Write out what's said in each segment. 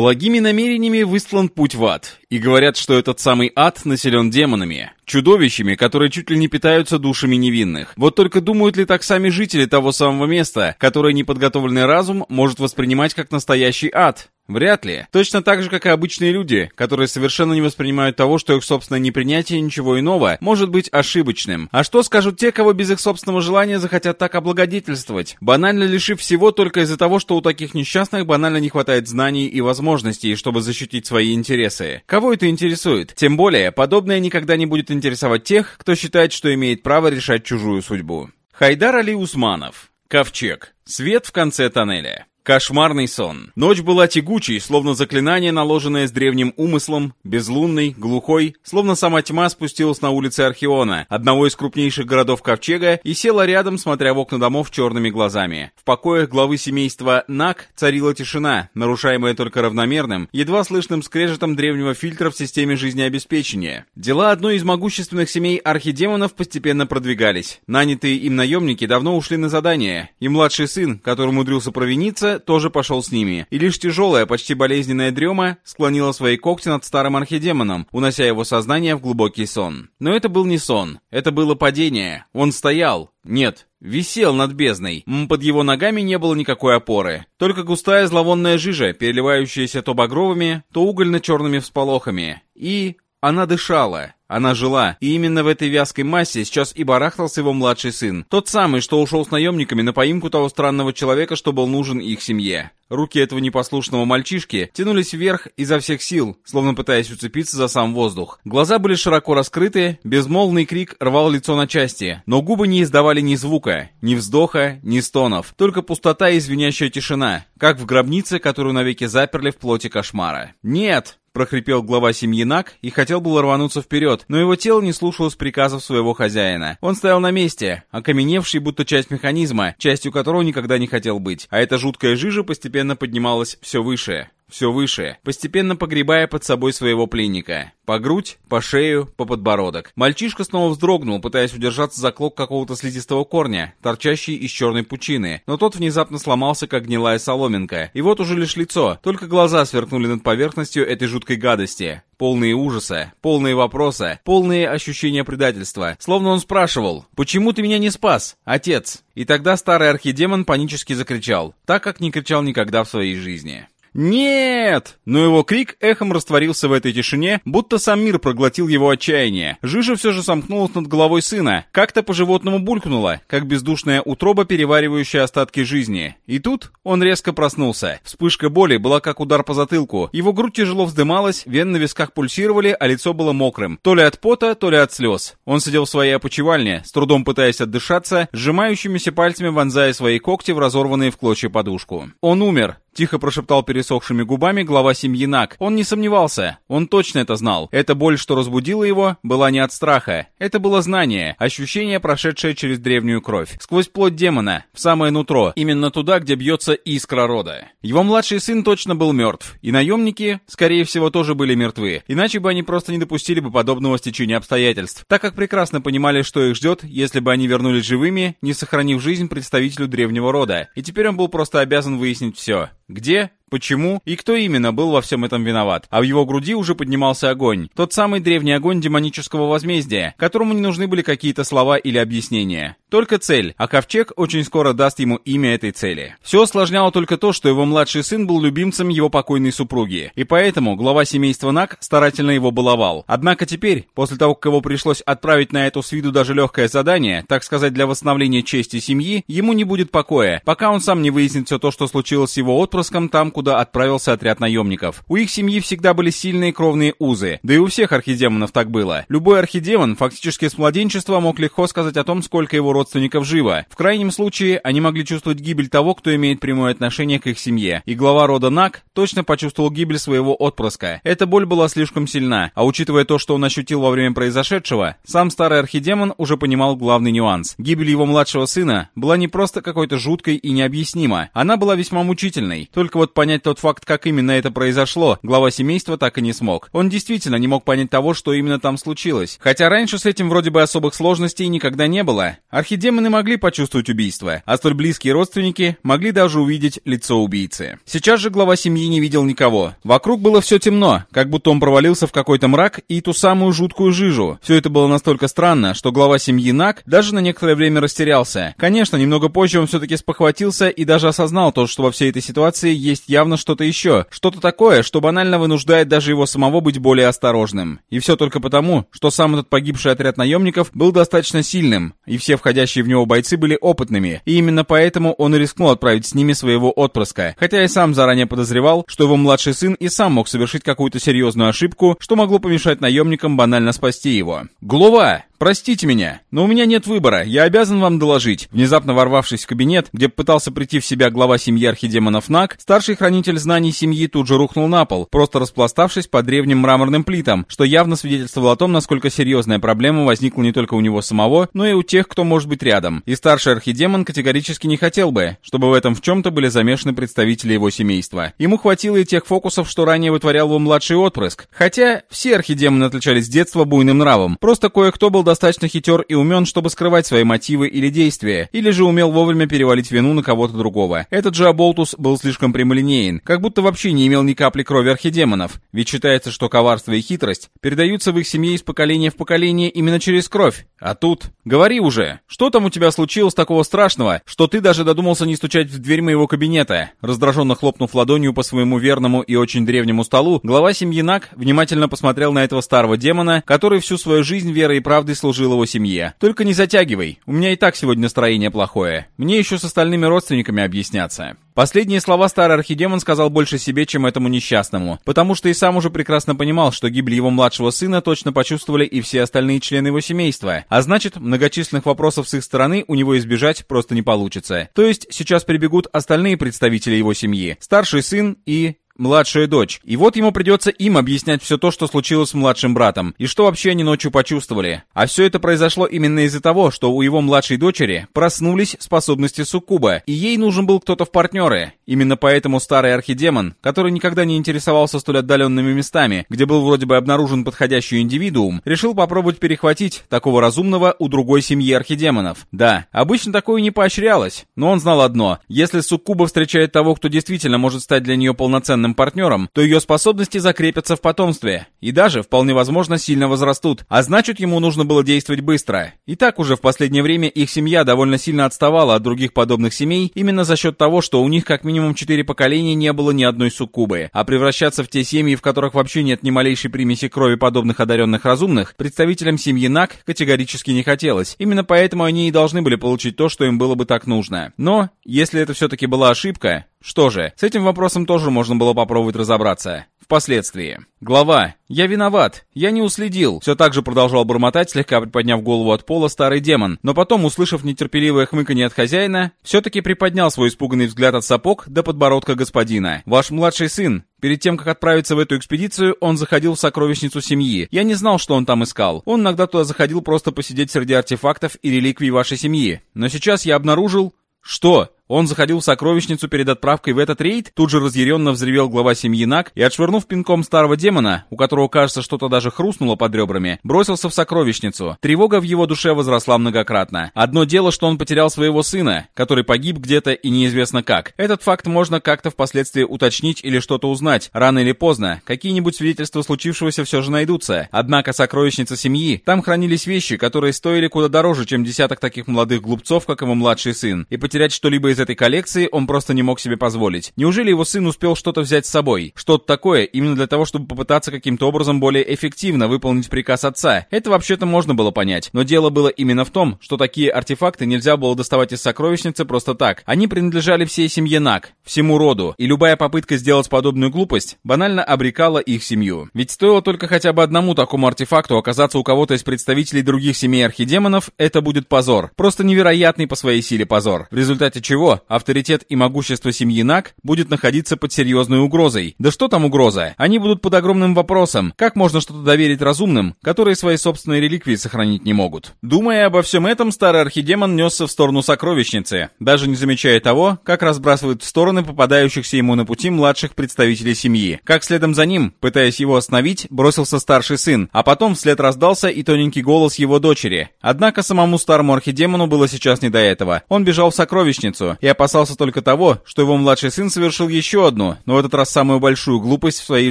Благими намерениями выстлан путь в ад, и говорят, что этот самый ад населен демонами, чудовищами, которые чуть ли не питаются душами невинных. Вот только думают ли так сами жители того самого места, которое неподготовленный разум может воспринимать как настоящий ад? Вряд ли. Точно так же, как и обычные люди, которые совершенно не воспринимают того, что их собственное непринятие ничего иного может быть ошибочным. А что скажут те, кого без их собственного желания захотят так облагодетельствовать? Банально лишив всего только из-за того, что у таких несчастных банально не хватает знаний и возможностей, чтобы защитить свои интересы. Кого это интересует? Тем более, подобное никогда не будет интересовать тех, кто считает, что имеет право решать чужую судьбу. Хайдар Али Усманов. Ковчег. Свет в конце тоннеля. Кошмарный сон. Ночь была тягучей, словно заклинание, наложенное с древним умыслом, безлунный, глухой, словно сама тьма спустилась на улицы Архиона, одного из крупнейших городов Ковчега, и села рядом, смотря в окна домов черными глазами. В покоях главы семейства Нак царила тишина, нарушаемая только равномерным, едва слышным скрежетом древнего фильтра в системе жизнеобеспечения. Дела одной из могущественных семей архидемонов постепенно продвигались. Нанятые им наемники давно ушли на задание, и младший сын, который умудрился провиниться, тоже пошел с ними, и лишь тяжелая, почти болезненная дрема склонила свои когти над старым архидемоном, унося его сознание в глубокий сон. Но это был не сон, это было падение. Он стоял, нет, висел над бездной. Под его ногами не было никакой опоры. Только густая зловонная жижа, переливающаяся то багровыми, то угольно-черными всполохами. И она дышала. Она жила, и именно в этой вязкой массе сейчас и барахтался его младший сын. Тот самый, что ушел с наемниками на поимку того странного человека, что был нужен их семье. Руки этого непослушного мальчишки тянулись вверх изо всех сил, словно пытаясь уцепиться за сам воздух. Глаза были широко раскрыты, безмолвный крик рвал лицо на части, но губы не издавали ни звука, ни вздоха, ни стонов, только пустота и звенящая тишина, как в гробнице, которую навеки заперли в плоти кошмара. «Нет!» — прохрипел глава семьи Нак и хотел было рвануться вперед, но его тело не слушалось приказов своего хозяина. Он стоял на месте, окаменевший, будто часть механизма, частью которого никогда не хотел быть, а эта жуткая жижа постепенно поднималась все выше все выше, постепенно погребая под собой своего пленника. По грудь, по шею, по подбородок. Мальчишка снова вздрогнул, пытаясь удержаться за клок какого-то слизистого корня, торчащий из черной пучины, но тот внезапно сломался, как гнилая соломинка. И вот уже лишь лицо, только глаза сверкнули над поверхностью этой жуткой гадости. Полные ужаса, полные вопроса, полные ощущения предательства. Словно он спрашивал, «Почему ты меня не спас, отец?» И тогда старый архидемон панически закричал, так как не кричал никогда в своей жизни. «Нет!» Но его крик эхом растворился в этой тишине, будто сам мир проглотил его отчаяние. Жижа все же сомкнулась над головой сына, как-то по-животному булькнула, как бездушная утроба, переваривающая остатки жизни. И тут он резко проснулся. Вспышка боли была как удар по затылку. Его грудь тяжело вздымалась, вены на висках пульсировали, а лицо было мокрым. То ли от пота, то ли от слез. Он сидел в своей опочивальне, с трудом пытаясь отдышаться, сжимающимися пальцами вонзая свои когти в разорванные в клочья подушку. Он умер. Тихо прошептал пересохшими губами глава семьи Нак. Он не сомневался. Он точно это знал. Эта боль, что разбудила его, была не от страха. Это было знание, ощущение, прошедшее через древнюю кровь. Сквозь плоть демона, в самое нутро. Именно туда, где бьется искра рода. Его младший сын точно был мертв. И наемники, скорее всего, тоже были мертвы. Иначе бы они просто не допустили бы подобного стечения обстоятельств. Так как прекрасно понимали, что их ждет, если бы они вернулись живыми, не сохранив жизнь представителю древнего рода. И теперь он был просто обязан выяснить все. Где? Почему и кто именно был во всем этом виноват? А в его груди уже поднимался огонь. Тот самый древний огонь демонического возмездия, которому не нужны были какие-то слова или объяснения. Только цель, а ковчег очень скоро даст ему имя этой цели. Все осложняло только то, что его младший сын был любимцем его покойной супруги, и поэтому глава семейства Нак старательно его баловал. Однако теперь, после того, как его пришлось отправить на эту с виду даже легкое задание, так сказать, для восстановления чести семьи, ему не будет покоя, пока он сам не выяснит все то, что случилось с его отпрыском там, куда отправился отряд наемников. У их семьи всегда были сильные кровные узы, да и у всех архидемонов так было. Любой архидемон фактически с младенчества мог легко сказать о том, сколько его родственников живо. В крайнем случае, они могли чувствовать гибель того, кто имеет прямое отношение к их семье. И глава рода Нак точно почувствовал гибель своего отпрыска. Эта боль была слишком сильна, а учитывая то, что он ощутил во время произошедшего, сам старый архидемон уже понимал главный нюанс. Гибель его младшего сына была не просто какой-то жуткой и необъяснима, она была весьма мучительной. Только вот понять понять тот факт, как именно это произошло, глава семейства так и не смог. Он действительно не мог понять того, что именно там случилось. Хотя раньше с этим вроде бы особых сложностей никогда не было. Архидемоны могли почувствовать убийство, а столь близкие родственники могли даже увидеть лицо убийцы. Сейчас же глава семьи не видел никого. Вокруг было все темно, как будто он провалился в какой-то мрак и ту самую жуткую жижу. Все это было настолько странно, что глава семьи Нак даже на некоторое время растерялся. Конечно, немного позже он все-таки спохватился и даже осознал то, что во всей этой ситуации есть явно что-то еще, что-то такое, что банально вынуждает даже его самого быть более осторожным. И все только потому, что сам этот погибший отряд наемников был достаточно сильным, и все входящие в него бойцы были опытными, и именно поэтому он и рискнул отправить с ними своего отпрыска, хотя и сам заранее подозревал, что его младший сын и сам мог совершить какую-то серьезную ошибку, что могло помешать наемникам банально спасти его. Глува! «Простите меня, но у меня нет выбора, я обязан вам доложить». Внезапно ворвавшись в кабинет, где пытался прийти в себя глава семьи архидемонов Наг, старший хранитель знаний семьи тут же рухнул на пол, просто распластавшись по древним мраморным плитам, что явно свидетельствовало о том, насколько серьезная проблема возникла не только у него самого, но и у тех, кто может быть рядом. И старший архидемон категорически не хотел бы, чтобы в этом в чем-то были замешаны представители его семейства. Ему хватило и тех фокусов, что ранее вытворял его младший отпрыск. Хотя все архидемоны отличались с детства буйным нравом, просто кое-кто был достаточно хитер и умен, чтобы скрывать свои мотивы или действия, или же умел вовремя перевалить вину на кого-то другого. Этот же Аболтус был слишком прямолинеен, как будто вообще не имел ни капли крови архидемонов, ведь считается, что коварство и хитрость передаются в их семье из поколения в поколение именно через кровь. А тут... Говори уже, что там у тебя случилось такого страшного, что ты даже додумался не стучать в дверь моего кабинета? Раздраженно хлопнув ладонью по своему верному и очень древнему столу, глава семьи Нак внимательно посмотрел на этого старого демона, который всю свою жизнь верой и правдой служил его семье. Только не затягивай, у меня и так сегодня настроение плохое. Мне еще с остальными родственниками объясняться. Последние слова старый архидемон сказал больше себе, чем этому несчастному, потому что и сам уже прекрасно понимал, что гибель его младшего сына точно почувствовали и все остальные члены его семейства, а значит, многочисленных вопросов с их стороны у него избежать просто не получится. То есть сейчас прибегут остальные представители его семьи, старший сын и младшая дочь. И вот ему придется им объяснять все то, что случилось с младшим братом, и что вообще они ночью почувствовали. А все это произошло именно из-за того, что у его младшей дочери проснулись способности суккуба, и ей нужен был кто-то в партнеры. Именно поэтому старый архидемон, который никогда не интересовался столь отдаленными местами, где был вроде бы обнаружен подходящий индивидуум, решил попробовать перехватить такого разумного у другой семьи архидемонов. Да, обычно такое не поощрялось, но он знал одно. Если суккуба встречает того, кто действительно может стать для нее полноценным потенциальным партнером, то ее способности закрепятся в потомстве и даже, вполне возможно, сильно возрастут, а значит ему нужно было действовать быстро. И так уже в последнее время их семья довольно сильно отставала от других подобных семей именно за счет того, что у них как минимум четыре поколения не было ни одной суккубы, а превращаться в те семьи, в которых вообще нет ни малейшей примеси крови подобных одаренных разумных, представителям семьи Нак категорически не хотелось. Именно поэтому они и должны были получить то, что им было бы так нужно. Но, если это все-таки была ошибка, что же, с этим вопросом тоже можно было попробовать разобраться. Впоследствии. Глава. Я виноват. Я не уследил. Все так же продолжал бормотать, слегка приподняв голову от пола старый демон. Но потом, услышав нетерпеливое хмыканье от хозяина, все-таки приподнял свой испуганный взгляд от сапог до подбородка господина. Ваш младший сын. Перед тем, как отправиться в эту экспедицию, он заходил в сокровищницу семьи. Я не знал, что он там искал. Он иногда туда заходил просто посидеть среди артефактов и реликвий вашей семьи. Но сейчас я обнаружил... Что? Он заходил в сокровищницу перед отправкой в этот рейд, тут же разъяренно взревел глава семьи Нак и, отшвырнув пинком старого демона, у которого, кажется, что-то даже хрустнуло под ребрами, бросился в сокровищницу. Тревога в его душе возросла многократно. Одно дело, что он потерял своего сына, который погиб где-то и неизвестно как. Этот факт можно как-то впоследствии уточнить или что-то узнать. Рано или поздно, какие-нибудь свидетельства случившегося все же найдутся. Однако сокровищница семьи, там хранились вещи, которые стоили куда дороже, чем десяток таких молодых глупцов, как его младший сын. И потерять что-либо из этой коллекции он просто не мог себе позволить. Неужели его сын успел что-то взять с собой? Что-то такое, именно для того, чтобы попытаться каким-то образом более эффективно выполнить приказ отца. Это вообще-то можно было понять. Но дело было именно в том, что такие артефакты нельзя было доставать из сокровищницы просто так. Они принадлежали всей семье Нак, всему роду, и любая попытка сделать подобную глупость банально обрекала их семью. Ведь стоило только хотя бы одному такому артефакту оказаться у кого-то из представителей других семей архидемонов, это будет позор. Просто невероятный по своей силе позор. В результате чего авторитет и могущество семьи Нак будет находиться под серьезной угрозой. Да что там угроза? Они будут под огромным вопросом. Как можно что-то доверить разумным, которые свои собственные реликвии сохранить не могут? Думая обо всем этом, старый архидемон несся в сторону сокровищницы, даже не замечая того, как разбрасывают в стороны попадающихся ему на пути младших представителей семьи. Как следом за ним, пытаясь его остановить, бросился старший сын, а потом вслед раздался и тоненький голос его дочери. Однако самому старому архидемону было сейчас не до этого. Он бежал в сокровищницу и опасался только того, что его младший сын совершил еще одну, но в этот раз самую большую глупость в своей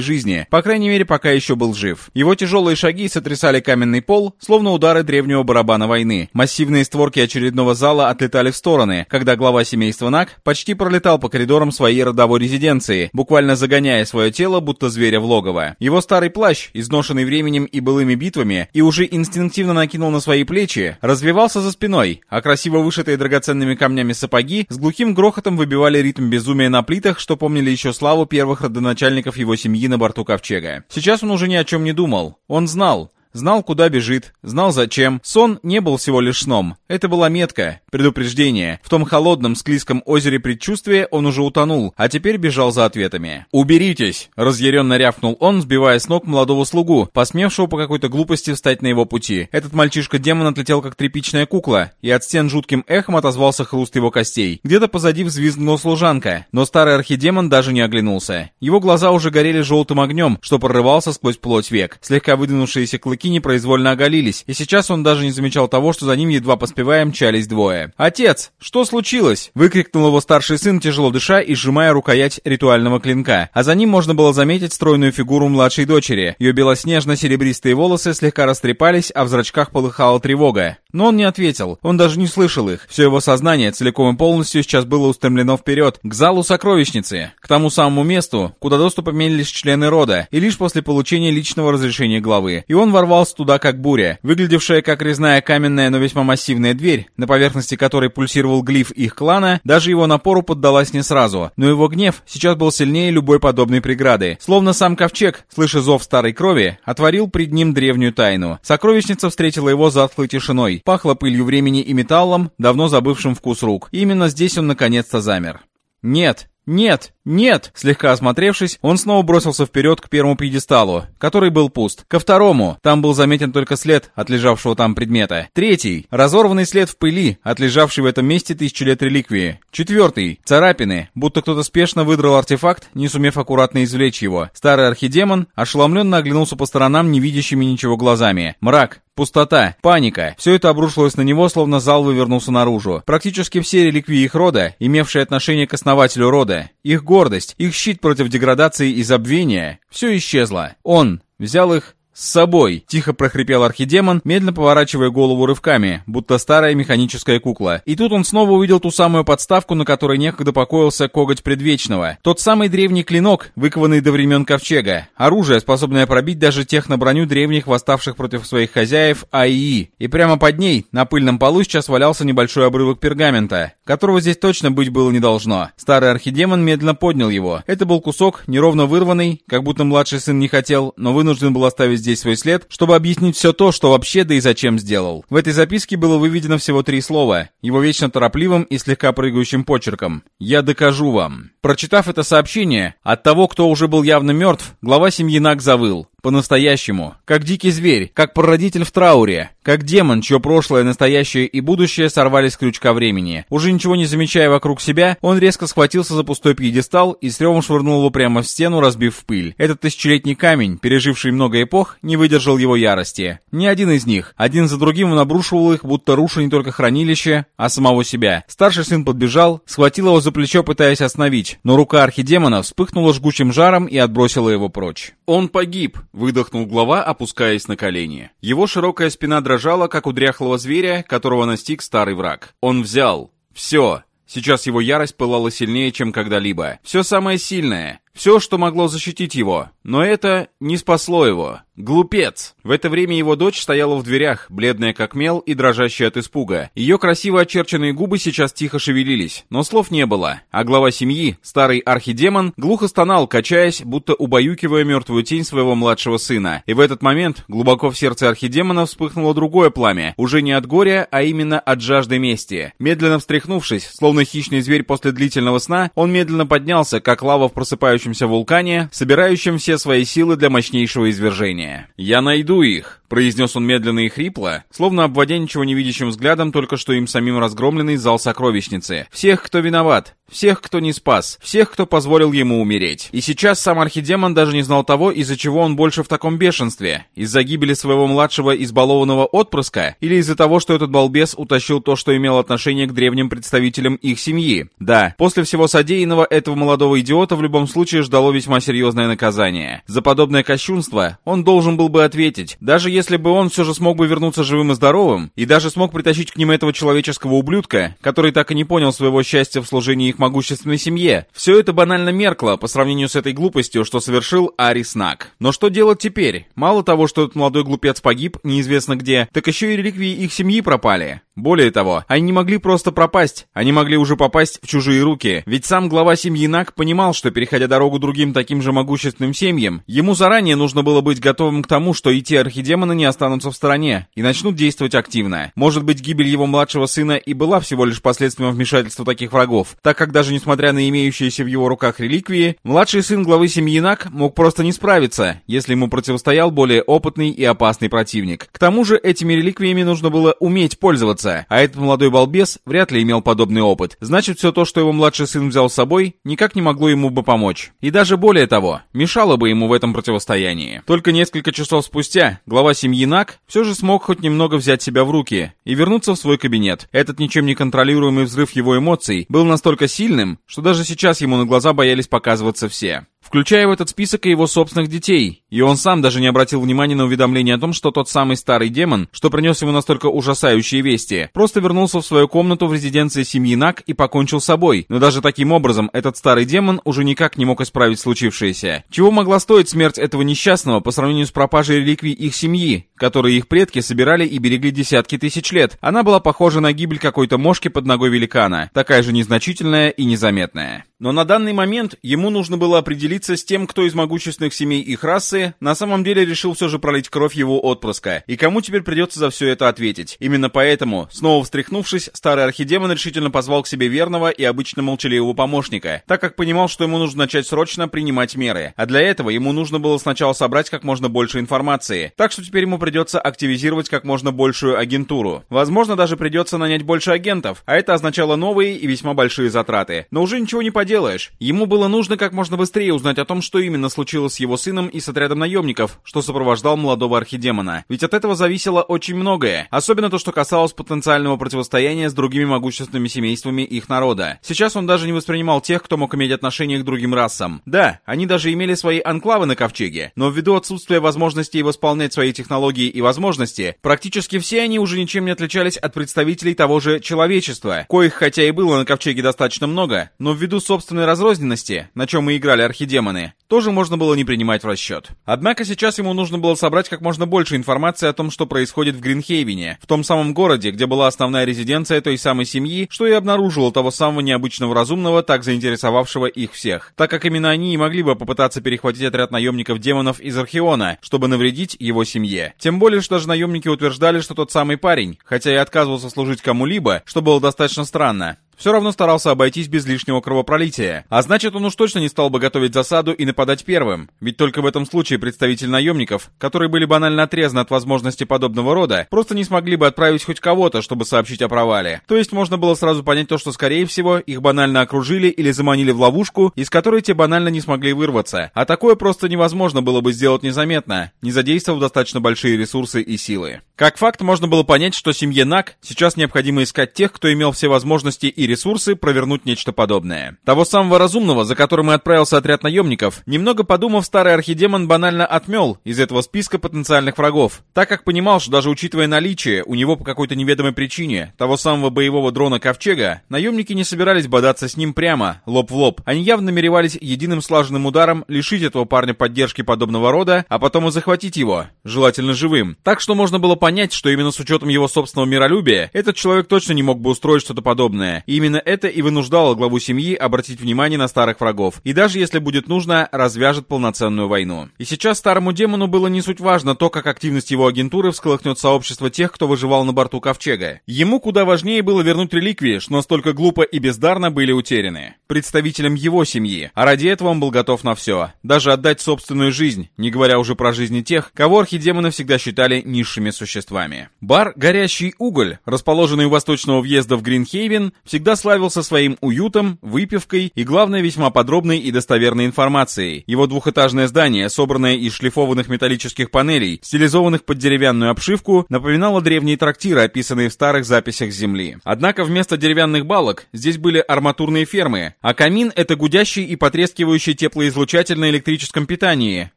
жизни, по крайней мере, пока еще был жив. Его тяжелые шаги сотрясали каменный пол, словно удары древнего барабана войны. Массивные створки очередного зала отлетали в стороны, когда глава семейства Нак почти пролетал по коридорам своей родовой резиденции, буквально загоняя свое тело, будто зверя в логово. Его старый плащ, изношенный временем и былыми битвами, и уже инстинктивно накинул на свои плечи, развивался за спиной, а красиво вышитые драгоценными камнями сапоги с глухим грохотом выбивали ритм безумия на плитах, что помнили еще славу первых родоначальников его семьи на борту Ковчега. Сейчас он уже ни о чем не думал. Он знал, Знал, куда бежит, знал зачем. Сон не был всего лишь сном. Это была метка, предупреждение. В том холодном, склизком озере предчувствия он уже утонул, а теперь бежал за ответами. «Уберитесь!» — разъяренно рявкнул он, сбивая с ног молодого слугу, посмевшего по какой-то глупости встать на его пути. Этот мальчишка-демон отлетел как тряпичная кукла, и от стен жутким эхом отозвался хруст его костей. Где-то позади взвизгнула служанка, но старый архидемон даже не оглянулся. Его глаза уже горели желтым огнем, что прорывался сквозь плоть век. Слегка выдвинувшиеся клыки клыки непроизвольно оголились, и сейчас он даже не замечал того, что за ним едва поспевая мчались двое. «Отец, что случилось?» — выкрикнул его старший сын, тяжело дыша и сжимая рукоять ритуального клинка. А за ним можно было заметить стройную фигуру младшей дочери. Ее белоснежно-серебристые волосы слегка растрепались, а в зрачках полыхала тревога. Но он не ответил, он даже не слышал их. Все его сознание целиком и полностью сейчас было устремлено вперед, к залу сокровищницы, к тому самому месту, куда доступ имели лишь члены рода, и лишь после получения личного разрешения главы. И он ворвался туда как буря, выглядевшая как резная каменная, но весьма массивная дверь, на поверхности которой пульсировал глиф их клана, даже его напору поддалась не сразу. Но его гнев сейчас был сильнее любой подобной преграды. Словно сам ковчег, слыша зов старой крови, отворил пред ним древнюю тайну. Сокровищница встретила его затхлой тишиной, пахло пылью времени и металлом, давно забывшим вкус рук. И именно здесь он наконец-то замер. «Нет, нет, «Нет!» Слегка осмотревшись, он снова бросился вперед к первому пьедесталу, который был пуст. Ко второму. Там был заметен только след от лежавшего там предмета. Третий. Разорванный след в пыли, отлежавший в этом месте тысячу лет реликвии. Четвертый. Царапины, будто кто-то спешно выдрал артефакт, не сумев аккуратно извлечь его. Старый архидемон ошеломленно оглянулся по сторонам невидящими ничего глазами. Мрак, Пустота, паника. Все это обрушилось на него, словно зал вывернулся наружу. Практически все реликвии их рода, имевшие отношение к основателю рода, их гордость, их щит против деградации и забвения, все исчезло. Он взял их «С собой!» — тихо прохрипел архидемон, медленно поворачивая голову рывками, будто старая механическая кукла. И тут он снова увидел ту самую подставку, на которой некогда покоился коготь предвечного. Тот самый древний клинок, выкованный до времен ковчега. Оружие, способное пробить даже техноброню древних, восставших против своих хозяев АИИ. И прямо под ней, на пыльном полу, сейчас валялся небольшой обрывок пергамента, которого здесь точно быть было не должно. Старый архидемон медленно поднял его. Это был кусок, неровно вырванный, как будто младший сын не хотел, но вынужден был оставить здесь здесь свой след, чтобы объяснить все то, что вообще да и зачем сделал. В этой записке было выведено всего три слова, его вечно торопливым и слегка прыгающим почерком. «Я докажу вам». Прочитав это сообщение, от того, кто уже был явно мертв, глава семьи Наг завыл. По-настоящему. Как дикий зверь, как прародитель в трауре, как демон, чье прошлое, настоящее и будущее сорвались с крючка времени. Уже ничего не замечая вокруг себя, он резко схватился за пустой пьедестал и с ревом швырнул его прямо в стену, разбив в пыль. Этот тысячелетний камень, переживший много эпох, не выдержал его ярости. Ни один из них. Один за другим он обрушивал их, будто руша не только хранилище, а самого себя. Старший сын подбежал, схватил его за плечо, пытаясь остановить, но рука архидемона вспыхнула жгучим жаром и отбросила его прочь. Он погиб, выдохнул глава, опускаясь на колени. Его широкая спина дрожала, как у дряхлого зверя, которого настиг старый враг. Он взял. Все. Сейчас его ярость пылала сильнее, чем когда-либо. Все самое сильное. Все, что могло защитить его. Но это не спасло его. Глупец! В это время его дочь стояла в дверях, бледная как мел и дрожащая от испуга. Ее красиво очерченные губы сейчас тихо шевелились, но слов не было. А глава семьи, старый архидемон, глухо стонал, качаясь, будто убаюкивая мертвую тень своего младшего сына. И в этот момент глубоко в сердце архидемона вспыхнуло другое пламя, уже не от горя, а именно от жажды мести. Медленно встряхнувшись, словно хищный зверь после длительного сна, он медленно поднялся, как лава в просыпающемся вулкане, собирающем все свои силы для мощнейшего извержения. «Я найду их», произнес он медленно и хрипло, словно обводя ничего не видящим взглядом только что им самим разгромленный зал сокровищницы. Всех, кто виноват, всех, кто не спас, всех, кто позволил ему умереть. И сейчас сам архидемон даже не знал того, из-за чего он больше в таком бешенстве. Из-за гибели своего младшего избалованного отпрыска или из-за того, что этот балбес утащил то, что имело отношение к древним представителям их семьи. Да, после всего содеянного этого молодого идиота в любом случае ждало весьма серьезное наказание. За подобное кощунство он должен был бы ответить, даже если бы он все же смог бы вернуться живым и здоровым, и даже смог притащить к ним этого человеческого ублюдка, который так и не понял своего счастья в служении их могущественной семье, все это банально меркло по сравнению с этой глупостью, что совершил Арис Нак. Но что делать теперь? Мало того, что этот молодой глупец погиб, неизвестно где, так еще и реликвии их семьи пропали. Более того, они не могли просто пропасть, они могли уже попасть в чужие руки, ведь сам глава семьи Нак понимал, что переходя дорогу другим таким же могущественным семьям, ему заранее нужно было быть готовым к тому, что и те архидемоны не останутся в стороне и начнут действовать активно. Может быть, гибель его младшего сына и была всего лишь последствием вмешательства таких врагов, так как даже несмотря на имеющиеся в его руках реликвии, младший сын главы семьи Нак мог просто не справиться, если ему противостоял более опытный и опасный противник. К тому же этими реликвиями нужно было уметь пользоваться, а этот молодой балбес вряд ли имел подобный опыт. Значит, все то, что его младший сын взял с собой, никак не могло ему бы помочь. И даже более того, мешало бы ему в этом противостоянии. Только несколько часов спустя глава семьи Нак все же смог хоть немного взять себя в руки и вернуться в свой кабинет. Этот ничем не контролируемый взрыв его эмоций был настолько сильным, что даже сейчас ему на глаза боялись показываться все включая в этот список и его собственных детей. И он сам даже не обратил внимания на уведомление о том, что тот самый старый демон, что принес ему настолько ужасающие вести, просто вернулся в свою комнату в резиденции семьи Нак и покончил с собой. Но даже таким образом этот старый демон уже никак не мог исправить случившееся. Чего могла стоить смерть этого несчастного по сравнению с пропажей реликвий их семьи, которые их предки собирали и берегли десятки тысяч лет? Она была похожа на гибель какой-то мошки под ногой великана, такая же незначительная и незаметная. Но на данный момент ему нужно было определиться с тем, кто из могущественных семей их расы на самом деле решил все же пролить кровь его отпрыска, и кому теперь придется за все это ответить. Именно поэтому, снова встряхнувшись, старый архидемон решительно позвал к себе верного и обычно молчаливого помощника, так как понимал, что ему нужно начать срочно принимать меры. А для этого ему нужно было сначала собрать как можно больше информации. Так что теперь ему придется активизировать как можно большую агентуру. Возможно, даже придется нанять больше агентов, а это означало новые и весьма большие затраты. Но уже ничего не поделать поделаешь. Ему было нужно как можно быстрее узнать о том, что именно случилось с его сыном и с отрядом наемников, что сопровождал молодого архидемона. Ведь от этого зависело очень многое. Особенно то, что касалось потенциального противостояния с другими могущественными семействами их народа. Сейчас он даже не воспринимал тех, кто мог иметь отношение к другим расам. Да, они даже имели свои анклавы на Ковчеге, но ввиду отсутствия возможности восполнять свои технологии и возможности, практически все они уже ничем не отличались от представителей того же человечества, коих хотя и было на Ковчеге достаточно много, но ввиду собственного собственной разрозненности, на чем мы играли архидемоны, тоже можно было не принимать в расчет. Однако сейчас ему нужно было собрать как можно больше информации о том, что происходит в Гринхейвене, в том самом городе, где была основная резиденция той самой семьи, что и обнаружила того самого необычного разумного, так заинтересовавшего их всех. Так как именно они и могли бы попытаться перехватить отряд наемников-демонов из Архиона, чтобы навредить его семье. Тем более, что даже наемники утверждали, что тот самый парень, хотя и отказывался служить кому-либо, что было достаточно странно, все равно старался обойтись без лишнего кровопролития. А значит, он уж точно не стал бы готовить засаду и нападать первым. Ведь только в этом случае представитель наемников, которые были банально отрезаны от возможности подобного рода, просто не смогли бы отправить хоть кого-то, чтобы сообщить о провале. То есть можно было сразу понять то, что, скорее всего, их банально окружили или заманили в ловушку, из которой те банально не смогли вырваться. А такое просто невозможно было бы сделать незаметно, не задействовав достаточно большие ресурсы и силы. Как факт, можно было понять, что семье Нак сейчас необходимо искать тех, кто имел все возможности и ресурсы провернуть нечто подобное. Того самого разумного, за которым и отправился отряд наемников, немного подумав, старый архидемон банально отмел из этого списка потенциальных врагов, так как понимал, что даже учитывая наличие у него по какой-то неведомой причине того самого боевого дрона Ковчега, наемники не собирались бодаться с ним прямо, лоб в лоб. Они явно намеревались единым слаженным ударом лишить этого парня поддержки подобного рода, а потом и захватить его, желательно живым. Так что можно было понять, что именно с учетом его собственного миролюбия, этот человек точно не мог бы устроить что-то подобное. И именно это и вынуждало главу семьи обратить внимание на старых врагов. И даже если будет нужно, развяжет полноценную войну. И сейчас старому демону было не суть важно то, как активность его агентуры всколыхнет сообщество тех, кто выживал на борту Ковчега. Ему куда важнее было вернуть реликвии, что настолько глупо и бездарно были утеряны. Представителям его семьи. А ради этого он был готов на все. Даже отдать собственную жизнь, не говоря уже про жизни тех, кого архидемоны всегда считали низшими существами. Бар «Горящий уголь», расположенный у восточного въезда в Гринхейвен, всегда славился своим уютом, выпивкой и, главное, весьма подробной и достоверной информацией. Его двухэтажное здание, собранное из шлифованных металлических панелей, стилизованных под деревянную обшивку, напоминало древние трактиры, описанные в старых записях Земли. Однако вместо деревянных балок здесь были арматурные фермы, а камин — это гудящий и потрескивающий теплоизлучатель на электрическом питании,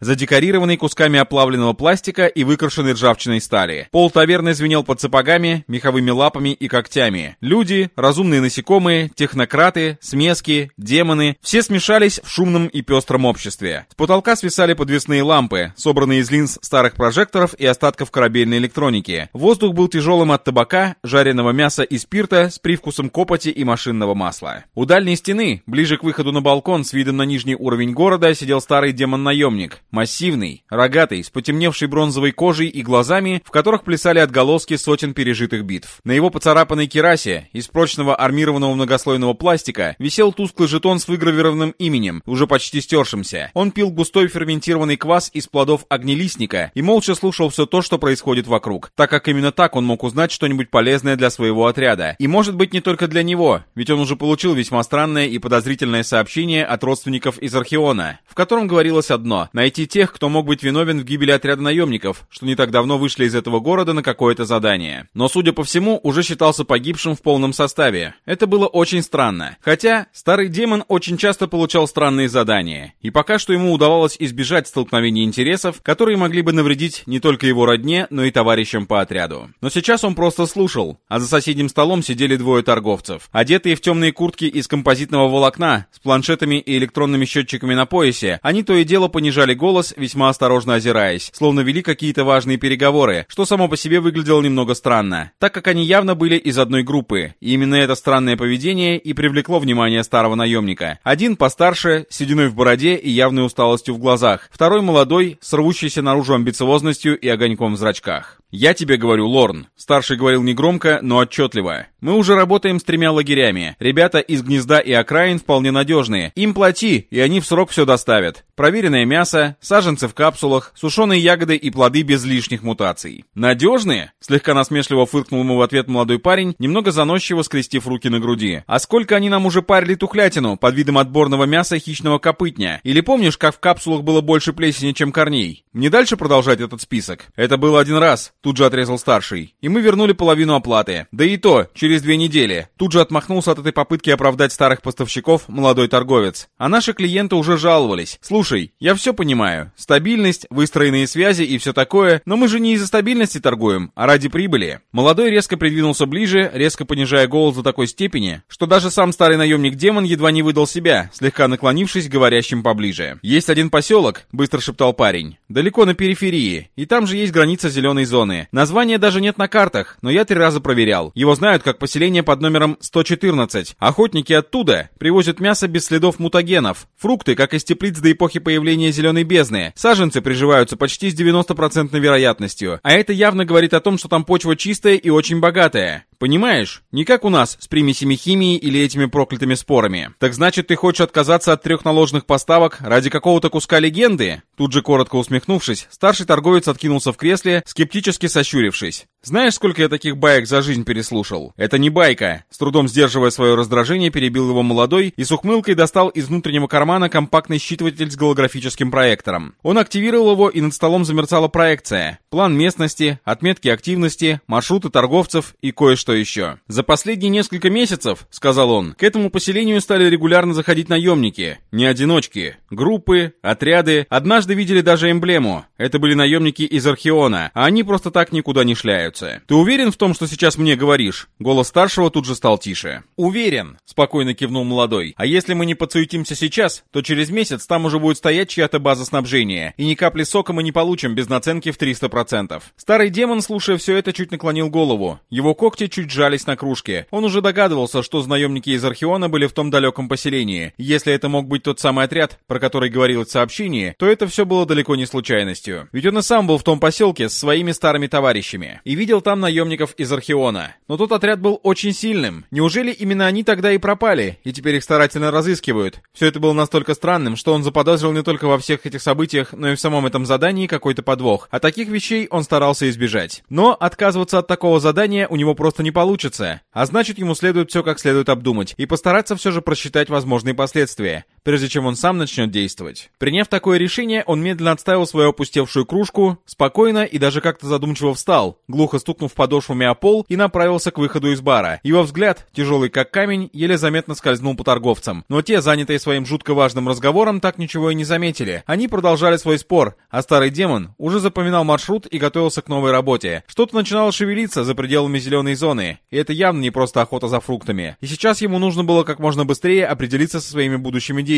задекорированный кусками оплавленного пластика и выкрашенной ржавчиной стали. Пол таверны звенел под сапогами, меховыми лапами и когтями. Люди, разумные насекомые, технократы, смески, демоны — все смешались в шумном и пестром обществе. С потолка свисали подвесные лампы, собранные из линз старых прожекторов и остатков корабельной электроники. Воздух был тяжелым от табака, жареного мяса и спирта с привкусом копоти и машинного масла. У дальней стены, ближе к выходу на балкон с видом на нижний уровень города, сидел старый демон-наемник. Массивный, рогатый, с потемневшей бронзовой кожей и глазами, в которых плясали отголоски сотен пережитых битв. На его поцарапанной керасе из прочного армированного многослойного пластика висел тусклый жетон с выгравированным именем, уже почти стершимся. Он пил густой ферментированный квас из плодов огнелистника и молча слушал все то, что происходит вокруг, так как именно так он мог узнать что-нибудь полезное для своего отряда. И может быть не только для него, ведь он уже получил весьма странное и подозрительное сообщение от родственников из Археона, в котором говорилось одно — найти тех, кто мог быть виновен в гибели отряда наемников, что не так давно вышли из этого города на какое-то задание. Но, судя по всему, уже считался погибшим в полном составе. Это было очень странно. Хотя, старый демон очень часто получал странные задания, и пока что ему удавалось избежать столкновений интересов, которые могли бы навредить не только его родне, но и товарищам по отряду. Но сейчас он просто слушал, а за соседним столом сидели двое торговцев, одетые в темные куртки из композитного волокна, с планшетами и электронными счетчиками на поясе, они то и дело понижали голос, весьма осторожно озираясь, словно вели какие-то важные переговоры, что само по себе выглядело немного странно, так как они явно были из одной группы, и именно это странное поведение и привлекло внимание старого наемника. Один постарше, сединой в бороде и явной усталостью в глазах, второй молодой, с рвущейся наружу амбициозностью и огоньком в зрачках. «Я тебе говорю, Лорн», — старший говорил негромко, но отчетливо. «Мы уже работаем с тремя лагерями. Ребята из гнезда и окраин вполне надежные. Им плати, и они в срок все доставят. Проверенное мясо, саженцы в капсулах, сушеные ягоды и плоды без лишних мутаций. Надежные?» — слегка насмешливо фыркнул ему в ответ молодой парень, немного заносчиво скрестив руки на груди. «А сколько они нам уже парили тухлятину под видом отборного мяса хищного копытня? Или помнишь, как в капсулах было больше плесени, чем корней? Мне дальше продолжать этот список? Это было один раз. Тут же отрезал старший. И мы вернули половину оплаты. Да и то, через две недели. Тут же отмахнулся от этой попытки оправдать старых поставщиков молодой торговец. А наши клиенты уже жаловались. Слушай, я все понимаю. Стабильность, выстроенные связи и все такое, но мы же не из-за стабильности торгуем, а ради прибыли. Молодой резко придвинулся ближе, резко понижая голос до такой степени, что даже сам старый наемник-демон едва не выдал себя, слегка наклонившись говорящим поближе. Есть один поселок, быстро шептал парень, далеко на периферии, и там же есть граница зеленой зоны. Названия даже нет на картах, но я три раза проверял. Его знают как поселение под номером 114. Охотники оттуда привозят мясо без следов мутагенов. Фрукты, как из теплиц до эпохи появления зеленой бездны. Саженцы приживаются почти с 90% вероятностью. А это явно говорит о том, что там почва чистая и очень богатая. Понимаешь? Не как у нас, с примесями химии или этими проклятыми спорами. Так значит, ты хочешь отказаться от трех наложенных поставок ради какого-то куска легенды? Тут же коротко усмехнувшись, старший торговец откинулся в кресле, скептически сощурившись. Знаешь, сколько я таких баек за жизнь переслушал? Это не байка. С трудом сдерживая свое раздражение, перебил его молодой и с ухмылкой достал из внутреннего кармана компактный считыватель с голографическим проектором. Он активировал его, и над столом замерцала проекция. План местности, отметки активности, маршруты торговцев и кое-что что еще. «За последние несколько месяцев, — сказал он, — к этому поселению стали регулярно заходить наемники. Не одиночки. Группы, отряды. Однажды видели даже эмблему. Это были наемники из Археона, а они просто так никуда не шляются. Ты уверен в том, что сейчас мне говоришь?» Голос старшего тут же стал тише. «Уверен», — спокойно кивнул молодой. «А если мы не подсуетимся сейчас, то через месяц там уже будет стоять чья-то база снабжения, и ни капли сока мы не получим без наценки в 300%. Старый демон, слушая все это, чуть наклонил голову. Его когти чуть жались на кружке. Он уже догадывался, что наемники из Археона были в том далеком поселении. Если это мог быть тот самый отряд, про который говорилось в сообщении, то это все было далеко не случайностью. Ведь он и сам был в том поселке с своими старыми товарищами. И видел там наемников из Археона. Но тот отряд был очень сильным. Неужели именно они тогда и пропали, и теперь их старательно разыскивают? Все это было настолько странным, что он заподозрил не только во всех этих событиях, но и в самом этом задании какой-то подвох. А таких вещей он старался избежать. Но отказываться от такого задания у него просто не получится. А значит, ему следует все как следует обдумать и постараться все же просчитать возможные последствия, прежде чем он сам начнет действовать. Приняв такое решение, он медленно отставил свою опустевшую кружку, спокойно и даже как-то задумчиво встал, глухо стукнув подошвами о пол и направился к выходу из бара. Его взгляд, тяжелый как камень, еле заметно скользнул по торговцам. Но те, занятые своим жутко важным разговором, так ничего и не заметили. Они продолжали свой спор, а старый демон уже запоминал маршрут и готовился к новой работе. Что-то начинало шевелиться за пределами зеленой зоны, и это явно не просто охота за фруктами. И сейчас ему нужно было как можно быстрее определиться со своими будущими действиями,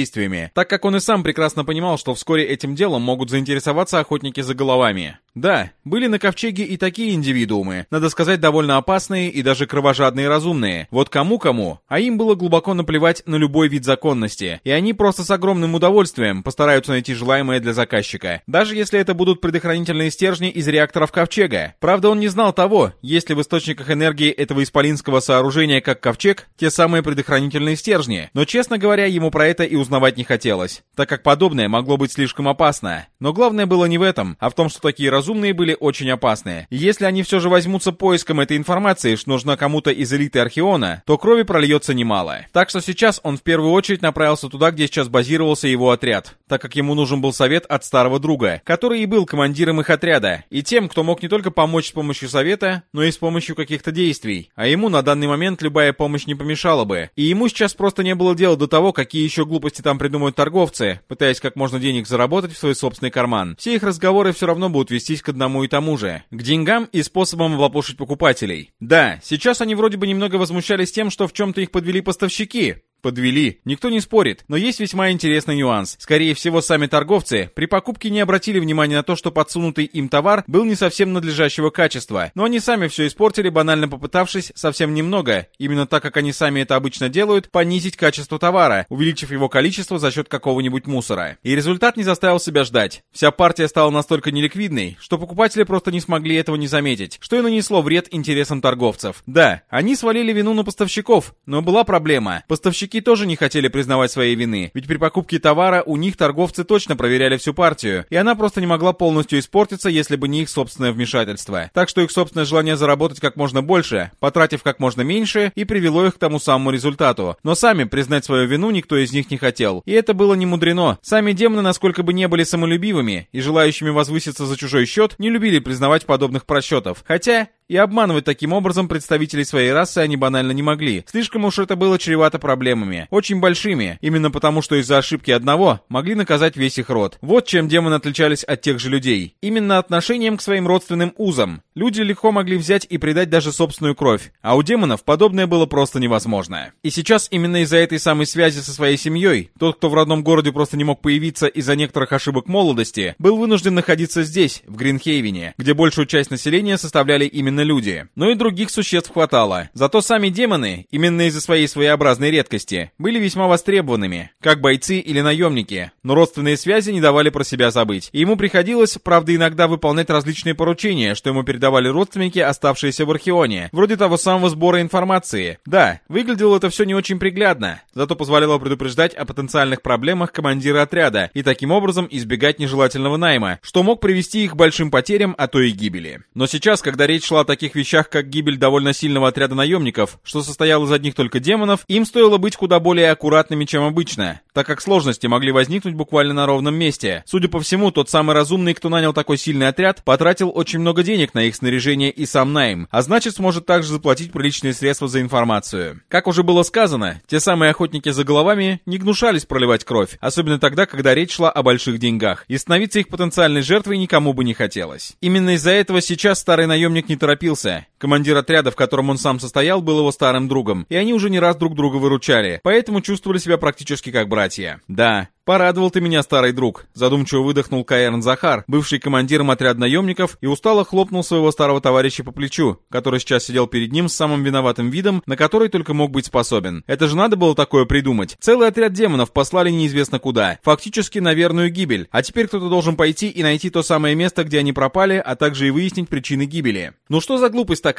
так как он и сам прекрасно понимал, что вскоре этим делом могут заинтересоваться охотники за головами. Да, были на ковчеге и такие индивидуумы, надо сказать, довольно опасные и даже кровожадные разумные. Вот кому-кому, а им было глубоко наплевать на любой вид законности, и они просто с огромным удовольствием постараются найти желаемое для заказчика, даже если это будут предохранительные стержни из реакторов ковчега. Правда, он не знал того, есть ли в источниках энергии этого исполинского сооружения, как ковчег, те самые предохранительные стержни, но, честно говоря, ему про это и узнавать не хотелось, так как подобное могло быть слишком опасно. Но главное было не в этом, а в том, что такие разумные были очень опасные. И если они все же возьмутся поиском этой информации, что нужна кому-то из элиты Археона, то крови прольется немало. Так что сейчас он в первую очередь направился туда, где сейчас базировался его отряд, так как ему нужен был совет от старого друга, который и был командиром их отряда, и тем, кто мог не только помочь с помощью совета, но и с помощью каких-то действий. А ему на данный момент любая помощь не помешала бы. И ему сейчас просто не было дела до того, какие еще глупости там придумают торговцы, пытаясь как можно денег заработать в свой собственный карман. Все их разговоры все равно будут вести свестись к одному и тому же, к деньгам и способам облапошить покупателей. Да, сейчас они вроде бы немного возмущались тем, что в чем-то их подвели поставщики, подвели. Никто не спорит, но есть весьма интересный нюанс. Скорее всего, сами торговцы при покупке не обратили внимания на то, что подсунутый им товар был не совсем надлежащего качества, но они сами все испортили, банально попытавшись совсем немного, именно так как они сами это обычно делают, понизить качество товара, увеличив его количество за счет какого-нибудь мусора. И результат не заставил себя ждать. Вся партия стала настолько неликвидной, что покупатели просто не смогли этого не заметить, что и нанесло вред интересам торговцев. Да, они свалили вину на поставщиков, но была проблема. Поставщики Поставщики тоже не хотели признавать своей вины, ведь при покупке товара у них торговцы точно проверяли всю партию, и она просто не могла полностью испортиться, если бы не их собственное вмешательство. Так что их собственное желание заработать как можно больше, потратив как можно меньше, и привело их к тому самому результату. Но сами признать свою вину никто из них не хотел. И это было не мудрено. Сами демоны, насколько бы не были самолюбивыми и желающими возвыситься за чужой счет, не любили признавать подобных просчетов. Хотя и обманывать таким образом представителей своей расы они банально не могли. Слишком уж это было чревато проблемами. Очень большими. Именно потому, что из-за ошибки одного могли наказать весь их род. Вот чем демоны отличались от тех же людей. Именно отношением к своим родственным узам. Люди легко могли взять и предать даже собственную кровь. А у демонов подобное было просто невозможно. И сейчас именно из-за этой самой связи со своей семьей, тот, кто в родном городе просто не мог появиться из-за некоторых ошибок молодости, был вынужден находиться здесь, в Гринхейвене, где большую часть населения составляли именно именно люди. Но и других существ хватало. Зато сами демоны, именно из-за своей своеобразной редкости, были весьма востребованными, как бойцы или наемники. Но родственные связи не давали про себя забыть. И ему приходилось, правда, иногда выполнять различные поручения, что ему передавали родственники, оставшиеся в Археоне, вроде того самого сбора информации. Да, выглядело это все не очень приглядно, зато позволяло предупреждать о потенциальных проблемах командира отряда и таким образом избегать нежелательного найма, что мог привести их к большим потерям, а то и гибели. Но сейчас, когда речь шла о таких вещах, как гибель довольно сильного отряда наемников, что состоял из одних только демонов, им стоило быть куда более аккуратными, чем обычно, так как сложности могли возникнуть буквально на ровном месте. Судя по всему, тот самый разумный, кто нанял такой сильный отряд, потратил очень много денег на их снаряжение и сам найм, а значит сможет также заплатить приличные средства за информацию. Как уже было сказано, те самые охотники за головами не гнушались проливать кровь, особенно тогда, когда речь шла о больших деньгах, и становиться их потенциальной жертвой никому бы не хотелось. Именно из-за этого сейчас старый наемник не торопился торопился. Командир отряда, в котором он сам состоял, был его старым другом, и они уже не раз друг друга выручали, поэтому чувствовали себя практически как братья. Да, «Порадовал ты меня, старый друг», — задумчиво выдохнул Каэрн Захар, бывший командиром отряда наемников, и устало хлопнул своего старого товарища по плечу, который сейчас сидел перед ним с самым виноватым видом, на который только мог быть способен. Это же надо было такое придумать. Целый отряд демонов послали неизвестно куда, фактически на верную гибель, а теперь кто-то должен пойти и найти то самое место, где они пропали, а также и выяснить причины гибели. Ну что за глупость такая?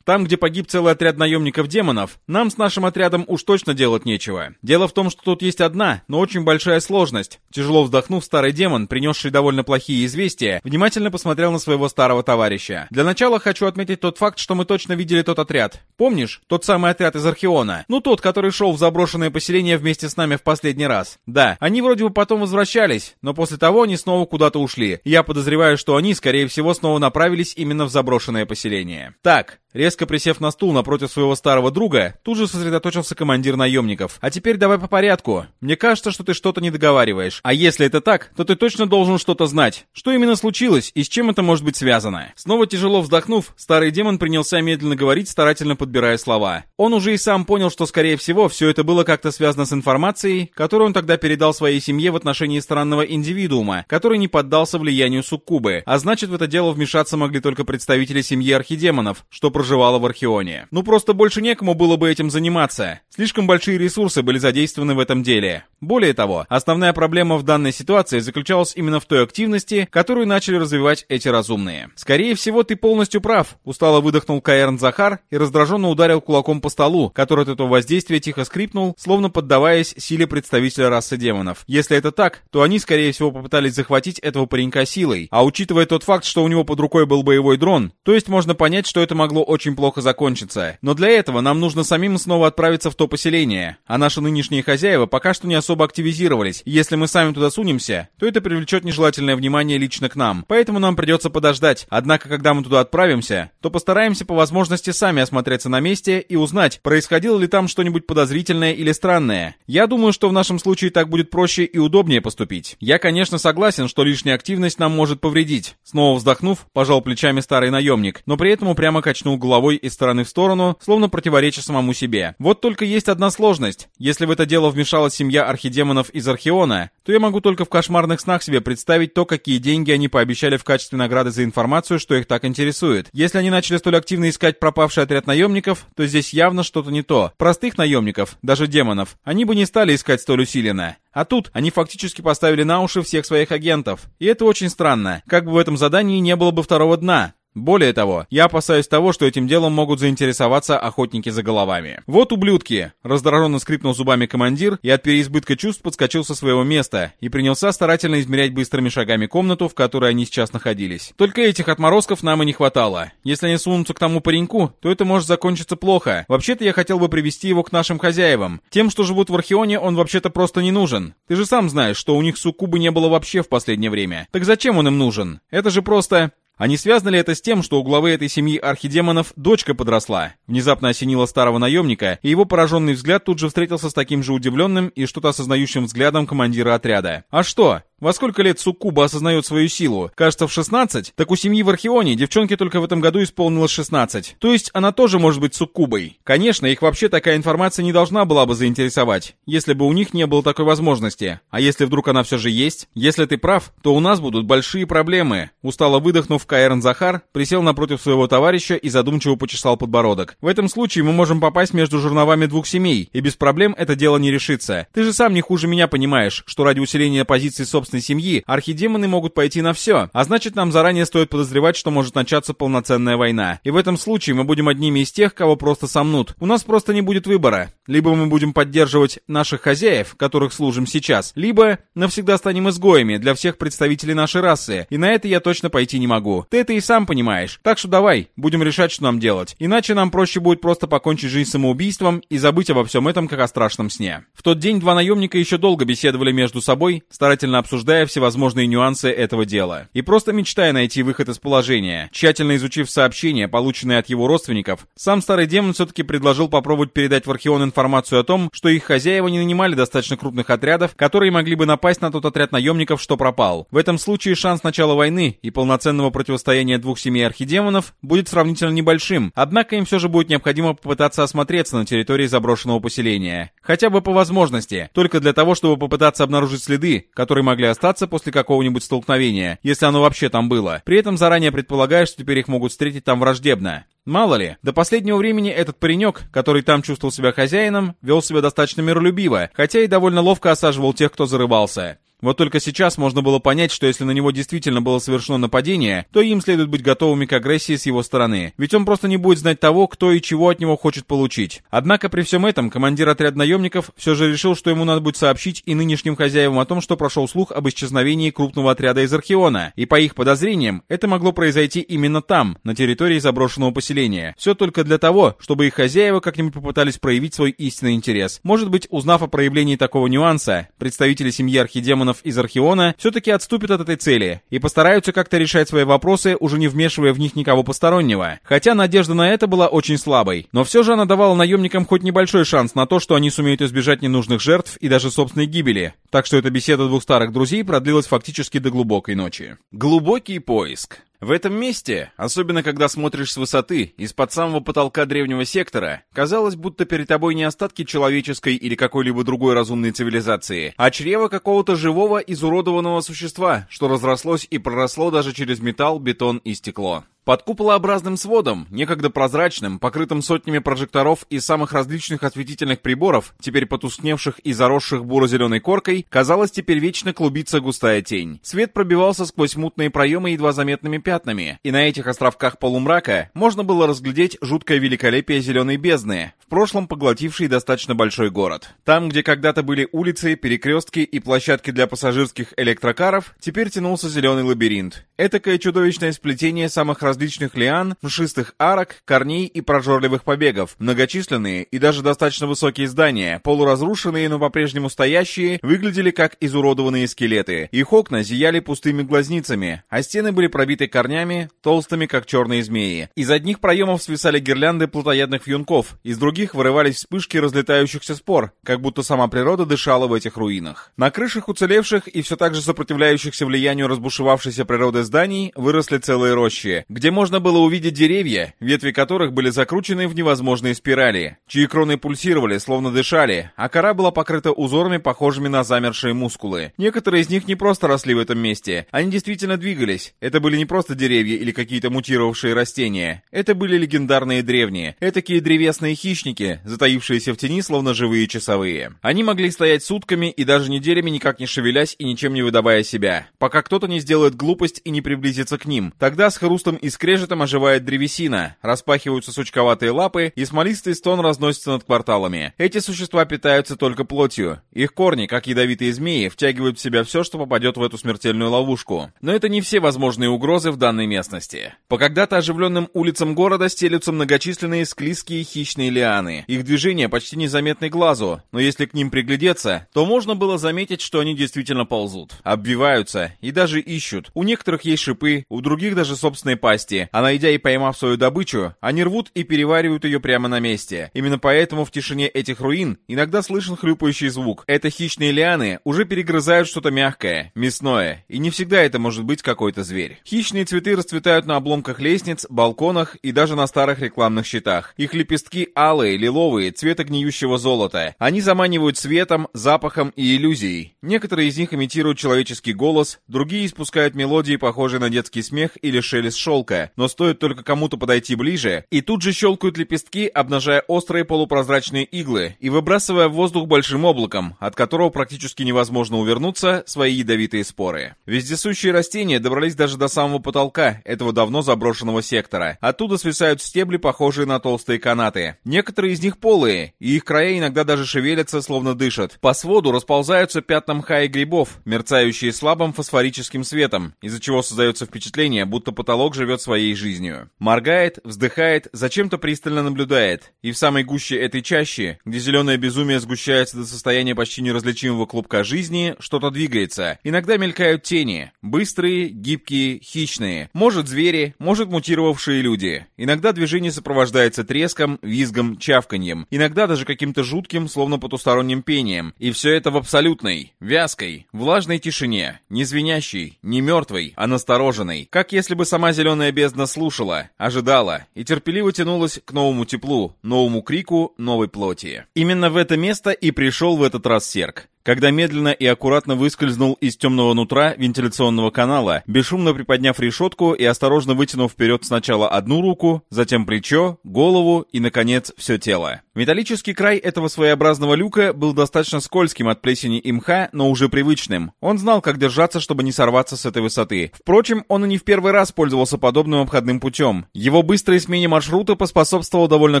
Там, где погиб целый отряд наемников-демонов, нам с нашим отрядом уж точно делать нечего. Дело в том, что тут есть одна, но очень большая сложность. Тяжело вздохнув, старый демон, принесший довольно плохие известия, внимательно посмотрел на своего старого товарища. Для начала хочу отметить тот факт, что мы точно видели тот отряд. Помнишь? Тот самый отряд из Археона. Ну, тот, который шел в заброшенное поселение вместе с нами в последний раз. Да, они вроде бы потом возвращались, но после того они снова куда-то ушли. Я подозреваю, что они, скорее всего, снова направились именно в заброшенное поселение. Так, так. Резко присев на стул напротив своего старого друга, тут же сосредоточился командир наемников. «А теперь давай по порядку. Мне кажется, что ты что-то не договариваешь. А если это так, то ты точно должен что-то знать. Что именно случилось и с чем это может быть связано?» Снова тяжело вздохнув, старый демон принялся медленно говорить, старательно подбирая слова. Он уже и сам понял, что, скорее всего, все это было как-то связано с информацией, которую он тогда передал своей семье в отношении странного индивидуума, который не поддался влиянию суккубы. А значит, в это дело вмешаться могли только представители семьи архидемонов, что проживала в Археоне. Ну просто больше некому было бы этим заниматься. Слишком большие ресурсы были задействованы в этом деле. Более того, основная проблема в данной ситуации заключалась именно в той активности, которую начали развивать эти разумные. «Скорее всего, ты полностью прав», — устало выдохнул Каэрн Захар и раздраженно ударил кулаком по столу, который от этого воздействия тихо скрипнул, словно поддаваясь силе представителя расы демонов. Если это так, то они, скорее всего, попытались захватить этого паренька силой, а учитывая тот факт, что у него под рукой был боевой дрон, то есть можно понять, что это могло очень плохо закончиться. Но для этого нам нужно самим снова отправиться в то поселение, а наши нынешние хозяева пока что не особо активизировались. Если мы сами туда сунемся, то это привлечет нежелательное внимание лично к нам. Поэтому нам придется подождать. Однако, когда мы туда отправимся, то постараемся по возможности сами осмотреться на месте и узнать, происходило ли там что-нибудь подозрительное или странное. Я думаю, что в нашем случае так будет проще и удобнее поступить. Я, конечно, согласен, что лишняя активность нам может повредить. Снова вздохнув, пожал плечами старый наемник, но при этом упрямо качнул головой из стороны в сторону, словно противореча самому себе. Вот только есть одна сложность. Если в это дело вмешалась семья архидемонов из Археона, то я могу только в кошмарных снах себе представить то, какие деньги они пообещали в качестве награды за информацию, что их так интересует. Если они начали столь активно искать пропавший отряд наемников, то здесь явно что-то не то. Простых наемников, даже демонов, они бы не стали искать столь усиленно. А тут они фактически поставили на уши всех своих агентов. И это очень странно. Как бы в этом задании не было бы второго дна. Более того, я опасаюсь того, что этим делом могут заинтересоваться охотники за головами. Вот ублюдки! Раздраженно скрипнул зубами командир и от переизбытка чувств подскочил со своего места и принялся старательно измерять быстрыми шагами комнату, в которой они сейчас находились. Только этих отморозков нам и не хватало. Если они сунутся к тому пареньку, то это может закончиться плохо. Вообще-то я хотел бы привести его к нашим хозяевам. Тем, что живут в Археоне, он вообще-то просто не нужен. Ты же сам знаешь, что у них суккубы не было вообще в последнее время. Так зачем он им нужен? Это же просто... А не связано ли это с тем, что у главы этой семьи архидемонов дочка подросла? Внезапно осенила старого наемника, и его пораженный взгляд тут же встретился с таким же удивленным и что-то осознающим взглядом командира отряда. А что? Во сколько лет Суккуба осознает свою силу? Кажется, в 16? Так у семьи в Археоне девчонке только в этом году исполнилось 16. То есть она тоже может быть Суккубой. Конечно, их вообще такая информация не должна была бы заинтересовать, если бы у них не было такой возможности. А если вдруг она все же есть? Если ты прав, то у нас будут большие проблемы. Устало выдохнув, Каэрн Захар присел напротив своего товарища и задумчиво почесал подбородок. В этом случае мы можем попасть между жерновами двух семей, и без проблем это дело не решится. Ты же сам не хуже меня понимаешь, что ради усиления позиции собственной могущественной семьи, архидемоны могут пойти на все, а значит нам заранее стоит подозревать, что может начаться полноценная война. И в этом случае мы будем одними из тех, кого просто сомнут. У нас просто не будет выбора. Либо мы будем поддерживать наших хозяев, которых служим сейчас, либо навсегда станем изгоями для всех представителей нашей расы, и на это я точно пойти не могу. Ты это и сам понимаешь. Так что давай, будем решать, что нам делать. Иначе нам проще будет просто покончить жизнь самоубийством и забыть обо всем этом, как о страшном сне. В тот день два наемника еще долго беседовали между собой, старательно обсуждая всевозможные нюансы этого дела. И просто мечтая найти выход из положения. Тщательно изучив сообщения, полученные от его родственников, сам старый демон все-таки предложил попробовать передать в Археон информацию о том, что их хозяева не нанимали достаточно крупных отрядов, которые могли бы напасть на тот отряд наемников, что пропал. В этом случае шанс начала войны и полноценного противостояния двух семей архидемонов будет сравнительно небольшим, однако им все же будет необходимо попытаться осмотреться на территории заброшенного поселения. Хотя бы по возможности, только для того, чтобы попытаться обнаружить следы, которые могли остаться после какого-нибудь столкновения, если оно вообще там было. При этом заранее предполагая, что теперь их могут встретить там враждебно. Мало ли, до последнего времени этот паренек, который там чувствовал себя хозяином, вел себя достаточно миролюбиво, хотя и довольно ловко осаживал тех, кто зарывался. Вот только сейчас можно было понять, что если на него действительно было совершено нападение, то им следует быть готовыми к агрессии с его стороны. Ведь он просто не будет знать того, кто и чего от него хочет получить. Однако при всем этом командир отряда наемников все же решил, что ему надо будет сообщить и нынешним хозяевам о том, что прошел слух об исчезновении крупного отряда из Археона. И по их подозрениям, это могло произойти именно там, на территории заброшенного поселения. Все только для того, чтобы их хозяева как-нибудь попытались проявить свой истинный интерес. Может быть, узнав о проявлении такого нюанса, представители семьи архидемонов демонов из Археона все-таки отступят от этой цели и постараются как-то решать свои вопросы, уже не вмешивая в них никого постороннего. Хотя надежда на это была очень слабой. Но все же она давала наемникам хоть небольшой шанс на то, что они сумеют избежать ненужных жертв и даже собственной гибели. Так что эта беседа двух старых друзей продлилась фактически до глубокой ночи. Глубокий поиск. В этом месте, особенно когда смотришь с высоты, из-под самого потолка древнего сектора, казалось, будто перед тобой не остатки человеческой или какой-либо другой разумной цивилизации, а чрево какого-то живого изуродованного существа, что разрослось и проросло даже через металл, бетон и стекло. Под куполообразным сводом, некогда прозрачным, покрытым сотнями прожекторов и самых различных осветительных приборов, теперь потускневших и заросших буро-зеленой коркой, казалось теперь вечно клубиться густая тень. Свет пробивался сквозь мутные проемы едва заметными пятнами, и на этих островках полумрака можно было разглядеть жуткое великолепие зеленой бездны, в прошлом поглотившей достаточно большой город. Там, где когда-то были улицы, перекрестки и площадки для пассажирских электрокаров, теперь тянулся зеленый лабиринт. Этакое чудовищное сплетение самых различных различных лиан, мшистых арок, корней и прожорливых побегов. Многочисленные и даже достаточно высокие здания, полуразрушенные, но по-прежнему стоящие, выглядели как изуродованные скелеты. Их окна зияли пустыми глазницами, а стены были пробиты корнями, толстыми, как черные змеи. Из одних проемов свисали гирлянды плотоядных вьюнков, из других вырывались вспышки разлетающихся спор, как будто сама природа дышала в этих руинах. На крышах уцелевших и все так же сопротивляющихся влиянию разбушевавшейся природы зданий выросли целые рощи, где где можно было увидеть деревья, ветви которых были закручены в невозможные спирали, чьи кроны пульсировали, словно дышали, а кора была покрыта узорами, похожими на замершие мускулы. Некоторые из них не просто росли в этом месте, они действительно двигались. Это были не просто деревья или какие-то мутировавшие растения. Это были легендарные древние, этакие древесные хищники, затаившиеся в тени, словно живые часовые. Они могли стоять сутками и даже неделями никак не шевелясь и ничем не выдавая себя, пока кто-то не сделает глупость и не приблизится к ним. Тогда с хрустом и скрежетом оживает древесина, распахиваются сучковатые лапы, и смолистый стон разносится над кварталами. Эти существа питаются только плотью. Их корни, как ядовитые змеи, втягивают в себя все, что попадет в эту смертельную ловушку. Но это не все возможные угрозы в данной местности. По когда-то оживленным улицам города стелются многочисленные склизкие хищные лианы. Их движение почти незаметны глазу, но если к ним приглядеться, то можно было заметить, что они действительно ползут. Обвиваются и даже ищут. У некоторых есть шипы, у других даже собственные пасти пасти, а найдя и поймав свою добычу, они рвут и переваривают ее прямо на месте. Именно поэтому в тишине этих руин иногда слышен хлюпающий звук. Это хищные лианы уже перегрызают что-то мягкое, мясное, и не всегда это может быть какой-то зверь. Хищные цветы расцветают на обломках лестниц, балконах и даже на старых рекламных щитах. Их лепестки алые, лиловые, цвета гниющего золота. Они заманивают светом, запахом и иллюзией. Некоторые из них имитируют человеческий голос, другие испускают мелодии, похожие на детский смех или шелест шелка, лука, но стоит только кому-то подойти ближе, и тут же щелкают лепестки, обнажая острые полупрозрачные иглы и выбрасывая в воздух большим облаком, от которого практически невозможно увернуться, свои ядовитые споры. Вездесущие растения добрались даже до самого потолка этого давно заброшенного сектора. Оттуда свисают стебли, похожие на толстые канаты. Некоторые из них полые, и их края иногда даже шевелятся, словно дышат. По своду расползаются пятна мха и грибов, мерцающие слабым фосфорическим светом, из-за чего создается впечатление, будто потолок живет своей жизнью. Моргает, вздыхает, зачем-то пристально наблюдает. И в самой гуще этой чащи, где зеленое безумие сгущается до состояния почти неразличимого клубка жизни, что-то двигается. Иногда мелькают тени. Быстрые, гибкие, хищные. Может звери, может мутировавшие люди. Иногда движение сопровождается треском, визгом, чавканьем. Иногда даже каким-то жутким, словно потусторонним пением. И все это в абсолютной, вязкой, влажной тишине. Не звенящей, не мертвой, а настороженной. Как если бы сама зеленая бездна слушала, ожидала и терпеливо тянулась к новому теплу, новому крику, новой плоти. Именно в это место и пришел в этот раз Серк. Когда медленно и аккуратно выскользнул из темного нутра вентиляционного канала, бесшумно приподняв решетку и осторожно вытянув вперед сначала одну руку, затем плечо, голову и, наконец, все тело. Металлический край этого своеобразного люка был достаточно скользким от плесени и мха, но уже привычным. Он знал, как держаться, чтобы не сорваться с этой высоты. Впрочем, он и не в первый раз пользовался подобным обходным путем. Его быстрой смене маршрута поспособствовал довольно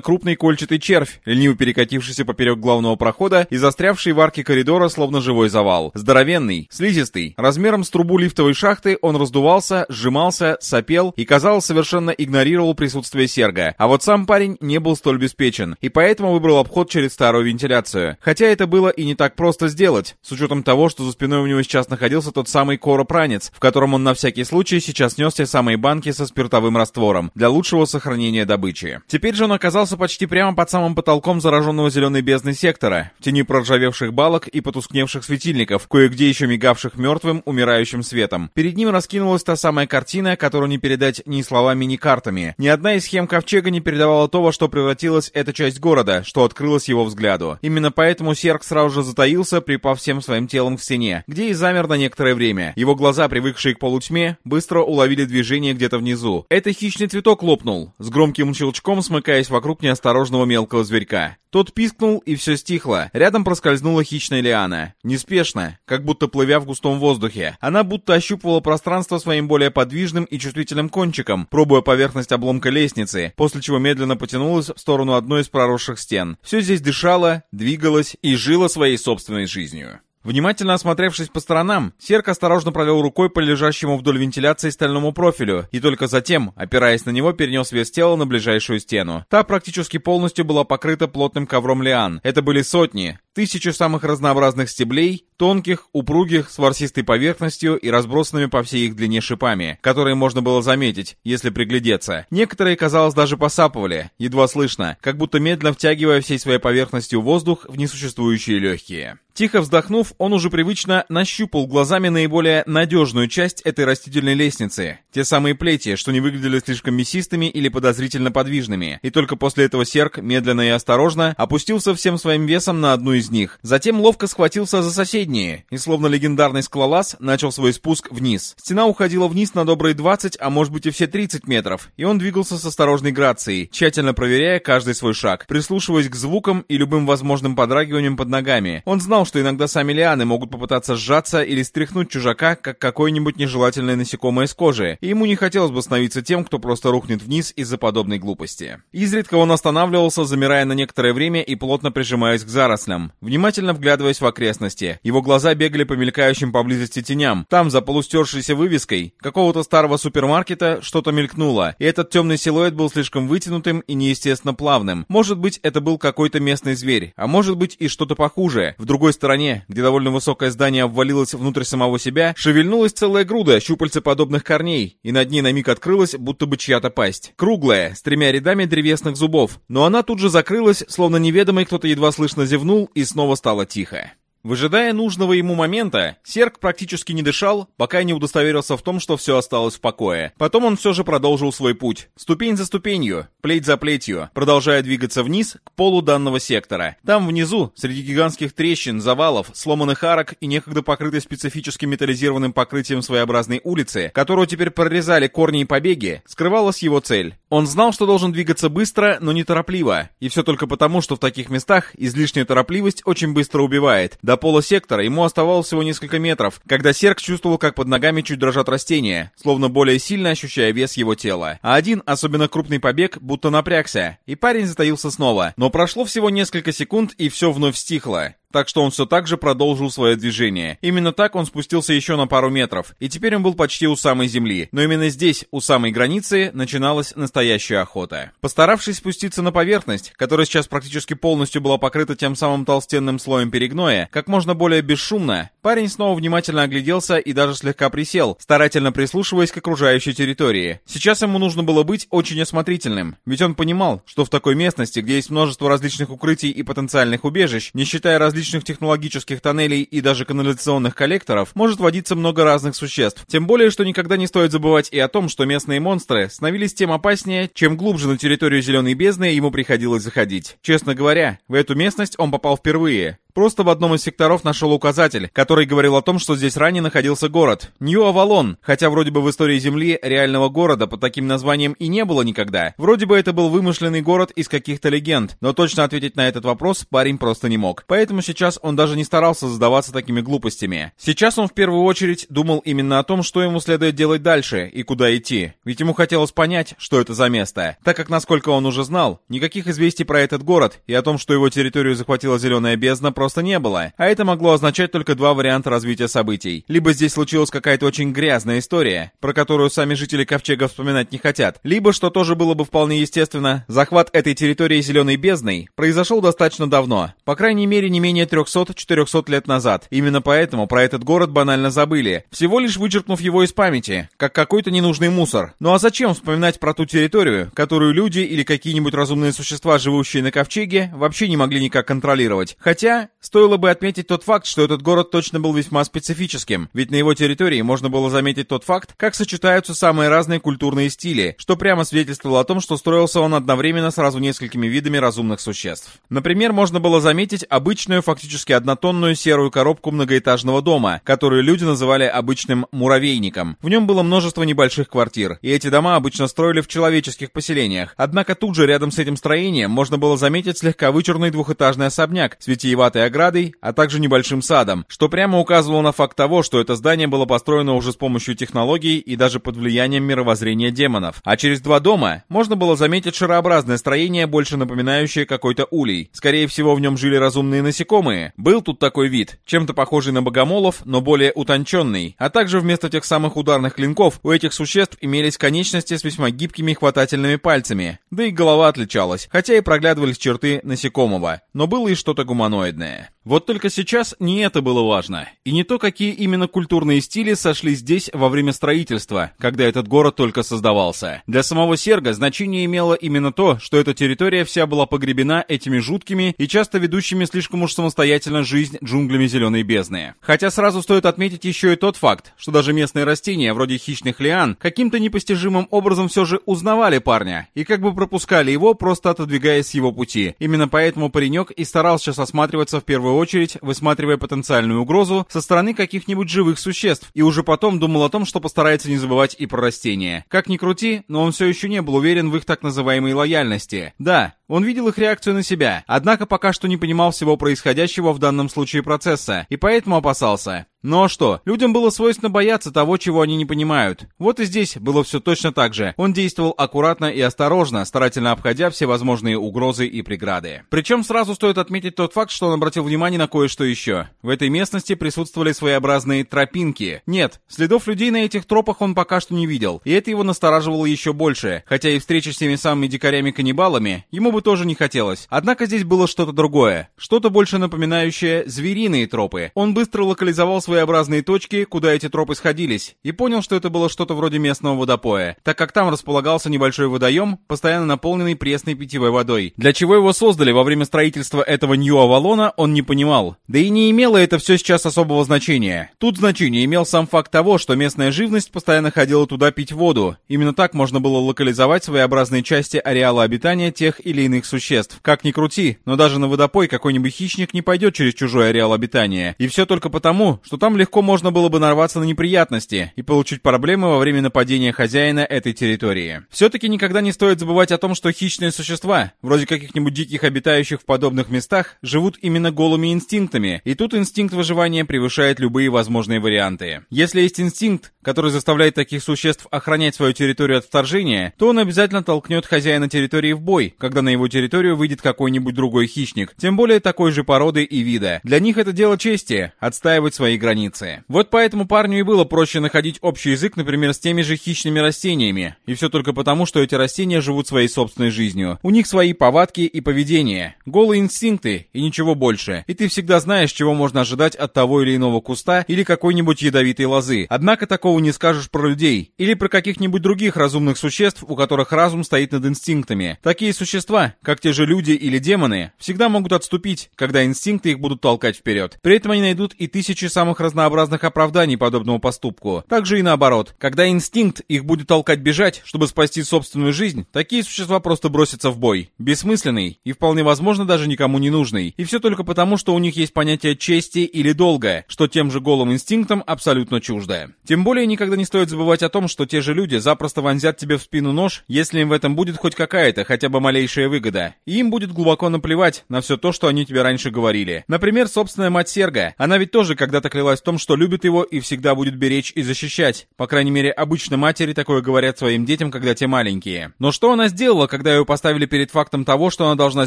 крупный кольчатый червь, лениво перекатившийся поперек главного прохода и застрявший в арке коридора словно живой завал. Здоровенный, слизистый, размером с трубу лифтовой шахты он раздувался, сжимался, сопел и, казалось, совершенно игнорировал присутствие серга. А вот сам парень не был столь беспечен, и поэтому выбрал обход через старую вентиляцию. Хотя это было и не так просто сделать, с учетом того, что за спиной у него сейчас находился тот самый коропранец, в котором он на всякий случай сейчас нес те самые банки со спиртовым раствором для лучшего сохранения добычи. Теперь же он оказался почти прямо под самым потолком зараженного зеленой бездны сектора, в тени проржавевших балок и потускневших потускневших светильников, кое-где еще мигавших мертвым, умирающим светом. Перед ним раскинулась та самая картина, которую не передать ни словами, ни картами. Ни одна из схем Ковчега не передавала то, во что превратилась эта часть города, что открылось его взгляду. Именно поэтому Серк сразу же затаился, припав всем своим телом к стене, где и замер на некоторое время. Его глаза, привыкшие к полутьме, быстро уловили движение где-то внизу. Это хищный цветок лопнул, с громким щелчком смыкаясь вокруг неосторожного мелкого зверька. Тот пискнул, и все стихло. Рядом проскользнула хищная лиана. Неспешно, как будто плывя в густом воздухе. Она будто ощупывала пространство своим более подвижным и чувствительным кончиком, пробуя поверхность обломка лестницы, после чего медленно потянулась в сторону одной из проросших стен. Все здесь дышало, двигалось и жило своей собственной жизнью. Внимательно осмотревшись по сторонам, Серк осторожно провел рукой по лежащему вдоль вентиляции стальному профилю, и только затем, опираясь на него, перенес вес тела на ближайшую стену. Та практически полностью была покрыта плотным ковром лиан. Это были сотни, тысячи самых разнообразных стеблей, тонких, упругих, с ворсистой поверхностью и разбросанными по всей их длине шипами, которые можно было заметить, если приглядеться. Некоторые, казалось, даже посапывали, едва слышно, как будто медленно втягивая всей своей поверхностью воздух в несуществующие легкие. Тихо вздохнув, он уже привычно нащупал глазами наиболее надежную часть этой растительной лестницы. Те самые плети, что не выглядели слишком мясистыми или подозрительно подвижными. И только после этого серк, медленно и осторожно, опустился всем своим весом на одну из них. Затем ловко схватился за соседние, и словно легендарный скалолаз, начал свой спуск вниз. Стена уходила вниз на добрые 20, а может быть и все 30 метров, и он двигался с осторожной грацией, тщательно проверяя каждый свой шаг, прислушиваясь к звукам и любым возможным подрагиваниям под ногами. Он знал, что иногда сами лианы могут попытаться сжаться или стряхнуть чужака, как какое-нибудь нежелательное насекомое с кожи, и ему не хотелось бы становиться тем, кто просто рухнет вниз из-за подобной глупости. Изредка он останавливался, замирая на некоторое время и плотно прижимаясь к зарослям, внимательно вглядываясь в окрестности. Его глаза бегали по мелькающим поблизости теням. Там, за полустершейся вывеской какого-то старого супермаркета, что-то мелькнуло, и этот темный силуэт был слишком вытянутым и неестественно плавным. Может быть, это был какой-то местный зверь, а может быть и что-то похуже. В другой стороне, где довольно высокое здание обвалилось внутрь самого себя, шевельнулась целая груда щупальцеподобных корней, и над ней на миг открылась, будто бы чья-то пасть. Круглая, с тремя рядами древесных зубов. Но она тут же закрылась, словно неведомый кто-то едва слышно зевнул, и снова стало тихо. Выжидая нужного ему момента, Серк практически не дышал, пока не удостоверился в том, что все осталось в покое. Потом он все же продолжил свой путь. Ступень за ступенью, плеть за плетью, продолжая двигаться вниз к полу данного сектора. Там внизу, среди гигантских трещин, завалов, сломанных арок и некогда покрытой специфическим металлизированным покрытием своеобразной улицы, которую теперь прорезали корни и побеги, скрывалась его цель. Он знал, что должен двигаться быстро, но неторопливо. И все только потому, что в таких местах излишняя торопливость очень быстро убивает. До пола сектора ему оставалось всего несколько метров, когда Серк чувствовал, как под ногами чуть дрожат растения, словно более сильно ощущая вес его тела. А один, особенно крупный побег, будто напрягся, и парень затаился снова. Но прошло всего несколько секунд, и все вновь стихло так что он все так же продолжил свое движение. Именно так он спустился еще на пару метров, и теперь он был почти у самой земли. Но именно здесь, у самой границы, начиналась настоящая охота. Постаравшись спуститься на поверхность, которая сейчас практически полностью была покрыта тем самым толстенным слоем перегноя, как можно более бесшумно, парень снова внимательно огляделся и даже слегка присел, старательно прислушиваясь к окружающей территории. Сейчас ему нужно было быть очень осмотрительным, ведь он понимал, что в такой местности, где есть множество различных укрытий и потенциальных убежищ, не считая различных различных технологических тоннелей и даже канализационных коллекторов может водиться много разных существ. Тем более, что никогда не стоит забывать и о том, что местные монстры становились тем опаснее, чем глубже на территорию Зеленой Бездны ему приходилось заходить. Честно говоря, в эту местность он попал впервые, Просто в одном из секторов нашел указатель, который говорил о том, что здесь ранее находился город. Нью-Авалон, хотя вроде бы в истории Земли реального города под таким названием и не было никогда. Вроде бы это был вымышленный город из каких-то легенд, но точно ответить на этот вопрос парень просто не мог. Поэтому сейчас он даже не старался задаваться такими глупостями. Сейчас он в первую очередь думал именно о том, что ему следует делать дальше и куда идти. Ведь ему хотелось понять, что это за место. Так как, насколько он уже знал, никаких известий про этот город и о том, что его территорию захватила зеленая бездна, просто не было, а это могло означать только два варианта развития событий. Либо здесь случилась какая-то очень грязная история, про которую сами жители Ковчега вспоминать не хотят, либо, что тоже было бы вполне естественно, захват этой территории Зеленой Бездной произошел достаточно давно, по крайней мере не менее 300-400 лет назад. Именно поэтому про этот город банально забыли, всего лишь вычеркнув его из памяти, как какой-то ненужный мусор. Ну а зачем вспоминать про ту территорию, которую люди или какие-нибудь разумные существа, живущие на Ковчеге, вообще не могли никак контролировать? Хотя, Стоило бы отметить тот факт, что этот город точно был весьма специфическим, ведь на его территории можно было заметить тот факт, как сочетаются самые разные культурные стили, что прямо свидетельствовало о том, что строился он одновременно сразу несколькими видами разумных существ. Например, можно было заметить обычную, фактически однотонную серую коробку многоэтажного дома, которую люди называли обычным муравейником. В нем было множество небольших квартир, и эти дома обычно строили в человеческих поселениях. Однако тут же рядом с этим строением можно было заметить слегка вычурный двухэтажный особняк с витиеватой оградой, а также небольшим садом, что прямо указывало на факт того, что это здание было построено уже с помощью технологий и даже под влиянием мировоззрения демонов. А через два дома можно было заметить шарообразное строение, больше напоминающее какой-то улей. Скорее всего, в нем жили разумные насекомые. Был тут такой вид, чем-то похожий на богомолов, но более утонченный. А также вместо тех самых ударных клинков у этих существ имелись конечности с весьма гибкими хватательными пальцами. Да и голова отличалась, хотя и проглядывались черты насекомого. Но было и что-то гуманоидное. there. Вот только сейчас не это было важно, и не то, какие именно культурные стили сошли здесь во время строительства, когда этот город только создавался. Для самого Серга значение имело именно то, что эта территория вся была погребена этими жуткими и часто ведущими слишком уж самостоятельно жизнь джунглями зеленой бездны. Хотя сразу стоит отметить еще и тот факт, что даже местные растения, вроде хищных лиан, каким-то непостижимым образом все же узнавали парня, и как бы пропускали его, просто отодвигаясь с его пути. Именно поэтому паренек и старался сейчас осматриваться в первую очередь высматривая потенциальную угрозу со стороны каких-нибудь живых существ, и уже потом думал о том, что постарается не забывать и про растения. Как ни крути, но он все еще не был уверен в их так называемой лояльности. Да, он видел их реакцию на себя, однако пока что не понимал всего происходящего в данном случае процесса, и поэтому опасался. А что, людям было свойственно бояться того, чего они не понимают. Вот и здесь было все точно так же. Он действовал аккуратно и осторожно, старательно обходя все возможные угрозы и преграды. Причем сразу стоит отметить тот факт, что он обратил внимание на кое-что еще. В этой местности присутствовали своеобразные тропинки. Нет, следов людей на этих тропах он пока что не видел, и это его настораживало еще больше, хотя и встреча с теми самыми дикарями-каннибалами ему бы тоже не хотелось. Однако здесь было что-то другое, что-то больше напоминающее звериные тропы. Он быстро локализовал свой своеобразные точки, куда эти тропы сходились, и понял, что это было что-то вроде местного водопоя, так как там располагался небольшой водоем, постоянно наполненный пресной питьевой водой. Для чего его создали во время строительства этого Нью-Авалона, он не понимал. Да и не имело это все сейчас особого значения. Тут значение имел сам факт того, что местная живность постоянно ходила туда пить воду. Именно так можно было локализовать своеобразные части ареала обитания тех или иных существ. Как ни крути, но даже на водопой какой-нибудь хищник не пойдет через чужой ареал обитания. И все только потому, что там легко можно было бы нарваться на неприятности и получить проблемы во время нападения хозяина этой территории. Все-таки никогда не стоит забывать о том, что хищные существа, вроде каких-нибудь диких обитающих в подобных местах, живут именно голыми инстинктами, и тут инстинкт выживания превышает любые возможные варианты. Если есть инстинкт, который заставляет таких существ охранять свою территорию от вторжения, то он обязательно толкнет хозяина территории в бой, когда на его территорию выйдет какой-нибудь другой хищник, тем более такой же породы и вида. Для них это дело чести — отстаивать свои границы. Вот поэтому парню и было проще находить общий язык, например, с теми же хищными растениями, и все только потому, что эти растения живут своей собственной жизнью. У них свои повадки и поведение, голые инстинкты и ничего больше, и ты всегда знаешь, чего можно ожидать от того или иного куста или какой-нибудь ядовитой лозы. Однако такого не скажешь про людей или про каких-нибудь других разумных существ, у которых разум стоит над инстинктами. Такие существа, как те же люди или демоны, всегда могут отступить, когда инстинкты их будут толкать вперед. При этом они найдут и тысячи самых разнообразных оправданий подобному поступку. Также и наоборот. Когда инстинкт их будет толкать бежать, чтобы спасти собственную жизнь, такие существа просто бросятся в бой. Бессмысленный и вполне возможно даже никому не нужный. И все только потому, что у них есть понятие чести или долга, что тем же голым инстинктам абсолютно чуждо. Тем более никогда не стоит забывать о том, что те же люди запросто вонзят тебе в спину нож, если им в этом будет хоть какая-то, хотя бы малейшая выгода. И им будет глубоко наплевать на все то, что они тебе раньше говорили. Например, собственная мать Серга. Она ведь тоже когда-то клялась в том, что любит его и всегда будет беречь и защищать. По крайней мере, обычно матери такое говорят своим детям, когда те маленькие. Но что она сделала, когда ее поставили перед фактом того, что она должна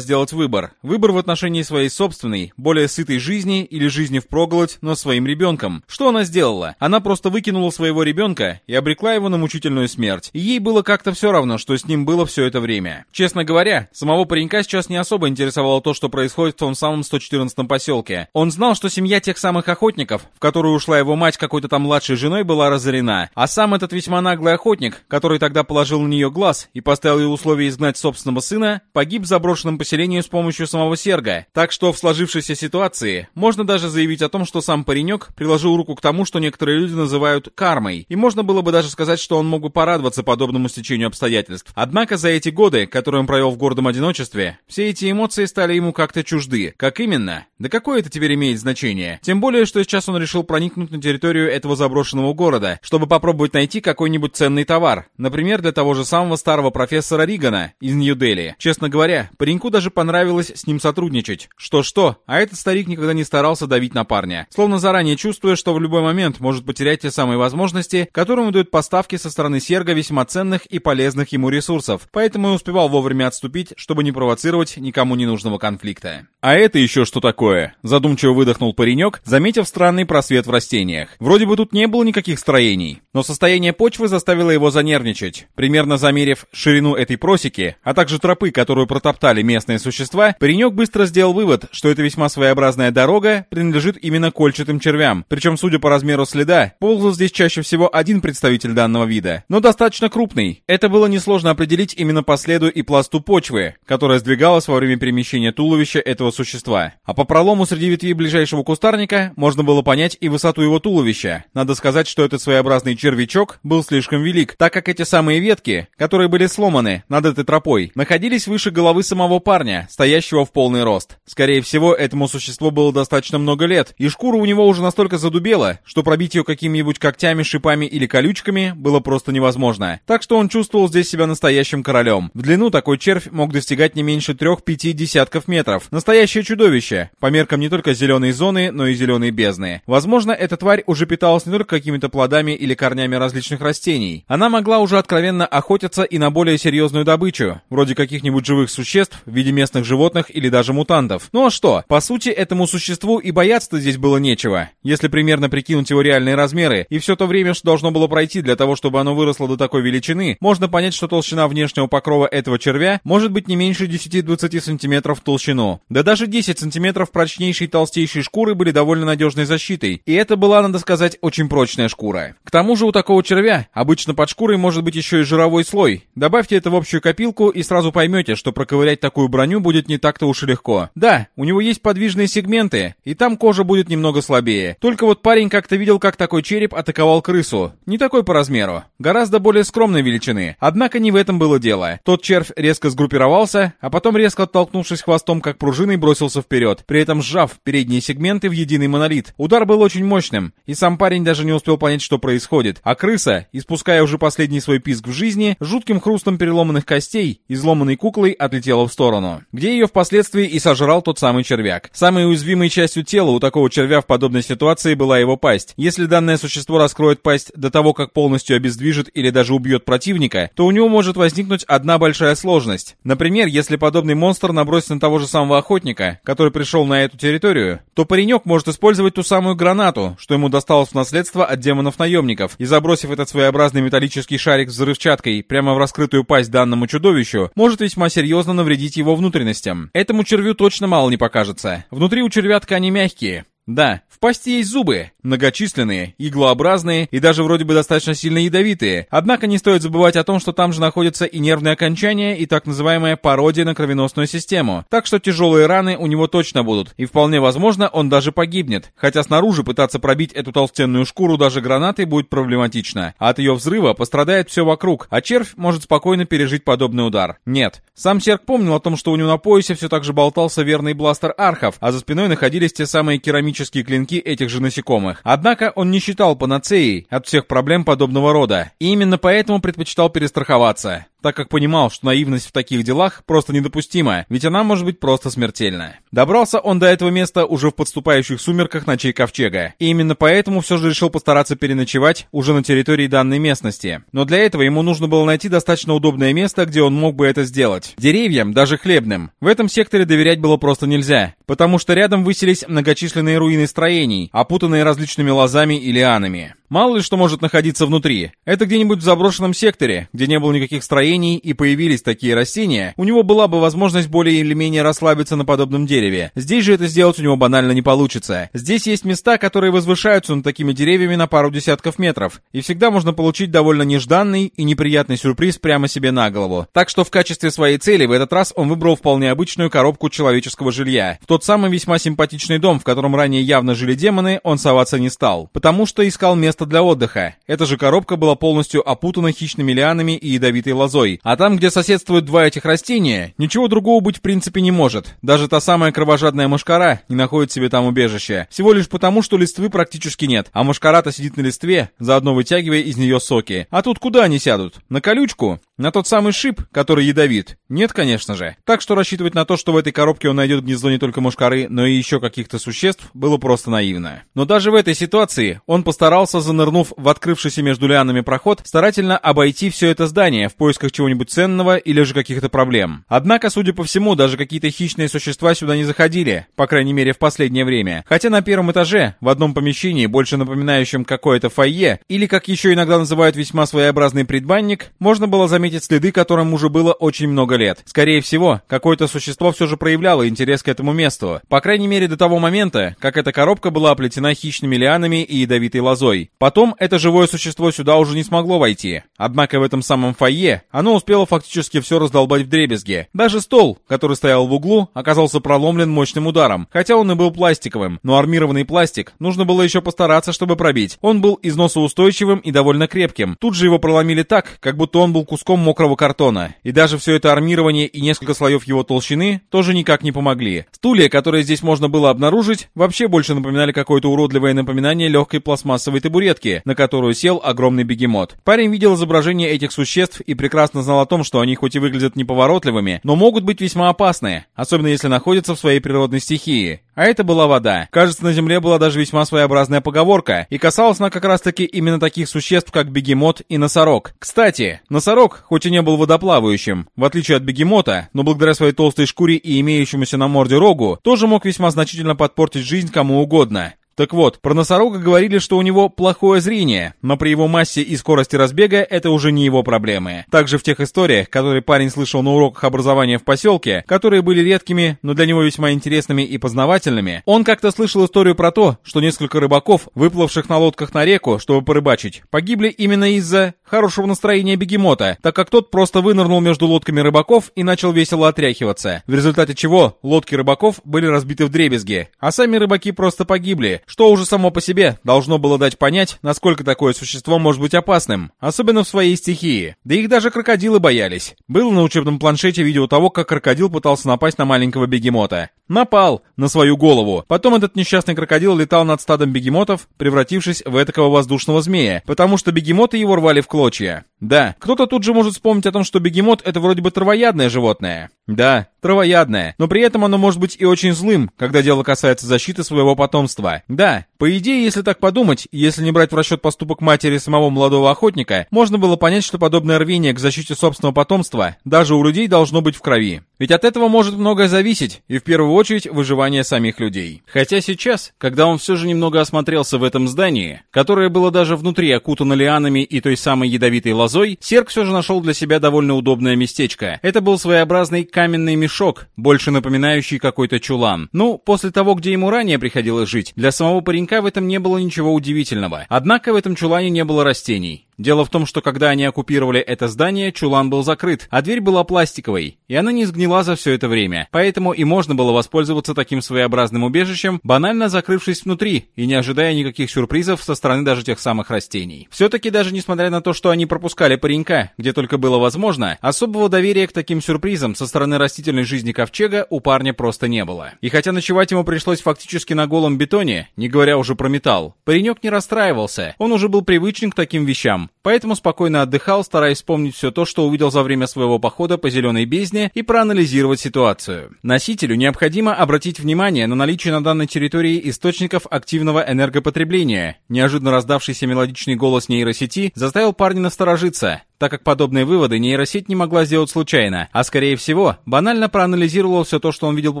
сделать выбор? Выбор в отношении своей собственной, более сытой жизни или жизни впроголодь, но своим ребенком. Что она сделала? Она просто выкинула своего ребенка и обрекла его на мучительную смерть. И ей было как-то все равно, что с ним было все это время. Честно говоря, самого паренька сейчас не особо интересовало то, что происходит в том самом 114-м поселке. Он знал, что семья тех самых охотников, в которую ушла его мать какой-то там младшей женой, была разорена. А сам этот весьма наглый охотник, который тогда положил на нее глаз и поставил ей условие изгнать собственного сына, погиб в заброшенном поселении с помощью самого Серга. Так что в сложившейся ситуации можно даже заявить о том, что сам паренек приложил руку к тому, что некоторые люди называют кармой. И можно было бы даже сказать, что он мог бы порадоваться подобному стечению обстоятельств. Однако за эти годы, которые он провел в гордом одиночестве, все эти эмоции стали ему как-то чужды. Как именно? Да какое это теперь имеет значение? Тем более, что сейчас он решил проникнуть на территорию этого заброшенного города, чтобы попробовать найти какой-нибудь ценный товар. Например, для того же самого старого профессора Ригана из Нью-Дели. Честно говоря, пареньку даже понравилось с ним сотрудничать. Что-что, а этот старик никогда не старался давить на парня. Словно заранее чувствуя, что в любой момент может потерять те самые возможности, которым дают поставки со стороны Серга весьма ценных и полезных ему ресурсов. Поэтому и успевал вовремя отступить, чтобы не провоцировать никому ненужного конфликта. А это еще что такое? Задумчиво выдохнул паренек, заметив странный просвет в растениях. Вроде бы тут не было никаких строений, но состояние почвы заставило его занервничать. Примерно замерив ширину этой просеки, а также тропы, которую протоптали местные существа, паренек быстро сделал вывод, что эта весьма своеобразная дорога принадлежит именно кольчатым червям. Причем, судя по размеру следа, ползал здесь чаще всего один представитель данного вида, но достаточно крупный. Это было несложно определить именно по следу и пласту почвы, которая сдвигалась во время перемещения туловища этого существа. А по пролому среди ветвей ближайшего кустарника можно было понять и высоту его туловища. Надо сказать, что этот своеобразный червячок был слишком велик, так как эти самые ветки, которые были сломаны над этой тропой, находились выше головы самого парня, стоящего в полный рост. Скорее всего, этому существу было достаточно много лет, и шкура у него уже настолько задубела, что пробить ее какими-нибудь когтями, шипами или колючками было просто невозможно. Так что он чувствовал здесь себя настоящим королем. В длину такой червь мог достигать не меньше трех-пяти десятков метров. Настоящее чудовище, по меркам не только зеленой зоны, но и зеленой бездны. Возможно, эта тварь уже питалась не только какими-то плодами или корнями различных растений. Она могла уже откровенно охотиться и на более серьезную добычу, вроде каких-нибудь живых существ в виде местных животных или даже мутантов. Ну а что? По сути, этому существу и бояться здесь было нечего. Если примерно прикинуть его реальные размеры и все то время, что должно было пройти для того, чтобы оно выросло до такой величины, можно понять, что толщина внешнего покрова этого червя может быть не меньше 10-20 сантиметров в толщину. Да даже 10 сантиметров прочнейшей толстейшей шкуры были довольно надежной защитой защитой, и это была, надо сказать, очень прочная шкура. К тому же у такого червя обычно под шкурой может быть еще и жировой слой. Добавьте это в общую копилку и сразу поймете, что проковырять такую броню будет не так-то уж и легко. Да, у него есть подвижные сегменты, и там кожа будет немного слабее. Только вот парень как-то видел, как такой череп атаковал крысу. Не такой по размеру, гораздо более скромной величины. Однако не в этом было дело. Тот червь резко сгруппировался, а потом резко оттолкнувшись хвостом как пружиной бросился вперед, при этом сжав передние сегменты в единый монолит. Удар был очень мощным, и сам парень даже не успел понять, что происходит. А крыса, испуская уже последний свой писк в жизни, жутким хрустом переломанных костей, изломанной куклой отлетела в сторону, где ее впоследствии и сожрал тот самый червяк. Самой уязвимой частью тела у такого червя в подобной ситуации была его пасть. Если данное существо раскроет пасть до того, как полностью обездвижит или даже убьет противника, то у него может возникнуть одна большая сложность. Например, если подобный монстр набросится на того же самого охотника, который пришел на эту территорию, то паренек может использовать ту самую гранату, что ему досталось в наследство от демонов-наемников, и забросив этот своеобразный металлический шарик с взрывчаткой прямо в раскрытую пасть данному чудовищу, может весьма серьезно навредить его внутренностям. Этому червю точно мало не покажется. Внутри у червя ткани мягкие, да, в пасти есть зубы, многочисленные, иглообразные и даже вроде бы достаточно сильно ядовитые. Однако не стоит забывать о том, что там же находятся и нервные окончания, и так называемая пародия на кровеносную систему. Так что тяжелые раны у него точно будут, и вполне возможно он даже погибнет. Хотя снаружи пытаться пробить эту толстенную шкуру даже гранатой будет проблематично. От ее взрыва пострадает все вокруг, а червь может спокойно пережить подобный удар. Нет. Сам Серк помнил о том, что у него на поясе все так же болтался верный бластер архов, а за спиной находились те самые керамические металлические клинки этих же насекомых. Однако он не считал панацеей от всех проблем подобного рода, и именно поэтому предпочитал перестраховаться так как понимал, что наивность в таких делах просто недопустима, ведь она может быть просто смертельна. Добрался он до этого места уже в подступающих сумерках ночей Ковчега, и именно поэтому все же решил постараться переночевать уже на территории данной местности. Но для этого ему нужно было найти достаточно удобное место, где он мог бы это сделать. Деревьям, даже хлебным. В этом секторе доверять было просто нельзя, потому что рядом высились многочисленные руины строений, опутанные различными лозами и лианами. Мало ли что может находиться внутри. Это где-нибудь в заброшенном секторе, где не было никаких строений и появились такие растения, у него была бы возможность более или менее расслабиться на подобном дереве. Здесь же это сделать у него банально не получится. Здесь есть места, которые возвышаются над такими деревьями на пару десятков метров, и всегда можно получить довольно нежданный и неприятный сюрприз прямо себе на голову. Так что в качестве своей цели в этот раз он выбрал вполне обычную коробку человеческого жилья. В тот самый весьма симпатичный дом, в котором ранее явно жили демоны, он соваться не стал, потому что искал место место для отдыха. Эта же коробка была полностью опутана хищными лианами и ядовитой лозой. А там, где соседствуют два этих растения, ничего другого быть в принципе не может. Даже та самая кровожадная мошкара не находит себе там убежище. Всего лишь потому, что листвы практически нет. А мошкара-то сидит на листве, заодно вытягивая из нее соки. А тут куда они сядут? На колючку? На тот самый шип, который ядовит? Нет, конечно же. Так что рассчитывать на то, что в этой коробке он найдет гнездо не только мушкары, но и еще каких-то существ, было просто наивно. Но даже в этой ситуации он постарался, занырнув в открывшийся между лианами проход, старательно обойти все это здание в поисках чего-нибудь ценного или же каких-то проблем. Однако, судя по всему, даже какие-то хищные существа сюда не заходили, по крайней мере в последнее время. Хотя на первом этаже, в одном помещении, больше напоминающем какое-то фойе, или как еще иногда называют весьма своеобразный предбанник, можно было заметить заметить следы, которым уже было очень много лет. Скорее всего, какое-то существо все же проявляло интерес к этому месту. По крайней мере, до того момента, как эта коробка была оплетена хищными лианами и ядовитой лозой. Потом это живое существо сюда уже не смогло войти. Однако в этом самом фойе оно успело фактически все раздолбать в дребезге. Даже стол, который стоял в углу, оказался проломлен мощным ударом, хотя он и был пластиковым, но армированный пластик нужно было еще постараться, чтобы пробить. Он был износоустойчивым и довольно крепким. Тут же его проломили так, как будто он был куском куском мокрого картона. И даже все это армирование и несколько слоев его толщины тоже никак не помогли. Стулья, которые здесь можно было обнаружить, вообще больше напоминали какое-то уродливое напоминание легкой пластмассовой табуретки, на которую сел огромный бегемот. Парень видел изображение этих существ и прекрасно знал о том, что они хоть и выглядят неповоротливыми, но могут быть весьма опасны, особенно если находятся в своей природной стихии. А это была вода. Кажется, на Земле была даже весьма своеобразная поговорка, и касалась она как раз-таки именно таких существ, как бегемот и носорог. Кстати, носорог, хоть и не был водоплавающим, в отличие от бегемота, но благодаря своей толстой шкуре и имеющемуся на морде рогу, тоже мог весьма значительно подпортить жизнь кому угодно. Так вот, про носорога говорили, что у него плохое зрение, но при его массе и скорости разбега это уже не его проблемы. Также в тех историях, которые парень слышал на уроках образования в поселке, которые были редкими, но для него весьма интересными и познавательными, он как-то слышал историю про то, что несколько рыбаков, выплывших на лодках на реку, чтобы порыбачить, погибли именно из-за хорошего настроения бегемота, так как тот просто вынырнул между лодками рыбаков и начал весело отряхиваться, в результате чего лодки рыбаков были разбиты в дребезги, а сами рыбаки просто погибли, что уже само по себе должно было дать понять, насколько такое существо может быть опасным, особенно в своей стихии. Да их даже крокодилы боялись. Было на учебном планшете видео того, как крокодил пытался напасть на маленького бегемота. Напал на свою голову. Потом этот несчастный крокодил летал над стадом бегемотов, превратившись в этакого воздушного змея, потому что бегемоты его рвали в клочья. Да, кто-то тут же может вспомнить о том, что бегемот это вроде бы травоядное животное. Да, травоядное, но при этом оно может быть и очень злым, когда дело касается защиты своего потомства. Да, по идее, если так подумать, если не брать в расчет поступок матери самого молодого охотника, можно было понять, что подобное рвение к защите собственного потомства даже у людей должно быть в крови. Ведь от этого может многое зависеть, и в первую очередь выживание самих людей. Хотя сейчас, когда он все же немного осмотрелся в этом здании, которое было даже внутри окутано лианами и той самой ядовитой лозой, Серк все же нашел для себя довольно удобное местечко. Это был своеобразный каменный мешок, больше напоминающий какой-то чулан. Ну, после того, где ему ранее приходилось жить, для самого паренька в этом не было ничего удивительного. Однако в этом чулане не было растений. Дело в том, что когда они оккупировали это здание, чулан был закрыт, а дверь была пластиковой, и она не сгнила за все это время. Поэтому и можно было воспользоваться таким своеобразным убежищем, банально закрывшись внутри и не ожидая никаких сюрпризов со стороны даже тех самых растений. Все-таки даже несмотря на то, что они пропускали паренька, где только было возможно, особого доверия к таким сюрпризам со стороны растительной жизни ковчега у парня просто не было. И хотя ночевать ему пришлось фактически на голом бетоне, не говоря уже про металл, паренек не расстраивался, он уже был привычен к таким вещам, поэтому спокойно отдыхал, стараясь вспомнить все то, что увидел за время своего похода по зеленой бездне и проанализировать ситуацию. Носителю необходимо обратить внимание на наличие на данной территории источников активного энергопотребления. Неожиданно раздавшийся мелодичный голос нейросети заставил парня насторожиться так как подобные выводы нейросеть не могла сделать случайно, а скорее всего, банально проанализировала все то, что он видел по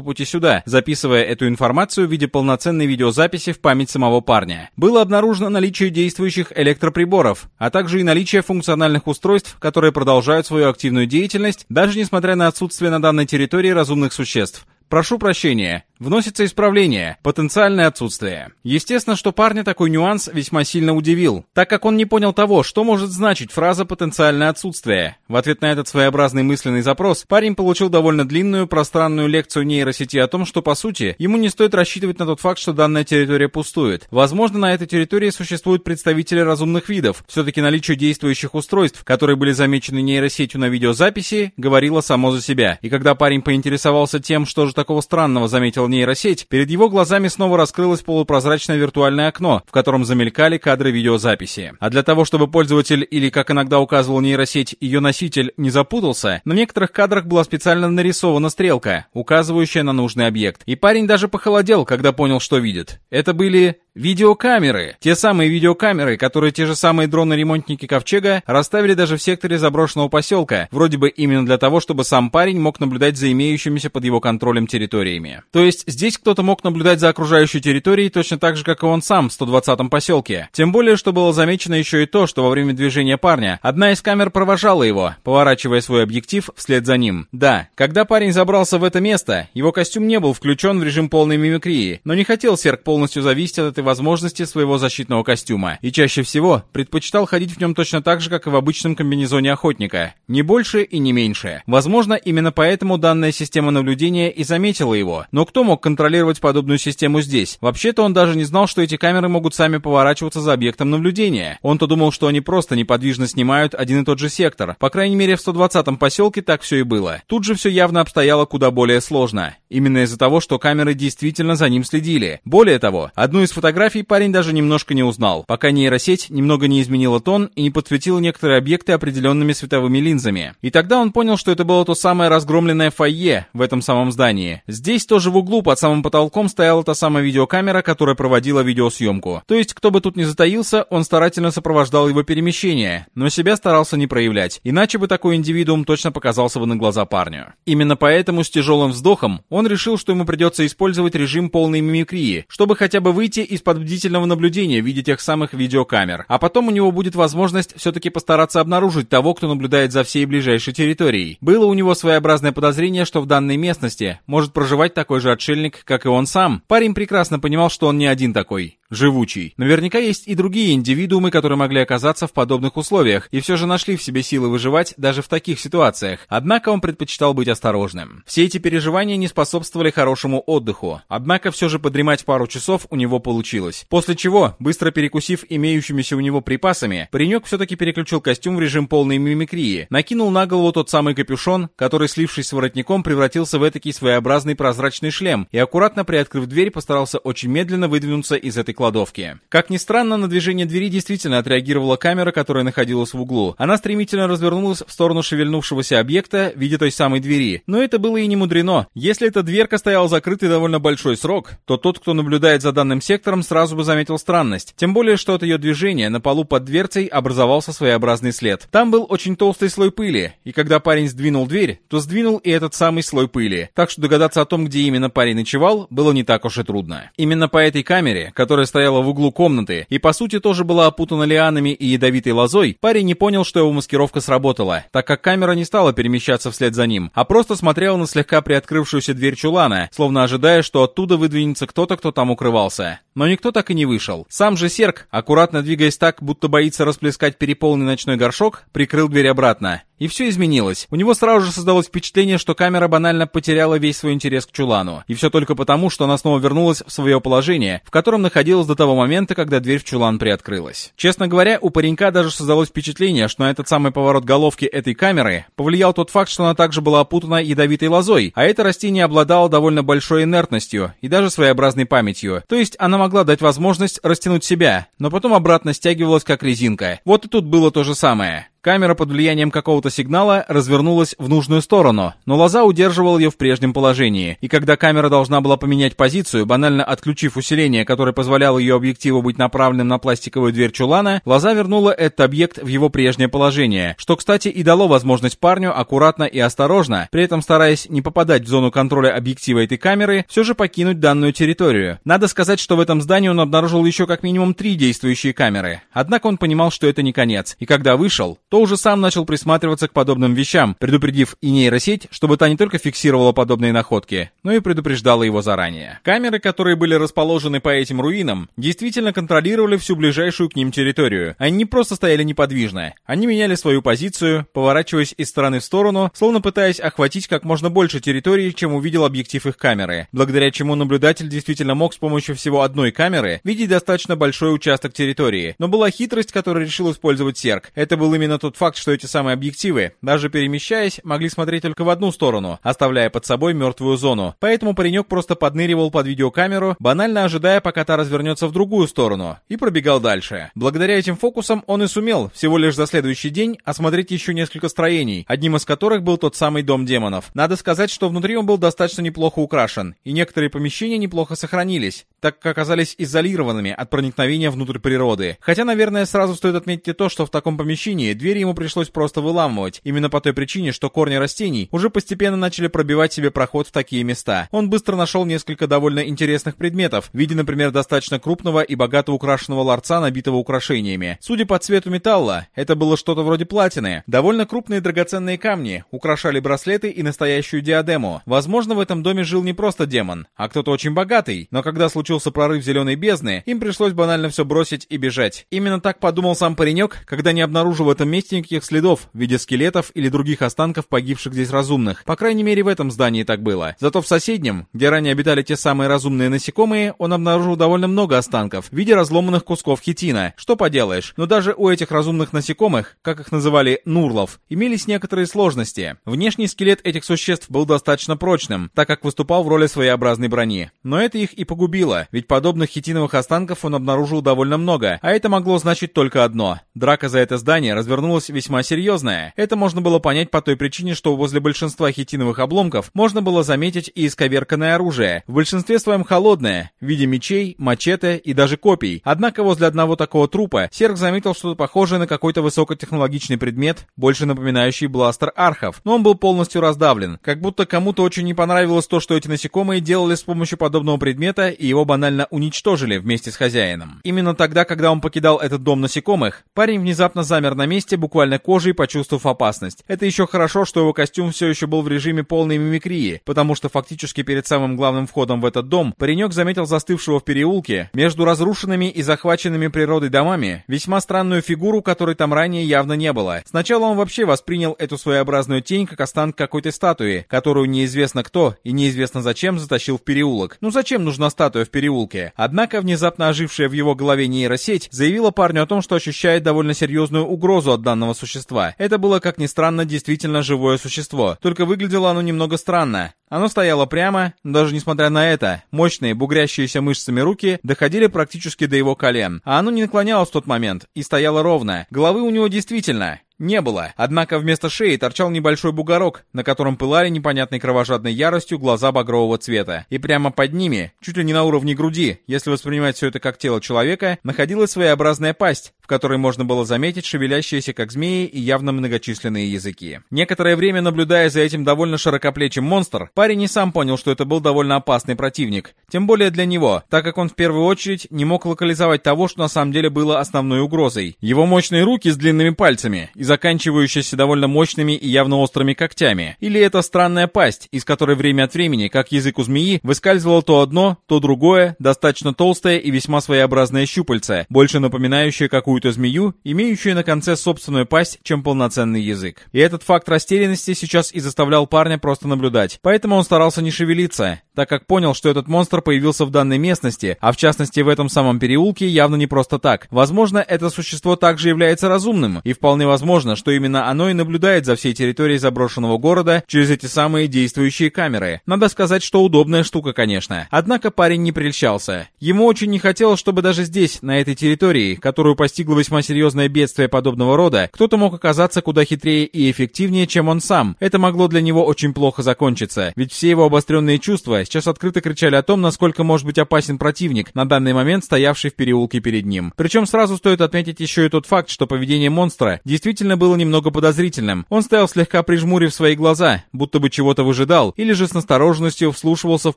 пути сюда, записывая эту информацию в виде полноценной видеозаписи в память самого парня. Было обнаружено наличие действующих электроприборов, а также и наличие функциональных устройств, которые продолжают свою активную деятельность, даже несмотря на отсутствие на данной территории разумных существ. Прошу прощения, Вносится исправление, потенциальное отсутствие. Естественно, что парня такой нюанс весьма сильно удивил, так как он не понял того, что может значить фраза «потенциальное отсутствие». В ответ на этот своеобразный мысленный запрос парень получил довольно длинную пространную лекцию нейросети о том, что по сути ему не стоит рассчитывать на тот факт, что данная территория пустует. Возможно, на этой территории существуют представители разумных видов. Все-таки наличие действующих устройств, которые были замечены нейросетью на видеозаписи, говорило само за себя. И когда парень поинтересовался тем, что же такого странного заметил нейросеть, перед его глазами снова раскрылось полупрозрачное виртуальное окно, в котором замелькали кадры видеозаписи. А для того, чтобы пользователь, или как иногда указывал нейросеть, ее носитель, не запутался, на некоторых кадрах была специально нарисована стрелка, указывающая на нужный объект. И парень даже похолодел, когда понял, что видит. Это были Видеокамеры. Те самые видеокамеры, которые те же самые дроны-ремонтники Ковчега расставили даже в секторе заброшенного поселка, вроде бы именно для того, чтобы сам парень мог наблюдать за имеющимися под его контролем территориями. То есть здесь кто-то мог наблюдать за окружающей территорией точно так же, как и он сам в 120-м поселке. Тем более, что было замечено еще и то, что во время движения парня одна из камер провожала его, поворачивая свой объектив вслед за ним. Да, когда парень забрался в это место, его костюм не был включен в режим полной мимикрии, но не хотел Серк полностью зависеть от этой возможности своего защитного костюма, и чаще всего предпочитал ходить в нем точно так же, как и в обычном комбинезоне охотника, не больше и не меньше. Возможно, именно поэтому данная система наблюдения и заметила его, но кто мог контролировать подобную систему здесь? Вообще-то он даже не знал, что эти камеры могут сами поворачиваться за объектом наблюдения. Он-то думал, что они просто неподвижно снимают один и тот же сектор. По крайней мере, в 120-м поселке так все и было. Тут же все явно обстояло куда более сложно. Именно из-за того, что камеры действительно за ним следили. Более того, одну из фотографий фотографий парень даже немножко не узнал, пока нейросеть немного не изменила тон и не подсветила некоторые объекты определенными световыми линзами. И тогда он понял, что это было то самое разгромленное фойе в этом самом здании. Здесь тоже в углу под самым потолком стояла та самая видеокамера, которая проводила видеосъемку. То есть, кто бы тут ни затаился, он старательно сопровождал его перемещение, но себя старался не проявлять, иначе бы такой индивидуум точно показался бы на глаза парню. Именно поэтому с тяжелым вздохом он решил, что ему придется использовать режим полной мимикрии, чтобы хотя бы выйти из из-под бдительного наблюдения в виде тех самых видеокамер. А потом у него будет возможность все-таки постараться обнаружить того, кто наблюдает за всей ближайшей территорией. Было у него своеобразное подозрение, что в данной местности может проживать такой же отшельник, как и он сам. Парень прекрасно понимал, что он не один такой живучий. Наверняка есть и другие индивидуумы, которые могли оказаться в подобных условиях, и все же нашли в себе силы выживать даже в таких ситуациях. Однако он предпочитал быть осторожным. Все эти переживания не способствовали хорошему отдыху. Однако все же подремать пару часов у него получилось. После чего, быстро перекусив имеющимися у него припасами, паренек все-таки переключил костюм в режим полной мимикрии, накинул на голову тот самый капюшон, который, слившись с воротником, превратился в этакий своеобразный прозрачный шлем, и аккуратно приоткрыв дверь, постарался очень медленно выдвинуться из этой кладовки. Как ни странно, на движение двери действительно отреагировала камера, которая находилась в углу. Она стремительно развернулась в сторону шевельнувшегося объекта в виде той самой двери. Но это было и не мудрено. Если эта дверка стояла закрытой довольно большой срок, то тот, кто наблюдает за данным сектором, сразу бы заметил странность. Тем более, что от ее движения на полу под дверцей образовался своеобразный след. Там был очень толстый слой пыли, и когда парень сдвинул дверь, то сдвинул и этот самый слой пыли. Так что догадаться о том, где именно парень ночевал, было не так уж и трудно. Именно по этой камере, которая стояла в углу комнаты и по сути тоже была опутана лианами и ядовитой лозой, парень не понял, что его маскировка сработала, так как камера не стала перемещаться вслед за ним, а просто смотрела на слегка приоткрывшуюся дверь чулана, словно ожидая, что оттуда выдвинется кто-то, кто там укрывался. Но никто так и не вышел. Сам же Серк, аккуратно двигаясь так, будто боится расплескать переполненный ночной горшок, прикрыл дверь обратно. И все изменилось. У него сразу же создалось впечатление, что камера банально потеряла весь свой интерес к чулану. И все только потому, что она снова вернулась в свое положение, в котором находилась до того момента, когда дверь в чулан приоткрылась. Честно говоря, у паренька даже создалось впечатление, что на этот самый поворот головки этой камеры повлиял тот факт, что она также была опутана ядовитой лозой, а это растение обладало довольно большой инертностью и даже своеобразной памятью. То есть она могла дать возможность растянуть себя, но потом обратно стягивалась как резинка. Вот и тут было то же самое. Камера под влиянием какого-то сигнала развернулась в нужную сторону, но лоза удерживала ее в прежнем положении. И когда камера должна была поменять позицию, банально отключив усиление, которое позволяло ее объективу быть направленным на пластиковую дверь чулана, лоза вернула этот объект в его прежнее положение, что, кстати, и дало возможность парню аккуратно и осторожно, при этом стараясь не попадать в зону контроля объектива этой камеры, все же покинуть данную территорию. Надо сказать, что в этом здании он обнаружил еще как минимум три действующие камеры. Однако он понимал, что это не конец. И когда вышел, то уже сам начал присматриваться к подобным вещам, предупредив и нейросеть, чтобы та не только фиксировала подобные находки, но и предупреждала его заранее. Камеры, которые были расположены по этим руинам, действительно контролировали всю ближайшую к ним территорию. Они не просто стояли неподвижно, они меняли свою позицию, поворачиваясь из стороны в сторону, словно пытаясь охватить как можно больше территории, чем увидел объектив их камеры, благодаря чему наблюдатель действительно мог с помощью всего одной камеры видеть достаточно большой участок территории. Но была хитрость, которую решил использовать Серк. Это был именно тот факт, что эти самые объективы, даже перемещаясь, могли смотреть только в одну сторону, оставляя под собой мертвую зону. Поэтому паренек просто подныривал под видеокамеру, банально ожидая, пока та развернется в другую сторону, и пробегал дальше. Благодаря этим фокусам он и сумел, всего лишь за следующий день, осмотреть еще несколько строений, одним из которых был тот самый Дом демонов. Надо сказать, что внутри он был достаточно неплохо украшен, и некоторые помещения неплохо сохранились, так как оказались изолированными от проникновения внутрь природы. Хотя, наверное, сразу стоит отметить и то, что в таком помещении двери ему пришлось просто выламывать, именно по той причине, что корни растений уже постепенно начали пробивать себе проход в такие места. Он быстро нашел несколько довольно интересных предметов, в виде, например, достаточно крупного и богато украшенного ларца, набитого украшениями. Судя по цвету металла, это было что-то вроде платины. Довольно крупные драгоценные камни украшали браслеты и настоящую диадему. Возможно, в этом доме жил не просто демон, а кто-то очень богатый, но когда случился прорыв зеленой бездны, им пришлось банально все бросить и бежать. Именно так подумал сам паренек, когда не обнаружил в этом месте никаких следов в виде скелетов или других останков погибших здесь разумных. По крайней мере, в этом здании так было. Зато в соседнем, где ранее обитали те самые разумные насекомые, он обнаружил довольно много останков в виде разломанных кусков хитина. Что поделаешь, но даже у этих разумных насекомых, как их называли нурлов, имелись некоторые сложности. Внешний скелет этих существ был достаточно прочным, так как выступал в роли своеобразной брони. Но это их и погубило, ведь подобных хитиновых останков он обнаружил довольно много, а это могло значить только одно. Драка за это здание развернулась развернулась весьма серьезная. Это можно было понять по той причине, что возле большинства хитиновых обломков можно было заметить и исковерканное оружие, в большинстве своем холодное, в виде мечей, мачете и даже копий. Однако возле одного такого трупа Серг заметил что-то похожее на какой-то высокотехнологичный предмет, больше напоминающий бластер архов, но он был полностью раздавлен, как будто кому-то очень не понравилось то, что эти насекомые делали с помощью подобного предмета, и его банально уничтожили вместе с хозяином. Именно тогда, когда он покидал этот дом насекомых, парень внезапно замер на месте, буквально кожей почувствовав опасность. Это еще хорошо, что его костюм все еще был в режиме полной мимикрии, потому что фактически перед самым главным входом в этот дом паренек заметил застывшего в переулке между разрушенными и захваченными природой домами весьма странную фигуру, которой там ранее явно не было. Сначала он вообще воспринял эту своеобразную тень как останок какой-то статуи, которую неизвестно кто и неизвестно зачем затащил в переулок. Ну зачем нужна статуя в переулке? Однако внезапно ожившая в его голове нейросеть заявила парню о том, что ощущает довольно серьезную угрозу от данного существа. Это было, как ни странно, действительно живое существо, только выглядело оно немного странно. Оно стояло прямо, даже несмотря на это, мощные, бугрящиеся мышцами руки доходили практически до его колен, а оно не наклонялось в тот момент и стояло ровно. Головы у него действительно не было. Однако вместо шеи торчал небольшой бугорок, на котором пылали непонятной кровожадной яростью глаза багрового цвета. И прямо под ними, чуть ли не на уровне груди, если воспринимать все это как тело человека, находилась своеобразная пасть, в которой можно было заметить шевелящиеся как змеи и явно многочисленные языки. Некоторое время наблюдая за этим довольно широкоплечим монстр, парень и сам понял, что это был довольно опасный противник. Тем более для него, так как он в первую очередь не мог локализовать того, что на самом деле было основной угрозой. Его мощные руки с длинными пальцами и заканчивающиеся довольно мощными и явно острыми когтями. Или это странная пасть, из которой время от времени, как язык у змеи, выскальзывало то одно, то другое, достаточно толстое и весьма своеобразное щупальце, больше напоминающее какую какую-то змею, имеющую на конце собственную пасть, чем полноценный язык. И этот факт растерянности сейчас и заставлял парня просто наблюдать. Поэтому он старался не шевелиться, так как понял, что этот монстр появился в данной местности, а в частности в этом самом переулке явно не просто так. Возможно, это существо также является разумным, и вполне возможно, что именно оно и наблюдает за всей территорией заброшенного города через эти самые действующие камеры. Надо сказать, что удобная штука, конечно. Однако парень не прельщался. Ему очень не хотелось, чтобы даже здесь, на этой территории, которую постиг настигло весьма серьезное бедствие подобного рода, кто-то мог оказаться куда хитрее и эффективнее, чем он сам. Это могло для него очень плохо закончиться, ведь все его обостренные чувства сейчас открыто кричали о том, насколько может быть опасен противник, на данный момент стоявший в переулке перед ним. Причем сразу стоит отметить еще и тот факт, что поведение монстра действительно было немного подозрительным. Он стоял слегка прижмурив свои глаза, будто бы чего-то выжидал, или же с настороженностью вслушивался в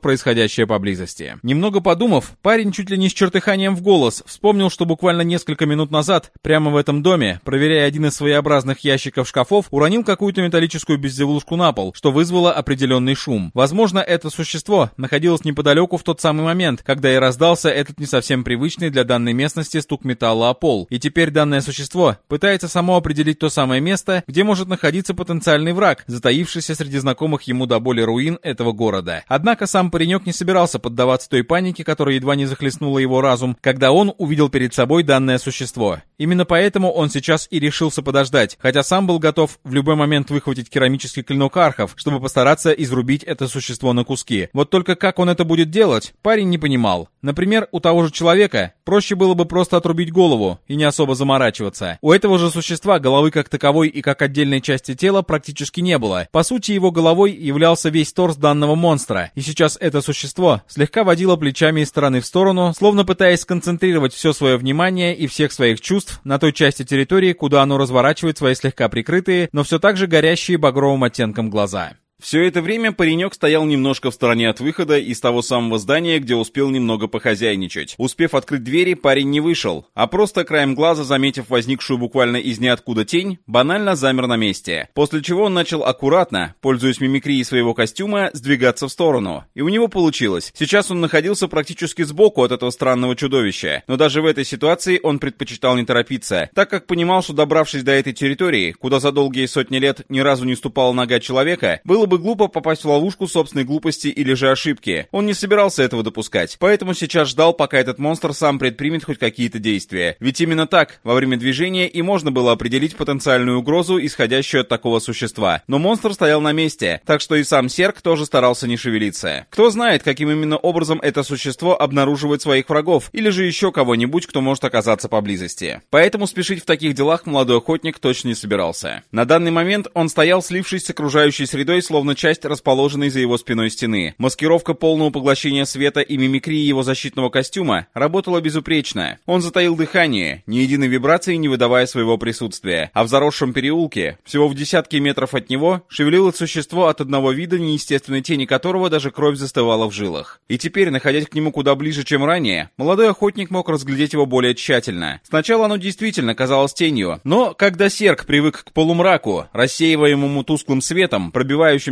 происходящее поблизости. Немного подумав, парень чуть ли не с чертыханием в голос вспомнил, что буквально несколько минут назад, прямо в этом доме, проверяя один из своеобразных ящиков шкафов, уронил какую-то металлическую безделушку на пол, что вызвало определенный шум. Возможно, это существо находилось неподалеку в тот самый момент, когда и раздался этот не совсем привычный для данной местности стук металла о пол. И теперь данное существо пытается само определить то самое место, где может находиться потенциальный враг, затаившийся среди знакомых ему до боли руин этого города. Однако сам паренек не собирался поддаваться той панике, которая едва не захлестнула его разум, когда он увидел перед собой данное существо. Именно поэтому он сейчас и решился подождать, хотя сам был готов в любой момент выхватить керамический клинок архов, чтобы постараться изрубить это существо на куски. Вот только как он это будет делать, парень не понимал. Например, у того же человека проще было бы просто отрубить голову и не особо заморачиваться. У этого же существа головы как таковой и как отдельной части тела практически не было. По сути, его головой являлся весь торс данного монстра, и сейчас это существо слегка водило плечами из стороны в сторону, словно пытаясь сконцентрировать все свое внимание и всех своих чувств на той части территории, куда оно разворачивает свои слегка прикрытые, но все так же горящие багровым оттенком глаза. Все это время паренек стоял немножко в стороне от выхода из того самого здания, где успел немного похозяйничать. Успев открыть двери, парень не вышел, а просто краем глаза, заметив возникшую буквально из ниоткуда тень, банально замер на месте. После чего он начал аккуратно, пользуясь мимикрией своего костюма, сдвигаться в сторону. И у него получилось. Сейчас он находился практически сбоку от этого странного чудовища. Но даже в этой ситуации он предпочитал не торопиться, так как понимал, что добравшись до этой территории, куда за долгие сотни лет ни разу не ступала нога человека, было бы бы глупо попасть в ловушку собственной глупости или же ошибки. Он не собирался этого допускать, поэтому сейчас ждал, пока этот монстр сам предпримет хоть какие-то действия. Ведь именно так, во время движения и можно было определить потенциальную угрозу, исходящую от такого существа. Но монстр стоял на месте, так что и сам Серк тоже старался не шевелиться. Кто знает, каким именно образом это существо обнаруживает своих врагов, или же еще кого-нибудь, кто может оказаться поблизости. Поэтому спешить в таких делах молодой охотник точно не собирался. На данный момент он стоял, слившись с окружающей средой, словно часть расположенной за его спиной стены. Маскировка полного поглощения света и мимикрии его защитного костюма работала безупречно. Он затаил дыхание, ни единой вибрации не выдавая своего присутствия. А в заросшем переулке, всего в десятки метров от него, шевелилось существо от одного вида, неестественной тени которого даже кровь застывала в жилах. И теперь, находясь к нему куда ближе, чем ранее, молодой охотник мог разглядеть его более тщательно. Сначала оно действительно казалось тенью, но когда серк привык к полумраку, рассеиваемому тусклым светом,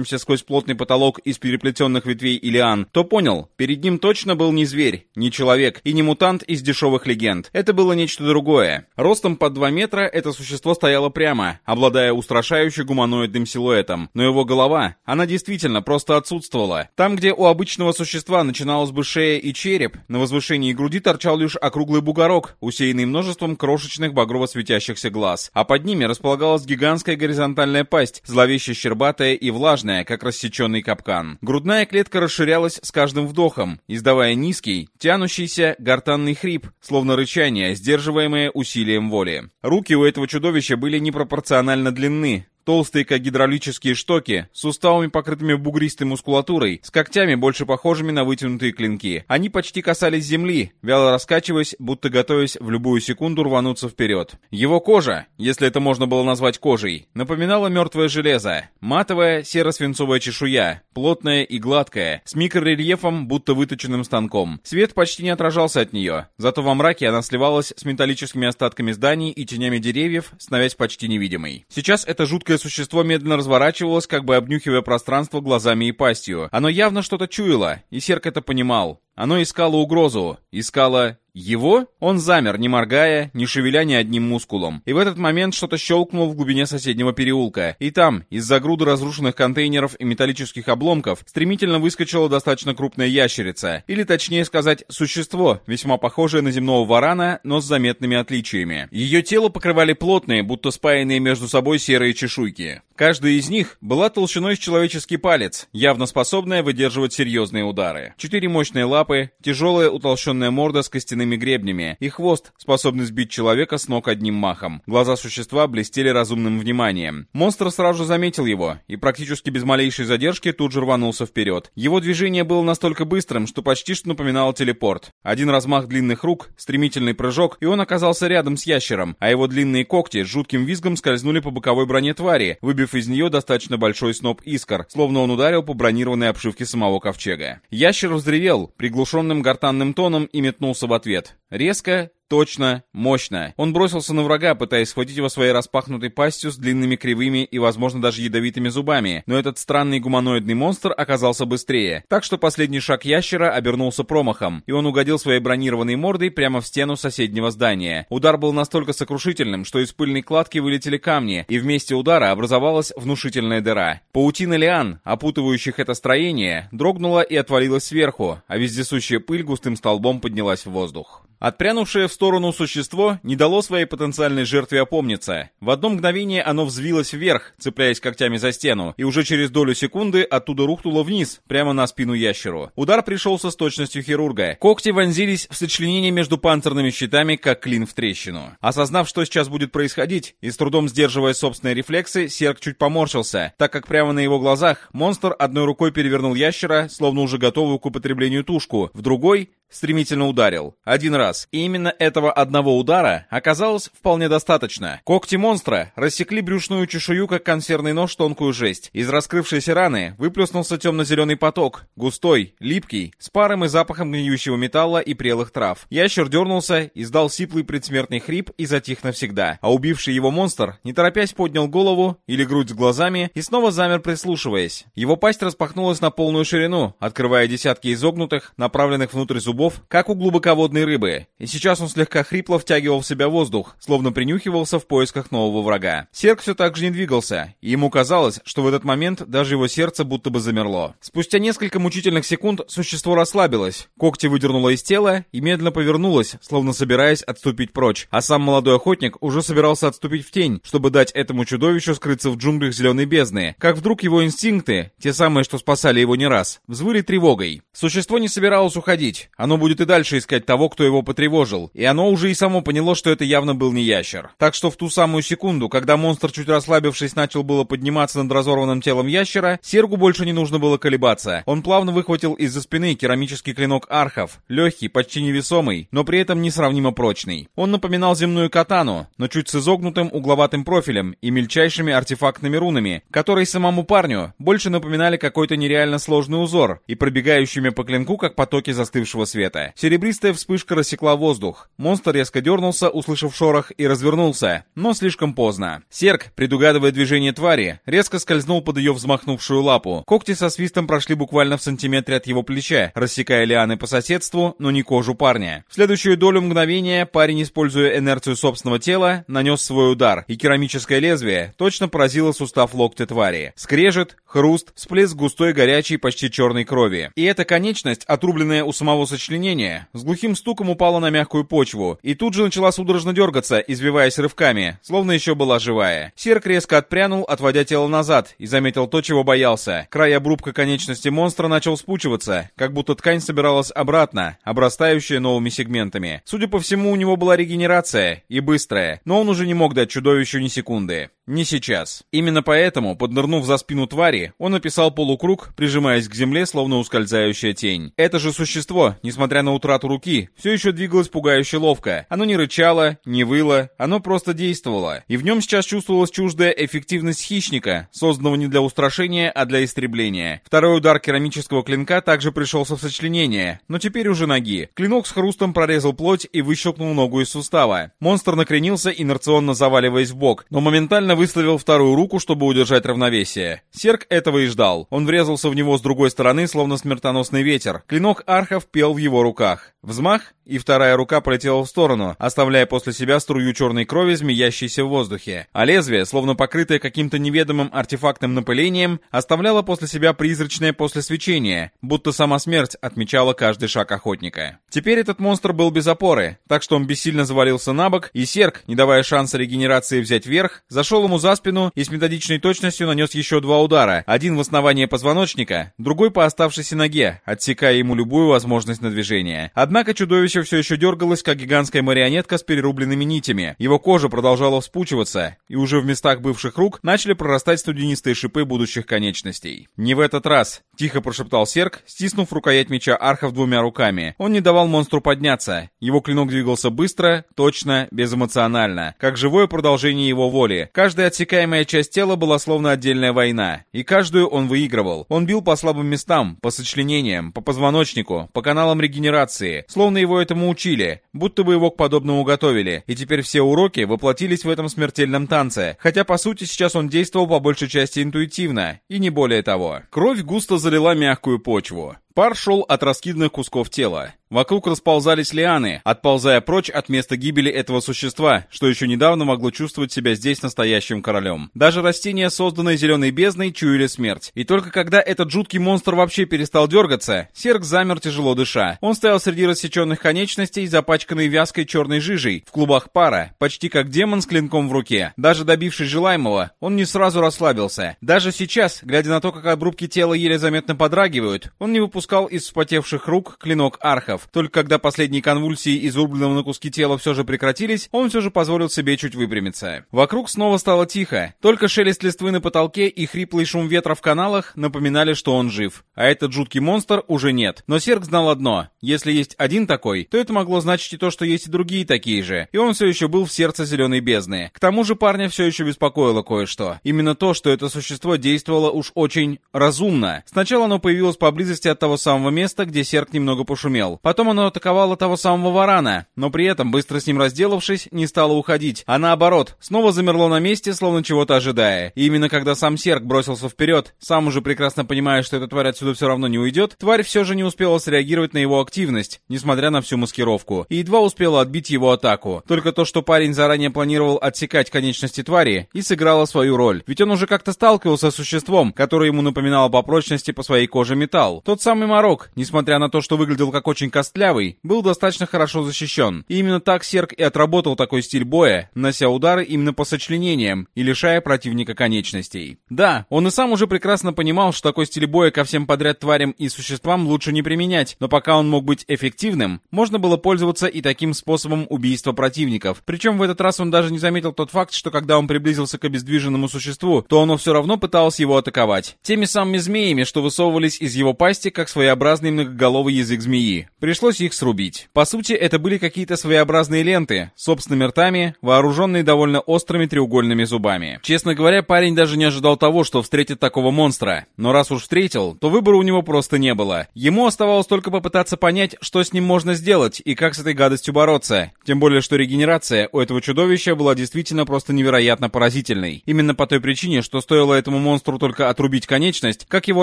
пробивающимся сквозь плотный потолок из переплетенных ветвей и то понял, перед ним точно был не зверь, не человек и не мутант из дешевых легенд. Это было нечто другое. Ростом под 2 метра это существо стояло прямо, обладая устрашающе гуманоидным силуэтом, но его голова, она действительно просто отсутствовала. Там, где у обычного существа начиналась бы шея и череп, на возвышении груди торчал лишь округлый бугорок, усеянный множеством крошечных багрово светящихся глаз, а под ними располагалась гигантская горизонтальная пасть, зловеще щербатая и влажная, как рассеченный капкан. Грудная клетка расширялась с каждым вдохом, издавая низкий, тянущийся гортанный хрип, словно рычание, сдерживаемое усилием воли. Руки у этого чудовища были непропорционально длинны, Толстые, как гидравлические штоки, с суставами, покрытыми бугристой мускулатурой, с когтями, больше похожими на вытянутые клинки. Они почти касались земли, вяло раскачиваясь, будто готовясь в любую секунду рвануться вперед. Его кожа, если это можно было назвать кожей, напоминала мертвое железо. Матовая серо-свинцовая чешуя, плотная и гладкая, с микрорельефом, будто выточенным станком. Свет почти не отражался от нее, зато во мраке она сливалась с металлическими остатками зданий и тенями деревьев, становясь почти невидимой. Сейчас это жуткое существо медленно разворачивалось, как бы обнюхивая пространство глазами и пастью. Оно явно что-то чуяло, и Серк это понимал. Оно искало угрозу, искало его? Он замер, не моргая, не шевеля ни одним мускулом. И в этот момент что-то щелкнуло в глубине соседнего переулка. И там, из-за груды разрушенных контейнеров и металлических обломков, стремительно выскочила достаточно крупная ящерица. Или точнее сказать, существо, весьма похожее на земного варана, но с заметными отличиями. Ее тело покрывали плотные, будто спаянные между собой серые чешуйки. Каждая из них была толщиной с человеческий палец, явно способная выдерживать серьезные удары. Четыре мощные лапы, тяжелая утолщенная морда с костяными гребнями и хвост, способный сбить человека с ног одним махом. Глаза существа блестели разумным вниманием. Монстр сразу заметил его и практически без малейшей задержки тут же рванулся вперед. Его движение было настолько быстрым, что почти что напоминало телепорт. Один размах длинных рук, стремительный прыжок, и он оказался рядом с ящером, а его длинные когти с жутким визгом скользнули по боковой броне твари, выбив из нее достаточно большой сноп искр, словно он ударил по бронированной обшивке самого ковчега. Ящер взревел приглушенным гортанным тоном и метнулся в ответ. Резко, Точно, мощно. Он бросился на врага, пытаясь схватить его своей распахнутой пастью с длинными кривыми и, возможно, даже ядовитыми зубами, но этот странный гуманоидный монстр оказался быстрее, так что последний шаг ящера обернулся промахом, и он угодил своей бронированной мордой прямо в стену соседнего здания. Удар был настолько сокрушительным, что из пыльной кладки вылетели камни, и вместе удара образовалась внушительная дыра. Паутина лиан, опутывающих это строение, дрогнула и отвалилась сверху, а вездесущая пыль густым столбом поднялась в воздух. Отпрянувшее в сторону существо не дало своей потенциальной жертве опомниться. В одно мгновение оно взвилось вверх, цепляясь когтями за стену, и уже через долю секунды оттуда рухнуло вниз, прямо на спину ящеру. Удар пришелся с точностью хирурга. Когти вонзились в сочленение между панцирными щитами, как клин в трещину. Осознав, что сейчас будет происходить, и с трудом сдерживая собственные рефлексы, Серк чуть поморщился, так как прямо на его глазах монстр одной рукой перевернул ящера, словно уже готовую к употреблению тушку, в другой стремительно ударил. Один раз. И именно этого одного удара оказалось вполне достаточно. Когти монстра рассекли брюшную чешую, как консервный нож, тонкую жесть. Из раскрывшейся раны выплеснулся темно-зеленый поток, густой, липкий, с паром и запахом гниющего металла и прелых трав. Ящер дернулся, издал сиплый предсмертный хрип и затих навсегда. А убивший его монстр, не торопясь, поднял голову или грудь с глазами и снова замер, прислушиваясь. Его пасть распахнулась на полную ширину, открывая десятки изогнутых, направленных внутрь зубов, зубов, как у глубоководной рыбы, и сейчас он слегка хрипло втягивал в себя воздух, словно принюхивался в поисках нового врага. Серк все так же не двигался, и ему казалось, что в этот момент даже его сердце будто бы замерло. Спустя несколько мучительных секунд существо расслабилось, когти выдернуло из тела и медленно повернулось, словно собираясь отступить прочь, а сам молодой охотник уже собирался отступить в тень, чтобы дать этому чудовищу скрыться в джунглях зеленой бездны, как вдруг его инстинкты, те самые, что спасали его не раз, взвыли тревогой. Существо не собиралось уходить, оно будет и дальше искать того, кто его потревожил, и оно уже и само поняло, что это явно был не ящер. Так что в ту самую секунду, когда монстр, чуть расслабившись, начал было подниматься над разорванным телом ящера, Сергу больше не нужно было колебаться. Он плавно выхватил из-за спины керамический клинок архов, легкий, почти невесомый, но при этом несравнимо прочный. Он напоминал земную катану, но чуть с изогнутым угловатым профилем и мельчайшими артефактными рунами, которые самому парню больше напоминали какой-то нереально сложный узор и пробегающими по клинку, как потоки застывшего света. Серебристая вспышка рассекла воздух. Монстр резко дернулся, услышав шорох, и развернулся, но слишком поздно. Серк, предугадывая движение твари, резко скользнул под ее взмахнувшую лапу. Когти со свистом прошли буквально в сантиметре от его плеча, рассекая лианы по соседству, но не кожу парня. В следующую долю мгновения парень, используя инерцию собственного тела, нанес свой удар, и керамическое лезвие точно поразило сустав локтя твари. Скрежет, хруст, всплеск густой, горячей, почти черной крови. И эта конечность, отрубленная у самого сочленения, с глухим стуком упала на мягкую почву, и тут же начала судорожно дергаться, извиваясь рывками, словно еще была живая. Серк резко отпрянул, отводя тело назад, и заметил то, чего боялся. Край обрубка конечности монстра начал спучиваться, как будто ткань собиралась обратно, обрастающая новыми сегментами. Судя по всему, у него была регенерация, и быстрая, но он уже не мог дать чудовищу ни секунды. Не сейчас. Именно поэтому, поднырнув за спину твари, он описал полукруг, прижимаясь к земле, словно ускользающая тень. Это же существо, несмотря на утрату руки, все еще двигалось пугающе ловко. Оно не рычало, не выло, оно просто действовало. И в нем сейчас чувствовалась чуждая эффективность хищника, созданного не для устрашения, а для истребления. Второй удар керамического клинка также пришелся в сочленение, но теперь уже ноги. Клинок с хрустом прорезал плоть и выщелкнул ногу из сустава. Монстр накренился, инерционно заваливаясь в бок, но моментально выставил вторую руку, чтобы удержать равновесие. Серк этого и ждал. Он врезался в него с другой стороны, словно смертоносный ветер. Клинок архов пел в его руках. Взмах, и вторая рука полетела в сторону, оставляя после себя струю черной крови, змеящейся в воздухе. А лезвие, словно покрытое каким-то неведомым артефактным напылением, оставляло после себя призрачное послесвечение, будто сама смерть отмечала каждый шаг охотника. Теперь этот монстр был без опоры, так что он бессильно завалился на бок, и Серк, не давая шанса регенерации взять верх, зашел ему за спину и с методичной точностью нанес еще два удара, один в основание позвоночника, другой по оставшейся ноге, отсекая ему любую возможность на движение. Однако чудовище все еще дергалось, как гигантская марионетка с перерубленными нитями. Его кожа продолжала вспучиваться, и уже в местах бывших рук начали прорастать студенистые шипы будущих конечностей. «Не в этот раз», — тихо прошептал Серк, стиснув рукоять меча Архов двумя руками. Он не давал монстру подняться. Его клинок двигался быстро, точно, безэмоционально, как живое продолжение его воли. Каждая отсекаемая часть тела была словно отдельная война, и каждую он выигрывал. Он бил по слабым местам, по сочленениям, по позвоночнику, по каналам регенерации, словно его этому учили, будто бы его к подобному готовили, и теперь все уроки воплотились в этом смертельном танце, хотя по сути сейчас он действовал по большей части интуитивно, и не более того. Кровь густо залила мягкую почву. Пар шел от раскиданных кусков тела. Вокруг расползались лианы, отползая прочь от места гибели этого существа, что еще недавно могло чувствовать себя здесь настоящим королем. Даже растения, созданные зеленой бездной, чуяли смерть. И только когда этот жуткий монстр вообще перестал дергаться, Серк замер тяжело дыша. Он стоял среди рассеченных конечностей, запачканный вязкой черной жижей, в клубах пара, почти как демон с клинком в руке. Даже добившись желаемого, он не сразу расслабился. Даже сейчас, глядя на то, как обрубки тела еле заметно подрагивают, он не выпускал из вспотевших рук клинок архов. Только когда последние конвульсии изрубленного на куски тела все же прекратились, он все же позволил себе чуть выпрямиться. Вокруг снова стало тихо. Только шелест листвы на потолке и хриплый шум ветра в каналах напоминали, что он жив. А этот жуткий монстр уже нет. Но Серг знал одно. Если есть один такой, то это могло значить и то, что есть и другие такие же. И он все еще был в сердце зеленой бездны. К тому же парня все еще беспокоило кое-что. Именно то, что это существо действовало уж очень разумно. Сначала оно появилось поблизости от того самого места, где Серг немного пошумел. Потом оно атаковало того самого варана, но при этом, быстро с ним разделавшись, не стало уходить, а наоборот, снова замерло на месте, словно чего-то ожидая. И именно когда сам Серк бросился вперед, сам уже прекрасно понимая, что эта тварь отсюда все равно не уйдет, тварь все же не успела среагировать на его активность, несмотря на всю маскировку, и едва успела отбить его атаку. Только то, что парень заранее планировал отсекать конечности твари, и сыграло свою роль. Ведь он уже как-то сталкивался с существом, которое ему напоминало по прочности по своей коже металл. Тот самый Марок, несмотря на то, что выглядел как очень костлявый, был достаточно хорошо защищен. И именно так Серк и отработал такой стиль боя, нанося удары именно по сочленениям и лишая противника конечностей. Да, он и сам уже прекрасно понимал, что такой стиль боя ко всем подряд тварям и существам лучше не применять, но пока он мог быть эффективным, можно было пользоваться и таким способом убийства противников. Причем в этот раз он даже не заметил тот факт, что когда он приблизился к обездвиженному существу, то оно все равно пыталось его атаковать. Теми самыми змеями, что высовывались из его пасти, как своеобразный многоголовый язык змеи. Пришлось их срубить. По сути, это были какие-то своеобразные ленты, собственными ртами, вооруженные довольно острыми треугольными зубами. Честно говоря, парень даже не ожидал того, что встретит такого монстра. Но раз уж встретил, то выбора у него просто не было. Ему оставалось только попытаться понять, что с ним можно сделать и как с этой гадостью бороться. Тем более, что регенерация у этого чудовища была действительно просто невероятно поразительной. Именно по той причине, что стоило этому монстру только отрубить конечность, как его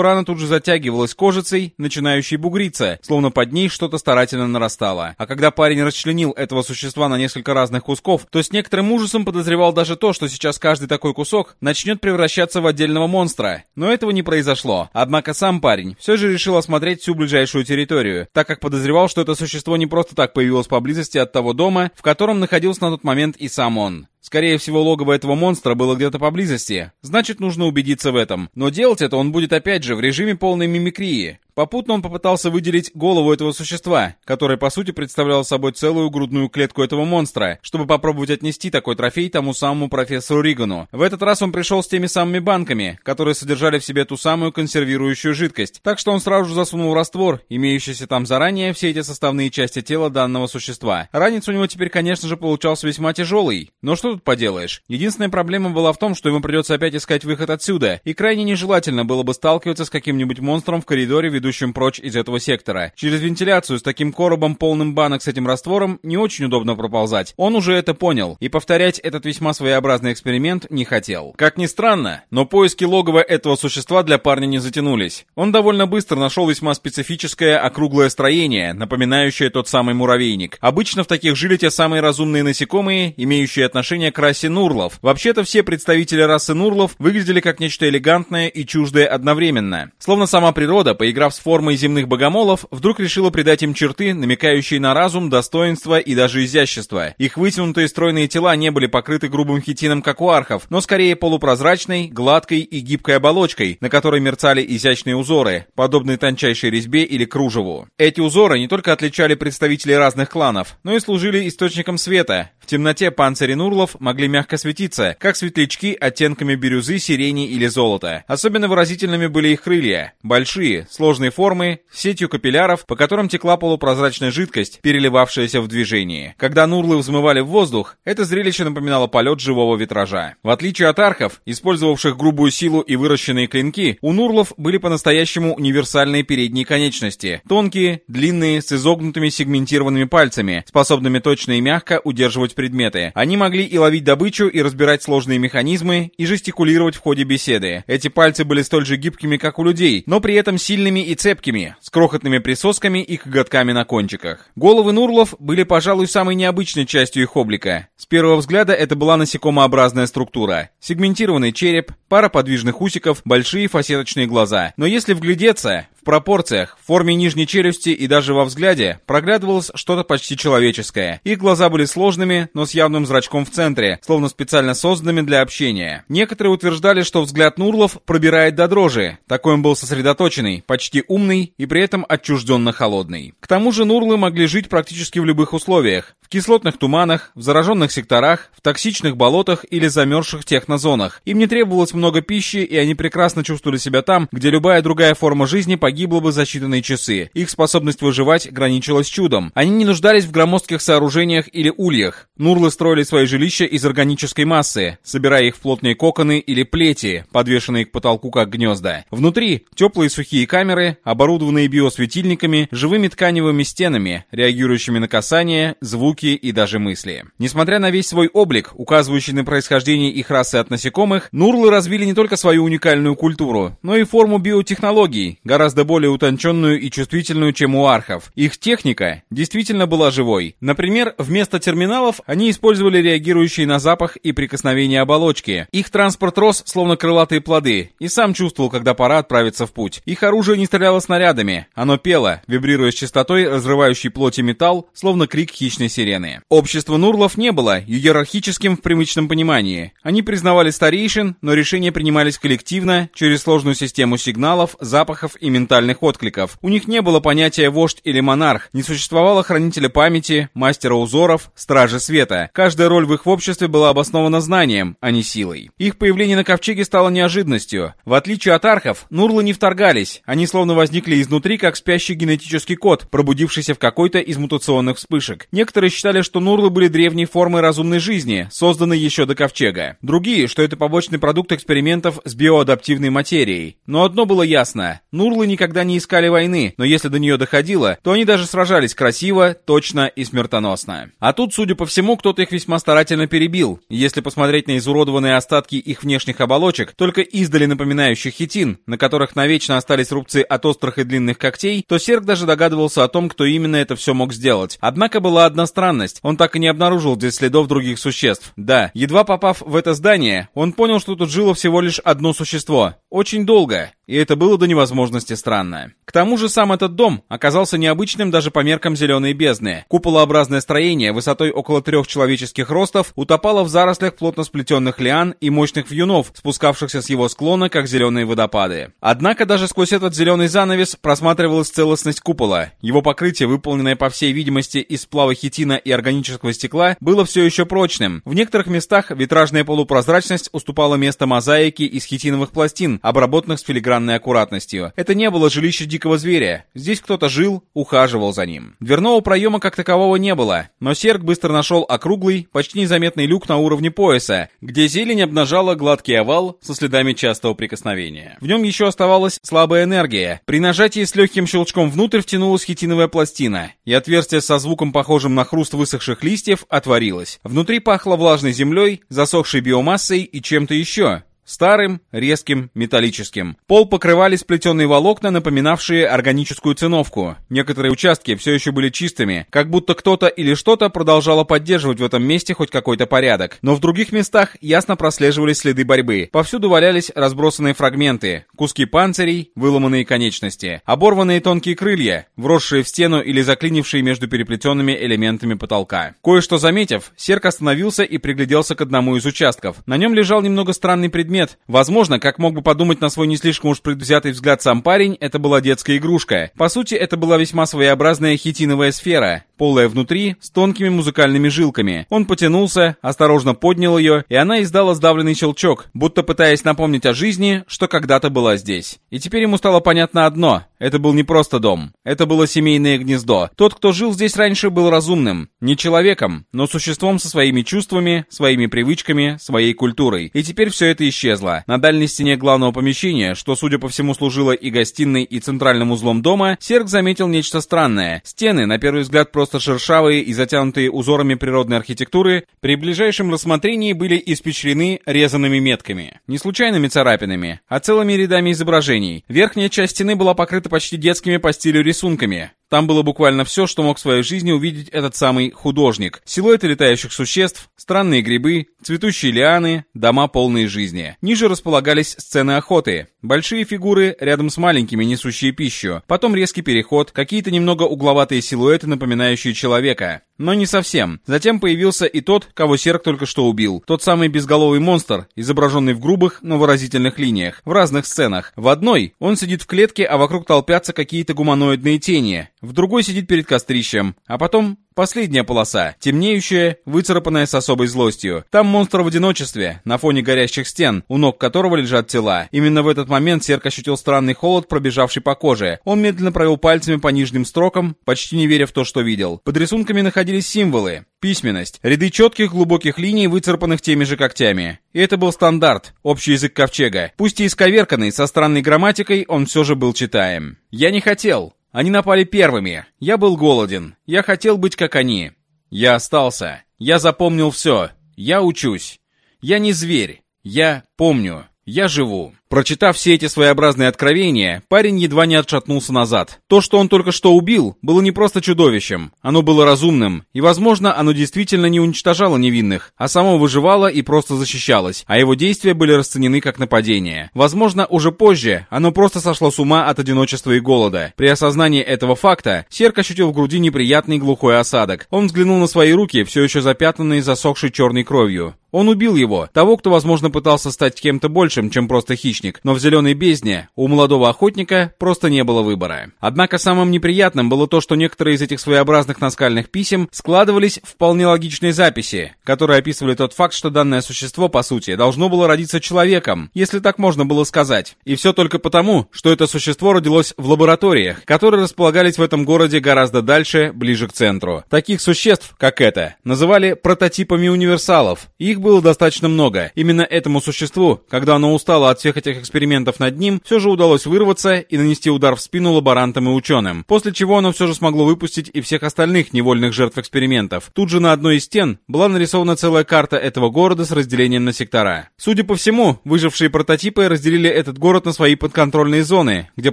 рана тут же затягивалась кожицей, начинающей бугриться, словно под ней что-то старательно нарастало. А когда парень расчленил этого существа на несколько разных кусков, то с некоторым ужасом подозревал даже то, что сейчас каждый такой кусок начнет превращаться в отдельного монстра. Но этого не произошло. Однако сам парень все же решил осмотреть всю ближайшую территорию, так как подозревал, что это существо не просто так появилось поблизости от того дома, в котором находился на тот момент и сам он. Скорее всего, логово этого монстра было где-то поблизости. Значит, нужно убедиться в этом. Но делать это он будет опять же в режиме полной мимикрии. Попутно он попытался выделить голову этого существа, которое по сути представляло собой целую грудную клетку этого монстра, чтобы попробовать отнести такой трофей тому самому профессору Ригану. В этот раз он пришел с теми самыми банками, которые содержали в себе ту самую консервирующую жидкость, так что он сразу же засунул раствор, имеющийся там заранее, все эти составные части тела данного существа. Ранец у него теперь, конечно же, получался весьма тяжелый, но что тут поделаешь? Единственная проблема была в том, что ему придется опять искать выход отсюда, и крайне нежелательно было бы сталкиваться с каким-нибудь монстром в коридоре, ведущем прочь из этого сектора. Через вентиляцию с таким коробом, полным банок с этим раствором, не очень удобно проползать. Он уже это понял, и повторять этот весьма своеобразный эксперимент не хотел. Как ни странно, но поиски логова этого существа для парня не затянулись. Он довольно быстро нашел весьма специфическое округлое строение, напоминающее тот самый муравейник. Обычно в таких жили те самые разумные насекомые, имеющие отношение к расе нурлов. Вообще-то все представители расы нурлов выглядели как нечто элегантное и чуждое одновременно. Словно сама природа, поиграв с формой земных богомолов, вдруг решила придать им черты, намекающие на разум, достоинство и даже изящество. Их вытянутые стройные тела не были покрыты грубым хитином, как у архов, но скорее полупрозрачной, гладкой и гибкой оболочкой, на которой мерцали изящные узоры, подобные тончайшей резьбе или кружеву. Эти узоры не только отличали представителей разных кланов, но и служили источником света. Темноте панцири нурлов могли мягко светиться, как светлячки оттенками бирюзы, сирени или золота. Особенно выразительными были их крылья. Большие, необычной формы, сетью капилляров, по которым текла полупрозрачная жидкость, переливавшаяся в движении. Когда нурлы взмывали в воздух, это зрелище напоминало полет живого витража. В отличие от архов, использовавших грубую силу и выращенные клинки, у нурлов были по-настоящему универсальные передние конечности. Тонкие, длинные, с изогнутыми сегментированными пальцами, способными точно и мягко удерживать предметы. Они могли и ловить добычу, и разбирать сложные механизмы, и жестикулировать в ходе беседы. Эти пальцы были столь же гибкими, как у людей, но при этом сильными и цепкими, с крохотными присосками и коготками на кончиках. Головы нурлов были, пожалуй, самой необычной частью их облика. С первого взгляда это была насекомообразная структура. Сегментированный череп, пара подвижных усиков, большие фасеточные глаза. Но если вглядеться, пропорциях, в форме нижней челюсти и даже во взгляде проглядывалось что-то почти человеческое. Их глаза были сложными, но с явным зрачком в центре, словно специально созданными для общения. Некоторые утверждали, что взгляд Нурлов пробирает до дрожи. Такой он был сосредоточенный, почти умный и при этом отчужденно холодный. К тому же Нурлы могли жить практически в любых условиях. В кислотных туманах, в зараженных секторах, в токсичных болотах или замерзших технозонах. Им не требовалось много пищи, и они прекрасно чувствовали себя там, где любая другая форма жизни погибла погибла бы за считанные часы. Их способность выживать граничила с чудом. Они не нуждались в громоздких сооружениях или ульях. Нурлы строили свои жилища из органической массы, собирая их в плотные коконы или плети, подвешенные к потолку как гнезда. Внутри теплые сухие камеры, оборудованные биосветильниками, живыми тканевыми стенами, реагирующими на касание, звуки и даже мысли. Несмотря на весь свой облик, указывающий на происхождение их расы от насекомых, Нурлы развили не только свою уникальную культуру, но и форму биотехнологий, гораздо более утонченную и чувствительную, чем у архов. Их техника действительно была живой. Например, вместо терминалов они использовали реагирующие на запах и прикосновение оболочки. Их транспорт рос, словно крылатые плоды, и сам чувствовал, когда пора отправиться в путь. Их оружие не стреляло снарядами, оно пело, вибрируя с частотой, разрывающей плоть и металл, словно крик хищной сирены. Общество Нурлов не было иерархическим в привычном понимании. Они признавали старейшин, но решения принимались коллективно, через сложную систему сигналов, запахов и ментальных откликов. У них не было понятия вождь или монарх, не существовало хранителя памяти, мастера узоров, стражи света. Каждая роль в их обществе была обоснована знанием, а не силой. Их появление на ковчеге стало неожиданностью. В отличие от архов, Нурлы не вторгались. Они словно возникли изнутри, как спящий генетический код, пробудившийся в какой-то из мутационных вспышек. Некоторые считали, что Нурлы были древней формой разумной жизни, созданной еще до ковчега. Другие, что это побочный продукт экспериментов с биоадаптивной материей. Но одно было ясно. Нурлы никогда не искали войны, но если до нее доходило, то они даже сражались красиво, точно и смертоносно. А тут, судя по всему, кто-то их весьма старательно перебил. Если посмотреть на изуродованные остатки их внешних оболочек, только издали напоминающих хитин, на которых навечно остались рубцы от острых и длинных когтей, то Серк даже догадывался о том, кто именно это все мог сделать. Однако была одна странность. Он так и не обнаружил здесь следов других существ. Да, едва попав в это здание, он понял, что тут жило всего лишь одно существо. Очень долго, и это было до невозможности странно. К тому же сам этот дом оказался необычным даже по меркам зеленой бездны. Куполообразное строение высотой около трех человеческих ростов утопало в зарослях плотно сплетенных лиан и мощных вьюнов, спускавшихся с его склона, как зеленые водопады. Однако даже сквозь этот зеленый занавес просматривалась целостность купола. Его покрытие, выполненное по всей видимости из сплава хитина и органического стекла, было все еще прочным. В некоторых местах витражная полупрозрачность уступала место мозаике из хитиновых пластин, обработанных с филигранной аккуратностью. Это не было жилище дикого зверя. Здесь кто-то жил, ухаживал за ним. Дверного проема как такового не было, но Серг быстро нашел округлый, почти незаметный люк на уровне пояса, где зелень обнажала гладкий овал со следами частого прикосновения. В нем еще оставалась слабая энергия. При нажатии с легким щелчком внутрь втянулась хитиновая пластина, и отверстие со звуком, похожим на хруст высохших листьев, отворилось. Внутри пахло влажной землей, засохшей биомассой и чем-то еще. Старым, резким, металлическим. Пол покрывали сплетенные волокна, напоминавшие органическую циновку. Некоторые участки все еще были чистыми, как будто кто-то или что-то продолжало поддерживать в этом месте хоть какой-то порядок. Но в других местах ясно прослеживались следы борьбы. Повсюду валялись разбросанные фрагменты, куски панцирей, выломанные конечности, оборванные тонкие крылья, вросшие в стену или заклинившие между переплетенными элементами потолка. Кое-что заметив, Серк остановился и пригляделся к одному из участков. На нем лежал немного странный предмет, предмет. Возможно, как мог бы подумать на свой не слишком уж предвзятый взгляд сам парень, это была детская игрушка. По сути, это была весьма своеобразная хитиновая сфера, полая внутри, с тонкими музыкальными жилками. Он потянулся, осторожно поднял ее, и она издала сдавленный щелчок, будто пытаясь напомнить о жизни, что когда-то была здесь. И теперь ему стало понятно одно. Это был не просто дом. Это было семейное гнездо. Тот, кто жил здесь раньше, был разумным. Не человеком, но существом со своими чувствами, своими привычками, своей культурой. И теперь все это исчезло. На дальней стене главного помещения, что, судя по всему, служило и гостиной, и центральным узлом дома, Серг заметил нечто странное. Стены, на первый взгляд, просто шершавые и затянутые узорами природной архитектуры, при ближайшем рассмотрении были испечрены резанными метками. Не случайными царапинами, а целыми рядами изображений. Верхняя часть стены была покрыта почти детскими по стилю рисунками. Там было буквально все, что мог в своей жизни увидеть этот самый художник. Силуэты летающих существ, странные грибы, цветущие лианы, дома полные жизни. Ниже располагались сцены охоты. Большие фигуры рядом с маленькими, несущие пищу. Потом резкий переход, какие-то немного угловатые силуэты, напоминающие человека. Но не совсем. Затем появился и тот, кого Серк только что убил. Тот самый безголовый монстр, изображенный в грубых, но выразительных линиях. В разных сценах. В одной он сидит в клетке, а вокруг толпятся какие-то гуманоидные тени. В другой сидит перед кострищем. А потом Последняя полоса, темнеющая, выцарапанная с особой злостью. Там монстр в одиночестве, на фоне горящих стен, у ног которого лежат тела. Именно в этот момент Серк ощутил странный холод, пробежавший по коже. Он медленно провел пальцами по нижним строкам, почти не веря в то, что видел. Под рисунками находились символы. Письменность. Ряды четких глубоких линий, выцарапанных теми же когтями. И это был стандарт, общий язык ковчега. Пусть и исковерканный, со странной грамматикой, он все же был читаем. «Я не хотел. Они напали первыми. Я был голоден. Я хотел быть как они. Я остался. Я запомнил все. Я учусь. Я не зверь. Я помню. Я живу. Прочитав все эти своеобразные откровения, парень едва не отшатнулся назад. То, что он только что убил, было не просто чудовищем. Оно было разумным, и, возможно, оно действительно не уничтожало невинных, а само выживало и просто защищалось, а его действия были расценены как нападение. Возможно, уже позже оно просто сошло с ума от одиночества и голода. При осознании этого факта, Серк ощутил в груди неприятный глухой осадок. Он взглянул на свои руки, все еще запятнанные засохшей черной кровью. Он убил его, того, кто, возможно, пытался стать кем-то большим, чем просто хищник, но в зеленой бездне у молодого охотника просто не было выбора. Однако самым неприятным было то, что некоторые из этих своеобразных наскальных писем складывались в вполне логичные записи, которые описывали тот факт, что данное существо, по сути, должно было родиться человеком, если так можно было сказать. И все только потому, что это существо родилось в лабораториях, которые располагались в этом городе гораздо дальше, ближе к центру. Таких существ, как это, называли прототипами универсалов. Их было достаточно много. Именно этому существу, когда оно устало от всех этих экспериментов над ним, все же удалось вырваться и нанести удар в спину лаборантам и ученым. После чего оно все же смогло выпустить и всех остальных невольных жертв экспериментов. Тут же на одной из стен была нарисована целая карта этого города с разделением на сектора. Судя по всему, выжившие прототипы разделили этот город на свои подконтрольные зоны, где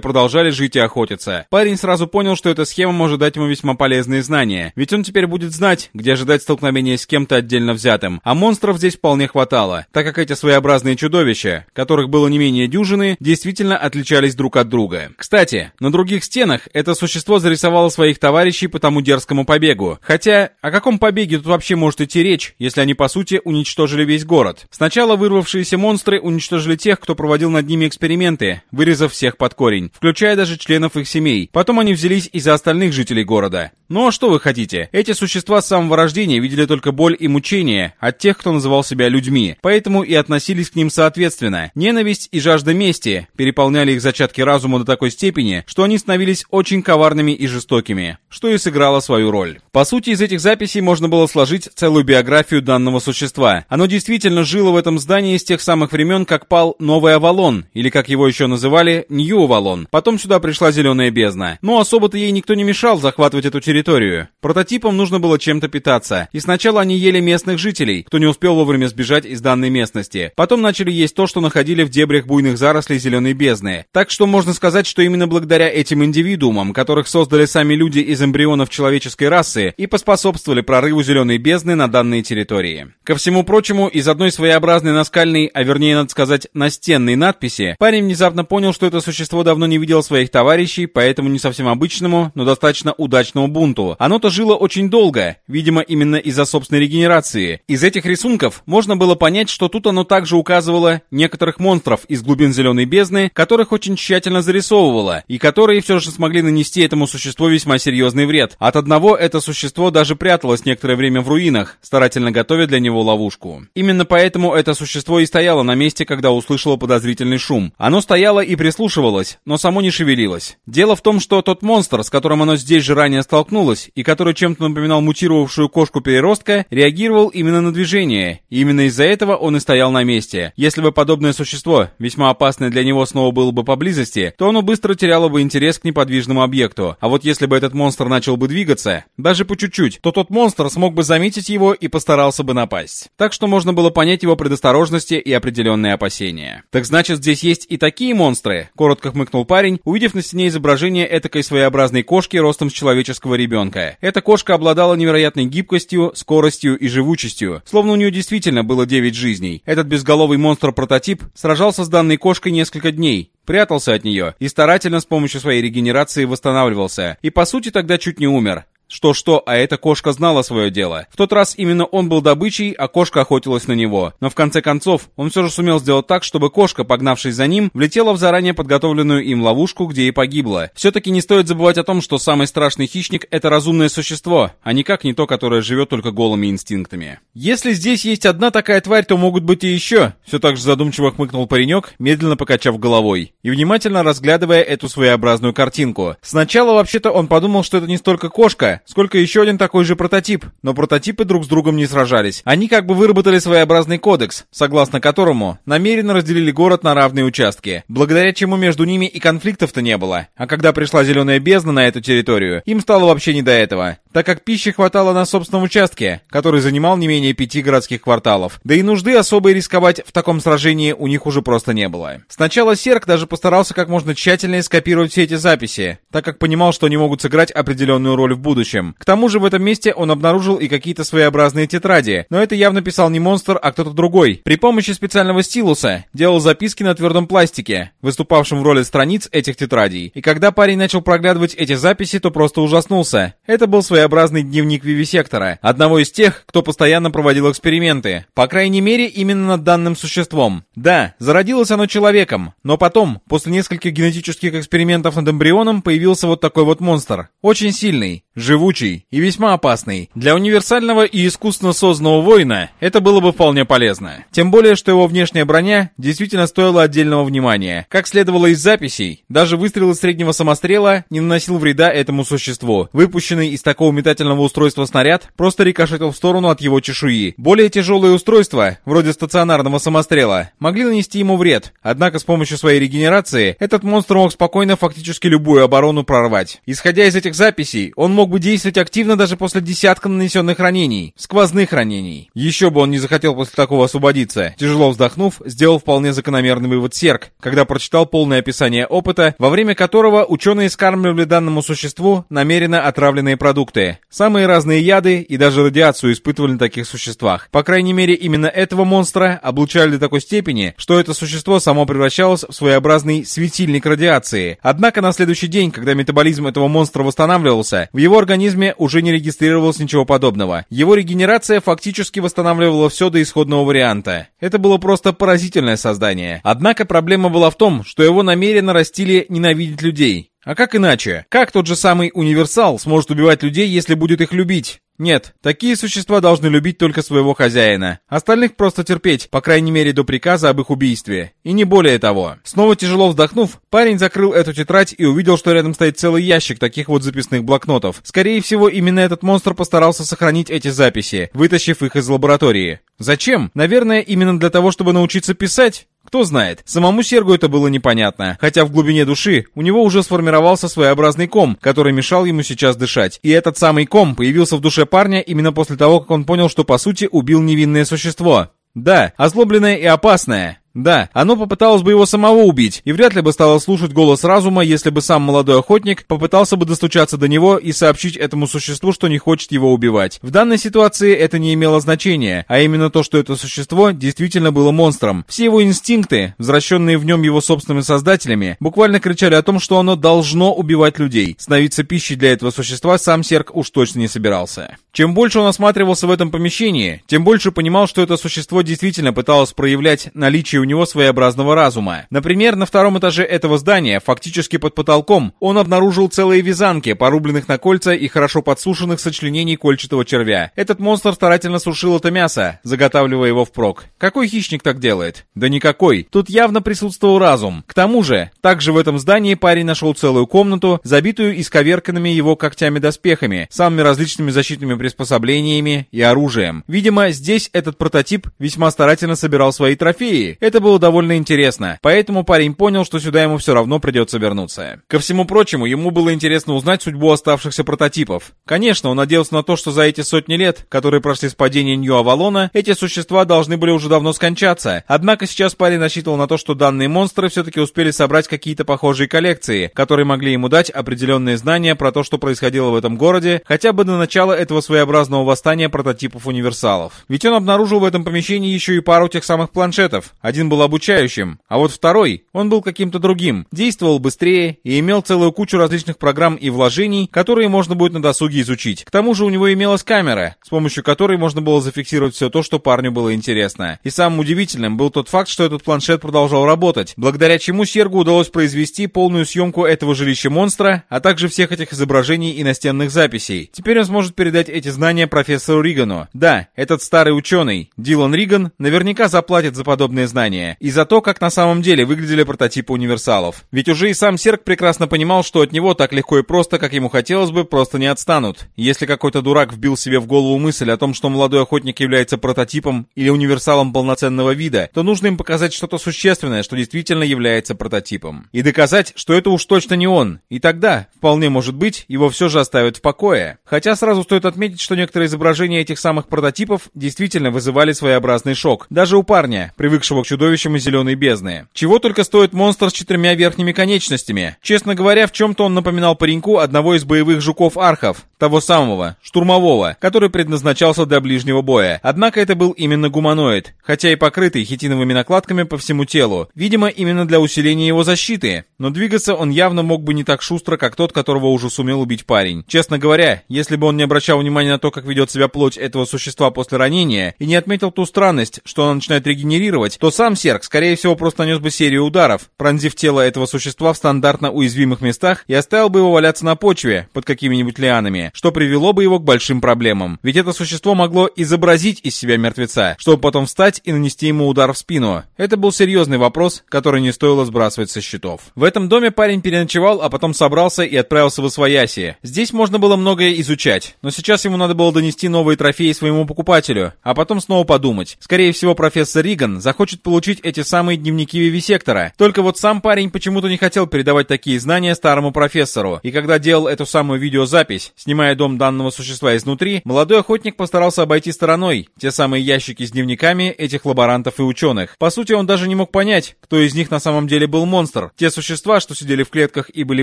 продолжали жить и охотиться. Парень сразу понял, что эта схема может дать ему весьма полезные знания, ведь он теперь будет знать, где ожидать столкновения с кем-то отдельно взятым, а монстров здесь вполне хватало, так как эти своеобразные чудовища, которых было не менее дюжины, действительно отличались друг от друга. Кстати, на других стенах это существо зарисовало своих товарищей по тому дерзкому побегу. Хотя, о каком побеге тут вообще может идти речь, если они по сути уничтожили весь город? Сначала вырвавшиеся монстры уничтожили тех, кто проводил над ними эксперименты, вырезав всех под корень, включая даже членов их семей. Потом они взялись и за остальных жителей города. Ну а что вы хотите? Эти существа с самого рождения видели только боль и мучения от тех, кто называл себя людьми, поэтому и относились к ним соответственно. Ненависть и жажда мести переполняли их зачатки разума до такой степени, что они становились очень коварными и жестокими, что и сыграло свою роль. По сути, из этих записей можно было сложить целую биографию данного существа. Оно действительно жило в этом здании с тех самых времен, как пал Новый Авалон, или как его еще называли, Нью-Авалон. Потом сюда пришла Зеленая Бездна. Но особо-то ей никто не мешал захватывать эту территорию. Прототипам нужно было чем-то питаться, и сначала они ели местных жителей, кто не успел вовремя сбежать из данной местности. Потом начали есть то, что находили в дебрях буйных зарослей зеленой бездны. Так что можно сказать, что именно благодаря этим индивидуумам, которых создали сами люди из эмбрионов человеческой расы, и поспособствовали прорыву зеленой бездны на данной территории. Ко всему прочему, из одной своеобразной наскальной, а вернее, надо сказать, настенной надписи, парень внезапно понял, что это существо давно не видел своих товарищей, поэтому не совсем обычному, но достаточно удачному бунту. Оно-то жило очень долго, видимо, именно из-за собственной регенерации. Из этих рисунков можно было понять, что тут оно также указывало некоторых монстров из глубин Зеленой Бездны, которых очень тщательно зарисовывало, и которые все же смогли нанести этому существу весьма серьезный вред. От одного это существо даже пряталось некоторое время в руинах, старательно готовя для него ловушку. Именно поэтому это существо и стояло на месте, когда услышало подозрительный шум. Оно стояло и прислушивалось, но само не шевелилось. Дело в том, что тот монстр, с которым оно здесь же ранее столкнулось, и который чем-то напоминал мутировавшую кошку-переростка, реагировал именно на движение, и именно из-за этого он и стоял на месте. Если бы подобное существо, весьма опасное для него, снова было бы поблизости, то оно быстро теряло бы интерес к неподвижному объекту. А вот если бы этот монстр начал бы двигаться, даже по чуть-чуть, то тот монстр смог бы заметить его и постарался бы напасть. Так что можно было понять его предосторожности и определенные опасения. Так значит, здесь есть и такие монстры? Коротко хмыкнул парень, увидев на стене изображение этакой своеобразной кошки ростом с человеческого ребенка. Эта кошка обладала невероятной гибкостью, скоростью и живучестью, словно у нее действительно было 9 жизней. Этот безголовый монстр-прототип сражался с данной кошкой несколько дней, прятался от нее и старательно с помощью своей регенерации восстанавливался. И по сути тогда чуть не умер. Что-что, а эта кошка знала свое дело. В тот раз именно он был добычей, а кошка охотилась на него. Но в конце концов, он все же сумел сделать так, чтобы кошка, погнавшись за ним, влетела в заранее подготовленную им ловушку, где и погибла. Все-таки не стоит забывать о том, что самый страшный хищник — это разумное существо, а никак не то, которое живет только голыми инстинктами. Если здесь есть одна такая тварь, то могут быть и еще. Все так же задумчиво хмыкнул паренек, медленно покачав головой, и внимательно разглядывая эту своеобразную картинку. Сначала вообще-то он подумал, что это не столько кошка, сколько еще один такой же прототип, но прототипы друг с другом не сражались. Они как бы выработали своеобразный кодекс, согласно которому намеренно разделили город на равные участки, благодаря чему между ними и конфликтов-то не было. А когда пришла зеленая бездна на эту территорию, им стало вообще не до этого, так как пищи хватало на собственном участке, который занимал не менее пяти городских кварталов. Да и нужды особой рисковать в таком сражении у них уже просто не было. Сначала Серк даже постарался как можно тщательнее скопировать все эти записи, так как понимал, что они могут сыграть определенную роль в будущем. К тому же в этом месте он обнаружил и какие-то своеобразные тетради, но это явно писал не монстр, а кто-то другой. При помощи специального стилуса делал записки на твердом пластике, выступавшем в роли страниц этих тетрадей. И когда парень начал проглядывать эти записи, то просто ужаснулся. Это был своеобразный дневник Вивисектора, одного из тех, кто постоянно проводил эксперименты. По крайней мере, именно над данным существом. Да, зародилось оно человеком, но потом, после нескольких генетических экспериментов над эмбрионом, появился вот такой вот монстр. Очень сильный, живучий и весьма опасный. Для универсального и искусственно созданного воина это было бы вполне полезно. Тем более, что его внешняя броня действительно стоила отдельного внимания. Как следовало из записей, даже выстрел из среднего самострела не наносил вреда этому существу. Выпущенный из такого метательного устройства снаряд просто рикошетил в сторону от его чешуи. Более тяжелые устройства, вроде стационарного самострела, могли нанести ему вред. Однако с помощью своей регенерации этот монстр мог спокойно фактически любую оборону прорвать. Исходя из этих записей, он мог бы бы действовать активно даже после десятка нанесенных ранений, сквозных ранений. Еще бы он не захотел после такого освободиться. Тяжело вздохнув, сделал вполне закономерный вывод Серк, когда прочитал полное описание опыта, во время которого ученые скармливали данному существу намеренно отравленные продукты. Самые разные яды и даже радиацию испытывали на таких существах. По крайней мере, именно этого монстра облучали до такой степени, что это существо само превращалось в своеобразный светильник радиации. Однако на следующий день, когда метаболизм этого монстра восстанавливался, в его организме уже не регистрировалось ничего подобного. Его регенерация фактически восстанавливала все до исходного варианта. Это было просто поразительное создание. Однако проблема была в том, что его намеренно растили ненавидеть людей. А как иначе? Как тот же самый универсал сможет убивать людей, если будет их любить? Нет, такие существа должны любить только своего хозяина. Остальных просто терпеть, по крайней мере до приказа об их убийстве. И не более того. Снова тяжело вздохнув, парень закрыл эту тетрадь и увидел, что рядом стоит целый ящик таких вот записных блокнотов. Скорее всего, именно этот монстр постарался сохранить эти записи, вытащив их из лаборатории. Зачем? Наверное, именно для того, чтобы научиться писать? Кто знает, самому Сергу это было непонятно, хотя в глубине души у него уже сформировался своеобразный ком, который мешал ему сейчас дышать. И этот самый ком появился в душе парня именно после того, как он понял, что по сути убил невинное существо. Да, озлобленное и опасное. Да, оно попыталось бы его самого убить, и вряд ли бы стало слушать голос разума, если бы сам молодой охотник попытался бы достучаться до него и сообщить этому существу, что не хочет его убивать. В данной ситуации это не имело значения, а именно то, что это существо действительно было монстром. Все его инстинкты, возвращенные в нем его собственными создателями, буквально кричали о том, что оно должно убивать людей. Становиться пищей для этого существа сам Серк уж точно не собирался. Чем больше он осматривался в этом помещении, тем больше понимал, что это существо действительно пыталось проявлять наличие него своеобразного разума. Например, на втором этаже этого здания, фактически под потолком, он обнаружил целые вязанки, порубленных на кольца и хорошо подсушенных сочленений кольчатого червя. Этот монстр старательно сушил это мясо, заготавливая его впрок. Какой хищник так делает? Да никакой. Тут явно присутствовал разум. К тому же, также в этом здании парень нашел целую комнату, забитую исковерканными его когтями-доспехами, самыми различными защитными приспособлениями и оружием. Видимо, здесь этот прототип весьма старательно собирал свои трофеи. Это это было довольно интересно, поэтому парень понял, что сюда ему все равно придется вернуться. Ко всему прочему, ему было интересно узнать судьбу оставшихся прототипов. Конечно, он надеялся на то, что за эти сотни лет, которые прошли с падения Нью-Авалона, эти существа должны были уже давно скончаться. Однако сейчас парень рассчитывал на то, что данные монстры все-таки успели собрать какие-то похожие коллекции, которые могли ему дать определенные знания про то, что происходило в этом городе, хотя бы до начала этого своеобразного восстания прототипов универсалов. Ведь он обнаружил в этом помещении еще и пару тех самых планшетов. Один один был обучающим, а вот второй, он был каким-то другим, действовал быстрее и имел целую кучу различных программ и вложений, которые можно будет на досуге изучить. К тому же у него имелась камера, с помощью которой можно было зафиксировать все то, что парню было интересно. И самым удивительным был тот факт, что этот планшет продолжал работать, благодаря чему Сергу удалось произвести полную съемку этого жилища монстра, а также всех этих изображений и настенных записей. Теперь он сможет передать эти знания профессору Ригану. Да, этот старый ученый, Дилан Риган, наверняка заплатит за подобные знания и за то, как на самом деле выглядели прототипы универсалов. Ведь уже и сам Серг прекрасно понимал, что от него так легко и просто, как ему хотелось бы, просто не отстанут. Если какой-то дурак вбил себе в голову мысль о том, что молодой охотник является прототипом или универсалом полноценного вида, то нужно им показать что-то существенное, что действительно является прототипом. И доказать, что это уж точно не он. И тогда, вполне может быть, его все же оставят в покое. Хотя сразу стоит отметить, что некоторые изображения этих самых прототипов действительно вызывали своеобразный шок. Даже у парня, привыкшего к чудовищам из зеленой бездны. Чего только стоит монстр с четырьмя верхними конечностями. Честно говоря, в чем-то он напоминал пареньку одного из боевых жуков-архов, того самого, штурмового, который предназначался для ближнего боя. Однако это был именно гуманоид, хотя и покрытый хитиновыми накладками по всему телу. Видимо, именно для усиления его защиты. Но двигаться он явно мог бы не так шустро, как тот, которого уже сумел убить парень. Честно говоря, если бы он не обращал внимания на то, как ведет себя плоть этого существа после ранения, и не отметил ту странность, что она начинает регенерировать, то сам Серк, скорее всего, просто нанес бы серию ударов, пронзив тело этого существа в стандартно уязвимых местах и оставил бы его валяться на почве под какими-нибудь лианами, что привело бы его к большим проблемам. Ведь это существо могло изобразить из себя мертвеца, чтобы потом встать и нанести ему удар в спину. Это был серьезный вопрос, который не стоило сбрасывать со счетов. В этом доме парень переночевал, а потом собрался и отправился в Освояси. Здесь можно было многое изучать, но сейчас ему надо было донести новые трофеи своему покупателю, а потом снова подумать. Скорее всего, профессор Риган захочет получить эти самые дневники Вивисектора. Только вот сам парень почему-то не хотел передавать такие знания старому профессору, и когда делал эту самую видеозапись, снимая дом данного существа изнутри, молодой охотник постарался обойти стороной те самые ящики с дневниками этих лаборантов и ученых. По сути, он даже не мог понять, кто из них на самом деле был монстр. Те существа, что сидели в клетках и были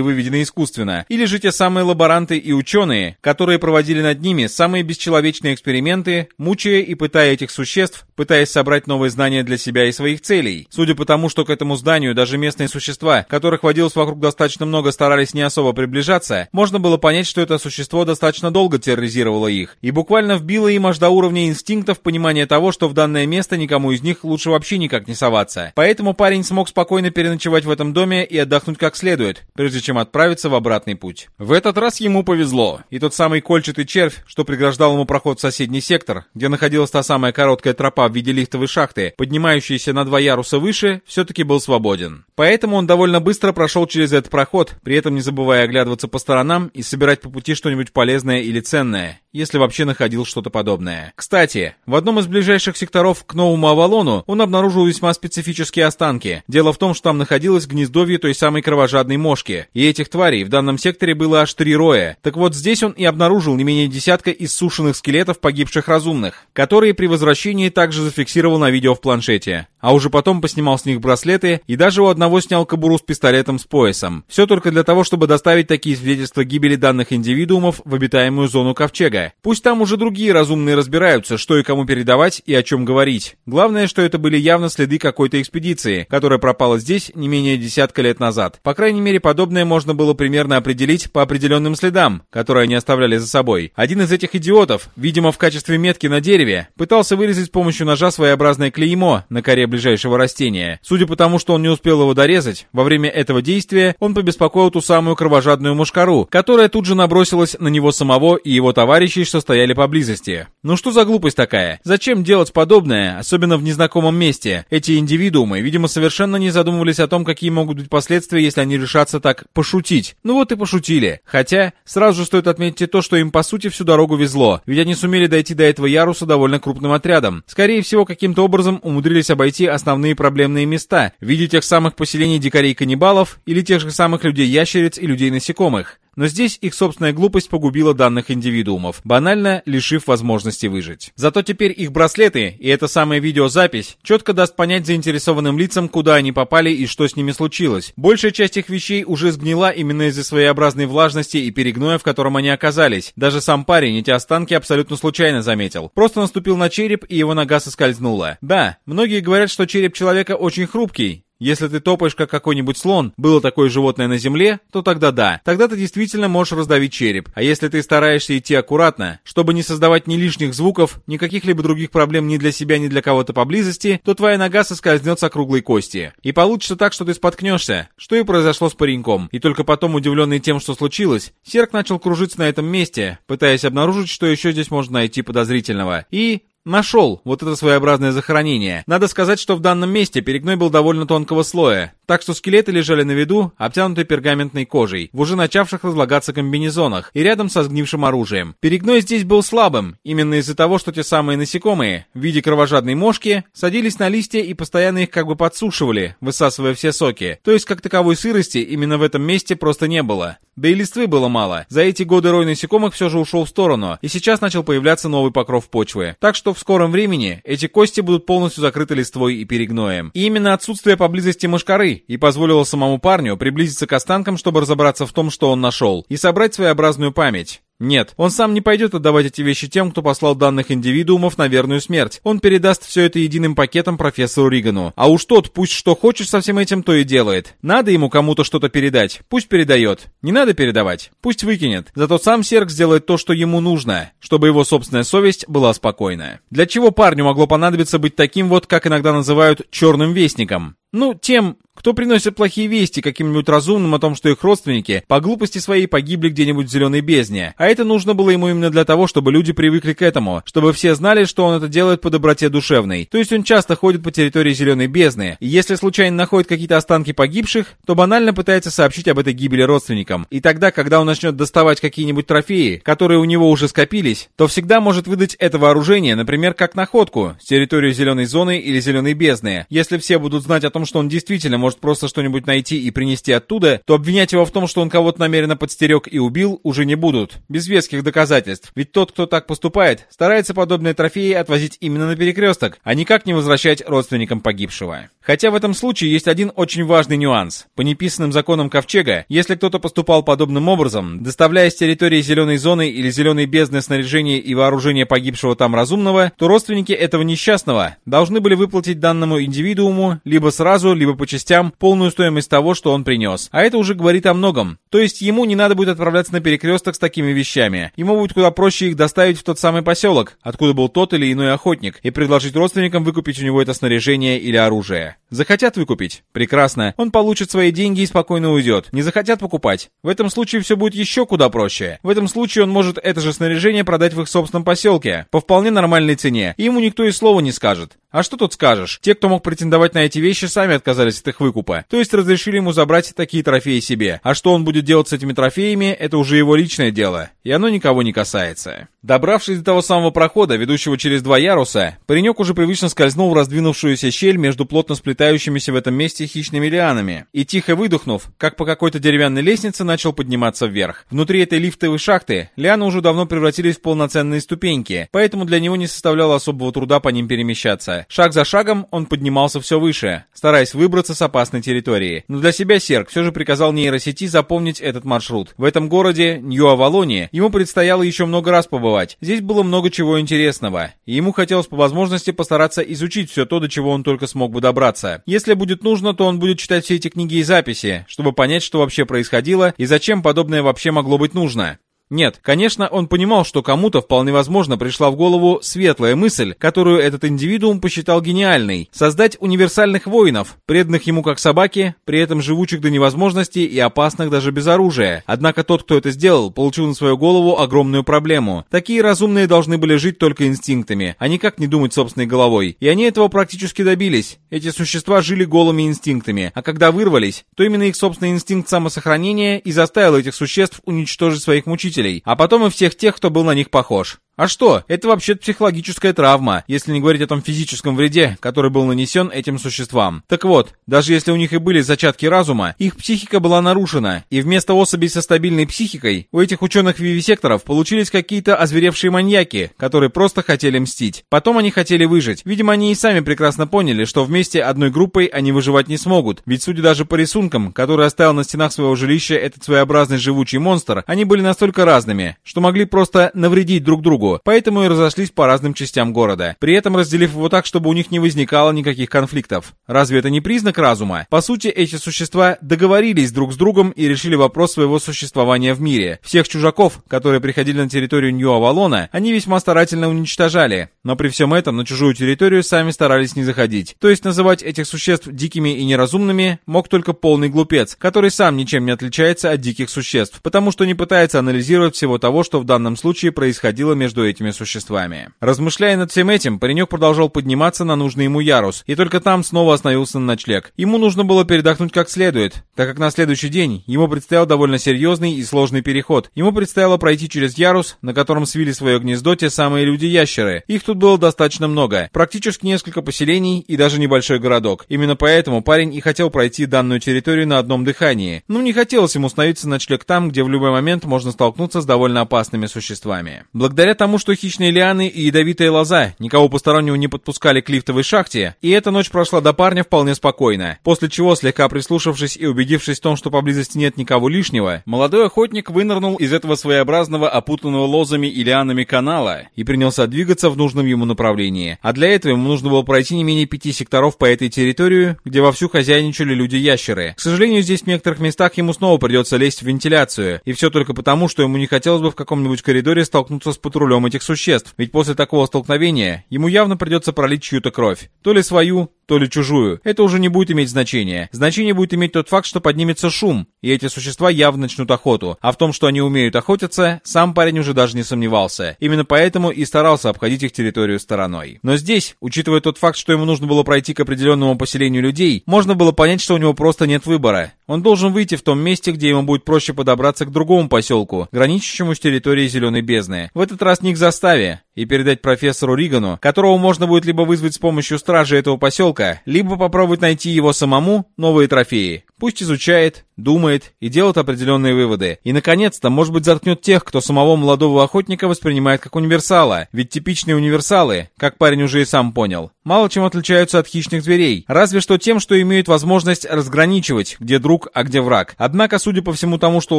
выведены искусственно, или же те самые лаборанты и ученые, которые проводили над ними самые бесчеловечные эксперименты, мучая и пытая этих существ, пытаясь собрать новые знания для себя и своих целей. Судя по тому, что к этому зданию даже местные существа, которых водилось вокруг достаточно много, старались не особо приближаться, можно было понять, что это существо достаточно долго терроризировало их, и буквально вбило им аж до уровня инстинктов понимания того, что в данное место никому из них лучше вообще никак не соваться. Поэтому парень смог спокойно переночевать в этом доме и отдохнуть как следует, прежде чем отправиться в обратный путь. В этот раз ему повезло, и тот самый кольчатый червь, что преграждал ему проход в соседний сектор, где находилась та самая короткая тропа в виде лифтовой шахты, поднимающаяся на два яруса выше, все-таки был свободен. Поэтому он довольно быстро прошел через этот проход, при этом не забывая оглядываться по сторонам и собирать по пути что-нибудь полезное или ценное, если вообще находил что-то подобное. Кстати, в одном из ближайших секторов к Новому Авалону он обнаружил весьма специфические останки. Дело в том, что там находилось гнездовье той самой кровожадной мошки, и этих тварей в данном секторе было аж три роя. Так вот, здесь он и обнаружил не менее десятка иссушенных скелетов погибших разумных, которые при возвращении также зафиксировал на видео в планшете. А уже потом поснимал с них браслеты и даже у одного снял кобуру с пистолетом с поясом. Все только для того, чтобы доставить такие свидетельства гибели данных индивидуумов в обитаемую зону ковчега. Пусть там уже другие разумные разбираются, что и кому передавать и о чем говорить. Главное, что это были явно следы какой-то экспедиции, которая пропала здесь не менее десятка лет назад. По крайней мере, подобное можно было примерно определить по определенным следам, которые они оставляли за собой. Один из этих идиотов, видимо в качестве метки на дереве, пытался вырезать с помощью ножа своеобразное клеймо на коре ближайшего растения. Судя по тому, что он не успел его дорезать, во время этого действия он побеспокоил ту самую кровожадную мушкару, которая тут же набросилась на него самого и его товарищей, что стояли поблизости. Ну что за глупость такая? Зачем делать подобное, особенно в незнакомом месте? Эти индивидуумы, видимо, совершенно не задумывались о том, какие могут быть последствия, если они решатся так пошутить. Ну вот и пошутили. Хотя, сразу же стоит отметить и то, что им по сути всю дорогу везло, ведь они сумели дойти до этого яруса довольно крупным отрядом. Скорее всего, каким-то образом умудрились обойти основные проблемные места, в виде тех самых поселений дикарей-каннибалов или тех же самых людей-ящериц и людей-насекомых. Но здесь их собственная глупость погубила данных индивидуумов, банально лишив возможности выжить. Зато теперь их браслеты и эта самая видеозапись четко даст понять заинтересованным лицам, куда они попали и что с ними случилось. Большая часть их вещей уже сгнила именно из-за своеобразной влажности и перегноя, в котором они оказались. Даже сам парень эти останки абсолютно случайно заметил. Просто наступил на череп, и его нога соскользнула. Да, многие говорят, что череп человека очень хрупкий, если ты топаешь, как какой-нибудь слон, было такое животное на земле, то тогда да. Тогда ты действительно можешь раздавить череп. А если ты стараешься идти аккуратно, чтобы не создавать ни лишних звуков, ни каких-либо других проблем ни для себя, ни для кого-то поблизости, то твоя нога соскользнет с округлой кости. И получится так, что ты споткнешься, что и произошло с пареньком. И только потом, удивленный тем, что случилось, Серк начал кружиться на этом месте, пытаясь обнаружить, что еще здесь можно найти подозрительного. И Нашел вот это своеобразное захоронение. Надо сказать, что в данном месте перегной был довольно тонкого слоя, так что скелеты лежали на виду, обтянутые пергаментной кожей, в уже начавших разлагаться комбинезонах и рядом со сгнившим оружием. Перегной здесь был слабым, именно из-за того, что те самые насекомые, в виде кровожадной мошки, садились на листья и постоянно их как бы подсушивали, высасывая все соки. То есть как таковой сырости именно в этом месте просто не было. Да и листвы было мало. За эти годы рой насекомых все же ушел в сторону, и сейчас начал появляться новый покров почвы. Так что в скором времени эти кости будут полностью закрыты листвой и перегноем. И именно отсутствие поблизости мышкары и позволило самому парню приблизиться к останкам, чтобы разобраться в том, что он нашел, и собрать своеобразную память. Нет, он сам не пойдет отдавать эти вещи тем, кто послал данных индивидуумов на верную смерть. Он передаст все это единым пакетом профессору Ригану. А уж тот пусть что хочет со всем этим, то и делает. Надо ему кому-то что-то передать, пусть передает. Не надо передавать, пусть выкинет. Зато сам Серк сделает то, что ему нужно, чтобы его собственная совесть была спокойна. Для чего парню могло понадобиться быть таким вот, как иногда называют, черным вестником? Ну, тем, кто приносит плохие вести каким-нибудь разумным о том, что их родственники по глупости своей погибли где-нибудь в зеленой бездне. А это нужно было ему именно для того, чтобы люди привыкли к этому, чтобы все знали, что он это делает по доброте душевной. То есть он часто ходит по территории зеленой бездны, и если случайно находит какие-то останки погибших, то банально пытается сообщить об этой гибели родственникам. И тогда, когда он начнет доставать какие-нибудь трофеи, которые у него уже скопились, то всегда может выдать это вооружение, например, как находку с территории зеленой зоны или зеленой бездны. Если все будут знать о том, что он действительно может просто что-нибудь найти и принести оттуда, то обвинять его в том, что он кого-то намеренно подстерег и убил, уже не будут. Без веских доказательств. Ведь тот, кто так поступает, старается подобные трофеи отвозить именно на перекресток, а никак не возвращать родственникам погибшего. Хотя в этом случае есть один очень важный нюанс. По неписанным законам Ковчега, если кто-то поступал подобным образом, доставляя с территории зеленой зоны или зеленой бездны снаряжение и вооружение погибшего там разумного, то родственники этого несчастного должны были выплатить данному индивидууму либо сразу, либо по частям полную стоимость того, что он принес. А это уже говорит о многом. То есть ему не надо будет отправляться на перекресток с такими вещами. Ему будет куда проще их доставить в тот самый поселок, откуда был тот или иной охотник, и предложить родственникам выкупить у него это снаряжение или оружие. Захотят выкупить? Прекрасно. Он получит свои деньги и спокойно уйдет. Не захотят покупать? В этом случае все будет еще куда проще. В этом случае он может это же снаряжение продать в их собственном поселке по вполне нормальной цене. И ему никто и слова не скажет. А что тут скажешь? Те, кто мог претендовать на эти вещи, сами отказались от их выкупа. То есть разрешили ему забрать такие трофеи себе. А что он будет делать с этими трофеями, это уже его личное дело. И оно никого не касается. Добравшись до того самого прохода, ведущего через два яруса, паренек уже привычно скользнул в раздвинувшуюся щель между плотно сплетающимися в этом месте хищными лианами. И тихо выдохнув, как по какой-то деревянной лестнице, начал подниматься вверх. Внутри этой лифтовой шахты лианы уже давно превратились в полноценные ступеньки, поэтому для него не составляло особого труда по ним перемещаться. Шаг за шагом он поднимался все выше, стараясь выбраться с опасной территории. Но для себя Серк все же приказал нейросети запомнить этот маршрут. В этом городе, Нью-Авалоне, ему предстояло еще много раз побывать. Здесь было много чего интересного, и ему хотелось по возможности постараться изучить все то, до чего он только смог бы добраться. Если будет нужно, то он будет читать все эти книги и записи, чтобы понять, что вообще происходило и зачем подобное вообще могло быть нужно. Нет, конечно, он понимал, что кому-то вполне возможно пришла в голову светлая мысль, которую этот индивидуум посчитал гениальной – создать универсальных воинов, преданных ему как собаки, при этом живучих до невозможности и опасных даже без оружия. Однако тот, кто это сделал, получил на свою голову огромную проблему. Такие разумные должны были жить только инстинктами, а никак не думать собственной головой. И они этого практически добились. Эти существа жили голыми инстинктами, а когда вырвались, то именно их собственный инстинкт самосохранения и заставил этих существ уничтожить своих мучителей, а потом и всех тех, кто был на них похож. А что? Это вообще-то психологическая травма, если не говорить о том физическом вреде, который был нанесен этим существам. Так вот, даже если у них и были зачатки разума, их психика была нарушена, и вместо особей со стабильной психикой у этих ученых-вивисекторов получились какие-то озверевшие маньяки, которые просто хотели мстить. Потом они хотели выжить. Видимо, они и сами прекрасно поняли, что вместе одной группой они выживать не смогут, ведь судя даже по рисункам, которые оставил на стенах своего жилища этот своеобразный живучий монстр, они были настолько разными, что могли просто навредить друг другу, другу, поэтому и разошлись по разным частям города, при этом разделив его так, чтобы у них не возникало никаких конфликтов. Разве это не признак разума? По сути, эти существа договорились друг с другом и решили вопрос своего существования в мире. Всех чужаков, которые приходили на территорию Нью-Авалона, они весьма старательно уничтожали, но при всем этом на чужую территорию сами старались не заходить. То есть называть этих существ дикими и неразумными мог только полный глупец, который сам ничем не отличается от диких существ, потому что не пытается анализировать всего того, что в данном случае происходило между между этими существами. Размышляя над всем этим, паренек продолжал подниматься на нужный ему ярус, и только там снова остановился на ночлег. Ему нужно было передохнуть как следует, так как на следующий день ему предстоял довольно серьезный и сложный переход. Ему предстояло пройти через ярус, на котором свили свое гнездо те самые люди-ящеры. Их тут было достаточно много, практически несколько поселений и даже небольшой городок. Именно поэтому парень и хотел пройти данную территорию на одном дыхании. Но не хотелось ему становиться ночлег там, где в любой момент можно столкнуться с довольно опасными существами. Благодаря что хищные лианы и ядовитая лоза никого постороннего не подпускали к лифтовой шахте, и эта ночь прошла до парня вполне спокойно. После чего, слегка прислушавшись и убедившись в том, что поблизости нет никого лишнего, молодой охотник вынырнул из этого своеобразного опутанного лозами и лианами канала и принялся двигаться в нужном ему направлении. А для этого ему нужно было пройти не менее пяти секторов по этой территории, где вовсю хозяйничали люди-ящеры. К сожалению, здесь в некоторых местах ему снова придется лезть в вентиляцию, и все только потому, что ему не хотелось бы в каком-нибудь коридоре столкнуться с патрулем рулем этих существ, ведь после такого столкновения ему явно придется пролить чью-то кровь. То ли свою, то ли чужую. Это уже не будет иметь значения. Значение будет иметь тот факт, что поднимется шум, и эти существа явно начнут охоту. А в том, что они умеют охотиться, сам парень уже даже не сомневался. Именно поэтому и старался обходить их территорию стороной. Но здесь, учитывая тот факт, что ему нужно было пройти к определенному поселению людей, можно было понять, что у него просто нет выбора. Он должен выйти в том месте, где ему будет проще подобраться к другому поселку, граничащему с территорией Зеленой Бездны. В этот раз не к заставе, и передать профессору Ригану, которого можно будет либо вызвать с помощью стражи этого поселка, либо попробовать найти его самому новые трофеи. Пусть изучает, думает и делает определенные выводы. И, наконец-то, может быть, заткнет тех, кто самого молодого охотника воспринимает как универсала. Ведь типичные универсалы, как парень уже и сам понял, мало чем отличаются от хищных зверей. Разве что тем, что имеют возможность разграничивать, где друг, а где враг. Однако, судя по всему тому, что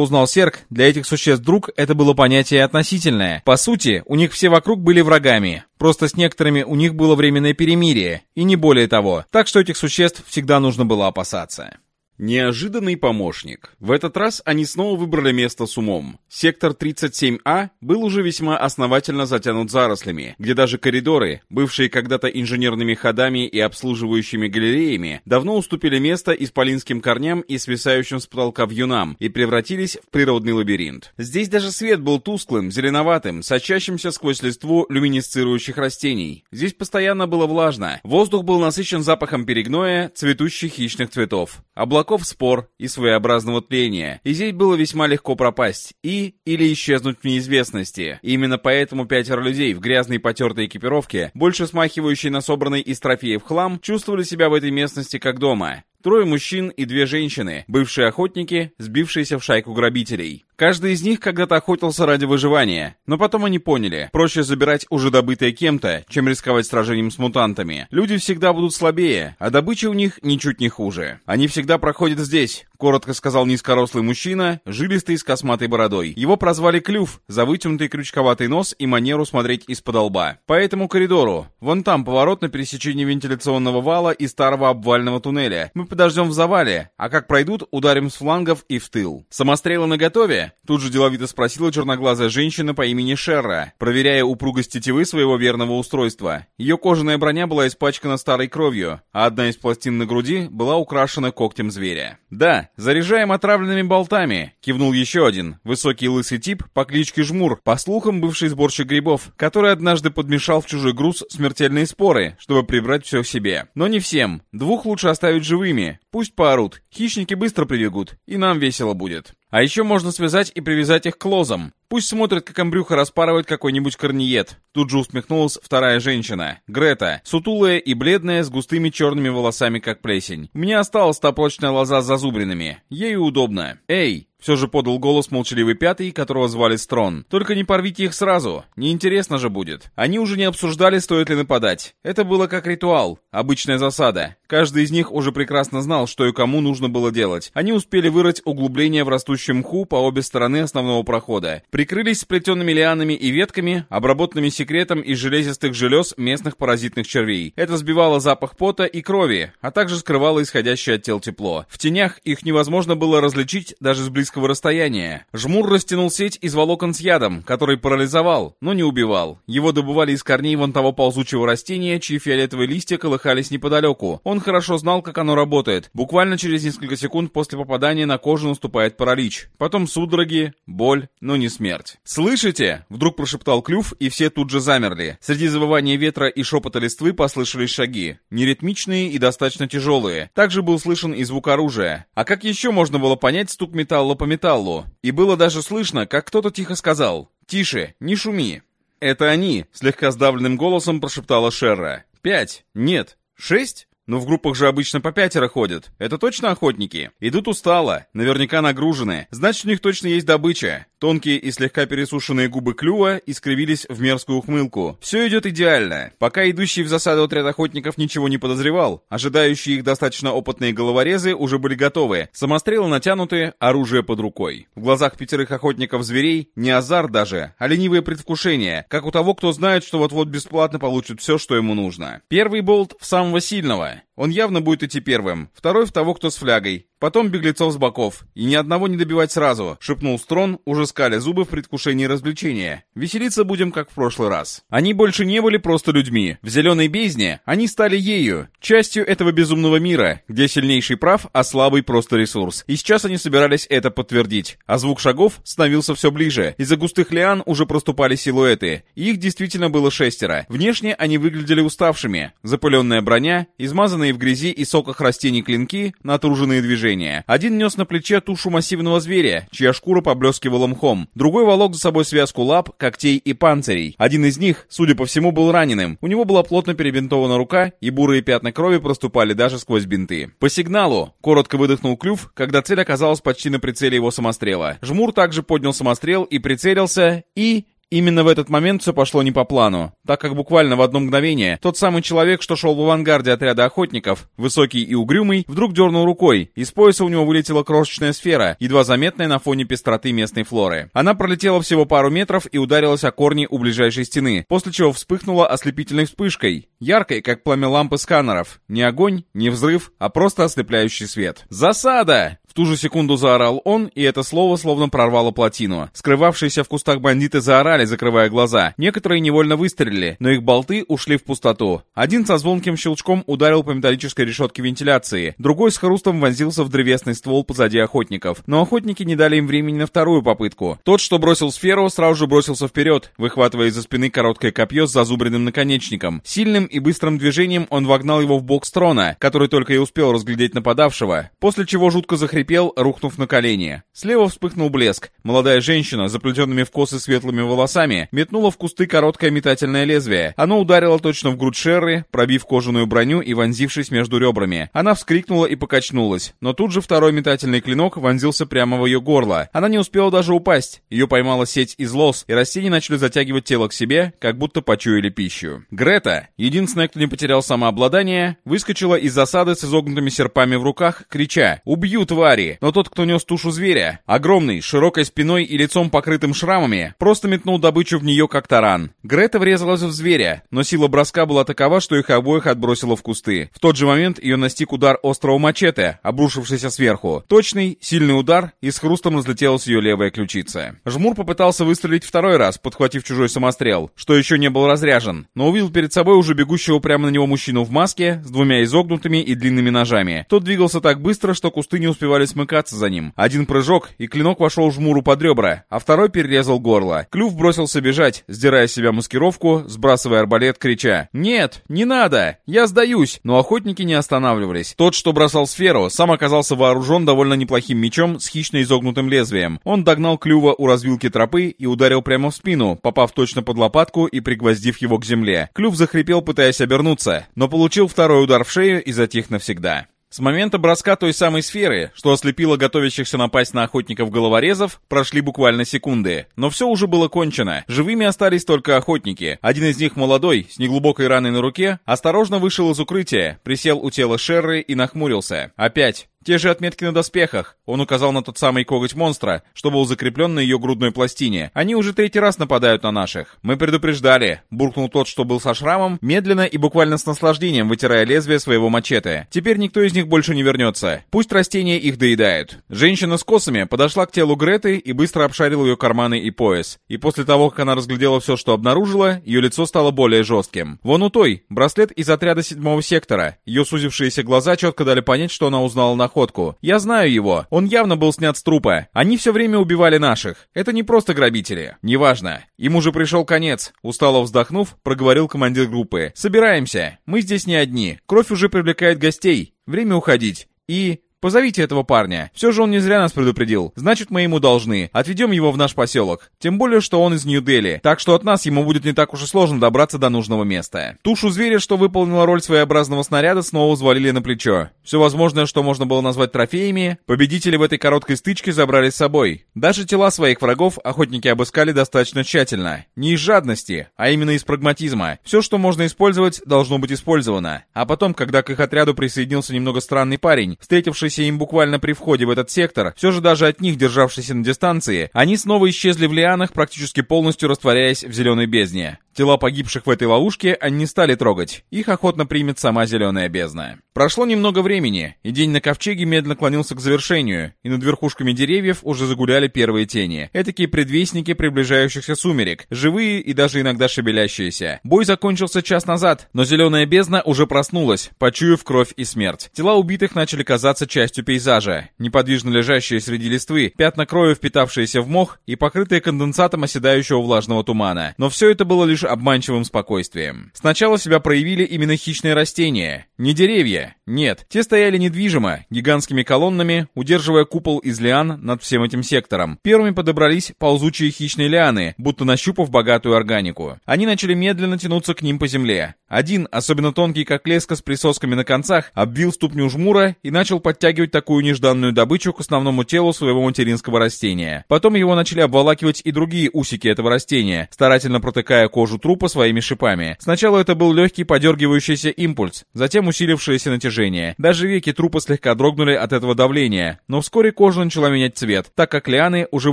узнал Серк, для этих существ друг это было понятие относительное. По сути, у них все вокруг были врагами. Просто с некоторыми у них было временное перемирие, и не более того. Так что этих существ всегда нужно было опасаться. Неожиданный помощник. В этот раз они снова выбрали место с умом. Сектор 37А был уже весьма основательно затянут зарослями, где даже коридоры, бывшие когда-то инженерными ходами и обслуживающими галереями, давно уступили место исполинским корням и свисающим с потолка вьюнам и превратились в природный лабиринт. Здесь даже свет был тусклым, зеленоватым, сочащимся сквозь листву люминесцирующих растений. Здесь постоянно было влажно. Воздух был насыщен запахом перегноя, цветущих хищных цветов. Облака облаков спор и своеобразного тления, и здесь было весьма легко пропасть и или исчезнуть в неизвестности. И именно поэтому пятеро людей в грязной потертой экипировке, больше смахивающей на собранный из трофеев хлам, чувствовали себя в этой местности как дома. Трое мужчин и две женщины, бывшие охотники, сбившиеся в шайку грабителей. Каждый из них когда-то охотился ради выживания, но потом они поняли, проще забирать уже добытое кем-то, чем рисковать сражением с мутантами. Люди всегда будут слабее, а добыча у них ничуть не хуже. Они всегда проходят здесь, коротко сказал низкорослый мужчина, жилистый с косматой бородой. Его прозвали Клюв за вытянутый крючковатый нос и манеру смотреть из-под лба. По этому коридору, вон там поворот на пересечении вентиляционного вала и старого обвального туннеля. Мы подождем в завале, а как пройдут, ударим с флангов и в тыл. Самострелы наготове? Тут же деловито спросила черноглазая женщина по имени Шерра, проверяя упругость тетивы своего верного устройства. Ее кожаная броня была испачкана старой кровью, а одна из пластин на груди была украшена когтем зверя. «Да, заряжаем отравленными болтами», — кивнул еще один, высокий лысый тип по кличке Жмур, по слухам бывший сборщик грибов, который однажды подмешал в чужой груз смертельные споры, чтобы прибрать все в себе. Но не всем. Двух лучше оставить живыми, мне. Пусть поорут. Хищники быстро прибегут, и нам весело будет. А еще можно связать и привязать их к лозам. Пусть смотрят, как им брюхо распарывает какой-нибудь корниет. Тут же усмехнулась вторая женщина. Грета. Сутулая и бледная, с густыми черными волосами, как плесень. У меня осталась та лоза с зазубринами. Ей удобно. Эй, все же подал голос молчаливый пятый, которого звали Строн. «Только не порвите их сразу. Неинтересно же будет». Они уже не обсуждали, стоит ли нападать. Это было как ритуал. Обычная засада. Каждый из них уже прекрасно знал, что и кому нужно было делать. Они успели вырыть углубление в растущем мху по обе стороны основного прохода. Прикрылись сплетенными лианами и ветками, обработанными секретом из железистых желез местных паразитных червей. Это сбивало запах пота и крови, а также скрывало исходящее от тел тепло. В тенях их невозможно было различить даже с близкого расстояния. Жмур растянул сеть из волокон с ядом, который парализовал, но не убивал. Его добывали из корней вон того ползучего растения, чьи фиолетовые листья колыхались неподалеку. Он хорошо знал, как оно работает. Буквально через несколько секунд после попадания на кожу наступает паралич. Потом судороги, боль, но не смерть. «Слышите?» — вдруг прошептал Клюв, и все тут же замерли. Среди завывания ветра и шепота листвы послышались шаги. Неритмичные и достаточно тяжелые. Также был слышен и звук оружия. А как еще можно было понять стук металла по металлу, и было даже слышно, как кто-то тихо сказал «Тише, не шуми». «Это они», — слегка сдавленным голосом прошептала Шерра. «Пять? Нет. Шесть?» Но в группах же обычно по пятеро ходят. Это точно охотники? Идут устало, наверняка нагружены. Значит, у них точно есть добыча. Тонкие и слегка пересушенные губы клюва искривились в мерзкую ухмылку. Все идет идеально. Пока идущий в засаду отряд охотников ничего не подозревал, ожидающие их достаточно опытные головорезы уже были готовы. Самострелы натянуты, оружие под рукой. В глазах пятерых охотников зверей не азарт даже, а ленивое предвкушение, как у того, кто знает, что вот-вот бесплатно получит все, что ему нужно. Первый болт в самого сильного. Он явно будет идти первым. Второй в того, кто с флягой. Потом беглецов с боков. И ни одного не добивать сразу, шепнул Строн, уже скаля зубы в предвкушении развлечения. Веселиться будем, как в прошлый раз. Они больше не были просто людьми. В зеленой бездне они стали ею, частью этого безумного мира, где сильнейший прав, а слабый просто ресурс. И сейчас они собирались это подтвердить. А звук шагов становился все ближе. Из-за густых лиан уже проступали силуэты. И их действительно было шестеро. Внешне они выглядели уставшими. Запыленная броня, измазанные в грязи и соках растений клинки, натруженные движения движения. Один нес на плече тушу массивного зверя, чья шкура поблескивала мхом. Другой волок за собой связку лап, когтей и панцирей. Один из них, судя по всему, был раненым. У него была плотно перебинтована рука, и бурые пятна крови проступали даже сквозь бинты. По сигналу, коротко выдохнул клюв, когда цель оказалась почти на прицеле его самострела. Жмур также поднял самострел и прицелился, и... Именно в этот момент все пошло не по плану, так как буквально в одно мгновение тот самый человек, что шел в авангарде отряда охотников, высокий и угрюмый, вдруг дернул рукой. Из пояса у него вылетела крошечная сфера, едва заметная на фоне пестроты местной флоры. Она пролетела всего пару метров и ударилась о корни у ближайшей стены, после чего вспыхнула ослепительной вспышкой, яркой, как пламя лампы сканеров. Не огонь, не взрыв, а просто ослепляющий свет. «Засада!» Ту же секунду заорал он, и это слово словно прорвало плотину. Скрывавшиеся в кустах бандиты заорали, закрывая глаза. Некоторые невольно выстрелили, но их болты ушли в пустоту. Один со звонким щелчком ударил по металлической решетке вентиляции, другой с хрустом вонзился в древесный ствол позади охотников. Но охотники не дали им времени на вторую попытку. Тот, что бросил сферу, сразу же бросился вперед, выхватывая из-за спины короткое копье с зазубренным наконечником. Сильным и быстрым движением он вогнал его в бок Строна, который только и успел разглядеть нападавшего, после чего жутко захрипел захрипел, рухнув на колени. Слева вспыхнул блеск. Молодая женщина, заплетенными в косы светлыми волосами, метнула в кусты короткое метательное лезвие. Оно ударило точно в грудь Шерри, пробив кожаную броню и вонзившись между ребрами. Она вскрикнула и покачнулась. Но тут же второй метательный клинок вонзился прямо в ее горло. Она не успела даже упасть. Ее поймала сеть из лос, и растения начали затягивать тело к себе, как будто почуяли пищу. Грета, единственная, кто не потерял самообладание, выскочила из засады с изогнутыми серпами в руках, крича «Убью, тварь!» Твари, но тот, кто нес тушу зверя, огромный, широкой спиной и лицом покрытым шрамами, просто метнул добычу в нее как таран. Грета врезалась в зверя, но сила броска была такова, что их обоих отбросило в кусты. В тот же момент ее настиг удар острого мачете, обрушившийся сверху. Точный, сильный удар, и с хрустом разлетелась ее левая ключица. Жмур попытался выстрелить второй раз, подхватив чужой самострел, что еще не был разряжен, но увидел перед собой уже бегущего прямо на него мужчину в маске с двумя изогнутыми и длинными ножами. Тот двигался так быстро, что кусты не успевали смыкаться за ним. Один прыжок, и клинок вошел жмуру под ребра, а второй перерезал горло. Клюв бросил бросился бежать, сдирая с себя маскировку, сбрасывая арбалет, крича «Нет, не надо! Я сдаюсь!» Но охотники не останавливались. Тот, что бросал сферу, сам оказался вооружен довольно неплохим мечом с хищно изогнутым лезвием. Он догнал клюва у развилки тропы и ударил прямо в спину, попав точно под лопатку и пригвоздив его к земле. Клюв захрипел, пытаясь обернуться, но получил второй удар в шею и затих навсегда. С момента броска той самой сферы, что ослепило готовящихся напасть на охотников головорезов, прошли буквально секунды. Но все уже было кончено. Живыми остались только охотники. Один из них, молодой, с неглубокой раной на руке, осторожно вышел из укрытия, присел у тела Шерры и нахмурился. Опять. Те же отметки на доспехах. Он указал на тот самый коготь монстра, что был закреплен на ее грудной пластине. Они уже третий раз нападают на наших. Мы предупреждали. Буркнул тот, что был со шрамом, медленно и буквально с наслаждением вытирая лезвие своего мачете. Теперь никто из них больше не вернется. Пусть растения их доедают. Женщина с косами подошла к телу Греты и быстро обшарила ее карманы и пояс. И после того, как она разглядела все, что обнаружила, ее лицо стало более жестким. Вон у той, браслет из отряда седьмого сектора. Ее сузившиеся глаза четко дали понять, что она узнала на находку. Я знаю его. Он явно был снят с трупа. Они все время убивали наших. Это не просто грабители. Неважно. Им уже пришел конец. Устало вздохнув, проговорил командир группы. Собираемся. Мы здесь не одни. Кровь уже привлекает гостей. Время уходить. И... Позовите этого парня. Все же он не зря нас предупредил. Значит, мы ему должны. Отведем его в наш поселок. Тем более, что он из Нью-Дели. Так что от нас ему будет не так уж и сложно добраться до нужного места. Тушу зверя, что выполнила роль своеобразного снаряда, снова взвалили на плечо. Все возможное, что можно было назвать трофеями, победители в этой короткой стычке забрали с собой. Даже тела своих врагов охотники обыскали достаточно тщательно. Не из жадности, а именно из прагматизма. Все, что можно использовать, должно быть использовано. А потом, когда к их отряду присоединился немного странный парень, встретивший оказавшийся им буквально при входе в этот сектор, все же даже от них державшийся на дистанции, они снова исчезли в лианах, практически полностью растворяясь в зеленой бездне. Тела погибших в этой ловушке они не стали трогать, их охотно примет сама зеленая бездна. Прошло немного времени, и день на ковчеге медленно клонился к завершению, и над верхушками деревьев уже загуляли первые тени. Этакие предвестники приближающихся сумерек, живые и даже иногда шевелящиеся. Бой закончился час назад, но зеленая бездна уже проснулась, почуяв кровь и смерть. Тела убитых начали казаться частью пейзажа. Неподвижно лежащие среди листвы, пятна крови, впитавшиеся в мох и покрытые конденсатом оседающего влажного тумана. Но все это было лишь обманчивым спокойствием. Сначала себя проявили именно хищные растения. Не деревья. Нет, те стояли недвижимо, гигантскими колоннами, удерживая купол из лиан над всем этим сектором. Первыми подобрались ползучие хищные лианы, будто нащупав богатую органику. Они начали медленно тянуться к ним по земле. Один, особенно тонкий как леска с присосками на концах, обвил ступню жмура и начал подтягивать такую нежданную добычу к основному телу своего материнского растения. Потом его начали обволакивать и другие усики этого растения, старательно протыкая кожу трупа своими шипами. Сначала это был легкий подергивающийся импульс, затем усилившееся натяжение. Даже веки трупа слегка дрогнули от этого давления, но вскоре кожа начала менять цвет, так как лианы уже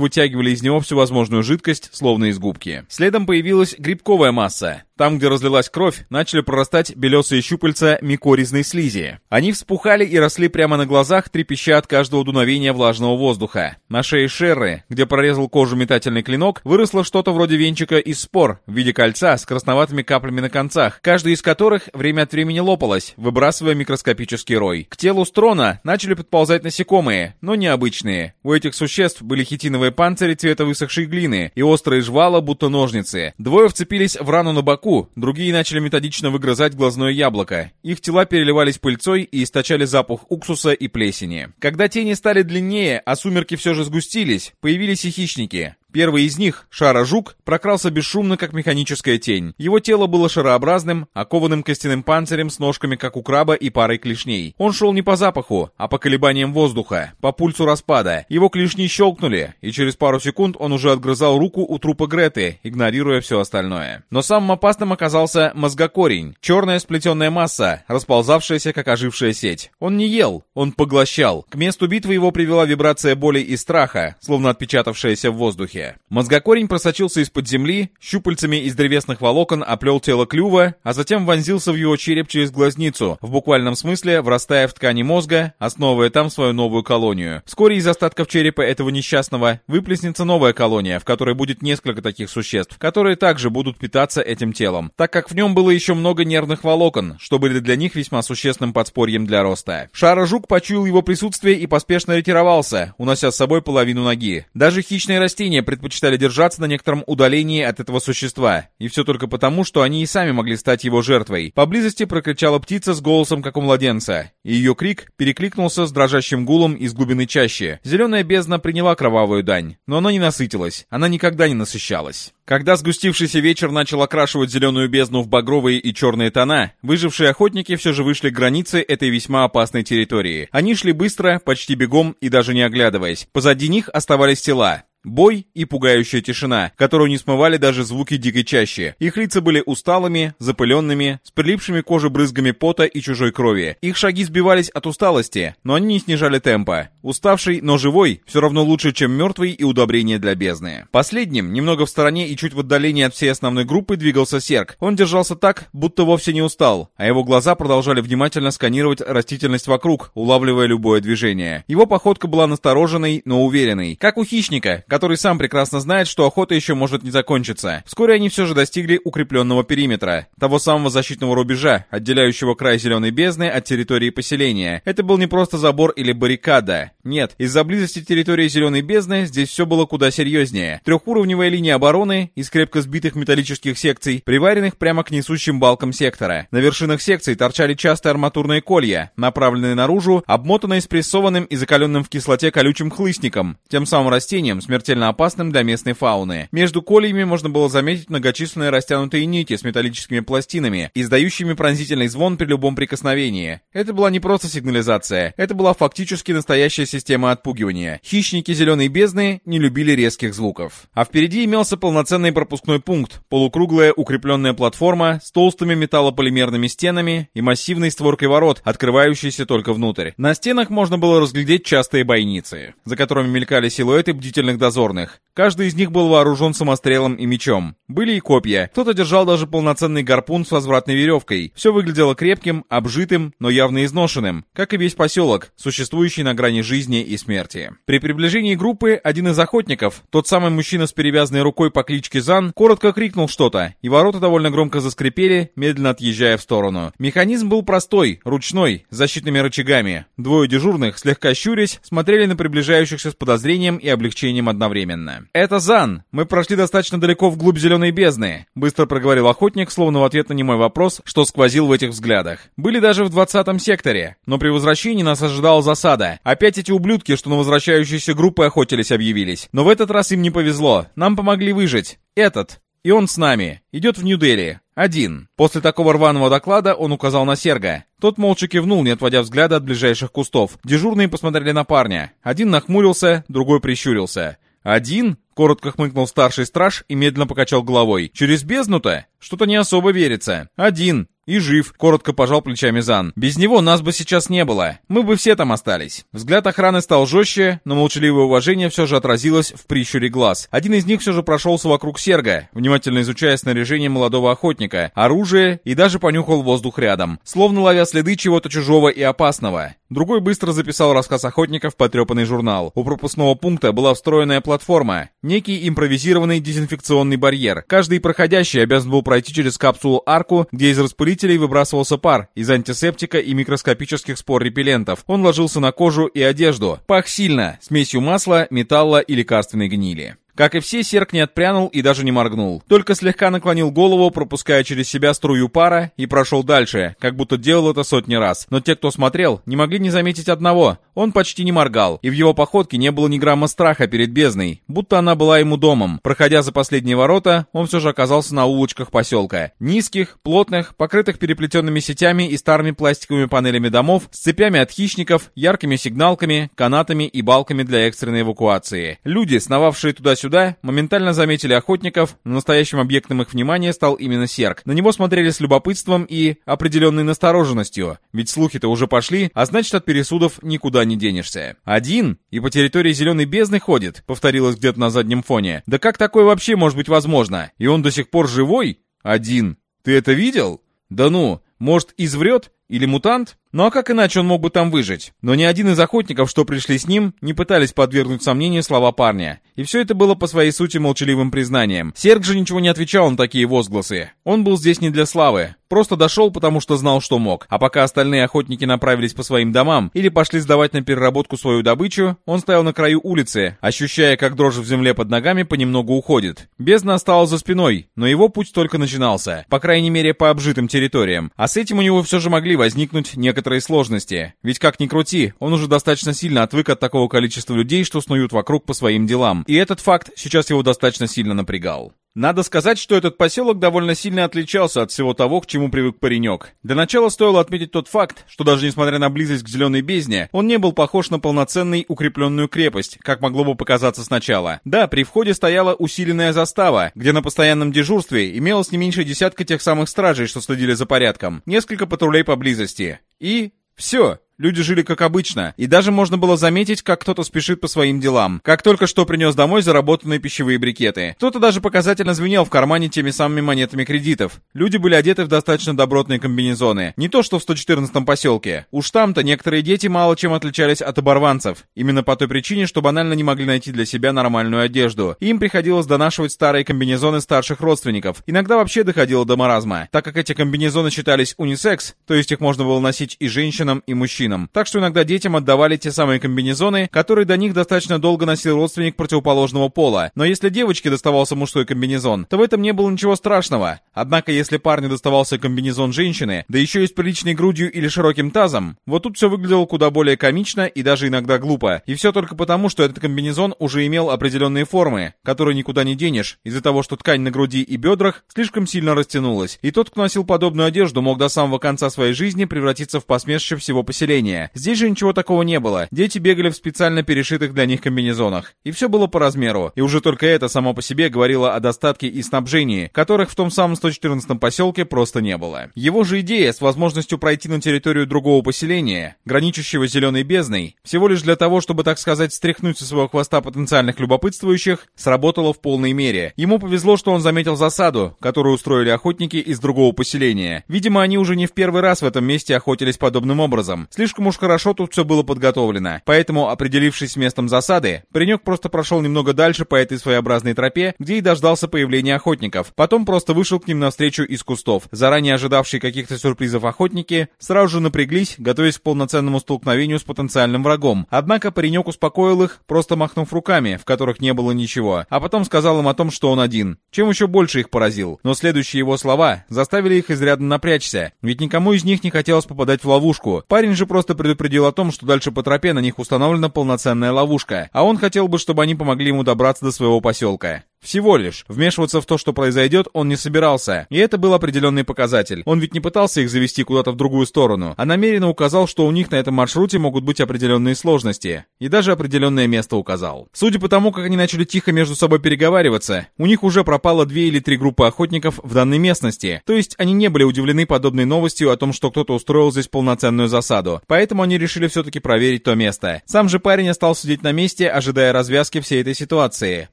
вытягивали из него всю возможную жидкость, словно из губки. Следом появилась грибковая масса. Там, где разлилась кровь, начали прорастать белесые щупальца микоризной слизи. Они вспухали и росли прямо на глазах, трепеща от каждого дуновения влажного воздуха. На шее Шерры, где прорезал кожу метательный клинок, выросло что-то вроде венчика из спор в виде кольца с красноватыми каплями на концах, каждый из которых время от времени лопалось, выбрасывая микроскопический рой. К телу Строна начали подползать насекомые, но необычные. У этих существ были хитиновые панцири цвета высохшей глины и острые жвала, будто ножницы. Двое вцепились в рану на боку, другие начали методично выгрызать глазное яблоко. Их тела переливались пыльцой и источали запах уксуса и плесени. Когда тени стали длиннее, а сумерки все же сгустились, появились и хищники. Первый из них, Шара-жук, прокрался бесшумно, как механическая тень. Его тело было шарообразным, окованным костяным панцирем с ножками, как у краба, и парой клешней. Он шел не по запаху, а по колебаниям воздуха, по пульсу распада. Его клешни щелкнули, и через пару секунд он уже отгрызал руку у трупа Греты, игнорируя все остальное. Но самым опасным оказался мозгокорень, черная сплетенная масса, расползавшаяся, как ожившая сеть. Он не ел, он поглощал. К месту битвы его привела вибрация боли и страха, словно отпечатавшаяся в воздухе. Мозгокорень просочился из-под земли, щупальцами из древесных волокон оплел тело клюва, а затем вонзился в его череп через глазницу, в буквальном смысле врастая в ткани мозга, основывая там свою новую колонию. Вскоре из остатков черепа этого несчастного выплеснется новая колония, в которой будет несколько таких существ, которые также будут питаться этим телом, так как в нем было еще много нервных волокон, что были для них весьма существенным подспорьем для роста. Шара-жук почуял его присутствие и поспешно ретировался, унося с собой половину ноги. Даже хищные растения предпочитали держаться на некотором удалении от этого существа. И все только потому, что они и сами могли стать его жертвой. Поблизости прокричала птица с голосом, как у младенца. И ее крик перекликнулся с дрожащим гулом из глубины чащи. Зеленая бездна приняла кровавую дань. Но она не насытилась. Она никогда не насыщалась. Когда сгустившийся вечер начал окрашивать зеленую бездну в багровые и черные тона, выжившие охотники все же вышли к границе этой весьма опасной территории. Они шли быстро, почти бегом и даже не оглядываясь. Позади них оставались тела. Бой и пугающая тишина, которую не смывали даже звуки дикой чащи. Их лица были усталыми, запыленными, с прилипшими к коже брызгами пота и чужой крови. Их шаги сбивались от усталости, но они не снижали темпа. Уставший, но живой, все равно лучше, чем мертвый и удобрение для бездны. Последним, немного в стороне и чуть в отдалении от всей основной группы, двигался Серк. Он держался так, будто вовсе не устал, а его глаза продолжали внимательно сканировать растительность вокруг, улавливая любое движение. Его походка была настороженной, но уверенной, как у хищника, который сам прекрасно знает, что охота еще может не закончиться. Вскоре они все же достигли укрепленного периметра, того самого защитного рубежа, отделяющего край зеленой бездны от территории поселения. Это был не просто забор или баррикада. Нет, из-за близости территории зеленой бездны здесь все было куда серьезнее. Трехуровневая линия обороны из крепко сбитых металлических секций, приваренных прямо к несущим балкам сектора. На вершинах секций торчали частые арматурные колья, направленные наружу, обмотанные спрессованным и закаленным в кислоте колючим хлыстником, тем самым растением, смертельно смертельно опасным для местной фауны. Между кольями можно было заметить многочисленные растянутые нити с металлическими пластинами, издающими пронзительный звон при любом прикосновении. Это была не просто сигнализация, это была фактически настоящая система отпугивания. Хищники зеленой бездны не любили резких звуков. А впереди имелся полноценный пропускной пункт, полукруглая укрепленная платформа с толстыми металлополимерными стенами и массивной створкой ворот, открывающейся только внутрь. На стенах можно было разглядеть частые бойницы, за которыми мелькали силуэты бдительных дозоров дозорных. Каждый из них был вооружен самострелом и мечом. Были и копья. Кто-то держал даже полноценный гарпун с возвратной веревкой. Все выглядело крепким, обжитым, но явно изношенным, как и весь поселок, существующий на грани жизни и смерти. При приближении группы один из охотников, тот самый мужчина с перевязанной рукой по кличке Зан, коротко крикнул что-то, и ворота довольно громко заскрипели, медленно отъезжая в сторону. Механизм был простой, ручной, с защитными рычагами. Двое дежурных, слегка щурясь, смотрели на приближающихся с подозрением и облегчением одновременно. «Это Зан! Мы прошли достаточно далеко вглубь зеленой бездны», — быстро проговорил охотник, словно в ответ на немой вопрос, что сквозил в этих взглядах. «Были даже в двадцатом секторе, но при возвращении нас ожидала засада. Опять эти ублюдки, что на возвращающиеся группы охотились, объявились. Но в этот раз им не повезло. Нам помогли выжить. Этот. И он с нами. Идет в Нью-Дели. Один. После такого рваного доклада он указал на Серга. Тот молча кивнул, не отводя взгляда от ближайших кустов. Дежурные посмотрели на парня. Один нахмурился, другой прищурился. «Один?» — коротко хмыкнул старший страж и медленно покачал головой. «Через бездну-то? Что-то не особо верится. Один. «И жив», — коротко пожал плечами Зан. «Без него нас бы сейчас не было. Мы бы все там остались». Взгляд охраны стал жестче, но молчаливое уважение все же отразилось в прищуре глаз. Один из них все же прошелся вокруг серга, внимательно изучая снаряжение молодого охотника, оружие и даже понюхал воздух рядом, словно ловя следы чего-то чужого и опасного. Другой быстро записал рассказ охотника в потрепанный журнал. У пропускного пункта была встроенная платформа, некий импровизированный дезинфекционный барьер. Каждый проходящий обязан был пройти через капсулу-арку, где из распылителя Распылителей выбрасывался пар из антисептика и микроскопических спор-репеллентов. Он ложился на кожу и одежду. Пах сильно, смесью масла, металла и лекарственной гнили. Как и все, Серк не отпрянул и даже не моргнул. Только слегка наклонил голову, пропуская через себя струю пара, и прошел дальше, как будто делал это сотни раз. Но те, кто смотрел, не могли не заметить одного. Он почти не моргал, и в его походке не было ни грамма страха перед бездной, будто она была ему домом. Проходя за последние ворота, он все же оказался на улочках поселка. Низких, плотных, покрытых переплетенными сетями и старыми пластиковыми панелями домов, с цепями от хищников, яркими сигналками, канатами и балками для экстренной эвакуации. Люди, сновавшие туда-сюда, сюда, моментально заметили охотников, но настоящим объектом их внимания стал именно Серк. На него смотрели с любопытством и определенной настороженностью, ведь слухи-то уже пошли, а значит от пересудов никуда не денешься. Один и по территории Зеленой Бездны ходит, повторилось где-то на заднем фоне. Да как такое вообще может быть возможно? И он до сих пор живой? Один. Ты это видел? Да ну, может, изврет? Или мутант? Ну а как иначе он мог бы там выжить? Но ни один из охотников, что пришли с ним, не пытались подвергнуть сомнению слова парня. И все это было по своей сути молчаливым признанием. Серг же ничего не отвечал на такие возгласы. Он был здесь не для славы. Просто дошел, потому что знал, что мог. А пока остальные охотники направились по своим домам или пошли сдавать на переработку свою добычу, он стоял на краю улицы, ощущая, как дрожь в земле под ногами понемногу уходит. Бездна осталась за спиной, но его путь только начинался, по крайней мере по обжитым территориям. А с этим у него все же могли возникнуть некоторые сложности. Ведь как ни крути, он уже достаточно сильно отвык от такого количества людей, что снуют вокруг по своим делам. И этот факт сейчас его достаточно сильно напрягал. Надо сказать, что этот поселок довольно сильно отличался от всего того, к чему привык паренек. Для начала стоило отметить тот факт, что даже несмотря на близость к зеленой бездне, он не был похож на полноценный укрепленную крепость, как могло бы показаться сначала. Да, при входе стояла усиленная застава, где на постоянном дежурстве имелось не меньше десятка тех самых стражей, что следили за порядком, несколько патрулей поблизости. И... все. Люди жили как обычно, и даже можно было заметить, как кто-то спешит по своим делам, как только что принес домой заработанные пищевые брикеты. Кто-то даже показательно звенел в кармане теми самыми монетами кредитов. Люди были одеты в достаточно добротные комбинезоны. Не то, что в 114-м поселке. Уж там-то некоторые дети мало чем отличались от оборванцев. Именно по той причине, что банально не могли найти для себя нормальную одежду. им приходилось донашивать старые комбинезоны старших родственников. Иногда вообще доходило до маразма. Так как эти комбинезоны считались унисекс, то есть их можно было носить и женщинам, и мужчинам мужчинам. Так что иногда детям отдавали те самые комбинезоны, которые до них достаточно долго носил родственник противоположного пола. Но если девочке доставался мужской комбинезон, то в этом не было ничего страшного. Однако если парню доставался комбинезон женщины, да еще и с приличной грудью или широким тазом, вот тут все выглядело куда более комично и даже иногда глупо. И все только потому, что этот комбинезон уже имел определенные формы, которые никуда не денешь, из-за того, что ткань на груди и бедрах слишком сильно растянулась. И тот, кто носил подобную одежду, мог до самого конца своей жизни превратиться в посмешище всего поселения населения. Здесь же ничего такого не было. Дети бегали в специально перешитых для них комбинезонах. И все было по размеру. И уже только это само по себе говорило о достатке и снабжении, которых в том самом 114-м поселке просто не было. Его же идея с возможностью пройти на территорию другого поселения, граничащего зеленой бездной, всего лишь для того, чтобы, так сказать, стряхнуть со своего хвоста потенциальных любопытствующих, сработала в полной мере. Ему повезло, что он заметил засаду, которую устроили охотники из другого поселения. Видимо, они уже не в первый раз в этом месте охотились подобным образом. Слишком уж хорошо тут все было подготовлено. Поэтому, определившись с местом засады, паренек просто прошел немного дальше по этой своеобразной тропе, где и дождался появления охотников. Потом просто вышел к ним навстречу из кустов. Заранее ожидавшие каких-то сюрпризов охотники сразу же напряглись, готовясь к полноценному столкновению с потенциальным врагом. Однако паренек успокоил их, просто махнув руками, в которых не было ничего, а потом сказал им о том, что он один. Чем еще больше их поразил. Но следующие его слова заставили их изрядно напрячься, ведь никому из них не хотелось попадать в ловушку. Парень же просто предупредил о том, что дальше по тропе на них установлена полноценная ловушка, а он хотел бы, чтобы они помогли ему добраться до своего поселка. Всего лишь. Вмешиваться в то, что произойдет, он не собирался. И это был определенный показатель. Он ведь не пытался их завести куда-то в другую сторону, а намеренно указал, что у них на этом маршруте могут быть определенные сложности. И даже определенное место указал. Судя по тому, как они начали тихо между собой переговариваться, у них уже пропало две или три группы охотников в данной местности. То есть они не были удивлены подобной новостью о том, что кто-то устроил здесь полноценную засаду. Поэтому они решили все-таки проверить то место. Сам же парень остался сидеть на месте, ожидая развязки всей этой ситуации.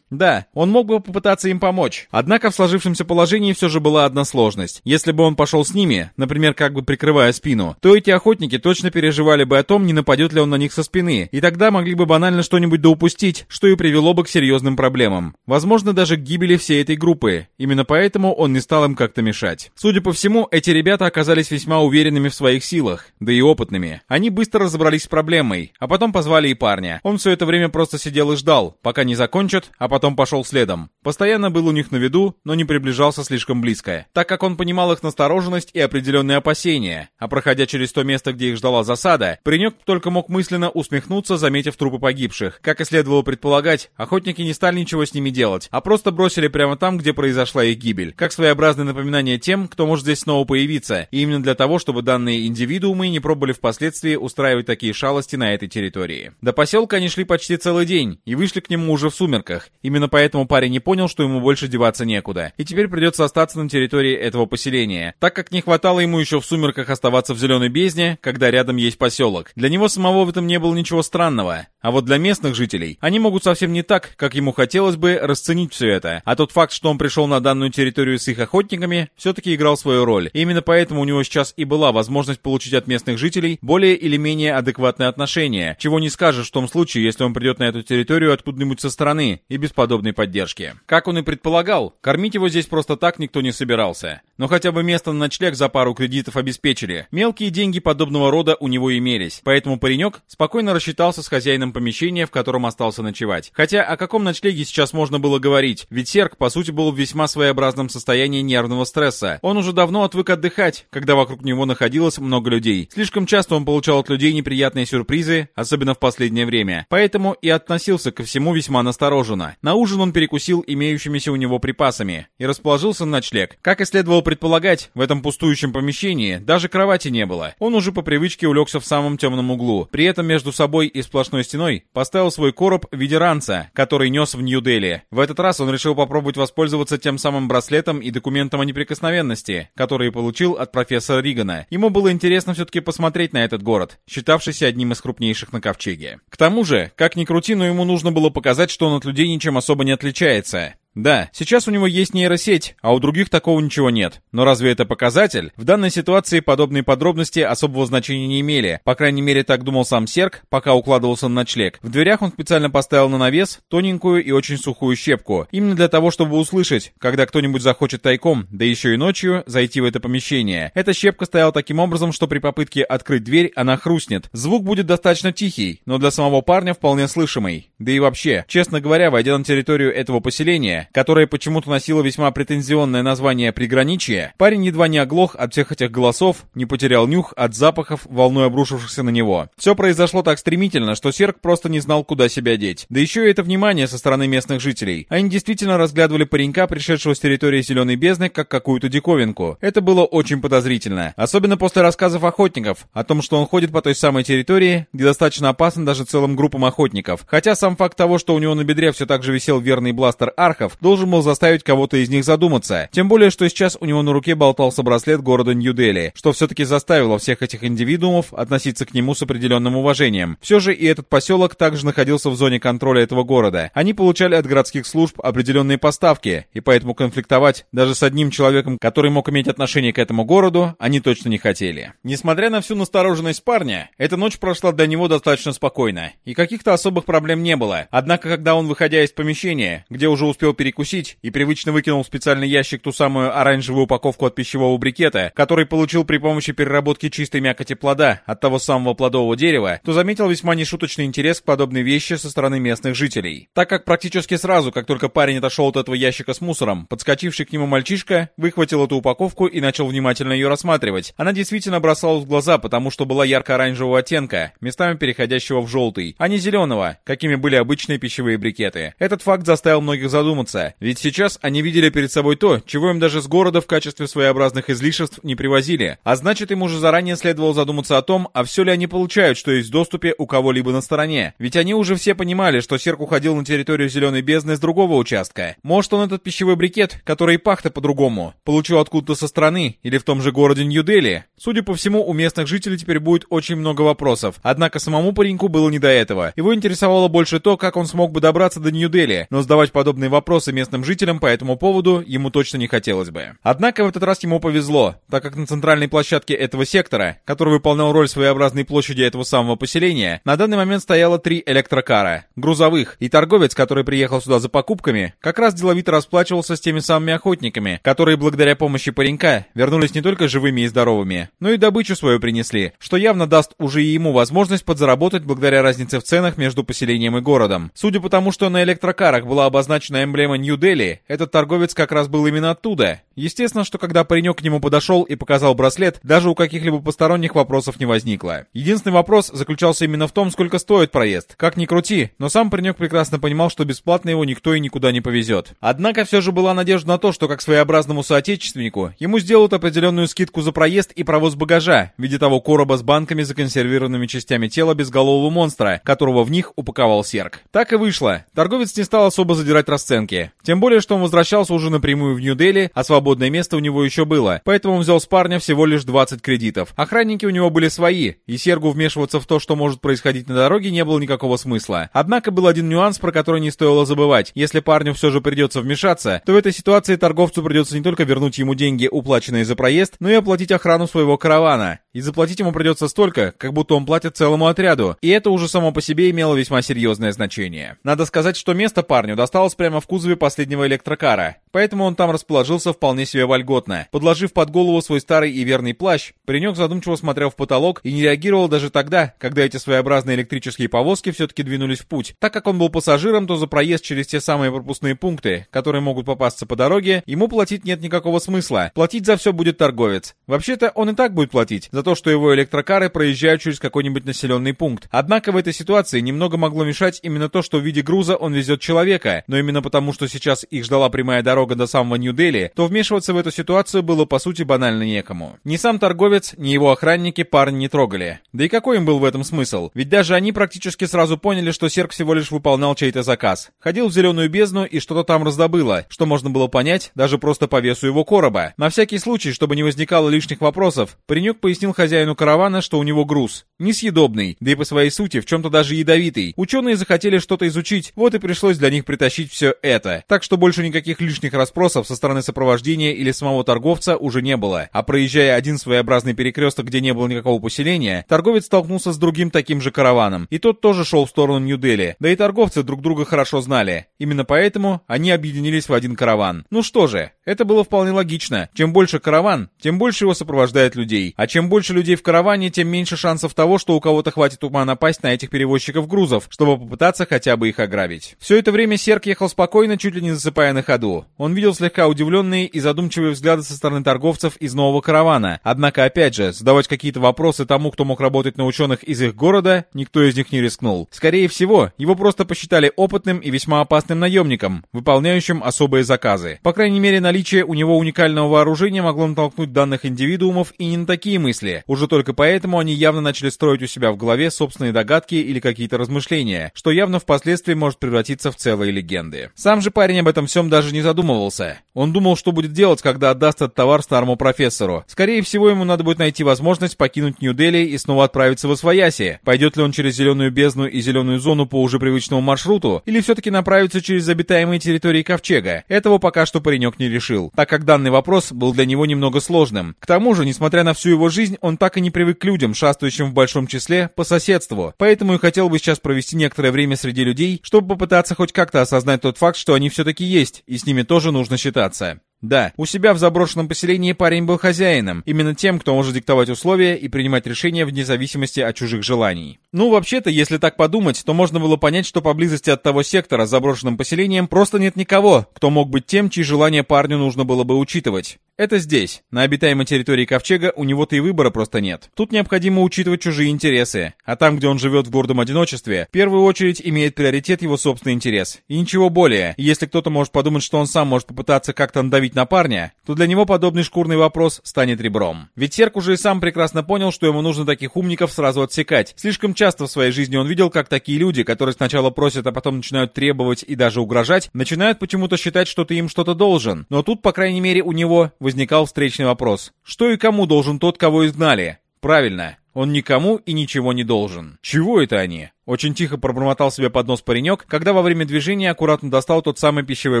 Да, он мог бы попытаться им помочь. Однако в сложившемся положении все же была одна сложность. Если бы он пошел с ними, например, как бы прикрывая спину, то эти охотники точно переживали бы о том, не нападет ли он на них со спины, и тогда могли бы банально что-нибудь доупустить, что и привело бы к серьезным проблемам. Возможно, даже к гибели всей этой группы. Именно поэтому он не стал им как-то мешать. Судя по всему, эти ребята оказались весьма уверенными в своих силах, да и опытными. Они быстро разобрались с проблемой, а потом позвали и парня. Он все это время просто сидел и ждал, пока не закончат, а потом потом пошел следом. Постоянно был у них на виду, но не приближался слишком близко, так как он понимал их настороженность и определенные опасения, а проходя через то место, где их ждала засада, паренек только мог мысленно усмехнуться, заметив трупы погибших. Как и следовало предполагать, охотники не стали ничего с ними делать, а просто бросили прямо там, где произошла их гибель, как своеобразное напоминание тем, кто может здесь снова появиться, и именно для того, чтобы данные индивидуумы не пробовали впоследствии устраивать такие шалости на этой территории. До поселка они шли почти целый день и вышли к нему уже в сумерках. Именно поэтому парень не понял, что ему больше деваться некуда, и теперь придется остаться на территории этого поселения, так как не хватало ему еще в сумерках оставаться в зеленой бездне, когда рядом есть поселок. Для него самого в этом не было ничего странного. А вот для местных жителей они могут совсем не так, как ему хотелось бы расценить все это. А тот факт, что он пришел на данную территорию с их охотниками, все-таки играл свою роль. И именно поэтому у него сейчас и была возможность получить от местных жителей более или менее адекватное отношение, чего не скажешь в том случае, если он придет на эту территорию откуда-нибудь со стороны и без подобной поддержки. Как он и предполагал, кормить его здесь просто так никто не собирался. Но хотя бы место на ночлег за пару кредитов обеспечили. Мелкие деньги подобного рода у него имелись, поэтому паренек спокойно рассчитался с хозяином помещения, в котором остался ночевать. Хотя о каком ночлеге сейчас можно было говорить, ведь Серк, по сути, был в весьма своеобразном состоянии нервного стресса. Он уже давно отвык отдыхать, когда вокруг него находилось много людей. Слишком часто он получал от людей неприятные сюрпризы, особенно в последнее время. Поэтому и относился ко всему весьма настороженно. На ужин он перекусил имеющимися у него припасами и расположился на ночлег. Как и следовало предполагать, в этом пустующем помещении даже кровати не было. Он уже по привычке улегся в самом темном углу. При этом между собой и сплошной стеной поставил свой короб в виде ранца, который нес в Нью-Дели. В этот раз он решил попробовать воспользоваться тем самым браслетом и документом о неприкосновенности, которые получил от профессора Ригана. Ему было интересно все-таки посмотреть на этот город, считавшийся одним из крупнейших на Ковчеге. К тому же, как ни крути, но ему нужно было показать, что он от людей ничем особо не отличается. Да, сейчас у него есть нейросеть, а у других такого ничего нет. Но разве это показатель? В данной ситуации подобные подробности особого значения не имели. По крайней мере, так думал сам Серк, пока укладывался на ночлег. В дверях он специально поставил на навес тоненькую и очень сухую щепку. Именно для того, чтобы услышать, когда кто-нибудь захочет тайком, да еще и ночью, зайти в это помещение. Эта щепка стояла таким образом, что при попытке открыть дверь она хрустнет. Звук будет достаточно тихий, но для самого парня вполне слышимый. Да и вообще, честно говоря, войдя на территорию этого поселения, которое почему-то носило весьма претензионное название «Приграничье», парень едва не оглох от всех этих голосов, не потерял нюх от запахов, волной обрушившихся на него. Все произошло так стремительно, что Серк просто не знал, куда себя деть. Да еще и это внимание со стороны местных жителей. Они действительно разглядывали паренька, пришедшего с территории Зеленой Бездны, как какую-то диковинку. Это было очень подозрительно. Особенно после рассказов охотников о том, что он ходит по той самой территории, где достаточно опасно даже целым группам охотников. Хотя сам факт того, что у него на бедре все так же висел верный бластер Архов, Альянсов должен был заставить кого-то из них задуматься. Тем более, что сейчас у него на руке болтался браслет города Нью-Дели, что все-таки заставило всех этих индивидуумов относиться к нему с определенным уважением. Все же и этот поселок также находился в зоне контроля этого города. Они получали от городских служб определенные поставки, и поэтому конфликтовать даже с одним человеком, который мог иметь отношение к этому городу, они точно не хотели. Несмотря на всю настороженность парня, эта ночь прошла для него достаточно спокойно, и каких-то особых проблем не было. Однако, когда он, выходя из помещения, где уже успел перекусить и привычно выкинул в специальный ящик ту самую оранжевую упаковку от пищевого брикета, который получил при помощи переработки чистой мякоти плода от того самого плодового дерева, то заметил весьма нешуточный интерес к подобной вещи со стороны местных жителей. Так как практически сразу, как только парень отошел от этого ящика с мусором, подскочивший к нему мальчишка выхватил эту упаковку и начал внимательно ее рассматривать. Она действительно бросалась в глаза, потому что была ярко-оранжевого оттенка, местами переходящего в желтый, а не зеленого, какими были обычные пищевые брикеты. Этот факт заставил многих задуматься, конца. Ведь сейчас они видели перед собой то, чего им даже с города в качестве своеобразных излишеств не привозили. А значит, им уже заранее следовало задуматься о том, а все ли они получают, что есть в доступе у кого-либо на стороне. Ведь они уже все понимали, что Серк уходил на территорию Зеленой Бездны с другого участка. Может, он этот пищевой брикет, который пах-то по-другому, получил откуда-то со стороны или в том же городе Нью-Дели? Судя по всему, у местных жителей теперь будет очень много вопросов. Однако самому пареньку было не до этого. Его интересовало больше то, как он смог бы добраться до Нью-Дели, но сдавать подобные вопросы вопросы местным жителям по этому поводу ему точно не хотелось бы. Однако в этот раз ему повезло, так как на центральной площадке этого сектора, который выполнял роль своеобразной площади этого самого поселения, на данный момент стояло три электрокара, грузовых, и торговец, который приехал сюда за покупками, как раз деловито расплачивался с теми самыми охотниками, которые благодаря помощи паренька вернулись не только живыми и здоровыми, но и добычу свою принесли, что явно даст уже и ему возможность подзаработать благодаря разнице в ценах между поселением и городом. Судя по тому, что на электрокарах была обозначена эмблема проблема Нью-Дели, этот торговец как раз был именно оттуда. Естественно, что когда паренек к нему подошел и показал браслет, даже у каких-либо посторонних вопросов не возникло. Единственный вопрос заключался именно в том, сколько стоит проезд. Как ни крути, но сам паренек прекрасно понимал, что бесплатно его никто и никуда не повезет. Однако все же была надежда на то, что как своеобразному соотечественнику ему сделают определенную скидку за проезд и провоз багажа в виде того короба с банками законсервированными частями тела безголового монстра, которого в них упаковал Серк. Так и вышло. Торговец не стал особо задирать расценки. Дороге. Тем более, что он возвращался уже напрямую в Нью-Дели, а свободное место у него еще было. Поэтому он взял с парня всего лишь 20 кредитов. Охранники у него были свои, и Сергу вмешиваться в то, что может происходить на дороге, не было никакого смысла. Однако был один нюанс, про который не стоило забывать. Если парню все же придется вмешаться, то в этой ситуации торговцу придется не только вернуть ему деньги, уплаченные за проезд, но и оплатить охрану своего каравана. И заплатить ему придется столько, как будто он платит целому отряду. И это уже само по себе имело весьма серьезное значение. Надо сказать, что место парню досталось прямо в кузове последнего электрокара. Поэтому он там расположился вполне себе вольготно. Подложив под голову свой старый и верный плащ, паренек задумчиво смотрел в потолок и не реагировал даже тогда, когда эти своеобразные электрические повозки все-таки двинулись в путь. Так как он был пассажиром, то за проезд через те самые пропускные пункты, которые могут попасться по дороге, ему платить нет никакого смысла. Платить за все будет торговец. Вообще-то он и так будет платить за то, что его электрокары проезжают через какой-нибудь населенный пункт. Однако в этой ситуации немного могло мешать именно то, что в виде груза он везет человека, но именно потому, что сейчас их ждала прямая дорога до самого Нью-Дели, то вмешиваться в эту ситуацию было по сути банально некому. Ни сам торговец, ни его охранники парня не трогали. Да и какой им был в этом смысл? Ведь даже они практически сразу поняли, что Серк всего лишь выполнял чей-то заказ. Ходил в зеленую бездну и что-то там раздобыло, что можно было понять даже просто по весу его короба. На всякий случай, чтобы не возникало лишних вопросов, паренек пояснил хозяину каравана, что у него груз. Несъедобный, да и по своей сути в чем-то даже ядовитый. Ученые захотели что-то изучить, вот и пришлось для них притащить все это. Так что больше никаких лишних расспросов со стороны сопровождения или самого торговца уже не было. А проезжая один своеобразный перекресток, где не было никакого поселения, торговец столкнулся с другим таким же караваном. И тот тоже шел в сторону Нью-Дели. Да и торговцы друг друга хорошо знали. Именно поэтому они объединились в один караван. Ну что же, это было вполне логично. Чем больше караван, тем больше его сопровождает людей. А чем больше людей в караване, тем меньше шансов того, что у кого-то хватит ума напасть на этих перевозчиков грузов, чтобы попытаться хотя бы их ограбить. Все это время Серк ехал спокойно, чуть ли не засыпая на ходу. Он видел слегка удивленные и задумчивые взгляды со стороны торговцев из нового каравана. Однако, опять же, задавать какие-то вопросы тому, кто мог работать на ученых из их города, никто из них не рискнул. Скорее всего, его просто посчитали опытным и весьма опасным наемником, выполняющим особые заказы. По крайней мере, наличие у него уникального вооружения могло натолкнуть данных индивидуумов и не на такие мысли. Уже только поэтому они явно начали строить у себя в голове собственные догадки или какие-то размышления, что явно впоследствии может превратиться в целые легенды. Сам же парень об этом всем даже не задумывался. Он думал, что будет делать, когда отдаст этот товар старому профессору. Скорее всего, ему надо будет найти возможность покинуть Нью-Дели и снова отправиться в Освояси. Пойдет ли он через зеленую бездну и зеленую зону по уже привычному маршруту, или все-таки направится через обитаемые территории Ковчега? Этого пока что паренек не решил, так как данный вопрос был для него немного сложным. К тому же, несмотря на всю его жизнь, он так и не привык к людям, шастающим в большом числе по соседству. Поэтому и хотел бы сейчас провести некоторое время среди людей, чтобы попытаться хоть как-то осознать тот факт, что они все-таки есть, и с ними тоже нужно считаться. Да, у себя в заброшенном поселении парень был хозяином, именно тем, кто может диктовать условия и принимать решения вне зависимости от чужих желаний. Ну, вообще-то, если так подумать, то можно было понять, что поблизости от того сектора с заброшенным поселением просто нет никого, кто мог быть тем, чьи желания парню нужно было бы учитывать. Это здесь, на обитаемой территории Ковчега, у него-то и выбора просто нет. Тут необходимо учитывать чужие интересы, а там, где он живет в гордом одиночестве, в первую очередь имеет приоритет его собственный интерес. И ничего более. Если кто-то может подумать, что он сам может попытаться как-то надавить на парня, то для него подобный шкурный вопрос станет ребром. Ведь Серк уже и сам прекрасно понял, что ему нужно таких умников сразу отсекать. Слишком часто в своей жизни он видел, как такие люди, которые сначала просят, а потом начинают требовать и даже угрожать, начинают почему-то считать, что ты им что-то должен. Но тут, по крайней мере, у него возникал встречный вопрос. Что и кому должен тот, кого изгнали? Правильно, он никому и ничего не должен. Чего это они? Очень тихо пробормотал себе под нос паренек, когда во время движения аккуратно достал тот самый пищевой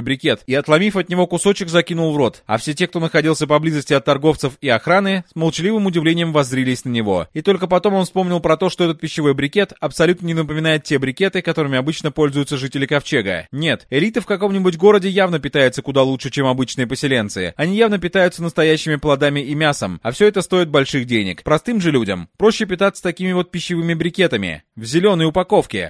брикет и, отломив от него кусочек, закинул в рот. А все те, кто находился поблизости от торговцев и охраны, с молчаливым удивлением воззрились на него. И только потом он вспомнил про то, что этот пищевой брикет абсолютно не напоминает те брикеты, которыми обычно пользуются жители Ковчега. Нет, элиты в каком-нибудь городе явно питаются куда лучше, чем обычные поселенцы. Они явно питаются настоящими плодами и мясом, а все это стоит больших денег. Простым же людям проще питаться такими вот пищевыми брикетами. В зеленый упаковке.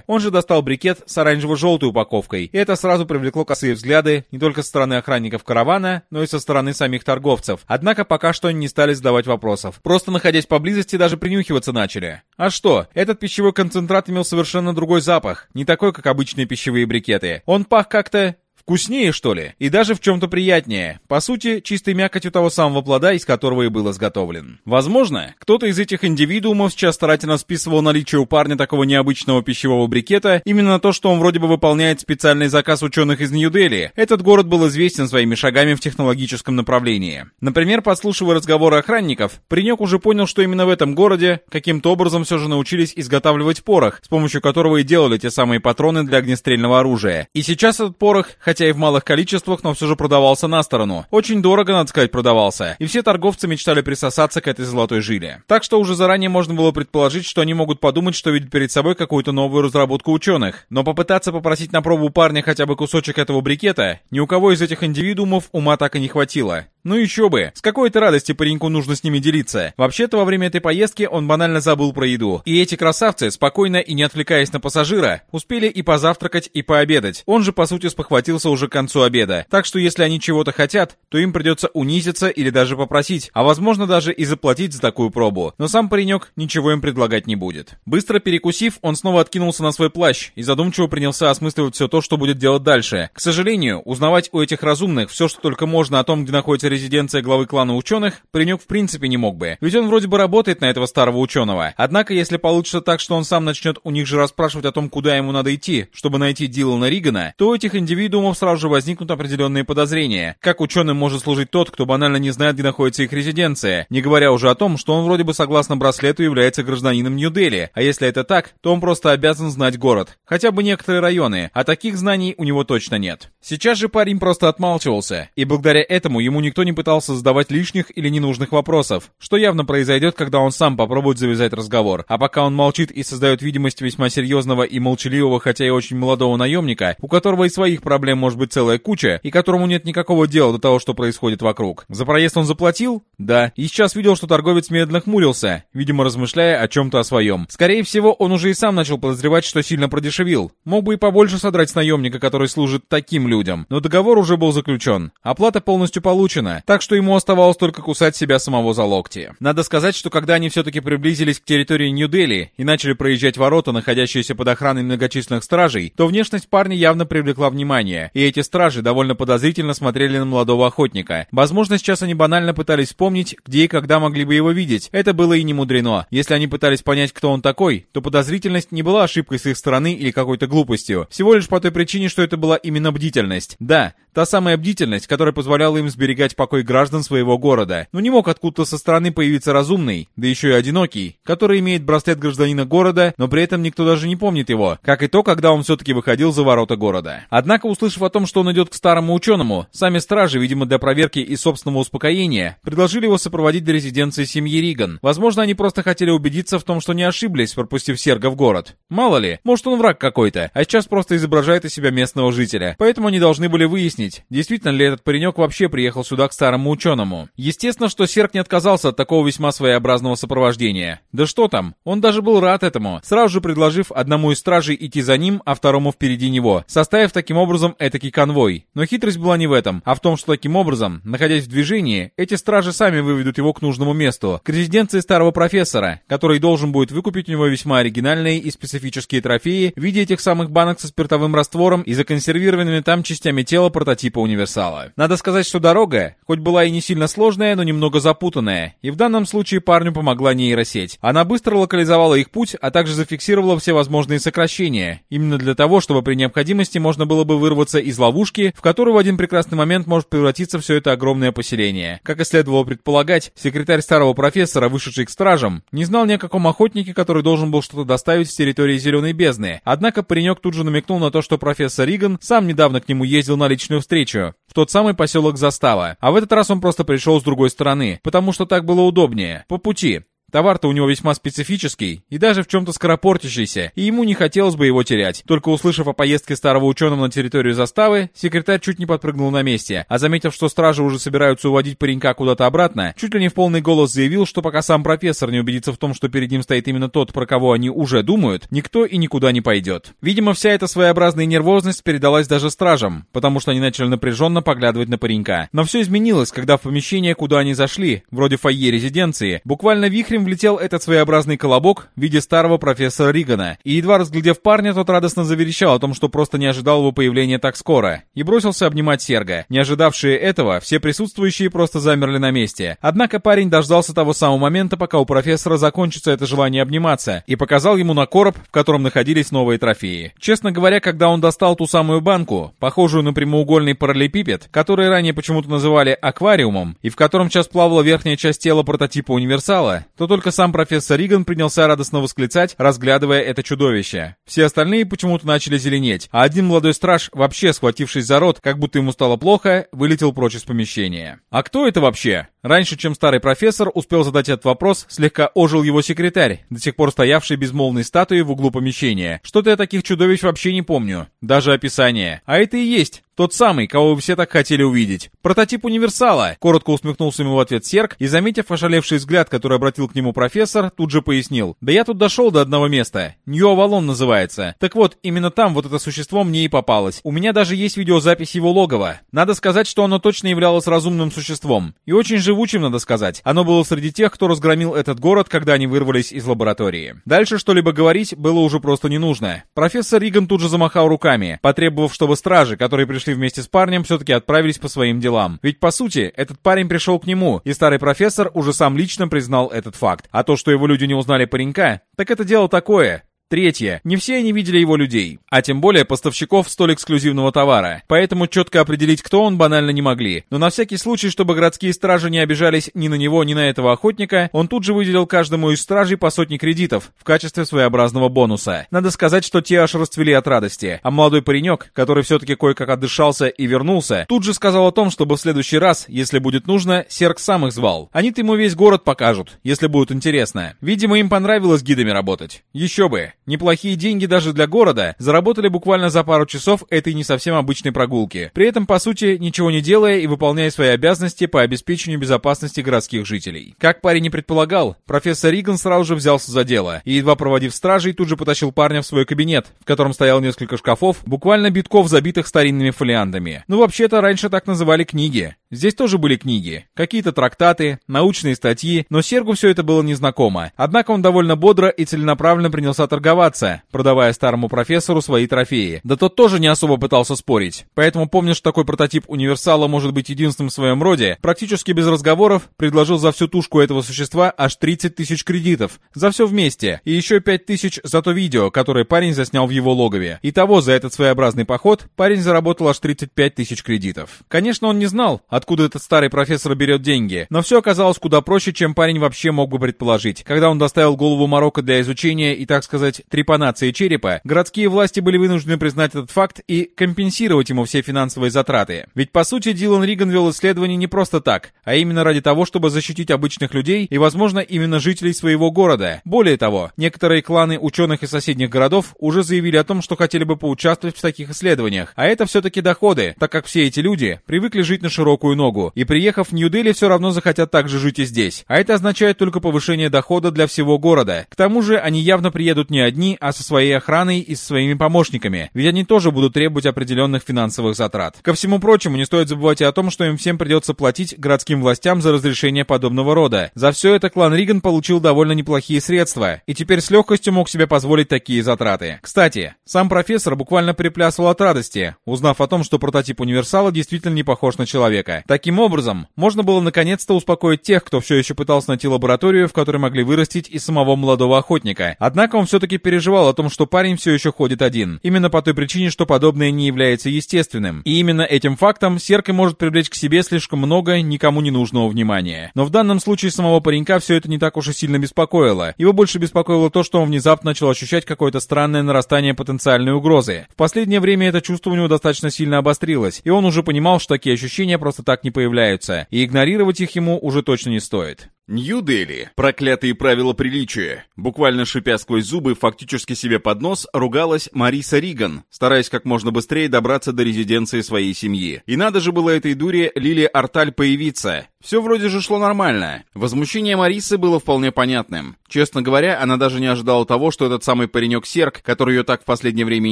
Он же достал брикет с оранжево-желтой упаковкой, и это сразу привлекло косые взгляды не только со стороны охранников каравана, но и со стороны самих торговцев. Однако пока что они не стали задавать вопросов. Просто находясь поблизости, даже принюхиваться начали. А что? Этот пищевой концентрат имел совершенно другой запах, не такой, как обычные пищевые брикеты. Он пах как-то Вкуснее, что ли? И даже в чем-то приятнее. По сути, чистой мякотью того самого плода, из которого и был изготовлен. Возможно, кто-то из этих индивидуумов сейчас старательно списывал наличие у парня такого необычного пищевого брикета именно на то, что он вроде бы выполняет специальный заказ ученых из Нью-Дели. Этот город был известен своими шагами в технологическом направлении. Например, подслушивая разговоры охранников, паренек уже понял, что именно в этом городе каким-то образом все же научились изготавливать порох, с помощью которого и делали те самые патроны для огнестрельного оружия. И сейчас этот порох, хотя и в малых количествах, но все же продавался на сторону. Очень дорого, надо сказать, продавался. И все торговцы мечтали присосаться к этой золотой жиле. Так что уже заранее можно было предположить, что они могут подумать, что видят перед собой какую-то новую разработку ученых. Но попытаться попросить на пробу парня хотя бы кусочек этого брикета, ни у кого из этих индивидуумов ума так и не хватило. Ну еще бы, с какой-то радости пареньку нужно с ними делиться. Вообще-то во время этой поездки он банально забыл про еду. И эти красавцы, спокойно и не отвлекаясь на пассажира, успели и позавтракать, и пообедать. Он же по сути спохватился уже к концу обеда. Так что если они чего-то хотят, то им придется унизиться или даже попросить, а возможно даже и заплатить за такую пробу. Но сам паренек ничего им предлагать не будет. Быстро перекусив, он снова откинулся на свой плащ и задумчиво принялся осмысливать все то, что будет делать дальше. К сожалению, узнавать у этих разумных все, что только можно о том, где находится резиденция главы клана ученых, паренек в принципе не мог бы. Ведь он вроде бы работает на этого старого ученого. Однако, если получится так, что он сам начнет у них же расспрашивать о том, куда ему надо идти, чтобы найти Дилана Ригана, то у этих индивидуумов сразу же возникнут определенные подозрения. Как ученым может служить тот, кто банально не знает, где находится их резиденция, не говоря уже о том, что он вроде бы согласно браслету является гражданином Нью-Дели, а если это так, то он просто обязан знать город, хотя бы некоторые районы, а таких знаний у него точно нет. Сейчас же парень просто отмалчивался, и благодаря этому ему никто не пытался задавать лишних или ненужных вопросов, что явно произойдет, когда он сам попробует завязать разговор. А пока он молчит и создает видимость весьма серьезного и молчаливого, хотя и очень молодого наемника, у которого и своих проблем может быть целая куча, и которому нет никакого дела до того, что происходит вокруг. За проезд он заплатил? Да. И сейчас видел, что торговец медленно хмурился, видимо размышляя о чем-то о своем. Скорее всего, он уже и сам начал подозревать, что сильно продешевил. Мог бы и побольше содрать с наемника, который служит таким людям. Но договор уже был заключен. Оплата полностью получена так что ему оставалось только кусать себя самого за локти. Надо сказать, что когда они все-таки приблизились к территории Нью-Дели и начали проезжать ворота, находящиеся под охраной многочисленных стражей, то внешность парня явно привлекла внимание, и эти стражи довольно подозрительно смотрели на молодого охотника. Возможно, сейчас они банально пытались вспомнить, где и когда могли бы его видеть. Это было и не мудрено. Если они пытались понять, кто он такой, то подозрительность не была ошибкой с их стороны или какой-то глупостью. Всего лишь по той причине, что это была именно бдительность. Да, та самая бдительность, которая позволяла им сберегать покой граждан своего города. Но не мог откуда-то со стороны появиться разумный, да еще и одинокий, который имеет браслет гражданина города, но при этом никто даже не помнит его, как и то, когда он все-таки выходил за ворота города. Однако, услышав о том, что он идет к старому ученому, сами стражи, видимо, для проверки и собственного успокоения, предложили его сопроводить до резиденции семьи Риган. Возможно, они просто хотели убедиться в том, что не ошиблись, пропустив Серга в город. Мало ли, может он враг какой-то, а сейчас просто изображает из себя местного жителя. Поэтому они должны были выяснить, действительно ли этот паренек вообще приехал сюда к старому ученому. Естественно, что Серк не отказался от такого весьма своеобразного сопровождения. Да что там, он даже был рад этому, сразу же предложив одному из стражей идти за ним, а второму впереди него, составив таким образом этакий конвой. Но хитрость была не в этом, а в том, что таким образом, находясь в движении, эти стражи сами выведут его к нужному месту, к резиденции старого профессора, который должен будет выкупить у него весьма оригинальные и специфические трофеи в виде этих самых банок со спиртовым раствором и законсервированными там частями тела прототипа универсала. Надо сказать, что дорога, хоть была и не сильно сложная, но немного запутанная, и в данном случае парню помогла нейросеть. Она быстро локализовала их путь, а также зафиксировала все возможные сокращения, именно для того, чтобы при необходимости можно было бы вырваться из ловушки, в которую в один прекрасный момент может превратиться все это огромное поселение. Как и следовало предполагать, секретарь старого профессора, вышедший к стражам, не знал ни о каком охотнике, который должен был что-то доставить с территории Зеленой Бездны. Однако паренек тут же намекнул на то, что профессор Риган сам недавно к нему ездил на личную встречу, в тот самый поселок Застава. А в этот раз он просто пришел с другой стороны, потому что так было удобнее, по пути. Товар-то у него весьма специфический и даже в чем-то скоропортящийся, и ему не хотелось бы его терять. Только услышав о поездке старого ученого на территорию заставы, секретарь чуть не подпрыгнул на месте, а заметив, что стражи уже собираются уводить паренька куда-то обратно, чуть ли не в полный голос заявил, что пока сам профессор не убедится в том, что перед ним стоит именно тот, про кого они уже думают, никто и никуда не пойдет. Видимо, вся эта своеобразная нервозность передалась даже стражам, потому что они начали напряженно поглядывать на паренька. Но все изменилось, когда в помещение, куда они зашли, вроде фойе резиденции, буквально вихрем влетел этот своеобразный колобок в виде старого профессора Ригана, и едва разглядев парня, тот радостно заверещал о том, что просто не ожидал его появления так скоро, и бросился обнимать Серга. Не ожидавшие этого, все присутствующие просто замерли на месте. Однако парень дождался того самого момента, пока у профессора закончится это желание обниматься, и показал ему на короб, в котором находились новые трофеи. Честно говоря, когда он достал ту самую банку, похожую на прямоугольный параллелепипед, который ранее почему-то называли аквариумом, и в котором сейчас плавала верхняя часть тела прототипа универсала, то только сам профессор Риган принялся радостно восклицать, разглядывая это чудовище. Все остальные почему-то начали зеленеть, а один молодой страж, вообще схватившись за рот, как будто ему стало плохо, вылетел прочь из помещения. А кто это вообще? Раньше, чем старый профессор успел задать этот вопрос, слегка ожил его секретарь, до сих пор стоявший безмолвной статуей в углу помещения. Что-то я таких чудовищ вообще не помню. Даже описание. А это и есть тот самый, кого вы все так хотели увидеть. Прототип универсала. Коротко усмехнулся ему в ответ Серк и, заметив ошалевший взгляд, который обратил к нему профессор, тут же пояснил. Да я тут дошел до одного места. Нью-Авалон называется. Так вот, именно там вот это существо мне и попалось. У меня даже есть видеозапись его логова. Надо сказать, что оно точно являлось разумным существом. И очень живучим, надо сказать. Оно было среди тех, кто разгромил этот город, когда они вырвались из лаборатории. Дальше что-либо говорить было уже просто не нужно. Профессор Риган тут же замахал руками, потребовав, чтобы стражи, которые пришли вместе с парнем, все-таки отправились по своим делам. Ведь, по сути, этот парень пришел к нему, и старый профессор уже сам лично признал этот факт. А то, что его люди не узнали паренька, так это дело такое. Третье. Не все они видели его людей, а тем более поставщиков столь эксклюзивного товара. Поэтому четко определить, кто он, банально не могли. Но на всякий случай, чтобы городские стражи не обижались ни на него, ни на этого охотника, он тут же выделил каждому из стражей по сотне кредитов в качестве своеобразного бонуса. Надо сказать, что те аж расцвели от радости. А молодой паренек, который все-таки кое-как отдышался и вернулся, тут же сказал о том, чтобы в следующий раз, если будет нужно, Серк сам их звал. Они-то ему весь город покажут, если будет интересно. Видимо, им понравилось гидами работать. Еще бы. Неплохие деньги даже для города заработали буквально за пару часов этой не совсем обычной прогулки. При этом, по сути, ничего не делая и выполняя свои обязанности по обеспечению безопасности городских жителей. Как парень не предполагал, профессор Риган сразу же взялся за дело и, едва проводив стражей, тут же потащил парня в свой кабинет, в котором стоял несколько шкафов, буквально битков, забитых старинными фолиантами. Ну, вообще-то, раньше так называли книги. Здесь тоже были книги, какие-то трактаты, научные статьи, но Сергу все это было незнакомо. Однако он довольно бодро и целенаправленно принялся торговаться, продавая старому профессору свои трофеи. Да тот тоже не особо пытался спорить. Поэтому, помню, что такой прототип универсала может быть единственным в своем роде, практически без разговоров предложил за всю тушку этого существа аж 30 тысяч кредитов. За все вместе. И еще 5 тысяч за то видео, которое парень заснял в его логове. Итого, за этот своеобразный поход парень заработал аж 35 тысяч кредитов. Конечно, он не знал, откуда этот старый профессор берет деньги. Но все оказалось куда проще, чем парень вообще мог бы предположить. Когда он доставил голову Марокко для изучения и, так сказать, трепанации черепа, городские власти были вынуждены признать этот факт и компенсировать ему все финансовые затраты. Ведь, по сути, Дилан Риган вел исследование не просто так, а именно ради того, чтобы защитить обычных людей и, возможно, именно жителей своего города. Более того, некоторые кланы ученых из соседних городов уже заявили о том, что хотели бы поучаствовать в таких исследованиях. А это все-таки доходы, так как все эти люди привыкли жить на широкую правую ногу, и приехав в Нью-Дели, все равно захотят также жить и здесь. А это означает только повышение дохода для всего города. К тому же, они явно приедут не одни, а со своей охраной и со своими помощниками, ведь они тоже будут требовать определенных финансовых затрат. Ко всему прочему, не стоит забывать и о том, что им всем придется платить городским властям за разрешение подобного рода. За все это клан Риган получил довольно неплохие средства, и теперь с легкостью мог себе позволить такие затраты. Кстати, сам профессор буквально приплясывал от радости, узнав о том, что прототип универсала действительно не похож на человека. Таким образом, можно было наконец-то успокоить тех, кто все еще пытался найти лабораторию, в которой могли вырастить и самого молодого охотника. Однако он все-таки переживал о том, что парень все еще ходит один. Именно по той причине, что подобное не является естественным. И именно этим фактом Серка может привлечь к себе слишком много никому не нужного внимания. Но в данном случае самого паренька все это не так уж и сильно беспокоило. Его больше беспокоило то, что он внезапно начал ощущать какое-то странное нарастание потенциальной угрозы. В последнее время это чувство у него достаточно сильно обострилось, и он уже понимал, что такие ощущения просто так так не появляются, и игнорировать их ему уже точно не стоит. Нью-Дели. Проклятые правила приличия. Буквально шипя сквозь зубы, фактически себе под нос, ругалась Мариса Риган, стараясь как можно быстрее добраться до резиденции своей семьи. И надо же было этой дуре Лили Арталь появиться. Все вроде же шло нормально. Возмущение Марисы было вполне понятным. Честно говоря, она даже не ожидала того, что этот самый паренек Серк, который ее так в последнее время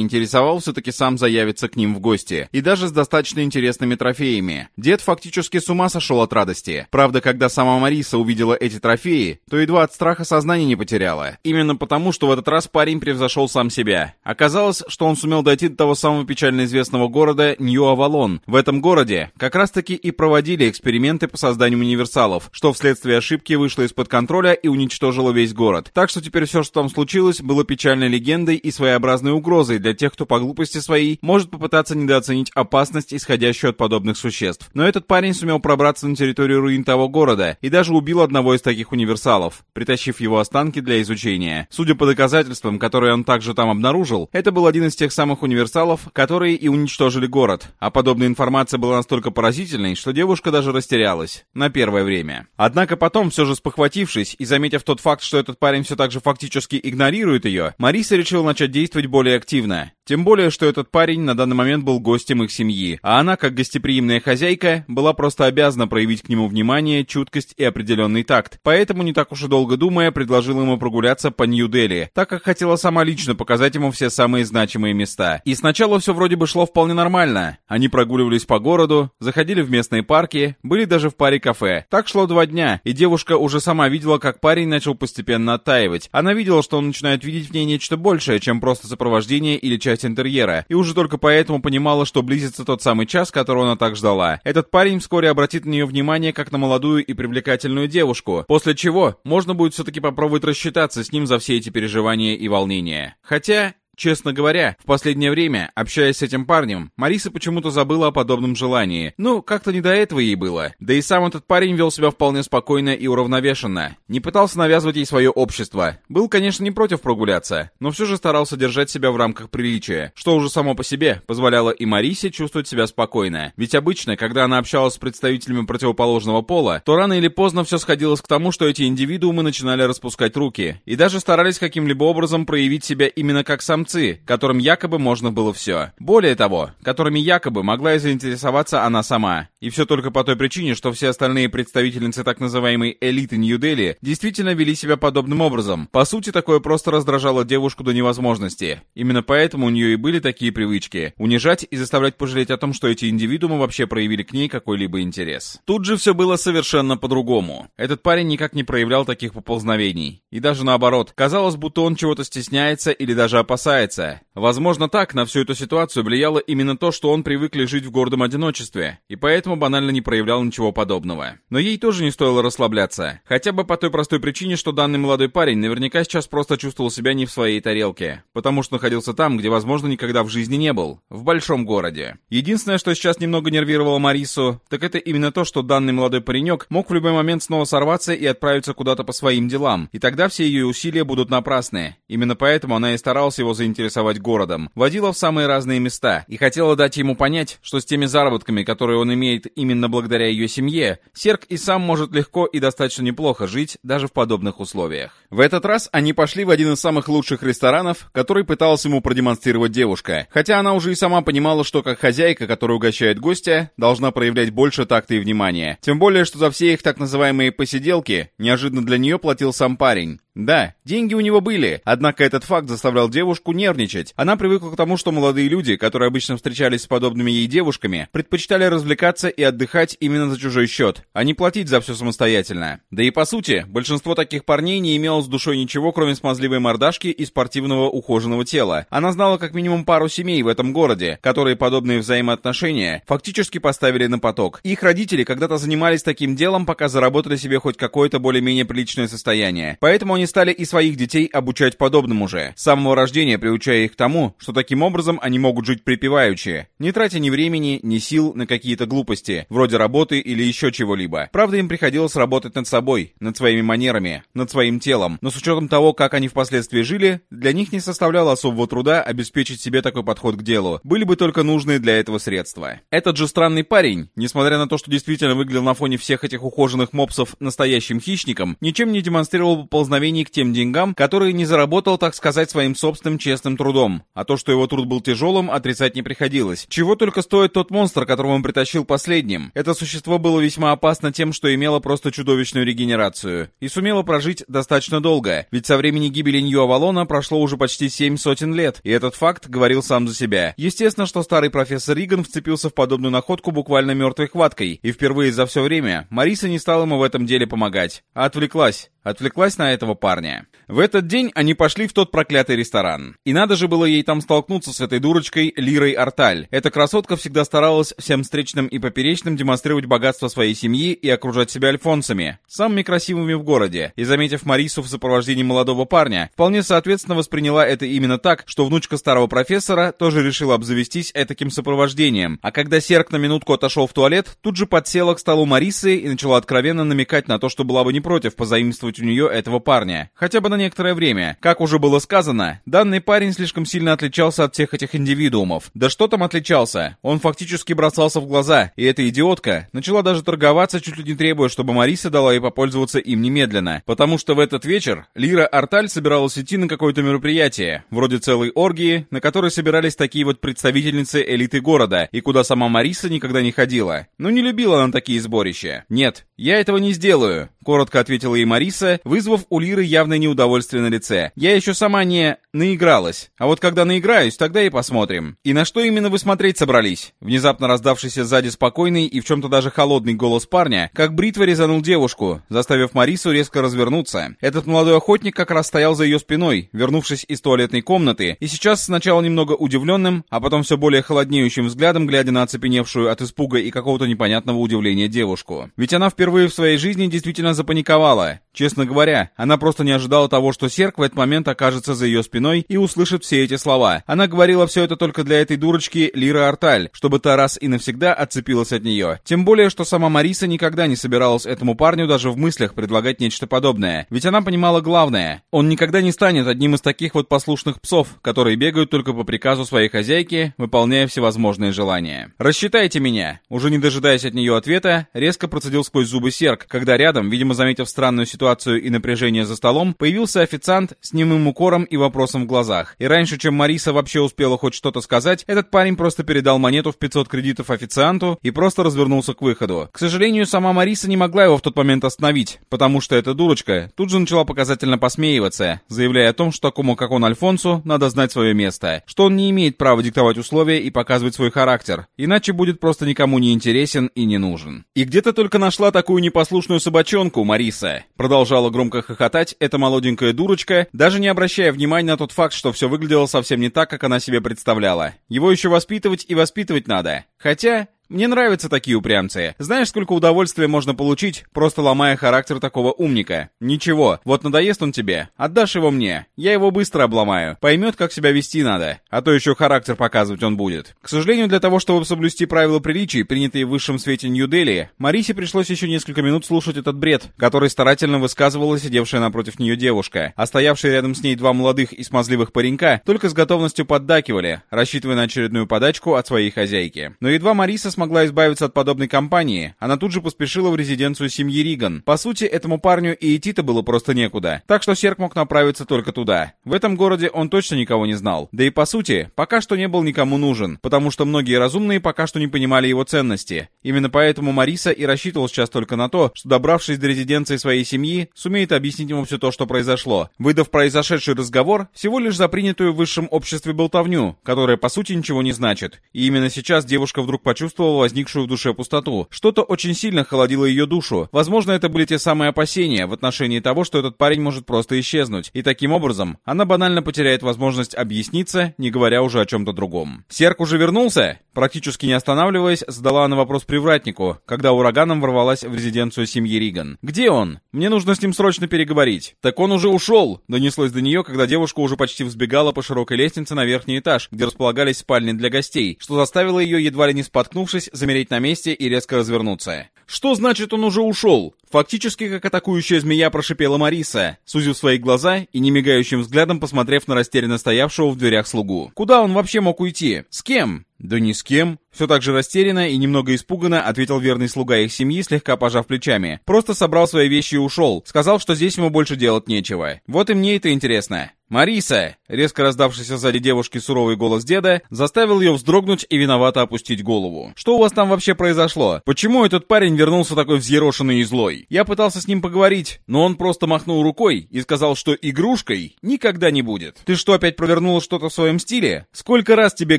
интересовал, все-таки сам заявится к ним в гости. И даже с достаточно интересными трофеями. Дед фактически с ума сошел от радости. Правда, когда сама Мариса увидела эти трофеи, то едва от страха сознание не потеряла. Именно потому, что в этот раз парень превзошел сам себя. Оказалось, что он сумел дойти до того самого печально известного города Нью-Авалон. В этом городе как раз-таки и проводили эксперименты по созданию универсалов, что вследствие ошибки вышло из-под контроля и уничтожило весь город. Так что теперь все, что там случилось, было печальной легендой и своеобразной угрозой для тех, кто по глупости своей может попытаться недооценить опасность, исходящую от подобных существ. Но этот парень сумел пробраться на территорию руин того города и даже убил одного из таких универсалов, притащив его останки для изучения. Судя по доказательствам, которые он также там обнаружил, это был один из тех самых универсалов, которые и уничтожили город. А подобная информация была настолько поразительной, что девушка даже растерялась. На первое время. Однако потом, все же спохватившись и заметив тот факт, что этот парень все так же фактически игнорирует ее, Мариса решила начать действовать более активно. Тем более, что этот парень на данный момент был гостем их семьи, а она, как гостеприимная хозяйка, была просто обязана проявить к нему внимание, чуткость и определенный такт. Поэтому, не так уж и долго думая, предложила ему прогуляться по Нью-Дели, так как хотела сама лично показать ему все самые значимые места. И сначала все вроде бы шло вполне нормально. Они прогуливались по городу, заходили в местные парки, были даже в паре кафе. Так шло два дня, и девушка уже сама видела, как парень начал постепенно оттаивать. Она видела, что он начинает видеть в ней нечто большее, чем просто сопровождение или часть интерьера, и уже только поэтому понимала, что близится тот самый час, которого она так ждала. Этот парень вскоре обратит на нее внимание как на молодую и привлекательную девушку, после чего можно будет все-таки попробовать рассчитаться с ним за все эти переживания и волнения. Хотя, Честно говоря, в последнее время, общаясь с этим парнем, Мариса почему-то забыла о подобном желании. Ну, как-то не до этого ей было. Да и сам этот парень вел себя вполне спокойно и уравновешенно. Не пытался навязывать ей свое общество. Был, конечно, не против прогуляться, но все же старался держать себя в рамках приличия, что уже само по себе позволяло и Марисе чувствовать себя спокойно. Ведь обычно, когда она общалась с представителями противоположного пола, то рано или поздно все сходилось к тому, что эти индивидуумы начинали распускать руки и даже старались каким-либо образом проявить себя именно как сам самцы, которым якобы можно было все. Более того, которыми якобы могла и заинтересоваться она сама. И все только по той причине, что все остальные представительницы так называемой элиты Нью-Дели действительно вели себя подобным образом. По сути, такое просто раздражало девушку до невозможности. Именно поэтому у нее и были такие привычки. Унижать и заставлять пожалеть о том, что эти индивидуумы вообще проявили к ней какой-либо интерес. Тут же все было совершенно по-другому. Этот парень никак не проявлял таких поползновений. И даже наоборот, казалось, будто он чего-то стесняется или даже опасается опасается. Возможно, так на всю эту ситуацию влияло именно то, что он привык жить в гордом одиночестве, и поэтому банально не проявлял ничего подобного. Но ей тоже не стоило расслабляться. Хотя бы по той простой причине, что данный молодой парень наверняка сейчас просто чувствовал себя не в своей тарелке, потому что находился там, где, возможно, никогда в жизни не был, в большом городе. Единственное, что сейчас немного нервировало Марису, так это именно то, что данный молодой паренек мог в любой момент снова сорваться и отправиться куда-то по своим делам, и тогда все ее усилия будут напрасны. Именно поэтому она и старалась его заинтересовать городом, водила в самые разные места и хотела дать ему понять, что с теми заработками, которые он имеет именно благодаря ее семье, Серк и сам может легко и достаточно неплохо жить даже в подобных условиях. В этот раз они пошли в один из самых лучших ресторанов, который пыталась ему продемонстрировать девушка, хотя она уже и сама понимала, что как хозяйка, которая угощает гостя, должна проявлять больше такта и внимания. Тем более, что за все их так называемые посиделки неожиданно для нее платил сам парень. Да, деньги у него были, однако этот факт заставлял девушку нервничать. Она привыкла к тому, что молодые люди, которые обычно встречались с подобными ей девушками, предпочитали развлекаться и отдыхать именно за чужой счет, а не платить за все самостоятельно. Да и по сути, большинство таких парней не имело с душой ничего, кроме смазливой мордашки и спортивного ухоженного тела. Она знала как минимум пару семей в этом городе, которые подобные взаимоотношения фактически поставили на поток. Их родители когда-то занимались таким делом, пока заработали себе хоть какое-то более-менее приличное состояние. Поэтому они они стали и своих детей обучать подобному же, с самого рождения приучая их к тому, что таким образом они могут жить припеваючи, не тратя ни времени, ни сил на какие-то глупости, вроде работы или еще чего-либо. Правда, им приходилось работать над собой, над своими манерами, над своим телом, но с учетом того, как они впоследствии жили, для них не составляло особого труда обеспечить себе такой подход к делу, были бы только нужные для этого средства. Этот же странный парень, несмотря на то, что действительно выглядел на фоне всех этих ухоженных мопсов настоящим хищником, ничем не демонстрировал поползновения стремлении к тем деньгам, которые не заработал, так сказать, своим собственным честным трудом. А то, что его труд был тяжелым, отрицать не приходилось. Чего только стоит тот монстр, которого он притащил последним. Это существо было весьма опасно тем, что имело просто чудовищную регенерацию. И сумело прожить достаточно долго, ведь со времени гибели Нью-Авалона прошло уже почти семь сотен лет, и этот факт говорил сам за себя. Естественно, что старый профессор Риган вцепился в подобную находку буквально мертвой хваткой, и впервые за все время Мариса не стала ему в этом деле помогать, а отвлеклась. Отвлеклась на этого парня. В этот день они пошли в тот проклятый ресторан. И надо же было ей там столкнуться с этой дурочкой Лирой Арталь. Эта красотка всегда старалась всем встречным и поперечным демонстрировать богатство своей семьи и окружать себя альфонсами, самыми красивыми в городе. И заметив Марису в сопровождении молодого парня, вполне соответственно восприняла это именно так, что внучка старого профессора тоже решила обзавестись этаким сопровождением. А когда Серк на минутку отошел в туалет, тут же подсела к столу Марисы и начала откровенно намекать на то, что была бы не против позаимствовать удерживать у нее этого парня. Хотя бы на некоторое время. Как уже было сказано, данный парень слишком сильно отличался от всех этих индивидуумов. Да что там отличался? Он фактически бросался в глаза, и эта идиотка начала даже торговаться, чуть ли не требуя, чтобы Мариса дала ей попользоваться им немедленно. Потому что в этот вечер Лира Арталь собиралась идти на какое-то мероприятие, вроде целой оргии, на которой собирались такие вот представительницы элиты города, и куда сама Мариса никогда не ходила. Но не любила она такие сборища. Нет, я этого не сделаю, коротко ответила ей Мариса, вызвав у Лиры явное неудовольствие на лице. «Я еще сама не наигралась. А вот когда наиграюсь, тогда и посмотрим». «И на что именно вы смотреть собрались?» Внезапно раздавшийся сзади спокойный и в чем-то даже холодный голос парня, как бритва резанул девушку, заставив Марису резко развернуться. Этот молодой охотник как раз стоял за ее спиной, вернувшись из туалетной комнаты, и сейчас сначала немного удивленным, а потом все более холоднеющим взглядом, глядя на оцепеневшую от испуга и какого-то непонятного удивления девушку. Ведь она впервые в своей жизни действительно запаниковала. Честно говоря, она просто не ожидала того, что Серк в этот момент окажется за ее спиной и услышит все эти слова. Она говорила все это только для этой дурочки Лиры Арталь, чтобы та раз и навсегда отцепилась от нее. Тем более, что сама Мариса никогда не собиралась этому парню даже в мыслях предлагать нечто подобное. Ведь она понимала главное. Он никогда не станет одним из таких вот послушных псов, которые бегают только по приказу своей хозяйки, выполняя всевозможные желания. «Рассчитайте меня!» Уже не дожидаясь от нее ответа, резко процедил сквозь зубы Серк, когда рядом, видимо заметив странную ситуацию, и напряжение за столом, появился официант с немым укором и вопросом в глазах. И раньше, чем Мариса вообще успела хоть что-то сказать, этот парень просто передал монету в 500 кредитов официанту и просто развернулся к выходу. К сожалению, сама Мариса не могла его в тот момент остановить, потому что эта дурочка тут же начала показательно посмеиваться, заявляя о том, что такому, как он, Альфонсу, надо знать свое место, что он не имеет права диктовать условия и показывать свой характер, иначе будет просто никому не интересен и не нужен. И где то только нашла такую непослушную собачонку, Мариса? Продолжала громко хохотать эта молоденькая дурочка, даже не обращая внимания на тот факт, что все выглядело совсем не так, как она себе представляла. Его еще воспитывать и воспитывать надо. Хотя, мне нравятся такие упрямцы. Знаешь, сколько удовольствия можно получить, просто ломая характер такого умника? Ничего, вот надоест он тебе. Отдашь его мне. Я его быстро обломаю. Поймет, как себя вести надо. А то еще характер показывать он будет. К сожалению, для того, чтобы соблюсти правила приличий, принятые в высшем свете Нью-Дели, Марисе пришлось еще несколько минут слушать этот бред, который старательно высказывала сидевшая напротив нее девушка. А стоявшие рядом с ней два молодых и смазливых паренька только с готовностью поддакивали, рассчитывая на очередную подачку от своей хозяйки. Но едва Мариса смогла избавиться от подобной компании, она тут же поспешила в резиденцию семьи Риган. По сути, этому парню и идти-то было просто некуда. Так что Серк мог направиться только туда. В этом городе он точно никого не знал. Да и по сути, пока что не был никому нужен, потому что многие разумные пока что не понимали его ценности. Именно поэтому Мариса и рассчитывал сейчас только на то, что добравшись до резиденции своей семьи, сумеет объяснить ему все то, что произошло, выдав произошедший разговор всего лишь за принятую в высшем обществе болтовню, которая по сути ничего не значит. И именно сейчас девушка вдруг почувствовала почувствовала возникшую в душе пустоту. Что-то очень сильно холодило ее душу. Возможно, это были те самые опасения в отношении того, что этот парень может просто исчезнуть. И таким образом, она банально потеряет возможность объясниться, не говоря уже о чем-то другом. Серк уже вернулся? Практически не останавливаясь, задала она вопрос привратнику, когда ураганом ворвалась в резиденцию семьи Риган. «Где он? Мне нужно с ним срочно переговорить». «Так он уже ушел!» Донеслось до нее, когда девушка уже почти взбегала по широкой лестнице на верхний этаж, где располагались спальни для гостей, что заставило ее, едва ли не споткнувшись, замереть на месте и резко развернуться. «Что значит он уже ушел?» Фактически, как атакующая змея прошипела Мариса, сузив свои глаза и немигающим взглядом посмотрев на растерянно стоявшего в дверях слугу. Куда он вообще мог уйти? С кем? «Да ни с кем». Все так же растерянно и немного испуганно ответил верный слуга их семьи, слегка пожав плечами. Просто собрал свои вещи и ушел. Сказал, что здесь ему больше делать нечего. Вот и мне это интересно. «Мариса!» — резко раздавшийся сзади девушки суровый голос деда заставил ее вздрогнуть и виновато опустить голову. «Что у вас там вообще произошло? Почему этот парень вернулся такой взъерошенный и злой? Я пытался с ним поговорить, но он просто махнул рукой и сказал, что игрушкой никогда не будет. Ты что, опять провернула что-то в своем стиле? Сколько раз тебе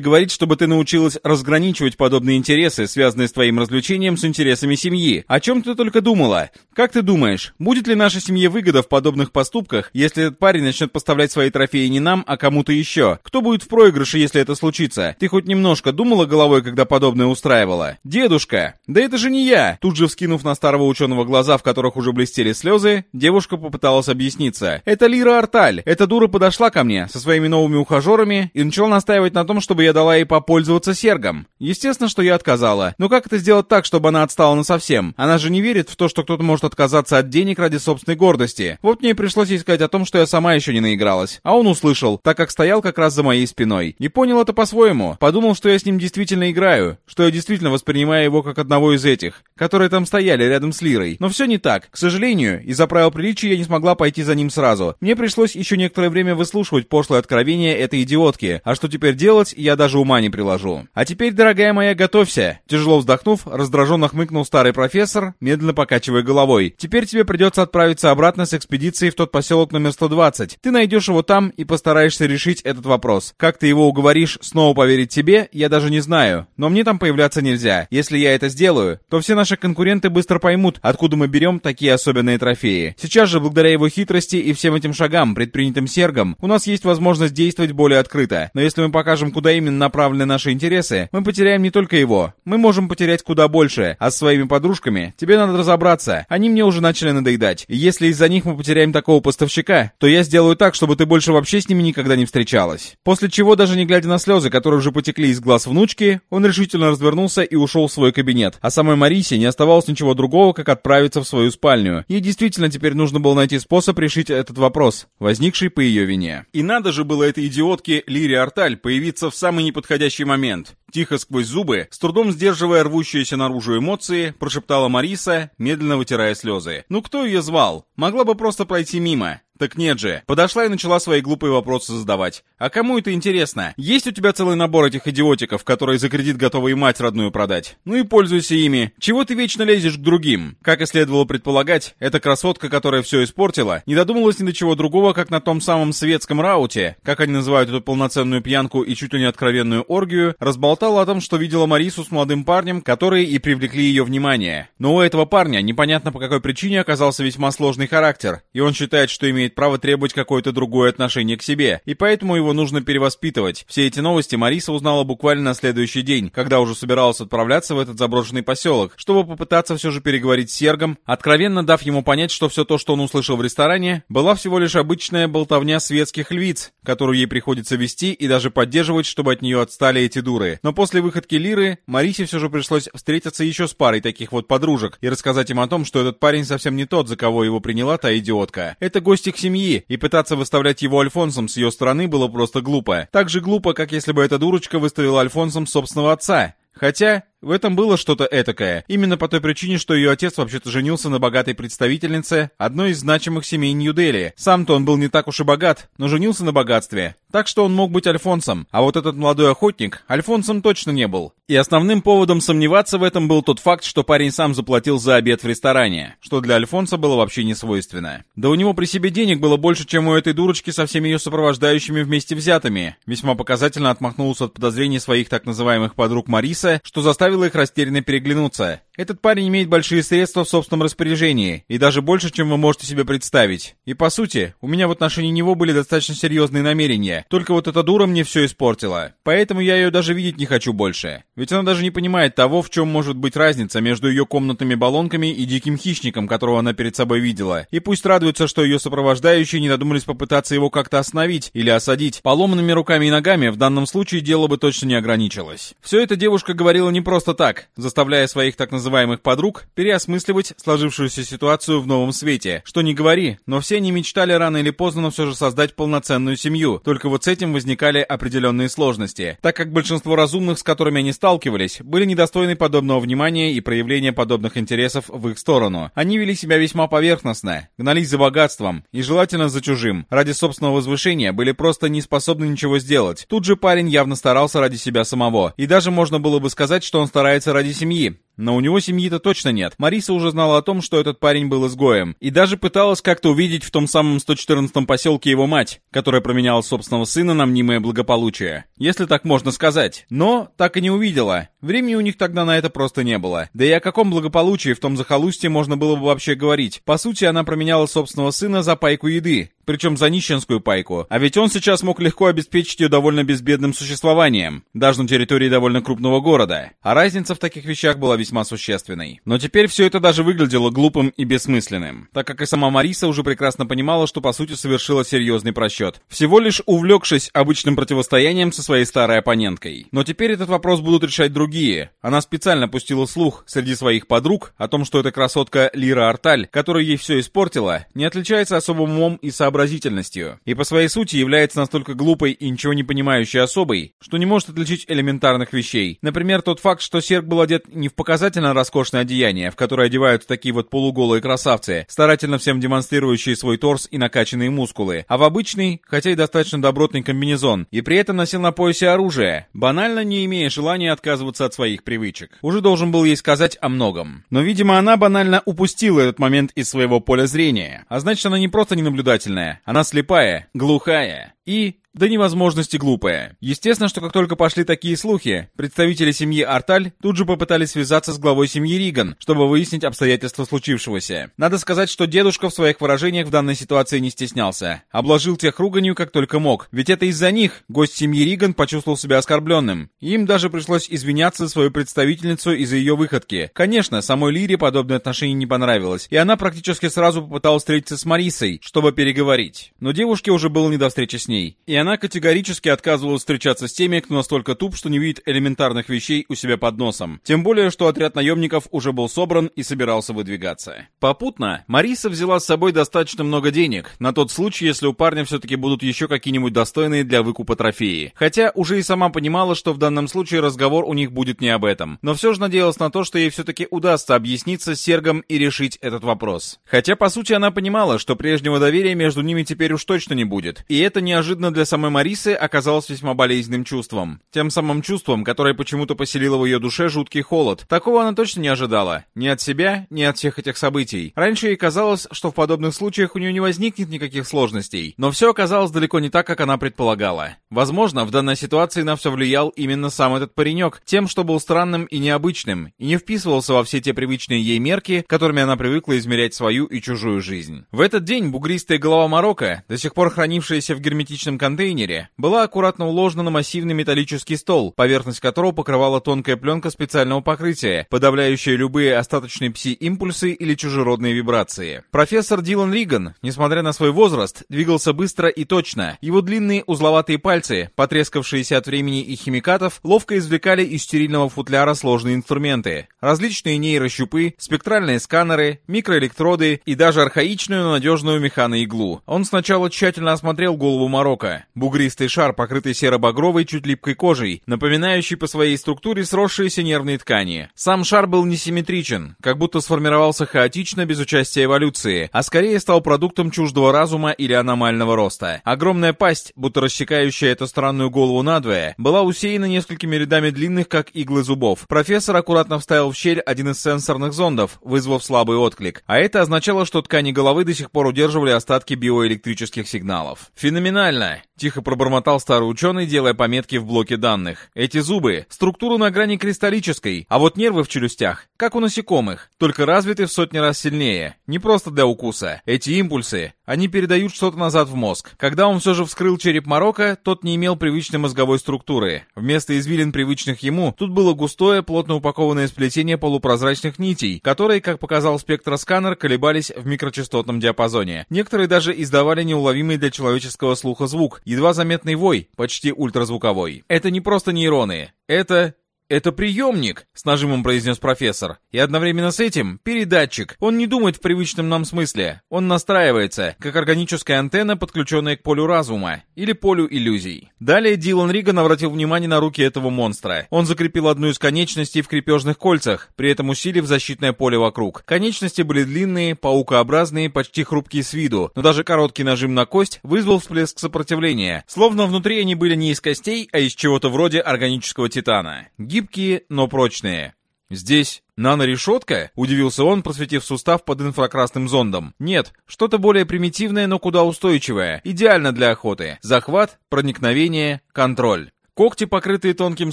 говорить, чтобы ты научилась разграничивать подобные интересы, связанные с твоим развлечением, с интересами семьи? О чем ты только думала? Как ты думаешь, будет ли нашей семье выгода в подобных поступках, если этот парень начнет поставлять свои трофеи не нам, а кому-то еще? Кто будет в проигрыше, если это случится? Ты хоть немножко думала головой, когда подобное устраивала? Дедушка! Да это же не я! Тут же вскинув на старого ученого глаза, в которых уже блестели слезы, девушка попыталась объясниться. Это Лира Арталь. Эта дура подошла ко мне со своими новыми ухажерами и начала настаивать на том, чтобы я дала ей попользоваться сергом. Естественно, что я отказала. Но как это сделать так, чтобы она отстала на совсем? Она же не верит в то, что кто-то может отказаться от денег ради собственной гордости. Вот мне и пришлось ей сказать о том, что я сама еще не наигралась. А он услышал, так как стоял как раз за моей спиной. И понял это по-своему. Подумал, что я с ним действительно играю, что я действительно воспринимаю его как одного из этих, которые там стояли рядом с Лирой. Но все не так. К сожалению, из-за правил приличия я не смогла пойти за ним сразу. Мне пришлось еще некоторое время выслушивать пошлое откровение этой идиотки. А что теперь делать, я даже ума не приложу. А теперь, дорогая моя, готовься. Тяжело вздохнув, раздраженно хмыкнул старый профессор, медленно покачивая головой. Теперь тебе придется отправиться обратно с экспедицией в тот поселок номер 120. Ты найдешь его там и постараешься решить этот вопрос. Как ты его уговоришь снова поверить тебе, я даже не знаю. Но мне там появляться нельзя. Если я это сделаю, то все наши конкуренты быстро поймут, откуда мы берем такие особенные трофеи. Сейчас же, благодаря его хитрости и всем этим шагам, предпринятым Сергом, у нас есть возможность действовать более открыто. Но если мы покажем, куда именно направлены наши интересы, мы потеряем не только его. Мы можем потерять куда больше. А с своими подружками тебе надо разобраться. Они мне уже начали надоедать. И если из-за них мы потеряем такого поставщика, то я сделаю так, чтобы ты больше вообще с ними никогда не встречалась. После чего, даже не глядя на слезы, которые уже потекли из глаз внучки, он решительно развернулся и ушел в свой кабинет. А самой Марисе не оставалось ничего другого, как отправиться в свою спальню. Ей действительно теперь нужно было найти способ решить этот вопрос, возникший по ее вине. И надо же было этой идиотке Лире Арталь появиться в самый неподходящий момент. Тихо сквозь зубы, с трудом сдерживая рвущиеся наружу эмоции, прошептала Мариса, медленно вытирая слезы. Ну кто ее звал? Могла бы просто пройти мимо. Так нет же. Подошла и начала свои глупые вопросы задавать. А кому это интересно? Есть у тебя целый набор этих идиотиков, которые за кредит готовы и мать родную продать? Ну и пользуйся ими. Чего ты вечно лезешь к другим? Как и следовало предполагать, эта красотка, которая все испортила, не додумалась ни до чего другого, как на том самом светском рауте, как они называют эту полноценную пьянку и чуть ли не откровенную оргию, разболтала о том, что видела Марису с молодым парнем, которые и привлекли ее внимание. Но у этого парня непонятно по какой причине оказался весьма сложный характер, и он считает, что имеет право требовать какое-то другое отношение к себе, и поэтому его нужно перевоспитывать. Все эти новости Мариса узнала буквально на следующий день, когда уже собиралась отправляться в этот заброшенный поселок, чтобы попытаться все же переговорить с Сергом, откровенно дав ему понять, что все то, что он услышал в ресторане, была всего лишь обычная болтовня светских львиц, которую ей приходится вести и даже поддерживать, чтобы от нее отстали эти дуры. Но после выходки Лиры, Марисе все же пришлось встретиться еще с парой таких вот подружек и рассказать им о том, что этот парень совсем не тот, за кого его приняла та идиотка. Это гости их семьи, и пытаться выставлять его Альфонсом с ее стороны было просто глупо. Так же глупо, как если бы эта дурочка выставила Альфонсом собственного отца. Хотя, в этом было что-то этакое. Именно по той причине, что ее отец вообще-то женился на богатой представительнице одной из значимых семей Нью-Дели. Сам-то он был не так уж и богат, но женился на богатстве. Так что он мог быть Альфонсом. А вот этот молодой охотник Альфонсом точно не был. И основным поводом сомневаться в этом был тот факт, что парень сам заплатил за обед в ресторане, что для Альфонса было вообще не свойственно. Да у него при себе денег было больше, чем у этой дурочки со всеми ее сопровождающими вместе взятыми. Весьма показательно отмахнулся от подозрений своих так называемых подруг Мариса, что заставил заставило их растерянно переглянуться. Этот парень имеет большие средства в собственном распоряжении, и даже больше, чем вы можете себе представить. И по сути, у меня в отношении него были достаточно серьезные намерения, только вот эта дура мне все испортила. Поэтому я ее даже видеть не хочу больше. Ведь она даже не понимает того, в чем может быть разница между ее комнатными баллонками и диким хищником, которого она перед собой видела. И пусть радуется, что ее сопровождающие не додумались попытаться его как-то остановить или осадить. Поломанными руками и ногами в данном случае дело бы точно не ограничилось. Все это девушка говорила не просто так, заставляя своих так называемых называемых подруг переосмысливать сложившуюся ситуацию в новом свете. Что не говори, но все они мечтали рано или поздно, но все же создать полноценную семью. Только вот с этим возникали определенные сложности, так как большинство разумных, с которыми они сталкивались, были недостойны подобного внимания и проявления подобных интересов в их сторону. Они вели себя весьма поверхностно, гнались за богатством и желательно за чужим. Ради собственного возвышения были просто не способны ничего сделать. Тут же парень явно старался ради себя самого. И даже можно было бы сказать, что он старается ради семьи. Но у него семьи-то точно нет. Мариса уже знала о том, что этот парень был изгоем. И даже пыталась как-то увидеть в том самом 114-м поселке его мать, которая променяла собственного сына на мнимое благополучие. Если так можно сказать. Но так и не увидела. Времени у них тогда на это просто не было. Да и о каком благополучии в том захолустье можно было бы вообще говорить. По сути, она променяла собственного сына за пайку еды, причем за нищенскую пайку. А ведь он сейчас мог легко обеспечить ее довольно безбедным существованием, даже на территории довольно крупного города. А разница в таких вещах была весьма существенной. Но теперь все это даже выглядело глупым и бессмысленным, так как и сама Мариса уже прекрасно понимала, что по сути совершила серьезный просчет, всего лишь увлекшись обычным противостоянием со своей старой оппоненткой. Но теперь этот вопрос будут решать другие. Она специально пустила слух среди своих подруг о том, что эта красотка Лира Арталь, которая ей все испортила, не отличается особым умом и сообразительностью, и по своей сути является настолько глупой и ничего не понимающей особой, что не может отличить элементарных вещей. Например, тот факт, что Серк был одет не в показательно роскошное одеяние, в которое одеваются такие вот полуголые красавцы, старательно всем демонстрирующие свой торс и накачанные мускулы, а в обычный, хотя и достаточно добротный комбинезон, и при этом носил на поясе оружие, банально не имея желания отказываться от своих привычек. Уже должен был ей сказать о многом. Но, видимо, она банально упустила этот момент из своего поля зрения. А значит, она не просто ненаблюдательная, она слепая, глухая и до невозможности глупая. Естественно, что как только пошли такие слухи, представители семьи Арталь тут же попытались связаться с главой семьи Риган, чтобы выяснить обстоятельства случившегося. Надо сказать, что дедушка в своих выражениях в данной ситуации не стеснялся. Обложил тех руганью как только мог, ведь это из-за них гость семьи Риган почувствовал себя оскорбленным. Им даже пришлось извиняться за свою представительницу из-за ее выходки. Конечно, самой Лире подобное отношение не понравилось, и она практически сразу попыталась встретиться с Марисой, чтобы переговорить. Но девушке уже было не до встречи с ней, и она категорически отказывалась встречаться с теми, кто настолько туп, что не видит элементарных вещей у себя под носом. Тем более, что отряд наемников уже был собран и собирался выдвигаться. Попутно, Мариса взяла с собой достаточно много денег, на тот случай, если у парня все-таки будут еще какие-нибудь достойные для выкупа трофеи. Хотя уже и сама понимала, что в данном случае разговор у них будет не об этом. Но все же надеялась на то, что ей все-таки удастся объясниться с Сергом и решить этот вопрос. Хотя, по сути, она понимала, что прежнего доверия между ними теперь уж точно не будет. И это неожиданно для самой Марисы оказалось весьма болезненным чувством. Тем самым чувством, которое почему-то поселило в ее душе жуткий холод. Такого она точно не ожидала. Ни от себя, ни от всех этих событий. Раньше ей казалось, что в подобных случаях у нее не возникнет никаких сложностей. Но все оказалось далеко не так, как она предполагала. Возможно, в данной ситуации на все влиял именно сам этот паренек, тем, что был странным и необычным, и не вписывался во все те привычные ей мерки, которыми она привыкла измерять свою и чужую жизнь. В этот день бугристая голова Марокко, до сих пор хранившаяся в герметичном контейнере, контейнере была аккуратно уложена на массивный металлический стол, поверхность которого покрывала тонкая пленка специального покрытия, подавляющая любые остаточные пси-импульсы или чужеродные вибрации. Профессор Дилан Риган, несмотря на свой возраст, двигался быстро и точно. Его длинные узловатые пальцы, потрескавшиеся от времени и химикатов, ловко извлекали из стерильного футляра сложные инструменты. Различные нейрощупы, спектральные сканеры, микроэлектроды и даже архаичную, но надежную механоиглу. Он сначала тщательно осмотрел голову Марокко. Бугристый шар, покрытый серо-багровой, чуть липкой кожей, напоминающий по своей структуре сросшиеся нервные ткани. Сам шар был несимметричен, как будто сформировался хаотично без участия эволюции, а скорее стал продуктом чуждого разума или аномального роста. Огромная пасть, будто рассекающая эту странную голову надвое, была усеяна несколькими рядами длинных, как иглы зубов. Профессор аккуратно вставил в щель один из сенсорных зондов, вызвав слабый отклик, а это означало, что ткани головы до сих пор удерживали остатки биоэлектрических сигналов. Феноменально! Тихо Тихо пробормотал старый ученый, делая пометки в блоке данных. Эти зубы — структура на грани кристаллической, а вот нервы в челюстях, как у насекомых, только развиты в сотни раз сильнее. Не просто для укуса. Эти импульсы, они передают что-то назад в мозг. Когда он все же вскрыл череп Марокко, тот не имел привычной мозговой структуры. Вместо извилин, привычных ему, тут было густое, плотно упакованное сплетение полупрозрачных нитей, которые, как показал спектросканер, колебались в микрочастотном диапазоне. Некоторые даже издавали неуловимый для человеческого слуха звук, едва заметный вой, почти ультразвуковой. Это не просто нейроны. Это это приемник», — с нажимом произнес профессор. «И одновременно с этим передатчик. Он не думает в привычном нам смысле. Он настраивается, как органическая антенна, подключенная к полю разума или полю иллюзий». Далее Дилан Риган обратил внимание на руки этого монстра. Он закрепил одну из конечностей в крепежных кольцах, при этом усилив защитное поле вокруг. Конечности были длинные, паукообразные, почти хрупкие с виду, но даже короткий нажим на кость вызвал всплеск сопротивления, словно внутри они были не из костей, а из чего-то вроде органического титана. Гибкие, но прочные. Здесь «Нанорешетка?» — удивился он, просветив сустав под инфракрасным зондом. «Нет, что-то более примитивное, но куда устойчивое. Идеально для охоты. Захват, проникновение, контроль». Когти, покрытые тонким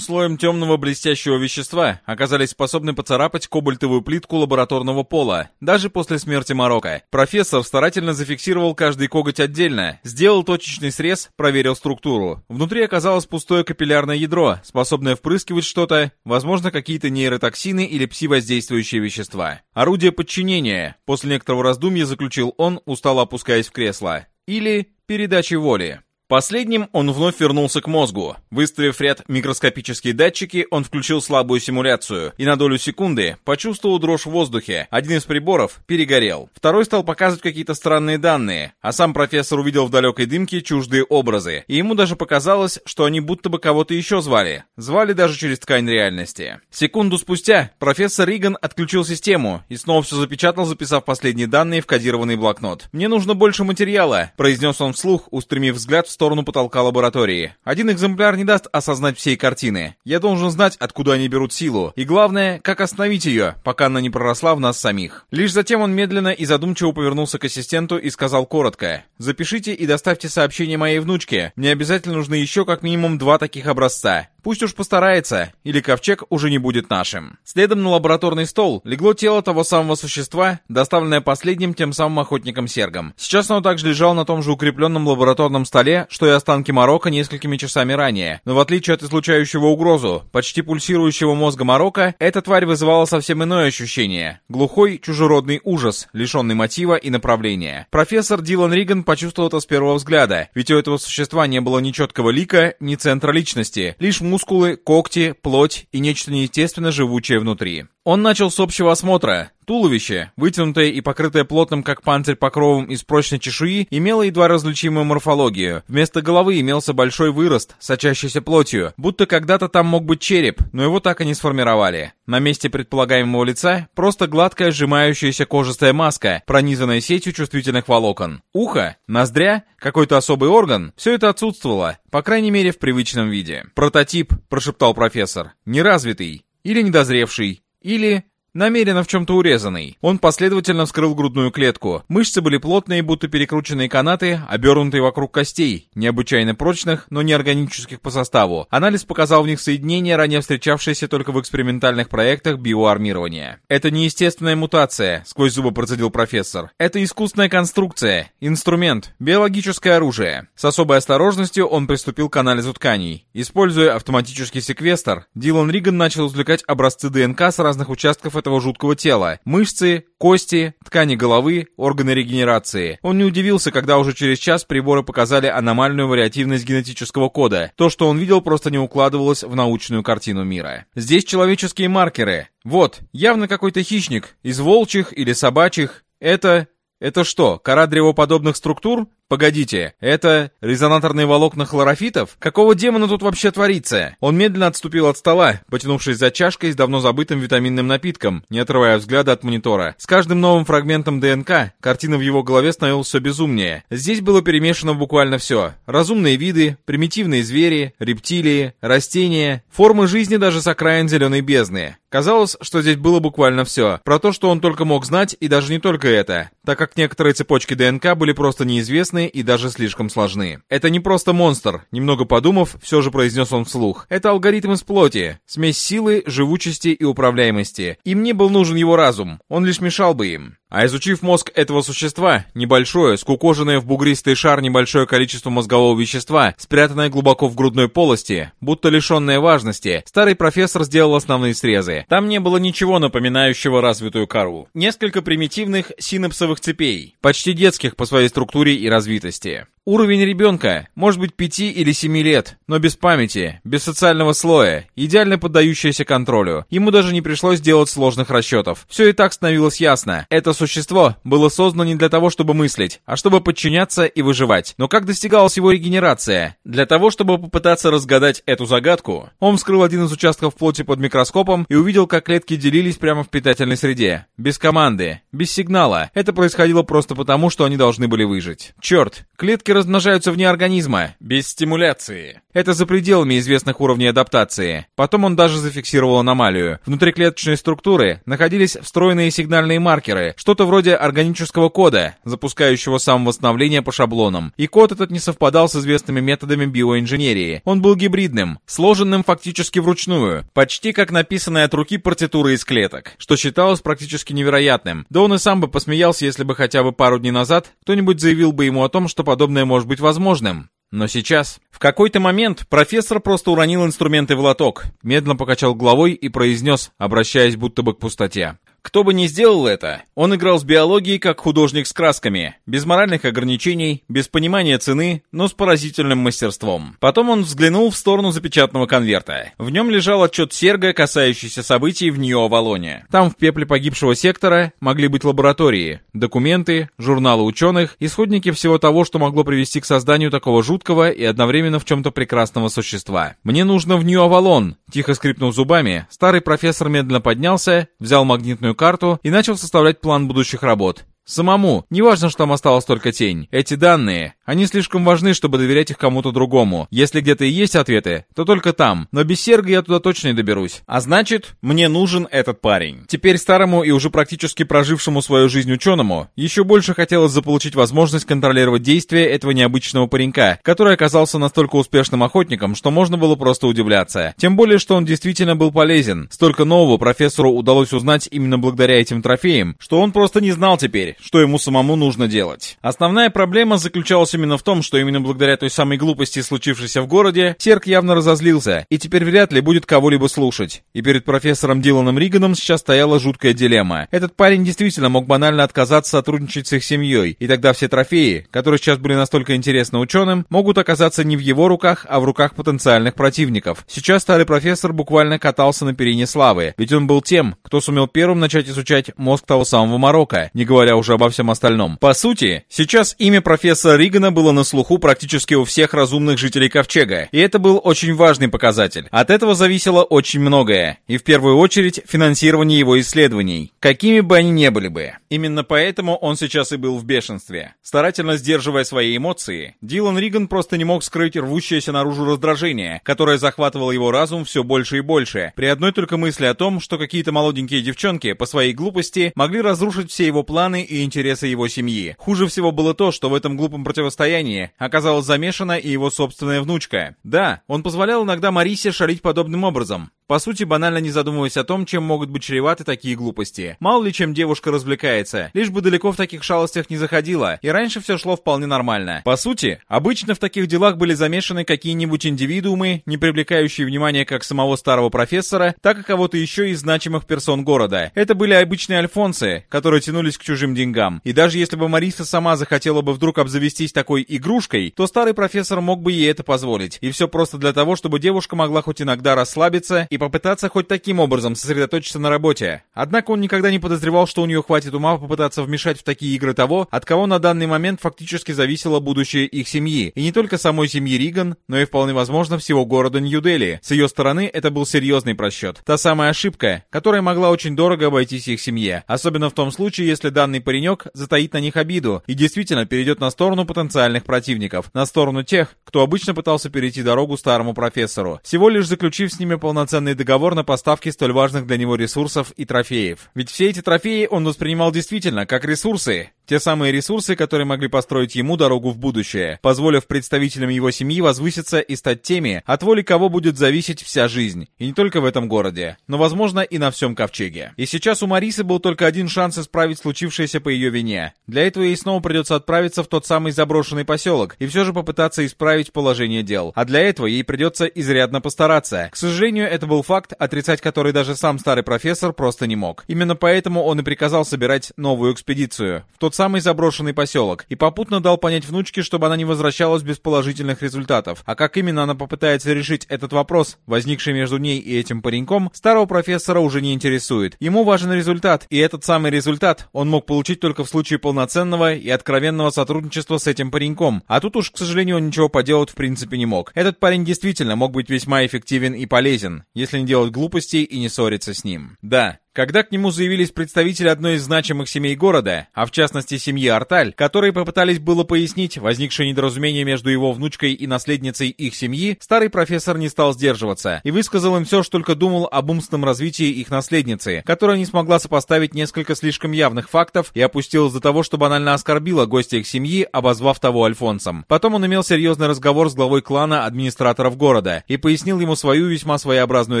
слоем темного блестящего вещества, оказались способны поцарапать кобальтовую плитку лабораторного пола, даже после смерти Марокко. Профессор старательно зафиксировал каждый коготь отдельно, сделал точечный срез, проверил структуру. Внутри оказалось пустое капиллярное ядро, способное впрыскивать что-то, возможно, какие-то нейротоксины или пси-воздействующие вещества. Орудие подчинения, после некоторого раздумья заключил он, устало опускаясь в кресло. Или передачи воли. Последним он вновь вернулся к мозгу. Выставив ряд микроскопические датчики, он включил слабую симуляцию и на долю секунды почувствовал дрожь в воздухе. Один из приборов перегорел. Второй стал показывать какие-то странные данные, а сам профессор увидел в далекой дымке чуждые образы, и ему даже показалось, что они будто бы кого-то еще звали. Звали даже через ткань реальности. Секунду спустя профессор Риган отключил систему и снова все запечатал, записав последние данные в кодированный блокнот. «Мне нужно больше материала», — произнес он вслух, устремив взгляд в сторону потолка лаборатории. Один экземпляр не даст осознать всей картины. Я должен знать, откуда они берут силу. И главное, как остановить ее, пока она не проросла в нас самих. Лишь затем он медленно и задумчиво повернулся к ассистенту и сказал коротко. «Запишите и доставьте сообщение моей внучке. Мне обязательно нужны еще как минимум два таких образца. Пусть уж постарается, или ковчег уже не будет нашим. Следом на лабораторный стол легло тело того самого существа, доставленное последним тем самым охотником Сергом. Сейчас оно также лежало на том же укрепленном лабораторном столе, что и останки Марокко несколькими часами ранее. Но в отличие от излучающего угрозу, почти пульсирующего мозга Марокко, эта тварь вызывала совсем иное ощущение. Глухой, чужеродный ужас, лишенный мотива и направления. Профессор Дилан Риган почувствовал это с первого взгляда, ведь у этого существа не было ни четкого лика, ни центра личности, лишь мускулы, когти, плоть и нечто неестественно живучее внутри. Он начал с общего осмотра. Туловище, вытянутое и покрытое плотным как панцирь покровом из прочной чешуи, имело едва различимую морфологию. Вместо головы имелся большой вырост, сочащийся плотью, будто когда-то там мог быть череп, но его так и не сформировали. На месте предполагаемого лица просто гладкая сжимающаяся кожистая маска, пронизанная сетью чувствительных волокон. Ухо, ноздря, какой-то особый орган — все это отсутствовало, по крайней мере в привычном виде. «Прототип», — прошептал профессор, — «неразвитый или недозревший, или намеренно в чем-то урезанный. Он последовательно вскрыл грудную клетку. Мышцы были плотные, будто перекрученные канаты, обернутые вокруг костей, необычайно прочных, но не органических по составу. Анализ показал в них соединения, ранее встречавшиеся только в экспериментальных проектах биоармирования. «Это неестественная мутация», — сквозь зубы процедил профессор. «Это искусственная конструкция, инструмент, биологическое оружие». С особой осторожностью он приступил к анализу тканей. Используя автоматический секвестр, Дилан Риган начал извлекать образцы ДНК с разных участков этого жуткого тела. Мышцы, кости, ткани головы, органы регенерации. Он не удивился, когда уже через час приборы показали аномальную вариативность генетического кода. То, что он видел, просто не укладывалось в научную картину мира. Здесь человеческие маркеры. Вот, явно какой-то хищник, из волчьих или собачьих. Это... Это что, кора древоподобных структур? Погодите, это резонаторные волокна хлорофитов? Какого демона тут вообще творится? Он медленно отступил от стола, потянувшись за чашкой с давно забытым витаминным напитком, не отрывая взгляда от монитора. С каждым новым фрагментом ДНК картина в его голове становилась все безумнее. Здесь было перемешано буквально все. Разумные виды, примитивные звери, рептилии, растения, формы жизни даже с окраин зеленой бездны. Казалось, что здесь было буквально все. Про то, что он только мог знать, и даже не только это, так как некоторые цепочки ДНК были просто неизвестны сложные и даже слишком сложны. Это не просто монстр, немного подумав, все же произнес он вслух. Это алгоритм из плоти, смесь силы, живучести и управляемости. Им не был нужен его разум, он лишь мешал бы им. А изучив мозг этого существа, небольшое, скукоженное в бугристый шар небольшое количество мозгового вещества, спрятанное глубоко в грудной полости, будто лишенное важности, старый профессор сделал основные срезы. Там не было ничего напоминающего развитую кору. Несколько примитивных синапсовых цепей, почти детских по своей структуре и развитости. Уровень ребенка, может быть 5 или 7 лет, но без памяти, без социального слоя, идеально поддающийся контролю. Ему даже не пришлось делать сложных расчетов. Все и так становилось ясно. Это существо было создано не для того, чтобы мыслить, а чтобы подчиняться и выживать. Но как достигалась его регенерация? Для того, чтобы попытаться разгадать эту загадку, он вскрыл один из участков плоти под микроскопом и увидел, как клетки делились прямо в питательной среде. Без команды, без сигнала. Это происходило просто потому, что они должны были выжить. Черт, клетки размножаются вне организма, без стимуляции. Это за пределами известных уровней адаптации. Потом он даже зафиксировал аномалию. Внутри клеточной структуры находились встроенные сигнальные маркеры, что-то вроде органического кода, запускающего самовосстановление по шаблонам. И код этот не совпадал с известными методами биоинженерии. Он был гибридным, сложенным фактически вручную, почти как написанная от руки партитура из клеток, что считалось практически невероятным. Да он и сам бы посмеялся, если бы хотя бы пару дней назад кто-нибудь заявил бы ему о том, что подобное может быть возможным. Но сейчас... В какой-то момент профессор просто уронил инструменты в лоток, медленно покачал головой и произнес, обращаясь будто бы к пустоте. Кто бы ни сделал это, он играл с биологией как художник с красками, без моральных ограничений, без понимания цены, но с поразительным мастерством. Потом он взглянул в сторону запечатанного конверта. В нем лежал отчет Серга, касающийся событий в Нью-Авалоне. Там в пепле погибшего сектора могли быть лаборатории, документы, журналы ученых, исходники всего того, что могло привести к созданию такого жуткого и одновременно в чем-то прекрасного существа. «Мне нужно в Нью-Авалон», — тихо скрипнув зубами, старый профессор медленно поднялся, взял магнитную карту и начал составлять план будущих работ. Самому, неважно, что там осталась только тень. Эти данные, они слишком важны, чтобы доверять их кому-то другому. Если где-то и есть ответы, то только там. Но без Серга я туда точно не доберусь. А значит, мне нужен этот парень. Теперь старому и уже практически прожившему свою жизнь ученому еще больше хотелось заполучить возможность контролировать действия этого необычного паренька, который оказался настолько успешным охотником, что можно было просто удивляться. Тем более, что он действительно был полезен. Столько нового профессору удалось узнать именно благодаря этим трофеям, что он просто не знал теперь, что ему самому нужно делать. Основная проблема заключалась именно в том, что именно благодаря той самой глупости, случившейся в городе, Серк явно разозлился, и теперь вряд ли будет кого-либо слушать. И перед профессором Диланом Риганом сейчас стояла жуткая дилемма. Этот парень действительно мог банально отказаться сотрудничать с их семьей, и тогда все трофеи, которые сейчас были настолько интересны ученым, могут оказаться не в его руках, а в руках потенциальных противников. Сейчас старый профессор буквально катался на перине славы, ведь он был тем, кто сумел первым начать изучать мозг того самого Марокко, не говоря уже обо всем остальном. По сути, сейчас имя профессора Ригана было на слуху практически у всех разумных жителей Ковчега, и это был очень важный показатель. От этого зависело очень многое, и в первую очередь финансирование его исследований, какими бы они ни были бы. Именно поэтому он сейчас и был в бешенстве. Старательно сдерживая свои эмоции, Дилан Риган просто не мог скрыть рвущееся наружу раздражение, которое захватывало его разум все больше и больше, при одной только мысли о том, что какие-то молоденькие девчонки по своей глупости могли разрушить все его планы и интересы его семьи. Хуже всего было то, что в этом глупом противостоянии оказалась замешана и его собственная внучка. Да, он позволял иногда Марисе шалить подобным образом. По сути, банально не задумываясь о том, чем могут быть чреваты такие глупости. Мало ли чем девушка развлекается, лишь бы далеко в таких шалостях не заходила, и раньше все шло вполне нормально. По сути, обычно в таких делах были замешаны какие-нибудь индивидуумы, не привлекающие внимания как самого старого профессора, так и кого-то еще из значимых персон города. Это были обычные альфонсы, которые тянулись к чужим деньгам. И даже если бы Мариса сама захотела бы вдруг обзавестись такой игрушкой, то старый профессор мог бы ей это позволить. И все просто для того, чтобы девушка могла хоть иногда расслабиться и попытаться хоть таким образом сосредоточиться на работе. Однако он никогда не подозревал, что у нее хватит ума попытаться вмешать в такие игры того, от кого на данный момент фактически зависело будущее их семьи. И не только самой семьи Риган, но и вполне возможно всего города Нью-Дели. С ее стороны это был серьезный просчет. Та самая ошибка, которая могла очень дорого обойтись их семье. Особенно в том случае, если данный паренек затаит на них обиду и действительно перейдет на сторону потенциальных противников. На сторону тех, кто обычно пытался перейти дорогу старому профессору. Всего лишь заключив с ними полноценный подписанный договор на поставки столь важных для него ресурсов и трофеев. Ведь все эти трофеи он воспринимал действительно как ресурсы, те самые ресурсы, которые могли построить ему дорогу в будущее, позволив представителям его семьи возвыситься и стать теми, от воли кого будет зависеть вся жизнь. И не только в этом городе, но, возможно, и на всем Ковчеге. И сейчас у Марисы был только один шанс исправить случившееся по ее вине. Для этого ей снова придется отправиться в тот самый заброшенный поселок и все же попытаться исправить положение дел. А для этого ей придется изрядно постараться. К сожалению, это был факт, отрицать который даже сам старый профессор просто не мог. Именно поэтому он и приказал собирать новую экспедицию. В тот тот самый заброшенный поселок, и попутно дал понять внучке, чтобы она не возвращалась без положительных результатов. А как именно она попытается решить этот вопрос, возникший между ней и этим пареньком, старого профессора уже не интересует. Ему важен результат, и этот самый результат он мог получить только в случае полноценного и откровенного сотрудничества с этим пареньком. А тут уж, к сожалению, он ничего поделать в принципе не мог. Этот парень действительно мог быть весьма эффективен и полезен, если не делать глупостей и не ссориться с ним. Да, когда к нему заявились представители одной из значимых семей города, а в частности семьи Арталь, которые попытались было пояснить возникшее недоразумение между его внучкой и наследницей их семьи, старый профессор не стал сдерживаться и высказал им все, что только думал об умственном развитии их наследницы, которая не смогла сопоставить несколько слишком явных фактов и опустилась до того, что банально оскорбила гостя их семьи, обозвав того Альфонсом. Потом он имел серьезный разговор с главой клана администраторов города и пояснил ему свою весьма своеобразную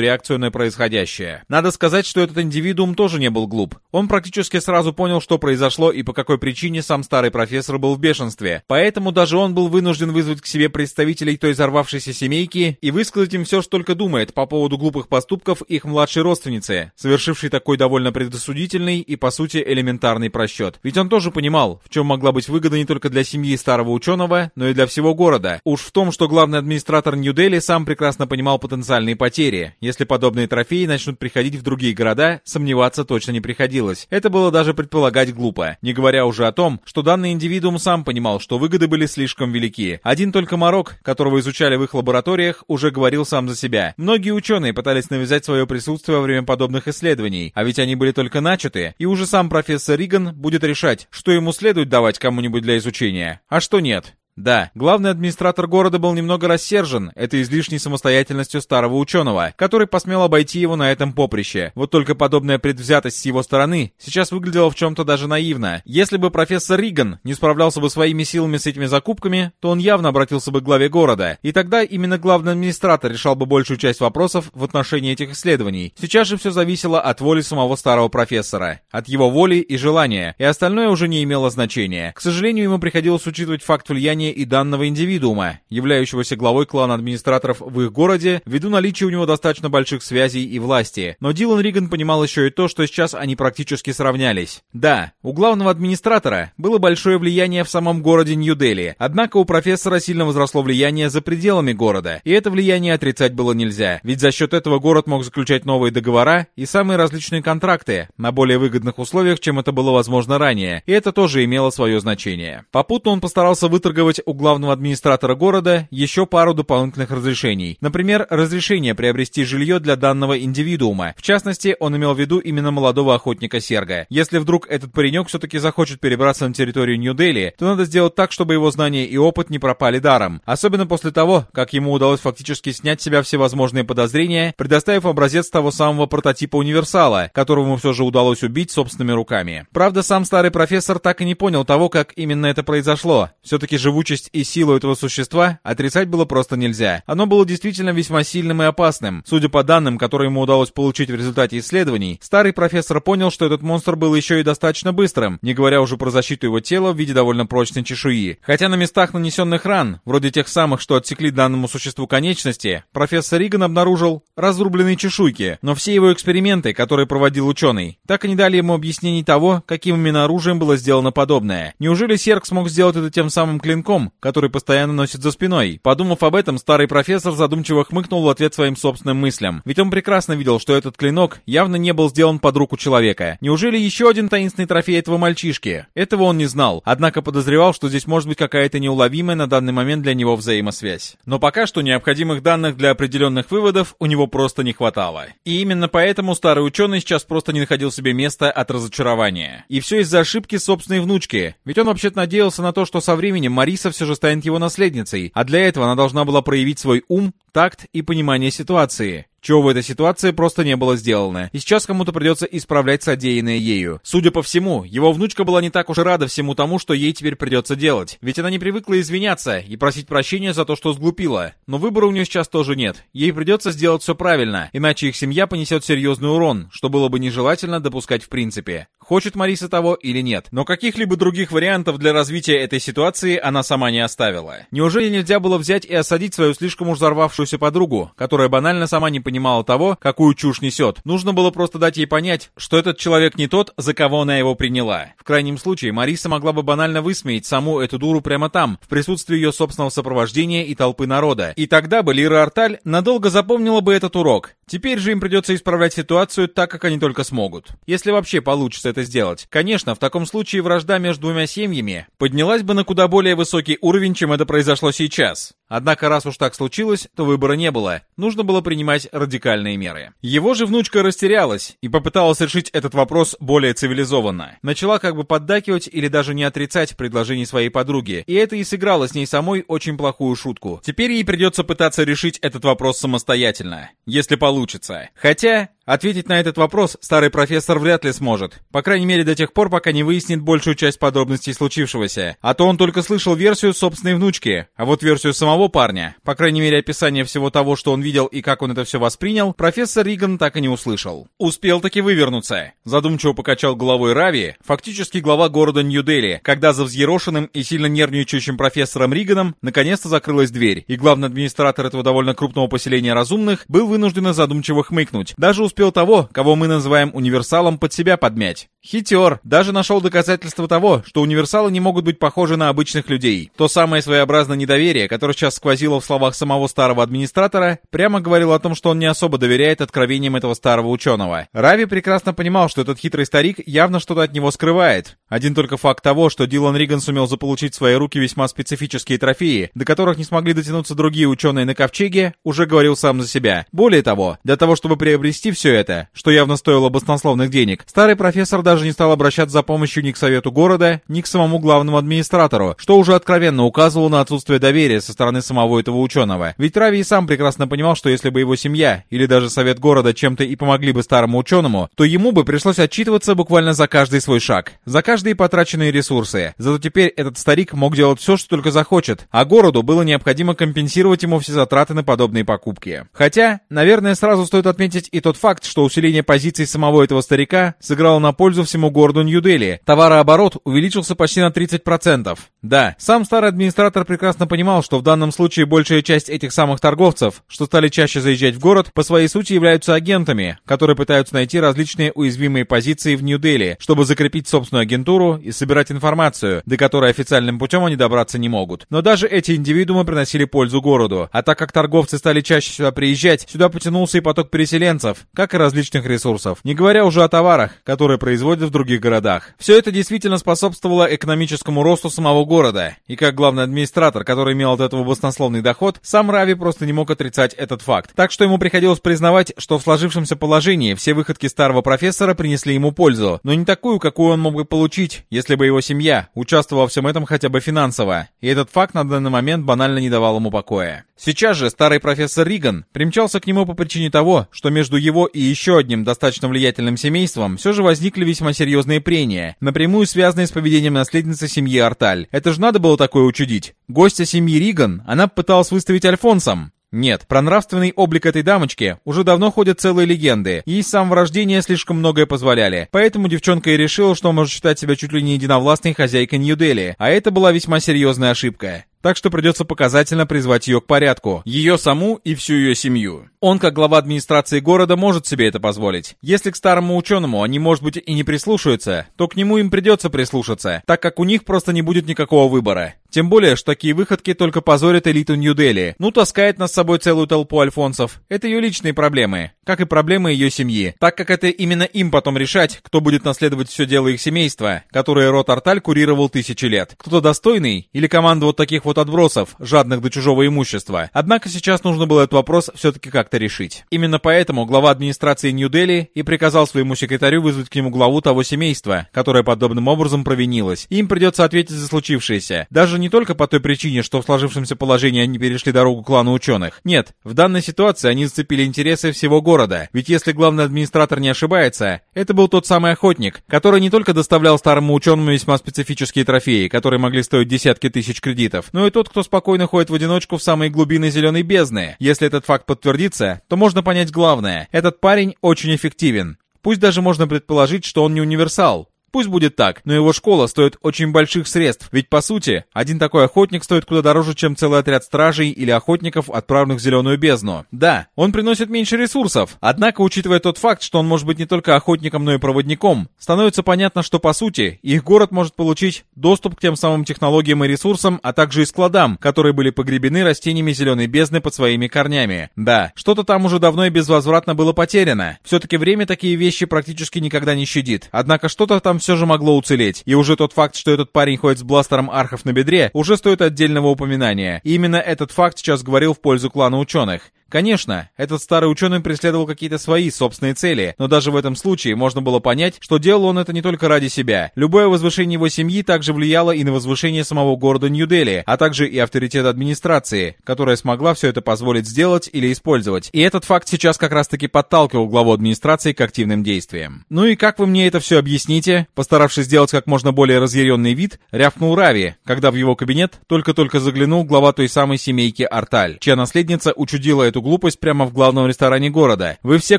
реакцию на происходящее. Надо сказать, что этот индивид индивидуум тоже не был глуп. Он практически сразу понял, что произошло и по какой причине сам старый профессор был в бешенстве. Поэтому даже он был вынужден вызвать к себе представителей той взорвавшейся семейки и высказать им все, что только думает по поводу глупых поступков их младшей родственницы, совершившей такой довольно предосудительный и, по сути, элементарный просчет. Ведь он тоже понимал, в чем могла быть выгода не только для семьи старого ученого, но и для всего города. Уж в том, что главный администратор Нью-Дели сам прекрасно понимал потенциальные потери, если подобные трофеи начнут приходить в другие города, сомневаться точно не приходилось. Это было даже предполагать глупо. Не говоря уже о том, что данный индивидуум сам понимал, что выгоды были слишком велики. Один только Марок, которого изучали в их лабораториях, уже говорил сам за себя. Многие ученые пытались навязать свое присутствие во время подобных исследований, а ведь они были только начаты, и уже сам профессор Риган будет решать, что ему следует давать кому-нибудь для изучения, а что нет. Да, главный администратор города был немного рассержен этой излишней самостоятельностью старого ученого, который посмел обойти его на этом поприще. Вот только подобная предвзятость с его стороны сейчас выглядела в чем-то даже наивно. Если бы профессор Риган не справлялся бы своими силами с этими закупками, то он явно обратился бы к главе города, и тогда именно главный администратор решал бы большую часть вопросов в отношении этих исследований. Сейчас же все зависело от воли самого старого профессора, от его воли и желания, и остальное уже не имело значения. К сожалению, ему приходилось учитывать факт влияния влияние и данного индивидуума, являющегося главой клана администраторов в их городе, ввиду наличия у него достаточно больших связей и власти. Но Дилан Риган понимал еще и то, что сейчас они практически сравнялись. Да, у главного администратора было большое влияние в самом городе Нью-Дели, однако у профессора сильно возросло влияние за пределами города, и это влияние отрицать было нельзя, ведь за счет этого город мог заключать новые договора и самые различные контракты на более выгодных условиях, чем это было возможно ранее, и это тоже имело свое значение. Попутно он постарался выторговать потребовать у главного администратора города еще пару дополнительных разрешений. Например, разрешение приобрести жилье для данного индивидуума. В частности, он имел в виду именно молодого охотника Серга. Если вдруг этот паренек все-таки захочет перебраться на территорию Нью-Дели, то надо сделать так, чтобы его знания и опыт не пропали даром. Особенно после того, как ему удалось фактически снять с себя всевозможные подозрения, предоставив образец того самого прототипа универсала, которого ему все же удалось убить собственными руками. Правда, сам старый профессор так и не понял того, как именно это произошло. Все-таки живучий живучесть и силу этого существа отрицать было просто нельзя. Оно было действительно весьма сильным и опасным. Судя по данным, которые ему удалось получить в результате исследований, старый профессор понял, что этот монстр был еще и достаточно быстрым, не говоря уже про защиту его тела в виде довольно прочной чешуи. Хотя на местах нанесенных ран, вроде тех самых, что отсекли данному существу конечности, профессор Риган обнаружил разрубленные чешуйки, но все его эксперименты, которые проводил ученый, так и не дали ему объяснений того, каким именно оружием было сделано подобное. Неужели Серк смог сделать это тем самым клинком, клинком, который постоянно носит за спиной. Подумав об этом, старый профессор задумчиво хмыкнул в ответ своим собственным мыслям. Ведь он прекрасно видел, что этот клинок явно не был сделан под руку человека. Неужели еще один таинственный трофей этого мальчишки? Этого он не знал, однако подозревал, что здесь может быть какая-то неуловимая на данный момент для него взаимосвязь. Но пока что необходимых данных для определенных выводов у него просто не хватало. И именно поэтому старый ученый сейчас просто не находил себе места от разочарования. И все из-за ошибки собственной внучки. Ведь он вообще-то надеялся на то, что со временем Мариса Алиса все же станет его наследницей, а для этого она должна была проявить свой ум, такт и понимание ситуации. Чего в этой ситуации просто не было сделано. И сейчас кому-то придется исправлять содеянное ею. Судя по всему, его внучка была не так уж и рада всему тому, что ей теперь придется делать. Ведь она не привыкла извиняться и просить прощения за то, что сглупила. Но выбора у нее сейчас тоже нет. Ей придется сделать все правильно, иначе их семья понесет серьезный урон, что было бы нежелательно допускать в принципе. Хочет Мариса того или нет. Но каких-либо других вариантов для развития этой ситуации она сама не оставила. Неужели нельзя было взять и осадить свою слишком уж взорвавшуюся подругу, которая банально сама не понимала того, какую чушь несет? Нужно было просто дать ей понять, что этот человек не тот, за кого она его приняла. В крайнем случае, Мариса могла бы банально высмеять саму эту дуру прямо там, в присутствии ее собственного сопровождения и толпы народа. И тогда бы Лира Арталь надолго запомнила бы этот урок. Теперь же им придется исправлять ситуацию так, как они только смогут. Если вообще получится это сделать. Конечно, в таком случае вражда между двумя семьями поднялась бы на куда более высокий уровень, чем это произошло сейчас. Однако, раз уж так случилось, то выбора не было. Нужно было принимать радикальные меры. Его же внучка растерялась и попыталась решить этот вопрос более цивилизованно. Начала как бы поддакивать или даже не отрицать предложений своей подруги, и это и сыграло с ней самой очень плохую шутку. Теперь ей придется пытаться решить этот вопрос самостоятельно, если получится. Хотя, Ответить на этот вопрос старый профессор вряд ли сможет. По крайней мере до тех пор, пока не выяснит большую часть подробностей случившегося. А то он только слышал версию собственной внучки. А вот версию самого парня, по крайней мере описание всего того, что он видел и как он это все воспринял, профессор Риган так и не услышал. Успел таки вывернуться. Задумчиво покачал головой Рави, фактически глава города Нью-Дели, когда за взъерошенным и сильно нервничающим профессором Риганом наконец-то закрылась дверь, и главный администратор этого довольно крупного поселения разумных был вынужден задумчиво хмыкнуть. Даже успел того, кого мы называем универсалом, под себя подмять. Хитер. Даже нашел доказательства того, что универсалы не могут быть похожи на обычных людей. То самое своеобразное недоверие, которое сейчас сквозило в словах самого старого администратора, прямо говорило о том, что он не особо доверяет откровениям этого старого ученого. Рави прекрасно понимал, что этот хитрый старик явно что-то от него скрывает. Один только факт того, что Дилан Риган сумел заполучить в свои руки весьма специфические трофеи, до которых не смогли дотянуться другие ученые на Ковчеге, уже говорил сам за себя. Более того, для того, чтобы приобрести все это, что явно стоило баснословных денег, старый профессор даже не стал обращаться за помощью ни к совету города, ни к самому главному администратору, что уже откровенно указывало на отсутствие доверия со стороны самого этого ученого. Ведь Рави и сам прекрасно понимал, что если бы его семья или даже совет города чем-то и помогли бы старому ученому, то ему бы пришлось отчитываться буквально за каждый свой шаг, за каждые потраченные ресурсы. Зато теперь этот старик мог делать все, что только захочет, а городу было необходимо компенсировать ему все затраты на подобные покупки. Хотя, наверное, сразу стоит отметить и тот факт, что усиление позиций самого этого старика сыграло на пользу всему городу Нью-Дели. Товарооборот увеличился почти на 30%. Да, сам старый администратор прекрасно понимал, что в данном случае большая часть этих самых торговцев, что стали чаще заезжать в город, по своей сути являются агентами, которые пытаются найти различные уязвимые позиции в Нью-Дели, чтобы закрепить собственную агентуру и собирать информацию, до которой официальным путем они добраться не могут. Но даже эти индивидуумы приносили пользу городу, а так как торговцы стали чаще сюда приезжать, сюда потянулся и поток переселенцев, как и различных ресурсов, не говоря уже о товарах, которые производят в других городах. Все это действительно способствовало экономическому росту самого города, и как главный администратор, который имел от этого баснословный доход, сам Рави просто не мог отрицать этот факт. Так что ему приходилось признавать, что в сложившемся положении все выходки старого профессора принесли ему пользу, но не такую, какую он мог бы получить, если бы его семья участвовала во всем этом хотя бы финансово. И этот факт на данный момент банально не давал ему покоя. Сейчас же старый профессор Риган примчался к нему по причине того, что между его и еще одним достаточно влиятельным семейством все же возникли весьма серьезные прения, напрямую связанные с поведением наследницы семьи Арталь. Это же надо было такое учудить. Гостя семьи Риган она пыталась выставить Альфонсом. Нет, про нравственный облик этой дамочки уже давно ходят целые легенды. Ей с самого рождения слишком многое позволяли. Поэтому девчонка и решила, что может считать себя чуть ли не единовластной хозяйкой Нью-Дели. А это была весьма серьезная ошибка так что придется показательно призвать ее к порядку, ее саму и всю ее семью. Он, как глава администрации города, может себе это позволить. Если к старому ученому они, может быть, и не прислушаются, то к нему им придется прислушаться, так как у них просто не будет никакого выбора. Тем более, что такие выходки только позорят элиту Нью-Дели. Ну, таскает нас с собой целую толпу альфонсов. Это ее личные проблемы, как и проблемы ее семьи, так как это именно им потом решать, кто будет наследовать все дело их семейства, которое род Арталь курировал тысячи лет. Кто-то достойный или команда вот таких вот отбросов, жадных до чужого имущества. Однако сейчас нужно было этот вопрос все-таки как-то решить. Именно поэтому глава администрации Нью-Дели и приказал своему секретарю вызвать к нему главу того семейства, которое подобным образом провинилось. Им придется ответить за случившееся. Даже не только по той причине, что в сложившемся положении они перешли дорогу клану ученых. Нет, в данной ситуации они зацепили интересы всего города. Ведь если главный администратор не ошибается, это был тот самый охотник, который не только доставлял старому ученому весьма специфические трофеи, которые могли стоить десятки тысяч кредитов, но и тот, кто спокойно ходит в одиночку в самые глубины зеленой бездны. Если этот факт подтвердится, то можно понять главное. Этот парень очень эффективен. Пусть даже можно предположить, что он не универсал, Пусть будет так, но его школа стоит очень больших средств, ведь по сути, один такой охотник стоит куда дороже, чем целый отряд стражей или охотников, отправленных в Зеленую бездну. Да, он приносит меньше ресурсов, однако, учитывая тот факт, что он может быть не только охотником, но и проводником, становится понятно, что по сути, их город может получить доступ к тем самым технологиям и ресурсам, а также и складам, которые были погребены растениями Зеленой бездны под своими корнями. Да, что-то там уже давно и безвозвратно было потеряно. Все-таки время такие вещи практически никогда не щадит. Однако что-то там все же могло уцелеть. И уже тот факт, что этот парень ходит с бластером архов на бедре, уже стоит отдельного упоминания. И именно этот факт сейчас говорил в пользу клана ученых. Конечно, этот старый ученый преследовал какие-то свои собственные цели, но даже в этом случае можно было понять, что делал он это не только ради себя. Любое возвышение его семьи также влияло и на возвышение самого города Нью-Дели, а также и авторитет администрации, которая смогла все это позволить сделать или использовать. И этот факт сейчас как раз-таки подталкивал главу администрации к активным действиям. «Ну и как вы мне это все объясните?» Постаравшись сделать как можно более разъяренный вид, рявкнул Рави, когда в его кабинет только-только заглянул глава той самой семейки Арталь, чья наследница учудила эту глупость прямо в главном ресторане города. Вы все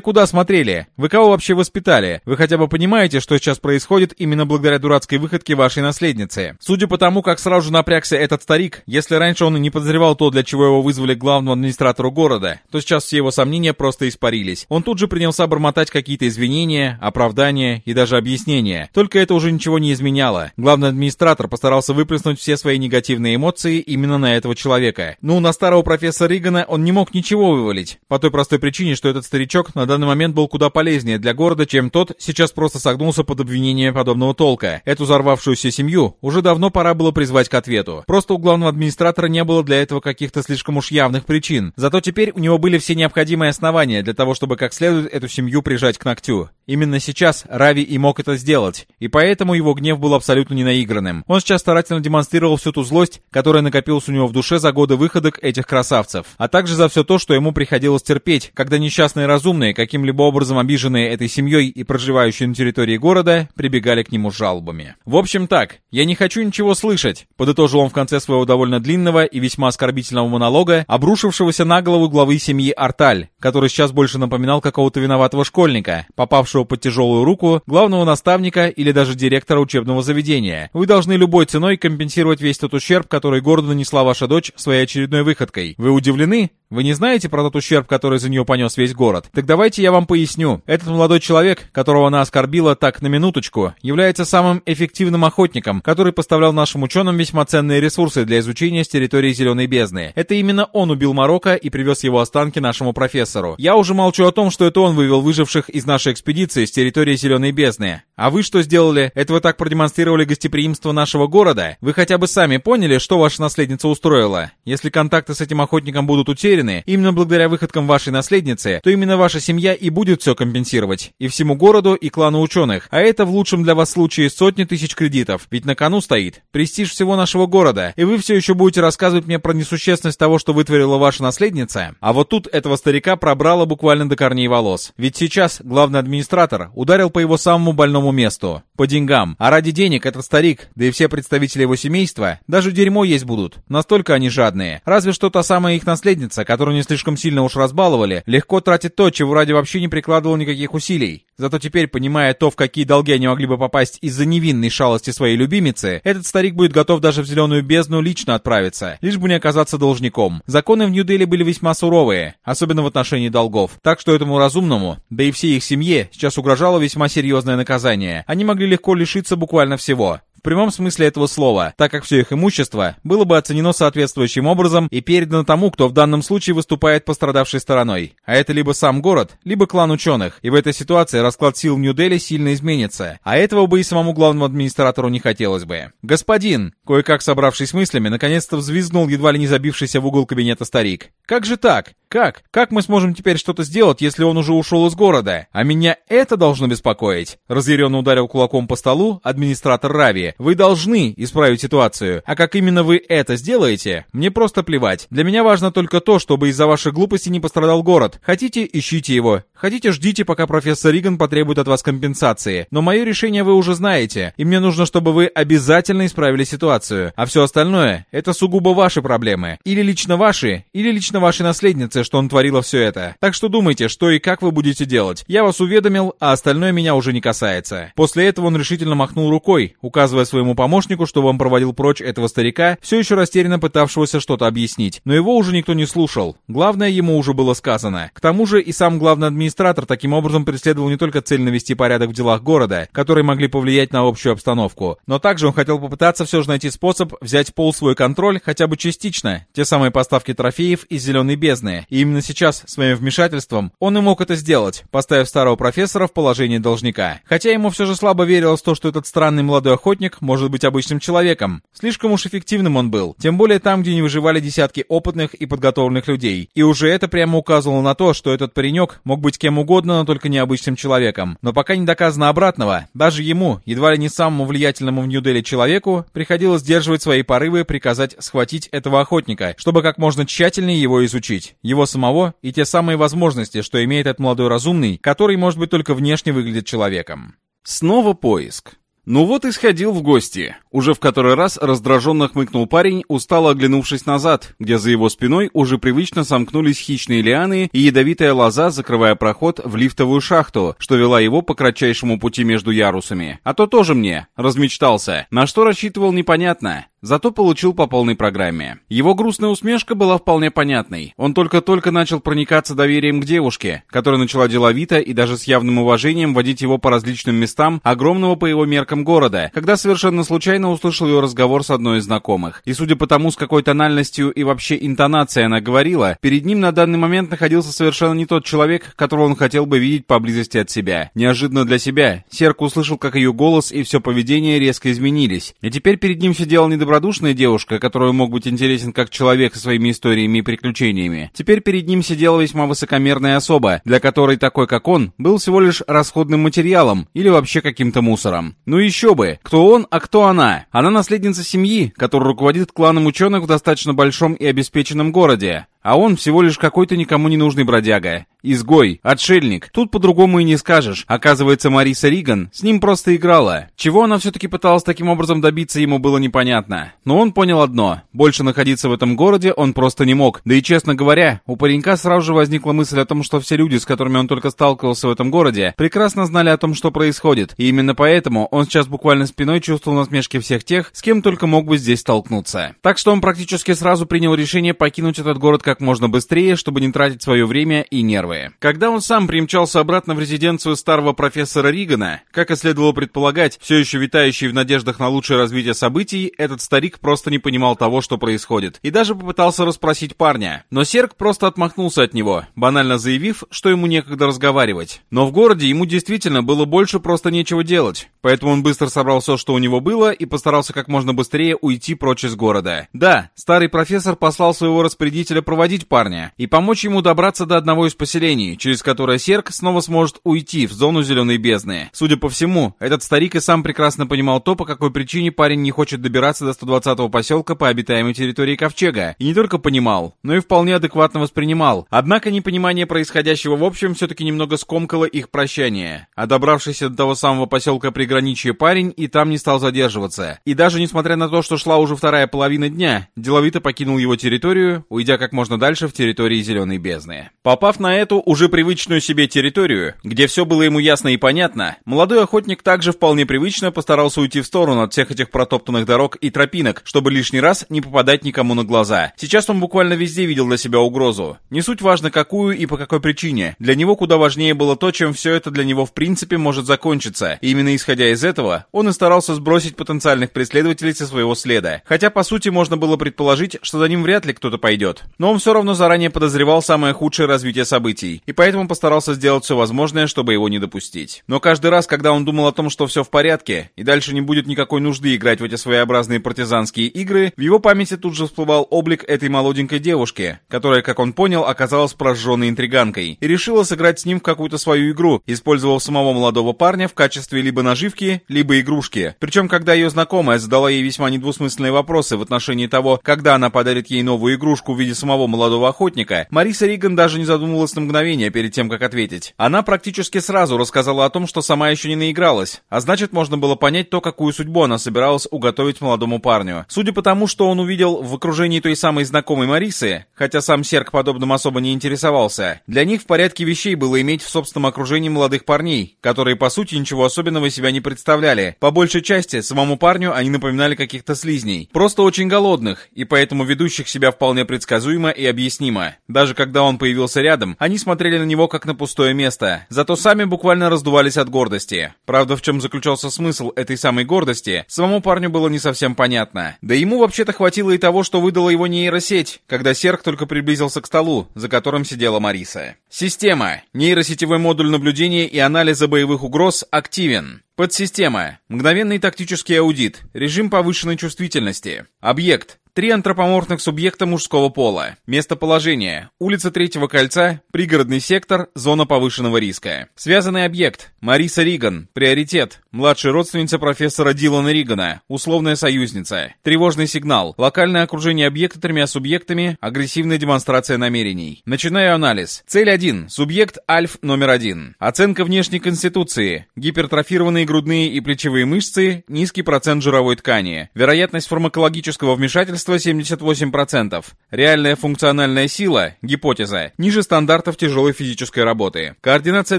куда смотрели? Вы кого вообще воспитали? Вы хотя бы понимаете, что сейчас происходит именно благодаря дурацкой выходке вашей наследницы? Судя по тому, как сразу же напрягся этот старик, если раньше он и не подозревал то, для чего его вызвали к главному администратору города, то сейчас все его сомнения просто испарились. Он тут же принялся бормотать какие-то извинения, оправдания и даже объяснения. Только это уже ничего не изменяло. Главный администратор постарался выплеснуть все свои негативные эмоции именно на этого человека. Ну, на старого профессора Ригана он не мог ничего вывалить. По той простой причине, что этот старичок на данный момент был куда полезнее для города, чем тот сейчас просто согнулся под обвинение подобного толка. Эту взорвавшуюся семью уже давно пора было призвать к ответу. Просто у главного администратора не было для этого каких-то слишком уж явных причин. Зато теперь у него были все необходимые основания для того, чтобы как следует эту семью прижать к ногтю. Именно сейчас Рави и мог это сделать, и поэтому его гнев был абсолютно ненаигранным. Он сейчас старательно демонстрировал всю ту злость, которая накопилась у него в душе за годы выходок этих красавцев, а также за все то, что ему приходилось терпеть, когда несчастные разумные, каким-либо образом обиженные этой семьей и проживающие на территории города, прибегали к нему с жалобами. В общем так, я не хочу ничего слышать, подытожил он в конце своего довольно длинного и весьма оскорбительного монолога, обрушившегося на голову главы семьи Арталь, который сейчас больше напоминал какого-то виноватого школьника, попавшего под тяжелую руку главного наставника или даже директора учебного заведения. Вы должны любой ценой компенсировать весь тот ущерб, который городу нанесла ваша дочь своей очередной выходкой. Вы удивлены? Вы не знаете про тот ущерб, который за нее понес весь город? Так давайте я вам поясню. Этот молодой человек, которого она оскорбила так на минуточку, является самым эффективным охотником, который поставлял нашим ученым весьма ценные ресурсы для изучения с территории Зеленой Бездны. Это именно он убил Марокко и привез его останки нашему профессору. Я уже молчу о том, что это он вывел выживших из нашей экспедиции с территории Зеленой Бездны. А вы что сделали? Это вы так продемонстрировали гостеприимство нашего города? Вы хотя бы сами поняли, что ваша наследница устроила? Если контакты с этим охотником будут утеряны, именно благодаря выходкам вашей наследницы, то именно ваша семья и будет все компенсировать. И всему городу, и клану ученых. А это в лучшем для вас случае сотни тысяч кредитов. Ведь на кону стоит престиж всего нашего города. И вы все еще будете рассказывать мне про несущественность того, что вытворила ваша наследница? А вот тут этого старика пробрало буквально до корней волос. Ведь сейчас главный администратор ударил по его самому больному месту. По деньгам. А ради денег этот старик, да и все представители его семейства, даже дерьмо есть будут. Настолько они жадные. Разве что та самая их наследница, которую не слишком сильно уж разбаловали, легко тратит то, чего ради вообще не прикладывал никаких усилий. Зато теперь, понимая то, в какие долги они могли бы попасть из-за невинной шалости своей любимицы, этот старик будет готов даже в зеленую бездну лично отправиться, лишь бы не оказаться должником. Законы в Нью-Дели были весьма суровые, особенно в отношении долгов. Так что этому разумному, да и всей их семье, сейчас угрожало весьма серьезное наказание. Они могли легко лишиться буквально всего прямом смысле этого слова, так как все их имущество было бы оценено соответствующим образом и передано тому, кто в данном случае выступает пострадавшей стороной. А это либо сам город, либо клан ученых. И в этой ситуации расклад сил Нью-Дели сильно изменится. А этого бы и самому главному администратору не хотелось бы. «Господин!» Кое-как собравшись мыслями, наконец-то взвизгнул едва ли не забившийся в угол кабинета старик. «Как же так? Как? Как мы сможем теперь что-то сделать, если он уже ушел из города? А меня это должно беспокоить!» Разъяренно ударил кулаком по столу администратор Рави, вы должны исправить ситуацию. А как именно вы это сделаете, мне просто плевать. Для меня важно только то, чтобы из-за вашей глупости не пострадал город. Хотите, ищите его. Хотите, ждите, пока профессор Риган потребует от вас компенсации. Но мое решение вы уже знаете, и мне нужно, чтобы вы обязательно исправили ситуацию ситуацию, а все остальное — это сугубо ваши проблемы. Или лично ваши, или лично вашей наследницы, что он творила все это. Так что думайте, что и как вы будете делать. Я вас уведомил, а остальное меня уже не касается. После этого он решительно махнул рукой, указывая своему помощнику, чтобы он проводил прочь этого старика, все еще растерянно пытавшегося что-то объяснить. Но его уже никто не слушал. Главное ему уже было сказано. К тому же и сам главный администратор таким образом преследовал не только цель навести порядок в делах города, которые могли повлиять на общую обстановку, но также он хотел попытаться все же найти способ взять пол свой контроль хотя бы частично, те самые поставки трофеев из зеленой бездны. И именно сейчас, своим вмешательством, он и мог это сделать, поставив старого профессора в положение должника. Хотя ему все же слабо верилось то, что этот странный молодой охотник может быть обычным человеком. Слишком уж эффективным он был, тем более там, где не выживали десятки опытных и подготовленных людей. И уже это прямо указывало на то, что этот паренек мог быть кем угодно, но только необычным человеком. Но пока не доказано обратного, даже ему, едва ли не самому влиятельному в Нью-Дели человеку, приходилось сдерживать свои порывы приказать схватить этого охотника, чтобы как можно тщательнее его изучить. Его самого и те самые возможности, что имеет этот молодой разумный, который, может быть, только внешне выглядит человеком. Снова поиск. Ну вот и сходил в гости. Уже в который раз раздраженно хмыкнул парень, устало оглянувшись назад, где за его спиной уже привычно сомкнулись хищные лианы и ядовитая лоза, закрывая проход в лифтовую шахту, что вела его по кратчайшему пути между ярусами. А то тоже мне, размечтался. На что рассчитывал непонятно. Зато получил по полной программе. Его грустная усмешка была вполне понятной. Он только-только начал проникаться доверием к девушке, которая начала деловито и даже с явным уважением водить его по различным местам огромного по его меркам города, когда совершенно случайно услышал ее разговор с одной из знакомых. И судя по тому, с какой тональностью и вообще интонацией она говорила, перед ним на данный момент находился совершенно не тот человек, которого он хотел бы видеть поблизости от себя. Неожиданно для себя, Серк услышал, как ее голос и все поведение резко изменились. И теперь перед ним сидела недоброжелательная добродушная девушка, которую мог быть интересен как человек со своими историями и приключениями, теперь перед ним сидела весьма высокомерная особа, для которой такой, как он, был всего лишь расходным материалом или вообще каким-то мусором. Ну еще бы, кто он, а кто она? Она наследница семьи, которая руководит кланом ученых в достаточно большом и обеспеченном городе. А он всего лишь какой-то никому не нужный бродяга. Изгой, отшельник. Тут по-другому и не скажешь. Оказывается, Мариса Риган с ним просто играла. Чего она все-таки пыталась таким образом добиться, ему было непонятно. Но он понял одно. Больше находиться в этом городе он просто не мог. Да и, честно говоря, у паренька сразу же возникла мысль о том, что все люди, с которыми он только сталкивался в этом городе, прекрасно знали о том, что происходит. И именно поэтому он сейчас буквально спиной чувствовал насмешки всех тех, с кем только мог бы здесь столкнуться. Так что он практически сразу принял решение покинуть этот город как как можно быстрее, чтобы не тратить свое время и нервы. Когда он сам примчался обратно в резиденцию старого профессора Ригана, как и следовало предполагать, все еще витающий в надеждах на лучшее развитие событий, этот старик просто не понимал того, что происходит, и даже попытался расспросить парня. Но Серк просто отмахнулся от него, банально заявив, что ему некогда разговаривать. Но в городе ему действительно было больше просто нечего делать, поэтому он быстро собрал все, что у него было, и постарался как можно быстрее уйти прочь из города. Да, старый профессор послал своего распорядителя проводить проводить парня и помочь ему добраться до одного из поселений, через которое Серк снова сможет уйти в зону зеленой бездны. Судя по всему, этот старик и сам прекрасно понимал то, по какой причине парень не хочет добираться до 120-го поселка по обитаемой территории Ковчега. И не только понимал, но и вполне адекватно воспринимал. Однако непонимание происходящего в общем все-таки немного скомкало их прощание. А добравшийся до того самого поселка приграничье парень и там не стал задерживаться. И даже несмотря на то, что шла уже вторая половина дня, деловито покинул его территорию, уйдя как можно дальше в территории Зеленой Бездны. Попав на эту уже привычную себе территорию, где все было ему ясно и понятно, молодой охотник также вполне привычно постарался уйти в сторону от всех этих протоптанных дорог и тропинок, чтобы лишний раз не попадать никому на глаза. Сейчас он буквально везде видел для себя угрозу. Не суть важно какую и по какой причине. Для него куда важнее было то, чем все это для него в принципе может закончиться. И именно исходя из этого, он и старался сбросить потенциальных преследователей со своего следа. Хотя по сути можно было предположить, что за ним вряд ли кто-то пойдет. Но он все равно заранее подозревал самое худшее развитие событий, и поэтому постарался сделать все возможное, чтобы его не допустить. Но каждый раз, когда он думал о том, что все в порядке, и дальше не будет никакой нужды играть в эти своеобразные партизанские игры, в его памяти тут же всплывал облик этой молоденькой девушки, которая, как он понял, оказалась прожженной интриганкой, и решила сыграть с ним в какую-то свою игру, использовав самого молодого парня в качестве либо наживки, либо игрушки. Причем, когда ее знакомая задала ей весьма недвусмысленные вопросы в отношении того, когда она подарит ей новую игрушку в виде самого того молодого охотника, Мариса Риган даже не задумывалась на мгновение перед тем, как ответить. Она практически сразу рассказала о том, что сама еще не наигралась, а значит, можно было понять то, какую судьбу она собиралась уготовить молодому парню. Судя по тому, что он увидел в окружении той самой знакомой Марисы, хотя сам Серк подобным особо не интересовался, для них в порядке вещей было иметь в собственном окружении молодых парней, которые, по сути, ничего особенного себя не представляли. По большей части, самому парню они напоминали каких-то слизней. Просто очень голодных, и поэтому ведущих себя вполне предсказуемо и объяснимо. Даже когда он появился рядом, они смотрели на него как на пустое место. Зато сами буквально раздувались от гордости. Правда, в чем заключался смысл этой самой гордости, самому парню было не совсем понятно. Да ему вообще-то хватило и того, что выдала его нейросеть, когда Серк только приблизился к столу, за которым сидела Мариса. Система. Нейросетевой модуль наблюдения и анализа боевых угроз активен. Подсистема. Мгновенный тактический аудит. Режим повышенной чувствительности. Объект. Три антропоморфных субъекта мужского пола. Местоположение. Улица Третьего кольца, пригородный сектор, зона повышенного риска. Связанный объект. Мариса Риган. Приоритет. Младшая родственница профессора Дилана Ригана. Условная союзница. Тревожный сигнал. Локальное окружение объекта тремя субъектами. Агрессивная демонстрация намерений. Начинаю анализ. Цель 1. Субъект Альф номер 1. Оценка внешней конституции. Гипертрофированные грудные и плечевые мышцы. Низкий процент жировой ткани. Вероятность фармакологического вмешательства Качество 78%. Реальная функциональная сила, гипотеза, ниже стандартов тяжелой физической работы. Координация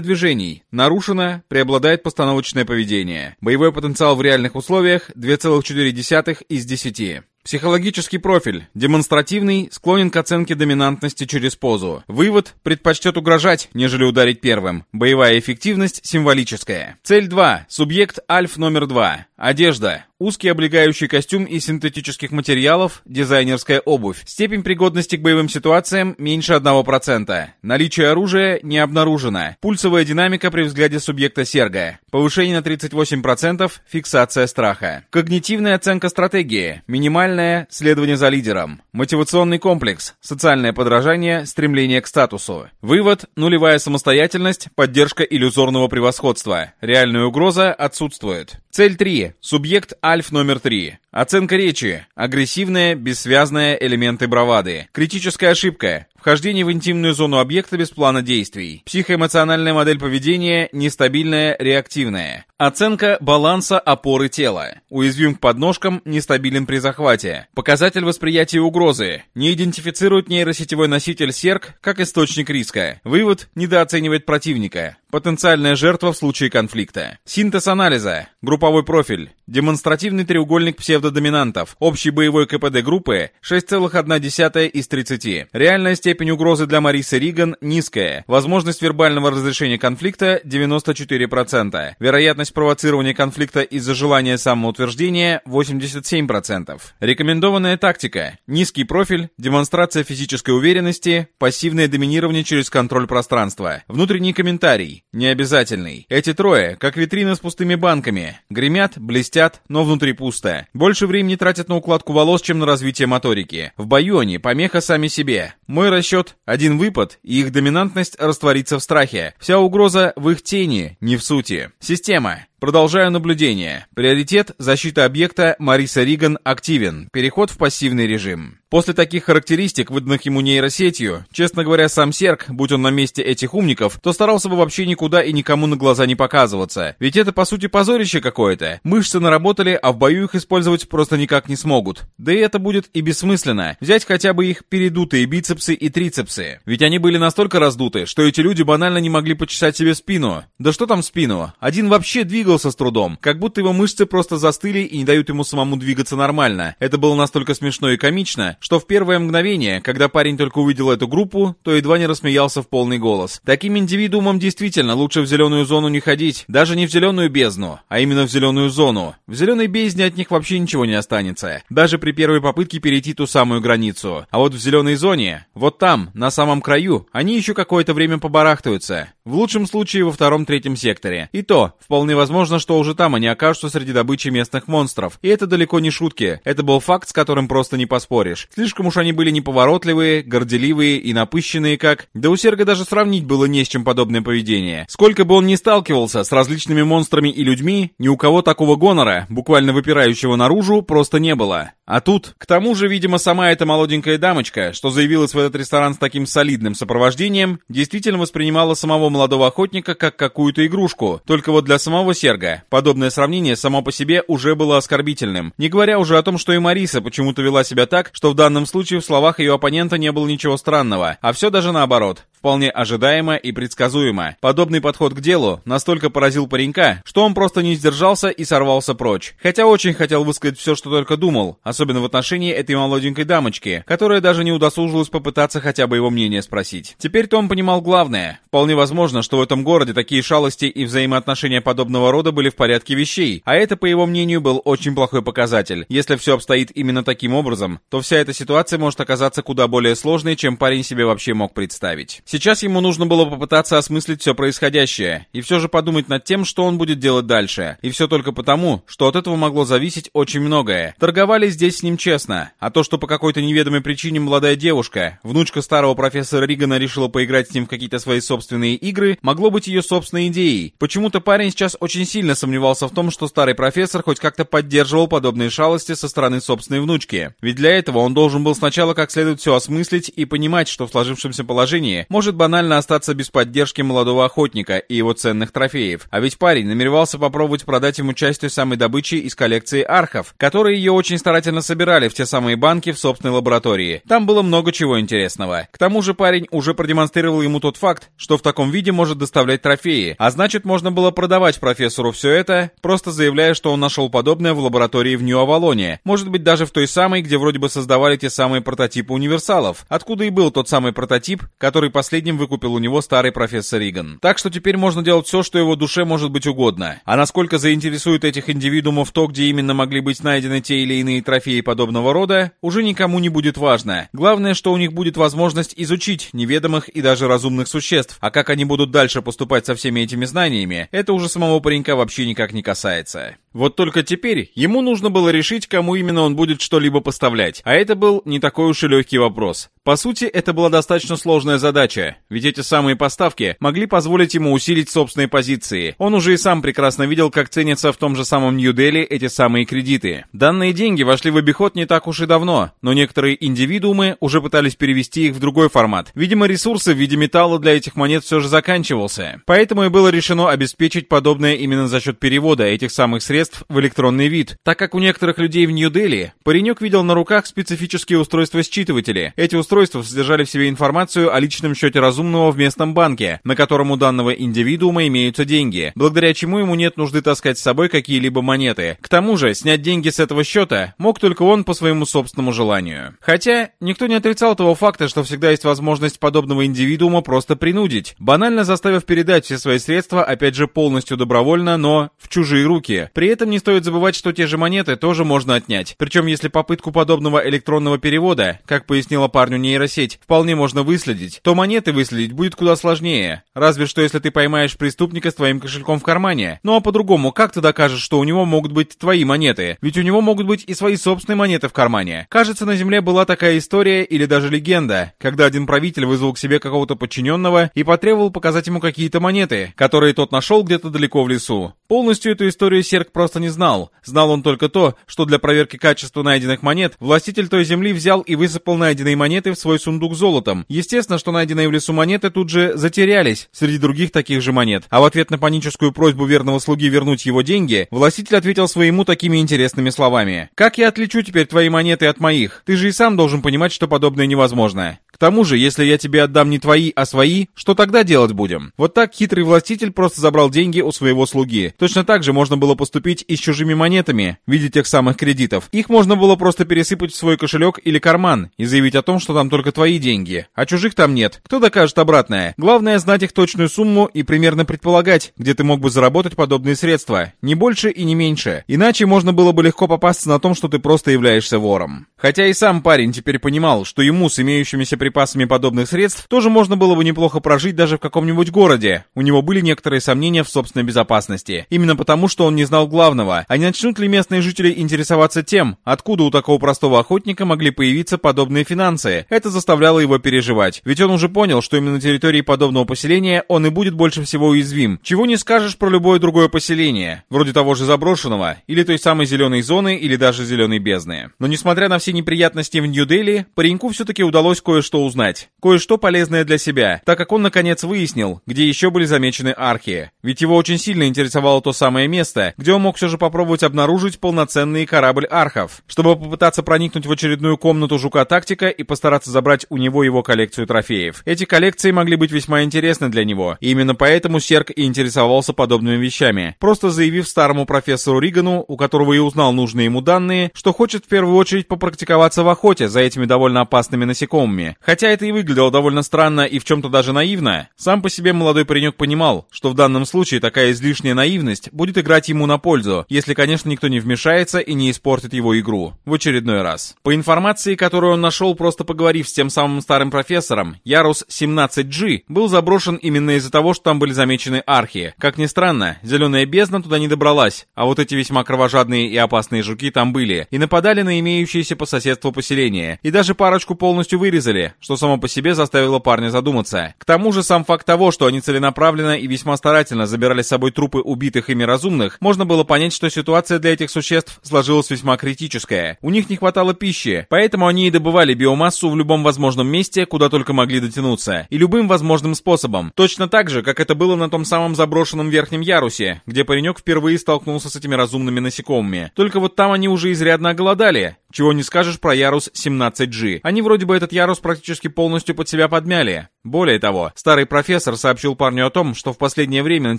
движений, нарушена, преобладает постановочное поведение. Боевой потенциал в реальных условиях 2,4 из 10. Психологический профиль. Демонстративный, склонен к оценке доминантности через позу. Вывод. Предпочтет угрожать, нежели ударить первым. Боевая эффективность символическая. Цель 2. Субъект Альф номер 2. Одежда. Узкий облегающий костюм из синтетических материалов, дизайнерская обувь. Степень пригодности к боевым ситуациям меньше 1%. Наличие оружия не обнаружено. Пульсовая динамика при взгляде субъекта серга. Повышение на 38%, фиксация страха. Когнитивная оценка стратегии. Минимальное следование за лидером. Мотивационный комплекс. Социальное подражание, стремление к статусу. Вывод. Нулевая самостоятельность, поддержка иллюзорного превосходства. Реальная угроза отсутствует. Цель 3. Субъект Альф номер 3. Оценка речи. Агрессивная, бессвязная, элементы бравады. Критическая ошибка. Вхождение в интимную зону объекта без плана действий. Психоэмоциональная модель поведения нестабильная, реактивная. Оценка баланса опоры тела. Уязвим к подножкам, нестабилен при захвате. Показатель восприятия угрозы. Не идентифицирует нейросетевой носитель СЕРК как источник риска. Вывод – недооценивает противника. Потенциальная жертва в случае конфликта. Синтез анализа. Групповой профиль. Демонстративный треугольник псевдодоминантов. Общий боевой КПД группы 6,1 из 30. Реальная степень угрозы для Марисы Риган низкая. Возможность вербального разрешения конфликта 94%. Вероятность провоцирования конфликта из-за желания самоутверждения 87%. Рекомендованная тактика. Низкий профиль, демонстрация физической уверенности, пассивное доминирование через контроль пространства. Внутренний комментарий. Необязательный. Эти трое, как витрина с пустыми банками. Гремят, блестят, но внутри пусто. Больше времени тратят на укладку волос, чем на развитие моторики. В бою они помеха сами себе. Мой расчет – один выпад, и их доминантность растворится в страхе. Вся угроза в их тени, не в сути. Система. Продолжаю наблюдение. Приоритет – защита объекта Мариса Риган активен. Переход в пассивный режим. После таких характеристик, выданных ему нейросетью, честно говоря, сам Серк, будь он на месте этих умников, то старался бы вообще никуда и никому на глаза не показываться. Ведь это, по сути, позорище какое-то. Мышцы наработали, а в бою их использовать просто никак не смогут. Да и это будет и бессмысленно. Взять хотя бы их передутые бицепсы и трицепсы. Ведь они были настолько раздуты, что эти люди банально не могли почесать себе спину. Да что там спину? Один вообще двигался с трудом, как будто его мышцы просто застыли и не дают ему самому двигаться нормально. Это было настолько смешно и комично, что в первое мгновение, когда парень только увидел эту группу, то едва не рассмеялся в полный голос. Таким индивидуумам действительно лучше в зеленую зону не ходить, даже не в зеленую бездну, а именно в зеленую зону. В зеленой бездне от них вообще ничего не останется, даже при первой попытке перейти ту самую границу. А вот в зеленой зоне, вот там, на самом краю, они еще какое-то время побарахтаются. В лучшем случае во втором-третьем секторе. И то, вполне возможно, что уже там они окажутся среди добычи местных монстров. И это далеко не шутки. Это был факт, с которым просто не поспоришь. Слишком уж они были неповоротливые, горделивые и напыщенные как... Да у Серга даже сравнить было не с чем подобное поведение. Сколько бы он ни сталкивался с различными монстрами и людьми, ни у кого такого гонора, буквально выпирающего наружу, просто не было. А тут, к тому же, видимо, сама эта молоденькая дамочка, что заявилась в этот ресторан с таким солидным сопровождением, действительно воспринимала самого молодого охотника как какую-то игрушку. Только вот для самого Серга подобное сравнение само по себе уже было оскорбительным. Не говоря уже о том, что и Мариса почему-то вела себя так, что в данном случае в словах ее оппонента не было ничего странного, а все даже наоборот. Вполне ожидаемо и предсказуемо. Подобный подход к делу настолько поразил паренька, что он просто не сдержался и сорвался прочь. Хотя очень хотел высказать все, что только думал, особенно в отношении этой молоденькой дамочки, которая даже не удосужилась попытаться хотя бы его мнение спросить. Теперь-то он понимал главное. Вполне возможно, что в этом городе такие шалости и взаимоотношения подобного рода были в порядке вещей, а это, по его мнению, был очень плохой показатель. Если все обстоит именно таким образом, то вся эта ситуация может оказаться куда более сложной, чем парень себе вообще мог представить. Сейчас ему нужно было попытаться осмыслить все происходящее, и все же подумать над тем, что он будет делать дальше. И все только потому, что от этого могло зависеть очень многое. Торговали здесь с ним честно, а то, что по какой-то неведомой причине молодая девушка, внучка старого профессора Ригана решила поиграть с ним в какие-то свои собственные игры, могло быть ее собственной идеей. Почему-то парень сейчас очень сильно сомневался в том, что старый профессор хоть как-то поддерживал подобные шалости со стороны собственной внучки. Ведь для этого он должен был сначала как следует все осмыслить и понимать, что в сложившемся положении может может банально остаться без поддержки молодого охотника и его ценных трофеев. А ведь парень намеревался попробовать продать ему часть самой добычи из коллекции архов, которые ее очень старательно собирали в те самые банки в собственной лаборатории. Там было много чего интересного. К тому же парень уже продемонстрировал ему тот факт, что в таком виде может доставлять трофеи, а значит можно было продавать профессору все это, просто заявляя, что он нашел подобное в лаборатории в Нью-Авалоне, может быть даже в той самой, где вроде бы создавали те самые прототипы универсалов, откуда и был тот самый прототип, который последний последним выкупил у него старый профессор Риган. Так что теперь можно делать все, что его душе может быть угодно. А насколько заинтересует этих индивидуумов то, где именно могли быть найдены те или иные трофеи подобного рода, уже никому не будет важно. Главное, что у них будет возможность изучить неведомых и даже разумных существ, а как они будут дальше поступать со всеми этими знаниями, это уже самого паренька вообще никак не касается. Вот только теперь ему нужно было решить, кому именно он будет что-либо поставлять, а это был не такой уж и легкий вопрос. По сути, это была достаточно сложная задача, ведь эти самые поставки могли позволить ему усилить собственные позиции. Он уже и сам прекрасно видел, как ценятся в том же самом Нью-Дели эти самые кредиты. Данные деньги вошли в обиход не так уж и давно, но некоторые индивидуумы уже пытались перевести их в другой формат. Видимо, ресурсы в виде металла для этих монет все же заканчивался. Поэтому и было решено обеспечить подобное именно за счет перевода этих самых средств в электронный вид. Так как у некоторых людей в Нью-Дели паренек видел на руках специфические устройства-считыватели. Эти устройства содержали в себе информацию о личном счете разумного в местном банке, на котором у данного индивидуума имеются деньги, благодаря чему ему нет нужды таскать с собой какие-либо монеты. К тому же, снять деньги с этого счета мог только он по своему собственному желанию. Хотя, никто не отрицал того факта, что всегда есть возможность подобного индивидуума просто принудить, банально заставив передать все свои средства, опять же полностью добровольно, но в чужие руки. При этом не стоит забывать, что те же монеты тоже можно отнять. Причем, если попытку подобного электронного перевода, как пояснила парню нейросеть, вполне можно выследить, то монеты выследить будет куда сложнее. Разве что если ты поймаешь преступника с твоим кошельком в кармане. Ну а по-другому, как ты докажешь, что у него могут быть твои монеты? Ведь у него могут быть и свои собственные монеты в кармане. Кажется, на Земле была такая история или даже легенда, когда один правитель вызвал к себе какого-то подчиненного и потребовал показать ему какие-то монеты, которые тот нашел где-то далеко в лесу. Полностью эту историю Серк просто не знал. Знал он только то, что для проверки качества найденных монет властитель той земли взял и высыпал найденные монеты в свой сундук золотом. Естественно, что найденные в лесу монеты тут же затерялись среди других таких же монет. А в ответ на паническую просьбу верного слуги вернуть его деньги, властитель ответил своему такими интересными словами. «Как я отличу теперь твои монеты от моих? Ты же и сам должен понимать, что подобное невозможно. К тому же, если я тебе отдам не твои, а свои, что тогда делать будем?» Вот так хитрый властитель просто забрал деньги у своего слуги. Точно так же можно было поступить поступить и с чужими монетами, в виде тех самых кредитов. Их можно было просто пересыпать в свой кошелек или карман и заявить о том, что там только твои деньги, а чужих там нет. Кто докажет обратное? Главное знать их точную сумму и примерно предполагать, где ты мог бы заработать подобные средства. Не больше и не меньше. Иначе можно было бы легко попасться на том, что ты просто являешься вором. Хотя и сам парень теперь понимал, что ему с имеющимися припасами подобных средств тоже можно было бы неплохо прожить даже в каком-нибудь городе. У него были некоторые сомнения в собственной безопасности. Именно потому, что он не знал главного. А не начнут ли местные жители интересоваться тем, откуда у такого простого охотника могли появиться подобные финансы? Это заставляло его переживать. Ведь он уже понял, что именно на территории подобного поселения он и будет больше всего уязвим. Чего не скажешь про любое другое поселение, вроде того же заброшенного, или той самой зеленой зоны, или даже зеленой бездны. Но несмотря на все неприятности в Нью-Дели, пареньку все-таки удалось кое-что узнать. Кое-что полезное для себя, так как он наконец выяснил, где еще были замечены архи. Ведь его очень сильно интересовало то самое место, где он мог все же попробовать обнаружить полноценный корабль архов, чтобы попытаться проникнуть в очередную комнату жука-тактика и постараться забрать у него его коллекцию трофеев. Эти коллекции могли быть весьма интересны для него, и именно поэтому Серк и интересовался подобными вещами, просто заявив старому профессору Ригану, у которого и узнал нужные ему данные, что хочет в первую очередь попрактиковаться в охоте за этими довольно опасными насекомыми. Хотя это и выглядело довольно странно и в чем-то даже наивно, сам по себе молодой паренек понимал, что в данном случае такая излишняя наивность будет играть ему на пользу, если, конечно, никто не вмешается и не испортит его игру. В очередной раз. По информации, которую он нашел, просто поговорив с тем самым старым профессором, Ярус 17G был заброшен именно из-за того, что там были замечены архи. Как ни странно, зеленая бездна туда не добралась, а вот эти весьма кровожадные и опасные жуки там были, и нападали на имеющиеся по соседству поселения, и даже парочку полностью вырезали, что само по себе заставило парня задуматься. К тому же сам факт того, что они целенаправленно и весьма старательно забирали с собой трупы убитых ими разумных, можно было понять, что ситуация для этих существ сложилась весьма критическая. У них не хватало пищи, поэтому они и добывали биомассу в любом возможном месте, куда только могли дотянуться, и любым возможным способом. Точно так же, как это было на том самом заброшенном верхнем ярусе, где паренек впервые столкнулся с этими разумными насекомыми. Только вот там они уже изрядно оголодали, чего не скажешь про ярус 17G. Они вроде бы этот ярус практически полностью под себя подмяли. Более того, старый профессор сообщил парню о том, что в последнее время на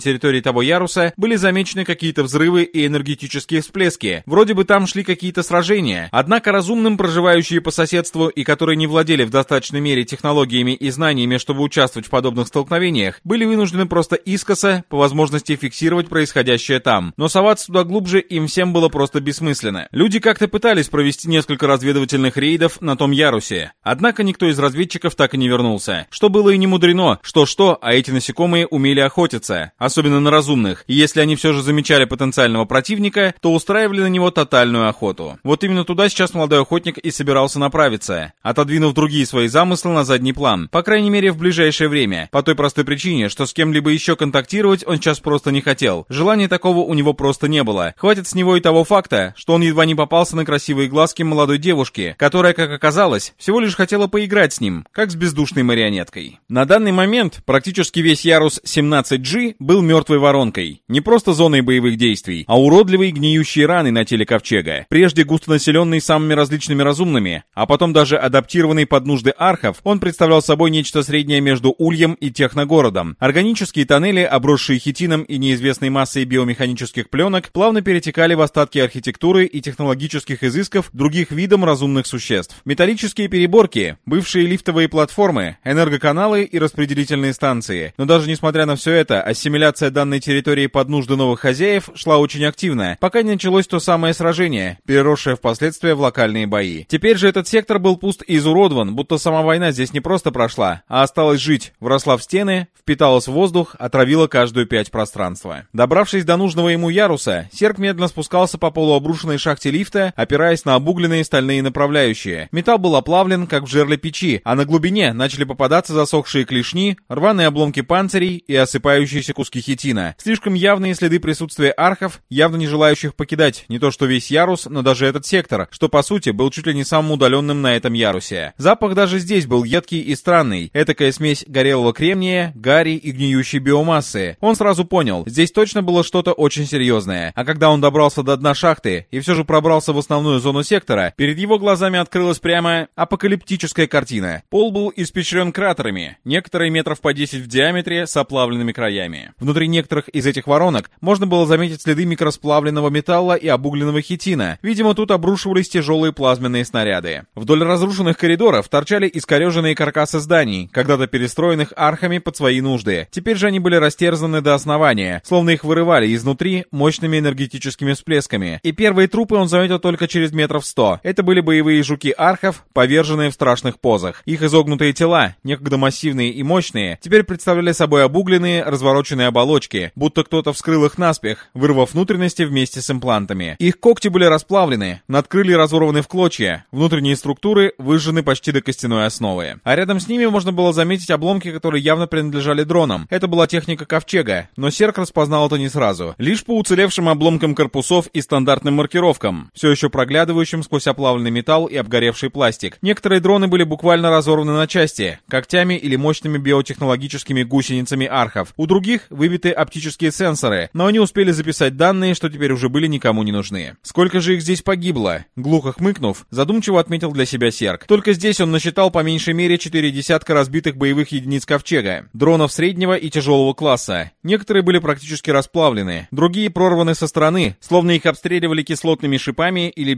территории того яруса были замечены какие-то взрывы и энергетические всплески. Вроде бы там шли какие-то сражения. Однако разумным, проживающие по соседству и которые не владели в достаточной мере технологиями и знаниями, чтобы участвовать в подобных столкновениях, были вынуждены просто искоса, по возможности фиксировать происходящее там. Но соваться туда глубже им всем было просто бессмысленно. Люди как-то пытались провести несколько разведывательных рейдов на том ярусе. Однако никто из разведчиков так и не вернулся. Чтобы было и не мудрено. Что-что, а эти насекомые умели охотиться. Особенно на разумных. И если они все же замечали потенциального противника, то устраивали на него тотальную охоту. Вот именно туда сейчас молодой охотник и собирался направиться, отодвинув другие свои замыслы на задний план. По крайней мере, в ближайшее время. По той простой причине, что с кем-либо еще контактировать он сейчас просто не хотел. Желания такого у него просто не было. Хватит с него и того факта, что он едва не попался на красивые глазки молодой девушки, которая, как оказалось, всего лишь хотела поиграть с ним, как с бездушной марионеткой. На данный момент практически весь ярус 17G был мертвой воронкой. Не просто зоной боевых действий, а уродливые гниющие раны на теле ковчега. Прежде густонаселенный самыми различными разумными, а потом даже адаптированный под нужды архов, он представлял собой нечто среднее между ульем и техногородом. Органические тоннели, обросшие хитином и неизвестной массой биомеханических пленок, плавно перетекали в остатки архитектуры и технологических изысков других видов разумных существ. Металлические переборки, бывшие лифтовые платформы, энергоканалы, каналы и распределительные станции. Но даже несмотря на все это, ассимиляция данной территории под нужды новых хозяев шла очень активно, пока не началось то самое сражение, переросшее впоследствии в локальные бои. Теперь же этот сектор был пуст и изуродован, будто сама война здесь не просто прошла, а осталась жить, вросла в стены, впиталась в воздух, отравила каждую пять пространства. Добравшись до нужного ему яруса, Серк медленно спускался по полуобрушенной шахте лифта, опираясь на обугленные стальные направляющие. Металл был оплавлен, как в жерле печи, а на глубине начали попадаться за засохшие клешни, рваные обломки панцирей и осыпающиеся куски хитина. Слишком явные следы присутствия архов, явно не желающих покидать не то что весь ярус, но даже этот сектор, что по сути был чуть ли не самым удаленным на этом ярусе. Запах даже здесь был едкий и странный. Этакая смесь горелого кремния, гари и гниющей биомассы. Он сразу понял, здесь точно было что-то очень серьезное. А когда он добрался до дна шахты и все же пробрался в основную зону сектора, перед его глазами открылась прямо апокалиптическая картина. Пол был испещрен кратерами, некоторые метров по 10 в диаметре с оплавленными краями. Внутри некоторых из этих воронок можно было заметить следы микросплавленного металла и обугленного хитина. Видимо, тут обрушивались тяжелые плазменные снаряды. Вдоль разрушенных коридоров торчали искореженные каркасы зданий, когда-то перестроенных архами под свои нужды. Теперь же они были растерзаны до основания, словно их вырывали изнутри мощными энергетическими всплесками. И первые трупы он заметил только через метров сто. Это были боевые жуки архов, поверженные в страшных позах. Их изогнутые тела, некогда массивные и мощные, теперь представляли собой обугленные, развороченные оболочки, будто кто-то вскрыл их наспех, вырвав внутренности вместе с имплантами. Их когти были расплавлены, надкрылья разорваны в клочья, внутренние структуры выжжены почти до костяной основы. А рядом с ними можно было заметить обломки, которые явно принадлежали дронам. Это была техника ковчега, но Серк распознал это не сразу. Лишь по уцелевшим обломкам корпусов и стандартным маркировкам, все еще проглядывающим сквозь оплавленный металл и обгоревший пластик. Некоторые дроны были буквально разорваны на части, когтями или мощными биотехнологическими гусеницами архов. У других выбиты оптические сенсоры, но они успели записать данные, что теперь уже были никому не нужны. Сколько же их здесь погибло? Глухо хмыкнув, задумчиво отметил для себя Серк. Только здесь он насчитал по меньшей мере четыре десятка разбитых боевых единиц ковчега, дронов среднего и тяжелого класса. Некоторые были практически расплавлены, другие прорваны со стороны, словно их обстреливали кислотными шипами или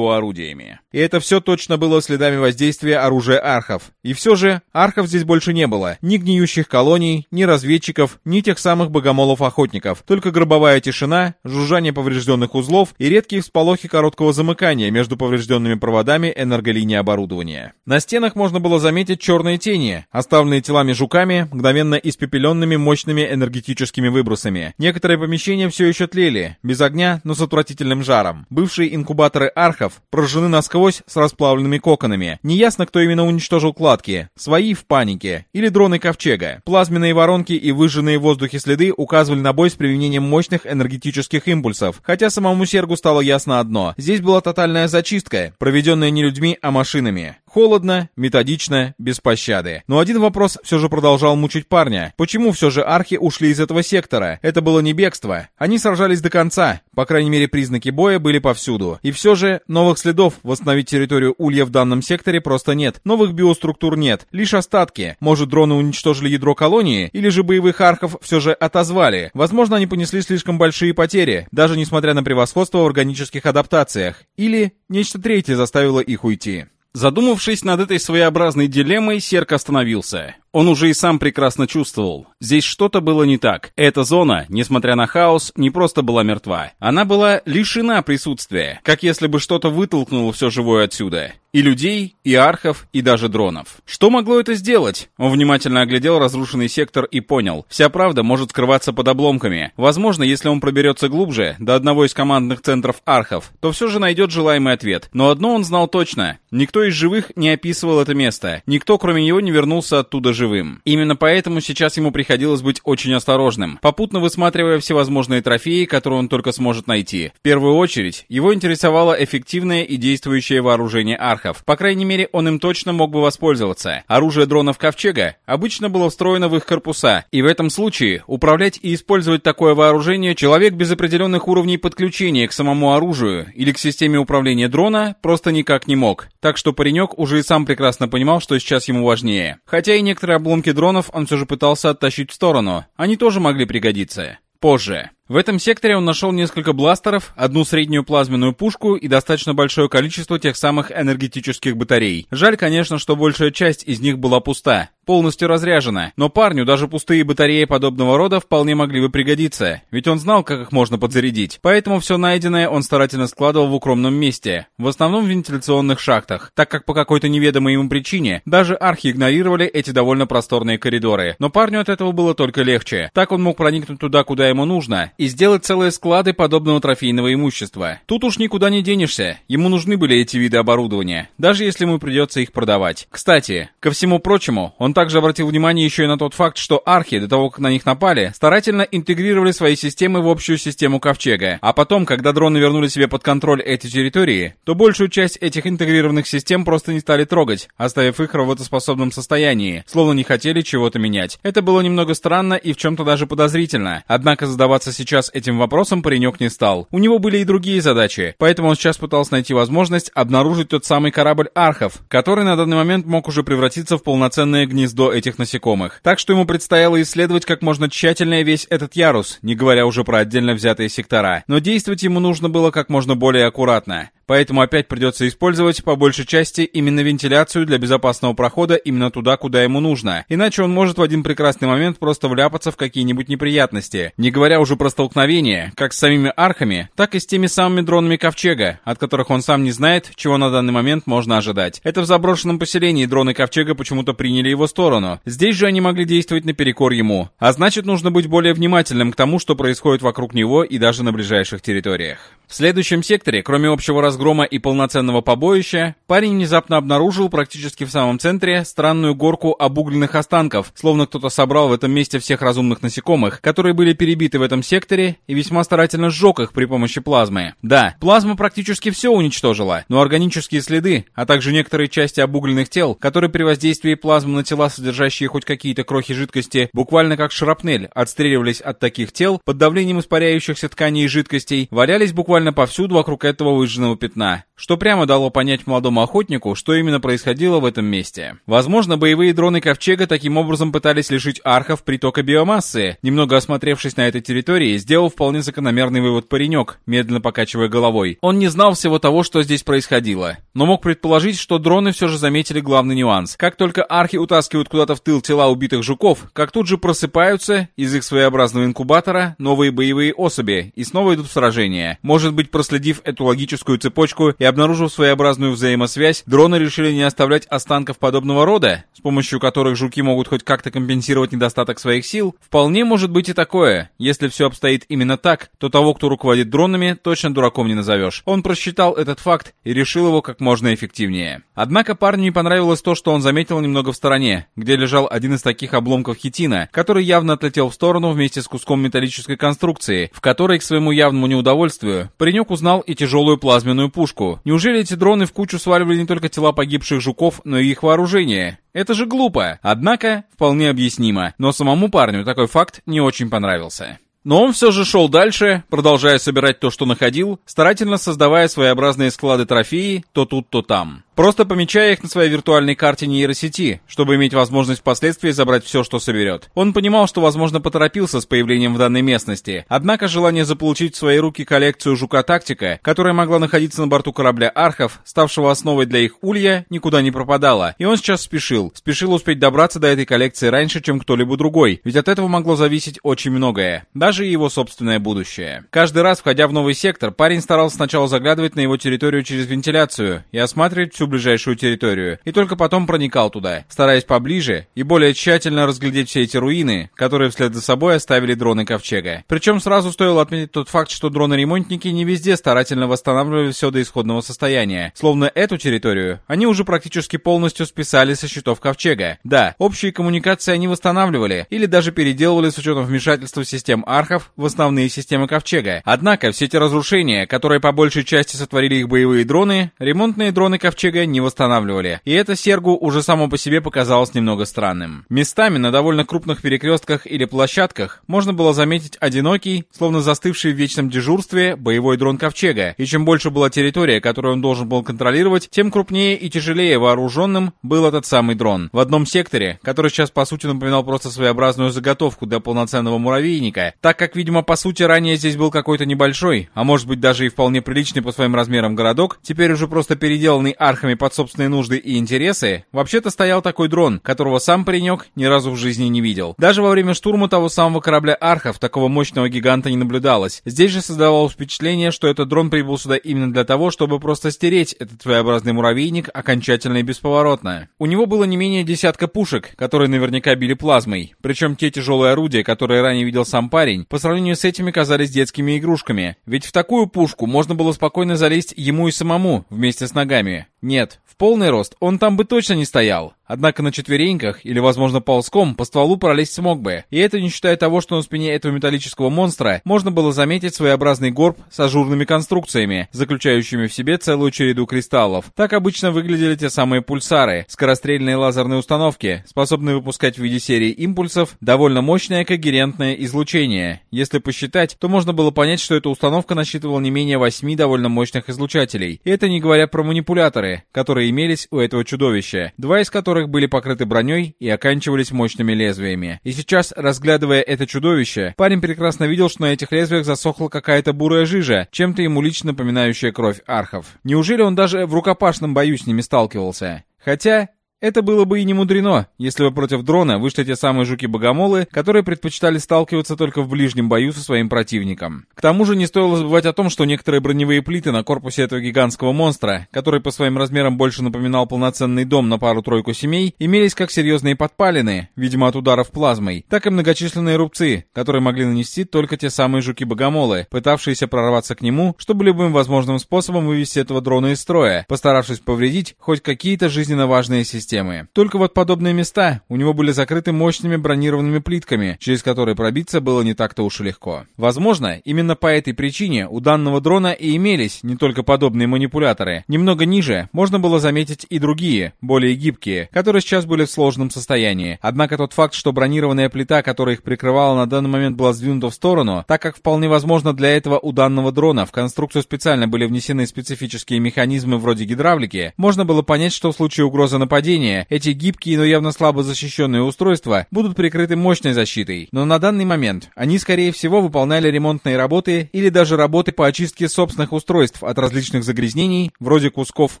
биоорудиями. И это все точно было следами воздействия оружия архов. И все же, архов здесь больше не было. Ни гниющих колоний, ни разведчиков, ни тех самых богомолов-охотников. Только гробовая тишина, жужжание поврежденных узлов и редкие всполохи короткого замыкания между поврежденными проводами энерголинии оборудования. На стенах можно было заметить черные тени, оставленные телами жуками, мгновенно испепеленными мощными энергетическими выбросами. Некоторые помещения все еще тлели, без огня, но с отвратительным жаром. Бывшие инкубаторы архов прожжены насквозь с расплавленными коконами. Неясно, кто именно уничтожил кладки. Свои в панике. Или дроны Ковчега. Плазменные воронки и выжженные в воздухе следы указывали на бой с применением мощных энергетических импульсов. Хотя самому Сергу стало ясно одно. Здесь была тотальная зачистка, проведенная не людьми, а машинами. Холодно, методично, без пощады. Но один вопрос все же продолжал мучить парня. Почему все же архи ушли из этого сектора? Это было не бегство. Они сражались до конца. По крайней мере, признаки боя были повсюду. И все же новых следов восстановить территорию Улья в данном секторе просто нет. Новых биоструктур нет. Лишь остатки. Может, дроны уничтожили ядро колонии? Или же боевых архов все же отозвали? Возможно, они понесли слишком большие потери, даже несмотря на превосходство в органических адаптациях. Или нечто третье заставило их уйти. Задумавшись над этой своеобразной дилеммой, Серк остановился. Он уже и сам прекрасно чувствовал. Здесь что-то было не так. Эта зона, несмотря на хаос, не просто была мертва. Она была лишена присутствия, как если бы что-то вытолкнуло все живое отсюда. И людей, и архов, и даже дронов. Что могло это сделать? Он внимательно оглядел разрушенный сектор и понял. Вся правда может скрываться под обломками. Возможно, если он проберется глубже, до одного из командных центров архов, то все же найдет желаемый ответ. Но одно он знал точно. Никто из живых не описывал это место. Никто, кроме него, не вернулся оттуда живым. Именно поэтому сейчас ему приходилось быть очень осторожным, попутно высматривая всевозможные трофеи, которые он только сможет найти. В первую очередь, его интересовало эффективное и действующее вооружение архов. По крайней мере, он им точно мог бы воспользоваться. Оружие дронов Ковчега обычно было встроено в их корпуса, и в этом случае управлять и использовать такое вооружение человек без определенных уровней подключения к самому оружию или к системе управления дрона просто никак не мог. Так что паренек уже и сам прекрасно понимал, что сейчас ему важнее. Хотя и некоторые обломки дронов он все же пытался оттащить в сторону. Они тоже могли пригодиться. Позже. В этом секторе он нашел несколько бластеров, одну среднюю плазменную пушку и достаточно большое количество тех самых энергетических батарей. Жаль, конечно, что большая часть из них была пуста, полностью разряжена, но парню даже пустые батареи подобного рода вполне могли бы пригодиться, ведь он знал, как их можно подзарядить. Поэтому все найденное он старательно складывал в укромном месте, в основном в вентиляционных шахтах, так как по какой-то неведомой ему причине даже архи игнорировали эти довольно просторные коридоры. Но парню от этого было только легче. Так он мог проникнуть туда, куда ему нужно, и сделать целые склады подобного трофейного имущества. Тут уж никуда не денешься, ему нужны были эти виды оборудования, даже если ему придется их продавать. Кстати, ко всему прочему, он также обратил внимание еще и на тот факт, что архи, до того как на них напали, старательно интегрировали свои системы в общую систему Ковчега, а потом, когда дроны вернули себе под контроль эти территории, то большую часть этих интегрированных систем просто не стали трогать, оставив их в работоспособном состоянии, словно не хотели чего-то менять. Это было немного странно и в чем-то даже подозрительно, однако задаваться сейчас этим вопросом паренек не стал. У него были и другие задачи, поэтому он сейчас пытался найти возможность обнаружить тот самый корабль Архов, который на данный момент мог уже превратиться в полноценное гнездо гнездо этих насекомых. Так что ему предстояло исследовать как можно тщательнее весь этот ярус, не говоря уже про отдельно взятые сектора. Но действовать ему нужно было как можно более аккуратно. Поэтому опять придется использовать по большей части именно вентиляцию для безопасного прохода именно туда, куда ему нужно. Иначе он может в один прекрасный момент просто вляпаться в какие-нибудь неприятности. Не говоря уже про столкновение, как с самими архами, так и с теми самыми дронами Ковчега, от которых он сам не знает, чего на данный момент можно ожидать. Это в заброшенном поселении дроны Ковчега почему-то приняли его сторону. Здесь же они могли действовать наперекор ему. А значит, нужно быть более внимательным к тому, что происходит вокруг него и даже на ближайших территориях. В следующем секторе, кроме общего разгрома и полноценного побоища, парень внезапно обнаружил практически в самом центре странную горку обугленных останков, словно кто-то собрал в этом месте всех разумных насекомых, которые были перебиты в этом секторе и весьма старательно сжег их при помощи плазмы. Да, плазма практически все уничтожила, но органические следы, а также некоторые части обугленных тел, которые при воздействии плазмы на тела, содержащие хоть какие-то крохи жидкости, буквально как шрапнель, отстреливались от таких тел под давлением испаряющихся тканей и жидкостей, валялись буквально повсюду вокруг этого выжженного пятна, что прямо дало понять молодому охотнику, что именно происходило в этом месте. Возможно, боевые дроны Ковчега таким образом пытались лишить архов притока биомассы. Немного осмотревшись на этой территории, сделал вполне закономерный вывод паренек, медленно покачивая головой. Он не знал всего того, что здесь происходило, но мог предположить, что дроны все же заметили главный нюанс. Как только архи утаскивают куда-то в тыл тела убитых жуков, как тут же просыпаются из их своеобразного инкубатора новые боевые особи и снова идут в сражение. Может быть, проследив эту логическую цепочку и обнаружив своеобразную взаимосвязь, дроны решили не оставлять останков подобного рода, с помощью которых жуки могут хоть как-то компенсировать недостаток своих сил? Вполне может быть и такое. Если все обстоит именно так, то того, кто руководит дронами, точно дураком не назовешь. Он просчитал этот факт и решил его как можно эффективнее. Однако парню не понравилось то, что он заметил немного в стороне, где лежал один из таких обломков хитина, который явно отлетел в сторону вместе с куском металлической конструкции, в которой, к своему явному неудовольствию, Паренек узнал и тяжелую плазменную пушку. Неужели эти дроны в кучу сваливали не только тела погибших жуков, но и их вооружение? Это же глупо. Однако, вполне объяснимо. Но самому парню такой факт не очень понравился. Но он все же шел дальше, продолжая собирать то, что находил, старательно создавая своеобразные склады трофеи то тут, то там просто помечая их на своей виртуальной карте нейросети, чтобы иметь возможность впоследствии забрать все, что соберет. Он понимал, что, возможно, поторопился с появлением в данной местности, однако желание заполучить в свои руки коллекцию Жука-тактика, которая могла находиться на борту корабля Архов, ставшего основой для их улья, никуда не пропадало, и он сейчас спешил, спешил успеть добраться до этой коллекции раньше, чем кто-либо другой, ведь от этого могло зависеть очень многое, даже его собственное будущее. Каждый раз, входя в новый сектор, парень старался сначала заглядывать на его территорию через вентиляцию и осматривать всю ближайшую территорию, и только потом проникал туда, стараясь поближе и более тщательно разглядеть все эти руины, которые вслед за собой оставили дроны Ковчега. Причем сразу стоило отметить тот факт, что дроны-ремонтники не везде старательно восстанавливали все до исходного состояния, словно эту территорию они уже практически полностью списали со счетов Ковчега. Да, общие коммуникации они восстанавливали или даже переделывали с учетом вмешательства систем архов в основные системы Ковчега. Однако все эти разрушения, которые по большей части сотворили их боевые дроны, ремонтные дроны Ковчега ковчега не восстанавливали, и это Сергу уже само по себе показалось немного странным. Местами на довольно крупных перекрестках или площадках можно было заметить одинокий, словно застывший в вечном дежурстве, боевой дрон ковчега, и чем больше была территория, которую он должен был контролировать, тем крупнее и тяжелее вооруженным был этот самый дрон. В одном секторе, который сейчас по сути напоминал просто своеобразную заготовку для полноценного муравейника, так как, видимо, по сути ранее здесь был какой-то небольшой, а может быть даже и вполне приличный по своим размерам городок, теперь уже просто переделанный арх архами под собственные нужды и интересы, вообще-то стоял такой дрон, которого сам паренек ни разу в жизни не видел. Даже во время штурма того самого корабля архов такого мощного гиганта не наблюдалось. Здесь же создавалось впечатление, что этот дрон прибыл сюда именно для того, чтобы просто стереть этот своеобразный муравейник окончательно и бесповоротно. У него было не менее десятка пушек, которые наверняка били плазмой. Причем те тяжелые орудия, которые ранее видел сам парень, по сравнению с этими казались детскими игрушками. Ведь в такую пушку можно было спокойно залезть ему и самому, вместе с ногами. Нет, в полный рост он там бы точно не стоял. Однако на четвереньках, или, возможно, ползком, по стволу пролезть смог бы. И это не считая того, что на спине этого металлического монстра можно было заметить своеобразный горб с ажурными конструкциями, заключающими в себе целую череду кристаллов. Так обычно выглядели те самые пульсары, скорострельные лазерные установки, способные выпускать в виде серии импульсов довольно мощное когерентное излучение. Если посчитать, то можно было понять, что эта установка насчитывала не менее 8 довольно мощных излучателей. И это не говоря про манипуляторы, которые имелись у этого чудовища, два из которых которых были покрыты броней и оканчивались мощными лезвиями. И сейчас, разглядывая это чудовище, парень прекрасно видел, что на этих лезвиях засохла какая-то бурая жижа, чем-то ему лично напоминающая кровь архов. Неужели он даже в рукопашном бою с ними сталкивался? Хотя, это было бы и не мудрено, если бы против дрона вышли те самые жуки-богомолы, которые предпочитали сталкиваться только в ближнем бою со своим противником. К тому же не стоило забывать о том, что некоторые броневые плиты на корпусе этого гигантского монстра, который по своим размерам больше напоминал полноценный дом на пару-тройку семей, имелись как серьезные подпалины, видимо от ударов плазмой, так и многочисленные рубцы, которые могли нанести только те самые жуки-богомолы, пытавшиеся прорваться к нему, чтобы любым возможным способом вывести этого дрона из строя, постаравшись повредить хоть какие-то жизненно важные системы системы. Только вот подобные места у него были закрыты мощными бронированными плитками, через которые пробиться было не так-то уж и легко. Возможно, именно по этой причине у данного дрона и имелись не только подобные манипуляторы. Немного ниже можно было заметить и другие, более гибкие, которые сейчас были в сложном состоянии. Однако тот факт, что бронированная плита, которая их прикрывала на данный момент была сдвинута в сторону, так как вполне возможно для этого у данного дрона в конструкцию специально были внесены специфические механизмы вроде гидравлики, можно было понять, что в случае угрозы нападения менее, эти гибкие, но явно слабо защищенные устройства будут прикрыты мощной защитой. Но на данный момент они, скорее всего, выполняли ремонтные работы или даже работы по очистке собственных устройств от различных загрязнений, вроде кусков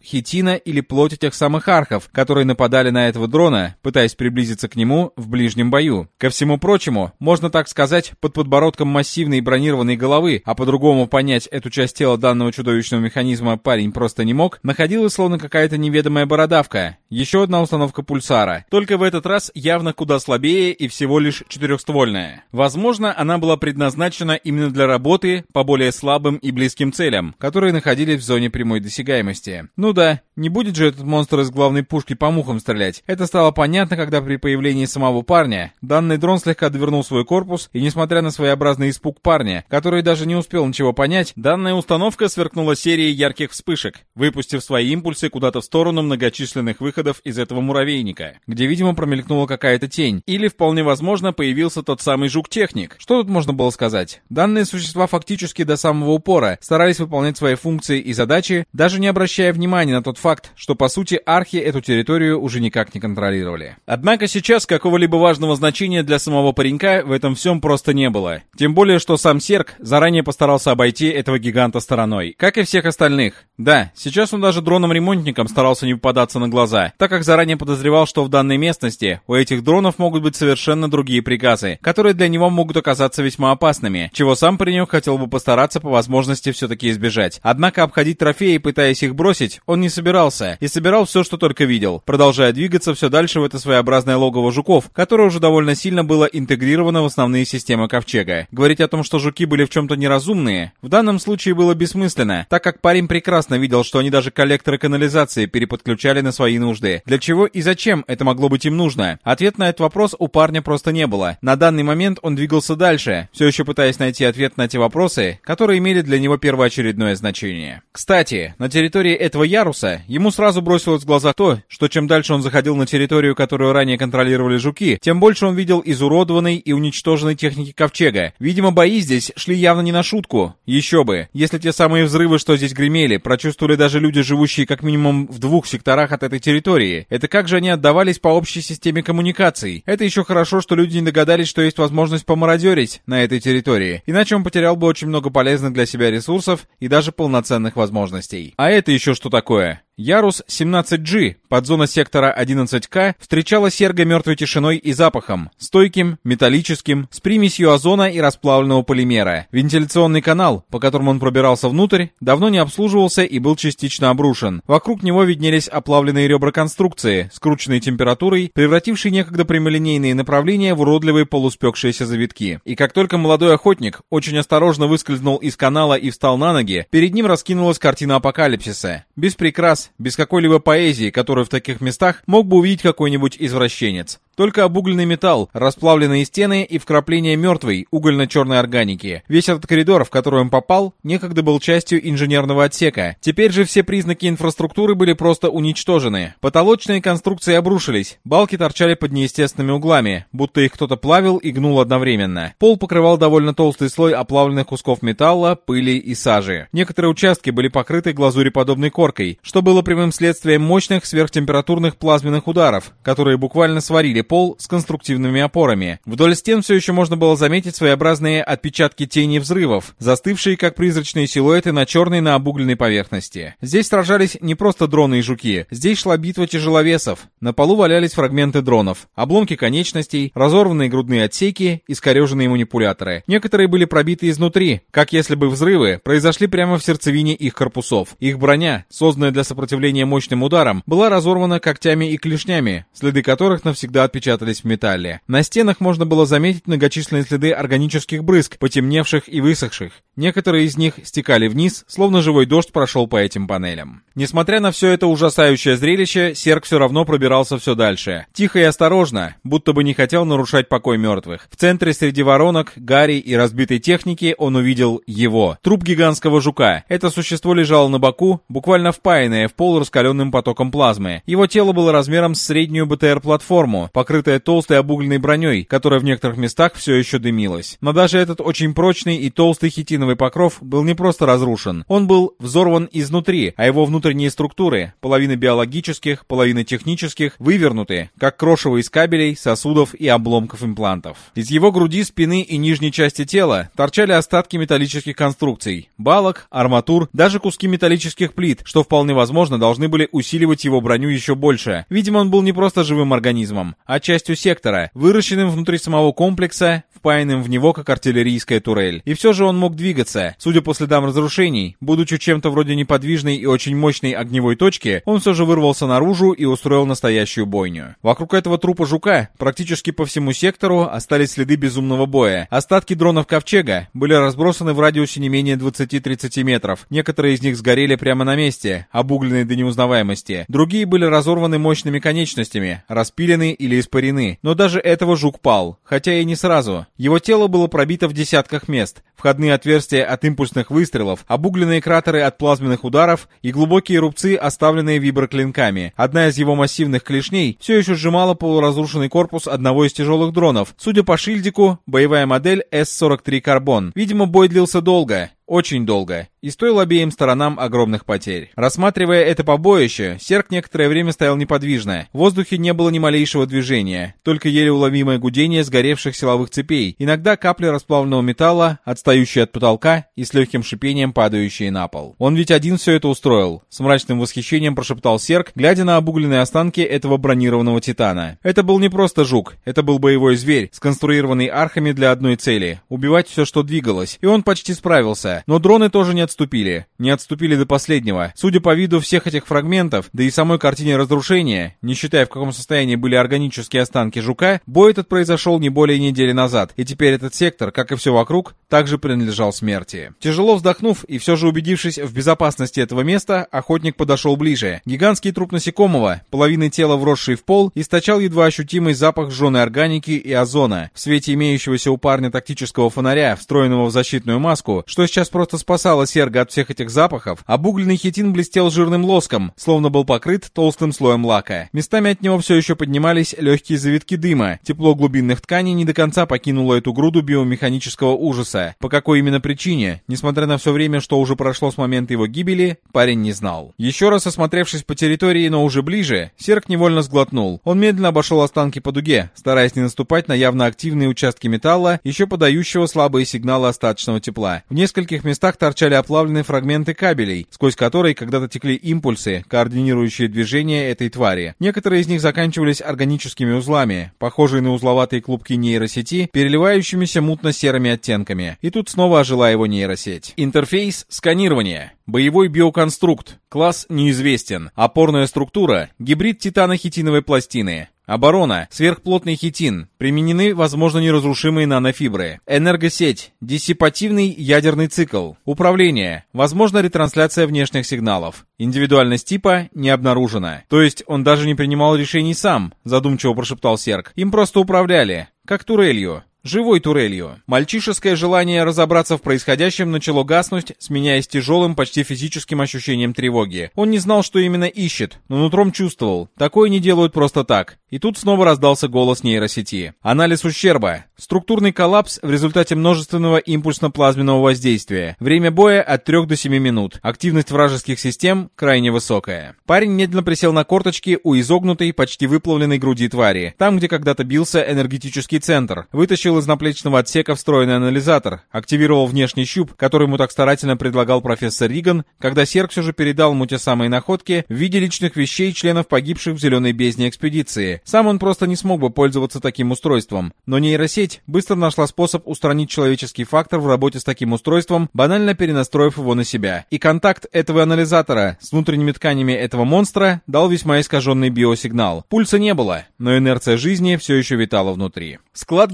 хитина или плоти тех самых архов, которые нападали на этого дрона, пытаясь приблизиться к нему в ближнем бою. Ко всему прочему, можно так сказать, под подбородком массивной бронированной головы, а по-другому понять эту часть тела данного чудовищного механизма парень просто не мог, находилась словно какая-то неведомая бородавка. Еще одна установка пульсара, только в этот раз явно куда слабее и всего лишь четырехствольная. Возможно, она была предназначена именно для работы по более слабым и близким целям, которые находились в зоне прямой досягаемости. Ну да, не будет же этот монстр из главной пушки по мухам стрелять. Это стало понятно, когда при появлении самого парня данный дрон слегка довернул свой корпус, и несмотря на своеобразный испуг парня, который даже не успел ничего понять, данная установка сверкнула серией ярких вспышек, выпустив свои импульсы куда-то в сторону многочисленных выходов из этого муравейника, где, видимо, промелькнула какая-то тень. Или, вполне возможно, появился тот самый жук-техник. Что тут можно было сказать? Данные существа фактически до самого упора старались выполнять свои функции и задачи, даже не обращая внимания на тот факт, что, по сути, архи эту территорию уже никак не контролировали. Однако сейчас какого-либо важного значения для самого паренька в этом всем просто не было. Тем более, что сам Серк заранее постарался обойти этого гиганта стороной. Как и всех остальных. Да, сейчас он даже дроном-ремонтником старался не попадаться на глаза, так как заранее подозревал, что в данной местности у этих дронов могут быть совершенно другие приказы, которые для него могут оказаться весьма опасными, чего сам паренек хотел бы постараться по возможности все-таки избежать. Однако обходить трофеи, пытаясь их бросить, он не собирался, и собирал все, что только видел, продолжая двигаться все дальше в это своеобразное логово жуков, которое уже довольно сильно было интегрировано в основные системы Ковчега. Говорить о том, что жуки были в чем-то неразумные, в данном случае было бессмысленно, так как парень прекрасно видел, что они даже коллекторы канализации переподключали на свои нужды. Для чего и зачем это могло быть им нужно? Ответ на этот вопрос у парня просто не было. На данный момент он двигался дальше, все еще пытаясь найти ответ на те вопросы, которые имели для него первоочередное значение. Кстати, на территории этого яруса ему сразу бросилось в глаза то, что чем дальше он заходил на территорию, которую ранее контролировали жуки, тем больше он видел изуродованной и уничтоженной техники ковчега. Видимо, бои здесь шли явно не на шутку. Еще бы, если те самые взрывы, что здесь гремели, прочувствовали даже люди, живущие как минимум в двух секторах от этой территории. Это как же они отдавались по общей системе коммуникаций? Это еще хорошо, что люди не догадались, что есть возможность помародерить на этой территории. Иначе он потерял бы очень много полезных для себя ресурсов и даже полноценных возможностей. А это еще что такое? Ярус 17G, подзона сектора 11К, встречала серго мертвой тишиной и запахом, стойким, металлическим, с примесью озона и расплавленного полимера. Вентиляционный канал, по которому он пробирался внутрь, давно не обслуживался и был частично обрушен. Вокруг него виднелись оплавленные ребра конструкции, скрученные температурой, превратившие некогда прямолинейные направления в уродливые полуспекшиеся завитки. И как только молодой охотник очень осторожно выскользнул из канала и встал на ноги, перед ним раскинулась картина апокалипсиса. Без прикрас, без какой-либо поэзии, которую в таких местах мог бы увидеть какой-нибудь извращенец. Только обугленный металл, расплавленные стены и вкрапления мертвой угольно-черной органики. Весь этот коридор, в который он попал, некогда был частью инженерного отсека. Теперь же все признаки инфраструктуры были просто уничтожены. Потолочные конструкции обрушились, балки торчали под неестественными углами, будто их кто-то плавил и гнул одновременно. Пол покрывал довольно толстый слой оплавленных кусков металла, пыли и сажи. Некоторые участки были покрыты глазуреподобной коркой, что было прямым следствием мощных сверхтемпературных плазменных ударов, которые буквально сварили пол с конструктивными опорами. Вдоль стен все еще можно было заметить своеобразные отпечатки тени взрывов, застывшие как призрачные силуэты на черной на обугленной поверхности. Здесь сражались не просто дроны и жуки, здесь шла битва тяжеловесов. На полу валялись фрагменты дронов, обломки конечностей, разорванные грудные отсеки, искореженные манипуляторы. Некоторые были пробиты изнутри, как если бы взрывы произошли прямо в сердцевине их корпусов. Их броня, созданная для сопротивления мощным ударам, была разорвана когтями и клешнями, следы которых навсегда отпечатались в металле. На стенах можно было заметить многочисленные следы органических брызг, потемневших и высохших. Некоторые из них стекали вниз, словно живой дождь прошел по этим панелям. Несмотря на все это ужасающее зрелище, Серк все равно пробирался все дальше. Тихо и осторожно, будто бы не хотел нарушать покой мертвых. В центре среди воронок, гари и разбитой техники он увидел его. Труп гигантского жука. Это существо лежало на боку, буквально впаянное в пол раскаленным потоком плазмы. Его тело было размером с среднюю БТР-платформу, покрытая толстой обугленной броней, которая в некоторых местах все еще дымилась. Но даже этот очень прочный и толстый хитиновый покров был не просто разрушен, он был взорван изнутри, а его внутренние структуры, половина биологических, половина технических, вывернуты, как крошево из кабелей, сосудов и обломков имплантов. Из его груди, спины и нижней части тела торчали остатки металлических конструкций, балок, арматур, даже куски металлических плит, что вполне возможно должны были усиливать его броню еще больше. Видимо, он был не просто живым организмом, частью сектора, выращенным внутри самого комплекса, впаянным в него как артиллерийская турель. И все же он мог двигаться. Судя по следам разрушений, будучи чем-то вроде неподвижной и очень мощной огневой точки, он все же вырвался наружу и устроил настоящую бойню. Вокруг этого трупа жука, практически по всему сектору, остались следы безумного боя. Остатки дронов Ковчега были разбросаны в радиусе не менее 20-30 метров. Некоторые из них сгорели прямо на месте, обугленные до неузнаваемости. Другие были разорваны мощными конечностями, распилены или испарены. Но даже этого жук пал, хотя и не сразу. Его тело было пробито в десятках мест. Входные отверстия от импульсных выстрелов, обугленные кратеры от плазменных ударов и глубокие рубцы, оставленные виброклинками. Одна из его массивных клешней все еще сжимала полуразрушенный корпус одного из тяжелых дронов. Судя по шильдику, боевая модель S-43 Карбон. Видимо, бой длился долго. Очень долго и стоил обеим сторонам огромных потерь. Рассматривая это побоище, Серк некоторое время стоял неподвижно. В воздухе не было ни малейшего движения, только еле уловимое гудение сгоревших силовых цепей, иногда капли расплавленного металла, отстающие от потолка и с легким шипением падающие на пол. Он ведь один все это устроил, с мрачным восхищением прошептал Серк, глядя на обугленные останки этого бронированного титана. Это был не просто жук, это был боевой зверь, сконструированный архами для одной цели — убивать все, что двигалось, и он почти справился. Но дроны тоже не отступили. Не отступили до последнего. Судя по виду всех этих фрагментов, да и самой картине разрушения, не считая в каком состоянии были органические останки жука, бой этот произошел не более недели назад, и теперь этот сектор, как и все вокруг, также принадлежал смерти. Тяжело вздохнув и все же убедившись в безопасности этого места, охотник подошел ближе. Гигантский труп насекомого, половины тела вросший в пол, источал едва ощутимый запах сжженной органики и озона. В свете имеющегося у парня тактического фонаря, встроенного в защитную маску, что сейчас просто спасало сердце серга от всех этих запахов, обугленный хитин блестел жирным лоском, словно был покрыт толстым слоем лака. Местами от него все еще поднимались легкие завитки дыма. Тепло глубинных тканей не до конца покинуло эту груду биомеханического ужаса. По какой именно причине, несмотря на все время, что уже прошло с момента его гибели, парень не знал. Еще раз осмотревшись по территории, но уже ближе, Серк невольно сглотнул. Он медленно обошел останки по дуге, стараясь не наступать на явно активные участки металла, еще подающего слабые сигналы остаточного тепла. В нескольких местах торчали оплавленные фрагменты кабелей, сквозь которые когда-то текли импульсы, координирующие движение этой твари. Некоторые из них заканчивались органическими узлами, похожие на узловатые клубки нейросети, переливающимися мутно-серыми оттенками. И тут снова ожила его нейросеть. Интерфейс сканирования. Боевой биоконструкт. Класс неизвестен. Опорная структура. Гибрид титано-хитиновой пластины. Оборона. Сверхплотный хитин. Применены, возможно, неразрушимые нанофибры. Энергосеть. Диссипативный ядерный цикл. Управление. Возможно, ретрансляция внешних сигналов. Индивидуальность типа не обнаружена. То есть он даже не принимал решений сам, задумчиво прошептал Серк. Им просто управляли. Как турелью. Живой турелью. Мальчишеское желание разобраться в происходящем начало гаснуть, сменяясь тяжелым, почти физическим ощущением тревоги. Он не знал, что именно ищет, но нутром чувствовал. Такое не делают просто так. И тут снова раздался голос нейросети. Анализ ущерба. Структурный коллапс в результате множественного импульсно-плазменного воздействия. Время боя от 3 до 7 минут. Активность вражеских систем крайне высокая. Парень медленно присел на корточки у изогнутой, почти выплавленной груди твари. Там, где когда-то бился энергетический центр. Вытащил из наплечного отсека встроенный анализатор. Активировал внешний щуп, который ему так старательно предлагал профессор Риган, когда Серк все же передал ему те самые находки в виде личных вещей членов погибших в зеленой бездне экспедиции. Сам он просто не смог бы пользоваться таким устройством. Но нейросеть сеть быстро нашла способ устранить человеческий фактор в работе с таким устройством, банально перенастроив его на себя. И контакт этого анализатора с внутренними тканями этого монстра дал весьма искаженный биосигнал. Пульса не было, но инерция жизни все еще витала внутри. Склад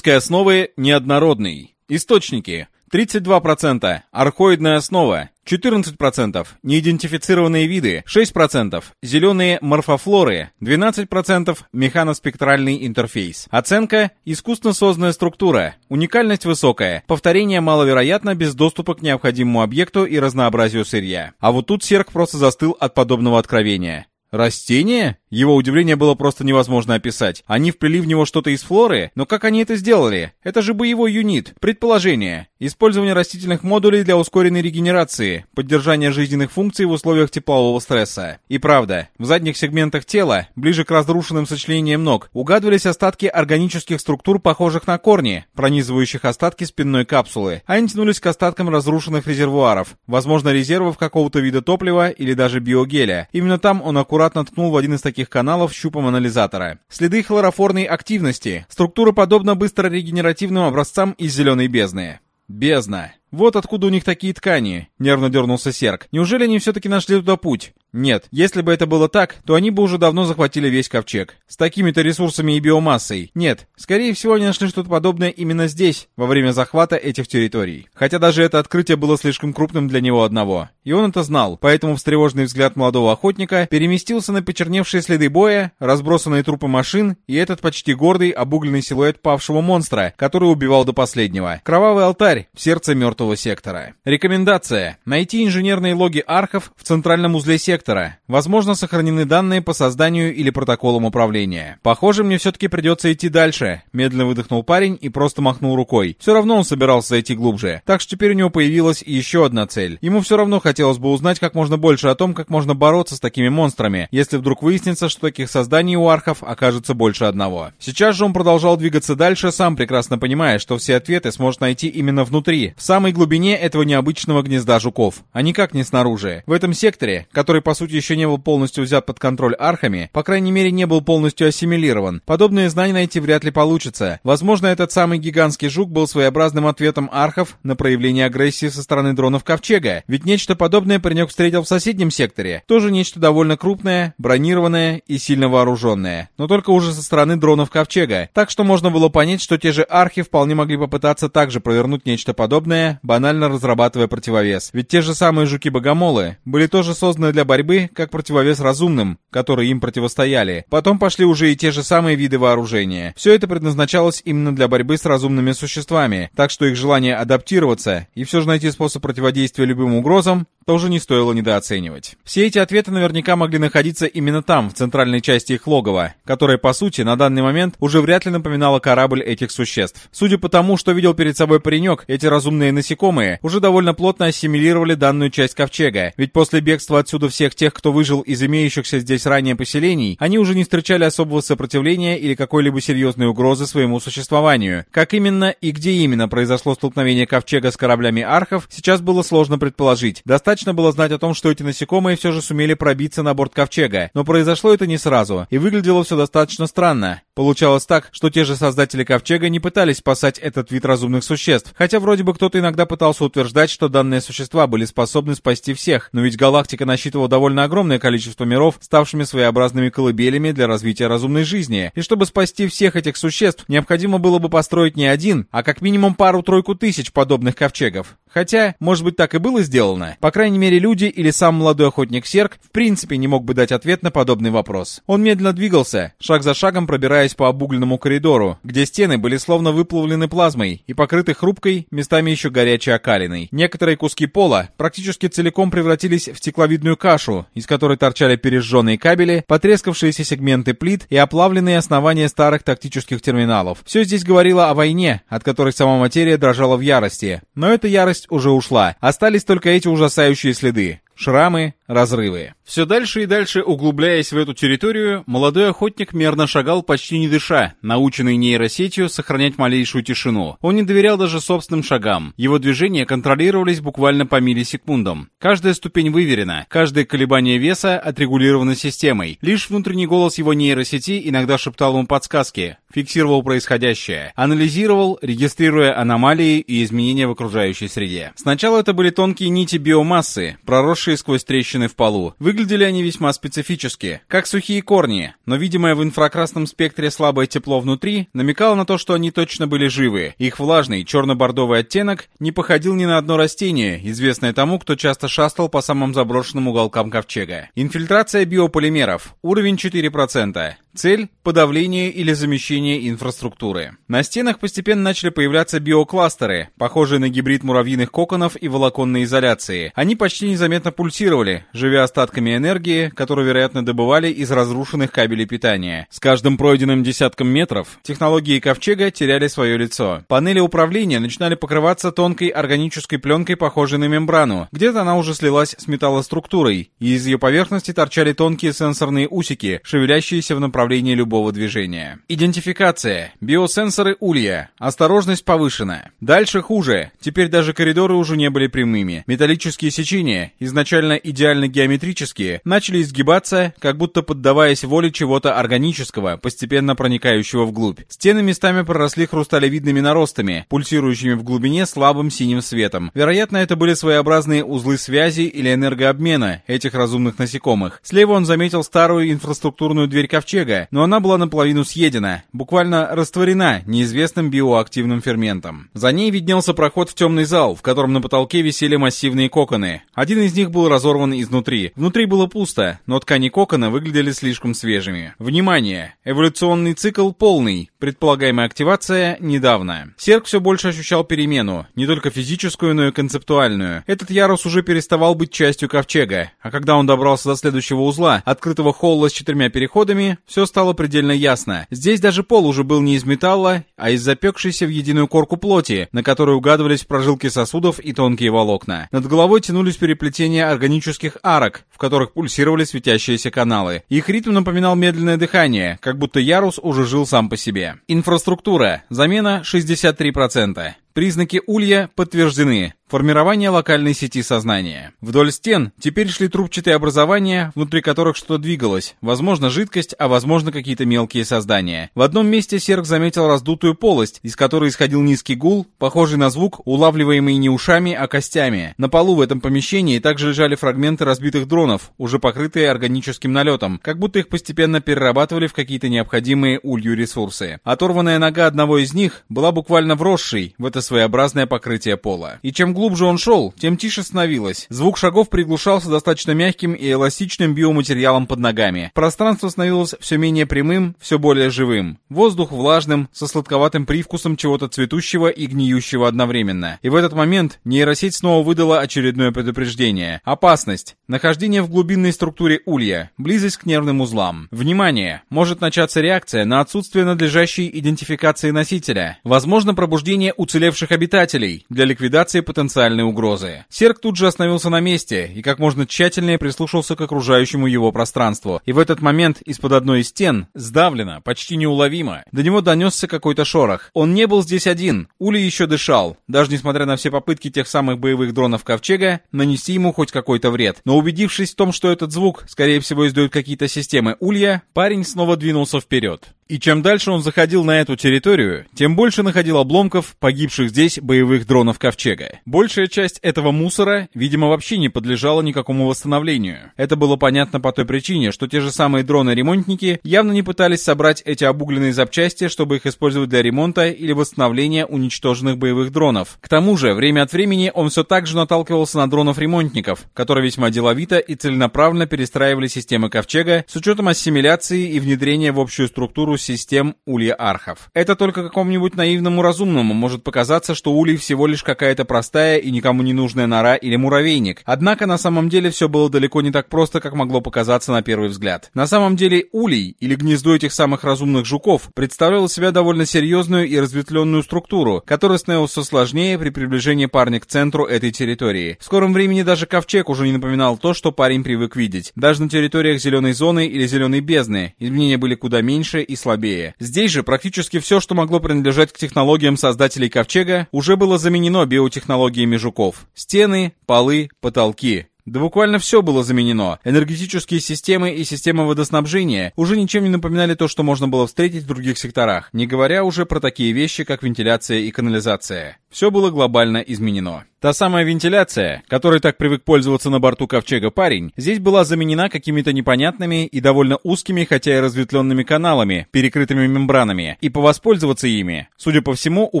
генетической основы неоднородный. Источники. 32%. Архоидная основа. 14%. Неидентифицированные виды. 6%. Зеленые морфофлоры. 12%. Механоспектральный интерфейс. Оценка. Искусственно созданная структура. Уникальность высокая. Повторение маловероятно без доступа к необходимому объекту и разнообразию сырья. А вот тут Серк просто застыл от подобного откровения. Растение? Его удивление было просто невозможно описать. Они вплели в него что-то из флоры? Но как они это сделали? Это же боевой юнит. Предположение. Использование растительных модулей для ускоренной регенерации, поддержания жизненных функций в условиях теплового стресса. И правда, в задних сегментах тела, ближе к разрушенным сочленениям ног, угадывались остатки органических структур, похожих на корни, пронизывающих остатки спинной капсулы. Они тянулись к остаткам разрушенных резервуаров, возможно, резервов какого-то вида топлива или даже биогеля. Именно там он аккуратно ткнул в один из таких каналов щупом анализатора. Следы хлорофорной активности. Структура подобна быстро регенеративным образцам из зеленой бездны. Бездна. Вот откуда у них такие ткани, нервно дернулся Серк. Неужели они все-таки нашли туда путь? Нет, если бы это было так, то они бы уже давно захватили весь ковчег. С такими-то ресурсами и биомассой. Нет, скорее всего они нашли что-то подобное именно здесь, во время захвата этих территорий. Хотя даже это открытие было слишком крупным для него одного. И он это знал, поэтому встревоженный взгляд молодого охотника переместился на почерневшие следы боя, разбросанные трупы машин и этот почти гордый, обугленный силуэт павшего монстра, который убивал до последнего. Кровавый алтарь в сердце мертвого сектора. Рекомендация. Найти инженерные логи архов в центральном узле сектора сектора. Возможно, сохранены данные по созданию или протоколам управления. Похоже, мне все-таки придется идти дальше. Медленно выдохнул парень и просто махнул рукой. Все равно он собирался зайти глубже. Так что теперь у него появилась еще одна цель. Ему все равно хотелось бы узнать как можно больше о том, как можно бороться с такими монстрами, если вдруг выяснится, что таких созданий у архов окажется больше одного. Сейчас же он продолжал двигаться дальше, сам прекрасно понимая, что все ответы сможет найти именно внутри, в самой глубине этого необычного гнезда жуков, а никак не снаружи. В этом секторе, который по сути еще не был полностью взят под контроль архами, по крайней мере не был полностью ассимилирован. Подобные знания найти вряд ли получится. Возможно, этот самый гигантский жук был своеобразным ответом архов на проявление агрессии со стороны дронов Ковчега. Ведь нечто подобное паренек встретил в соседнем секторе. Тоже нечто довольно крупное, бронированное и сильно вооруженное. Но только уже со стороны дронов Ковчега. Так что можно было понять, что те же архи вполне могли попытаться также провернуть нечто подобное, банально разрабатывая противовес. Ведь те же самые жуки-богомолы были тоже созданы для борьбы борьбы как противовес разумным, которые им противостояли. Потом пошли уже и те же самые виды вооружения. Все это предназначалось именно для борьбы с разумными существами, так что их желание адаптироваться и все же найти способ противодействия любым угрозам тоже не стоило недооценивать. Все эти ответы наверняка могли находиться именно там, в центральной части их логова, которая, по сути, на данный момент уже вряд ли напоминала корабль этих существ. Судя по тому, что видел перед собой паренек, эти разумные насекомые уже довольно плотно ассимилировали данную часть ковчега, ведь после бегства отсюда всех тех, кто выжил из имеющихся здесь ранее поселений, они уже не встречали особого сопротивления или какой-либо серьезной угрозы своему существованию. Как именно и где именно произошло столкновение ковчега с кораблями архов, сейчас было сложно предположить. Достаточно Достаточно было знать о том, что эти насекомые все же сумели пробиться на борт ковчега, но произошло это не сразу, и выглядело все достаточно странно. Получалось так, что те же создатели Ковчега не пытались спасать этот вид разумных существ, хотя вроде бы кто-то иногда пытался утверждать, что данные существа были способны спасти всех, но ведь галактика насчитывала довольно огромное количество миров, ставшими своеобразными колыбелями для развития разумной жизни, и чтобы спасти всех этих существ, необходимо было бы построить не один, а как минимум пару-тройку тысяч подобных ковчегов. Хотя, может быть, так и было сделано. По крайней мере, люди или сам молодой охотник Серк в принципе не мог бы дать ответ на подобный вопрос. Он медленно двигался, шаг за шагом пробираясь по обугленному коридору, где стены были словно выплавлены плазмой и покрыты хрупкой, местами еще горячей окалиной. Некоторые куски пола практически целиком превратились в стекловидную кашу, из которой торчали пережженные кабели, потрескавшиеся сегменты плит и оплавленные основания старых тактических терминалов. Все здесь говорило о войне, от которой сама материя дрожала в ярости. Но эта ярость уже ушла. Остались только эти ужасающие следы. Шрамы, разрывы. Все дальше и дальше углубляясь в эту территорию, молодой охотник мерно шагал почти не дыша, наученный нейросетью сохранять малейшую тишину. Он не доверял даже собственным шагам. Его движения контролировались буквально по миллисекундам. Каждая ступень выверена, каждое колебание веса отрегулировано системой. Лишь внутренний голос его нейросети иногда шептал ему подсказки, фиксировал происходящее, анализировал, регистрируя аномалии и изменения в окружающей среде. Сначала это были тонкие нити биомассы, проросшие сквозь трещины в полу. Выглядели они весьма специфически, как сухие корни, но видимое в инфракрасном спектре слабое тепло внутри намекало на то, что они точно были живы. Их влажный черно-бордовый оттенок не походил ни на одно растение, известное тому, кто часто шастал по самым заброшенным уголкам ковчега. Инфильтрация биополимеров. Уровень 4%. Цель – подавление или замещение инфраструктуры. На стенах постепенно начали появляться биокластеры, похожие на гибрид муравьиных коконов и волоконной изоляции. Они почти незаметно пульсировали, живя остатками энергии, которую, вероятно, добывали из разрушенных кабелей питания. С каждым пройденным десятком метров технологии ковчега теряли свое лицо. Панели управления начинали покрываться тонкой органической пленкой, похожей на мембрану. Где-то она уже слилась с металлоструктурой, и из ее поверхности торчали тонкие сенсорные усики, шевелящиеся в направлении направлении любого движения. Идентификация. Биосенсоры улья. Осторожность повышена. Дальше хуже. Теперь даже коридоры уже не были прямыми. Металлические сечения, изначально идеально геометрические, начали изгибаться, как будто поддаваясь воле чего-то органического, постепенно проникающего вглубь. Стены местами проросли хрусталевидными наростами, пульсирующими в глубине слабым синим светом. Вероятно, это были своеобразные узлы связи или энергообмена этих разумных насекомых. Слева он заметил старую инфраструктурную дверь ковчега, снега, но она была наполовину съедена, буквально растворена неизвестным биоактивным ферментом. За ней виднелся проход в темный зал, в котором на потолке висели массивные коконы. Один из них был разорван изнутри. Внутри было пусто, но ткани кокона выглядели слишком свежими. Внимание! Эволюционный цикл полный, предполагаемая активация недавно. Серк все больше ощущал перемену, не только физическую, но и концептуальную. Этот ярус уже переставал быть частью ковчега, а когда он добрался до следующего узла, открытого холла с четырьмя переходами, все все стало предельно ясно. Здесь даже пол уже был не из металла, а из запекшейся в единую корку плоти, на которой угадывались прожилки сосудов и тонкие волокна. Над головой тянулись переплетения органических арок, в которых пульсировали светящиеся каналы. Их ритм напоминал медленное дыхание, как будто ярус уже жил сам по себе. Инфраструктура. Замена 63%. Признаки улья подтверждены. Формирование локальной сети сознания. Вдоль стен теперь шли трубчатые образования, внутри которых что-то двигалось. Возможно, жидкость, а возможно, какие-то мелкие создания. В одном месте Серг заметил раздутую полость, из которой исходил низкий гул, похожий на звук, улавливаемый не ушами, а костями. На полу в этом помещении также лежали фрагменты разбитых дронов, уже покрытые органическим налетом, как будто их постепенно перерабатывали в какие-то необходимые улью ресурсы. Оторванная нога одного из них была буквально вросшей в это своеобразное покрытие пола. И чем глубже он шел, тем тише становилось. Звук шагов приглушался достаточно мягким и эластичным биоматериалом под ногами. Пространство становилось все менее прямым, все более живым. Воздух влажным, со сладковатым привкусом чего-то цветущего и гниющего одновременно. И в этот момент нейросеть снова выдала очередное предупреждение. Опасность. Нахождение в глубинной структуре улья. Близость к нервным узлам. Внимание! Может начаться реакция на отсутствие надлежащей идентификации носителя. Возможно пробуждение уцелевших обитателей для ликвидации потенциальной угрозы. Серк тут же остановился на месте и как можно тщательнее прислушался к окружающему его пространству. И в этот момент из-под одной из стен, сдавлено, почти неуловимо, до него донесся какой-то шорох. Он не был здесь один. Ули еще дышал, даже несмотря на все попытки тех самых боевых дронов Ковчега нанести ему хоть какой-то вред. Но убедившись в том, что этот звук, скорее всего, издают какие-то системы Улья, парень снова двинулся вперед. И чем дальше он заходил на эту территорию, тем больше находил обломков погибших здесь боевых дронов Ковчега. Большая часть этого мусора, видимо, вообще не подлежала никакому восстановлению. Это было понятно по той причине, что те же самые дроны-ремонтники явно не пытались собрать эти обугленные запчасти, чтобы их использовать для ремонта или восстановления уничтоженных боевых дронов. К тому же, время от времени он все так же наталкивался на дронов-ремонтников, которые весьма деловито и целенаправленно перестраивали системы Ковчега с учетом ассимиляции и внедрения в общую структуру систем улья-архов. Это только какому-нибудь наивному разумному может показаться, что улей всего лишь какая-то простая и никому не нужная нора или муравейник. Однако на самом деле все было далеко не так просто, как могло показаться на первый взгляд. На самом деле улей, или гнездо этих самых разумных жуков, представляло себя довольно серьезную и разветвленную структуру, которая становилась все сложнее при приближении парня к центру этой территории. В скором времени даже ковчег уже не напоминал то, что парень привык видеть. Даже на территориях зеленой зоны или зеленой бездны изменения были куда меньше и слабее. Здесь же практически все, что могло принадлежать к технологиям создателей ковчега, уже было заменено биотехнологиями жуков. Стены, полы, потолки. Да буквально все было заменено. Энергетические системы и системы водоснабжения уже ничем не напоминали то, что можно было встретить в других секторах, не говоря уже про такие вещи, как вентиляция и канализация. Все было глобально изменено. Та самая вентиляция, которой так привык пользоваться на борту ковчега парень, здесь была заменена какими-то непонятными и довольно узкими, хотя и разветвленными каналами, перекрытыми мембранами, и повоспользоваться ими, судя по всему, у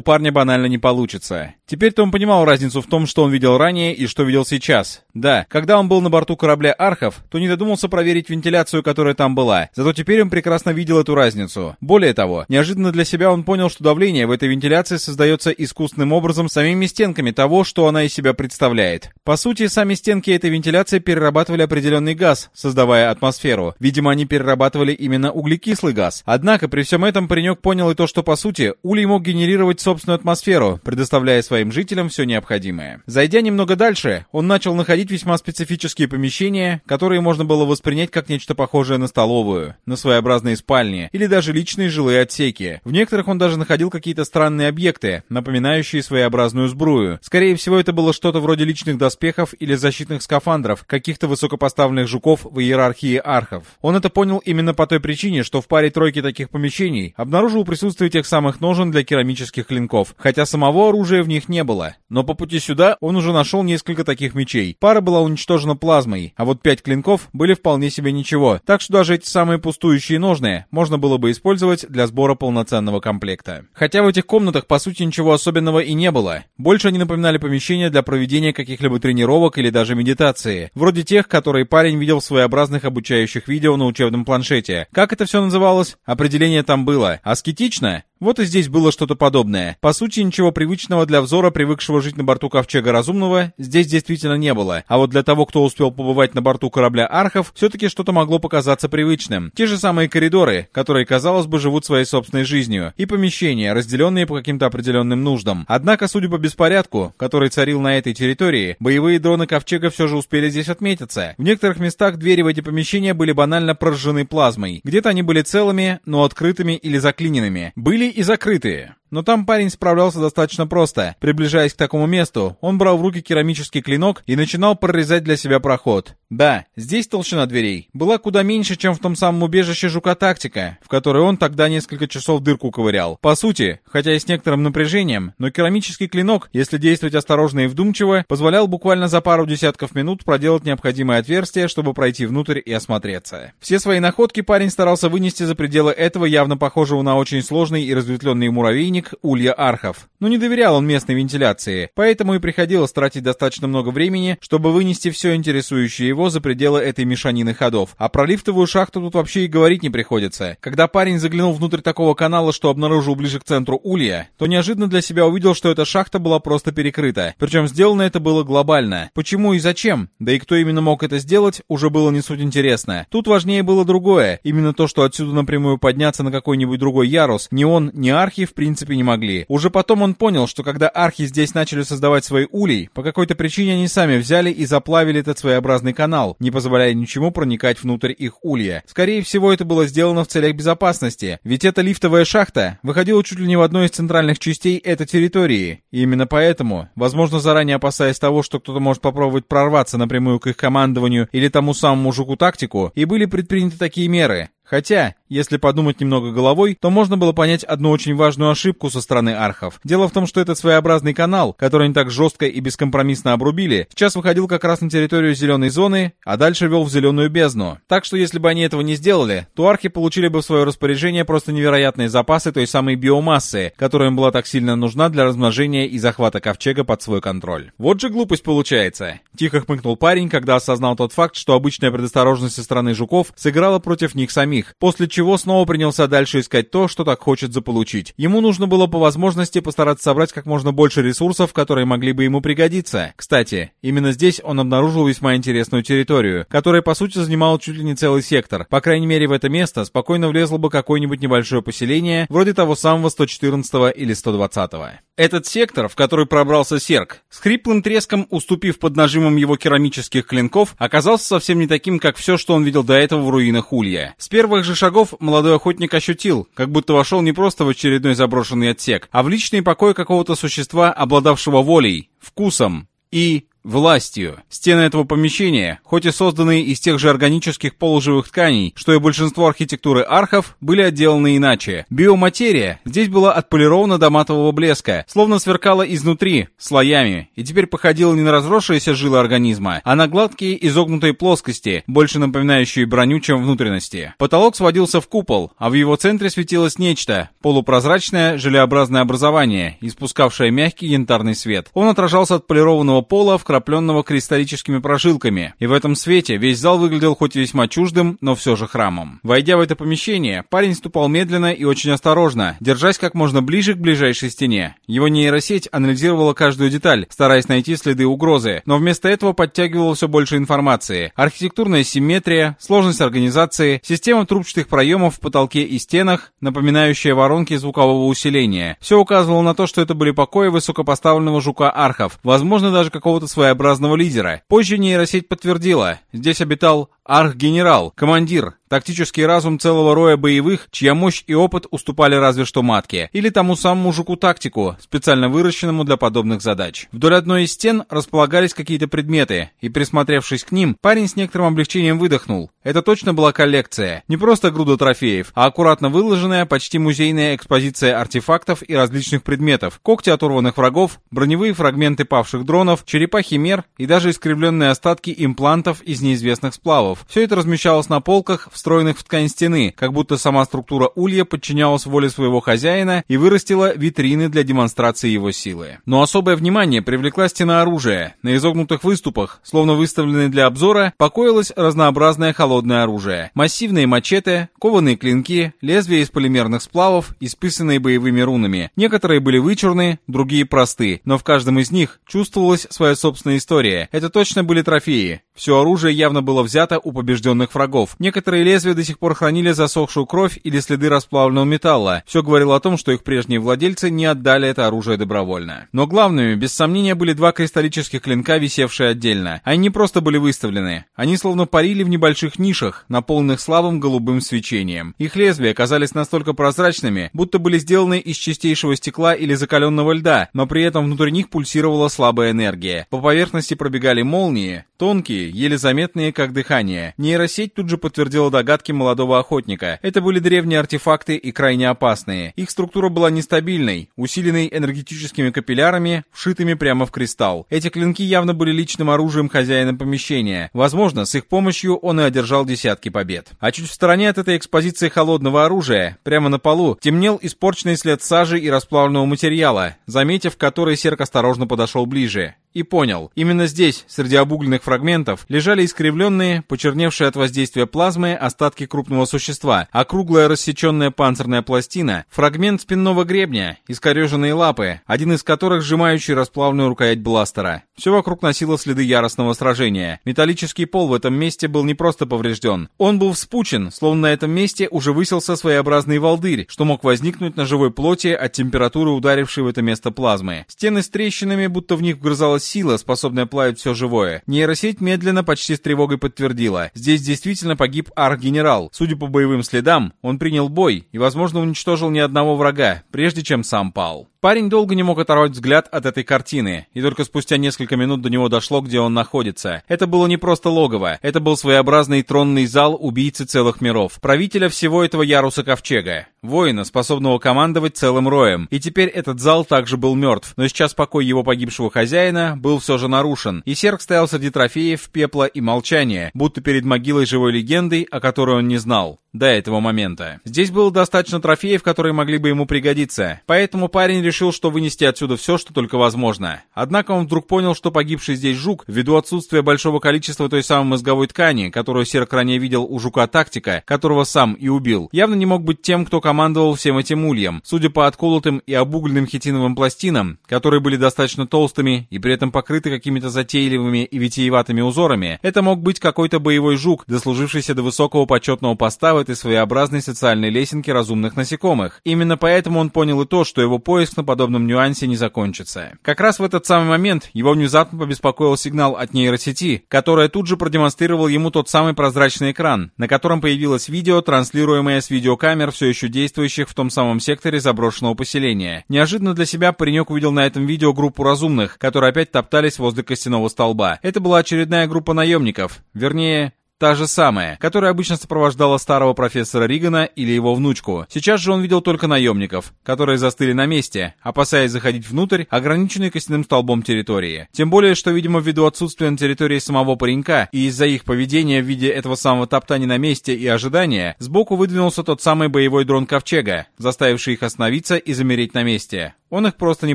парня банально не получится. Теперь-то он понимал разницу в том, что он видел ранее и что видел сейчас. Да, когда он был на борту корабля Архов, то не додумался проверить вентиляцию, которая там была, зато теперь он прекрасно видел эту разницу. Более того, неожиданно для себя он понял, что давление в этой вентиляции создается искусственным образом самими стенками того, что она из себя представляет. По сути, сами стенки этой вентиляции перерабатывали определенный газ, создавая атмосферу. Видимо, они перерабатывали именно углекислый газ. Однако, при всем этом паренек понял и то, что по сути, улей мог генерировать собственную атмосферу, предоставляя своим жителям все необходимое. Зайдя немного дальше, он начал находить весьма специфические помещения, которые можно было воспринять как нечто похожее на столовую, на своеобразные спальни или даже личные жилые отсеки. В некоторых он даже находил какие-то странные объекты, напоминающие своеобразную сбрую. Скорее всего, это было что-то вроде личных доспехов или защитных скафандров каких-то высокопоставленных жуков в иерархии архов. Он это понял именно по той причине, что в паре тройки таких помещений обнаружил присутствие тех самых ножен для керамических клинков, хотя самого оружия в них не было. Но по пути сюда он уже нашел несколько таких мечей. Пара была уничтожена плазмой, а вот пять клинков были вполне себе ничего, так что даже эти самые пустующие ножные можно было бы использовать для сбора полноценного комплекта. Хотя в этих комнатах по сути ничего особенного и не было. Больше они напоминали помещения для проведения каких-либо тренировок или даже медитации, вроде тех, которые парень видел в своеобразных обучающих видео на учебном планшете. Как это все называлось? Определение там было. Аскетично? Вот и здесь было что-то подобное. По сути, ничего привычного для взора, привыкшего жить на борту Ковчега Разумного, здесь действительно не было. А вот для того, кто успел побывать на борту корабля Архов, все-таки что-то могло показаться привычным. Те же самые коридоры, которые, казалось бы, живут своей собственной жизнью, и помещения, разделенные по каким-то определенным нуждам. Однако, судя по беспорядку, который царил на этой территории, боевые дроны Ковчега все же успели здесь отметиться. В некоторых местах двери в эти помещения были банально прожжены плазмой. Где-то они были целыми, но открытыми или заклиненными. Были и закрытые. Но там парень справлялся достаточно просто. Приближаясь к такому месту, он брал в руки керамический клинок и начинал прорезать для себя проход. Да, здесь толщина дверей была куда меньше, чем в том самом убежище Жука-тактика, в которой он тогда несколько часов дырку ковырял. По сути, хотя и с некоторым напряжением, но керамический клинок, если действовать осторожно и вдумчиво, позволял буквально за пару десятков минут проделать необходимое отверстие, чтобы пройти внутрь и осмотреться. Все свои находки парень старался вынести за пределы этого явно похожего на очень сложный и разветвленный муравейник, начальник Улья Архов. Но не доверял он местной вентиляции, поэтому и приходилось тратить достаточно много времени, чтобы вынести все интересующее его за пределы этой мешанины ходов. А про лифтовую шахту тут вообще и говорить не приходится. Когда парень заглянул внутрь такого канала, что обнаружил ближе к центру Улья, то неожиданно для себя увидел, что эта шахта была просто перекрыта. Причем сделано это было глобально. Почему и зачем? Да и кто именно мог это сделать, уже было не суть интересно. Тут важнее было другое. Именно то, что отсюда напрямую подняться на какой-нибудь другой ярус, ни он, ни Архи в принципе не могли. Уже потом он понял, что когда архи здесь начали создавать свои улей, по какой-то причине они сами взяли и заплавили этот своеобразный канал, не позволяя ничему проникать внутрь их улья. Скорее всего, это было сделано в целях безопасности, ведь эта лифтовая шахта выходила чуть ли не в одной из центральных частей этой территории. И именно поэтому, возможно, заранее опасаясь того, что кто-то может попробовать прорваться напрямую к их командованию или тому самому жуку тактику, и были предприняты такие меры. Хотя, если подумать немного головой, то можно было понять одну очень важную ошибку со стороны архов. Дело в том, что этот своеобразный канал, который они так жестко и бескомпромиссно обрубили, сейчас выходил как раз на территорию зеленой зоны, а дальше вел в зеленую бездну. Так что если бы они этого не сделали, то архи получили бы в свое распоряжение просто невероятные запасы той самой биомассы, которая им была так сильно нужна для размножения и захвата ковчега под свой контроль. Вот же глупость получается. Тихо хмыкнул парень, когда осознал тот факт, что обычная предосторожность со стороны жуков сыграла против них самих, после чего снова принялся дальше искать то, что так хочет заполучить. Ему нужно было по возможности постараться собрать как можно больше ресурсов, которые могли бы ему пригодиться. Кстати, именно здесь он обнаружил весьма интересную территорию, которая по сути занимала чуть ли не целый сектор. По крайней мере в это место спокойно влезло бы какое-нибудь небольшое поселение, вроде того самого 114 или 120 -го. Этот сектор, в который пробрался Серк, с хриплым треском уступив под нажимом его керамических клинков, оказался совсем не таким, как все, что он видел до этого в руинах Улья. С первых же шагов молодой охотник ощутил, как будто вошел не просто в очередной заброшенный отсек, а в личный покой какого-то существа, обладавшего волей, вкусом и властью. Стены этого помещения, хоть и созданные из тех же органических полуживых тканей, что и большинство архитектуры архов, были отделаны иначе. Биоматерия здесь была отполирована до матового блеска, словно сверкала изнутри, слоями, и теперь походила не на разросшиеся жилы организма, а на гладкие изогнутые плоскости, больше напоминающие броню, чем внутренности. Потолок сводился в купол, а в его центре светилось нечто, полупрозрачное желеобразное образование, испускавшее мягкий янтарный свет. Он отражался от полированного пола в вкрапленного кристаллическими прожилками, и в этом свете весь зал выглядел хоть и весьма чуждым, но все же храмом. Войдя в это помещение, парень ступал медленно и очень осторожно, держась как можно ближе к ближайшей стене. Его нейросеть анализировала каждую деталь, стараясь найти следы угрозы, но вместо этого подтягивала все больше информации. Архитектурная симметрия, сложность организации, система трубчатых проемов в потолке и стенах, напоминающая воронки звукового усиления. Все указывало на то, что это были покои высокопоставленного жука архов, возможно даже какого-то своего своеобразного лидера. Позже нейросеть подтвердила, здесь обитал арх-генерал, командир, Тактический разум целого роя боевых, чья мощь и опыт уступали разве что матке, или тому самому жуку-тактику, специально выращенному для подобных задач. Вдоль одной из стен располагались какие-то предметы, и присмотревшись к ним, парень с некоторым облегчением выдохнул. Это точно была коллекция, не просто груда трофеев, а аккуратно выложенная, почти музейная экспозиция артефактов и различных предметов, когти оторванных врагов, броневые фрагменты павших дронов, черепа химер и даже искривленные остатки имплантов из неизвестных сплавов. Все это размещалось на полках встроенных в ткань стены, как будто сама структура улья подчинялась воле своего хозяина и вырастила витрины для демонстрации его силы. Но особое внимание привлекла стена оружия. На изогнутых выступах, словно выставленные для обзора, покоилось разнообразное холодное оружие. Массивные мачете, кованые клинки, лезвия из полимерных сплавов, исписанные боевыми рунами. Некоторые были вычурны, другие просты, но в каждом из них чувствовалась своя собственная история. Это точно были трофеи. Все оружие явно было взято у побежденных врагов. Некоторые лезвия до сих пор хранили засохшую кровь или следы расплавленного металла. Все говорило о том, что их прежние владельцы не отдали это оружие добровольно. Но главными, без сомнения, были два кристаллических клинка, висевшие отдельно. Они не просто были выставлены. Они словно парили в небольших нишах, наполненных слабым голубым свечением. Их лезвия казались настолько прозрачными, будто были сделаны из чистейшего стекла или закаленного льда, но при этом внутри них пульсировала слабая энергия. По поверхности пробегали молнии, тонкие, еле заметные, как дыхание. Нейросеть тут же подтвердила догадки молодого охотника. Это были древние артефакты и крайне опасные. Их структура была нестабильной, усиленной энергетическими капиллярами, вшитыми прямо в кристалл. Эти клинки явно были личным оружием хозяина помещения. Возможно, с их помощью он и одержал десятки побед. А чуть в стороне от этой экспозиции холодного оружия, прямо на полу, темнел испорченный след сажи и расплавленного материала, заметив который Серк осторожно подошел ближе и понял. Именно здесь, среди обугленных фрагментов, лежали искривленные, почерневшие от воздействия плазмы остатки крупного существа, округлая рассеченная панцирная пластина, фрагмент спинного гребня, искореженные лапы, один из которых сжимающий расплавленную рукоять бластера. Все вокруг носило следы яростного сражения. Металлический пол в этом месте был не просто поврежден. Он был вспучен, словно на этом месте уже высился своеобразный волдырь, что мог возникнуть на живой плоти от температуры ударившей в это место плазмы. Стены с трещинами, будто в них вгрызалась сила, способная плавить все живое. Нейросеть медленно, почти с тревогой подтвердила. Здесь действительно погиб арх-генерал. Судя по боевым следам, он принял бой и, возможно, уничтожил ни одного врага, прежде чем сам пал. Парень долго не мог оторвать взгляд от этой картины, и только спустя несколько несколько минут до него дошло, где он находится. Это было не просто логово, это был своеобразный тронный зал убийцы целых миров, правителя всего этого яруса ковчега, воина, способного командовать целым роем. И теперь этот зал также был мертв, но сейчас покой его погибшего хозяина был все же нарушен, и Серк стоял среди трофеев, пепла и молчания, будто перед могилой живой легендой, о которой он не знал до этого момента. Здесь было достаточно трофеев, которые могли бы ему пригодиться, поэтому парень решил, что вынести отсюда все, что только возможно. Однако он вдруг понял, что погибший здесь жук, ввиду отсутствия большого количества той самой мозговой ткани, которую Серк ранее видел у жука-тактика, которого сам и убил, явно не мог быть тем, кто командовал всем этим ульем. Судя по отколотым и обугленным хитиновым пластинам, которые были достаточно толстыми и при этом покрыты какими-то затейливыми и витиеватыми узорами, это мог быть какой-то боевой жук, дослужившийся до высокого почетного поста этой своеобразной социальной лесенки разумных насекомых. Именно поэтому он понял и то, что его поиск на подобном нюансе не закончится. Как раз в этот самый момент его внезапно побеспокоил сигнал от нейросети, которая тут же продемонстрировала ему тот самый прозрачный экран, на котором появилось видео, транслируемое с видеокамер, все еще действующих в том самом секторе заброшенного поселения. Неожиданно для себя паренек увидел на этом видео группу разумных, которые опять топтались возле костяного столба. Это была очередная группа наемников, вернее, Та же самая, которая обычно сопровождала старого профессора Ригана или его внучку. Сейчас же он видел только наемников, которые застыли на месте, опасаясь заходить внутрь, ограниченной костяным столбом территории. Тем более, что, видимо, ввиду отсутствия на территории самого паренька и из-за их поведения в виде этого самого топтания на месте и ожидания, сбоку выдвинулся тот самый боевой дрон Ковчега, заставивший их остановиться и замереть на месте. Он их просто не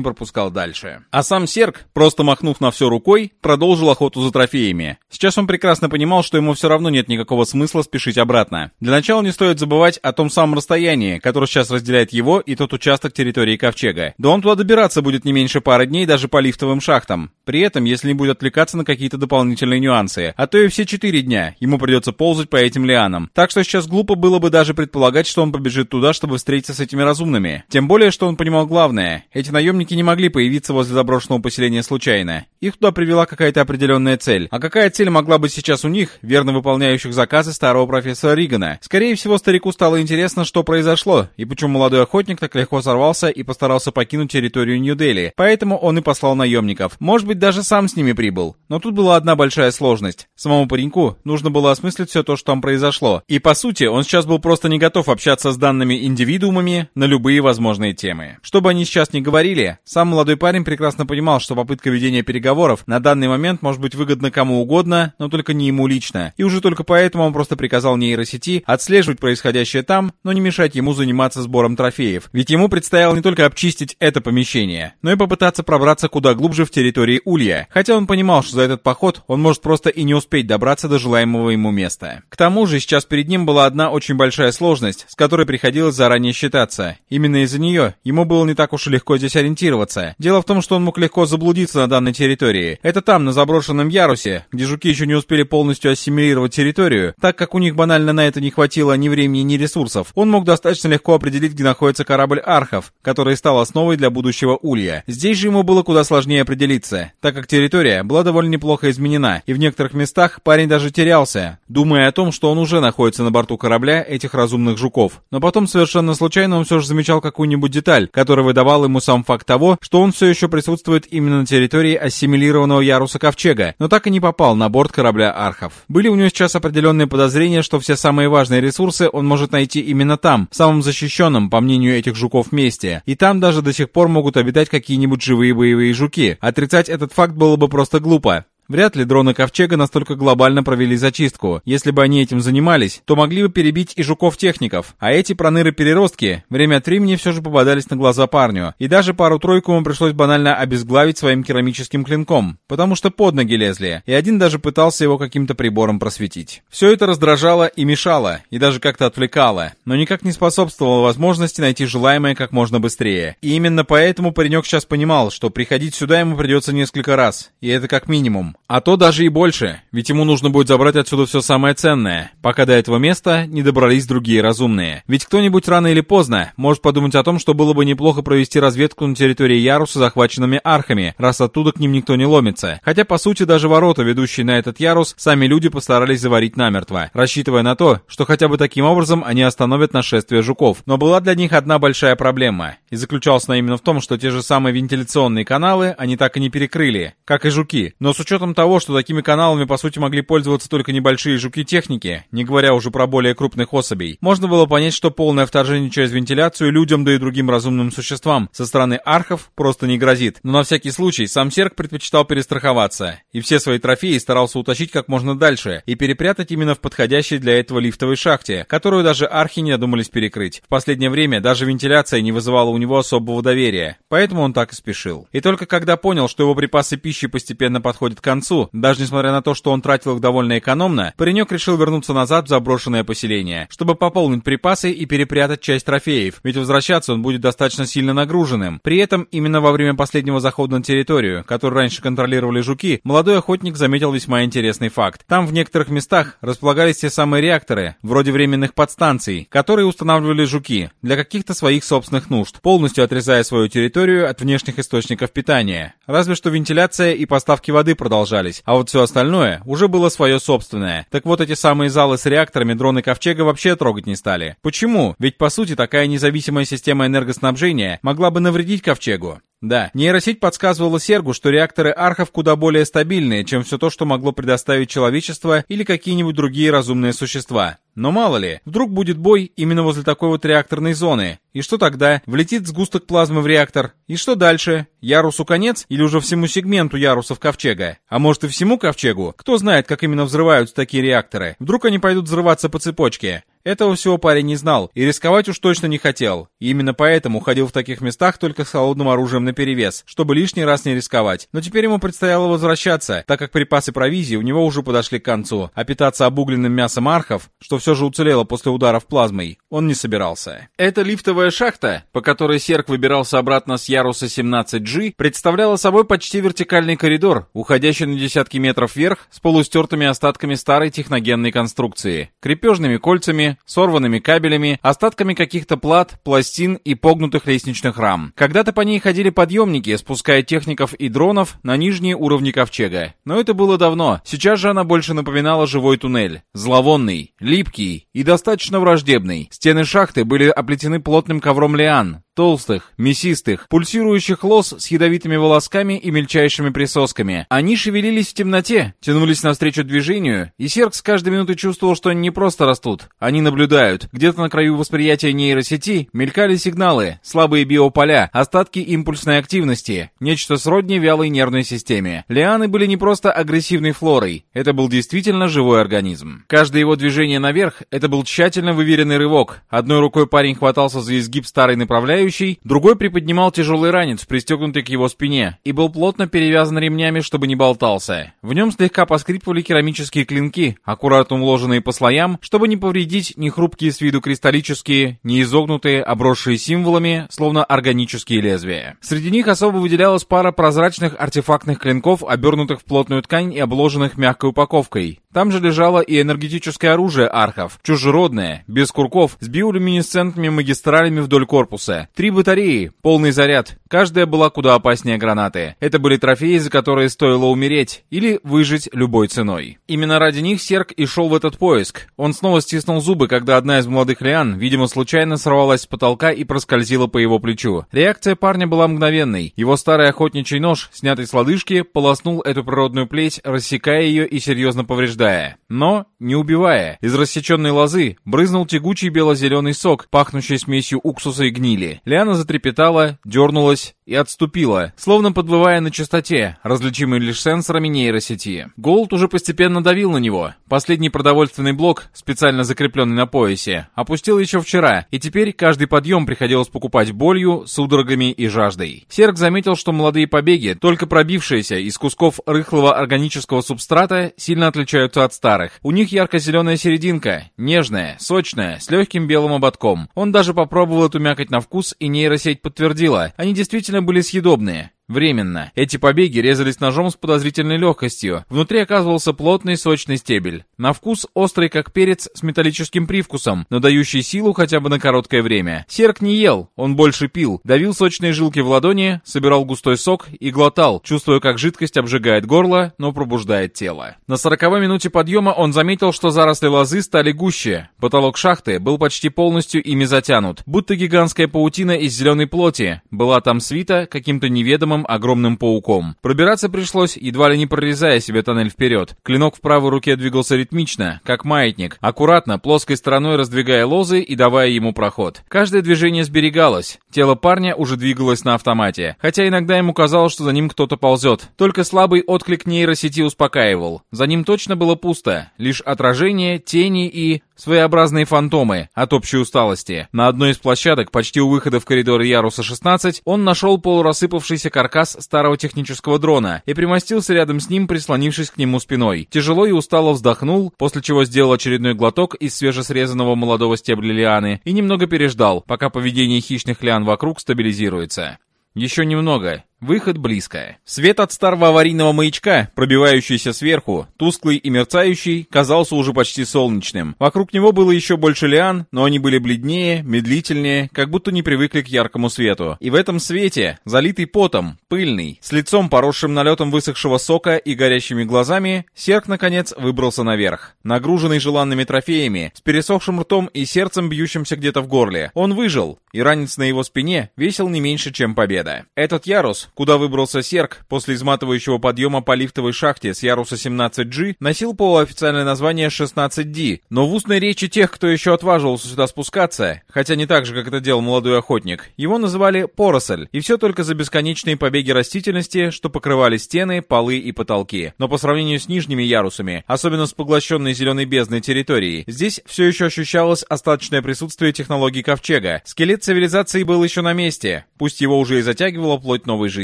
пропускал дальше. А сам Серк, просто махнув на все рукой, продолжил охоту за трофеями. Сейчас он прекрасно понимал, что ему все равно нет никакого смысла спешить обратно. Для начала не стоит забывать о том самом расстоянии, которое сейчас разделяет его и тот участок территории Ковчега. Да он туда добираться будет не меньше пары дней даже по лифтовым шахтам. При этом, если не будет отвлекаться на какие-то дополнительные нюансы. А то и все четыре дня ему придется ползать по этим лианам. Так что сейчас глупо было бы даже предполагать, что он побежит туда, чтобы встретиться с этими разумными. Тем более, что он понимал главное. Эти наемники не могли появиться возле заброшенного поселения случайно. Их туда привела какая-то определенная цель. А какая цель могла быть сейчас у них, верно выполняющих заказы старого профессора Ригана? Скорее всего, старику стало интересно, что произошло, и почему молодой охотник так легко сорвался и постарался покинуть территорию Нью-Дели. Поэтому он и послал наемников. Может быть, даже сам с ними прибыл. Но тут была одна большая сложность. Самому пареньку нужно было осмыслить все то, что там произошло. И по сути, он сейчас был просто не готов общаться с данными индивидуумами на любые возможные темы. Что бы они сейчас ни говорили, сам молодой парень прекрасно понимал, что попытка ведения переговоров на данный момент может быть выгодна кому угодно, но только не ему лично. И уже только поэтому он просто приказал нейросети отслеживать происходящее там, но не мешать ему заниматься сбором трофеев. Ведь ему предстояло не только обчистить это помещение, но и попытаться пробраться куда глубже в территории Улья. Хотя он понимал, что за этот поход он может просто и не успеть добраться до желаемого ему места. К тому же сейчас перед ним была одна очень большая сложность, с которой приходилось заранее считаться. Именно из-за нее ему было не так уж и легко здесь ориентироваться. Дело в том, что он мог легко заблудиться на данной территории. Это там, на заброшенном ярусе, где жуки еще не успели полностью ассимилировать территорию, так как у них банально на это не хватило ни времени, ни ресурсов. Он мог достаточно легко определить, где находится корабль Архов, который стал основой для будущего Улья. Здесь же ему было куда сложнее определиться, так как территория была довольно неплохо изменена, и в некоторых местах парень даже терялся, думая о том, что он уже находится на борту корабля этих разумных жуков. Но потом совершенно случайно он все же замечал какую-нибудь деталь, которая выдавала ему сам факт того, что он все еще присутствует именно на территории ассимилированного яруса Ковчега, но так и не попал на борт корабля Архов. Были у него сейчас определенные подозрения, что все самые важные ресурсы он может найти именно там, в самом защищенном, по мнению этих жуков, месте. И там даже до сих пор могут обитать какие-нибудь живые боевые жуки. Отрицать этот факт было бы просто глупо. Вряд ли дроны Ковчега настолько глобально провели зачистку. Если бы они этим занимались, то могли бы перебить и жуков-техников. А эти проныры-переростки время от времени все же попадались на глаза парню. И даже пару-тройку ему пришлось банально обезглавить своим керамическим клинком, потому что под ноги лезли, и один даже пытался его каким-то прибором просветить. Все это раздражало и мешало, и даже как-то отвлекало, но никак не способствовало возможности найти желаемое как можно быстрее. И именно поэтому паренек сейчас понимал, что приходить сюда ему придется несколько раз, и это как минимум. А то даже и больше, ведь ему нужно будет забрать отсюда все самое ценное, пока до этого места не добрались другие разумные. Ведь кто-нибудь рано или поздно может подумать о том, что было бы неплохо провести разведку на территории Яруса захваченными архами, раз оттуда к ним никто не ломится. Хотя, по сути, даже ворота, ведущие на этот Ярус, сами люди постарались заварить намертво, рассчитывая на то, что хотя бы таким образом они остановят нашествие жуков. Но была для них одна большая проблема, и заключалась она именно в том, что те же самые вентиляционные каналы они так и не перекрыли, как и жуки. Но с учетом того, что такими каналами по сути могли пользоваться только небольшие жуки техники, не говоря уже про более крупных особей, можно было понять, что полное вторжение через вентиляцию людям, да и другим разумным существам со стороны архов просто не грозит. Но на всякий случай сам Серк предпочитал перестраховаться, и все свои трофеи старался утащить как можно дальше и перепрятать именно в подходящей для этого лифтовой шахте, которую даже архи не додумались перекрыть. В последнее время даже вентиляция не вызывала у него особого доверия, поэтому он так и спешил. И только когда понял, что его припасы пищи постепенно подходят к концу, даже несмотря на то, что он тратил их довольно экономно, паренек решил вернуться назад в заброшенное поселение, чтобы пополнить припасы и перепрятать часть трофеев, ведь возвращаться он будет достаточно сильно нагруженным. При этом, именно во время последнего захода на территорию, которую раньше контролировали жуки, молодой охотник заметил весьма интересный факт. Там в некоторых местах располагались те самые реакторы, вроде временных подстанций, которые устанавливали жуки для каких-то своих собственных нужд, полностью отрезая свою территорию от внешних источников питания. Разве что вентиляция и поставки воды продолжались, а вот все остальное уже было свое собственное. Так вот эти самые залы с реакторами дроны Ковчега вообще трогать не стали. Почему? Ведь по сути такая независимая система энергоснабжения могла бы навредить Ковчегу. Да, нейросеть подсказывала Сергу, что реакторы архов куда более стабильные, чем все то, что могло предоставить человечество или какие-нибудь другие разумные существа. Но мало ли, вдруг будет бой именно возле такой вот реакторной зоны. И что тогда? Влетит сгусток плазмы в реактор. И что дальше? Ярусу конец или уже всему сегменту ярусов ковчега? А может и всему ковчегу? Кто знает, как именно взрываются такие реакторы? Вдруг они пойдут взрываться по цепочке? Этого всего парень не знал и рисковать уж точно не хотел. И именно поэтому ходил в таких местах только с холодным оружием наперевес, чтобы лишний раз не рисковать. Но теперь ему предстояло возвращаться, так как припасы провизии у него уже подошли к концу, а питаться обугленным мясом архов, что все же уцелело после ударов плазмой, он не собирался. Эта лифтовая шахта, по которой Серк выбирался обратно с яруса 17G, представляла собой почти вертикальный коридор, уходящий на десятки метров вверх с полустертыми остатками старой техногенной конструкции, крепежными кольцами, сорванными кабелями, остатками каких-то плат, пластин и погнутых лестничных рам. Когда-то по ней ходили подъемники, спуская техников и дронов на нижние уровни ковчега. Но это было давно. Сейчас же она больше напоминала живой туннель. Зловонный, липкий и достаточно враждебный. Стены шахты были оплетены плотным ковром лиан, толстых, мясистых, пульсирующих лос с ядовитыми волосками и мельчайшими присосками. Они шевелились в темноте, тянулись навстречу движению, и Серк с каждой минуты чувствовал, что они не просто растут, они наблюдают. Где-то на краю восприятия нейросети мелькали сигналы, слабые биополя, остатки импульсной активности, нечто сродни вялой нервной системе. Лианы были не просто агрессивной флорой, это был действительно живой организм. Каждое его движение наверх — это был тщательно выверенный рывок. Одной рукой парень хватался за изгиб старой направляющей, другой приподнимал тяжелый ранец, пристегнутый к его спине, и был плотно перевязан ремнями, чтобы не болтался. В нем слегка поскрипывали керамические клинки, аккуратно уложенные по слоям, чтобы не повредить ни хрупкие с виду кристаллические, ни изогнутые, обросшие символами, словно органические лезвия. Среди них особо выделялась пара прозрачных артефактных клинков, обернутых в плотную ткань и обложенных мягкой упаковкой. Там же лежало и энергетическое оружие архов, чужеродное, без курков, с биолюминесцентными магистралями вдоль корпуса. Три батареи, полный заряд. Каждая была куда опаснее гранаты. Это были трофеи, за которые стоило умереть или выжить любой ценой. Именно ради них Серк и шел в этот поиск. Он снова стиснул зубы, когда одна из молодых лиан, видимо, случайно сорвалась с потолка и проскользила по его плечу. Реакция парня была мгновенной. Его старый охотничий нож, снятый с лодыжки, полоснул эту природную плеть, рассекая ее и серьезно повреждая повреждая, но не убивая. Из рассеченной лозы брызнул тягучий бело-зеленый сок, пахнущий смесью уксуса и гнили. Лиана затрепетала, дернулась и отступила, словно подвывая на частоте, различимой лишь сенсорами нейросети. Голд уже постепенно давил на него. Последний продовольственный блок, специально закрепленный на поясе, опустил еще вчера, и теперь каждый подъем приходилось покупать болью, судорогами и жаждой. Серк заметил, что молодые побеги, только пробившиеся из кусков рыхлого органического субстрата, сильно отличаются отличаются от старых. У них ярко-зеленая серединка, нежная, сочная, с легким белым ободком. Он даже попробовал эту мякоть на вкус, и нейросеть подтвердила, они действительно были съедобные. Временно. Эти побеги резались ножом с подозрительной легкостью. Внутри оказывался плотный сочный стебель. На вкус острый как перец с металлическим привкусом, но дающий силу хотя бы на короткое время. Серк не ел, он больше пил. Давил сочные жилки в ладони, собирал густой сок и глотал, чувствуя, как жидкость обжигает горло, но пробуждает тело. На сороковой минуте подъема он заметил, что заросли лозы стали гуще. Потолок шахты был почти полностью ими затянут, будто гигантская паутина из зеленой плоти. Была там свита каким-то неведомым самым огромным пауком. Пробираться пришлось, едва ли не прорезая себе тоннель вперед. Клинок в правой руке двигался ритмично, как маятник, аккуратно, плоской стороной раздвигая лозы и давая ему проход. Каждое движение сберегалось. Тело парня уже двигалось на автомате, хотя иногда ему казалось, что за ним кто-то ползет. Только слабый отклик нейросети успокаивал. За ним точно было пусто, лишь отражение, тени и... Своеобразные фантомы от общей усталости. На одной из площадок, почти у выхода в коридор яруса 16, он нашел полурассыпавшийся каркас старого технического дрона и примостился рядом с ним, прислонившись к нему спиной. Тяжело и устало вздохнул, после чего сделал очередной глоток из свежесрезанного молодого стебля лианы и немного переждал, пока поведение хищных лиан вокруг стабилизируется. Еще немного, Выход близко. Свет от старого аварийного маячка, пробивающийся сверху, тусклый и мерцающий, казался уже почти солнечным. Вокруг него было еще больше лиан, но они были бледнее, медлительнее, как будто не привыкли к яркому свету. И в этом свете, залитый потом, пыльный, с лицом поросшим налетом высохшего сока и горящими глазами, Серк, наконец, выбрался наверх. Нагруженный желанными трофеями, с пересохшим ртом и сердцем, бьющимся где-то в горле. Он выжил, и ранец на его спине весил не меньше, чем победа. Этот ярус, куда выбрался Серк после изматывающего подъема по лифтовой шахте с яруса 17G, носил полуофициальное название 16D, но в устной речи тех, кто еще отваживался сюда спускаться, хотя не так же, как это делал молодой охотник, его называли поросль, и все только за бесконечные побеги растительности, что покрывали стены, полы и потолки. Но по сравнению с нижними ярусами, особенно с поглощенной зеленой бездной территорией, здесь все еще ощущалось остаточное присутствие технологий ковчега. Скелет цивилизации был еще на месте, пусть его уже и затягивало плоть новой жизни.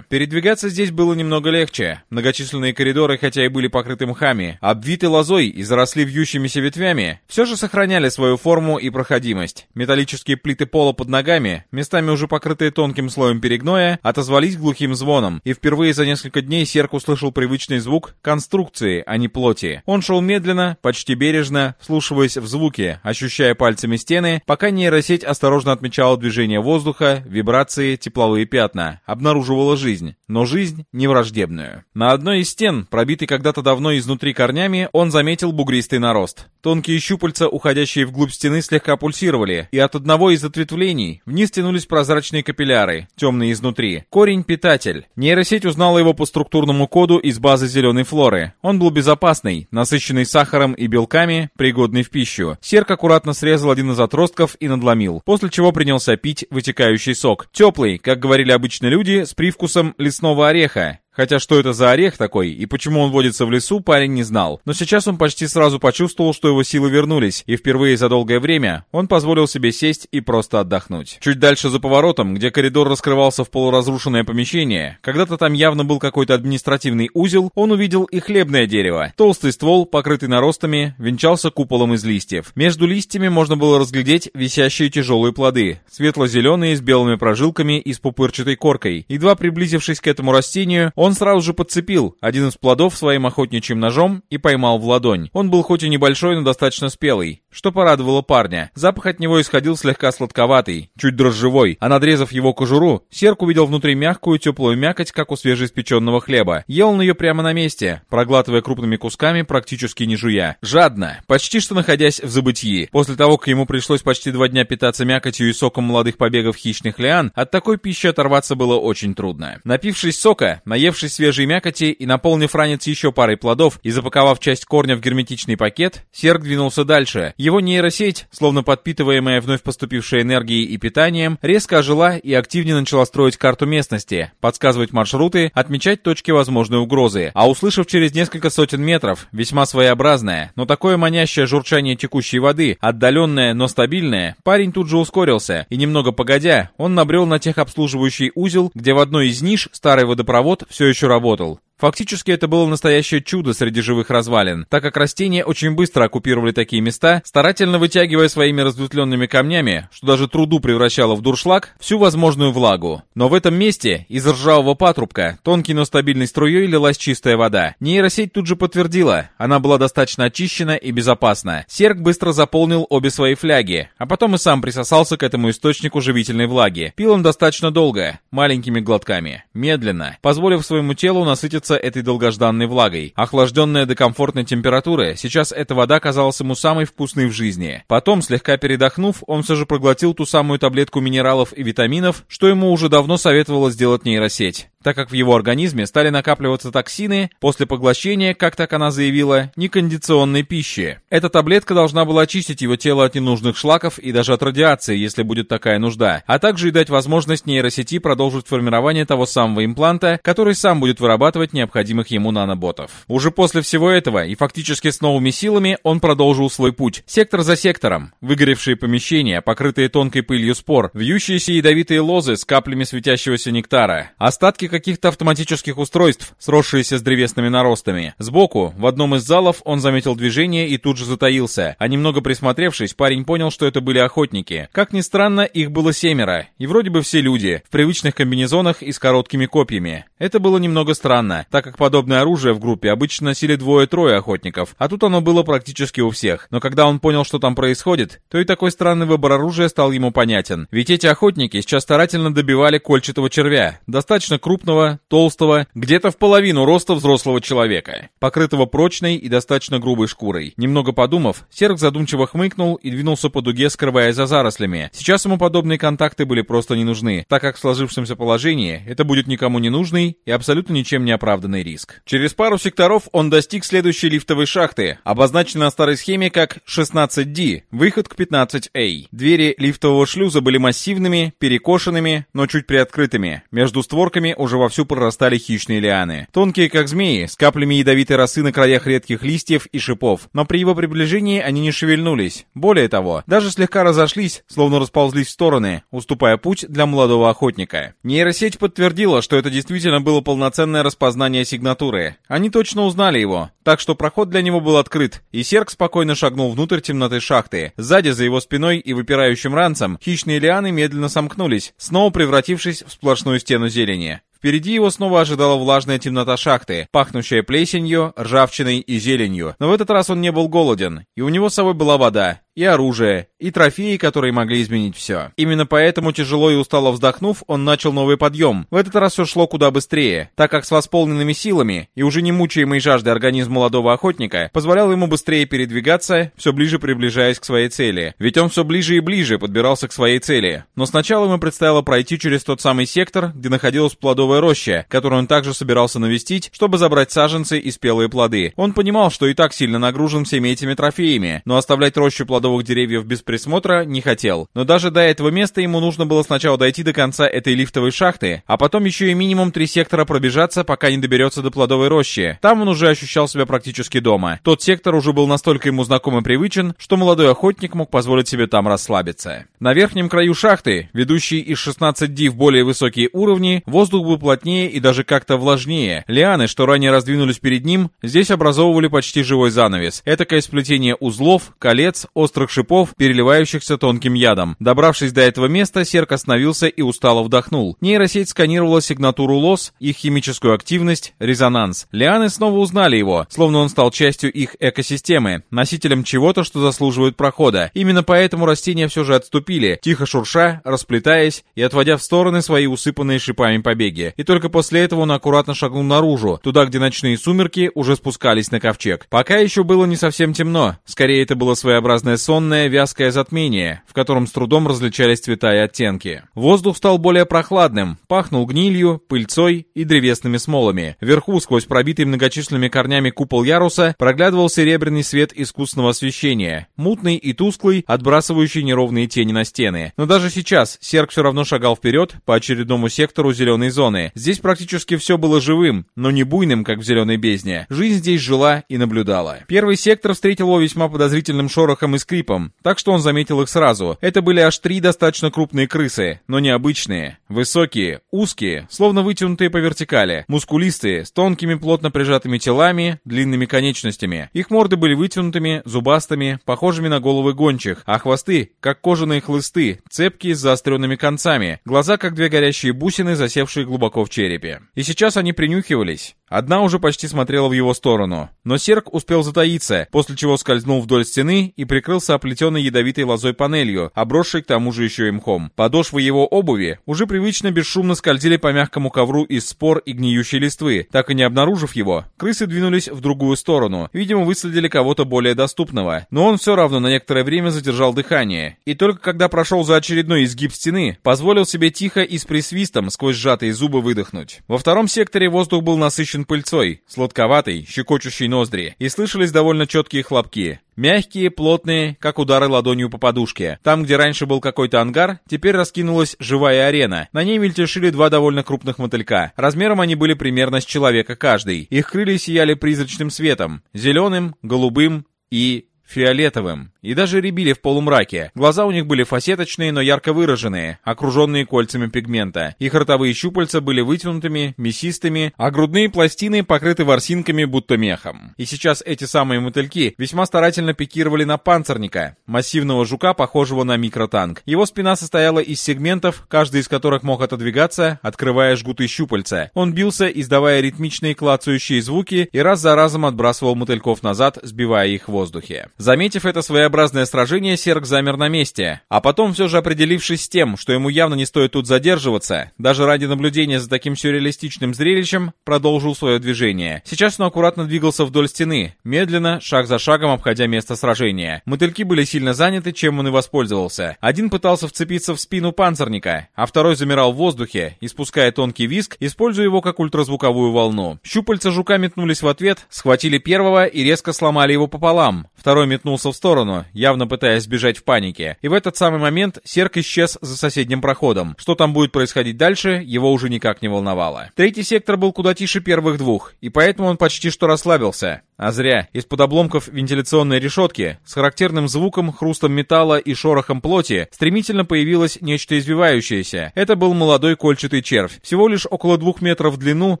Передвигаться здесь было немного легче. Многочисленные коридоры, хотя и были покрыты мхами, обвиты лозой и заросли вьющимися ветвями, все же сохраняли свою форму и проходимость. Металлические плиты пола под ногами, местами уже покрытые тонким слоем перегноя, отозвались глухим звоном, и впервые за несколько дней Серк услышал привычный звук конструкции, а не плоти. Он шел медленно, почти бережно, вслушиваясь в звуки, ощущая пальцами стены, пока нейросеть осторожно отмечала движение воздуха, вибрации, тепловые пятна. Обнаружил заслуживала жизнь, но жизнь не враждебную. На одной из стен, пробитой когда-то давно изнутри корнями, он заметил бугристый нарост. Тонкие щупальца, уходящие вглубь стены, слегка пульсировали, и от одного из ответвлений вниз тянулись прозрачные капилляры, темные изнутри. Корень-питатель. Нейросеть узнала его по структурному коду из базы зеленой флоры. Он был безопасный, насыщенный сахаром и белками, пригодный в пищу. Серк аккуратно срезал один из отростков и надломил, после чего принялся пить вытекающий сок. Теплый, как говорили обычно люди, с привкусом лесного ореха. Хотя что это за орех такой и почему он водится в лесу, парень не знал. Но сейчас он почти сразу почувствовал, что его силы вернулись, и впервые за долгое время он позволил себе сесть и просто отдохнуть. Чуть дальше за поворотом, где коридор раскрывался в полуразрушенное помещение, когда-то там явно был какой-то административный узел, он увидел и хлебное дерево. Толстый ствол, покрытый наростами, венчался куполом из листьев. Между листьями можно было разглядеть висящие тяжелые плоды, светло-зеленые с белыми прожилками и с пупырчатой коркой. Едва приблизившись к этому растению, он сразу же подцепил один из плодов своим охотничьим ножом и поймал в ладонь. Он был хоть и небольшой, но достаточно спелый, что порадовало парня. Запах от него исходил слегка сладковатый, чуть дрожжевой, а надрезав его кожуру, Серк увидел внутри мягкую теплую мякоть, как у свежеиспеченного хлеба. Ел он ее прямо на месте, проглатывая крупными кусками, практически не жуя. Жадно, почти что находясь в забытии. После того, как ему пришлось почти два дня питаться мякотью и соком молодых побегов хищных лиан, от такой пищи оторваться было очень трудно. Напившись сока, наев Наевшись свежей мякоти и наполнив ранец еще парой плодов и запаковав часть корня в герметичный пакет, Серг двинулся дальше. Его нейросеть, словно подпитываемая вновь поступившей энергией и питанием, резко ожила и активнее начала строить карту местности, подсказывать маршруты, отмечать точки возможной угрозы. А услышав через несколько сотен метров, весьма своеобразное, но такое манящее журчание текущей воды, отдаленное, но стабильное, парень тут же ускорился, и немного погодя, он набрел на техобслуживающий узел, где в одной из ниш старый водопровод все еще работал. Фактически это было настоящее чудо среди живых развалин, так как растения очень быстро оккупировали такие места, старательно вытягивая своими разветвленными камнями, что даже труду превращало в дуршлаг, всю возможную влагу. Но в этом месте из ржавого патрубка тонкий, но стабильной струей лилась чистая вода. Нейросеть тут же подтвердила, она была достаточно очищена и безопасна. Серк быстро заполнил обе свои фляги, а потом и сам присосался к этому источнику живительной влаги. Пил он достаточно долго, маленькими глотками, медленно, позволив своему телу насытиться этой долгожданной влагой. Охлажденная до комфортной температуры, сейчас эта вода казалась ему самой вкусной в жизни. Потом, слегка передохнув, он все же проглотил ту самую таблетку минералов и витаминов, что ему уже давно советовала сделать нейросеть так как в его организме стали накапливаться токсины после поглощения, как так она заявила, некондиционной пищи. Эта таблетка должна была очистить его тело от ненужных шлаков и даже от радиации, если будет такая нужда, а также и дать возможность нейросети продолжить формирование того самого импланта, который сам будет вырабатывать необходимых ему наноботов. Уже после всего этого и фактически с новыми силами он продолжил свой путь, сектор за сектором, выгоревшие помещения, покрытые тонкой пылью спор, вьющиеся ядовитые лозы с каплями светящегося нектара, остатки каких-то автоматических устройств, сросшиеся с древесными наростами. Сбоку, в одном из залов, он заметил движение и тут же затаился. А немного присмотревшись, парень понял, что это были охотники. Как ни странно, их было семеро. И вроде бы все люди, в привычных комбинезонах и с короткими копьями. Это было немного странно, так как подобное оружие в группе обычно носили двое-трое охотников, а тут оно было практически у всех. Но когда он понял, что там происходит, то и такой странный выбор оружия стал ему понятен. Ведь эти охотники сейчас старательно добивали кольчатого червя, достаточно крупного крупного, толстого, где-то в половину роста взрослого человека, покрытого прочной и достаточно грубой шкурой. Немного подумав, Серк задумчиво хмыкнул и двинулся по дуге, скрываясь за зарослями. Сейчас ему подобные контакты были просто не нужны, так как в сложившемся положении это будет никому не нужный и абсолютно ничем не оправданный риск. Через пару секторов он достиг следующей лифтовой шахты, обозначенной на старой схеме как 16D, выход к 15A. Двери лифтового шлюза были массивными, перекошенными, но чуть приоткрытыми. Между створками уже уже вовсю прорастали хищные лианы. Тонкие, как змеи, с каплями ядовитой росы на краях редких листьев и шипов. Но при его приближении они не шевельнулись. Более того, даже слегка разошлись, словно расползлись в стороны, уступая путь для молодого охотника. Нейросеть подтвердила, что это действительно было полноценное распознание сигнатуры. Они точно узнали его, так что проход для него был открыт, и Серк спокойно шагнул внутрь темноты шахты. Сзади, за его спиной и выпирающим ранцем, хищные лианы медленно сомкнулись, снова превратившись в сплошную стену зелени. Впереди его снова ожидала влажная темнота шахты, пахнущая плесенью, ржавчиной и зеленью. Но в этот раз он не был голоден, и у него с собой была вода, и оружие, и трофеи, которые могли изменить все. Именно поэтому, тяжело и устало вздохнув, он начал новый подъем. В этот раз все шло куда быстрее, так как с восполненными силами и уже не мучаемой жаждой организм молодого охотника позволял ему быстрее передвигаться, все ближе приближаясь к своей цели. Ведь он все ближе и ближе подбирался к своей цели. Но сначала ему предстояло пройти через тот самый сектор, где находилась плодовая роща, которую он также собирался навестить, чтобы забрать саженцы и спелые плоды. Он понимал, что и так сильно нагружен всеми этими трофеями, но оставлять рощу плодов плодовых деревьев без присмотра не хотел. Но даже до этого места ему нужно было сначала дойти до конца этой лифтовой шахты, а потом еще и минимум три сектора пробежаться, пока не доберется до плодовой рощи. Там он уже ощущал себя практически дома. Тот сектор уже был настолько ему знаком и привычен, что молодой охотник мог позволить себе там расслабиться. На верхнем краю шахты, ведущей из 16D в более высокие уровни, воздух был плотнее и даже как-то влажнее. Лианы, что ранее раздвинулись перед ним, здесь образовывали почти живой занавес. Этакое сплетение узлов, колец, острых острых шипов, переливающихся тонким ядом. Добравшись до этого места, Серк остановился и устало вдохнул. Нейросеть сканировала сигнатуру лос, их химическую активность, резонанс. Лианы снова узнали его, словно он стал частью их экосистемы, носителем чего-то, что заслуживает прохода. Именно поэтому растения все же отступили, тихо шурша, расплетаясь и отводя в стороны свои усыпанные шипами побеги. И только после этого он аккуратно шагнул наружу, туда, где ночные сумерки уже спускались на ковчег. Пока еще было не совсем темно, скорее это было своеобразное сонное вязкое затмение, в котором с трудом различались цвета и оттенки. Воздух стал более прохладным, пахнул гнилью, пыльцой и древесными смолами. Вверху, сквозь пробитый многочисленными корнями купол яруса, проглядывал серебряный свет искусственного освещения, мутный и тусклый, отбрасывающий неровные тени на стены. Но даже сейчас Серк все равно шагал вперед по очередному сектору зеленой зоны. Здесь практически все было живым, но не буйным, как в зеленой бездне. Жизнь здесь жила и наблюдала. Первый сектор встретил его весьма подозрительным шорохом из скрипом, так что он заметил их сразу. Это были аж три достаточно крупные крысы, но необычные. Высокие, узкие, словно вытянутые по вертикали, мускулистые, с тонкими плотно прижатыми телами, длинными конечностями. Их морды были вытянутыми, зубастыми, похожими на головы гончих, а хвосты, как кожаные хлысты, цепкие с заостренными концами, глаза, как две горящие бусины, засевшие глубоко в черепе. И сейчас они принюхивались. Одна уже почти смотрела в его сторону. Но Серк успел затаиться, после чего скользнул вдоль стены и прикрылся оплетенной ядовитой лозой панелью, обросшей к тому же еще и мхом. Подошвы его обуви уже привычно бесшумно скользили по мягкому ковру из спор и гниющей листвы. Так и не обнаружив его, крысы двинулись в другую сторону. Видимо, выследили кого-то более доступного. Но он все равно на некоторое время задержал дыхание. И только когда прошел за очередной изгиб стены, позволил себе тихо и с присвистом сквозь сжатые зубы выдохнуть. Во втором секторе воздух был насыщен насыщен пыльцой, сладковатой, щекочущей ноздри, и слышались довольно четкие хлопки. Мягкие, плотные, как удары ладонью по подушке. Там, где раньше был какой-то ангар, теперь раскинулась живая арена. На ней мельтешили два довольно крупных мотылька. Размером они были примерно с человека каждый. Их крылья сияли призрачным светом. Зеленым, голубым и фиолетовым и даже рябили в полумраке. Глаза у них были фасеточные, но ярко выраженные, окруженные кольцами пигмента. Их ротовые щупальца были вытянутыми, мясистыми, а грудные пластины покрыты ворсинками, будто мехом. И сейчас эти самые мотыльки весьма старательно пикировали на панцирника, массивного жука, похожего на микротанк. Его спина состояла из сегментов, каждый из которых мог отодвигаться, открывая жгуты щупальца. Он бился, издавая ритмичные клацающие звуки, и раз за разом отбрасывал мотыльков назад, сбивая их в воздухе. Заметив это своеобразное сражение, Серг замер на месте, а потом все же определившись с тем, что ему явно не стоит тут задерживаться, даже ради наблюдения за таким сюрреалистичным зрелищем, продолжил свое движение. Сейчас он аккуратно двигался вдоль стены, медленно, шаг за шагом обходя место сражения. Мотыльки были сильно заняты, чем он и воспользовался. Один пытался вцепиться в спину панцирника, а второй замирал в воздухе, испуская тонкий виск, используя его как ультразвуковую волну. Щупальца жука метнулись в ответ, схватили первого и резко сломали его пополам. Второй метнулся в сторону, явно пытаясь сбежать в панике. И в этот самый момент Серк исчез за соседним проходом. Что там будет происходить дальше, его уже никак не волновало. Третий сектор был куда тише первых двух, и поэтому он почти что расслабился. А зря. Из-под обломков вентиляционной решетки с характерным звуком, хрустом металла и шорохом плоти стремительно появилось нечто извивающееся. Это был молодой кольчатый червь. Всего лишь около двух метров в длину,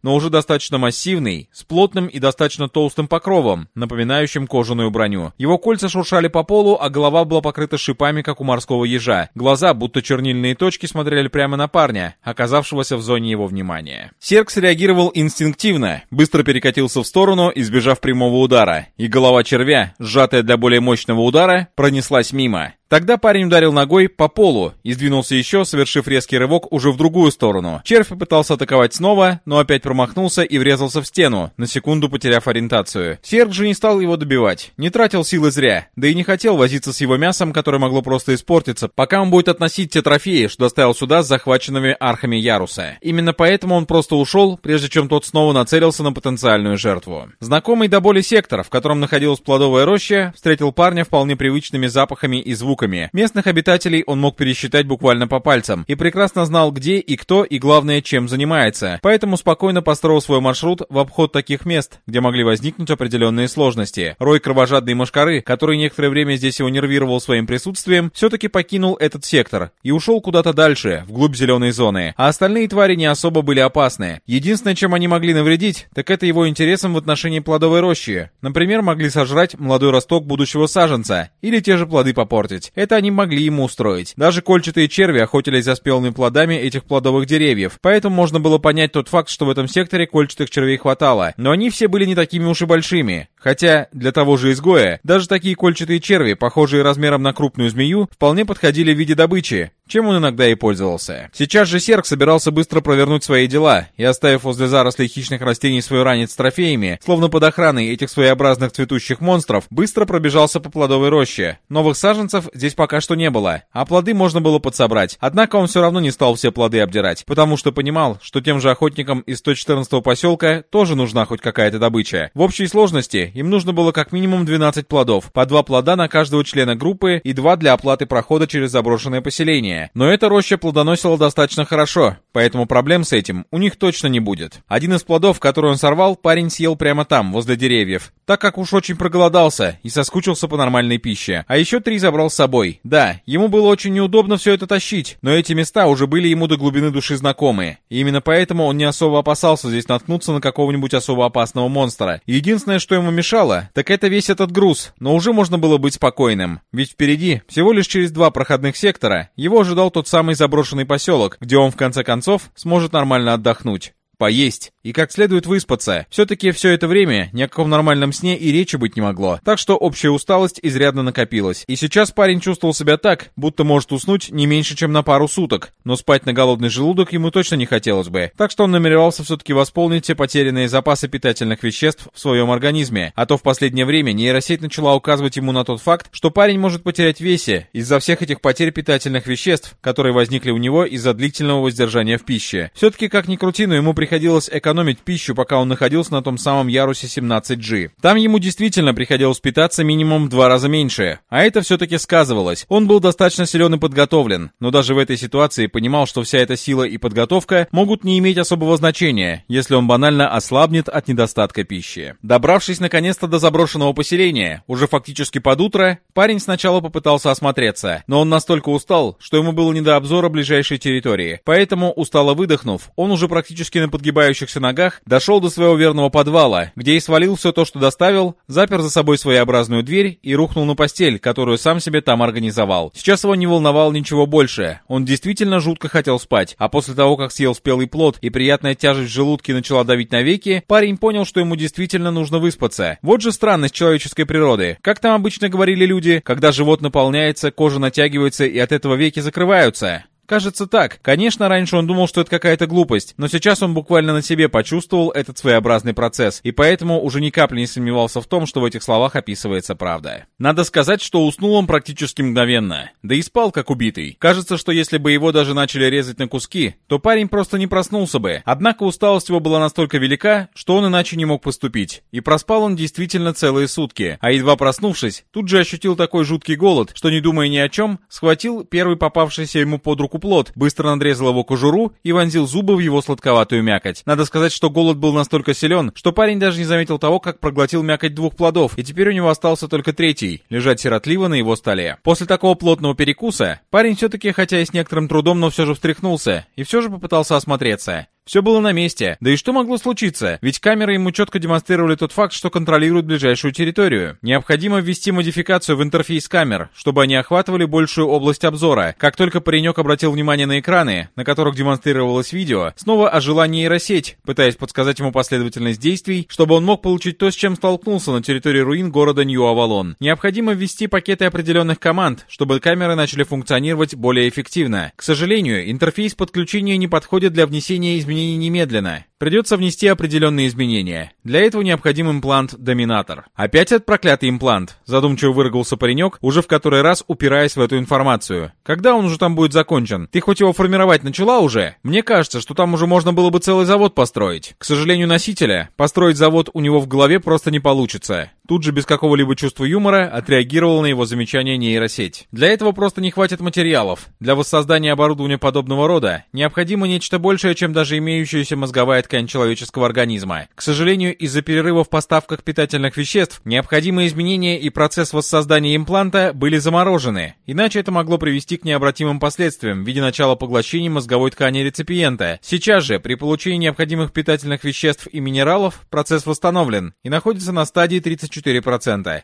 но уже достаточно массивный, с плотным и достаточно толстым покровом, напоминающим кожаную броню. Его кольца шуршали по полу, а голова была покрыта шипами, как у морского ежа. Глаза, будто чернильные точки, смотрели прямо на парня, оказавшегося в зоне его внимания. Серкс реагировал инстинктивно, быстро перекатился в сторону, избежав прямого удара, и голова червя, сжатая для более мощного удара, пронеслась мимо. Тогда парень ударил ногой по полу и сдвинулся еще, совершив резкий рывок уже в другую сторону. Червь попытался атаковать снова, но опять промахнулся и врезался в стену, на секунду потеряв ориентацию. Серг же не стал его добивать, не тратил силы зря, да и не хотел возиться с его мясом, которое могло просто испортиться, пока он будет относить те трофеи, что доставил сюда с захваченными архами Яруса. Именно поэтому он просто ушел, прежде чем тот снова нацелился на потенциальную жертву. Знакомый до боли сектор, в котором находилась плодовая роща, встретил парня вполне привычными запахами и звуками звуками. Местных обитателей он мог пересчитать буквально по пальцам и прекрасно знал, где и кто и, главное, чем занимается. Поэтому спокойно построил свой маршрут в обход таких мест, где могли возникнуть определенные сложности. Рой кровожадной мошкары, который некоторое время здесь его нервировал своим присутствием, все-таки покинул этот сектор и ушел куда-то дальше, вглубь зеленой зоны. А остальные твари не особо были опасны. Единственное, чем они могли навредить, так это его интересам в отношении плодовой рощи. Например, могли сожрать молодой росток будущего саженца или те же плоды попортить. Это они могли ему устроить. Даже кольчатые черви охотились за спелыми плодами этих плодовых деревьев, поэтому можно было понять тот факт, что в этом секторе кольчатых червей хватало. Но они все были не такими уж и большими. Хотя, для того же изгоя, даже такие кольчатые черви, похожие размером на крупную змею, вполне подходили в виде добычи, чем он иногда и пользовался. Сейчас же Серк собирался быстро провернуть свои дела, и оставив возле зарослей хищных растений свой ранец с трофеями, словно под охраной этих своеобразных цветущих монстров, быстро пробежался по плодовой роще. Новых саженцев здесь пока что не было, а плоды можно было подсобрать. Однако он все равно не стал все плоды обдирать, потому что понимал, что тем же охотникам из 114-го поселка тоже нужна хоть какая-то добыча. В общей сложности им нужно было как минимум 12 плодов, по два плода на каждого члена группы и два для оплаты прохода через заброшенное поселение растения. Но эта роща плодоносила достаточно хорошо, поэтому проблем с этим у них точно не будет. Один из плодов, который он сорвал, парень съел прямо там, возле деревьев, так как уж очень проголодался и соскучился по нормальной пище. А еще три забрал с собой. Да, ему было очень неудобно все это тащить, но эти места уже были ему до глубины души знакомы. И именно поэтому он не особо опасался здесь наткнуться на какого-нибудь особо опасного монстра. Единственное, что ему мешало, так это весь этот груз, но уже можно было быть спокойным. Ведь впереди, всего лишь через два проходных сектора, его ожидал тот самый заброшенный поселок, где он в конце концов сможет нормально отдохнуть поесть и как следует выспаться. Все-таки все это время ни о каком нормальном сне и речи быть не могло, так что общая усталость изрядно накопилась. И сейчас парень чувствовал себя так, будто может уснуть не меньше, чем на пару суток, но спать на голодный желудок ему точно не хотелось бы. Так что он намеревался все-таки восполнить все потерянные запасы питательных веществ в своем организме, а то в последнее время нейросеть начала указывать ему на тот факт, что парень может потерять весе из-за всех этих потерь питательных веществ, которые возникли у него из-за длительного воздержания в пище. Все-таки как ни крути, но ему приходилось приходилось экономить пищу, пока он находился на том самом ярусе 17G. Там ему действительно приходилось питаться минимум в два раза меньше. А это все-таки сказывалось. Он был достаточно силен и подготовлен, но даже в этой ситуации понимал, что вся эта сила и подготовка могут не иметь особого значения, если он банально ослабнет от недостатка пищи. Добравшись наконец-то до заброшенного поселения, уже фактически под утро, парень сначала попытался осмотреться, но он настолько устал, что ему было не до обзора ближайшей территории. Поэтому, устало выдохнув, он уже практически на подгибающихся ногах дошел до своего верного подвала, где и свалил все то, что доставил, запер за собой своеобразную дверь и рухнул на постель, которую сам себе там организовал. Сейчас его не волновало ничего больше. Он действительно жутко хотел спать, а после того, как съел спелый плод и приятная тяжесть в желудке начала давить на веки, парень понял, что ему действительно нужно выспаться. Вот же странность человеческой природы. Как там обычно говорили люди, когда живот наполняется, кожа натягивается и от этого веки закрываются. Кажется так. Конечно, раньше он думал, что это какая-то глупость, но сейчас он буквально на себе почувствовал этот своеобразный процесс, и поэтому уже ни капли не сомневался в том, что в этих словах описывается правда. Надо сказать, что уснул он практически мгновенно, да и спал как убитый. Кажется, что если бы его даже начали резать на куски, то парень просто не проснулся бы. Однако усталость его была настолько велика, что он иначе не мог поступить. И проспал он действительно целые сутки, а едва проснувшись, тут же ощутил такой жуткий голод, что не думая ни о чем, схватил первый попавшийся ему под руку плод, быстро надрезал его кожуру и вонзил зубы в его сладковатую мякоть. Надо сказать, что голод был настолько силен, что парень даже не заметил того, как проглотил мякоть двух плодов, и теперь у него остался только третий, лежать сиротливо на его столе. После такого плотного перекуса, парень все-таки, хотя и с некоторым трудом, но все же встряхнулся, и все же попытался осмотреться. Все было на месте. Да и что могло случиться? Ведь камеры ему четко демонстрировали тот факт, что контролируют ближайшую территорию. Необходимо ввести модификацию в интерфейс камер, чтобы они охватывали большую область обзора. Как только паренек обратил внимание на экраны, на которых демонстрировалось видео, снова ожила нейросеть, пытаясь подсказать ему последовательность действий, чтобы он мог получить то, с чем столкнулся на территории руин города Нью-Авалон. Необходимо ввести пакеты определенных команд, чтобы камеры начали функционировать более эффективно. К сожалению, интерфейс подключения не подходит для внесения изменений изменений немедленно. Придется внести определенные изменения. Для этого необходим имплант-доминатор. Опять этот проклятый имплант, задумчиво выругался паренек, уже в который раз упираясь в эту информацию. Когда он уже там будет закончен? Ты хоть его формировать начала уже? Мне кажется, что там уже можно было бы целый завод построить. К сожалению, носителя, построить завод у него в голове просто не получится. Тут же без какого-либо чувства юмора отреагировала на его замечание нейросеть. Для этого просто не хватит материалов. Для воссоздания оборудования подобного рода необходимо нечто большее, чем даже имеющаяся мозговая ткань человеческого организма. К сожалению, из-за перерыва в поставках питательных веществ, необходимые изменения и процесс воссоздания импланта были заморожены, иначе это могло привести к необратимым последствиям в виде начала поглощения мозговой ткани реципиента. Сейчас же, при получении необходимых питательных веществ и минералов, процесс восстановлен и находится на стадии 34%.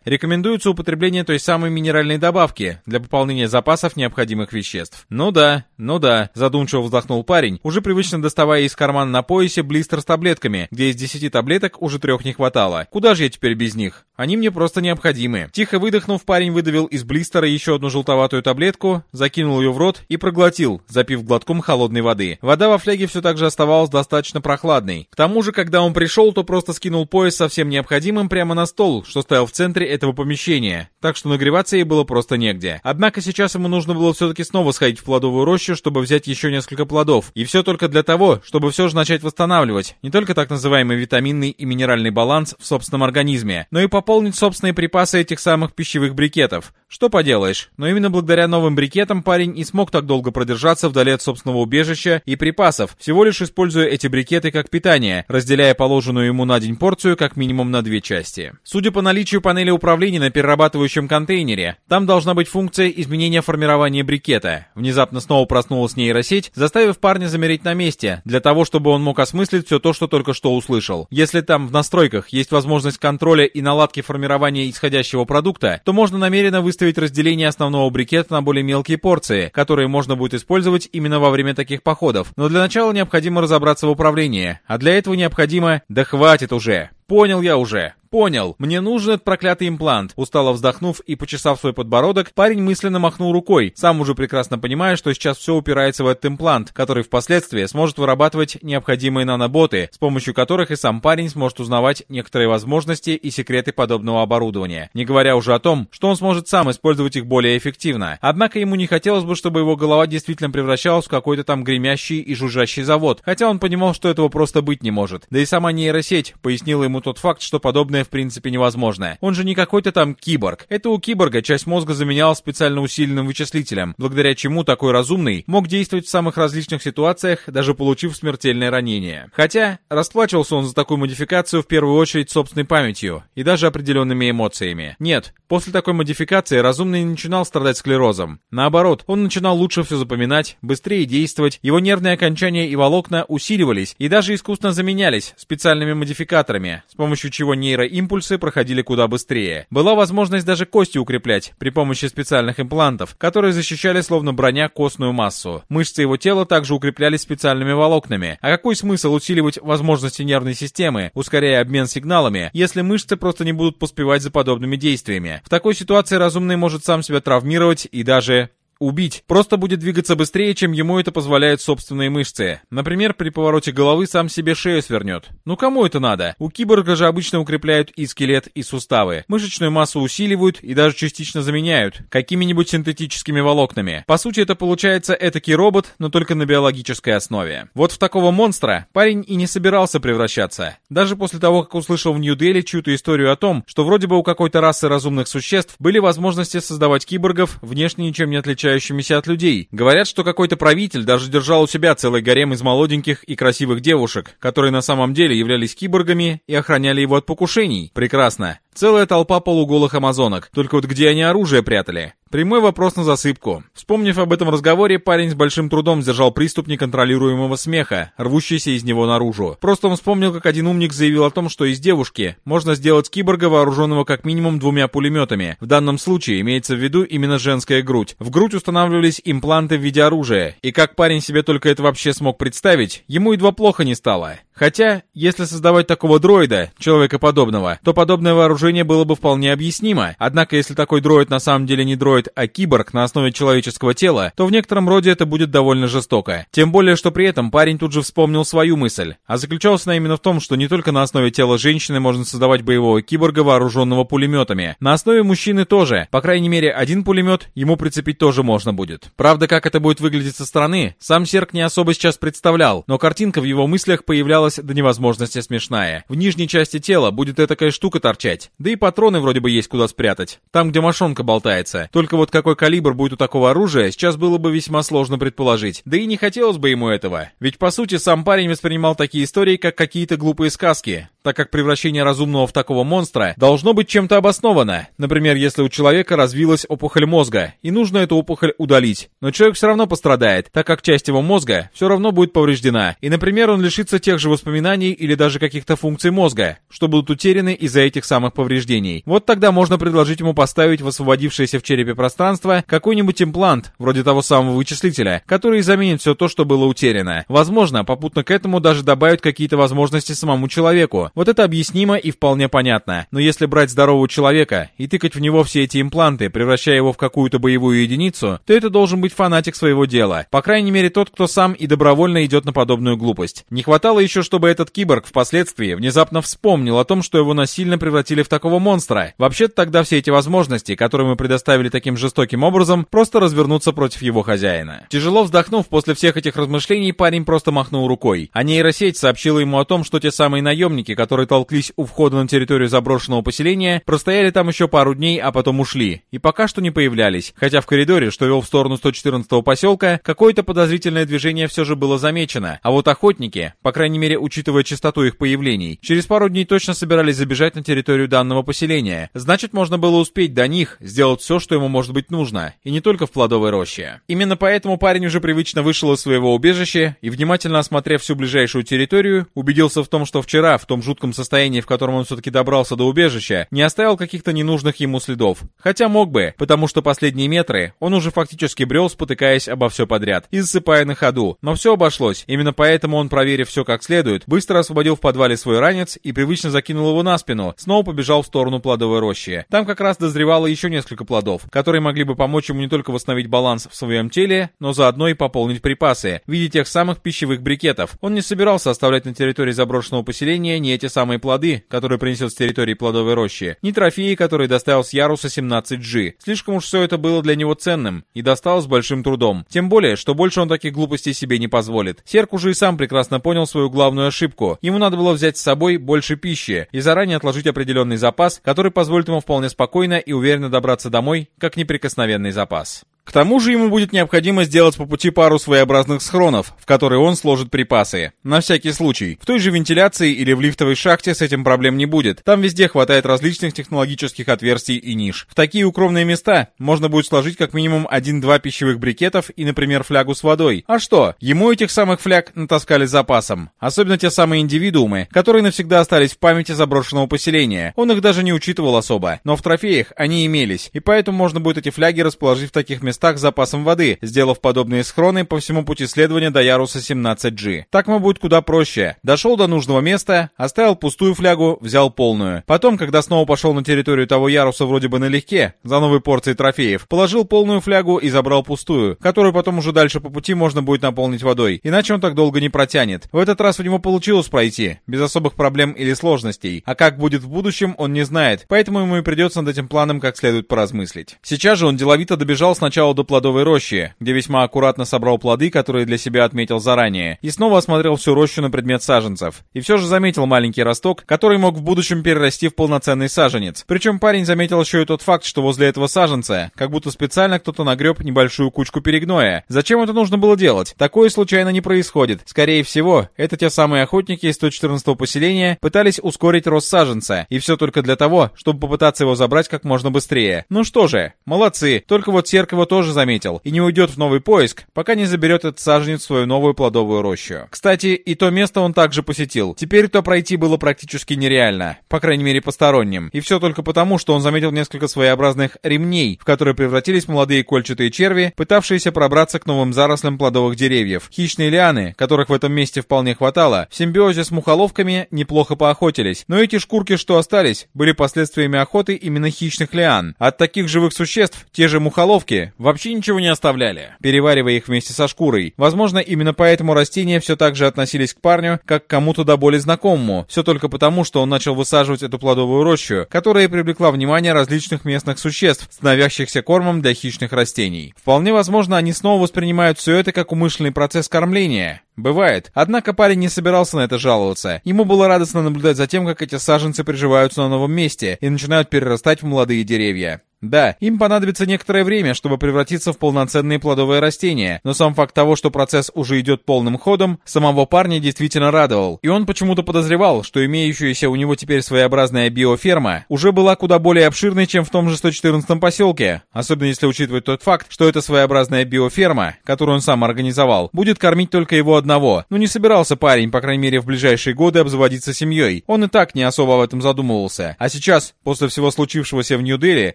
Рекомендуется употребление той самой минеральной добавки для пополнения запасов необходимых веществ. Ну да, ну да, задумчиво вздохнул парень, уже привычно доставая из кармана на поясе блистер с таблетками, где из 10 таблеток уже трех не хватало. Куда же я теперь без них? Они мне просто необходимы. Тихо выдохнув, парень выдавил из блистера еще одну желтоватую таблетку, закинул ее в рот и проглотил, запив глотком холодной воды. Вода во фляге все так же оставалась достаточно прохладной. К тому же, когда он пришел, то просто скинул пояс со всем необходимым прямо на стол, что стоял в центре этого помещения, так что нагреваться ей было просто негде. Однако сейчас ему нужно было все-таки снова сходить в плодовую рощу, чтобы взять еще несколько плодов. И все только для того, чтобы все же начать восстанавливать не только так называемый витаминный и минеральный баланс в собственном организме, но и пополнить собственные припасы этих самых пищевых брикетов. Что поделаешь, но именно благодаря новым брикетам парень и смог так долго продержаться вдали от собственного убежища и припасов, всего лишь используя эти брикеты как питание, разделяя положенную ему на день порцию как минимум на две части. Судя по наличию панели управления на перерабатывающем контейнере, там должна быть функция изменения формирования брикета. Внезапно снова проснулась нейросеть, заставив парня замереть на месте, для того, чтобы он мог осмыслить все то, что только что услышал. Если там в настройках есть возможность контроля и наладки формирования исходящего продукта, то можно намеренно выставить разделение основного брикета на более мелкие порции, которые можно будет использовать именно во время таких походов. Но для начала необходимо разобраться в управлении, а для этого необходимо... Да хватит уже! Понял я уже. Понял, мне нужен этот проклятый имплант. Устало вздохнув и почесав свой подбородок, парень мысленно махнул рукой, сам уже прекрасно понимая, что сейчас все упирается в этот имплант, который впоследствии сможет вырабатывать необходимые наноботы, с помощью которых и сам парень сможет узнавать некоторые возможности и секреты подобного оборудования. Не говоря уже о том, что он сможет сам использовать их более эффективно. Однако ему не хотелось бы, чтобы его голова действительно превращалась в какой-то там гремящий и жужжащий завод, хотя он понимал, что этого просто быть не может. Да и сама нейросеть пояснила ему тот факт, что подобное в принципе невозможно. Он же не какой-то там киборг. Это у киборга часть мозга заменял специально усиленным вычислителем, благодаря чему такой разумный мог действовать в самых различных ситуациях, даже получив смертельное ранение. Хотя, расплачивался он за такую модификацию в первую очередь собственной памятью и даже определенными эмоциями. Нет, после такой модификации разумный не начинал страдать склерозом. Наоборот, он начинал лучше все запоминать, быстрее действовать, его нервные окончания и волокна усиливались и даже искусственно заменялись специальными модификаторами, с помощью чего нейроимпульсы проходили куда быстрее. Была возможность даже кости укреплять при помощи специальных имплантов, которые защищали словно броня костную массу. Мышцы его тела также укреплялись специальными волокнами. А какой смысл усиливать возможности нервной системы, ускоряя обмен сигналами, если мышцы просто не будут поспевать за подобными действиями? В такой ситуации разумный может сам себя травмировать и даже убить. Просто будет двигаться быстрее, чем ему это позволяют собственные мышцы. Например, при повороте головы сам себе шею свернет. Ну кому это надо? У киборга же обычно укрепляют и скелет, и суставы. Мышечную массу усиливают и даже частично заменяют какими-нибудь синтетическими волокнами. По сути, это получается этакий робот, но только на биологической основе. Вот в такого монстра парень и не собирался превращаться. Даже после того, как услышал в Нью-Дели чью-то историю о том, что вроде бы у какой-то расы разумных существ были возможности создавать киборгов, внешне ничем не отличающихся отличающимися от людей. Говорят, что какой-то правитель даже держал у себя целый гарем из молоденьких и красивых девушек, которые на самом деле являлись киборгами и охраняли его от покушений. Прекрасно. Целая толпа полуголых амазонок. Только вот где они оружие прятали? Прямой вопрос на засыпку. Вспомнив об этом разговоре, парень с большим трудом сдержал приступ неконтролируемого смеха, рвущийся из него наружу. Просто он вспомнил, как один умник заявил о том, что из девушки можно сделать киборга, вооруженного как минимум двумя пулеметами. В данном случае имеется в виду именно женская грудь. В грудь устанавливались импланты в виде оружия. И как парень себе только это вообще смог представить, ему едва плохо не стало. Хотя, если создавать такого дроида, человекоподобного, то подобное вооружение было бы вполне объяснимо. Однако, если такой дроид на самом деле не дроид, а киборг на основе человеческого тела, то в некотором роде это будет довольно жестоко. Тем более, что при этом парень тут же вспомнил свою мысль. А заключалась она именно в том, что не только на основе тела женщины можно создавать боевого киборга, вооруженного пулеметами. На основе мужчины тоже. По крайней мере, один пулемет ему прицепить тоже можно будет. Правда, как это будет выглядеть со стороны, сам Серк не особо сейчас представлял, но картинка в его мыслях появлялась оказалась до невозможности смешная. В нижней части тела будет этакая штука торчать. Да и патроны вроде бы есть куда спрятать. Там, где мошонка болтается. Только вот какой калибр будет у такого оружия, сейчас было бы весьма сложно предположить. Да и не хотелось бы ему этого. Ведь по сути сам парень воспринимал такие истории, как какие-то глупые сказки так как превращение разумного в такого монстра должно быть чем-то обосновано. Например, если у человека развилась опухоль мозга, и нужно эту опухоль удалить. Но человек все равно пострадает, так как часть его мозга все равно будет повреждена. И, например, он лишится тех же воспоминаний или даже каких-то функций мозга, что будут утеряны из-за этих самых повреждений. Вот тогда можно предложить ему поставить в освободившееся в черепе пространство какой-нибудь имплант, вроде того самого вычислителя, который заменит все то, что было утеряно. Возможно, попутно к этому даже добавят какие-то возможности самому человеку, Вот это объяснимо и вполне понятно. Но если брать здорового человека и тыкать в него все эти импланты, превращая его в какую-то боевую единицу, то это должен быть фанатик своего дела. По крайней мере, тот, кто сам и добровольно идет на подобную глупость. Не хватало еще, чтобы этот киборг впоследствии внезапно вспомнил о том, что его насильно превратили в такого монстра. Вообще-то тогда все эти возможности, которые мы предоставили таким жестоким образом, просто развернутся против его хозяина. Тяжело вздохнув после всех этих размышлений, парень просто махнул рукой. А нейросеть сообщила ему о том, что те самые наемники, которые толклись у входа на территорию заброшенного поселения, простояли там еще пару дней, а потом ушли. И пока что не появлялись. Хотя в коридоре, что вел в сторону 114-го поселка, какое-то подозрительное движение все же было замечено. А вот охотники, по крайней мере учитывая частоту их появлений, через пару дней точно собирались забежать на территорию данного поселения. Значит, можно было успеть до них, сделать все, что ему может быть нужно. И не только в плодовой роще. Именно поэтому парень уже привычно вышел из своего убежища и, внимательно осмотрев всю ближайшую территорию, убедился в том, что вчера, в том жутком состоянии, в котором он все-таки добрался до убежища, не оставил каких-то ненужных ему следов. Хотя мог бы, потому что последние метры он уже фактически брел, спотыкаясь обо все подряд и засыпая на ходу. Но все обошлось. Именно поэтому он, проверив все как следует, быстро освободил в подвале свой ранец и привычно закинул его на спину, снова побежал в сторону плодовой рощи. Там как раз дозревало еще несколько плодов, которые могли бы помочь ему не только восстановить баланс в своем теле, но заодно и пополнить припасы, в виде тех самых пищевых брикетов. Он не собирался оставлять на территории заброшенного поселения ни эти самые плоды, которые принесет с территории плодовой рощи, ни трофеи, которые доставил с яруса 17G. Слишком уж все это было для него ценным и досталось большим трудом. Тем более, что больше он таких глупостей себе не позволит. Серк уже и сам прекрасно понял свою главную ошибку. Ему надо было взять с собой больше пищи и заранее отложить определенный запас, который позволит ему вполне спокойно и уверенно добраться домой, как неприкосновенный запас. К тому же ему будет необходимо сделать по пути пару своеобразных схронов, в которые он сложит припасы. На всякий случай. В той же вентиляции или в лифтовой шахте с этим проблем не будет. Там везде хватает различных технологических отверстий и ниш. В такие укромные места можно будет сложить как минимум один-два пищевых брикетов и, например, флягу с водой. А что? Ему этих самых фляг натаскали запасом. Особенно те самые индивидуумы, которые навсегда остались в памяти заброшенного поселения. Он их даже не учитывал особо. Но в трофеях они имелись. И поэтому можно будет эти фляги расположить в таких местах, местах с запасом воды, сделав подобные схроны по всему пути следования до яруса 17G. Так ему будет куда проще. Дошел до нужного места, оставил пустую флягу, взял полную. Потом, когда снова пошел на территорию того яруса вроде бы налегке, за новой порцией трофеев, положил полную флягу и забрал пустую, которую потом уже дальше по пути можно будет наполнить водой, иначе он так долго не протянет. В этот раз у него получилось пройти, без особых проблем или сложностей. А как будет в будущем, он не знает, поэтому ему и придется над этим планом как следует поразмыслить. Сейчас же он деловито добежал сначала добежал до плодовой рощи, где весьма аккуратно собрал плоды, которые для себя отметил заранее, и снова осмотрел всю рощу на предмет саженцев. И все же заметил маленький росток, который мог в будущем перерасти в полноценный саженец. Причем парень заметил еще и тот факт, что возле этого саженца, как будто специально кто-то нагреб небольшую кучку перегноя. Зачем это нужно было делать? Такое случайно не происходит. Скорее всего, это те самые охотники из 114-го поселения пытались ускорить рост саженца, и все только для того, чтобы попытаться его забрать как можно быстрее. Ну что же, молодцы, только вот Серк его тоже тоже заметил и не уйдет в новый поиск, пока не заберет этот саженец в свою новую плодовую рощу. Кстати, и то место он также посетил. Теперь то пройти было практически нереально, по крайней мере посторонним. И все только потому, что он заметил несколько своеобразных ремней, в которые превратились молодые кольчатые черви, пытавшиеся пробраться к новым зарослям плодовых деревьев. Хищные лианы, которых в этом месте вполне хватало, в симбиозе с мухоловками неплохо поохотились. Но эти шкурки, что остались, были последствиями охоты именно хищных лиан. От таких живых существ те же мухоловки вообще ничего не оставляли, переваривая их вместе со шкурой. Возможно, именно поэтому растения все так же относились к парню, как к кому-то до боли знакомому, все только потому, что он начал высаживать эту плодовую рощу, которая привлекла внимание различных местных существ, становящихся кормом для хищных растений. Вполне возможно, они снова воспринимают все это как умышленный процесс кормления. Бывает. Однако парень не собирался на это жаловаться. Ему было радостно наблюдать за тем, как эти саженцы приживаются на новом месте и начинают перерастать в молодые деревья. Да, им понадобится некоторое время, чтобы превратиться в полноценные плодовые растения, но сам факт того, что процесс уже идет полным ходом, самого парня действительно радовал. И он почему-то подозревал, что имеющаяся у него теперь своеобразная биоферма уже была куда более обширной, чем в том же 114-м поселке. Особенно если учитывать тот факт, что эта своеобразная биоферма, которую он сам организовал, будет кормить только его одного. Но не собирался парень, по крайней мере в ближайшие годы, обзаводиться семьей. Он и так не особо об этом задумывался. А сейчас, после всего случившегося в Нью-Дели,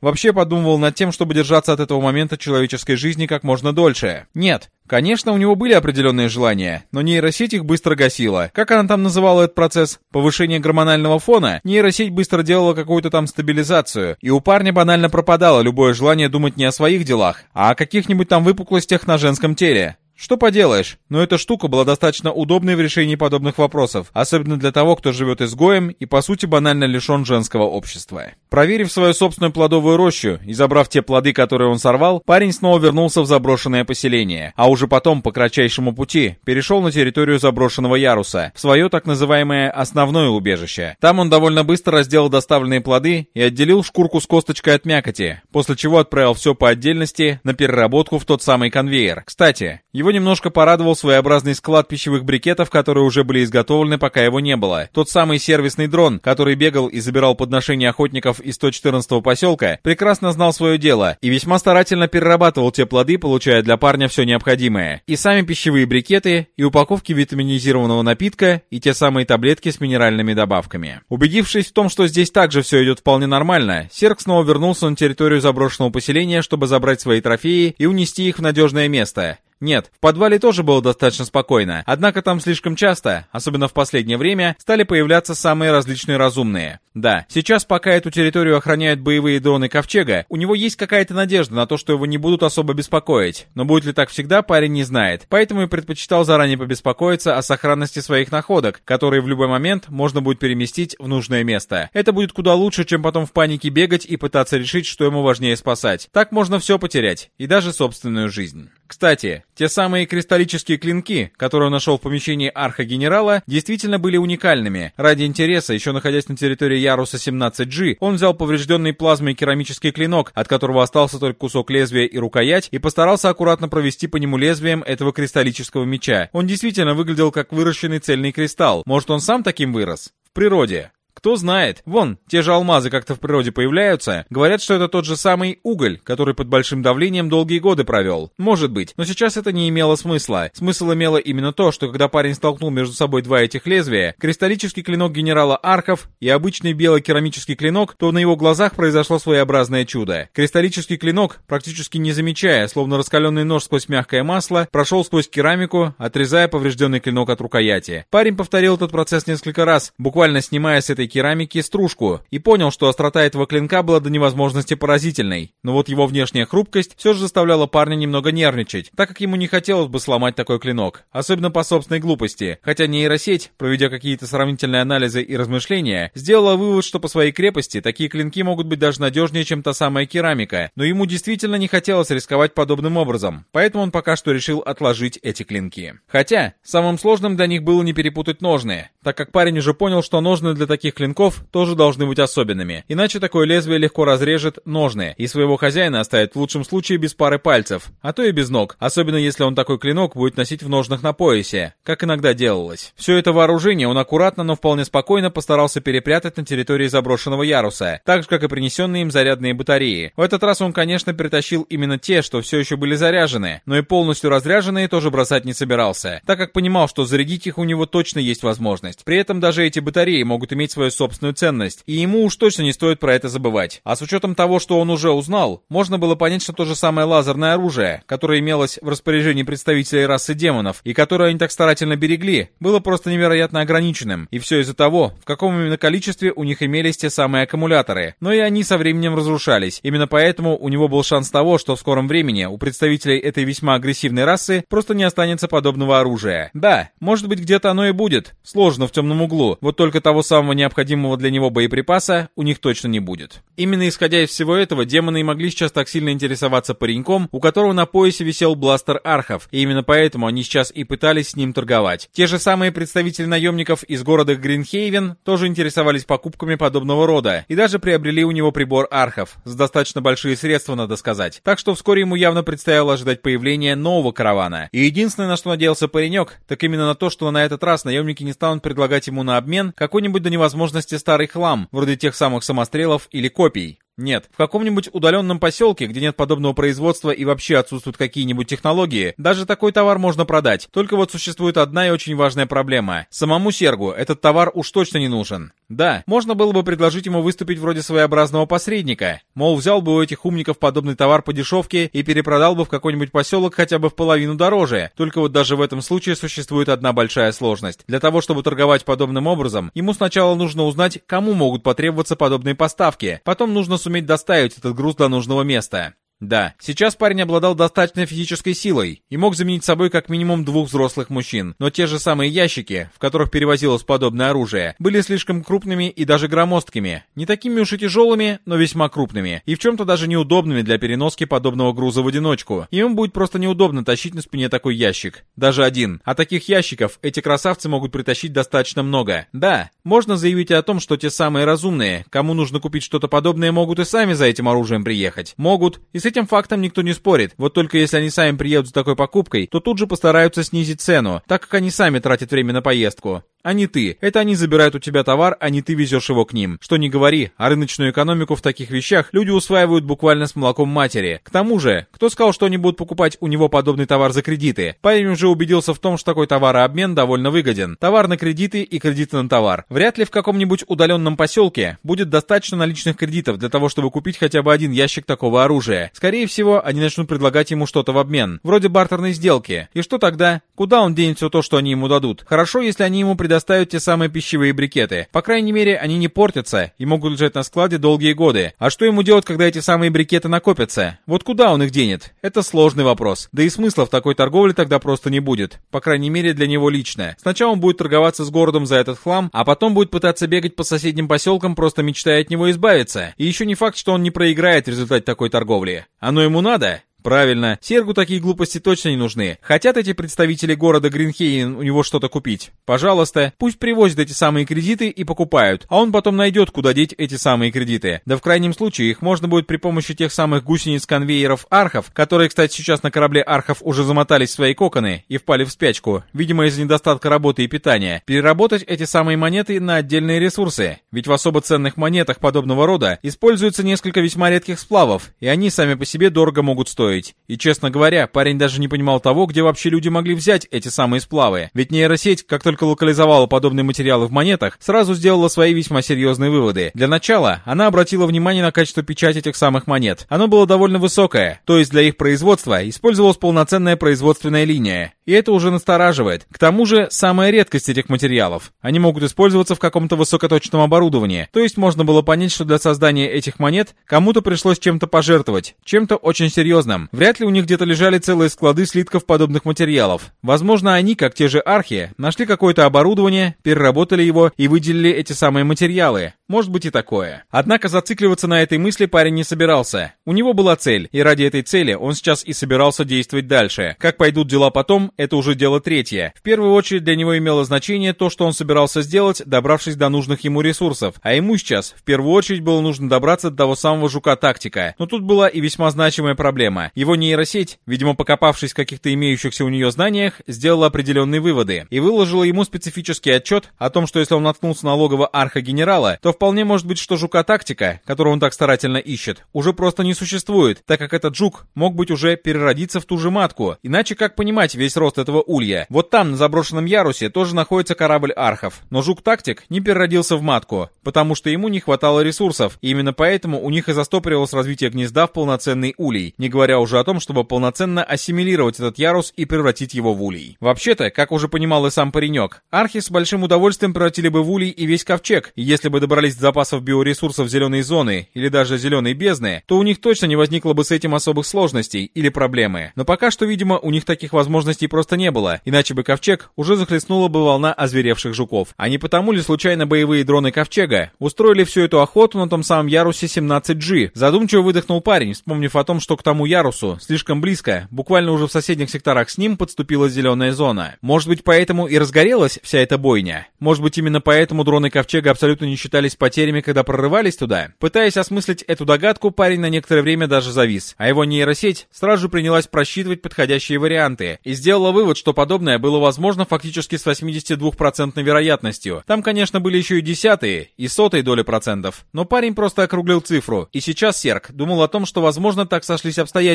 вообще подумывал над тем, чтобы держаться от этого момента человеческой жизни как можно дольше. Нет, Конечно, у него были определенные желания, но нейросеть их быстро гасила. Как она там называла этот процесс? Повышение гормонального фона? Нейросеть быстро делала какую-то там стабилизацию, и у парня банально пропадало любое желание думать не о своих делах, а о каких-нибудь там выпуклостях на женском теле. Что поделаешь, но эта штука была достаточно удобной в решении подобных вопросов, особенно для того, кто живет изгоем и по сути банально лишен женского общества. Проверив свою собственную плодовую рощу и забрав те плоды, которые он сорвал, парень снова вернулся в заброшенное поселение, а уже потом по кратчайшему пути перешел на территорию заброшенного яруса, в свое так называемое основное убежище. Там он довольно быстро разделал доставленные плоды и отделил шкурку с косточкой от мякоти, после чего отправил все по отдельности на переработку в тот самый конвейер. Кстати, немножко порадовал своеобразный склад пищевых брикетов, которые уже были изготовлены, пока его не было. Тот самый сервисный дрон, который бегал и забирал подношения охотников из 114-го поселка, прекрасно знал свое дело и весьма старательно перерабатывал те плоды, получая для парня все необходимое. И сами пищевые брикеты, и упаковки витаминизированного напитка, и те самые таблетки с минеральными добавками. Убедившись в том, что здесь также все идет вполне нормально, Серк снова вернулся на территорию заброшенного поселения, чтобы забрать свои трофеи и унести их в надежное место. Нет, в подвале тоже было достаточно спокойно, однако там слишком часто, особенно в последнее время, стали появляться самые различные разумные. Да, сейчас пока эту территорию охраняют боевые дроны Ковчега, у него есть какая-то надежда на то, что его не будут особо беспокоить. Но будет ли так всегда, парень не знает. Поэтому и предпочитал заранее побеспокоиться о сохранности своих находок, которые в любой момент можно будет переместить в нужное место. Это будет куда лучше, чем потом в панике бегать и пытаться решить, что ему важнее спасать. Так можно все потерять, и даже собственную жизнь. Кстати, те самые кристаллические клинки, которые он нашел в помещении арха-генерала, действительно были уникальными. Ради интереса, еще находясь на территории яруса 17G, он взял поврежденный плазмой керамический клинок, от которого остался только кусок лезвия и рукоять, и постарался аккуратно провести по нему лезвием этого кристаллического меча. Он действительно выглядел как выращенный цельный кристалл. Может, он сам таким вырос? В природе. Кто знает. Вон, те же алмазы как-то в природе появляются. Говорят, что это тот же самый уголь, который под большим давлением долгие годы провел. Может быть. Но сейчас это не имело смысла. Смысл имело именно то, что когда парень столкнул между собой два этих лезвия, кристаллический клинок генерала Архов и обычный белый керамический клинок, то на его глазах произошло своеобразное чудо. Кристаллический клинок, практически не замечая, словно раскаленный нож сквозь мягкое масло, прошел сквозь керамику, отрезая поврежденный клинок от рукояти. Парень повторил этот процесс несколько раз, буквально снимая с этой керамики стружку и понял, что острота этого клинка была до невозможности поразительной. Но вот его внешняя хрупкость все же заставляла парня немного нервничать, так как ему не хотелось бы сломать такой клинок, особенно по собственной глупости. Хотя нейросеть, проведя какие-то сравнительные анализы и размышления, сделала вывод, что по своей крепости такие клинки могут быть даже надежнее, чем та самая керамика, но ему действительно не хотелось рисковать подобным образом, поэтому он пока что решил отложить эти клинки. Хотя, самым сложным для них было не перепутать ножны, так как парень уже понял, что ножны для таких клинков тоже должны быть особенными, иначе такое лезвие легко разрежет ножны, и своего хозяина оставит в лучшем случае без пары пальцев, а то и без ног, особенно если он такой клинок будет носить в ножнах на поясе, как иногда делалось. Все это вооружение он аккуратно, но вполне спокойно постарался перепрятать на территории заброшенного яруса, так же, как и принесенные им зарядные батареи. В этот раз он, конечно, притащил именно те, что все еще были заряжены, но и полностью разряженные тоже бросать не собирался, так как понимал, что зарядить их у него точно есть возможность. При этом даже эти батареи могут иметь свою собственную ценность, и ему уж точно не стоит про это забывать. А с учетом того, что он уже узнал, можно было понять, что то же самое лазерное оружие, которое имелось в распоряжении представителей расы демонов, и которое они так старательно берегли, было просто невероятно ограниченным, и все из-за того, в каком именно количестве у них имелись те самые аккумуляторы, но и они со временем разрушались. Именно поэтому у него был шанс того, что в скором времени у представителей этой весьма агрессивной расы просто не останется подобного оружия. Да, может быть где-то оно и будет, сложно в темном углу, вот только того самого необходимого необходимого для него боеприпаса у них точно не будет. Именно исходя из всего этого, демоны и могли сейчас так сильно интересоваться пареньком, у которого на поясе висел бластер архов, и именно поэтому они сейчас и пытались с ним торговать. Те же самые представители наемников из города Гринхейвен тоже интересовались покупками подобного рода, и даже приобрели у него прибор архов, с достаточно большие средства, надо сказать. Так что вскоре ему явно предстояло ожидать появления нового каравана. И единственное, на что надеялся паренек, так именно на то, что на этот раз наемники не станут предлагать ему на обмен какой-нибудь до невозможности старый хлам, вроде тех самых самострелов или копий. Нет, в каком-нибудь удаленном поселке, где нет подобного производства и вообще отсутствуют какие-нибудь технологии, даже такой товар можно продать. Только вот существует одна и очень важная проблема. Самому Сергу этот товар уж точно не нужен. Да, можно было бы предложить ему выступить вроде своеобразного посредника. Мол, взял бы у этих умников подобный товар по дешевке и перепродал бы в какой-нибудь поселок хотя бы в половину дороже. Только вот даже в этом случае существует одна большая сложность. Для того, чтобы торговать подобным образом, ему сначала нужно узнать, кому могут потребоваться подобные поставки. Потом нужно суметь доставить этот груз до нужного места. Да, сейчас парень обладал достаточной физической силой и мог заменить собой как минимум двух взрослых мужчин, но те же самые ящики, в которых перевозилось подобное оружие, были слишком крупными и даже громоздкими, не такими уж и тяжелыми, но весьма крупными, и в чем-то даже неудобными для переноски подобного груза в одиночку. Ему будет просто неудобно тащить на спине такой ящик, даже один. А таких ящиков эти красавцы могут притащить достаточно много. Да, можно заявить о том, что те самые разумные, кому нужно купить что-то подобное, могут и сами за этим оружием приехать. Могут, и с этим фактом никто не спорит. Вот только если они сами приедут за такой покупкой, то тут же постараются снизить цену, так как они сами тратят время на поездку а не ты. Это они забирают у тебя товар, а не ты везешь его к ним. Что не говори, а рыночную экономику в таких вещах люди усваивают буквально с молоком матери. К тому же, кто сказал, что они будут покупать у него подобный товар за кредиты? Парень уже убедился в том, что такой товарообмен довольно выгоден. Товар на кредиты и кредиты на товар. Вряд ли в каком-нибудь удаленном поселке будет достаточно наличных кредитов для того, чтобы купить хотя бы один ящик такого оружия. Скорее всего, они начнут предлагать ему что-то в обмен, вроде бартерной сделки. И что тогда? Куда он денет все то, что они ему дадут? Хорошо, если они ему предоставят те самые пищевые брикеты. По крайней мере, они не портятся и могут лежать на складе долгие годы. А что ему делать, когда эти самые брикеты накопятся? Вот куда он их денет? Это сложный вопрос. Да и смысла в такой торговле тогда просто не будет. По крайней мере, для него лично. Сначала он будет торговаться с городом за этот хлам, а потом будет пытаться бегать по соседним поселкам, просто мечтая от него избавиться. И еще не факт, что он не проиграет в результате такой торговли. Оно ему надо? Правильно, Сергу такие глупости точно не нужны. Хотят эти представители города Гринхейн у него что-то купить? Пожалуйста, пусть привозят эти самые кредиты и покупают, а он потом найдет, куда деть эти самые кредиты. Да в крайнем случае их можно будет при помощи тех самых гусениц-конвейеров архов, которые, кстати, сейчас на корабле архов уже замотались в свои коконы и впали в спячку, видимо из-за недостатка работы и питания, переработать эти самые монеты на отдельные ресурсы. Ведь в особо ценных монетах подобного рода используется несколько весьма редких сплавов, и они сами по себе дорого могут стоить строить. И, честно говоря, парень даже не понимал того, где вообще люди могли взять эти самые сплавы. Ведь нейросеть, как только локализовала подобные материалы в монетах, сразу сделала свои весьма серьезные выводы. Для начала, она обратила внимание на качество печати этих самых монет. Оно было довольно высокое, то есть для их производства использовалась полноценная производственная линия. И это уже настораживает. К тому же, самая редкость этих материалов. Они могут использоваться в каком-то высокоточном оборудовании. То есть можно было понять, что для создания этих монет кому-то пришлось чем-то пожертвовать. Чем-то очень серьезным. Вряд ли у них где-то лежали целые склады слитков подобных материалов. Возможно, они, как те же архи, нашли какое-то оборудование, переработали его и выделили эти самые материалы. Может быть и такое. Однако зацикливаться на этой мысли парень не собирался. У него была цель, и ради этой цели он сейчас и собирался действовать дальше. Как пойдут дела потом, это уже дело третье. В первую очередь для него имело значение то, что он собирался сделать, добравшись до нужных ему ресурсов. А ему сейчас, в первую очередь, было нужно добраться до того самого жука-тактика. Но тут была и весьма значимая проблема. Его нейросеть, видимо покопавшись в каких-то имеющихся у нее знаниях, сделала определенные выводы и выложила ему специфический отчет о том, что если он наткнулся на логово арха-генерала, то вполне может быть, что жука-тактика, которую он так старательно ищет, уже просто не существует, так как этот жук мог быть уже переродиться в ту же матку. Иначе как понимать весь рост этого улья? Вот там, на заброшенном ярусе, тоже находится корабль архов, но жук-тактик не переродился в матку, потому что ему не хватало ресурсов, и именно поэтому у них и застопорилось развитие гнезда в полноценный улей, не говоря уже о том, чтобы полноценно ассимилировать этот ярус и превратить его в улей. Вообще-то, как уже понимал и сам паренек, архи с большим удовольствием превратили бы в улей и весь ковчег, если бы добрались до запасов биоресурсов зеленой зоны или даже зеленой бездны, то у них точно не возникло бы с этим особых сложностей или проблемы. Но пока что, видимо, у них таких возможностей просто не было, иначе бы ковчег уже захлестнула бы волна озверевших жуков. А не потому ли случайно боевые дроны ковчега устроили всю эту охоту на том самом ярусе 17G? Задумчиво выдохнул парень, вспомнив о том, что к тому ярусу ярусу, слишком близко, буквально уже в соседних секторах с ним подступила зеленая зона. Может быть, поэтому и разгорелась вся эта бойня? Может быть, именно поэтому дроны Ковчега абсолютно не считались потерями, когда прорывались туда? Пытаясь осмыслить эту догадку, парень на некоторое время даже завис, а его нейросеть сразу же принялась просчитывать подходящие варианты и сделала вывод, что подобное было возможно фактически с 82% вероятностью. Там, конечно, были еще и десятые, и сотые доли процентов, но парень просто округлил цифру. И сейчас Серк думал о том, что, возможно, так сошлись обстоятельства.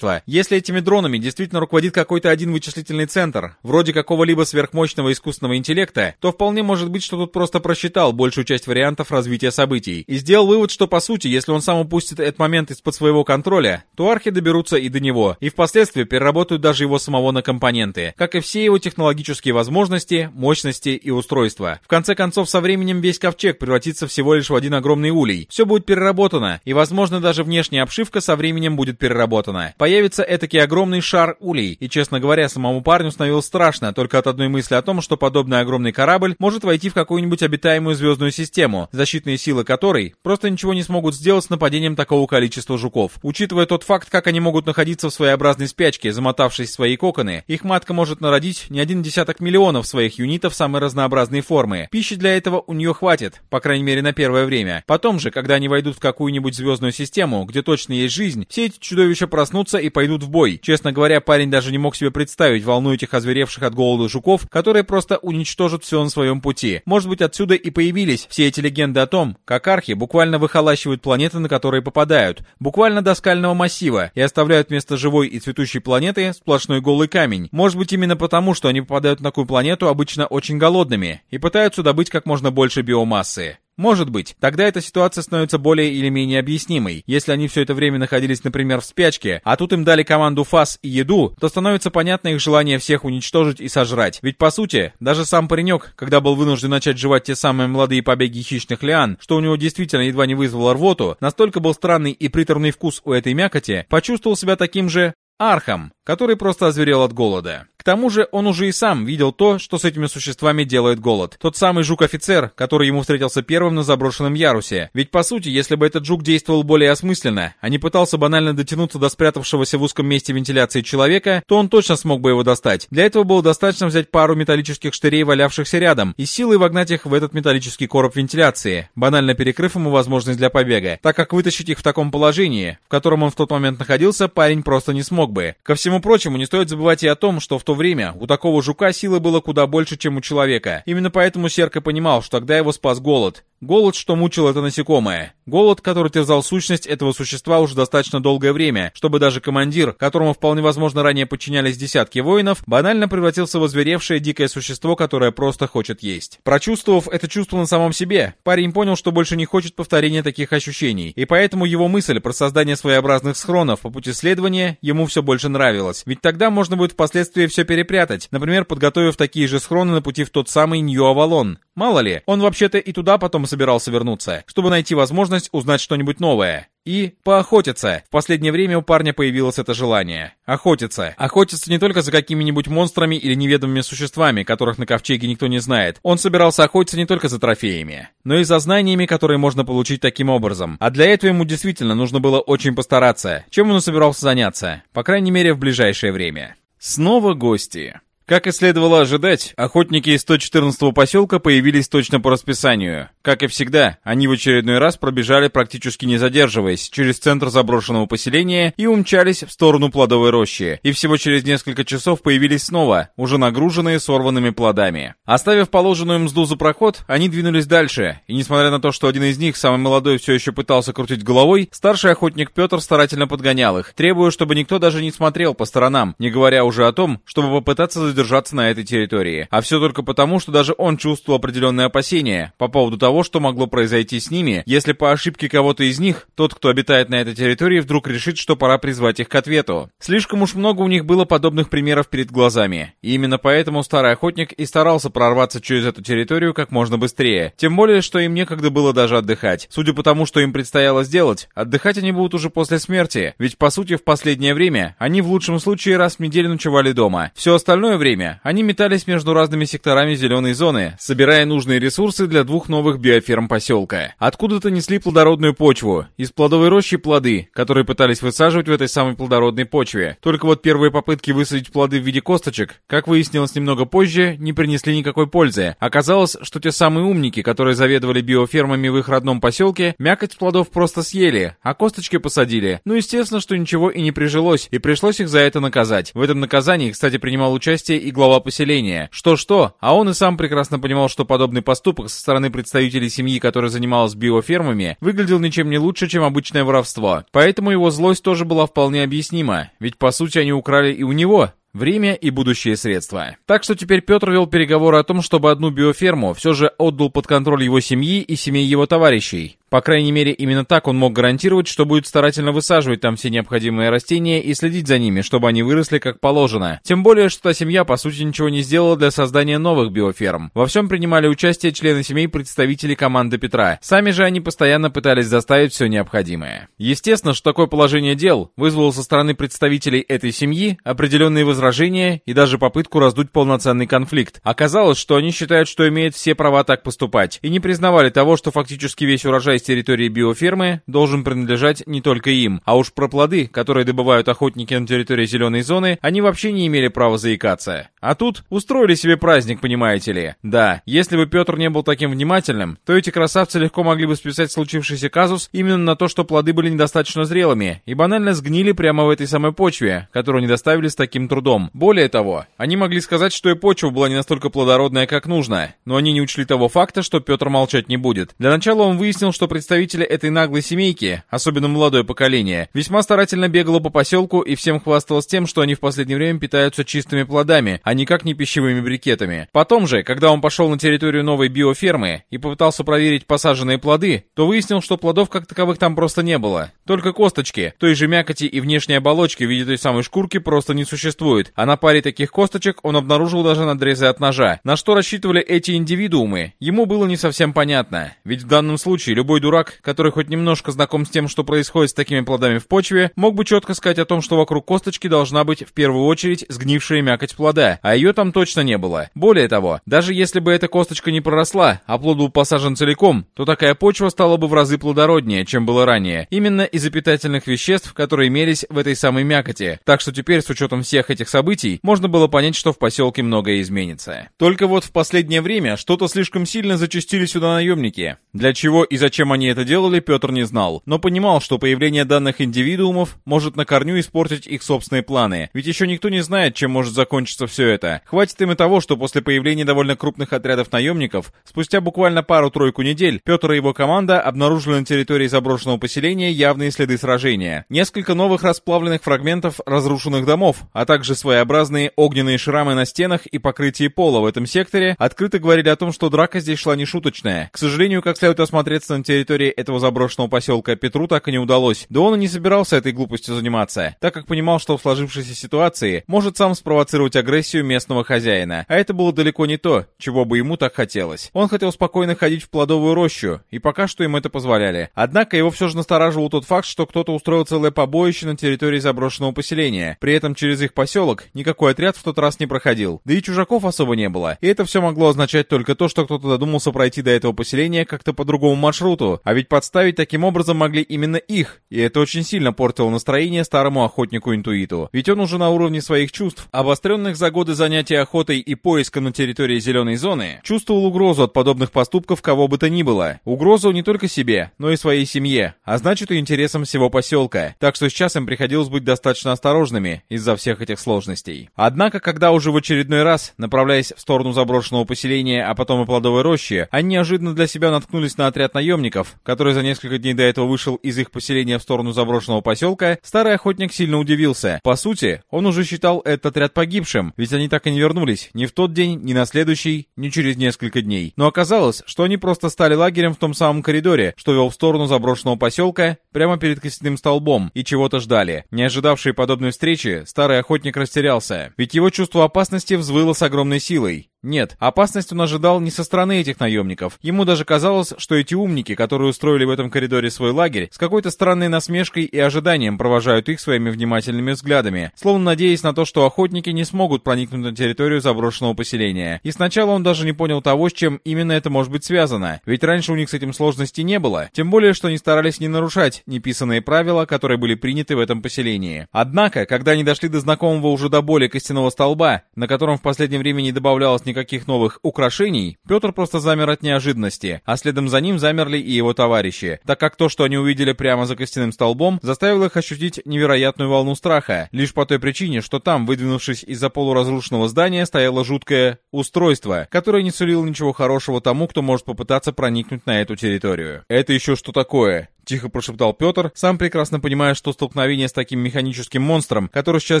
Если этими дронами действительно руководит какой-то один вычислительный центр, вроде какого-либо сверхмощного искусственного интеллекта, то вполне может быть, что тут просто просчитал большую часть вариантов развития событий и сделал вывод, что по сути, если он сам упустит этот момент из-под своего контроля, то архи доберутся и до него, и впоследствии переработают даже его самого на компоненты, как и все его технологические возможности, мощности и устройства. В конце концов, со временем весь ковчег превратится всего лишь в один огромный улей. Все будет переработано, и возможно даже внешняя обшивка со временем будет переработана. Появится этакий огромный шар улей, и честно говоря, самому парню становилось страшно только от одной мысли о том, что подобный огромный корабль может войти в какую-нибудь обитаемую звездную систему, защитные силы которой просто ничего не смогут сделать с нападением такого количества жуков. Учитывая тот факт, как они могут находиться в своеобразной спячке, замотавшись в свои коконы, их матка может народить не один десяток миллионов своих юнитов самой разнообразной формы. Пищи для этого у нее хватит, по крайней мере на первое время. Потом же, когда они войдут в какую-нибудь звездную систему, где точно есть жизнь, все эти чудовища проснутся и пойдут в бой. Честно говоря, парень даже не мог себе представить волну этих озверевших от голода жуков, которые просто уничтожат все на своем пути. Может быть, отсюда и появились все эти легенды о том, как архи буквально выхолащивают планеты, на которые попадают, буквально до скального массива, и оставляют вместо живой и цветущей планеты сплошной голый камень. Может быть, именно потому, что они попадают на такую планету обычно очень голодными и пытаются добыть как можно больше биомассы. Может быть, тогда эта ситуация становится более или менее объяснимой. Если они все это время находились, например, в спячке, а тут им дали команду ФАС и еду, то становится понятно их желание всех уничтожить и сожрать. Ведь по сути, даже сам паренек, когда был вынужден начать жевать те самые молодые побеги хищных лиан, что у него действительно едва не вызвало рвоту, настолько был странный и приторный вкус у этой мякоти, почувствовал себя таким же архом, который просто озверел от голода. Тому же он уже и сам видел то, что с этими существами делает голод. Тот самый жук-офицер, который ему встретился первым на заброшенном ярусе. Ведь по сути, если бы этот жук действовал более осмысленно, а не пытался банально дотянуться до спрятавшегося в узком месте вентиляции человека, то он точно смог бы его достать. Для этого было достаточно взять пару металлических штырей, валявшихся рядом, и силой вогнать их в этот металлический короб вентиляции, банально перекрыв ему возможность для побега, так как вытащить их в таком положении, в котором он в тот момент находился, парень просто не смог бы. Ко всему прочему, не стоит забывать и о том, что в то время у такого жука силы было куда больше, чем у человека. Именно поэтому Серка понимал, что тогда его спас голод. Голод, что мучил это насекомое. Голод, который терзал сущность этого существа уже достаточно долгое время, чтобы даже командир, которому вполне возможно ранее подчинялись десятки воинов, банально превратился в озверевшее дикое существо, которое просто хочет есть. Прочувствовав это чувство на самом себе, парень понял, что больше не хочет повторения таких ощущений, и поэтому его мысль про создание своеобразных схронов по пути следования ему все больше нравилась. Ведь тогда можно будет впоследствии все перепрятать, например, подготовив такие же схроны на пути в тот самый Нью-Авалон. Мало ли, он вообще-то и туда потом собирался вернуться, чтобы найти возможность узнать что-нибудь новое. И поохотиться. В последнее время у парня появилось это желание. Охотиться. Охотиться не только за какими-нибудь монстрами или неведомыми существами, которых на ковчеге никто не знает. Он собирался охотиться не только за трофеями, но и за знаниями, которые можно получить таким образом. А для этого ему действительно нужно было очень постараться. Чем он собирался заняться? По крайней мере, в ближайшее время. Снова гости. Как и следовало ожидать, охотники из 114-го поселка появились точно по расписанию. Как и всегда, они в очередной раз пробежали практически не задерживаясь через центр заброшенного поселения и умчались в сторону плодовой рощи. И всего через несколько часов появились снова, уже нагруженные сорванными плодами. Оставив положенную мзду за проход, они двинулись дальше. И несмотря на то, что один из них, самый молодой, все еще пытался крутить головой, старший охотник Петр старательно подгонял их, требуя, чтобы никто даже не смотрел по сторонам, не говоря уже о том, чтобы попытаться задержаться на этой территории. А все только потому, что даже он чувствовал определенные опасения по поводу того, что могло произойти с ними, если по ошибке кого-то из них, тот, кто обитает на этой территории, вдруг решит, что пора призвать их к ответу. Слишком уж много у них было подобных примеров перед глазами. И именно поэтому старый охотник и старался прорваться через эту территорию как можно быстрее. Тем более, что им некогда было даже отдыхать. Судя по тому, что им предстояло сделать, отдыхать они будут уже после смерти. Ведь, по сути, в последнее время они в лучшем случае раз в неделю ночевали дома. Все остальное время время они метались между разными секторами зеленой зоны, собирая нужные ресурсы для двух новых биоферм поселка. Откуда-то несли плодородную почву, из плодовой рощи плоды, которые пытались высаживать в этой самой плодородной почве. Только вот первые попытки высадить плоды в виде косточек, как выяснилось немного позже, не принесли никакой пользы. Оказалось, что те самые умники, которые заведовали биофермами в их родном поселке, мякоть плодов просто съели, а косточки посадили. Ну, естественно, что ничего и не прижилось, и пришлось их за это наказать. В этом наказании, кстати, принимал участие и глава поселения. Что-что, а он и сам прекрасно понимал, что подобный поступок со стороны представителей семьи, которая занималась биофермами, выглядел ничем не лучше, чем обычное воровство. Поэтому его злость тоже была вполне объяснима, ведь по сути они украли и у него, Время и будущие средства. Так что теперь Петр вел переговоры о том, чтобы одну биоферму все же отдал под контроль его семьи и семей его товарищей. По крайней мере, именно так он мог гарантировать, что будет старательно высаживать там все необходимые растения и следить за ними, чтобы они выросли как положено. Тем более, что та семья, по сути, ничего не сделала для создания новых биоферм. Во всем принимали участие члены семей представителей команды Петра. Сами же они постоянно пытались заставить все необходимое. Естественно, что такое положение дел вызвало со стороны представителей этой семьи определенные возражения и даже попытку раздуть полноценный конфликт. Оказалось, что они считают, что имеют все права так поступать, и не признавали того, что фактически весь урожай с территории биофермы должен принадлежать не только им, а уж про плоды, которые добывают охотники на территории зеленой зоны, они вообще не имели права заикаться. А тут устроили себе праздник, понимаете ли. Да, если бы Петр не был таким внимательным, то эти красавцы легко могли бы списать случившийся казус именно на то, что плоды были недостаточно зрелыми и банально сгнили прямо в этой самой почве, которую они доставили с таким трудом. Более того, они могли сказать, что и почва была не настолько плодородная, как нужно, но они не учли того факта, что Петр молчать не будет. Для начала он выяснил, что представители этой наглой семейки, особенно молодое поколение, весьма старательно бегало по поселку и всем хвасталось тем, что они в последнее время питаются чистыми плодами, а никак не пищевыми брикетами. Потом же, когда он пошел на территорию новой биофермы и попытался проверить посаженные плоды, то выяснил, что плодов как таковых там просто не было. Только косточки, той же мякоти и внешней оболочки в виде той самой шкурки просто не существует, а на паре таких косточек он обнаружил даже надрезы от ножа. На что рассчитывали эти индивидуумы, ему было не совсем понятно, ведь в данном случае любой дурак, который хоть немножко знаком с тем, что происходит с такими плодами в почве, мог бы четко сказать о том, что вокруг косточки должна быть в первую очередь сгнившая мякоть плода, а ее там точно не было. Более того, даже если бы эта косточка не проросла, а плод был посажен целиком, то такая почва стала бы в разы плодороднее, чем было ранее, именно из-за питательных веществ, которые имелись в этой самой мякоти. Так что теперь, с учетом всех этих событий, можно было понять, что в поселке многое изменится. Только вот в последнее время что-то слишком сильно зачастили сюда наемники. Для чего и зачем они это делали, Петр не знал, но понимал, что появление данных индивидуумов может на корню испортить их собственные планы, ведь еще никто не знает, чем может закончиться все это. Хватит им и того, что после появления довольно крупных отрядов наемников, спустя буквально пару-тройку недель, Петр и его команда обнаружили на территории заброшенного поселения явные следы сражения. Несколько новых расплавленных фрагментов разрушенных домов, а также своеобразные огненные шрамы на стенах и покрытии пола в этом секторе открыто говорили о том, что драка здесь шла нешуточная. К сожалению, как следует осмотреться на территории этого заброшенного поселка Петру так и не удалось. Да он и не собирался этой глупостью заниматься, так как понимал, что в сложившейся ситуации может сам спровоцировать агрессию местного хозяина. А это было далеко не то, чего бы ему так хотелось. Он хотел спокойно ходить в плодовую рощу, и пока что им это позволяли. Однако его все же настораживал тот факт, что кто-то устроил целое побоище на территории заброшенного поселения. При этом через их поселок никакой отряд в тот раз не проходил. Да и чужаков особо не было. И это все могло означать только то, что кто-то додумался пройти до этого поселения как-то по другому маршруту. А ведь подставить таким образом могли именно их. И это очень сильно портило настроение старому охотнику-интуиту. Ведь он уже на уровне своих чувств, обостренных за годы занятия охотой и поиском на территории зеленой зоны, чувствовал угрозу от подобных поступков кого бы то ни было. Угрозу не только себе, но и своей семье, а значит и интересам всего поселка. Так что сейчас им приходилось быть достаточно осторожными из-за всех этих сложностей. Однако, когда уже в очередной раз, направляясь в сторону заброшенного поселения, а потом и плодовой рощи, они неожиданно для себя наткнулись на отряд наемников, который за несколько дней до этого вышел из их поселения в сторону заброшенного поселка, старый охотник сильно удивился. По сути, он уже считал этот отряд погибшим, ведь они так и не вернулись ни в тот день, ни на следующий, ни через несколько дней. Но оказалось, что они просто стали лагерем в том самом коридоре, что вел в сторону заброшенного поселка, прямо перед костяным столбом, и чего-то ждали. Не ожидавшие подобной встречи, старый охотник растерялся, ведь его чувство опасности взвыло с огромной силой. Нет, опасность он ожидал не со стороны этих наемников. Ему даже казалось, что эти умники, которые устроили в этом коридоре свой лагерь, с какой-то странной насмешкой и ожиданием провожают их своими внимательными взглядами, словно надеясь на то, что охотники не смогут проникнуть на территорию заброшенного поселения. И сначала он даже не понял того, с чем именно это может быть связано, ведь раньше у них с этим сложностей не было, тем более, что они старались не нарушать неписанные правила, которые были приняты в этом поселении. Однако, когда они дошли до знакомого уже до боли костяного столба, на котором в последнее время не добавлялось никаких новых украшений, Петр просто замер от неожиданности, а следом за ним замерли и его товарищи, так как то, что они увидели прямо за костяным столбом, заставило их ощутить невероятную волну страха, лишь по той причине, что там, выдвинувшись из-за полуразрушенного здания, стояло жуткое устройство, которое не сулило ничего хорошего тому, кто может попытаться проникнуть на эту территорию. Это еще что такое? Тихо прошептал Петр, сам прекрасно понимая, что столкновение с таким механическим монстром, который сейчас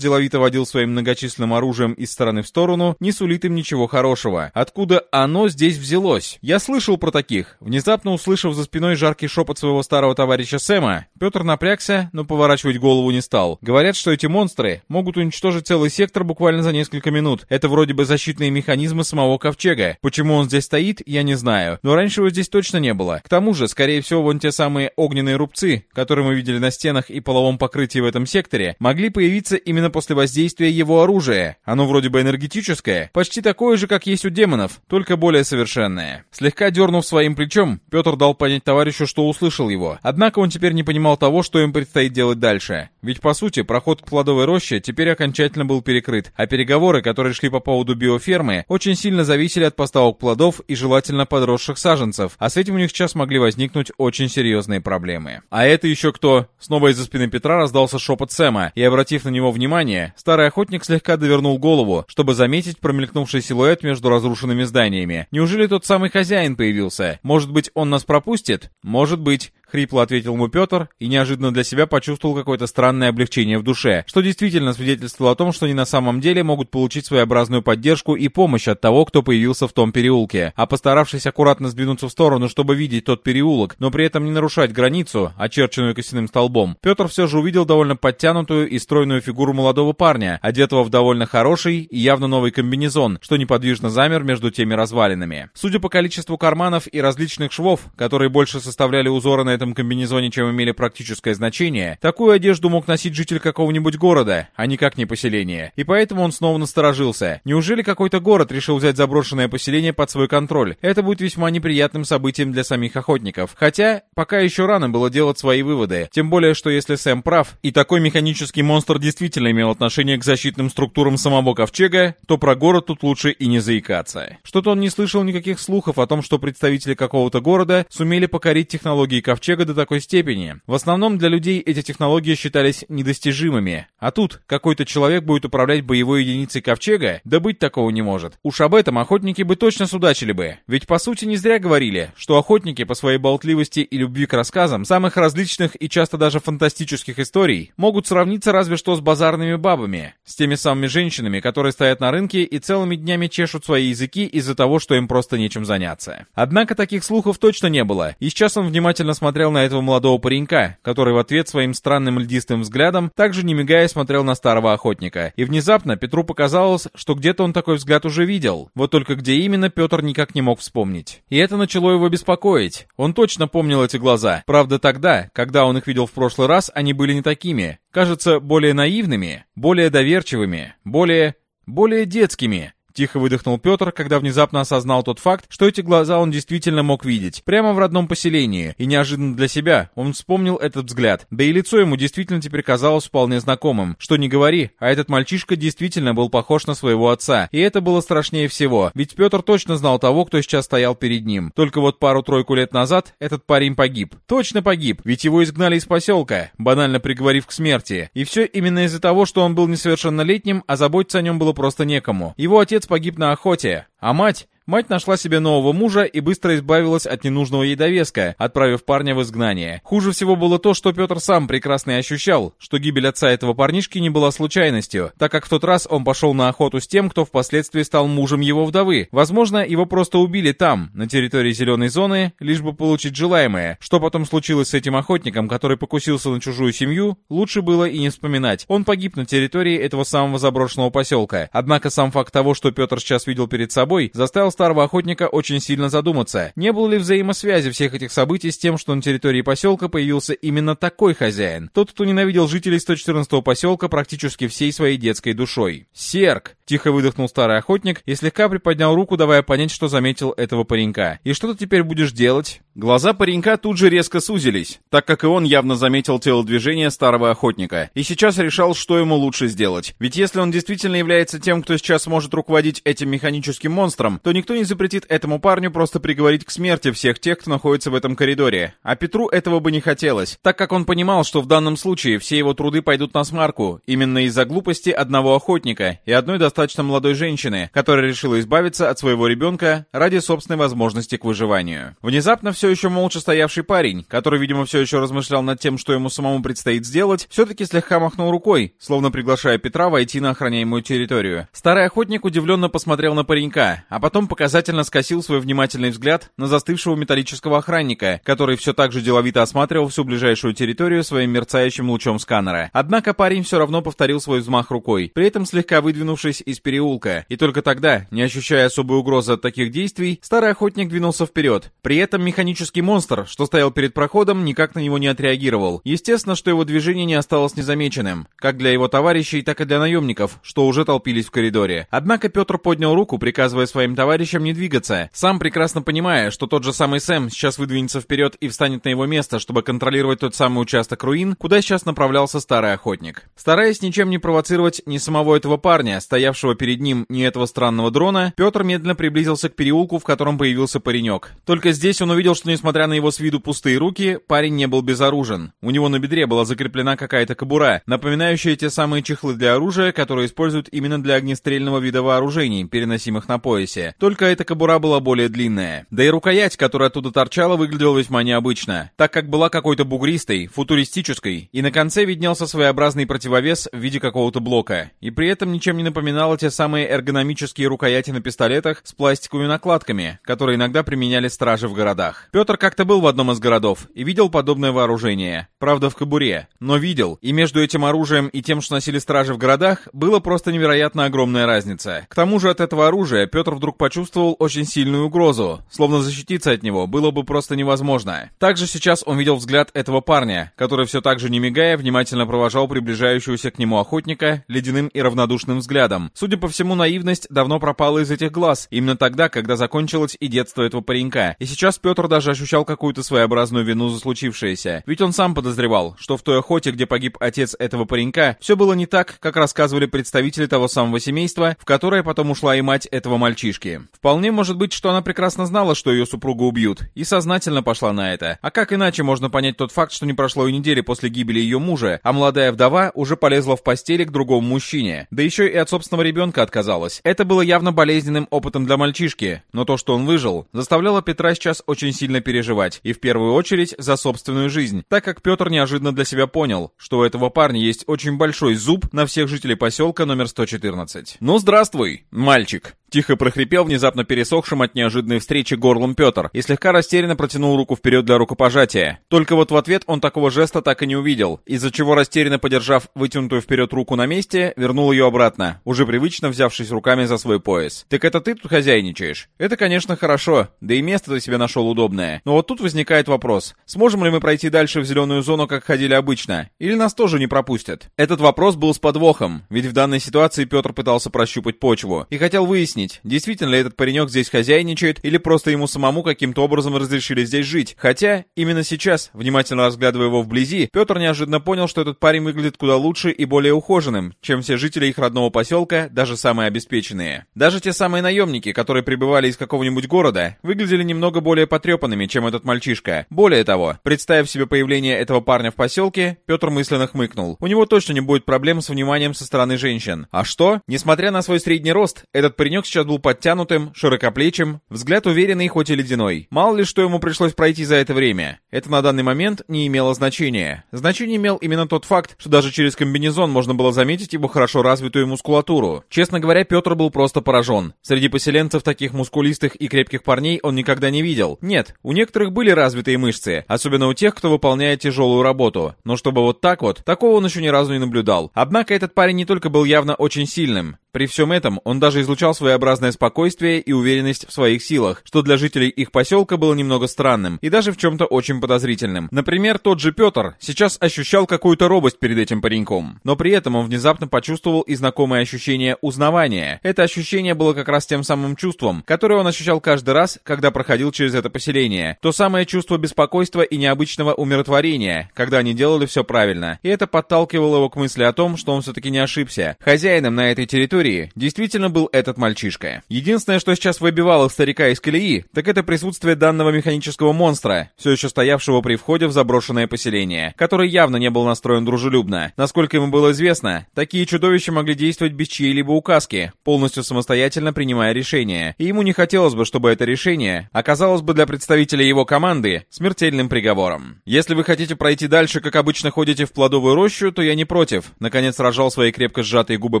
деловито водил своим многочисленным оружием из стороны в сторону, не сулит им ничего хорошего. Откуда оно здесь взялось? Я слышал про таких. Внезапно услышав за спиной жаркий шепот своего старого товарища Сэма, Петр напрягся, но поворачивать голову не стал. Говорят, что эти монстры могут уничтожить целый сектор буквально за несколько минут. Это вроде бы защитные механизмы самого ковчега. Почему он здесь стоит, я не знаю. Но раньше его здесь точно не было. К тому же, скорее всего, вон те самые огненные рубцы, которые мы видели на стенах и половом покрытии в этом секторе, могли появиться именно после воздействия его оружия. Оно вроде бы энергетическое, почти такое же, как есть у демонов, только более совершенное. Слегка дернув своим плечом, Петр дал понять товарищу, что услышал его. Однако он теперь не понимал того, что им предстоит делать дальше. Ведь по сути, проход к плодовой роще теперь окончательно был перекрыт, а переговоры, которые шли по поводу биофермы, очень сильно зависели от поставок плодов и желательно подросших саженцев, а с этим у них сейчас могли возникнуть очень серьезные проблемы. «А это еще кто?» Снова из-за спины Петра раздался шепот Сэма, и, обратив на него внимание, старый охотник слегка довернул голову, чтобы заметить промелькнувший силуэт между разрушенными зданиями. Неужели тот самый хозяин появился? Может быть, он нас пропустит? Может быть. Хрипло ответил ему Петр и неожиданно для себя почувствовал какое-то странное облегчение в душе, что действительно свидетельствовало о том, что они на самом деле могут получить своеобразную поддержку и помощь от того, кто появился в том переулке. А постаравшись аккуратно сдвинуться в сторону, чтобы видеть тот переулок, но при этом не нарушать границу, очерченную костяным столбом, Петр все же увидел довольно подтянутую и стройную фигуру молодого парня, одетого в довольно хороший и явно новый комбинезон, что неподвижно замер между теми развалинами. Судя по количеству карманов и различных швов, которые больше составляли узоры на этом комбинезоне, чем имели практическое значение, такую одежду мог носить житель какого-нибудь города, а никак не поселения. И поэтому он снова насторожился. Неужели какой-то город решил взять заброшенное поселение под свой контроль? Это будет весьма неприятным событием для самих охотников. Хотя, пока еще рано было делать свои выводы. Тем более, что если Сэм прав, и такой механический монстр действительно имел отношение к защитным структурам самого ковчега, то про город тут лучше и не заикаться. Что-то он не слышал никаких слухов о том, что представители какого-то города сумели покорить технологии ковчега ковчега до такой степени. В основном для людей эти технологии считались недостижимыми. А тут какой-то человек будет управлять боевой единицей ковчега? Да быть такого не может. Уж об этом охотники бы точно судачили бы. Ведь по сути не зря говорили, что охотники по своей болтливости и любви к рассказам самых различных и часто даже фантастических историй могут сравниться разве что с базарными бабами. С теми самыми женщинами, которые стоят на рынке и целыми днями чешут свои языки из-за того, что им просто нечем заняться. Однако таких слухов точно не было, и сейчас он внимательно смотрел смотрел на этого молодого паренька, который в ответ своим странным льдистым взглядом также не мигая смотрел на старого охотника. И внезапно Петру показалось, что где-то он такой взгляд уже видел. Вот только где именно Петр никак не мог вспомнить. И это начало его беспокоить. Он точно помнил эти глаза. Правда, тогда, когда он их видел в прошлый раз, они были не такими. Кажется, более наивными, более доверчивыми, более... более детскими. Тихо выдохнул Петр, когда внезапно осознал тот факт, что эти глаза он действительно мог видеть, прямо в родном поселении, и неожиданно для себя он вспомнил этот взгляд. Да и лицо ему действительно теперь казалось вполне знакомым. Что не говори, а этот мальчишка действительно был похож на своего отца, и это было страшнее всего, ведь Петр точно знал того, кто сейчас стоял перед ним. Только вот пару-тройку лет назад этот парень погиб. Точно погиб, ведь его изгнали из поселка, банально приговорив к смерти. И все именно из-за того, что он был несовершеннолетним, а заботиться о нем было просто некому. Его отец отец погиб на охоте, а мать... Мать нашла себе нового мужа и быстро избавилась от ненужного ей довеска, отправив парня в изгнание. Хуже всего было то, что Петр сам прекрасно ощущал, что гибель отца этого парнишки не была случайностью, так как в тот раз он пошел на охоту с тем, кто впоследствии стал мужем его вдовы. Возможно, его просто убили там, на территории зеленой зоны, лишь бы получить желаемое. Что потом случилось с этим охотником, который покусился на чужую семью, лучше было и не вспоминать. Он погиб на территории этого самого заброшенного поселка. Однако сам факт того, что Петр сейчас видел перед собой, заставил старого охотника очень сильно задуматься. Не было ли взаимосвязи всех этих событий с тем, что на территории поселка появился именно такой хозяин? Тот, кто ненавидел жителей 114-го поселка практически всей своей детской душой. «Серк!» — тихо выдохнул старый охотник и слегка приподнял руку, давая понять, что заметил этого паренька. «И что ты теперь будешь делать?» Глаза паренька тут же резко сузились, так как и он явно заметил телодвижение старого охотника, и сейчас решал, что ему лучше сделать. Ведь если он действительно является тем, кто сейчас может руководить этим механическим монстром, то никто не запретит этому парню просто приговорить к смерти всех тех, кто находится в этом коридоре. А Петру этого бы не хотелось, так как он понимал, что в данном случае все его труды пойдут на смарку, именно из-за глупости одного охотника и одной достаточно молодой женщины, которая решила избавиться от своего ребенка ради собственной возможности к выживанию. Внезапно все еще молча стоявший парень, который, видимо, все еще размышлял над тем, что ему самому предстоит сделать, все-таки слегка махнул рукой, словно приглашая Петра войти на охраняемую территорию. Старый охотник удивленно посмотрел на паренька, а потом показательно скосил свой внимательный взгляд на застывшего металлического охранника, который все так же деловито осматривал всю ближайшую территорию своим мерцающим лучом сканера. Однако парень все равно повторил свой взмах рукой, при этом слегка выдвинувшись из переулка, и только тогда, не ощущая особой угрозы от таких действий, старый охотник двинулся вперед. При этом механический монстр, что стоял перед проходом, никак на него не отреагировал. Естественно, что его движение не осталось незамеченным, как для его товарищей, так и для наемников, что уже толпились в коридоре. Однако Петр поднял руку, приказывая своим товарищам не двигаться, сам прекрасно понимая, что тот же самый Сэм сейчас выдвинется вперед и встанет на его место, чтобы контролировать тот самый участок руин, куда сейчас направлялся старый охотник. Стараясь ничем не провоцировать ни самого этого парня, стоявшего перед ним, ни этого странного дрона, Петр медленно приблизился к переулку, в котором появился паренек. Только здесь он увидел, что несмотря на его с виду пустые руки, парень не был безоружен. У него на бедре была закреплена какая-то кобура, напоминающая те самые чехлы для оружия, которые используют именно для огнестрельного вида вооружений, переносимых на поясе. Только эта кобура была более длинная. Да и рукоять, которая оттуда торчала, выглядела весьма необычно, так как была какой-то бугристой, футуристической, и на конце виднелся своеобразный противовес в виде какого-то блока, и при этом ничем не напоминала те самые эргономические рукояти на пистолетах с пластиковыми накладками, которые иногда применяли стражи в городах. Петр как-то был в одном из городов и видел подобное вооружение. Правда, в кобуре. Но видел. И между этим оружием и тем, что носили стражи в городах, было просто невероятно огромная разница. К тому же от этого оружия Петр вдруг почувствовал очень сильную угрозу. Словно защититься от него было бы просто невозможно. Также сейчас он видел взгляд этого парня, который все так же не мигая внимательно провожал приближающегося к нему охотника ледяным и равнодушным взглядом. Судя по всему, наивность давно пропала из этих глаз, именно тогда, когда закончилось и детство этого паренька. И сейчас Петр даже ощущал какую-то своеобразную вину за случившееся. Ведь он сам подозревал, что в той охоте, где погиб отец этого паренька, все было не так, как рассказывали представители того самого семейства, в которое потом ушла и мать этого мальчишки. Вполне может быть, что она прекрасно знала, что ее супругу убьют, и сознательно пошла на это. А как иначе можно понять тот факт, что не прошло и недели после гибели ее мужа, а молодая вдова уже полезла в постели к другому мужчине, да еще и от собственного ребенка отказалась. Это было явно болезненным опытом для мальчишки, но то, что он выжил, заставляло Петра сейчас очень сильно переживать, и в первую очередь за собственную жизнь, так как Петр неожиданно для себя понял, что у этого парня есть очень большой зуб на всех жителей поселка номер 114. «Ну, здравствуй, мальчик!» Тихо прохрипел внезапно пересохшим от неожиданной встречи горлом Петр и слегка растерянно протянул руку вперед для рукопожатия. Только вот в ответ он такого жеста так и не увидел, из-за чего растерянно подержав вытянутую вперед руку на месте, вернул ее обратно, уже привычно взявшись руками за свой пояс. «Так это ты тут хозяйничаешь?» «Это, конечно, хорошо, да и место ты себе нашел удобное. Но вот тут возникает вопрос, сможем ли мы пройти дальше в зеленую зону, как ходили обычно? Или нас тоже не пропустят?» Этот вопрос был с подвохом, ведь в данной ситуации Петр пытался прощупать почву и хотел выяснить, выяснить, действительно ли этот паренек здесь хозяйничает, или просто ему самому каким-то образом разрешили здесь жить. Хотя, именно сейчас, внимательно разглядывая его вблизи, Петр неожиданно понял, что этот парень выглядит куда лучше и более ухоженным, чем все жители их родного поселка, даже самые обеспеченные. Даже те самые наемники, которые прибывали из какого-нибудь города, выглядели немного более потрепанными, чем этот мальчишка. Более того, представив себе появление этого парня в поселке, Петр мысленно хмыкнул. У него точно не будет проблем с вниманием со стороны женщин. А что? Несмотря на свой средний рост, этот паренек сейчас был подтянутым, широкоплечим, взгляд уверенный, хоть и ледяной. Мало ли, что ему пришлось пройти за это время. Это на данный момент не имело значения. Значение имел именно тот факт, что даже через комбинезон можно было заметить его хорошо развитую мускулатуру. Честно говоря, Петр был просто поражен. Среди поселенцев таких мускулистых и крепких парней он никогда не видел. Нет, у некоторых были развитые мышцы, особенно у тех, кто выполняет тяжелую работу. Но чтобы вот так вот, такого он еще ни разу не наблюдал. Однако этот парень не только был явно очень сильным. При всем этом он даже излучал своеобразное спокойствие и уверенность в своих силах, что для жителей их поселка было немного странным и даже в чем-то очень подозрительным. Например, тот же Петр сейчас ощущал какую-то робость перед этим пареньком, но при этом он внезапно почувствовал и знакомое ощущение узнавания. Это ощущение было как раз тем самым чувством, которое он ощущал каждый раз, когда проходил через это поселение. То самое чувство беспокойства и необычного умиротворения, когда они делали все правильно. И это подталкивало его к мысли о том, что он все-таки не ошибся. Хозяином на этой территории истории действительно был этот мальчишка. Единственное, что сейчас выбивало старика из колеи, так это присутствие данного механического монстра, все еще стоявшего при входе в заброшенное поселение, который явно не был настроен дружелюбно. Насколько ему было известно, такие чудовища могли действовать без чьей-либо указки, полностью самостоятельно принимая решения, и ему не хотелось бы, чтобы это решение оказалось бы для представителей его команды смертельным приговором. Если вы хотите пройти дальше, как обычно ходите в плодовую рощу, то я не против. Наконец рожал свои крепко сжатые губы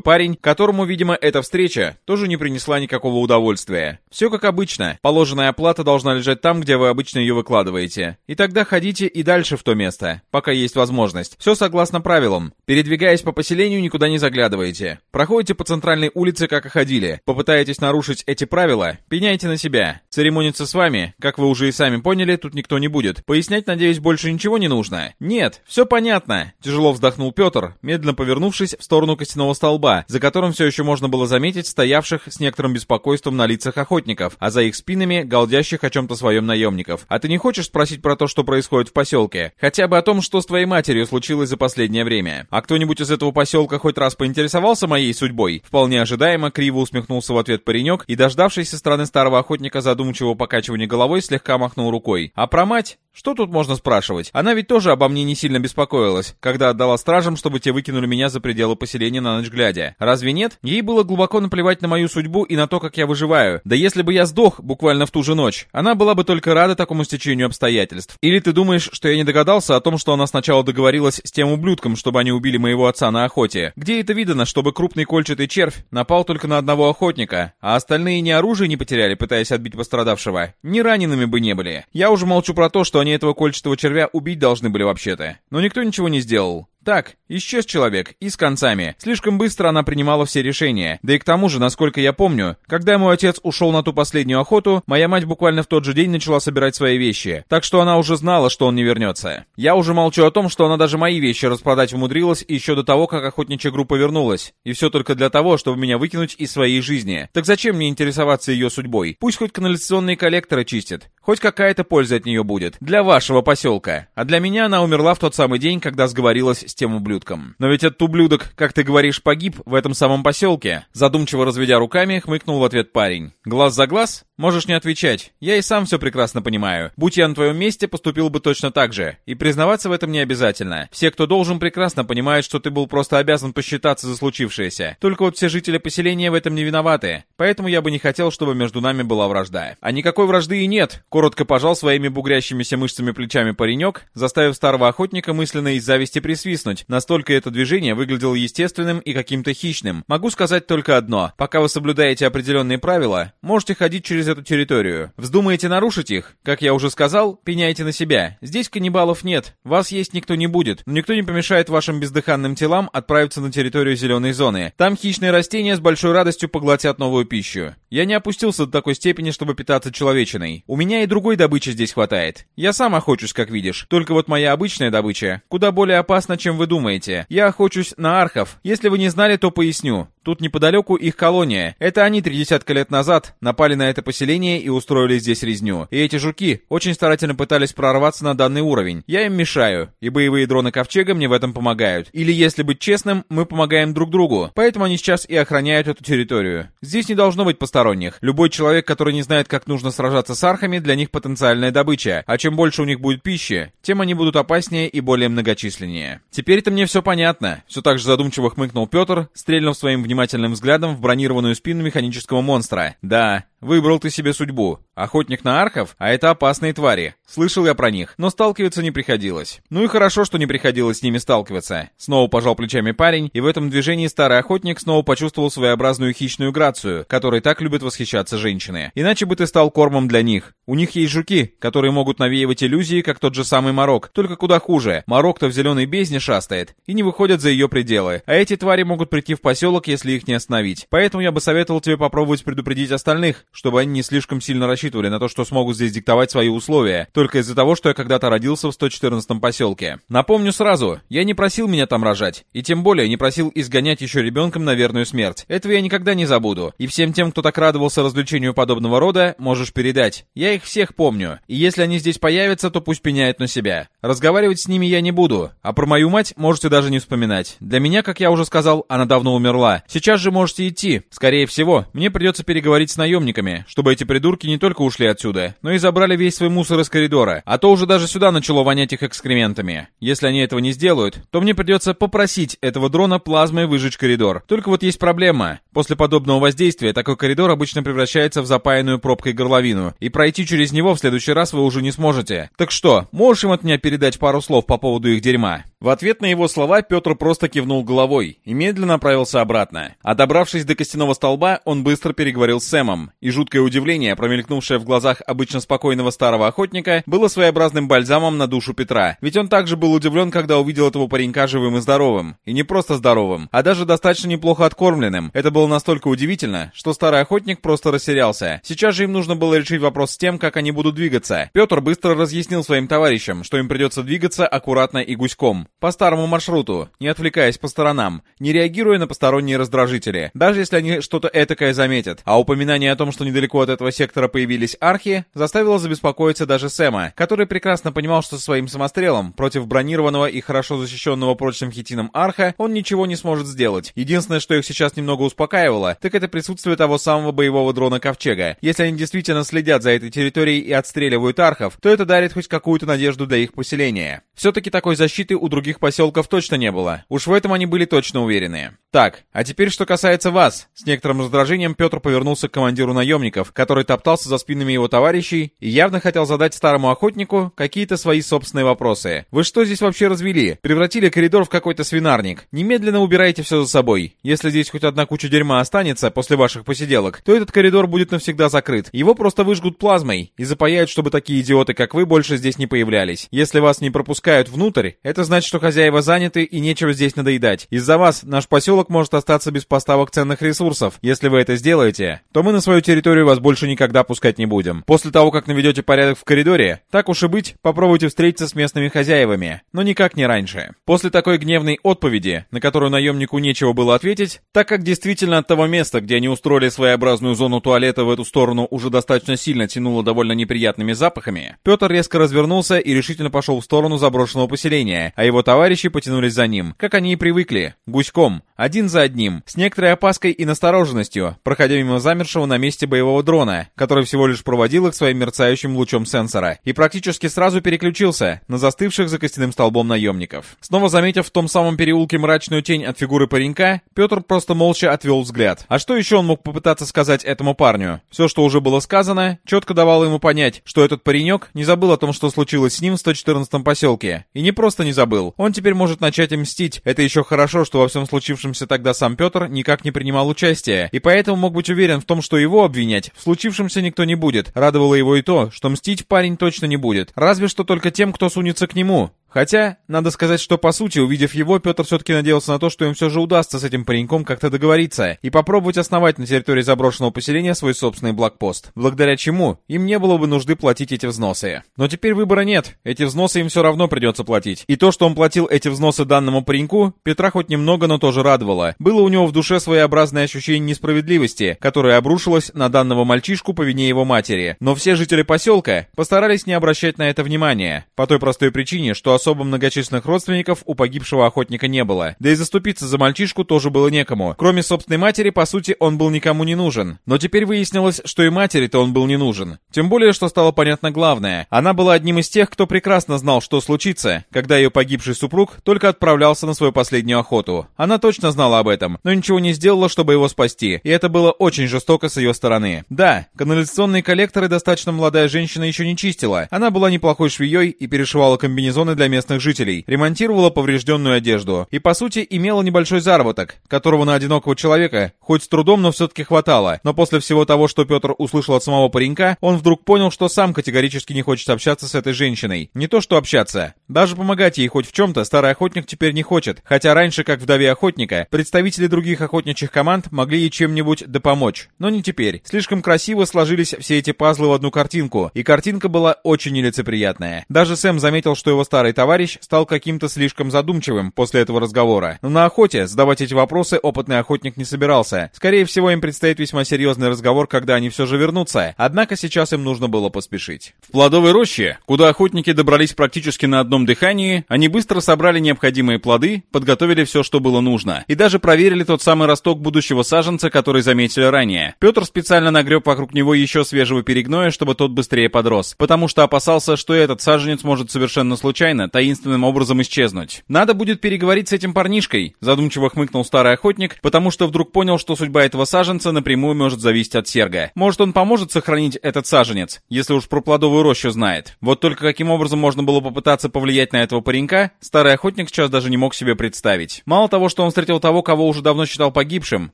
парень, которому видимо, эта встреча тоже не принесла никакого удовольствия. Все как обычно. Положенная оплата должна лежать там, где вы обычно ее выкладываете. И тогда ходите и дальше в то место, пока есть возможность. Все согласно правилам. Передвигаясь по поселению, никуда не заглядывайте. Проходите по центральной улице, как и ходили. Попытаетесь нарушить эти правила, пеняйте на себя. Церемониться с вами, как вы уже и сами поняли, тут никто не будет. Пояснять, надеюсь, больше ничего не нужно? Нет, все понятно. Тяжело вздохнул Петр, медленно повернувшись в сторону костяного столба, за которым все еще еще можно было заметить стоявших с некоторым беспокойством на лицах охотников, а за их спинами галдящих о чем-то своем наемников. А ты не хочешь спросить про то, что происходит в поселке? Хотя бы о том, что с твоей матерью случилось за последнее время. А кто-нибудь из этого поселка хоть раз поинтересовался моей судьбой? Вполне ожидаемо криво усмехнулся в ответ паренек и, дождавшись со стороны старого охотника задумчивого покачивания головой, слегка махнул рукой. А про мать? Что тут можно спрашивать? Она ведь тоже обо мне не сильно беспокоилась, когда отдала стражам, чтобы те выкинули меня за пределы поселения на ночь глядя. Разве нет? Ей было глубоко наплевать на мою судьбу и на то, как я выживаю. Да если бы я сдох буквально в ту же ночь, она была бы только рада такому стечению обстоятельств. Или ты думаешь, что я не догадался о том, что она сначала договорилась с тем ублюдком, чтобы они убили моего отца на охоте? Где это видано, чтобы крупный кольчатый червь напал только на одного охотника, а остальные ни оружие не потеряли, пытаясь отбить пострадавшего, ни ранеными бы не были? Я уже молчу про то, что они этого кольчатого червя убить должны были вообще-то. Но никто ничего не сделал. Так, исчез человек, и с концами. Слишком быстро она принимала все решения. Да и к тому же, насколько я помню, когда мой отец ушел на ту последнюю охоту, моя мать буквально в тот же день начала собирать свои вещи. Так что она уже знала, что он не вернется. Я уже молчу о том, что она даже мои вещи распродать умудрилась еще до того, как охотничья группа вернулась. И все только для того, чтобы меня выкинуть из своей жизни. Так зачем мне интересоваться ее судьбой? Пусть хоть канализационные коллекторы чистит. Хоть какая-то польза от нее будет. Для вашего поселка. А для меня она умерла в тот самый день, когда сговорилась с тем ублюдком. Но ведь этот ублюдок, как ты говоришь, погиб в этом самом поселке. Задумчиво разведя руками, хмыкнул в ответ парень. Глаз за глаз? Можешь не отвечать. Я и сам все прекрасно понимаю. Будь я на твоем месте, поступил бы точно так же. И признаваться в этом не обязательно. Все, кто должен, прекрасно понимают, что ты был просто обязан посчитаться за случившееся. Только вот все жители поселения в этом не виноваты. Поэтому я бы не хотел, чтобы между нами была вражда. А никакой вражды и нет. Коротко пожал своими бугрящимися мышцами плечами паренек, заставив старого охотника мысленно из зависти присвистнуть. Настолько это движение выглядело естественным и каким-то хищным. Могу сказать только одно. Пока вы соблюдаете определенные правила, можете ходить через эту территорию. Вздумаете нарушить их? Как я уже сказал, пеняйте на себя. Здесь каннибалов нет, вас есть никто не будет, но никто не помешает вашим бездыханным телам отправиться на территорию зеленой зоны. Там хищные растения с большой радостью поглотят новую пищу. Я не опустился до такой степени, чтобы питаться человечиной. У меня и другой добычи здесь хватает. Я сам охочусь, как видишь. Только вот моя обычная добыча куда более опасна, чем вы думаете. Я охочусь на архов. Если вы не знали, то поясню. Тут неподалеку их колония. Это они три десятка лет назад напали на это поселение и устроили здесь резню. И эти жуки очень старательно пытались прорваться на данный уровень. Я им мешаю, и боевые дроны Ковчега мне в этом помогают. Или, если быть честным, мы помогаем друг другу. Поэтому они сейчас и охраняют эту территорию. Здесь не должно быть посторонних. Любой человек, который не знает, как нужно сражаться с архами, для них потенциальная добыча. А чем больше у них будет пищи, тем они будут опаснее и более многочисленнее. Теперь-то мне все понятно. Все так же задумчиво хмыкнул Петр, стрельнув своим внимательным взглядом в бронированную спину механического монстра. «Да, Выбрал ты себе судьбу. Охотник на архов? А это опасные твари. Слышал я про них, но сталкиваться не приходилось. Ну и хорошо, что не приходилось с ними сталкиваться. Снова пожал плечами парень, и в этом движении старый охотник снова почувствовал своеобразную хищную грацию, которой так любят восхищаться женщины. Иначе бы ты стал кормом для них. У них есть жуки, которые могут навеивать иллюзии, как тот же самый Марок, только куда хуже. Марок-то в зеленой бездне шастает и не выходят за ее пределы. А эти твари могут прийти в поселок, если их не остановить. Поэтому я бы советовал тебе попробовать предупредить остальных, чтобы они не слишком сильно рассчитывали на то, что смогут здесь диктовать свои условия, только из-за того, что я когда-то родился в 114-м поселке. Напомню сразу, я не просил меня там рожать, и тем более не просил изгонять еще ребенком на верную смерть. Этого я никогда не забуду, и всем тем, кто так радовался развлечению подобного рода, можешь передать. Я их всех помню, и если они здесь появятся, то пусть пеняют на себя. Разговаривать с ними я не буду, а про мою мать можете даже не вспоминать. Для меня, как я уже сказал, она давно умерла. Сейчас же можете идти. Скорее всего, мне придется переговорить с наемниками, наемниками, чтобы эти придурки не только ушли отсюда, но и забрали весь свой мусор из коридора, а то уже даже сюда начало вонять их экскрементами. Если они этого не сделают, то мне придется попросить этого дрона плазмой выжечь коридор. Только вот есть проблема. После подобного воздействия такой коридор обычно превращается в запаянную пробкой горловину, и пройти через него в следующий раз вы уже не сможете. Так что, можешь им от меня передать пару слов по поводу их дерьма? В ответ на его слова Петр просто кивнул головой и медленно направился обратно. А добравшись до костяного столба, он быстро переговорил с Сэмом, и жуткое удивление, промелькнувшее в глазах обычно спокойного старого охотника, было своеобразным бальзамом на душу Петра. Ведь он также был удивлен, когда увидел этого паренька живым и здоровым. И не просто здоровым, а даже достаточно неплохо откормленным. Это было настолько удивительно, что старый охотник просто растерялся. Сейчас же им нужно было решить вопрос с тем, как они будут двигаться. Петр быстро разъяснил своим товарищам, что им придется двигаться аккуратно и гуськом. По старому маршруту, не отвлекаясь по сторонам, не реагируя на посторонние раздражители, даже если они что-то этакое заметят. А упоминание о том, что недалеко от этого сектора появились архи, заставило забеспокоиться даже Сэма, который прекрасно понимал, что со своим самострелом против бронированного и хорошо защищенного прочным хитином арха он ничего не сможет сделать. Единственное, что их сейчас немного успокаивало, так это присутствие того самого боевого дрона Ковчега. Если они действительно следят за этой территорией и отстреливают архов, то это дарит хоть какую-то надежду для их поселения. Все-таки такой защиты у других поселков точно не было. Уж в этом они были точно уверены. Так, а теперь что касается вас. С некоторым раздражением Петр повернулся к командиру наемников, который топтался за спинами его товарищей и явно хотел задать старому охотнику какие-то свои собственные вопросы. Вы что здесь вообще развели? Превратили коридор в какой-то свинарник. Немедленно убирайте все за собой. Если здесь хоть одна куча дерьма останется после ваших посиделок, то этот коридор будет навсегда закрыт. Его просто выжгут плазмой и запаяют, чтобы такие идиоты, как вы, больше здесь не появлялись. Если вас не пропускают внутрь, это значит, что хозяева заняты и нечего здесь надоедать. Из-за вас наш поселок может остаться без поставок ценных ресурсов. Если вы это сделаете, то мы на свою территорию вас больше никогда пускать не будем. После того, как наведете порядок в коридоре, так уж и быть, попробуйте встретиться с местными хозяевами, но никак не раньше. После такой гневной отповеди, на которую наемнику нечего было ответить, так как действительно от того места, где они устроили своеобразную зону туалета в эту сторону уже достаточно сильно тянуло довольно неприятными запахами, Петр резко развернулся и решительно пошел в сторону заброшенного поселения, а его товарищи потянулись за ним, как они и привыкли, гуськом, один за одним, с некоторой опаской и настороженностью, проходя мимо замершего на месте боевого дрона, который всего лишь проводил их своим мерцающим лучом сенсора, и практически сразу переключился на застывших за костяным столбом наемников. Снова заметив в том самом переулке мрачную тень от фигуры паренька, Петр просто молча отвел взгляд. А что еще он мог попытаться сказать этому парню? Все, что уже было сказано, четко давало ему понять, что этот паренек не забыл о том, что случилось с ним в 114-м поселке. И не просто не забыл, он теперь может начать мстить. Это еще хорошо, что во всем случившемся тогда сам Петр никак не принимал участия, и поэтому мог быть уверен в том, что его обвинять в случившемся никто не будет. Радовало его и то, что мстить парень точно не будет. Разве что только тем, кто сунется к нему. Хотя, надо сказать, что по сути, увидев его, Петр все-таки надеялся на то, что им все же удастся с этим пареньком как-то договориться и попробовать основать на территории заброшенного поселения свой собственный блокпост, благодаря чему им не было бы нужды платить эти взносы. Но теперь выбора нет, эти взносы им все равно придется платить. И то, что он платил эти взносы данному пареньку, Петра хоть немного, но тоже радовало. Было у него в душе своеобразное ощущение несправедливости, которое обрушилось на данного мальчишку по вине его матери. Но все жители поселка постарались не обращать на это внимания, по той простой причине, что особо многочисленных родственников у погибшего охотника не было. Да и заступиться за мальчишку тоже было некому. Кроме собственной матери, по сути, он был никому не нужен. Но теперь выяснилось, что и матери-то он был не нужен. Тем более, что стало понятно главное. Она была одним из тех, кто прекрасно знал, что случится, когда ее погибший супруг только отправлялся на свою последнюю охоту. Она точно знала об этом, но ничего не сделала, чтобы его спасти, и это было очень жестоко с ее стороны. Да, канализационные коллекторы достаточно молодая женщина еще не чистила. Она была неплохой швеей и перешивала комбинезоны для местных жителей, ремонтировала поврежденную одежду и, по сути, имела небольшой заработок, которого на одинокого человека хоть с трудом, но все-таки хватало. Но после всего того, что Петр услышал от самого паренька, он вдруг понял, что сам категорически не хочет общаться с этой женщиной. Не то что общаться, даже помогать ей хоть в чем-то старый охотник теперь не хочет, хотя раньше, как вдове охотника, представители других охотничьих команд могли ей чем-нибудь да помочь. Но не теперь. Слишком красиво сложились все эти пазлы в одну картинку, и картинка была очень нелицеприятная. Даже Сэм заметил, что его старый товарищ стал каким-то слишком задумчивым после этого разговора. Но на охоте задавать эти вопросы опытный охотник не собирался. Скорее всего, им предстоит весьма серьезный разговор, когда они все же вернутся. Однако сейчас им нужно было поспешить. В плодовой роще, куда охотники добрались практически на одном дыхании, они быстро собрали необходимые плоды, подготовили все, что было нужно, и даже проверили тот самый росток будущего саженца, который заметили ранее. Петр специально нагреб вокруг него еще свежего перегноя, чтобы тот быстрее подрос, потому что опасался, что этот саженец может совершенно случайно, таинственным образом исчезнуть. «Надо будет переговорить с этим парнишкой», задумчиво хмыкнул старый охотник, потому что вдруг понял, что судьба этого саженца напрямую может зависеть от серга. Может, он поможет сохранить этот саженец, если уж про плодовую рощу знает. Вот только каким образом можно было попытаться повлиять на этого паренька, старый охотник сейчас даже не мог себе представить. Мало того, что он встретил того, кого уже давно считал погибшим,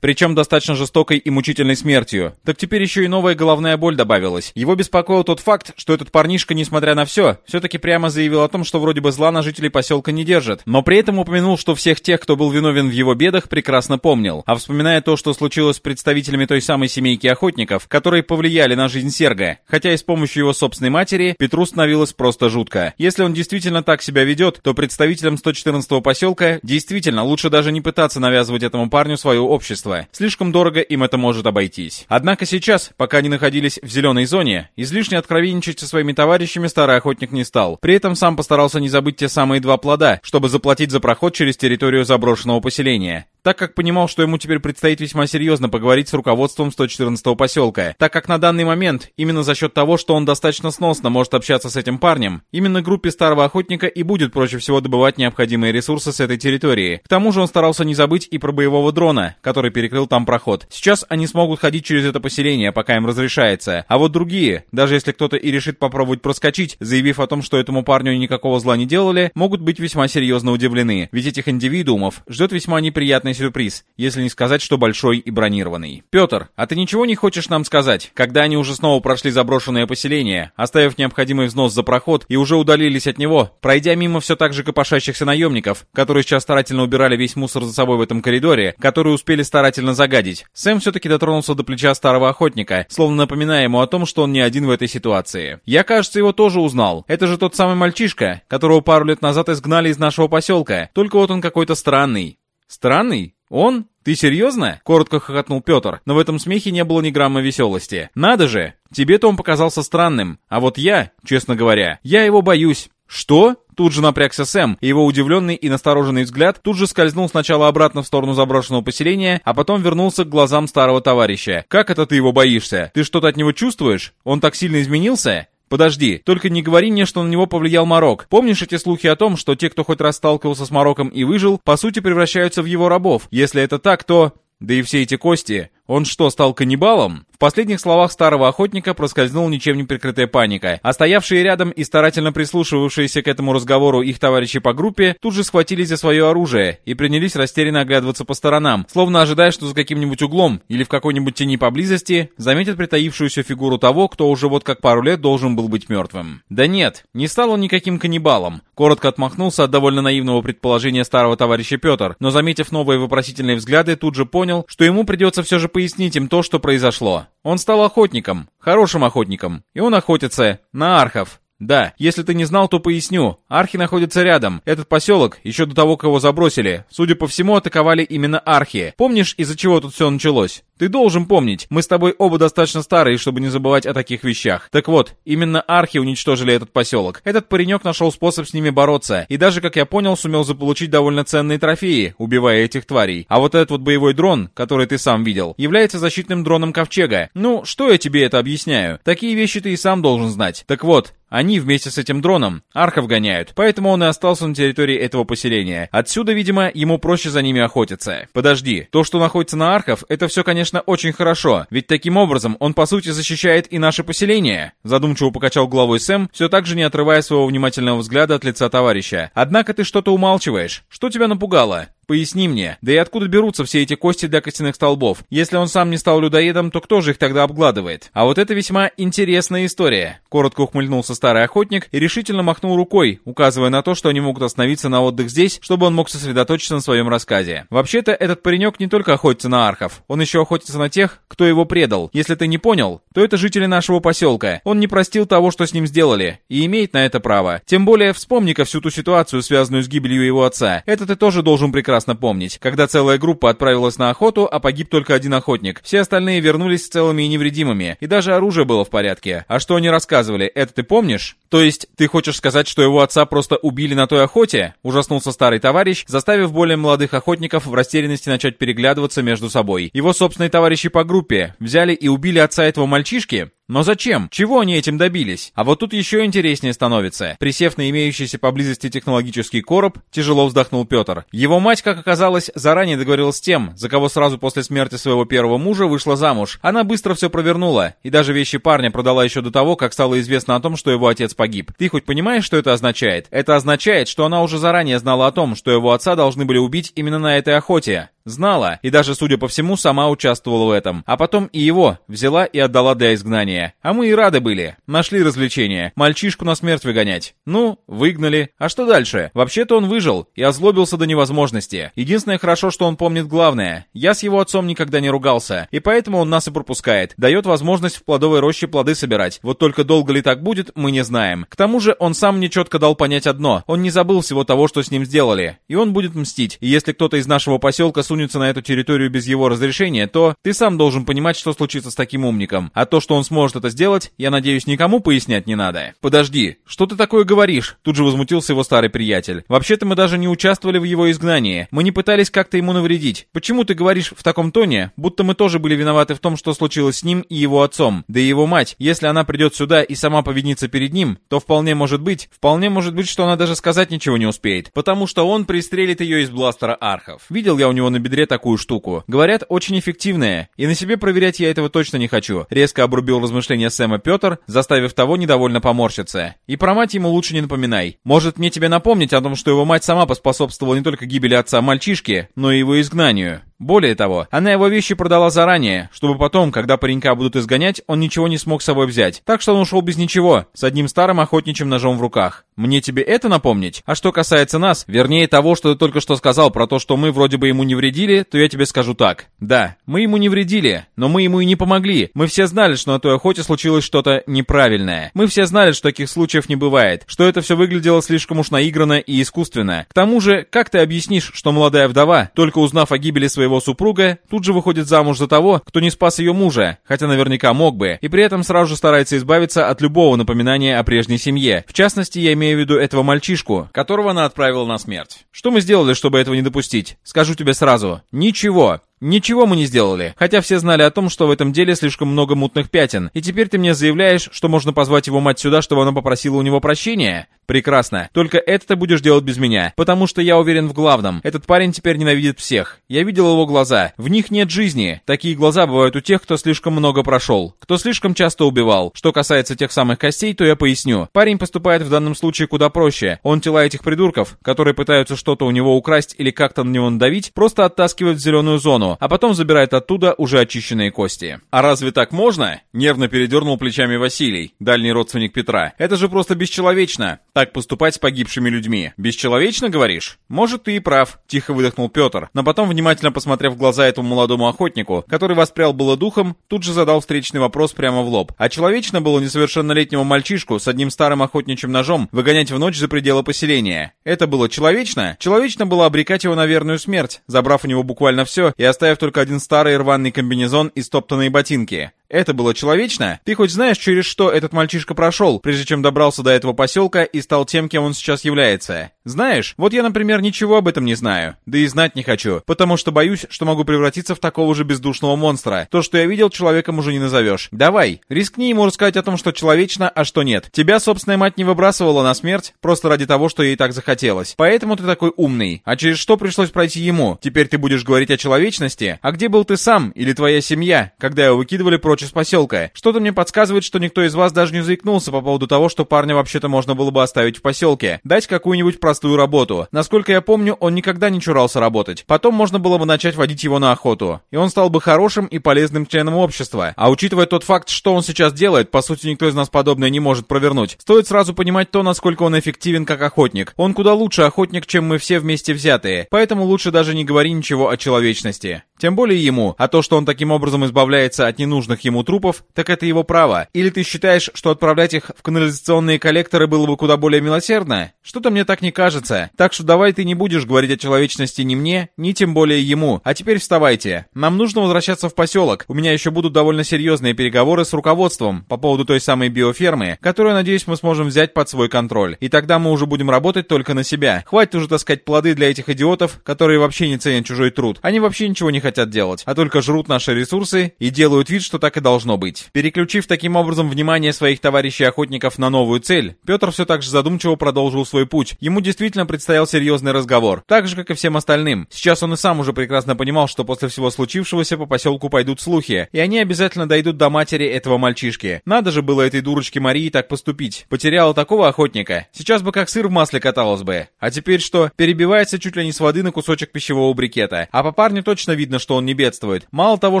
причем достаточно жестокой и мучительной смертью, так теперь еще и новая головная боль добавилась. Его беспокоил тот факт, что этот парнишка, несмотря на все, все-таки прямо заявил о том, что вроде бы зла на жителей поселка не держит, но при этом упомянул, что всех тех, кто был виновен в его бедах, прекрасно помнил. А вспоминая то, что случилось с представителями той самой семейки охотников, которые повлияли на жизнь Серга, хотя и с помощью его собственной матери, Петру становилось просто жутко. Если он действительно так себя ведет, то представителям 114-го поселка действительно лучше даже не пытаться навязывать этому парню свое общество. Слишком дорого им это может обойтись. Однако сейчас, пока они находились в зеленой зоне, излишне откровенничать со своими товарищами старый охотник не стал. При этом сам постарался не забыть те самые два плода, чтобы заплатить за проход через территорию заброшенного поселения так как понимал, что ему теперь предстоит весьма серьезно поговорить с руководством 114-го поселка, так как на данный момент, именно за счет того, что он достаточно сносно может общаться с этим парнем, именно группе старого охотника и будет проще всего добывать необходимые ресурсы с этой территории. К тому же он старался не забыть и про боевого дрона, который перекрыл там проход. Сейчас они смогут ходить через это поселение, пока им разрешается, а вот другие, даже если кто-то и решит попробовать проскочить, заявив о том, что этому парню никакого зла не делали, могут быть весьма серьезно удивлены, ведь этих индивидуумов ждет весьма неприятный сюрприз, если не сказать, что большой и бронированный. «Петр, а ты ничего не хочешь нам сказать, когда они уже снова прошли заброшенное поселение, оставив необходимый взнос за проход и уже удалились от него, пройдя мимо все так же копошащихся наемников, которые сейчас старательно убирали весь мусор за собой в этом коридоре, которые успели старательно загадить, Сэм все-таки дотронулся до плеча старого охотника, словно напоминая ему о том, что он не один в этой ситуации. Я, кажется, его тоже узнал. Это же тот самый мальчишка, которого пару лет назад изгнали из нашего поселка, только вот он какой-то странный. «Странный? Он? Ты серьезно?» — коротко хохотнул Петр, но в этом смехе не было ни грамма веселости. «Надо же! Тебе-то он показался странным, а вот я, честно говоря, я его боюсь». «Что?» Тут же напрягся Сэм, и его удивленный и настороженный взгляд тут же скользнул сначала обратно в сторону заброшенного поселения, а потом вернулся к глазам старого товарища. «Как это ты его боишься? Ты что-то от него чувствуешь? Он так сильно изменился?» Подожди, только не говори мне, что на него повлиял Марок. Помнишь эти слухи о том, что те, кто хоть раз сталкивался с Мароком и выжил, по сути превращаются в его рабов? Если это так, то... Да и все эти кости... Он что, стал каннибалом? В последних словах старого охотника проскользнула ничем не прикрытая паника, а стоявшие рядом и старательно прислушивавшиеся к этому разговору их товарищи по группе тут же схватились за свое оружие и принялись растерянно оглядываться по сторонам, словно ожидая, что за каким-нибудь углом или в какой-нибудь тени поблизости заметят притаившуюся фигуру того, кто уже вот как пару лет должен был быть мертвым. Да нет, не стал он никаким каннибалом. Коротко отмахнулся от довольно наивного предположения старого товарища Петр, но заметив новые вопросительные взгляды, тут же понял, что ему придется все же пояснить им то, что произошло. Он стал охотником, хорошим охотником, и он охотится на архов. Да, если ты не знал, то поясню. Архи находится рядом. Этот поселок, еще до того, кого забросили, судя по всему, атаковали именно архи. Помнишь, из-за чего тут все началось? Ты должен помнить, мы с тобой оба достаточно старые, чтобы не забывать о таких вещах. Так вот, именно архи уничтожили этот поселок. Этот паренек нашел способ с ними бороться, и даже, как я понял, сумел заполучить довольно ценные трофеи, убивая этих тварей. А вот этот вот боевой дрон, который ты сам видел, является защитным дроном Ковчега. Ну, что я тебе это объясняю? Такие вещи ты и сам должен знать. Так вот, они вместе с этим дроном архов гоняют, поэтому он и остался на территории этого поселения. Отсюда, видимо, ему проще за ними охотиться. Подожди, то, что находится на архов, это все, конечно, очень хорошо, ведь таким образом он, по сути, защищает и наше поселение. Задумчиво покачал головой Сэм, все так же не отрывая своего внимательного взгляда от лица товарища. Однако ты что-то умалчиваешь. Что тебя напугало? Поясни мне, да и откуда берутся все эти кости для костяных столбов? Если он сам не стал людоедом, то кто же их тогда обгладывает? А вот это весьма интересная история. Коротко ухмыльнулся старый охотник и решительно махнул рукой, указывая на то, что они могут остановиться на отдых здесь, чтобы он мог сосредоточиться на своем рассказе. Вообще-то, этот паренек не только охотится на архов, он еще охотится на тех, кто его предал. Если ты не понял, то это жители нашего поселка. Он не простил того, что с ним сделали, и имеет на это право. Тем более, вспомни-ка всю ту ситуацию, связанную с гибелью его отца. Это ты тоже должен прекрасно прекрасно помнить, когда целая группа отправилась на охоту, а погиб только один охотник. Все остальные вернулись целыми и невредимыми, и даже оружие было в порядке. А что они рассказывали, это ты помнишь? То есть, ты хочешь сказать, что его отца просто убили на той охоте? Ужаснулся старый товарищ, заставив более молодых охотников в растерянности начать переглядываться между собой. Его собственные товарищи по группе взяли и убили отца этого мальчишки? Но зачем? Чего они этим добились? А вот тут еще интереснее становится. Присев на имеющийся поблизости технологический короб, тяжело вздохнул Петр. Его мать, как оказалось, заранее договорилась с тем, за кого сразу после смерти своего первого мужа вышла замуж. Она быстро все провернула, и даже вещи парня продала еще до того, как стало известно о том, что его отец погиб. Ты хоть понимаешь, что это означает? Это означает, что она уже заранее знала о том, что его отца должны были убить именно на этой охоте. Знала, и даже, судя по всему, сама участвовала в этом. А потом и его взяла и отдала для изгнания. А мы и рады были. Нашли развлечение. Мальчишку на смерть выгонять. Ну, выгнали. А что дальше? Вообще-то он выжил и озлобился до невозможности. Единственное хорошо, что он помнит главное. Я с его отцом никогда не ругался. И поэтому он нас и пропускает. Дает возможность в плодовой роще плоды собирать. Вот только долго ли так будет, мы не знаем. К тому же он сам мне четко дал понять одно. Он не забыл всего того, что с ним сделали. И он будет мстить. И если кто-то из нашего поселка сунет сунется на эту территорию без его разрешения, то ты сам должен понимать, что случится с таким умником. А то, что он сможет это сделать, я надеюсь, никому пояснять не надо. Подожди, что ты такое говоришь? Тут же возмутился его старый приятель. Вообще-то мы даже не участвовали в его изгнании. Мы не пытались как-то ему навредить. Почему ты говоришь в таком тоне, будто мы тоже были виноваты в том, что случилось с ним и его отцом? Да и его мать. Если она придет сюда и сама повинится перед ним, то вполне может быть, вполне может быть, что она даже сказать ничего не успеет. Потому что он пристрелит ее из бластера архов. Видел я у него на бедре такую штуку. Говорят, очень эффективная, и на себе проверять я этого точно не хочу. Резко обрубил размышления Сэма Петр, заставив того недовольно поморщиться. И про мать ему лучше не напоминай. Может мне тебе напомнить о том, что его мать сама поспособствовала не только гибели отца мальчишки, но и его изгнанию. Более того, она его вещи продала заранее, чтобы потом, когда паренька будут изгонять, он ничего не смог с собой взять. Так что он ушел без ничего, с одним старым охотничьим ножом в руках. Мне тебе это напомнить? А что касается нас, вернее того, что ты только что сказал про то, что мы вроде бы ему не вредили, то я тебе скажу так. Да, мы ему не вредили, но мы ему и не помогли. Мы все знали, что на той охоте случилось что-то неправильное. Мы все знали, что таких случаев не бывает, что это все выглядело слишком уж наигранно и искусственно. К тому же, как ты объяснишь, что молодая вдова, только узнав о гибели своего своего супруга, тут же выходит замуж за того, кто не спас ее мужа, хотя наверняка мог бы, и при этом сразу же старается избавиться от любого напоминания о прежней семье. В частности, я имею в виду этого мальчишку, которого она отправила на смерть. Что мы сделали, чтобы этого не допустить? Скажу тебе сразу. Ничего. Ничего мы не сделали, хотя все знали о том, что в этом деле слишком много мутных пятен. И теперь ты мне заявляешь, что можно позвать его мать сюда, чтобы она попросила у него прощения? Прекрасно. Только это ты будешь делать без меня, потому что я уверен в главном. Этот парень теперь ненавидит всех. Я видел его глаза. В них нет жизни. Такие глаза бывают у тех, кто слишком много прошел, кто слишком часто убивал. Что касается тех самых костей, то я поясню. Парень поступает в данном случае куда проще. Он тела этих придурков, которые пытаются что-то у него украсть или как-то на него надавить, просто оттаскивает в зеленую зону, а потом забирает оттуда уже очищенные кости. А разве так можно? Нервно передернул плечами Василий, дальний родственник Петра. Это же просто бесчеловечно. так поступать с погибшими людьми. Бесчеловечно, говоришь? Может, ты и прав, тихо выдохнул Петр, но потом, внимательно посмотрев в глаза этому молодому охотнику, который воспрял было духом, тут же задал встречный вопрос прямо в лоб. А человечно было несовершеннолетнего мальчишку с одним старым охотничьим ножом выгонять в ночь за пределы поселения. Это было человечно? Человечно было обрекать его на верную смерть, забрав у него буквально все и оставив только один старый рваный комбинезон и стоптанные ботинки. Это было человечно? Ты хоть знаешь, через что этот мальчишка прошел, прежде чем добрался до этого поселка и стал тем, кем он сейчас является? Знаешь, вот я, например, ничего об этом не знаю. Да и знать не хочу, потому что боюсь, что могу превратиться в такого же бездушного монстра. То, что я видел, человеком уже не назовешь. Давай, рискни ему рассказать о том, что человечно, а что нет. Тебя собственная мать не выбрасывала на смерть, просто ради того, что ей так захотелось. Поэтому ты такой умный. А через что пришлось пройти ему? Теперь ты будешь говорить о человечности? А где был ты сам или твоя семья, когда его выкидывали прочь прочь из поселка. Что-то мне подсказывает, что никто из вас даже не заикнулся по поводу того, что парня вообще-то можно было бы оставить в поселке. Дать какую-нибудь простую работу. Насколько я помню, он никогда не чурался работать. Потом можно было бы начать водить его на охоту. И он стал бы хорошим и полезным членом общества. А учитывая тот факт, что он сейчас делает, по сути никто из нас подобное не может провернуть. Стоит сразу понимать то, насколько он эффективен как охотник. Он куда лучше охотник, чем мы все вместе взятые. Поэтому лучше даже не говори ничего о человечности. Тем более ему. А то, что он таким образом избавляется от ненужных ему трупов, так это его право. Или ты считаешь, что отправлять их в канализационные коллекторы было бы куда более милосердно? Что-то мне так не кажется. Так что давай ты не будешь говорить о человечности ни мне, ни тем более ему. А теперь вставайте. Нам нужно возвращаться в поселок. У меня еще будут довольно серьезные переговоры с руководством по поводу той самой биофермы, которую, надеюсь, мы сможем взять под свой контроль. И тогда мы уже будем работать только на себя. Хватит уже таскать плоды для этих идиотов, которые вообще не ценят чужой труд. Они вообще ничего не хотят делать, а только жрут наши ресурсы и делают вид, что так и должно быть. Переключив таким образом внимание своих товарищей-охотников на новую цель, Петр все так же задумчиво продолжил свой путь. Ему действительно предстоял серьезный разговор, так же, как и всем остальным. Сейчас он и сам уже прекрасно понимал, что после всего случившегося по поселку пойдут слухи, и они обязательно дойдут до матери этого мальчишки. Надо же было этой дурочке Марии так поступить. Потеряла такого охотника. Сейчас бы как сыр в масле каталась бы. А теперь что? Перебивается чуть ли не с воды на кусочек пищевого брикета. А по парню точно видно, что он не бедствует. Мало того,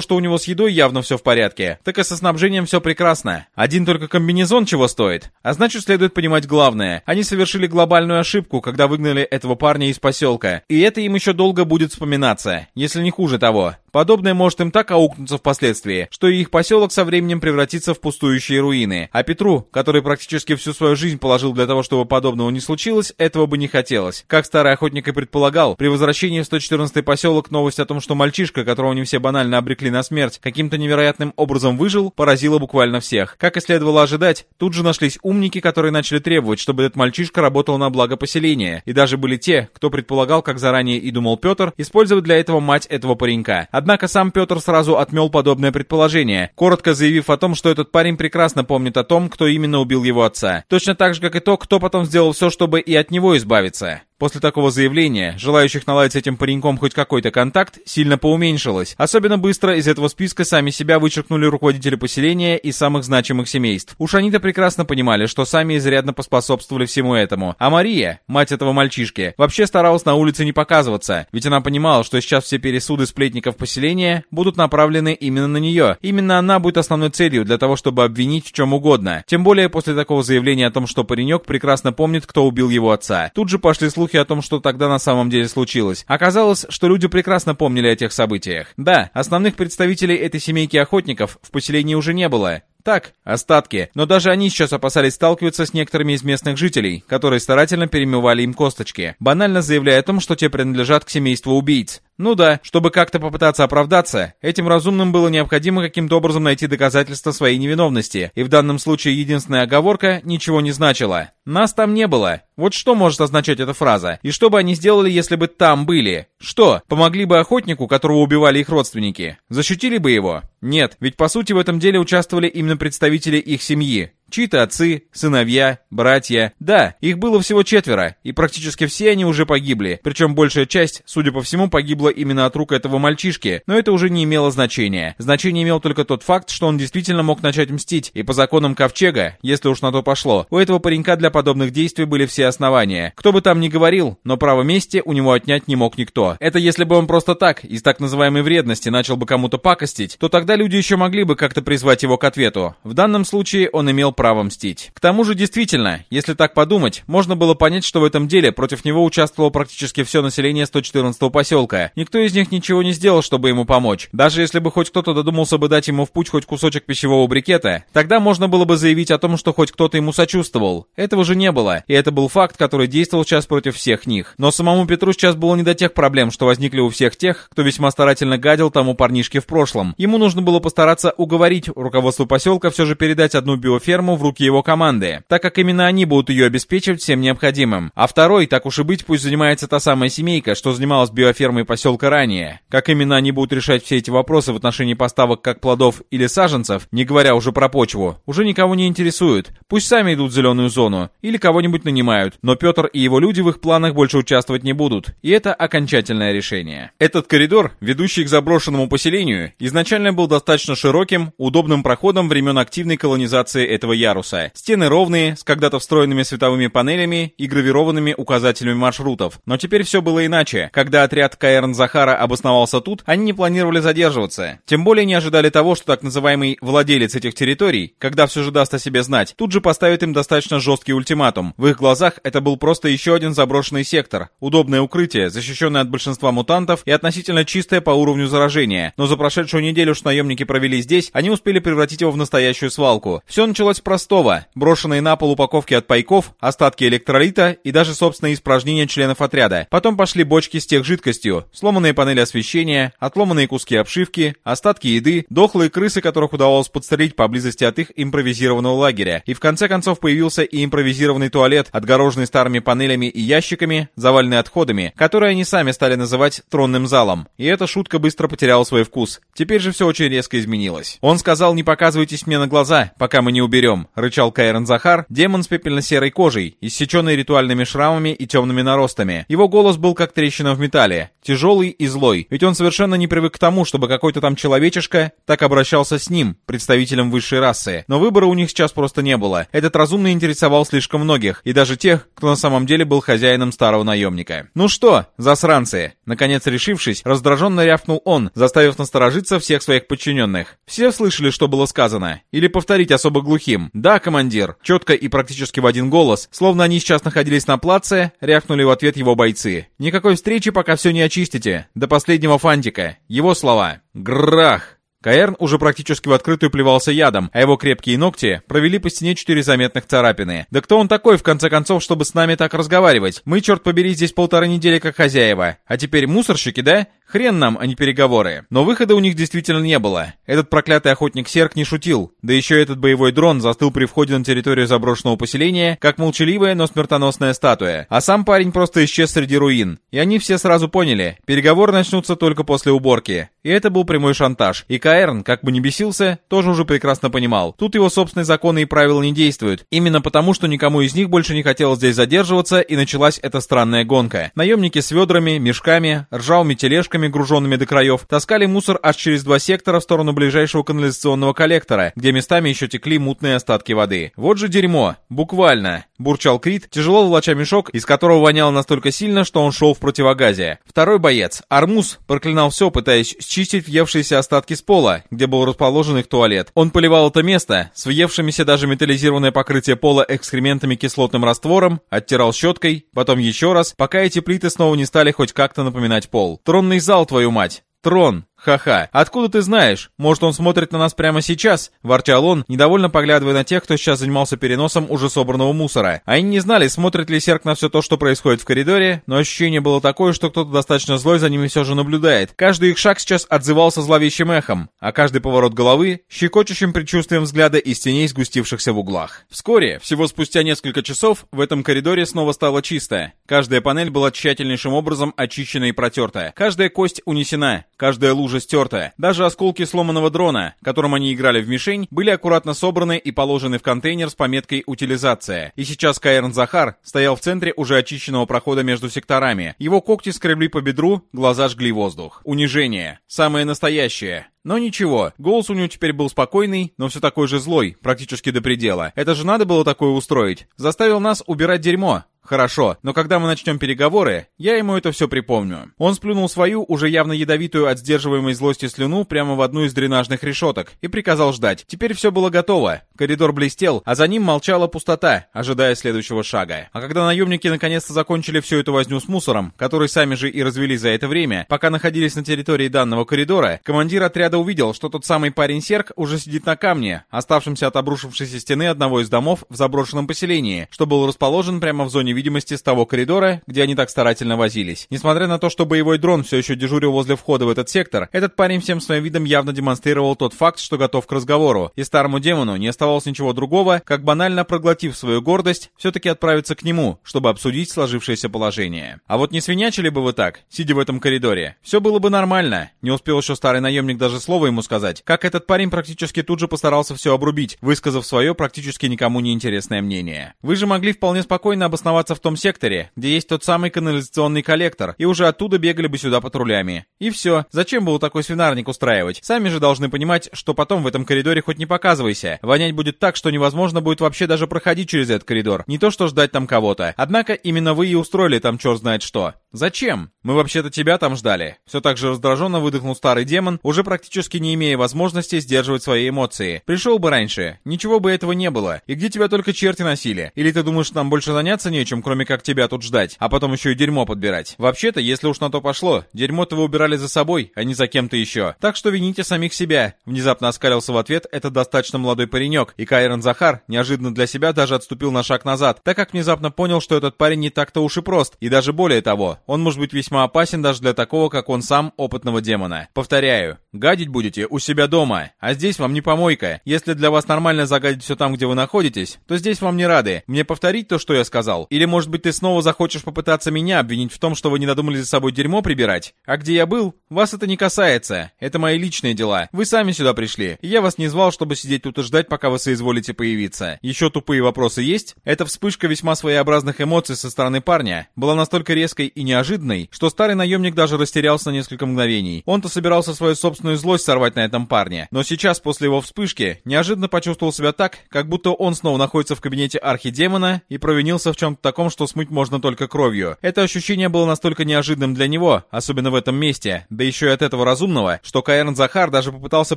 что у него с едой явно все в порядке, так и со снабжением все прекрасно. Один только комбинезон чего стоит. А значит, следует понимать главное. Они совершили глобальную ошибку, когда выгнали этого парня из поселка. И это им еще долго будет вспоминаться, если не хуже того. Подобное может им так аукнуться впоследствии, что и их поселок со временем превратится в пустующие руины. А Петру, который практически всю свою жизнь положил для того, чтобы подобного не случилось, этого бы не хотелось. Как старый охотник и предполагал, при возвращении в 114 поселок новость о том, что мальчишка, которого они все банально обрекли на смерть, каким-то невероятным образом выжил, поразила буквально всех. Как и следовало ожидать, тут же нашлись умники, которые начали требовать, чтобы этот мальчишка работал на благо поселения. И даже были те, кто предполагал, как заранее и думал Петр, использовать для этого мать этого паренька. Однако сам Петр сразу отмел подобное предположение, коротко заявив о том, что этот парень прекрасно помнит о том, кто именно убил его отца. Точно так же, как и то, кто потом сделал все, чтобы и от него избавиться. После такого заявления, желающих наладить с этим пареньком хоть какой-то контакт, сильно поуменьшилось. Особенно быстро из этого списка сами себя вычеркнули руководители поселения и самых значимых семейств. Уж они-то прекрасно понимали, что сами изрядно поспособствовали всему этому. А Мария, мать этого мальчишки, вообще старалась на улице не показываться, ведь она понимала, что сейчас все пересуды сплетников поселения будут направлены именно на нее. Именно она будет основной целью для того, чтобы обвинить в чем угодно. Тем более после такого заявления о том, что паренек прекрасно помнит, кто убил его отца. Тут же пошли слухи слухи о том, что тогда на самом деле случилось. Оказалось, что люди прекрасно помнили о тех событиях. Да, основных представителей этой семейки охотников в поселении уже не было. Так, остатки. Но даже они сейчас опасались сталкиваться с некоторыми из местных жителей, которые старательно перемывали им косточки, банально заявляя о том, что те принадлежат к семейству убийц. Ну да, чтобы как-то попытаться оправдаться, этим разумным было необходимо каким-то образом найти доказательства своей невиновности, и в данном случае единственная оговорка ничего не значила. Нас там не было. Вот что может означать эта фраза? И что бы они сделали, если бы там были? Что? Помогли бы охотнику, которого убивали их родственники? Защитили бы его? Нет, ведь по сути в этом деле участвовали именно представители их семьи. Чьи-то отцы, сыновья, братья. Да, их было всего четверо, и практически все они уже погибли. Причем большая часть, судя по всему, погибла именно от рук этого мальчишки. Но это уже не имело значения. Значение имел только тот факт, что он действительно мог начать мстить. И по законам Ковчега, если уж на то пошло, у этого паренька для подобных действий были все основания. Кто бы там ни говорил, но право мести у него отнять не мог никто. Это если бы он просто так, из так называемой вредности, начал бы кому-то пакостить, то тогда люди еще могли бы как-то призвать его к ответу. В данном случае он имел право мстить. К тому же, действительно, если так подумать, можно было понять, что в этом деле против него участвовало практически все население 114-го поселка. Никто из них ничего не сделал, чтобы ему помочь. Даже если бы хоть кто-то додумался бы дать ему в путь хоть кусочек пищевого брикета, тогда можно было бы заявить о том, что хоть кто-то ему сочувствовал. Этого же не было, и это был факт, который действовал сейчас против всех них. Но самому Петру сейчас было не до тех проблем, что возникли у всех тех, кто весьма старательно гадил тому парнишке в прошлом. Ему нужно было постараться уговорить руководство поселка все же передать одну биоферму в руки его команды, так как именно они будут ее обеспечивать всем необходимым. А второй, так уж и быть, пусть занимается та самая семейка, что занималась биофермой поселка ранее. Как именно они будут решать все эти вопросы в отношении поставок как плодов или саженцев, не говоря уже про почву, уже никого не интересует. Пусть сами идут в зеленую зону, или кого-нибудь нанимают, но Петр и его люди в их планах больше участвовать не будут, и это окончательное решение. Этот коридор, ведущий к заброшенному поселению, изначально был достаточно широким, удобным проходом времен активной колонизации этого яруса. Стены ровные, с когда-то встроенными световыми панелями и гравированными указателями маршрутов. Но теперь все было иначе. Когда отряд Каэрн Захара обосновался тут, они не планировали задерживаться. Тем более не ожидали того, что так называемый владелец этих территорий, когда все же даст о себе знать, тут же поставит им достаточно жесткий ультиматум. В их глазах это был просто еще один заброшенный сектор, удобное укрытие, защищенное от большинства мутантов и относительно чистое по уровню заражения. Но за прошедшую неделю, что наемники провели здесь, они успели превратить его в настоящую свалку. Все началось простого. Брошенные на пол упаковки от пайков, остатки электролита и даже собственные испражнения членов отряда. Потом пошли бочки с тех жидкостью, сломанные панели освещения, отломанные куски обшивки, остатки еды, дохлые крысы, которых удавалось подстрелить поблизости от их импровизированного лагеря. И в конце концов появился и импровизированный туалет, отгороженный старыми панелями и ящиками, заваленный отходами, которые они сами стали называть тронным залом. И эта шутка быстро потеряла свой вкус. Теперь же все очень резко изменилось. Он сказал, не показывайтесь мне на глаза, пока мы не уберем, рычал Кайрон Захар, демон с пепельно-серой кожей, иссеченный ритуальными шрамами и темными наростами. Его голос был как трещина в металле, тяжелый и злой, ведь он совершенно не привык к тому, чтобы какой-то там человечишка так обращался с ним, представителем высшей расы. Но выбора у них сейчас просто не было. Этот разумный интересовал слишком многих, и даже тех, кто на самом деле был хозяином старого наемника. «Ну что, засранцы?» Наконец решившись, раздраженно рявкнул он, заставив насторожиться всех своих подчиненных. Все слышали, что было сказано? Или повторить особо глухим? «Да, командир!» Четко и практически в один голос, словно они сейчас находились на плаце, рявкнули в ответ его бойцы. «Никакой встречи, пока все не очистите. До последнего фантика». Его слова. «Грах!» Каэрн уже практически в открытую плевался ядом, а его крепкие ногти провели по стене четыре заметных царапины. Да кто он такой, в конце концов, чтобы с нами так разговаривать? Мы, черт побери, здесь полторы недели как хозяева. А теперь мусорщики, да? Хрен нам, а не переговоры. Но выхода у них действительно не было. Этот проклятый охотник-серк не шутил. Да еще этот боевой дрон застыл при входе на территорию заброшенного поселения, как молчаливая, но смертоносная статуя. А сам парень просто исчез среди руин. И они все сразу поняли, переговоры начнутся только после уборки. И это был прямой шантаж. И Каэрн, как бы не бесился, тоже уже прекрасно понимал. Тут его собственные законы и правила не действуют. Именно потому, что никому из них больше не хотелось здесь задерживаться, и началась эта странная гонка. Наемники с ведрами, мешками, ржавыми тележками, груженными до краев, таскали мусор аж через два сектора в сторону ближайшего канализационного коллектора, где местами еще текли мутные остатки воды. Вот же дерьмо. Буквально. Бурчал Крит, тяжело волоча мешок, из которого воняло настолько сильно, что он шел в противогазе. Второй боец, Армуз, проклинал все, пытаясь счистить въевшиеся остатки с пола, где был расположен их туалет. Он поливал это место, с въевшимися даже металлизированное покрытие пола экскрементами кислотным раствором, оттирал щеткой, потом еще раз, пока эти плиты снова не стали хоть как-то напоминать пол. Тронный зал, твою мать! Трон! «Ха-ха, откуда ты знаешь? Может, он смотрит на нас прямо сейчас?» — ворчал он, недовольно поглядывая на тех, кто сейчас занимался переносом уже собранного мусора. Они не знали, смотрит ли Серк на все то, что происходит в коридоре, но ощущение было такое, что кто-то достаточно злой за ними все же наблюдает. Каждый их шаг сейчас отзывался зловещим эхом, а каждый поворот головы — щекочущим предчувствием взгляда из теней, сгустившихся в углах. Вскоре, всего спустя несколько часов, в этом коридоре снова стало чисто. Каждая панель была тщательнейшим образом очищена и протерта. Каждая кость унесена, каждая лужа уже стерта. Даже осколки сломанного дрона, которым они играли в мишень, были аккуратно собраны и положены в контейнер с пометкой «Утилизация». И сейчас Каэрн Захар стоял в центре уже очищенного прохода между секторами. Его когти скребли по бедру, глаза жгли воздух. Унижение. Самое настоящее. Но ничего, голос у него теперь был спокойный, но все такой же злой, практически до предела. Это же надо было такое устроить. Заставил нас убирать дерьмо. Хорошо, но когда мы начнем переговоры, я ему это все припомню. Он сплюнул свою, уже явно ядовитую от сдерживаемой злости слюну прямо в одну из дренажных решеток и приказал ждать. Теперь все было готово. Коридор блестел, а за ним молчала пустота, ожидая следующего шага. А когда наемники наконец-то закончили всю эту возню с мусором, который сами же и развели за это время, пока находились на территории данного коридора, командир отряда увидел, что тот самый парень-серк уже сидит на камне, оставшемся от обрушившейся стены одного из домов в заброшенном поселении, что был расположен прямо в зоне видимости с того коридора, где они так старательно возились. Несмотря на то, что боевой дрон все еще дежурил возле входа в этот сектор, этот парень всем своим видом явно демонстрировал тот факт, что готов к разговору, и старому демону не оставалось ничего другого, как банально проглотив свою гордость, все-таки отправиться к нему, чтобы обсудить сложившееся положение. А вот не свинячили бы вы так, сидя в этом коридоре? Все было бы нормально. Не успел еще старый наемник даже слова ему сказать, как этот парень практически тут же постарался все обрубить, высказав свое практически никому не интересное мнение. Вы же могли вполне спокойно обосноваться в том секторе, где есть тот самый канализационный коллектор, и уже оттуда бегали бы сюда патрулями. И все. Зачем было такой свинарник устраивать? Сами же должны понимать, что потом в этом коридоре хоть не показывайся. Вонять будет так, что невозможно будет вообще даже проходить через этот коридор. Не то что ждать там кого-то. Однако именно вы и устроили там черт знает что. Зачем? Мы вообще-то тебя там ждали. Все так же раздраженно выдохнул старый демон, уже практически не имея возможности сдерживать свои эмоции. Пришел бы раньше, ничего бы этого не было. И где тебя только черти носили? Или ты думаешь, нам больше заняться нечем, кроме как тебя тут ждать, а потом еще и дерьмо подбирать? Вообще-то, если уж на то пошло, дерьмо-то вы убирали за собой, а не за кем-то еще. Так что вините самих себя. Внезапно оскалился в ответ этот достаточно молодой паренек, и Кайрон Захар неожиданно для себя даже отступил на шаг назад, так как внезапно понял, что этот парень не так-то уж и прост, и даже более того, он может быть весьма опасен даже для такого, как он сам, опытного демона. Повторяю, гадить будете у себя дома, а здесь вам не помойка. Если для вас нормально загадить все там, где вы находитесь, то здесь вам не рады. Мне повторить то, что я сказал? Или, может быть, ты снова захочешь попытаться меня обвинить в том, что вы не додумали за собой дерьмо прибирать? А где я был? Вас это не касается. Это мои личные дела. Вы сами сюда пришли. Я вас не звал, чтобы сидеть тут и ждать, пока вы соизволите появиться. Еще тупые вопросы есть? Эта вспышка весьма своеобразных эмоций со стороны парня была настолько резкой и неожиданной, что старый наемник даже растерялся на несколько мгновений. Он-то собирался свою собственную злость сорвать на этом парне. Но сейчас, после его вспышки, неожиданно почувствовал себя так, как будто он снова находится в кабинете архидемона и провинился в чем-то таком, что смыть можно только кровью. Это ощущение было настолько неожиданным для него, особенно в этом месте, да еще и от этого разумного, что Каэрн Захар даже попытался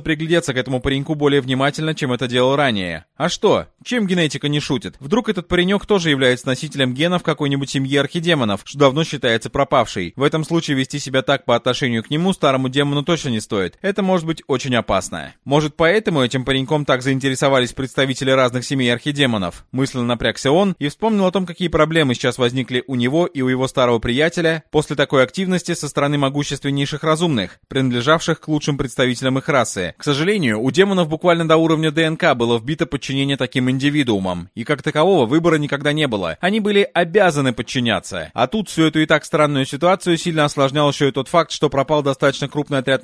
приглядеться к этому пареньку более внимательно, чем это делал ранее. А что? Чем генетика не шутит? Вдруг этот паренек тоже является носителем генов какой-нибудь семьи архидемонов, что давно считается пропавшей. В этом случае вести себя так по отношению к нему старому демону точно не стоит. Это может быть очень опасно. Может поэтому этим пареньком так заинтересовались представители разных семей архидемонов? Мысленно напрягся он и вспомнил о том, какие проблемы сейчас возникли у него и у его старого приятеля после такой активности со стороны могущественнейших разумных, принадлежавших к лучшим представителям их расы. К сожалению, у демонов буквально до уровня ДНК было вбито подчинение таким индивидуумам, и как такового выбора никогда не было. Они были обязаны подчиняться. А тут всю эту и так странную ситуацию сильно осложнял еще и тот факт, что пропал достаточно крупный отряд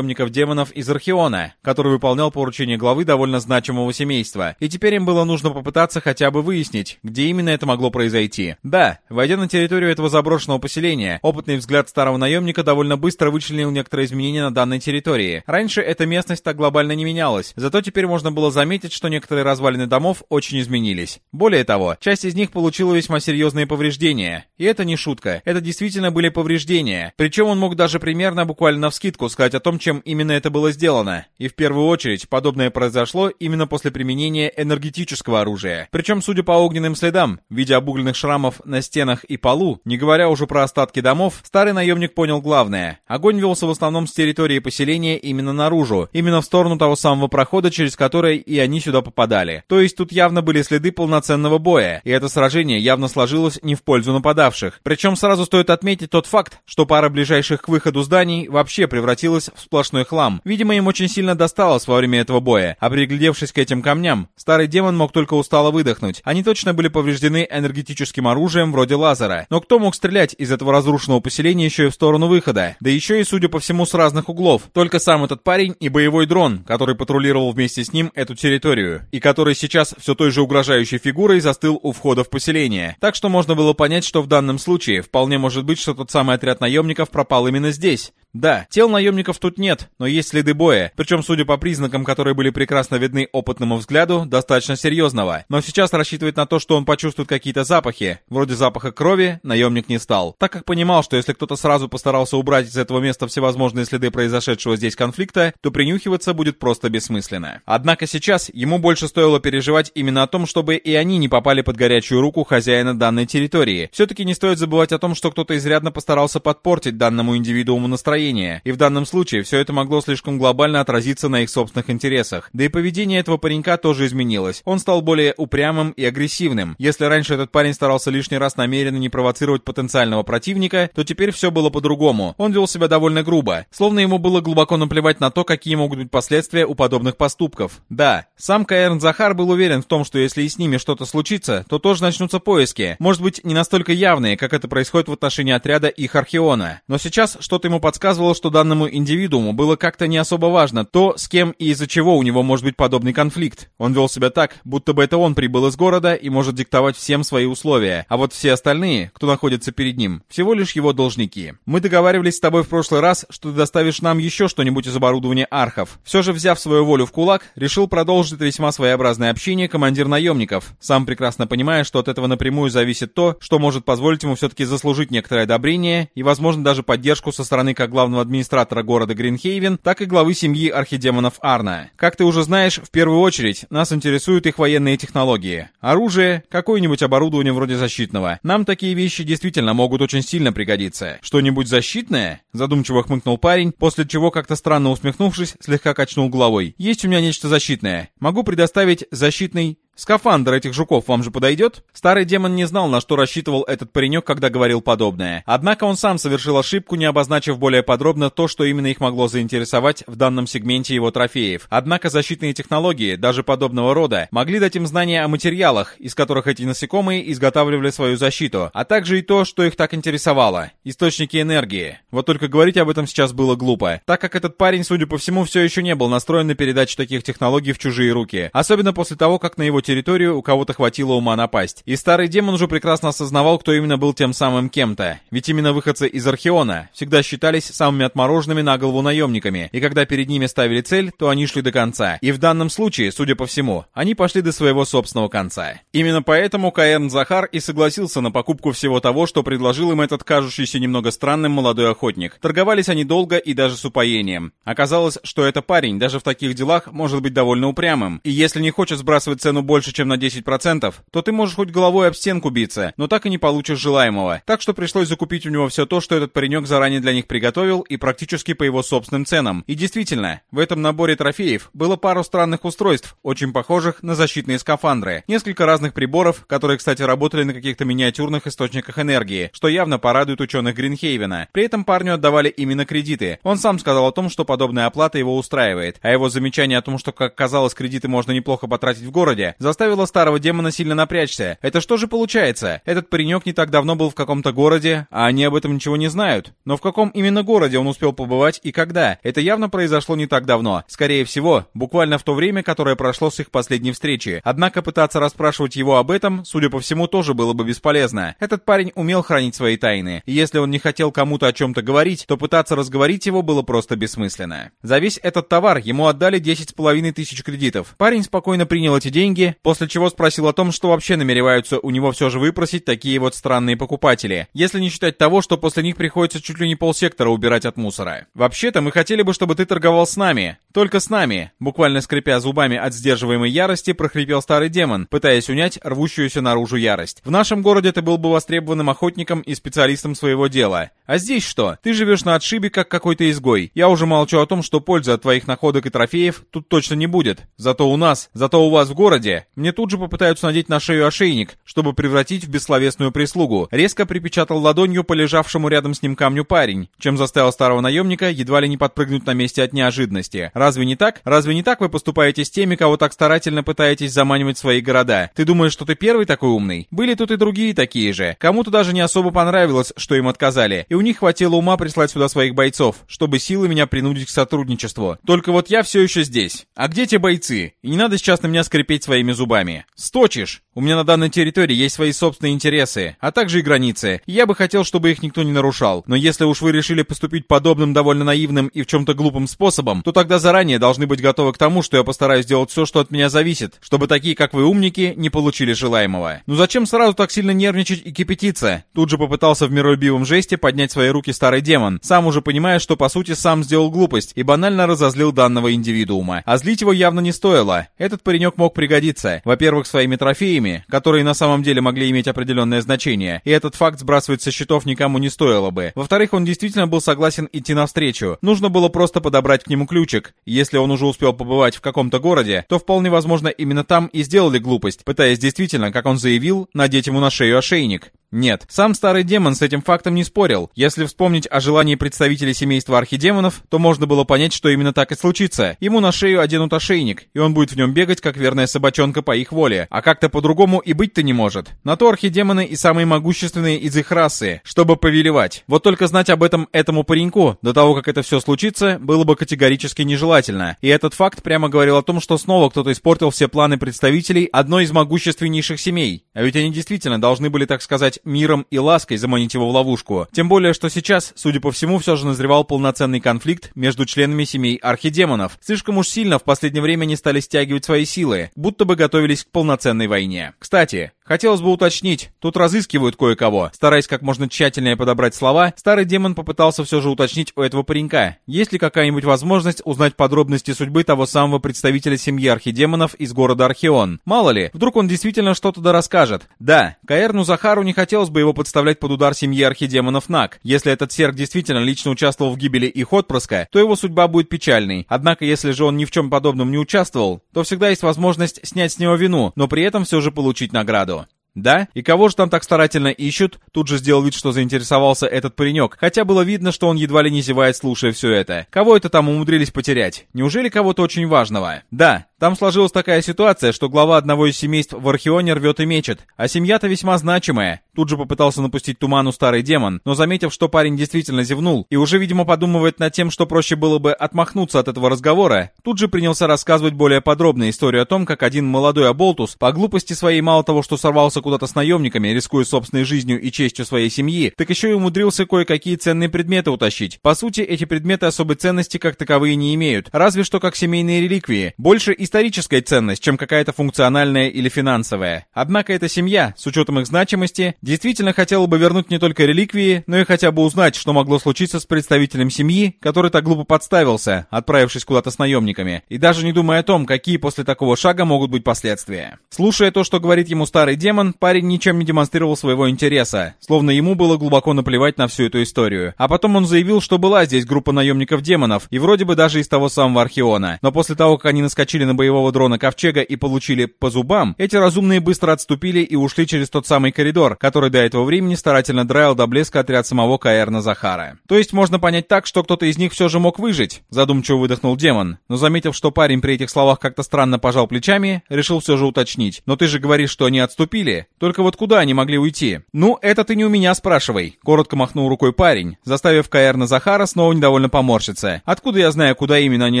наемников-демонов из Архиона, который выполнял поручение главы довольно значимого семейства. И теперь им было нужно попытаться хотя бы выяснить, где именно это могло произойти. Да, войдя на территорию этого заброшенного поселения, опытный взгляд старого наемника довольно быстро вычленил некоторые изменения на данной территории. Раньше эта местность так глобально не менялась, зато теперь можно было заметить, что некоторые развалины домов очень изменились. Более того, часть из них получила весьма серьезные повреждения. И это не шутка, это действительно были повреждения. Причем он мог даже примерно буквально навскидку сказать о том, чем именно это было сделано. И в первую очередь, подобное произошло именно после применения энергетического оружия. Причем, судя по огненным следам, в виде обугленных шрамов на стенах и полу, не говоря уже про остатки домов, старый наемник понял главное. Огонь велся в основном с территории поселения именно наружу, именно в сторону того самого прохода, через который и они сюда попадали. То есть тут явно были следы полноценного боя, и это сражение явно сложилось не в пользу нападавших. Причем сразу стоит отметить тот факт, что пара ближайших к выходу зданий вообще превратилась в сплошной хлам. Видимо, им очень сильно досталось во время этого боя, а приглядевшись к этим камням, старый демон мог только устало выдохнуть. Они точно были повреждены энергетическим оружием вроде лазера. Но кто мог стрелять из этого разрушенного поселения еще и в сторону выхода? Да еще и, судя по всему, с разных углов. Только сам этот парень и боевой дрон, который патрулировал вместе с ним эту территорию, и который сейчас все той же угрожающей фигурой застыл у входа в поселение. Так что можно было понять, что в данном случае вполне может быть, что тот самый отряд наемников пропал именно здесь. Да, тел наемников тут нет, но есть следы боя, причем, судя по признакам, которые были прекрасно видны опытному взгляду, достаточно серьезного. Но сейчас рассчитывать на то, что он почувствует какие-то запахи, вроде запаха крови, наемник не стал, так как понимал, что если кто-то сразу постарался убрать из этого места всевозможные следы произошедшего здесь конфликта, то принюхиваться будет просто бессмысленно. Однако сейчас ему больше стоило переживать именно о том, чтобы и они не попали под горячую руку хозяина данной территории. Все-таки не стоит забывать о том, что кто-то изрядно постарался подпортить данному индивидууму настроение, и в данном случае все это могло слишком глобально отразиться на их собственных интересах. Да и поведение этого паренька тоже изменилось. Он стал более упрямым и агрессивным. Если раньше этот парень старался лишний раз намеренно не провоцировать потенциального противника, то теперь все было по-другому. Он вел себя довольно грубо, словно ему было глубоко наплевать на то, какие могут быть последствия у подобных поступков. Да, сам Каэрн Захар был уверен в том, что если и с ними что-то случится, то тоже начнутся поиски. Может быть, не настолько явные, как это происходит в отношении отряда их Археона. Но сейчас что-то ему подсказывало, что данному индивидууму было как-то не особо важно то, с кем и из-за чего у него может быть подобный конфликт. Он вел себя так, будто бы это он прибыл из города и может диктовать всем свои условия, а вот все остальные, кто находится перед ним, всего лишь его должники. Мы договаривались с тобой в прошлый раз, что ты доставишь нам еще что-нибудь из оборудования архов. Все же, взяв свою волю в кулак, решил продолжить весьма своеобразное общение командир наемников, сам прекрасно понимая, что от этого напрямую зависит то, что может позволить ему все-таки заслужить некоторое одобрение и, возможно, даже поддержку со стороны как главного администратора города Гринхейвен, так и главы семьи архидемонов Арна. Как ты уже знаешь, в первую очередь нас интересуют их военные технологии. Оружие, какое-нибудь оборудование вроде защитного. Нам такие вещи действительно могут очень сильно пригодиться. Что-нибудь защитное? Задумчиво хмыкнул парень, после чего, как-то странно усмехнувшись, слегка качнул головой. Есть у меня нечто защитное. Могу предоставить защитный Скафандр этих жуков вам же подойдет? Старый демон не знал, на что рассчитывал этот паренек, когда говорил подобное. Однако он сам совершил ошибку, не обозначив более подробно то, что именно их могло заинтересовать в данном сегменте его трофеев. Однако защитные технологии, даже подобного рода, могли дать им знания о материалах, из которых эти насекомые изготавливали свою защиту, а также и то, что их так интересовало – источники энергии. Вот только говорить об этом сейчас было глупо, так как этот парень, судя по всему, все еще не был настроен на передачу таких технологий в чужие руки, особенно после того, как на его территорию у кого-то хватило ума напасть. И старый демон уже прекрасно осознавал, кто именно был тем самым кем-то. Ведь именно выходцы из Археона всегда считались самыми отмороженными на голову наемниками, и когда перед ними ставили цель, то они шли до конца. И в данном случае, судя по всему, они пошли до своего собственного конца. Именно поэтому Каэрн Захар и согласился на покупку всего того, что предложил им этот кажущийся немного странным молодой охотник. Торговались они долго и даже с упоением. Оказалось, что это парень даже в таких делах может быть довольно упрямым, и если не хочет сбрасывать цену больше больше, чем на 10%, то ты можешь хоть головой об стенку биться, но так и не получишь желаемого. Так что пришлось закупить у него все то, что этот паренек заранее для них приготовил, и практически по его собственным ценам. И действительно, в этом наборе трофеев было пару странных устройств, очень похожих на защитные скафандры. Несколько разных приборов, которые, кстати, работали на каких-то миниатюрных источниках энергии, что явно порадует ученых Гринхейвена. При этом парню отдавали именно кредиты. Он сам сказал о том, что подобная оплата его устраивает, а его замечание о том, что, как казалось, кредиты можно неплохо потратить в городе, заставило старого демона сильно напрячься. Это что же получается? Этот паренек не так давно был в каком-то городе, а они об этом ничего не знают. Но в каком именно городе он успел побывать и когда? Это явно произошло не так давно. Скорее всего, буквально в то время, которое прошло с их последней встречи. Однако пытаться расспрашивать его об этом, судя по всему, тоже было бы бесполезно. Этот парень умел хранить свои тайны. И если он не хотел кому-то о чем-то говорить, то пытаться разговорить его было просто бессмысленно. За весь этот товар ему отдали 10,5 тысяч кредитов. Парень спокойно принял эти деньги, после чего спросил о том, что вообще намереваются у него все же выпросить такие вот странные покупатели, если не считать того, что после них приходится чуть ли не полсектора убирать от мусора. Вообще-то мы хотели бы, чтобы ты торговал с нами. Только с нами, буквально скрипя зубами от сдерживаемой ярости, прохрипел старый демон, пытаясь унять рвущуюся наружу ярость. В нашем городе ты был бы востребованным охотником и специалистом своего дела. А здесь что? Ты живешь на отшибе, как какой-то изгой. Я уже молчу о том, что пользы от твоих находок и трофеев тут точно не будет. Зато у нас, зато у вас в городе, мне тут же попытаются надеть на шею ошейник, чтобы превратить в бессловесную прислугу. Резко припечатал ладонью по лежавшему рядом с ним камню парень, чем заставил старого наемника едва ли не подпрыгнуть на месте от неожиданности. Разве не так? Разве не так вы поступаете с теми, кого так старательно пытаетесь заманивать в свои города? Ты думаешь, что ты первый такой умный? Были тут и другие такие же. Кому-то даже не особо понравилось, что им отказали, и у них хватило ума прислать сюда своих бойцов, чтобы силы меня принудить к сотрудничеству. Только вот я все еще здесь. А где те бойцы? И не надо сейчас на меня скрипеть своими своими зубами. «Сточишь! У меня на данной территории есть свои собственные интересы, а также и границы. Я бы хотел, чтобы их никто не нарушал. Но если уж вы решили поступить подобным довольно наивным и в чем-то глупым способом, то тогда заранее должны быть готовы к тому, что я постараюсь сделать все, что от меня зависит, чтобы такие, как вы, умники, не получили желаемого. Ну зачем сразу так сильно нервничать и кипятиться? Тут же попытался в миролюбивом жесте поднять свои руки старый демон, сам уже понимая, что по сути сам сделал глупость и банально разозлил данного индивидуума. А злить его явно не стоило. Этот паренек мог пригодиться. Во-первых, своими трофеями, которые на самом деле могли иметь определенное значение, и этот факт сбрасывать со счетов никому не стоило бы. Во-вторых, он действительно был согласен идти навстречу. Нужно было просто подобрать к нему ключик. Если он уже успел побывать в каком-то городе, то вполне возможно именно там и сделали глупость, пытаясь действительно, как он заявил, надеть ему на шею ошейник. Нет, сам старый демон с этим фактом не спорил. Если вспомнить о желании представителей семейства архидемонов, то можно было понять, что именно так и случится. Ему на шею оденут ошейник, и он будет в нем бегать, как верная собачонка по их воле. А как-то по-другому и быть-то не может. На то архидемоны и самые могущественные из их расы, чтобы повелевать. Вот только знать об этом этому пареньку, до того, как это все случится, было бы категорически нежелательно. И этот факт прямо говорил о том, что снова кто-то испортил все планы представителей одной из могущественнейших семей. А ведь они действительно должны были, так сказать, миром и лаской заманить его в ловушку. Тем более, что сейчас, судя по всему, все же назревал полноценный конфликт между членами семей архидемонов. Слишком уж сильно в последнее время они стали стягивать свои силы, будто бы готовились к полноценной войне. Кстати, Хотелось бы уточнить, тут разыскивают кое-кого. Стараясь как можно тщательнее подобрать слова, старый демон попытался все же уточнить у этого паренька, есть ли какая-нибудь возможность узнать подробности судьбы того самого представителя семьи архидемонов из города Архион. Мало ли, вдруг он действительно что-то да расскажет. Да, Каэрну Захару не хотелось бы его подставлять под удар семьи архидемонов Нак. Если этот серк действительно лично участвовал в гибели их отпрыска, то его судьба будет печальной. Однако, если же он ни в чем подобном не участвовал, то всегда есть возможность снять с него вину, но при этом все же получить награду. Да? И кого же там так старательно ищут? Тут же сделал вид, что заинтересовался этот паренек, хотя было видно, что он едва ли не зевает, слушая все это. Кого это там умудрились потерять? Неужели кого-то очень важного? Да, там сложилась такая ситуация, что глава одного из семейств в Архионе рвет и мечет, а семья-то весьма значимая. Тут же попытался напустить туману старый демон, но заметив, что парень действительно зевнул и уже, видимо, подумывает над тем, что проще было бы отмахнуться от этого разговора, тут же принялся рассказывать более подробно историю о том, как один молодой оболтус по глупости своей мало того, что сорвался куда-то с наемниками, рискуя собственной жизнью и честью своей семьи, так еще и умудрился кое-какие ценные предметы утащить. По сути, эти предметы особой ценности как таковые не имеют, разве что как семейные реликвии. Больше историческая ценность, чем какая-то функциональная или финансовая. Однако эта семья, с учетом их значимости, действительно хотела бы вернуть не только реликвии, но и хотя бы узнать, что могло случиться с представителем семьи, который так глупо подставился, отправившись куда-то с наемниками, и даже не думая о том, какие после такого шага могут быть последствия. Слушая то, что говорит ему старый демон, парень ничем не демонстрировал своего интереса, словно ему было глубоко наплевать на всю эту историю. А потом он заявил, что была здесь группа наемников-демонов, и вроде бы даже из того самого Архиона. Но после того, как они наскочили на боевого дрона Ковчега и получили по зубам, эти разумные быстро отступили и ушли через тот самый коридор, который до этого времени старательно драил до блеска отряд самого Каэрна Захара. То есть можно понять так, что кто-то из них все же мог выжить, задумчиво выдохнул демон, но заметив, что парень при этих словах как-то странно пожал плечами, решил все же уточнить. Но ты же говоришь, что они отступили? Только вот куда они могли уйти? Ну, это ты не у меня спрашивай, коротко махнул рукой парень, заставив Каэрна Захара снова недовольно поморщиться. Откуда я знаю, куда именно они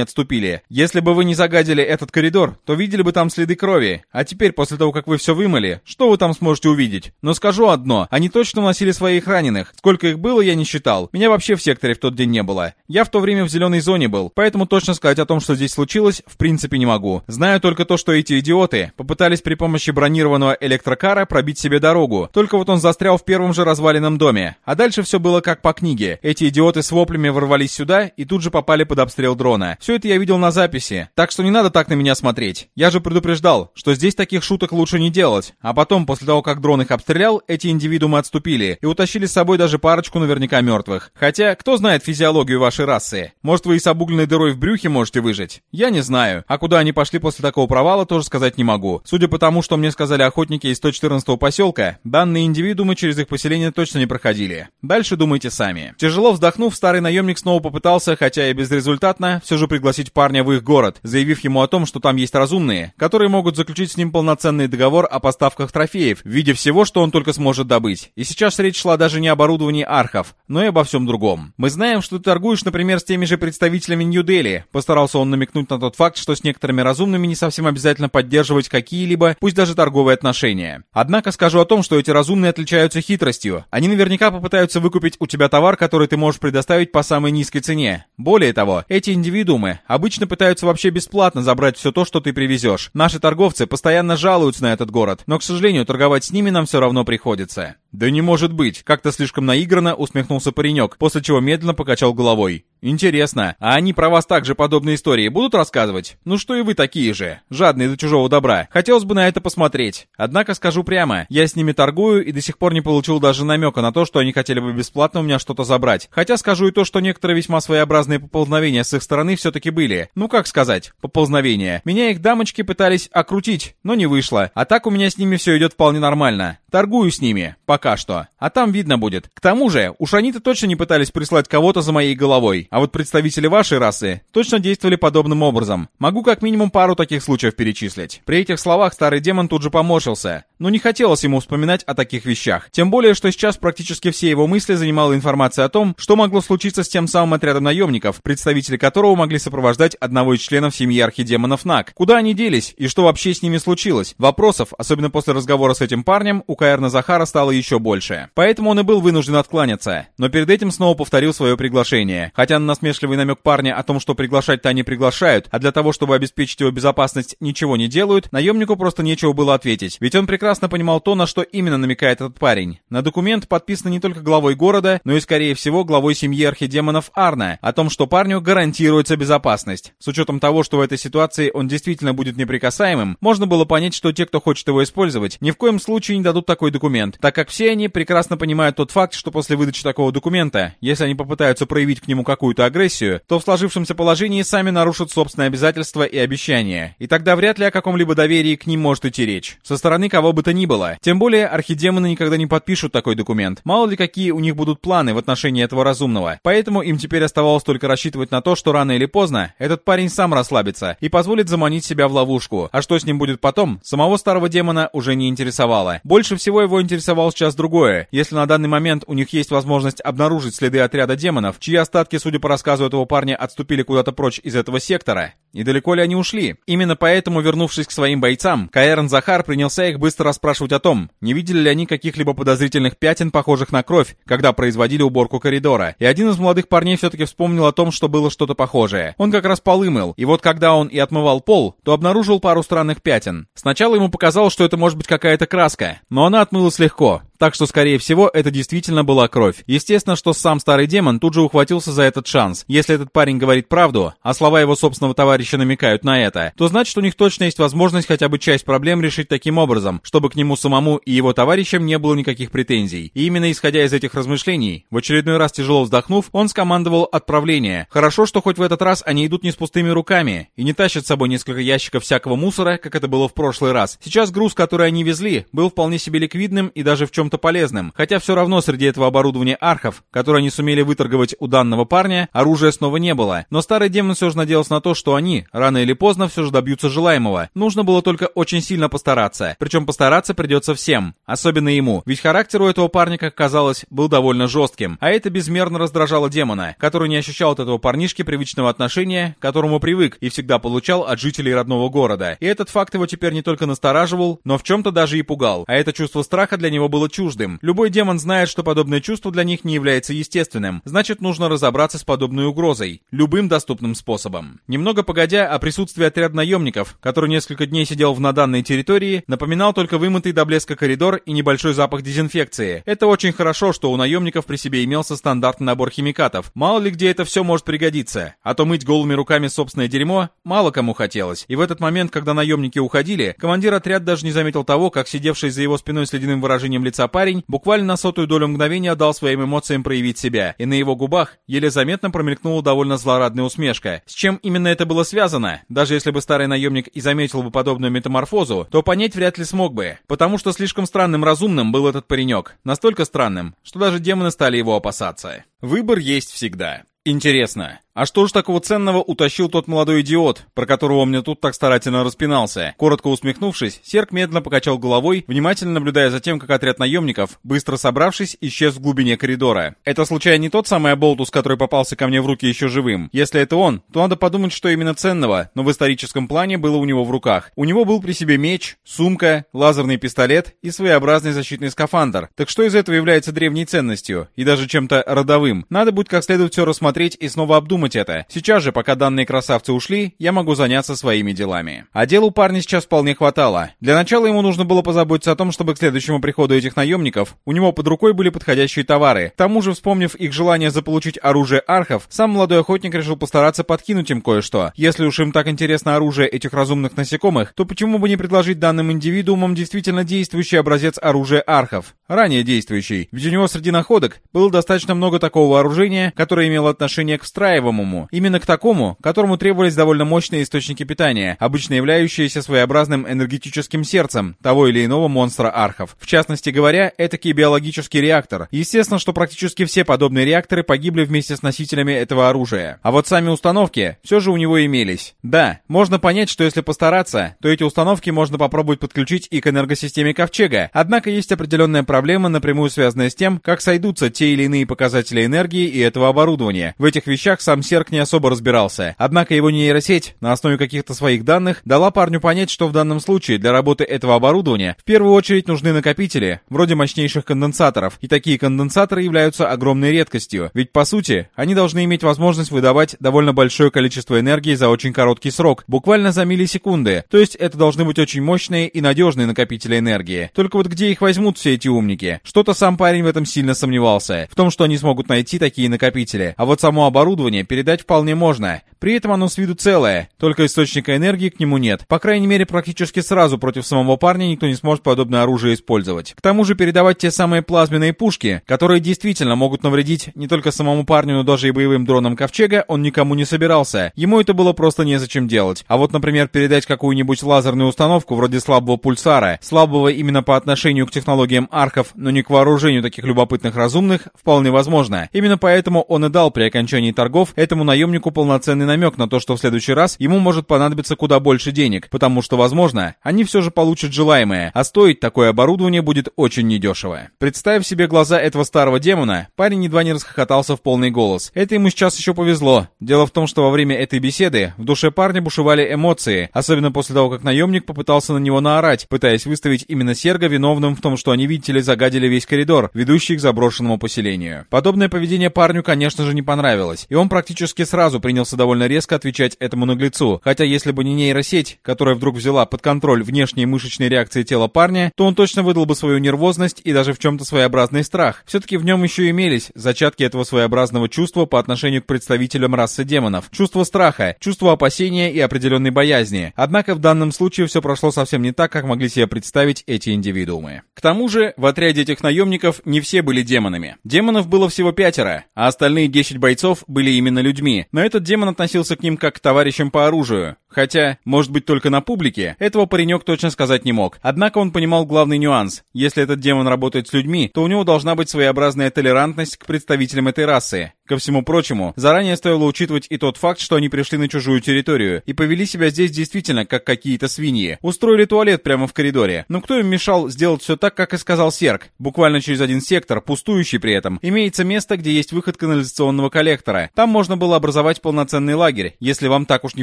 отступили? Если бы вы не загадили этот коридор, то видели бы там следы крови. А теперь, после того, как вы все вымыли, что вы там сможете увидеть? Но скажу одно, они точно носили своих раненых. Сколько их было, я не считал. Меня вообще в секторе в тот день не было. Я в то время в зеленой зоне был, поэтому точно сказать о том, что здесь случилось, в принципе не могу. Знаю только то, что эти идиоты попытались при помощи бронированного электрокара пробить себе дорогу. Только вот он застрял в первом же разваленном доме. А дальше все было как по книге. Эти идиоты с воплями ворвались сюда и тут же попали под обстрел дрона. Все это я видел на записи. Так что не надо так на меня смотреть. Я же предупреждал, что здесь таких шуток лучше не делать. А потом, после того, как дрон их обстрелял, эти индивидуумы отступили и утащили с собой даже парочку наверняка мертвых. Хотя, кто знает физиологию вашей расы? Может, вы и с обугленной дырой в брюхе можете выжить? Я не знаю. А куда они пошли после такого провала, тоже сказать не могу. Судя по тому, что мне сказали охотники из 114-го поселка, данные индивидуумы через их поселение точно не проходили. Дальше думайте сами. Тяжело вздохнув, старый наемник снова попытался, хотя и безрезультатно, все же пригласить парня в их город, заявив ему о том, что там есть разумные, которые могут заключить с ним полноценный договор о поставках трофеев, в виде всего, что он только сможет добыть. И сейчас речь шла даже не об оборудовании архов, но и обо всем другом. Мы знаем, что ты торгуешь, например, с теми же представителями Нью-Дели. Постарался он намекнуть на тот факт, что с некоторыми разумными не совсем обязательно поддерживать какие-либо, пусть даже торговые отношения. Однако скажу о том, что эти разумные отличаются хитростью. Они наверняка попытаются выкупить у тебя товар, который ты можешь предоставить по самой низкой цене. Более того, эти индивидуумы обычно пытаются вообще бесплатно забрать все то, что ты привезешь. Наши торговцы постоянно жалуются на этот город, но, к сожалению, торговать с ними нам все равно приходится. «Да не может быть!» — как-то слишком наигранно усмехнулся паренек, после чего медленно покачал головой. «Интересно, а они про вас также подобные истории будут рассказывать? Ну что и вы такие же, жадные до чужого добра. Хотелось бы на это посмотреть. Однако скажу прямо, я с ними торгую и до сих пор не получил даже намека на то, что они хотели бы бесплатно у меня что-то забрать. Хотя скажу и то, что некоторые весьма своеобразные поползновения с их стороны все-таки были. Ну как сказать, поползновения. Меня их дамочки пытались окрутить, но не вышло. А так у меня с ними все идет вполне нормально. Торгую с ними. Пока что. А там видно будет. К тому же, уж они-то точно не пытались прислать кого-то за моей головой. А вот представители вашей расы точно действовали подобным образом. Могу как минимум пару таких случаев перечислить. При этих словах старый демон тут же поморщился. Но не хотелось ему вспоминать о таких вещах. Тем более, что сейчас практически все его мысли занимала информация о том, что могло случиться с тем самым отрядом наемников, представители которого могли сопровождать одного из членов семьи архидемонов Нак. Куда они делись и что вообще с ними случилось? Вопросов, особенно после разговора с этим парнем, у Каэрна Захара стало еще больше. Поэтому он и был вынужден откланяться. Но перед этим снова повторил свое приглашение. Хотя на насмешливый намек парня о том, что приглашать-то они приглашают, а для того, чтобы обеспечить его безопасность, ничего не делают, наемнику просто нечего было ответить. Ведь он прекрасно понимал то, на что именно намекает этот парень. На документ подписан не только главой города, но и, скорее всего, главой семьи архидемонов Арна, о том, что парню гарантируется безопасность. С учетом того, что в этой ситуации он действительно будет неприкасаемым, можно было понять, что те, кто хочет его использовать, ни в коем случае не дадут такой документ, так как все они прекрасно понимают тот факт, что после выдачи такого документа, если они попытаются проявить к нему какую-то агрессию, то в сложившемся положении сами нарушат собственные обязательства и обещания, и тогда вряд ли о каком-либо доверии к ним может идти речь. Со стороны кого бы то ни было. Тем более, архидемоны никогда не подпишут такой документ. Мало ли какие у них будут планы в отношении этого разумного. Поэтому им теперь оставалось только рассчитывать на то, что рано или поздно этот парень сам расслабится и позволит заманить себя в ловушку. А что с ним будет потом, самого старого демона уже не интересовало. Больше всего его интересовало сейчас другое. Если на данный момент у них есть возможность обнаружить следы отряда демонов, чьи остатки, судя по рассказу этого парня, отступили куда-то прочь из этого сектора, и далеко ли они ушли? Именно поэтому, вернувшись к своим бойцам, Каэрн Захар принялся их быстро расспрашивать о том, не видели ли они каких-либо подозрительных пятен, похожих на кровь, когда производили уборку коридора. И один из молодых парней все-таки вспомнил о том, что было что-то похожее. Он как раз полы мыл, и вот когда он и отмывал пол, то обнаружил пару странных пятен. Сначала ему показалось, что это может быть какая-то краска, но она отмылась легко. Так что, скорее всего, это действительно была кровь. Естественно, что сам старый демон тут же ухватился за этот шанс. Если этот парень говорит правду, а слова его собственного товарища намекают на это, то значит у них точно есть возможность хотя бы часть проблем решить таким образом, чтобы к нему самому и его товарищам не было никаких претензий. И именно исходя из этих размышлений, в очередной раз тяжело вздохнув, он скомандовал отправление. Хорошо, что хоть в этот раз они идут не с пустыми руками и не тащат с собой несколько ящиков всякого мусора, как это было в прошлый раз. Сейчас груз, который они везли, был вполне себе ликвидным и даже в чем чем-то полезным, хотя все равно среди этого оборудования архов, которое они сумели выторговать у данного парня, оружия снова не было. Но старый демон все же надеялся на то, что они, рано или поздно, все же добьются желаемого. Нужно было только очень сильно постараться. Причем постараться придется всем, особенно ему, ведь характер у этого парня, как казалось, был довольно жестким, а это безмерно раздражало демона, который не ощущал от этого парнишки привычного отношения, к которому привык и всегда получал от жителей родного города. И этот факт его теперь не только настораживал, но в чем-то даже и пугал, а это чувство страха для него было чудо чуждым. Любой демон знает, что подобное чувство для них не является естественным. Значит, нужно разобраться с подобной угрозой. Любым доступным способом. Немного погодя, о присутствии отряда наемников, который несколько дней сидел в наданной территории, напоминал только вымытый до блеска коридор и небольшой запах дезинфекции. Это очень хорошо, что у наемников при себе имелся стандартный набор химикатов. Мало ли где это все может пригодиться. А то мыть голыми руками собственное дерьмо мало кому хотелось. И в этот момент, когда наемники уходили, командир отряда даже не заметил того, как сидевший за его спиной с ледяным выражением лица парень буквально на сотую долю мгновения дал своим эмоциям проявить себя, и на его губах еле заметно промелькнула довольно злорадная усмешка. С чем именно это было связано? Даже если бы старый наемник и заметил бы подобную метаморфозу, то понять вряд ли смог бы, потому что слишком странным разумным был этот паренек. Настолько странным, что даже демоны стали его опасаться. Выбор есть всегда. Интересно, А что ж такого ценного утащил тот молодой идиот, про которого мне тут так старательно распинался? Коротко усмехнувшись, Серк медленно покачал головой, внимательно наблюдая за тем, как отряд наемников, быстро собравшись, исчез в глубине коридора. Это случайно не тот самый Аболтус, который попался ко мне в руки еще живым? Если это он, то надо подумать, что именно ценного, но в историческом плане было у него в руках. У него был при себе меч, сумка, лазерный пистолет и своеобразный защитный скафандр. Так что из этого является древней ценностью и даже чем-то родовым? Надо будет как следует все рассмотреть и снова обдумать это. Сейчас же, пока данные красавцы ушли, я могу заняться своими делами. А дел у парня сейчас вполне хватало. Для начала ему нужно было позаботиться о том, чтобы к следующему приходу этих наемников у него под рукой были подходящие товары. К тому же, вспомнив их желание заполучить оружие архов, сам молодой охотник решил постараться подкинуть им кое-что. Если уж им так интересно оружие этих разумных насекомых, то почему бы не предложить данным индивидуумам действительно действующий образец оружия архов? Ранее действующий. Ведь у него среди находок было достаточно много такого вооружения, которое имело отношение к встраиваемому. Именно к такому, которому требовались довольно мощные источники питания, обычно являющиеся своеобразным энергетическим сердцем того или иного монстра архов. В частности говоря, этакий биологический реактор. Естественно, что практически все подобные реакторы погибли вместе с носителями этого оружия. А вот сами установки все же у него имелись. Да, можно понять, что если постараться, то эти установки можно попробовать подключить и к энергосистеме Ковчега. Однако есть определенная проблема, напрямую связанная с тем, как сойдутся те или иные показатели энергии и этого оборудования. В этих вещах сам Серк не особо разбирался. Однако его нейросеть на основе каких-то своих данных дала парню понять, что в данном случае для работы этого оборудования в первую очередь нужны накопители, вроде мощнейших конденсаторов. И такие конденсаторы являются огромной редкостью. Ведь по сути, они должны иметь возможность выдавать довольно большое количество энергии за очень короткий срок, буквально за миллисекунды. То есть это должны быть очень мощные и надежные накопители энергии. Только вот где их возьмут все эти умники? Что-то сам парень в этом сильно сомневался. В том, что они смогут найти такие накопители. А вот само оборудование передать вполне можно. При этом оно с виду целое, только источника энергии к нему нет. По крайней мере, практически сразу против самого парня никто не сможет подобное оружие использовать. К тому же передавать те самые плазменные пушки, которые действительно могут навредить не только самому парню, но даже и боевым дронам Ковчега, он никому не собирался. Ему это было просто незачем делать. А вот, например, передать какую-нибудь лазерную установку вроде слабого пульсара, слабого именно по отношению к технологиям архов, но не к вооружению таких любопытных разумных, вполне возможно. Именно поэтому он и дал при окончании торгов этому наемнику полноценный намек на то, что в следующий раз ему может понадобиться куда больше денег, потому что, возможно, они все же получат желаемое, а стоить такое оборудование будет очень недешево. Представив себе глаза этого старого демона, парень едва не расхохотался в полный голос. Это ему сейчас еще повезло. Дело в том, что во время этой беседы в душе парня бушевали эмоции, особенно после того, как наемник попытался на него наорать, пытаясь выставить именно Серга виновным в том, что они, видите ли, загадили весь коридор, ведущий к заброшенному поселению. Подобное поведение парню, конечно же, не понравилось, и он практически сразу принялся довольно резко отвечать этому наглецу, хотя если бы не нейросеть, которая вдруг взяла под контроль внешние мышечные реакции тела парня, то он точно выдал бы свою нервозность и даже в чем-то своеобразный страх. Все-таки в нем еще имелись зачатки этого своеобразного чувства по отношению к представителям расы демонов. Чувство страха, чувство опасения и определенной боязни. Однако в данном случае все прошло совсем не так, как могли себе представить эти индивидуумы. К тому же, в отряде этих наемников не все были демонами. Демонов было всего пятеро, а остальные 10 бойцов были именно людьми. Но этот демон относился к ним как к товарищам по оружию. Хотя, может быть, только на публике, этого паренек точно сказать не мог. Однако он понимал главный нюанс. Если этот демон работает с людьми, то у него должна быть своеобразная толерантность к представителям этой расы. Ко всему прочему, заранее стоило учитывать и тот факт, что они пришли на чужую территорию и повели себя здесь действительно как какие-то свиньи. Устроили туалет прямо в коридоре. Но кто им мешал сделать все так, как и сказал Серк? Буквально через один сектор, пустующий при этом, имеется место, где есть выход канализационного коллектора. Там можно было образовать полноценный лагерь, если вам так уж не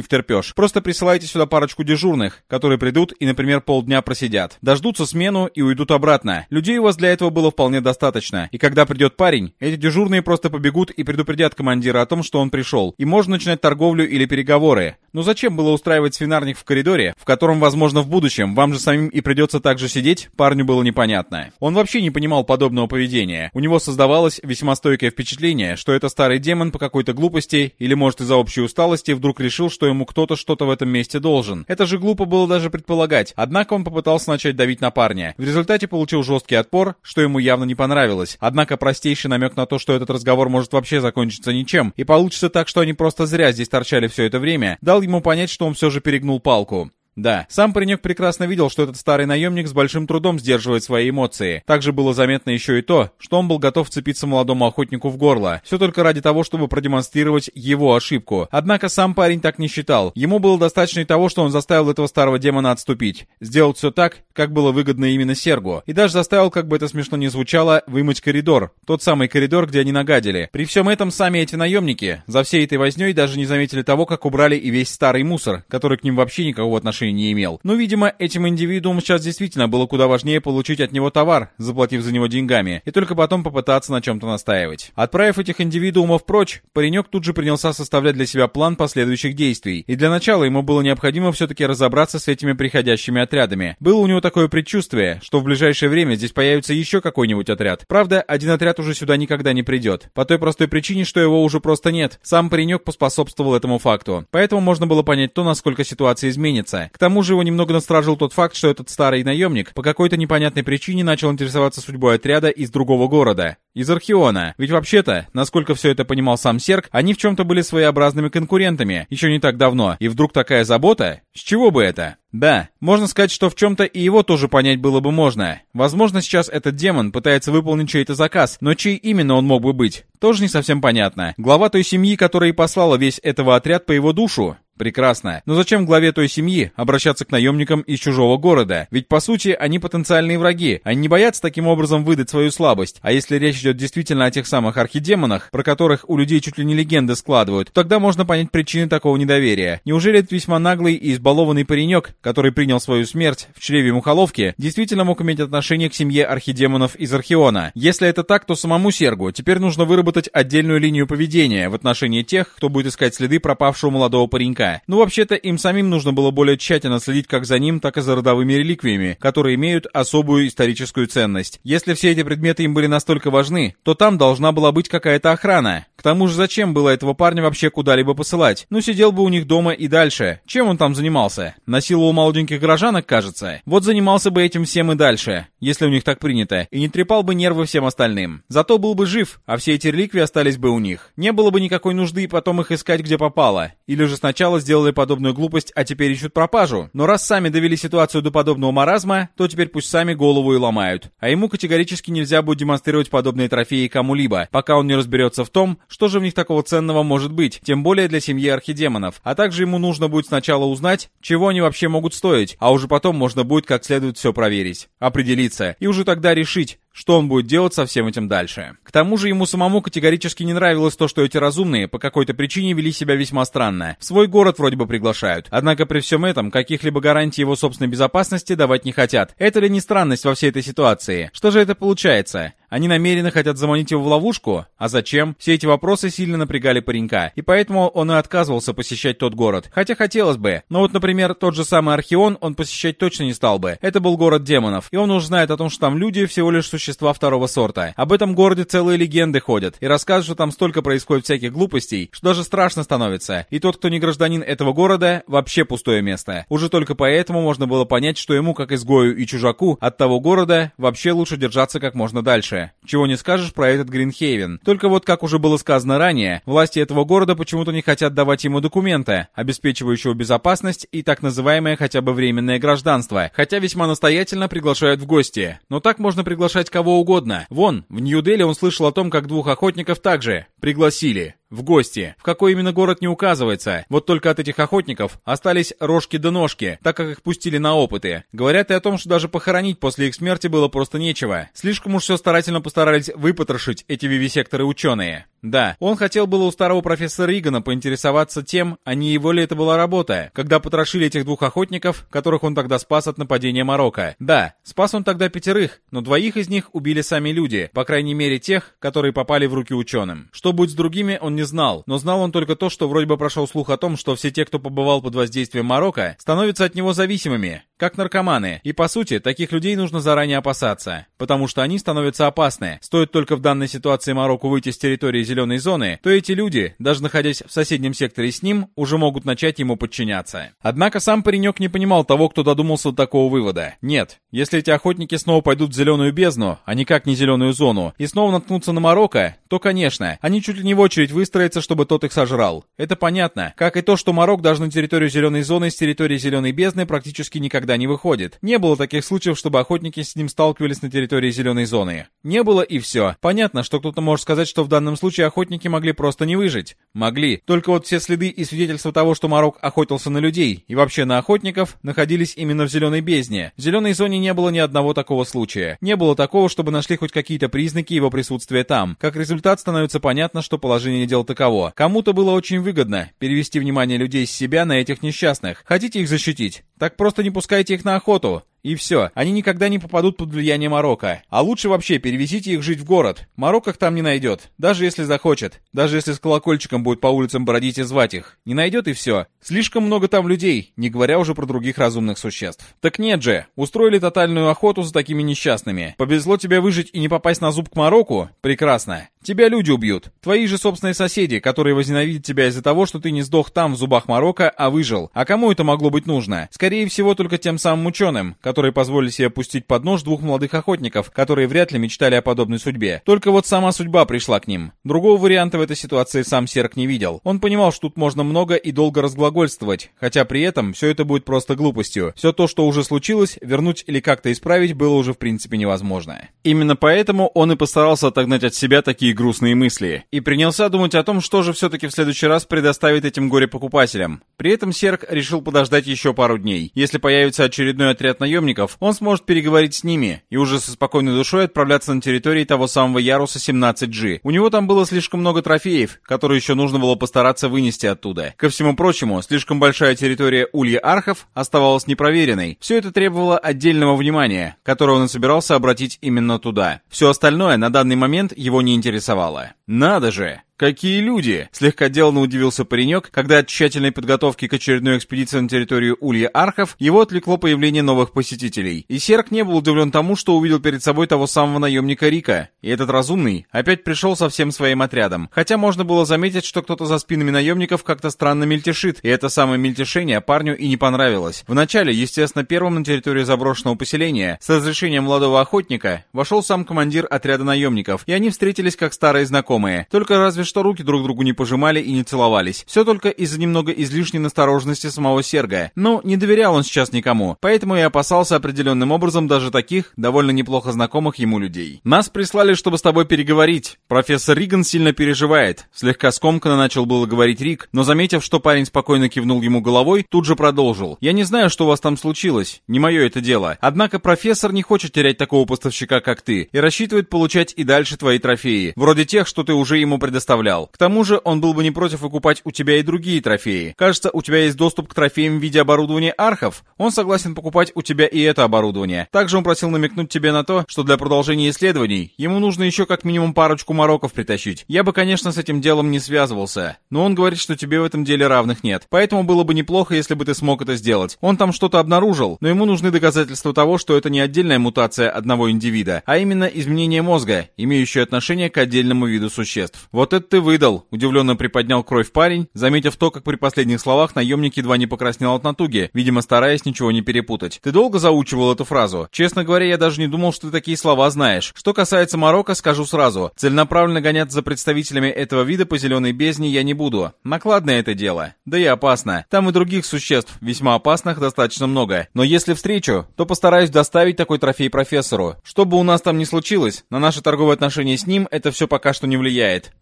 втерпешь. Просто присылайте сюда парочку дежурных, которые придут и, например, полдня просидят. Дождутся смену и уйдут обратно. Людей у вас для этого было вполне достаточно. И когда придет парень, эти дежурные просто побегут и предупредят командира о том, что он пришел, и можно начинать торговлю или переговоры. Но зачем было устраивать свинарник в коридоре, в котором, возможно, в будущем вам же самим и придется также сидеть, парню было непонятно. Он вообще не понимал подобного поведения. У него создавалось весьма стойкое впечатление, что это старый демон по какой-то глупости или, может, из-за общей усталости вдруг решил, что ему кто-то что-то в этом месте должен. Это же глупо было даже предполагать. Однако он попытался начать давить на парня. В результате получил жесткий отпор, что ему явно не понравилось. Однако простейший намек на то, что этот разговор может вообще закончиться ничем, и получится так, что они просто зря здесь торчали все это время, дал ему понять, что он все же перегнул палку. Да, сам паренек прекрасно видел, что этот старый наемник с большим трудом сдерживает свои эмоции. Также было заметно еще и то, что он был готов цепиться молодому охотнику в горло. Все только ради того, чтобы продемонстрировать его ошибку. Однако сам парень так не считал. Ему было достаточно и того, что он заставил этого старого демона отступить. Сделал все так, как было выгодно именно Сергу. И даже заставил, как бы это смешно ни звучало, вымыть коридор. Тот самый коридор, где они нагадили. При всем этом сами эти наемники за всей этой возней даже не заметили того, как убрали и весь старый мусор, который к ним вообще никакого отношения не имел. Но, видимо, этим индивидуумам сейчас действительно было куда важнее получить от него товар, заплатив за него деньгами, и только потом попытаться на чем-то настаивать. Отправив этих индивидуумов прочь, паренек тут же принялся составлять для себя план последующих действий. И для начала ему было необходимо все-таки разобраться с этими приходящими отрядами. Было у него такое предчувствие, что в ближайшее время здесь появится еще какой-нибудь отряд. Правда, один отряд уже сюда никогда не придет. По той простой причине, что его уже просто нет. Сам паренек поспособствовал этому факту. Поэтому можно было понять то, насколько ситуация изменится. К тому же его немного насторожил тот факт, что этот старый наемник по какой-то непонятной причине начал интересоваться судьбой отряда из другого города. Из Архиона. Ведь вообще-то, насколько все это понимал сам Серк, они в чем-то были своеобразными конкурентами, еще не так давно. И вдруг такая забота? С чего бы это? Да, можно сказать, что в чем-то и его тоже понять было бы можно. Возможно, сейчас этот демон пытается выполнить чей-то заказ, но чей именно он мог бы быть, тоже не совсем понятно. Глава той семьи, которая и послала весь этого отряд по его душу, Прекрасно. Но зачем главе той семьи обращаться к наемникам из чужого города? Ведь по сути они потенциальные враги. Они не боятся таким образом выдать свою слабость. А если речь идет действительно о тех самых архидемонах, про которых у людей чуть ли не легенды складывают, то тогда можно понять причины такого недоверия. Неужели этот весьма наглый и избалованный паренек, который принял свою смерть в чреве Мухоловки, действительно мог иметь отношение к семье архидемонов из Архиона? Если это так, то самому Сергу теперь нужно выработать отдельную линию поведения в отношении тех, кто будет искать следы пропавшего молодого паренька. Ну, вообще-то, им самим нужно было более тщательно следить как за ним, так и за родовыми реликвиями, которые имеют особую историческую ценность. Если все эти предметы им были настолько важны, то там должна была быть какая-то охрана. К тому же, зачем было этого парня вообще куда-либо посылать? Ну, сидел бы у них дома и дальше. Чем он там занимался? Насиловал молоденьких горожанок, кажется? Вот занимался бы этим всем и дальше, если у них так принято, и не трепал бы нервы всем остальным. Зато был бы жив, а все эти реликвии остались бы у них. Не было бы никакой нужды потом их искать где попало. Или же сначала сделали подобную глупость, а теперь ищут пропажу. Но раз сами довели ситуацию до подобного маразма, то теперь пусть сами голову и ломают. А ему категорически нельзя будет демонстрировать подобные трофеи кому-либо, пока он не разберется в том, что же в них такого ценного может быть, тем более для семьи архидемонов. А также ему нужно будет сначала узнать, чего они вообще могут стоить, а уже потом можно будет как следует все проверить, определиться и уже тогда решить, что он будет делать со всем этим дальше. К тому же ему самому категорически не нравилось то, что эти разумные по какой-то причине вели себя весьма странно. В свой город вроде бы приглашают. Однако при всем этом каких-либо гарантий его собственной безопасности давать не хотят. Это ли не странность во всей этой ситуации? Что же это получается? Они намеренно хотят заманить его в ловушку? А зачем? Все эти вопросы сильно напрягали паренька, и поэтому он и отказывался посещать тот город. Хотя хотелось бы. Но вот, например, тот же самый Архион он посещать точно не стал бы. Это был город демонов, и он уже знает о том, что там люди всего лишь существа второго сорта. Об этом городе целые легенды ходят, и рассказывают, что там столько происходит всяких глупостей, что даже страшно становится. И тот, кто не гражданин этого города, вообще пустое место. Уже только поэтому можно было понять, что ему, как изгою и чужаку, от того города вообще лучше держаться как можно дальше дальше. Чего не скажешь про этот Гринхейвен. Только вот, как уже было сказано ранее, власти этого города почему-то не хотят давать ему документы, обеспечивающего безопасность и так называемое хотя бы временное гражданство, хотя весьма настоятельно приглашают в гости. Но так можно приглашать кого угодно. Вон, в Нью-Дели он слышал о том, как двух охотников также пригласили. В гости. В какой именно город не указывается. Вот только от этих охотников остались рожки да ножки, так как их пустили на опыты. Говорят и о том, что даже похоронить после их смерти было просто нечего. Слишком уж все старательно постарались выпотрошить эти вивисекторы ученые. Да, он хотел было у старого профессора Ригана поинтересоваться тем, а не его ли это была работа, когда потрошили этих двух охотников, которых он тогда спас от нападения Марокко. Да, спас он тогда пятерых, но двоих из них убили сами люди, по крайней мере тех, которые попали в руки ученым. Что будет с другими, он не знал, но знал он только то, что вроде бы прошел слух о том, что все те, кто побывал под воздействием Марокко, становятся от него зависимыми, как наркоманы. И по сути, таких людей нужно заранее опасаться, потому что они становятся опасны. Стоит только в данной ситуации Марокко выйти с территории зеленой зоны, то эти люди, даже находясь в соседнем секторе с ним, уже могут начать ему подчиняться. Однако сам паренек не понимал того, кто додумался до такого вывода. Нет, если эти охотники снова пойдут в зеленую бездну, а никак не зеленую зону, и снова наткнутся на Марокко, то, конечно, они чуть ли не в очередь выстроятся, чтобы тот их сожрал. Это понятно. Как и то, что Марок даже на территорию зеленой зоны с территории зеленой бездны практически никогда не выходит. Не было таких случаев, чтобы охотники с ним сталкивались на территории зеленой зоны. Не было и все. Понятно, что кто-то может сказать, что в данном случае охотники могли просто не выжить. Могли. Только вот все следы и свидетельства того, что Марок охотился на людей и вообще на охотников, находились именно в зеленой бездне. В зеленой зоне не было ни одного такого случая. Не было такого, чтобы нашли хоть какие-то признаки его присутствия там. Как результат, становится понятно, что положение дел таково. Кому-то было очень выгодно перевести внимание людей с себя на этих несчастных. Хотите их защитить? Так просто не пускайте их на охоту. И все, они никогда не попадут под влияние Марокко. А лучше вообще перевезите их жить в город. Марокко их там не найдет, даже если захочет. Даже если с колокольчиком будет по улицам бродить и звать их. Не найдет и все. Слишком много там людей, не говоря уже про других разумных существ. Так нет же, устроили тотальную охоту за такими несчастными. Повезло тебе выжить и не попасть на зуб к Марокко? Прекрасно. Тебя люди убьют. Твои же собственные соседи, которые возненавидят тебя из-за того, что ты не сдох там, в зубах Марокко, а выжил. А кому это могло быть нужно? Скорее всего, только тем самым ученым, которые позволили себе пустить под нож двух молодых охотников, которые вряд ли мечтали о подобной судьбе. Только вот сама судьба пришла к ним. Другого варианта в этой ситуации сам Серк не видел. Он понимал, что тут можно много и долго разглагольствовать, хотя при этом все это будет просто глупостью. Все то, что уже случилось, вернуть или как-то исправить было уже в принципе невозможно. Именно поэтому он и постарался отогнать от себя такие грустные мысли. И принялся думать о том, что же все-таки в следующий раз предоставит этим горе-покупателям. При этом Серк решил подождать еще пару дней. Если появится очередной отряд наемников, он сможет переговорить с ними и уже со спокойной душой отправляться на территории того самого яруса 17G. У него там было слишком много трофеев, которые еще нужно было постараться вынести оттуда. Ко всему прочему, слишком большая территория Улья Архов оставалась непроверенной. Все это требовало отдельного внимания, которое он и собирался обратить именно туда. Все остальное на данный момент его не интересовало. Надо же! «Какие люди!» — слегка деланно удивился паренек, когда от тщательной подготовки к очередной экспедиции на территорию Улья Архов его отвлекло появление новых посетителей. И Серк не был удивлен тому, что увидел перед собой того самого наемника Рика. И этот разумный опять пришел со всем своим отрядом. Хотя можно было заметить, что кто-то за спинами наемников как-то странно мельтешит, и это самое мельтешение парню и не понравилось. Вначале, естественно, первым на территорию заброшенного поселения, с разрешения молодого охотника, вошел сам командир отряда наемников, и они встретились как старые знакомые. Только разве что руки друг другу не пожимали и не целовались. Все только из-за немного излишней настороженности самого Серга. Но не доверял он сейчас никому, поэтому и опасался определенным образом даже таких, довольно неплохо знакомых ему людей. «Нас прислали, чтобы с тобой переговорить. Профессор Риган сильно переживает». Слегка скомканно начал было говорить Рик, но заметив, что парень спокойно кивнул ему головой, тут же продолжил. «Я не знаю, что у вас там случилось. Не мое это дело. Однако профессор не хочет терять такого поставщика, как ты, и рассчитывает получать и дальше твои трофеи, вроде тех, что ты уже ему предоставлял оставлял. К тому же он был бы не против выкупать у тебя и другие трофеи. Кажется, у тебя есть доступ к трофеям в виде оборудования архов. Он согласен покупать у тебя и это оборудование. Также он просил намекнуть тебе на то, что для продолжения исследований ему нужно еще как минимум парочку мороков притащить. Я бы, конечно, с этим делом не связывался, но он говорит, что тебе в этом деле равных нет. Поэтому было бы неплохо, если бы ты смог это сделать. Он там что-то обнаружил, но ему нужны доказательства того, что это не отдельная мутация одного индивида, а именно изменение мозга, имеющее отношение к отдельному виду существ. Вот это ты выдал!» — удивленно приподнял кровь парень, заметив то, как при последних словах наемник едва не покраснел от натуги, видимо, стараясь ничего не перепутать. «Ты долго заучивал эту фразу? Честно говоря, я даже не думал, что ты такие слова знаешь. Что касается Марокко, скажу сразу. Целенаправленно гоняться за представителями этого вида по зеленой бездне я не буду. Накладное это дело. Да и опасно. Там и других существ, весьма опасных, достаточно много. Но если встречу, то постараюсь доставить такой трофей профессору. Что бы у нас там ни случилось, на наши торговые отношения с ним это все пока что не влияет.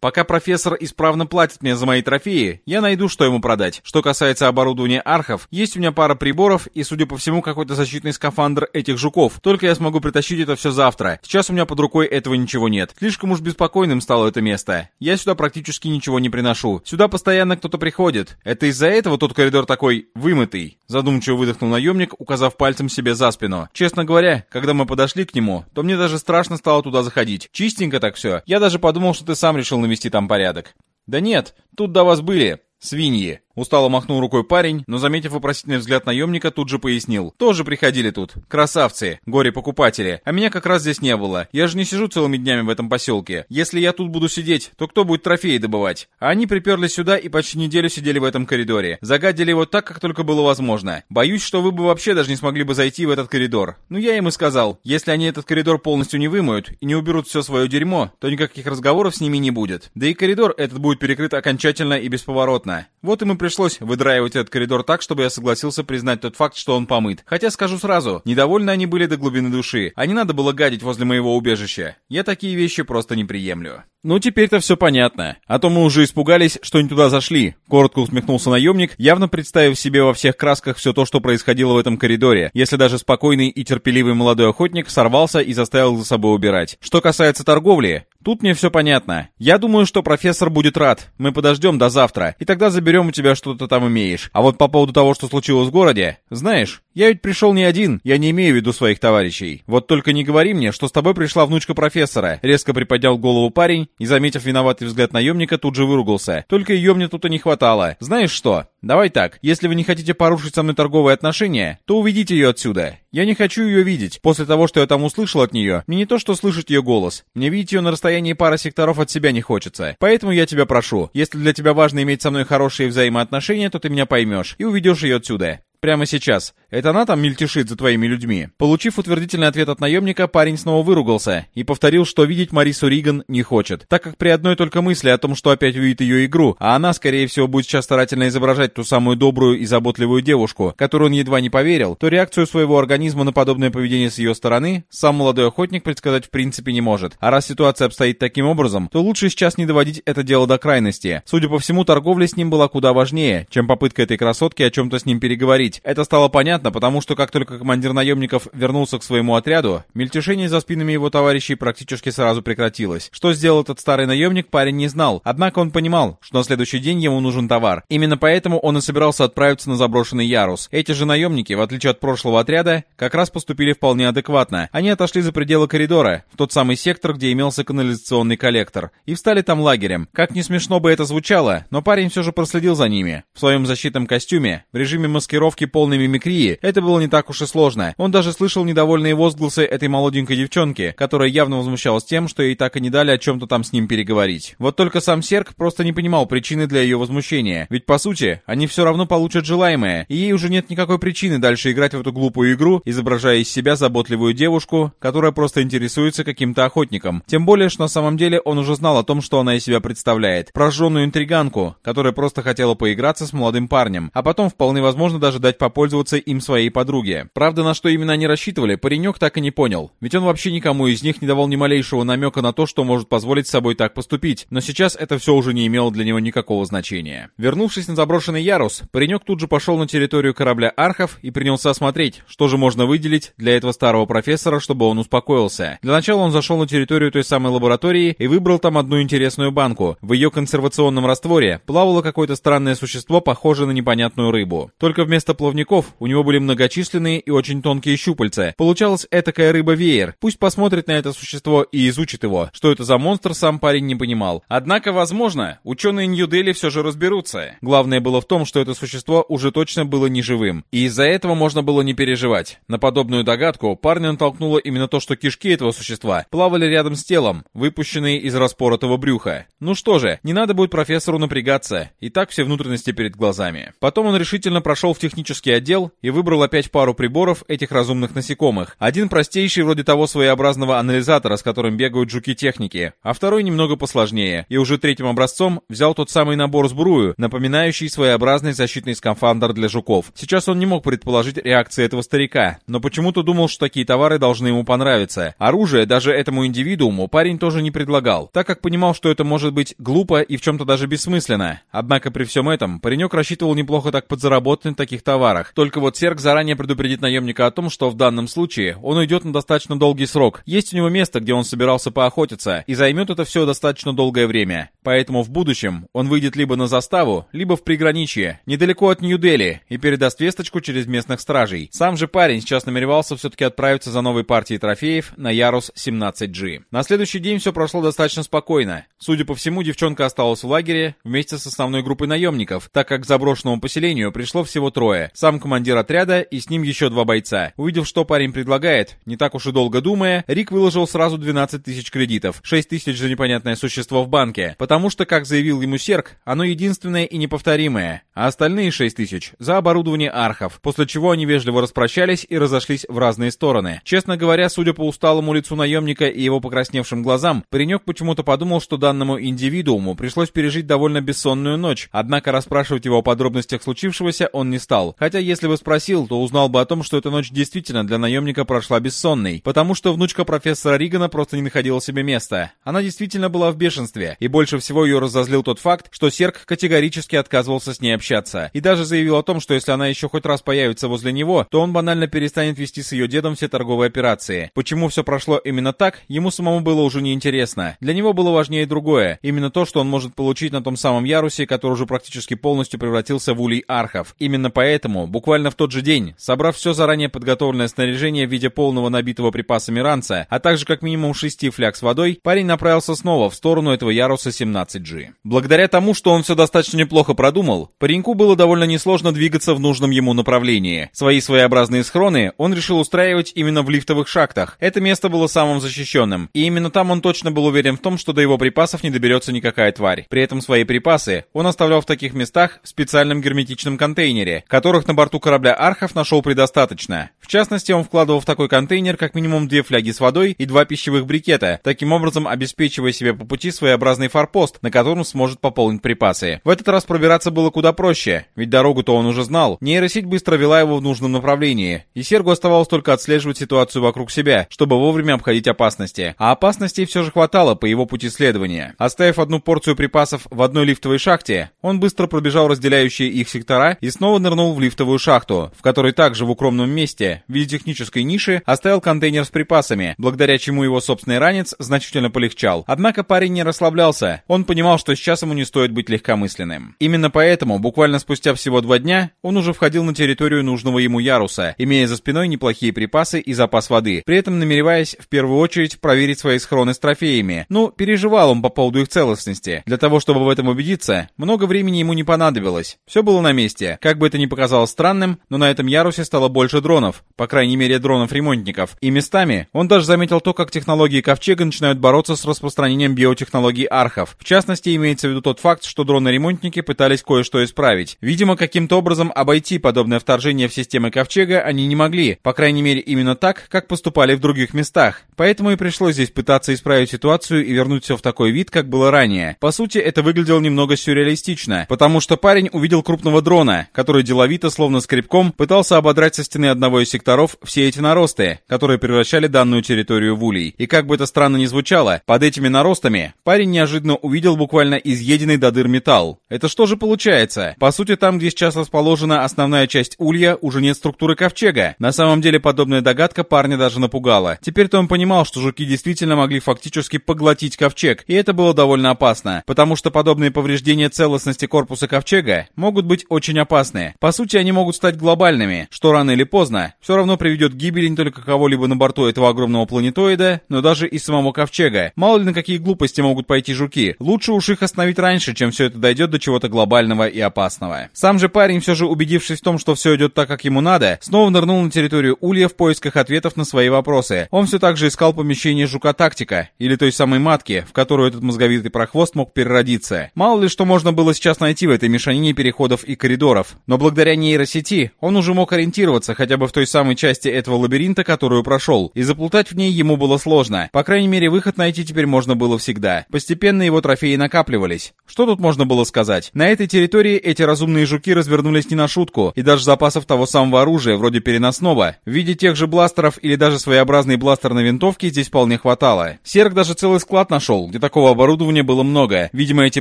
Пока профессор исправно платит мне за мои трофеи, я найду, что ему продать. Что касается оборудования архов, есть у меня пара приборов и, судя по всему, какой-то защитный скафандр этих жуков. Только я смогу притащить это все завтра. Сейчас у меня под рукой этого ничего нет. Слишком уж беспокойным стало это место. Я сюда практически ничего не приношу. Сюда постоянно кто-то приходит. Это из-за этого тот коридор такой вымытый. Задумчиво выдохнул наемник, указав пальцем себе за спину. Честно говоря, когда мы подошли к нему, то мне даже страшно стало туда заходить. Чистенько так все. Я даже подумал, что ты сам решил навести там порядок. Да нет, тут до вас были свиньи. Устало махнул рукой парень, но, заметив вопросительный взгляд наемника, тут же пояснил. Тоже приходили тут. Красавцы, горе-покупатели. А меня как раз здесь не было. Я же не сижу целыми днями в этом поселке. Если я тут буду сидеть, то кто будет трофеи добывать? А они приперлись сюда и почти неделю сидели в этом коридоре. Загадили его так, как только было возможно. Боюсь, что вы бы вообще даже не смогли бы зайти в этот коридор. Ну я им и сказал, если они этот коридор полностью не вымоют и не уберут все свое дерьмо, то никаких разговоров с ними не будет. Да и коридор этот будет перекрыт окончательно и бесповоротно. Вот и пришлось выдраивать этот коридор так, чтобы я согласился признать тот факт, что он помыт. Хотя скажу сразу, недовольны они были до глубины души, а не надо было гадить возле моего убежища. Я такие вещи просто не приемлю. «Ну, теперь-то все понятно. А то мы уже испугались, что не туда зашли», — коротко усмехнулся наемник, явно представив себе во всех красках все то, что происходило в этом коридоре, если даже спокойный и терпеливый молодой охотник сорвался и заставил за собой убирать. Что касается торговли, Тут мне все понятно. Я думаю, что профессор будет рад. Мы подождем до завтра, и тогда заберем у тебя что-то там имеешь. А вот по поводу того, что случилось в городе, знаешь, я ведь пришел не один, я не имею в виду своих товарищей. Вот только не говори мне, что с тобой пришла внучка профессора. Резко приподнял голову парень и, заметив виноватый взгляд наемника, тут же выругался. Только ее мне тут и не хватало. Знаешь что? Давай так, если вы не хотите порушить со мной торговые отношения, то уведите ее отсюда. Я не хочу ее видеть. После того, что я там услышал от нее, мне не то что слышать ее голос. Мне видеть ее на расстоянии пары секторов от себя не хочется. Поэтому я тебя прошу, если для тебя важно иметь со мной хорошие взаимоотношения, то ты меня поймешь и уведешь ее отсюда. Прямо сейчас. Это она там мельтешит за твоими людьми?» Получив утвердительный ответ от наемника, парень снова выругался и повторил, что видеть Марису Риган не хочет, так как при одной только мысли о том, что опять увидит ее игру, а она, скорее всего, будет сейчас старательно изображать ту самую добрую и заботливую девушку, которую он едва не поверил, то реакцию своего организма на подобное поведение с ее стороны сам молодой охотник предсказать в принципе не может. А раз ситуация обстоит таким образом, то лучше сейчас не доводить это дело до крайности. Судя по всему, торговля с ним была куда важнее, чем попытка этой красотки о чем-то с ним переговорить. Это стало понятно, потому что как только командир наемников вернулся к своему отряду, мельтешение за спинами его товарищей практически сразу прекратилось. Что сделал этот старый наемник, парень не знал, однако он понимал, что на следующий день ему нужен товар. Именно поэтому он и собирался отправиться на заброшенный ярус. Эти же наемники, в отличие от прошлого отряда, как раз поступили вполне адекватно. Они отошли за пределы коридора, в тот самый сектор, где имелся канализационный коллектор, и встали там лагерем. Как не смешно бы это звучало, но парень все же проследил за ними. В своем защитном костюме, в режиме маскировки полной мимикрии, это было не так уж и сложно. Он даже слышал недовольные возгласы этой молоденькой девчонки, которая явно возмущалась тем, что ей так и не дали о чем-то там с ним переговорить. Вот только сам Серк просто не понимал причины для ее возмущения. Ведь по сути, они все равно получат желаемое, и ей уже нет никакой причины дальше играть в эту глупую игру, изображая из себя заботливую девушку, которая просто интересуется каким-то охотником. Тем более, что на самом деле он уже знал о том, что она из себя представляет. Прожженную интриганку, которая просто хотела поиграться с молодым парнем, а потом вполне возможно даже дать попользоваться им своей подруге. Правда, на что именно они рассчитывали, паренек так и не понял. Ведь он вообще никому из них не давал ни малейшего намека на то, что может позволить с собой так поступить. Но сейчас это все уже не имело для него никакого значения. Вернувшись на заброшенный ярус, паренек тут же пошел на территорию корабля Архов и принялся осмотреть, что же можно выделить для этого старого профессора, чтобы он успокоился. Для начала он зашел на территорию той самой лаборатории и выбрал там одну интересную банку. В ее консервационном растворе плавало какое-то странное существо, похожее на непонятную рыбу. Только вместо плавников у него были многочисленные и очень тонкие щупальца. Получалась этакая рыба-веер. Пусть посмотрит на это существо и изучит его. Что это за монстр, сам парень не понимал. Однако, возможно, ученые Нью-Дели все же разберутся. Главное было в том, что это существо уже точно было не живым. И из-за этого можно было не переживать. На подобную догадку парня натолкнуло именно то, что кишки этого существа плавали рядом с телом, выпущенные из распоротого брюха. Ну что же, не надо будет профессору напрягаться. И так все внутренности перед глазами. Потом он решительно прошел в технический отдел и выбрал опять пару приборов этих разумных насекомых. Один простейший, вроде того своеобразного анализатора, с которым бегают жуки-техники, а второй немного посложнее. И уже третьим образцом взял тот самый набор сбрую, напоминающий своеобразный защитный скафандр для жуков. Сейчас он не мог предположить реакции этого старика, но почему-то думал, что такие товары должны ему понравиться. Оружие даже этому индивидууму парень тоже не предлагал, так как понимал, что это может быть глупо и в чем-то даже бессмысленно. Однако при всем этом паренек рассчитывал неплохо так подзаработать на таких товарах. Только вот Серк заранее предупредит наемника о том, что в данном случае он уйдет на достаточно долгий срок. Есть у него место, где он собирался поохотиться, и займет это все достаточно долгое время. Поэтому в будущем он выйдет либо на заставу, либо в приграничье, недалеко от Нью-Дели, и передаст весточку через местных стражей. Сам же парень сейчас намеревался все-таки отправиться за новой партией трофеев на Ярус 17G. На следующий день все прошло достаточно спокойно. Судя по всему, девчонка осталась в лагере вместе с основной группой наемников, так как к заброшенному поселению пришло всего трое. Сам командир отряда и с ним еще два бойца. Увидев, что парень предлагает, не так уж и долго думая, Рик выложил сразу 12 тысяч кредитов, 6 тысяч за непонятное существо в банке, потому что, как заявил ему Серк, оно единственное и неповторимое, а остальные 6 тысяч за оборудование архов, после чего они вежливо распрощались и разошлись в разные стороны. Честно говоря, судя по усталому лицу наемника и его покрасневшим глазам, паренек почему-то подумал, что данному индивидууму пришлось пережить довольно бессонную ночь, однако расспрашивать его о подробностях случившегося он не стал. Хотя если бы спросил, то узнал бы о том, что эта ночь действительно для наемника прошла бессонной, потому что внучка профессора Ригана просто не находила себе места. Она действительно была в бешенстве, и больше всего ее разозлил тот факт, что Серк категорически отказывался с ней общаться, и даже заявил о том, что если она еще хоть раз появится возле него, то он банально перестанет вести с ее дедом все торговые операции. Почему все прошло именно так, ему самому было уже неинтересно. Для него было важнее другое, именно то, что он может получить на том самом ярусе, который уже практически полностью превратился в улей архов. Именно поэтому, буквально в тот же день, собрав все заранее подготовленное снаряжение в виде полного набитого припасами ранца, а также как минимум шести фляг с водой, парень направился снова в сторону этого яруса 17G. Благодаря тому, что он все достаточно неплохо продумал, пареньку было довольно несложно двигаться в нужном ему направлении. Свои своеобразные схроны он решил устраивать именно в лифтовых шахтах. Это место было самым защищенным, и именно там он точно был уверен в том, что до его припасов не доберется никакая тварь. При этом свои припасы он оставлял в таких местах в специальном герметичном контейнере, которых на борту корабля Архов нашел предостаточно. В частности, он вкладывал в такой контейнер как минимум две фляги с водой и два пищевых брикета, таким образом обеспечивая себе по пути своеобразный форпост, на котором сможет пополнить припасы. В этот раз пробираться было куда проще, ведь дорогу-то он уже знал. Нейросеть быстро вела его в нужном направлении, и Сергу оставалось только отслеживать ситуацию вокруг себя, чтобы вовремя обходить опасности. А опасностей все же хватало по его пути следования. Оставив одну порцию припасов в одной лифтовой шахте, он быстро пробежал разделяющие их сектора и снова нырнул в лифтовую шахту, в которой также в укромном месте, в виде технической ниши, оставил контейнер с припасами, благодаря чему его собственный ранец значительно полегчал. Однако парень не расслаблялся. Он понимал, что сейчас ему не стоит быть легкомысленным. Именно поэтому, буквально спустя всего два дня, он уже входил на территорию нужного ему яруса, имея за спиной неплохие припасы и запас воды, при этом намереваясь в первую очередь проверить свои схроны с трофеями. Ну, переживал он по поводу их целостности. Для того, чтобы в этом убедиться, много времени ему не понадобилось. Все было на месте. Как бы это ни показалось странным, но на этом ярусе стало больше дронов, по крайней мере дронов-ремонтников. И местами он даже заметил то, как технологии Ковчега начинают бороться с распространением биотехнологий архов. В частности, имеется в виду тот факт, что дроны-ремонтники пытались кое-что исправить. Видимо, каким-то образом обойти подобное вторжение в системы Ковчега они не могли, по крайней мере именно так, как поступали в других местах. Поэтому и пришлось здесь пытаться исправить ситуацию и вернуть все в такой вид, как было ранее. По сути, это выглядело немного сюрреалистично, потому что парень увидел крупного дрона, который деловито, словно скребком, пытался ободрать со стены одного из секторов все эти наросты, которые превращали данную территорию в улей. И как бы это странно ни звучало, под этими наростами парень неожиданно увидел буквально изъеденный до дыр металл. Это что же получается? По сути, там, где сейчас расположена основная часть улья, уже нет структуры ковчега. На самом деле, подобная догадка парня даже напугала. Теперь-то он понимал, что жуки действительно могли фактически поглотить ковчег, и это было довольно опасно, потому что подобные повреждения целостности корпуса ковчега могут быть очень опасны. По сути, они могут стать глобальными, что рано или поздно все равно приведет к гибели не только кого-либо на борту этого огромного планетоида, но даже и самого ковчега. Мало ли на какие глупости могут пойти жуки. Лучше уж их остановить раньше, чем все это дойдет до чего-то глобального и опасного. Сам же парень, все же убедившись в том, что все идет так, как ему надо, снова нырнул на территорию Улья в поисках ответов на свои вопросы. Он все так же искал помещение жука-тактика, или той самой матки, в которую этот мозговитый прохвост мог переродиться. Мало ли что можно было сейчас найти в этой мешанине переходов и коридоров. Но благодаря нейросети он уже мог ориентироваться хотя бы в той самой части этого лабиринта, которую прошел, и заплутать в ней ему было сложно. По крайней мере, выход найти теперь можно было всегда. Постепенно его трофеи накапливались. Что тут можно было сказать? На этой территории эти разумные жуки развернулись не на шутку, и даже запасов того самого оружия, вроде переносного, в виде тех же бластеров или даже своеобразной бластерной винтовки здесь вполне хватало. Серк даже целый склад нашел, где такого оборудования было много. Видимо, эти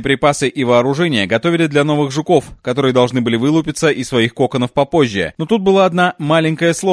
припасы и вооружения готовили для новых жуков, которые должны были вылупиться из своих коконов попозже. Но тут была одна маленькая сложность,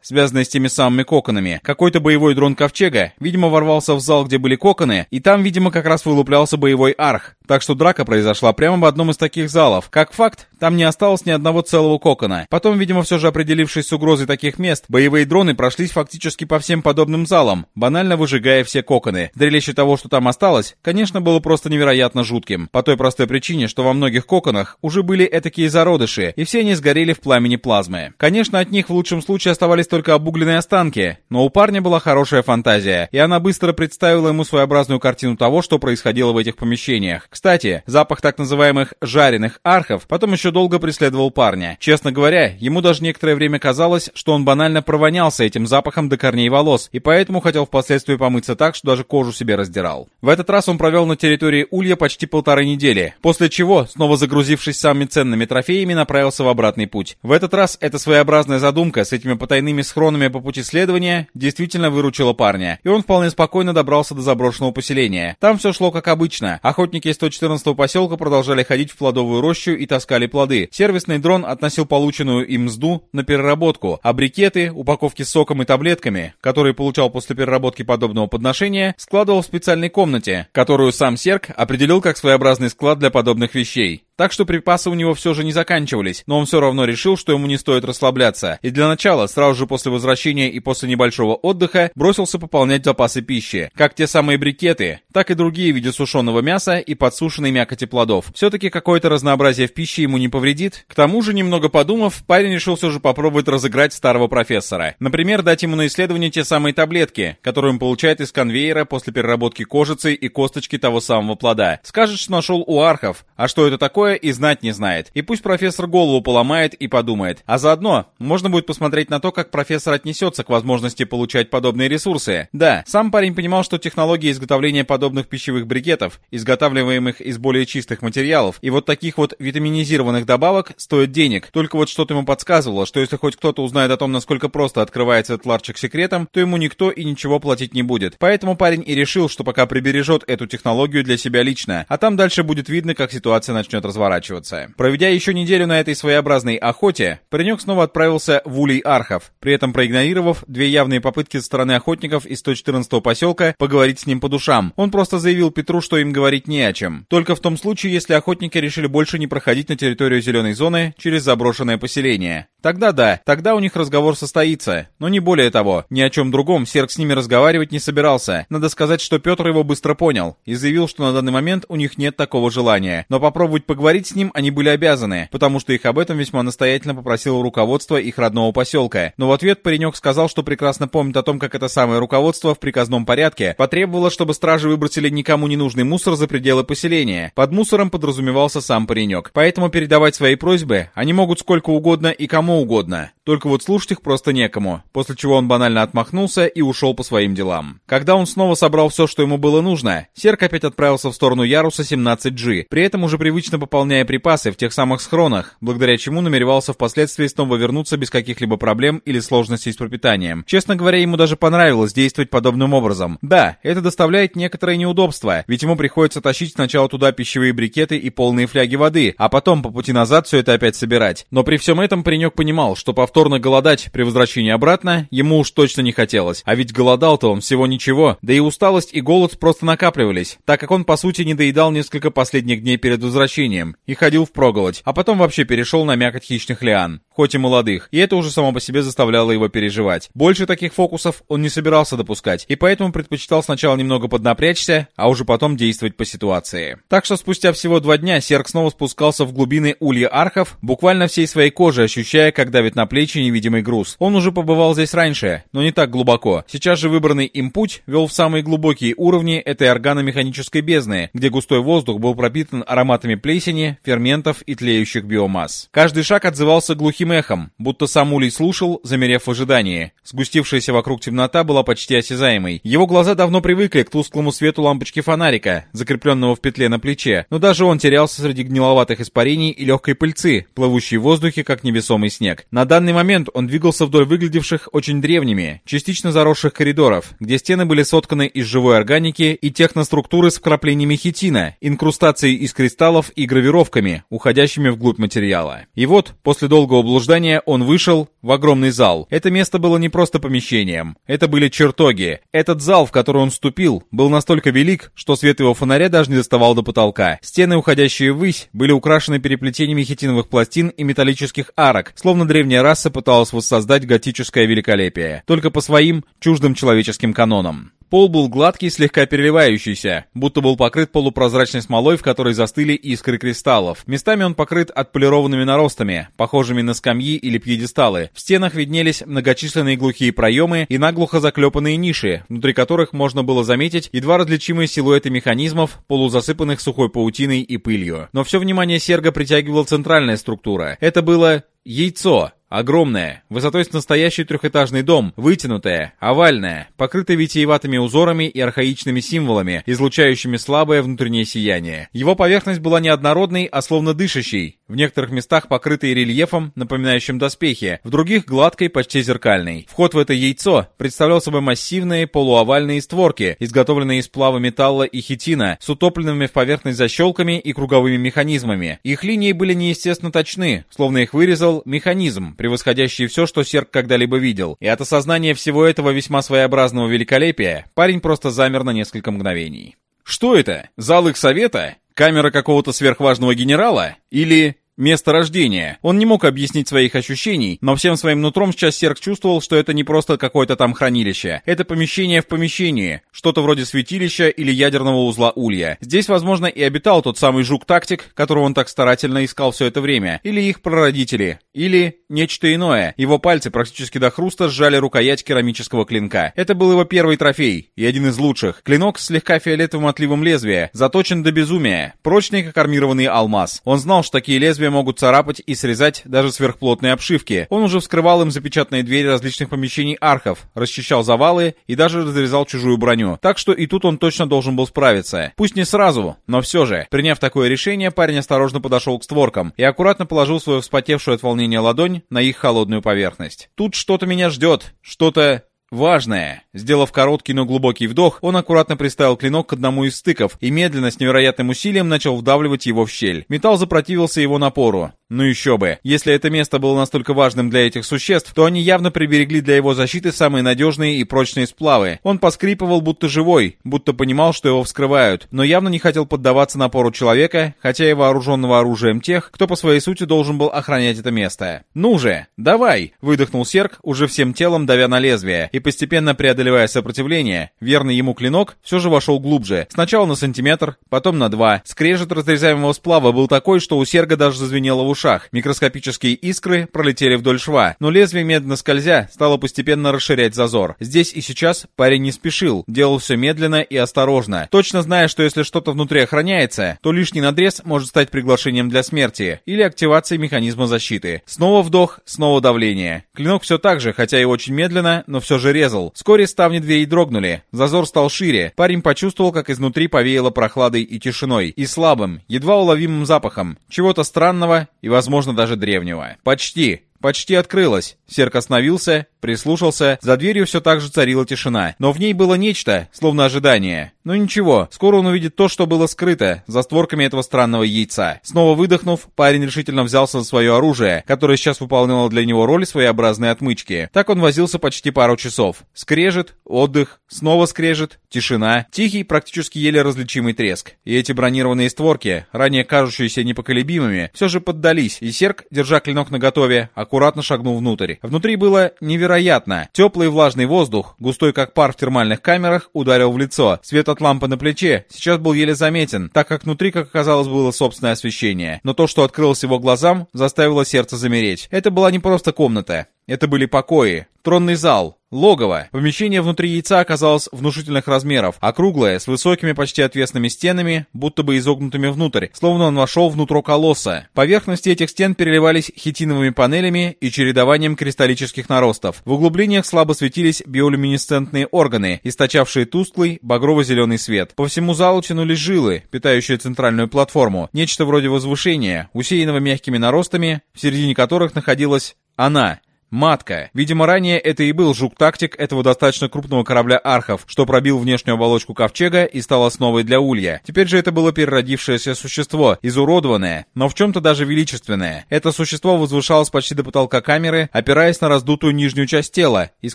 связанная с теми самыми коконами. Какой-то боевой дрон Ковчега, видимо, ворвался в зал, где были коконы, и там, видимо, как раз вылуплялся боевой арх. Так что драка произошла прямо в одном из таких залов. Как факт, там не осталось ни одного целого кокона. Потом, видимо, все же определившись с угрозой таких мест, боевые дроны прошлись фактически по всем подобным залам, банально выжигая все коконы. Зрелище того, что там осталось, конечно, было просто невероятно жутким. По той простой причине, что во многих коконах уже были этакие зародыши, и все они сгорели в пламени плазмы. Конечно, от них в лучшем случае оставались только обугленные останки, но у парня была хорошая фантазия, и она быстро представила ему своеобразную картину того, что происходило в этих помещениях. Кстати, запах так называемых «жареных архов» потом еще долго преследовал парня. Честно говоря, ему даже некоторое время казалось, что он банально провонялся этим запахом до корней волос, и поэтому хотел впоследствии помыться так, что даже кожу себе раздирал. В этот раз он провел на территории Улья почти полторы недели, после чего, снова загрузившись самыми ценными трофеями, направился в обратный путь. В этот раз эта своеобразная задумка с этими потайными схронами по пути следования действительно выручила парня, и он вполне спокойно добрался до заброшенного поселения. Там все шло как обычно. Охотники из 114-го поселка продолжали ходить в плодовую рощу и таскали плоды. Сервисный дрон относил полученную им мзду на переработку, а брикеты, упаковки с соком и таблетками, которые получал после переработки подобного подношения, складывал в специальной комнате, которую сам Серк определил как своеобразный склад для подобных вещей. Так что припасы у него все же не заканчивались, но он все равно решил, что ему не стоит расслабляться. И для начала, сразу же после возвращения и после небольшого отдыха, бросился пополнять запасы пищи. Как те самые брикеты, так и другие в виде сушеного мяса и подсушенной мякоти плодов. Все-таки какое-то разнообразие в пище ему не повредит. К тому же, немного подумав, парень решил все же попробовать разыграть старого профессора. Например, дать ему на исследование те самые таблетки, которые он получает из конвейера после переработки кожицы и косточки того самого плода. Скажет, что нашел у архов. А что это такое? Такое и знать не знает. И пусть профессор голову поломает и подумает. А заодно можно будет посмотреть на то, как профессор отнесется к возможности получать подобные ресурсы. Да, сам парень понимал, что технология изготовления подобных пищевых брикетов, изготавливаемых из более чистых материалов, и вот таких вот витаминизированных добавок стоят денег. Только вот что-то ему подсказывало, что если хоть кто-то узнает о том, насколько просто открывается этот ларчик секретом, то ему никто и ничего платить не будет. Поэтому парень и решил, что пока прибережет эту технологию для себя лично, а там дальше будет видно, как ситуация начнет развиваться разворачиваться. Проведя еще неделю на этой своеобразной охоте, паренек снова отправился в Улей Архов, при этом проигнорировав две явные попытки со стороны охотников из 114-го поселка поговорить с ним по душам. Он просто заявил Петру, что им говорить не о чем. Только в том случае, если охотники решили больше не проходить на территорию зеленой зоны через заброшенное поселение. Тогда да, тогда у них разговор состоится. Но не более того, ни о чем другом Серк с ними разговаривать не собирался. Надо сказать, что Петр его быстро понял и заявил, что на данный момент у них нет такого желания. Но попробовать поговорить с ним они были обязаны, потому что их об этом весьма настоятельно попросило руководство их родного поселка. Но в ответ паренек сказал, что прекрасно помнит о том, как это самое руководство в приказном порядке потребовало, чтобы стражи выбросили никому не нужный мусор за пределы поселения. Под мусором подразумевался сам паренек. Поэтому передавать свои просьбы они могут сколько угодно и кому угодно. Только вот слушать их просто некому, после чего он банально отмахнулся и ушел по своим делам. Когда он снова собрал все, что ему было нужно, Серк опять отправился в сторону Яруса 17G, при этом уже привычно пополняя припасы в тех самых схронах, благодаря чему намеревался впоследствии снова вернуться без каких-либо проблем или сложностей с пропитанием. Честно говоря, ему даже понравилось действовать подобным образом. Да, это доставляет некоторые неудобства, ведь ему приходится тащить сначала туда пищевые брикеты и полные фляги воды, а потом по пути назад все это опять собирать. Но при всем этом паренек понимал, что повторно голодать при возвращении обратно ему уж точно не хотелось. А ведь голодал-то он всего ничего, да и усталость и голод просто накапливались, так как он по сути не доедал несколько последних дней перед возвращением и ходил в проголодь, а потом вообще перешел на мякоть хищных лиан хоть и молодых, и это уже само по себе заставляло его переживать. Больше таких фокусов он не собирался допускать, и поэтому предпочитал сначала немного поднапрячься, а уже потом действовать по ситуации. Так что спустя всего два дня Серк снова спускался в глубины улья архов, буквально всей своей кожей ощущая, как давит на плечи невидимый груз. Он уже побывал здесь раньше, но не так глубоко. Сейчас же выбранный им путь вел в самые глубокие уровни этой органомеханической бездны, где густой воздух был пропитан ароматами плесени, ферментов и тлеющих биомасс. Каждый шаг отзывался глухим эхом, будто сам Улей слушал, замерев в ожидании. Сгустившаяся вокруг темнота была почти осязаемой. Его глаза давно привыкли к тусклому свету лампочки фонарика, закрепленного в петле на плече, но даже он терялся среди гниловатых испарений и легкой пыльцы, плывущей в воздухе, как невесомый снег. На данный момент он двигался вдоль выглядевших очень древними, частично заросших коридоров, где стены были сотканы из живой органики и техноструктуры с вкраплениями хитина, инкрустацией из кристаллов и гравитации гравировками, уходящими вглубь материала. И вот, после долгого блуждания, он вышел в огромный зал. Это место было не просто помещением, это были чертоги. Этот зал, в который он вступил, был настолько велик, что свет его фонаря даже не доставал до потолка. Стены, уходящие ввысь, были украшены переплетениями хитиновых пластин и металлических арок, словно древняя раса пыталась воссоздать готическое великолепие, только по своим чуждым человеческим канонам. Пол был гладкий, слегка переливающийся, будто был покрыт полупрозрачной смолой, в которой застыли искры кристаллов. Местами он покрыт отполированными наростами, похожими на скамьи или пьедесталы. В стенах виднелись многочисленные глухие проемы и наглухо заклепанные ниши, внутри которых можно было заметить едва различимые силуэты механизмов, полузасыпанных сухой паутиной и пылью. Но все внимание Серга притягивала центральная структура. Это было яйцо, Огромное, высотой с настоящий трехэтажный дом, вытянутое, овальное, покрытое витиеватыми узорами и архаичными символами, излучающими слабое внутреннее сияние. Его поверхность была не однородной, а словно дышащей, в некоторых местах покрытой рельефом, напоминающим доспехи, в других гладкой, почти зеркальной. Вход в это яйцо представлял собой массивные полуовальные створки, изготовленные из сплава металла и хитина, с утопленными в поверхность защелками и круговыми механизмами. Их линии были неестественно точны, словно их вырезал механизм, превосходящий все, что Серк когда-либо видел, и от осознания всего этого весьма своеобразного великолепия парень просто замер на несколько мгновений. Что это? Зал их совета? Камера какого-то сверхважного генерала? Или место рождения. Он не мог объяснить своих ощущений, но всем своим нутром сейчас Серк чувствовал, что это не просто какое-то там хранилище. Это помещение в помещении, что-то вроде святилища или ядерного узла Улья. Здесь, возможно, и обитал тот самый жук-тактик, которого он так старательно искал все это время. Или их прародители. Или нечто иное. Его пальцы практически до хруста сжали рукоять керамического клинка. Это был его первый трофей, и один из лучших. Клинок с слегка фиолетовым отливом лезвия, заточен до безумия, прочный как армированный алмаз. Он знал, что такие лезвия могут царапать и срезать даже сверхплотные обшивки. Он уже вскрывал им запечатанные двери различных помещений архов, расчищал завалы и даже разрезал чужую броню. Так что и тут он точно должен был справиться. Пусть не сразу, но все же. Приняв такое решение, парень осторожно подошел к створкам и аккуратно положил свою вспотевшую от волнения ладонь на их холодную поверхность. Тут что-то меня ждет, что-то Важное. Сделав короткий, но глубокий вдох, он аккуратно приставил клинок к одному из стыков и медленно, с невероятным усилием, начал вдавливать его в щель. Металл запротивился его напору. Ну еще бы. Если это место было настолько важным для этих существ, то они явно приберегли для его защиты самые надежные и прочные сплавы. Он поскрипывал, будто живой, будто понимал, что его вскрывают, но явно не хотел поддаваться напору человека, хотя и вооруженного оружием тех, кто по своей сути должен был охранять это место. «Ну же, давай!» — выдохнул Серк, уже всем телом давя на лезвие, и постепенно преодолевая сопротивление, верный ему клинок все же вошел глубже, сначала на сантиметр, потом на два. Скрежет разрезаемого сплава был такой, что у Серга даже зазвенело в ушах. Микроскопические искры пролетели вдоль шва, но лезвие медленно скользя стало постепенно расширять зазор. Здесь и сейчас парень не спешил, делал все медленно и осторожно, точно зная, что если что-то внутри охраняется, то лишний надрез может стать приглашением для смерти или активацией механизма защиты. Снова вдох, снова давление. Клинок все так же, хотя и очень медленно, но все же резал. Вскоре ставни дверей дрогнули, зазор стал шире. Парень почувствовал, как изнутри повеяло прохладой и тишиной, и слабым, едва уловимым запахом, чего-то странного и возможно, даже древнего. Почти. Почти открылась. Серк остановился, прислушался. За дверью все так же царила тишина. Но в ней было нечто, словно ожидание. Но ну ничего, скоро он увидит то, что было скрыто за створками этого странного яйца. Снова выдохнув, парень решительно взялся за свое оружие, которое сейчас выполняло для него роль своеобразной отмычки. Так он возился почти пару часов. Скрежет, отдых, снова скрежет, тишина, тихий, практически еле различимый треск. И эти бронированные створки, ранее кажущиеся непоколебимыми, все же поддались, и Серк, держа клинок наготове, аккуратно шагнул внутрь. Внутри было невероятно. Теплый влажный воздух, густой как пар в термальных камерах, ударил в лицо. Свет от лампы на плече сейчас был еле заметен, так как внутри, как оказалось, было собственное освещение. Но то, что открылось его глазам, заставило сердце замереть. Это была не просто комната. Это были покои, тронный зал, логово. Помещение внутри яйца оказалось внушительных размеров, округлое, с высокими почти отвесными стенами, будто бы изогнутыми внутрь, словно он вошел внутрь колосса. Поверхности этих стен переливались хитиновыми панелями и чередованием кристаллических наростов. В углублениях слабо светились биолюминесцентные органы, источавшие тусклый багрово-зеленый свет. По всему залу тянулись жилы, питающие центральную платформу, нечто вроде возвышения, усеянного мягкими наростами, в середине которых находилась она — Матка. Видимо, ранее это и был жук-тактик этого достаточно крупного корабля Архов, что пробил внешнюю оболочку ковчега и стал основой для улья. Теперь же это было переродившееся существо, изуродованное, но в чем-то даже величественное. Это существо возвышалось почти до потолка камеры, опираясь на раздутую нижнюю часть тела, из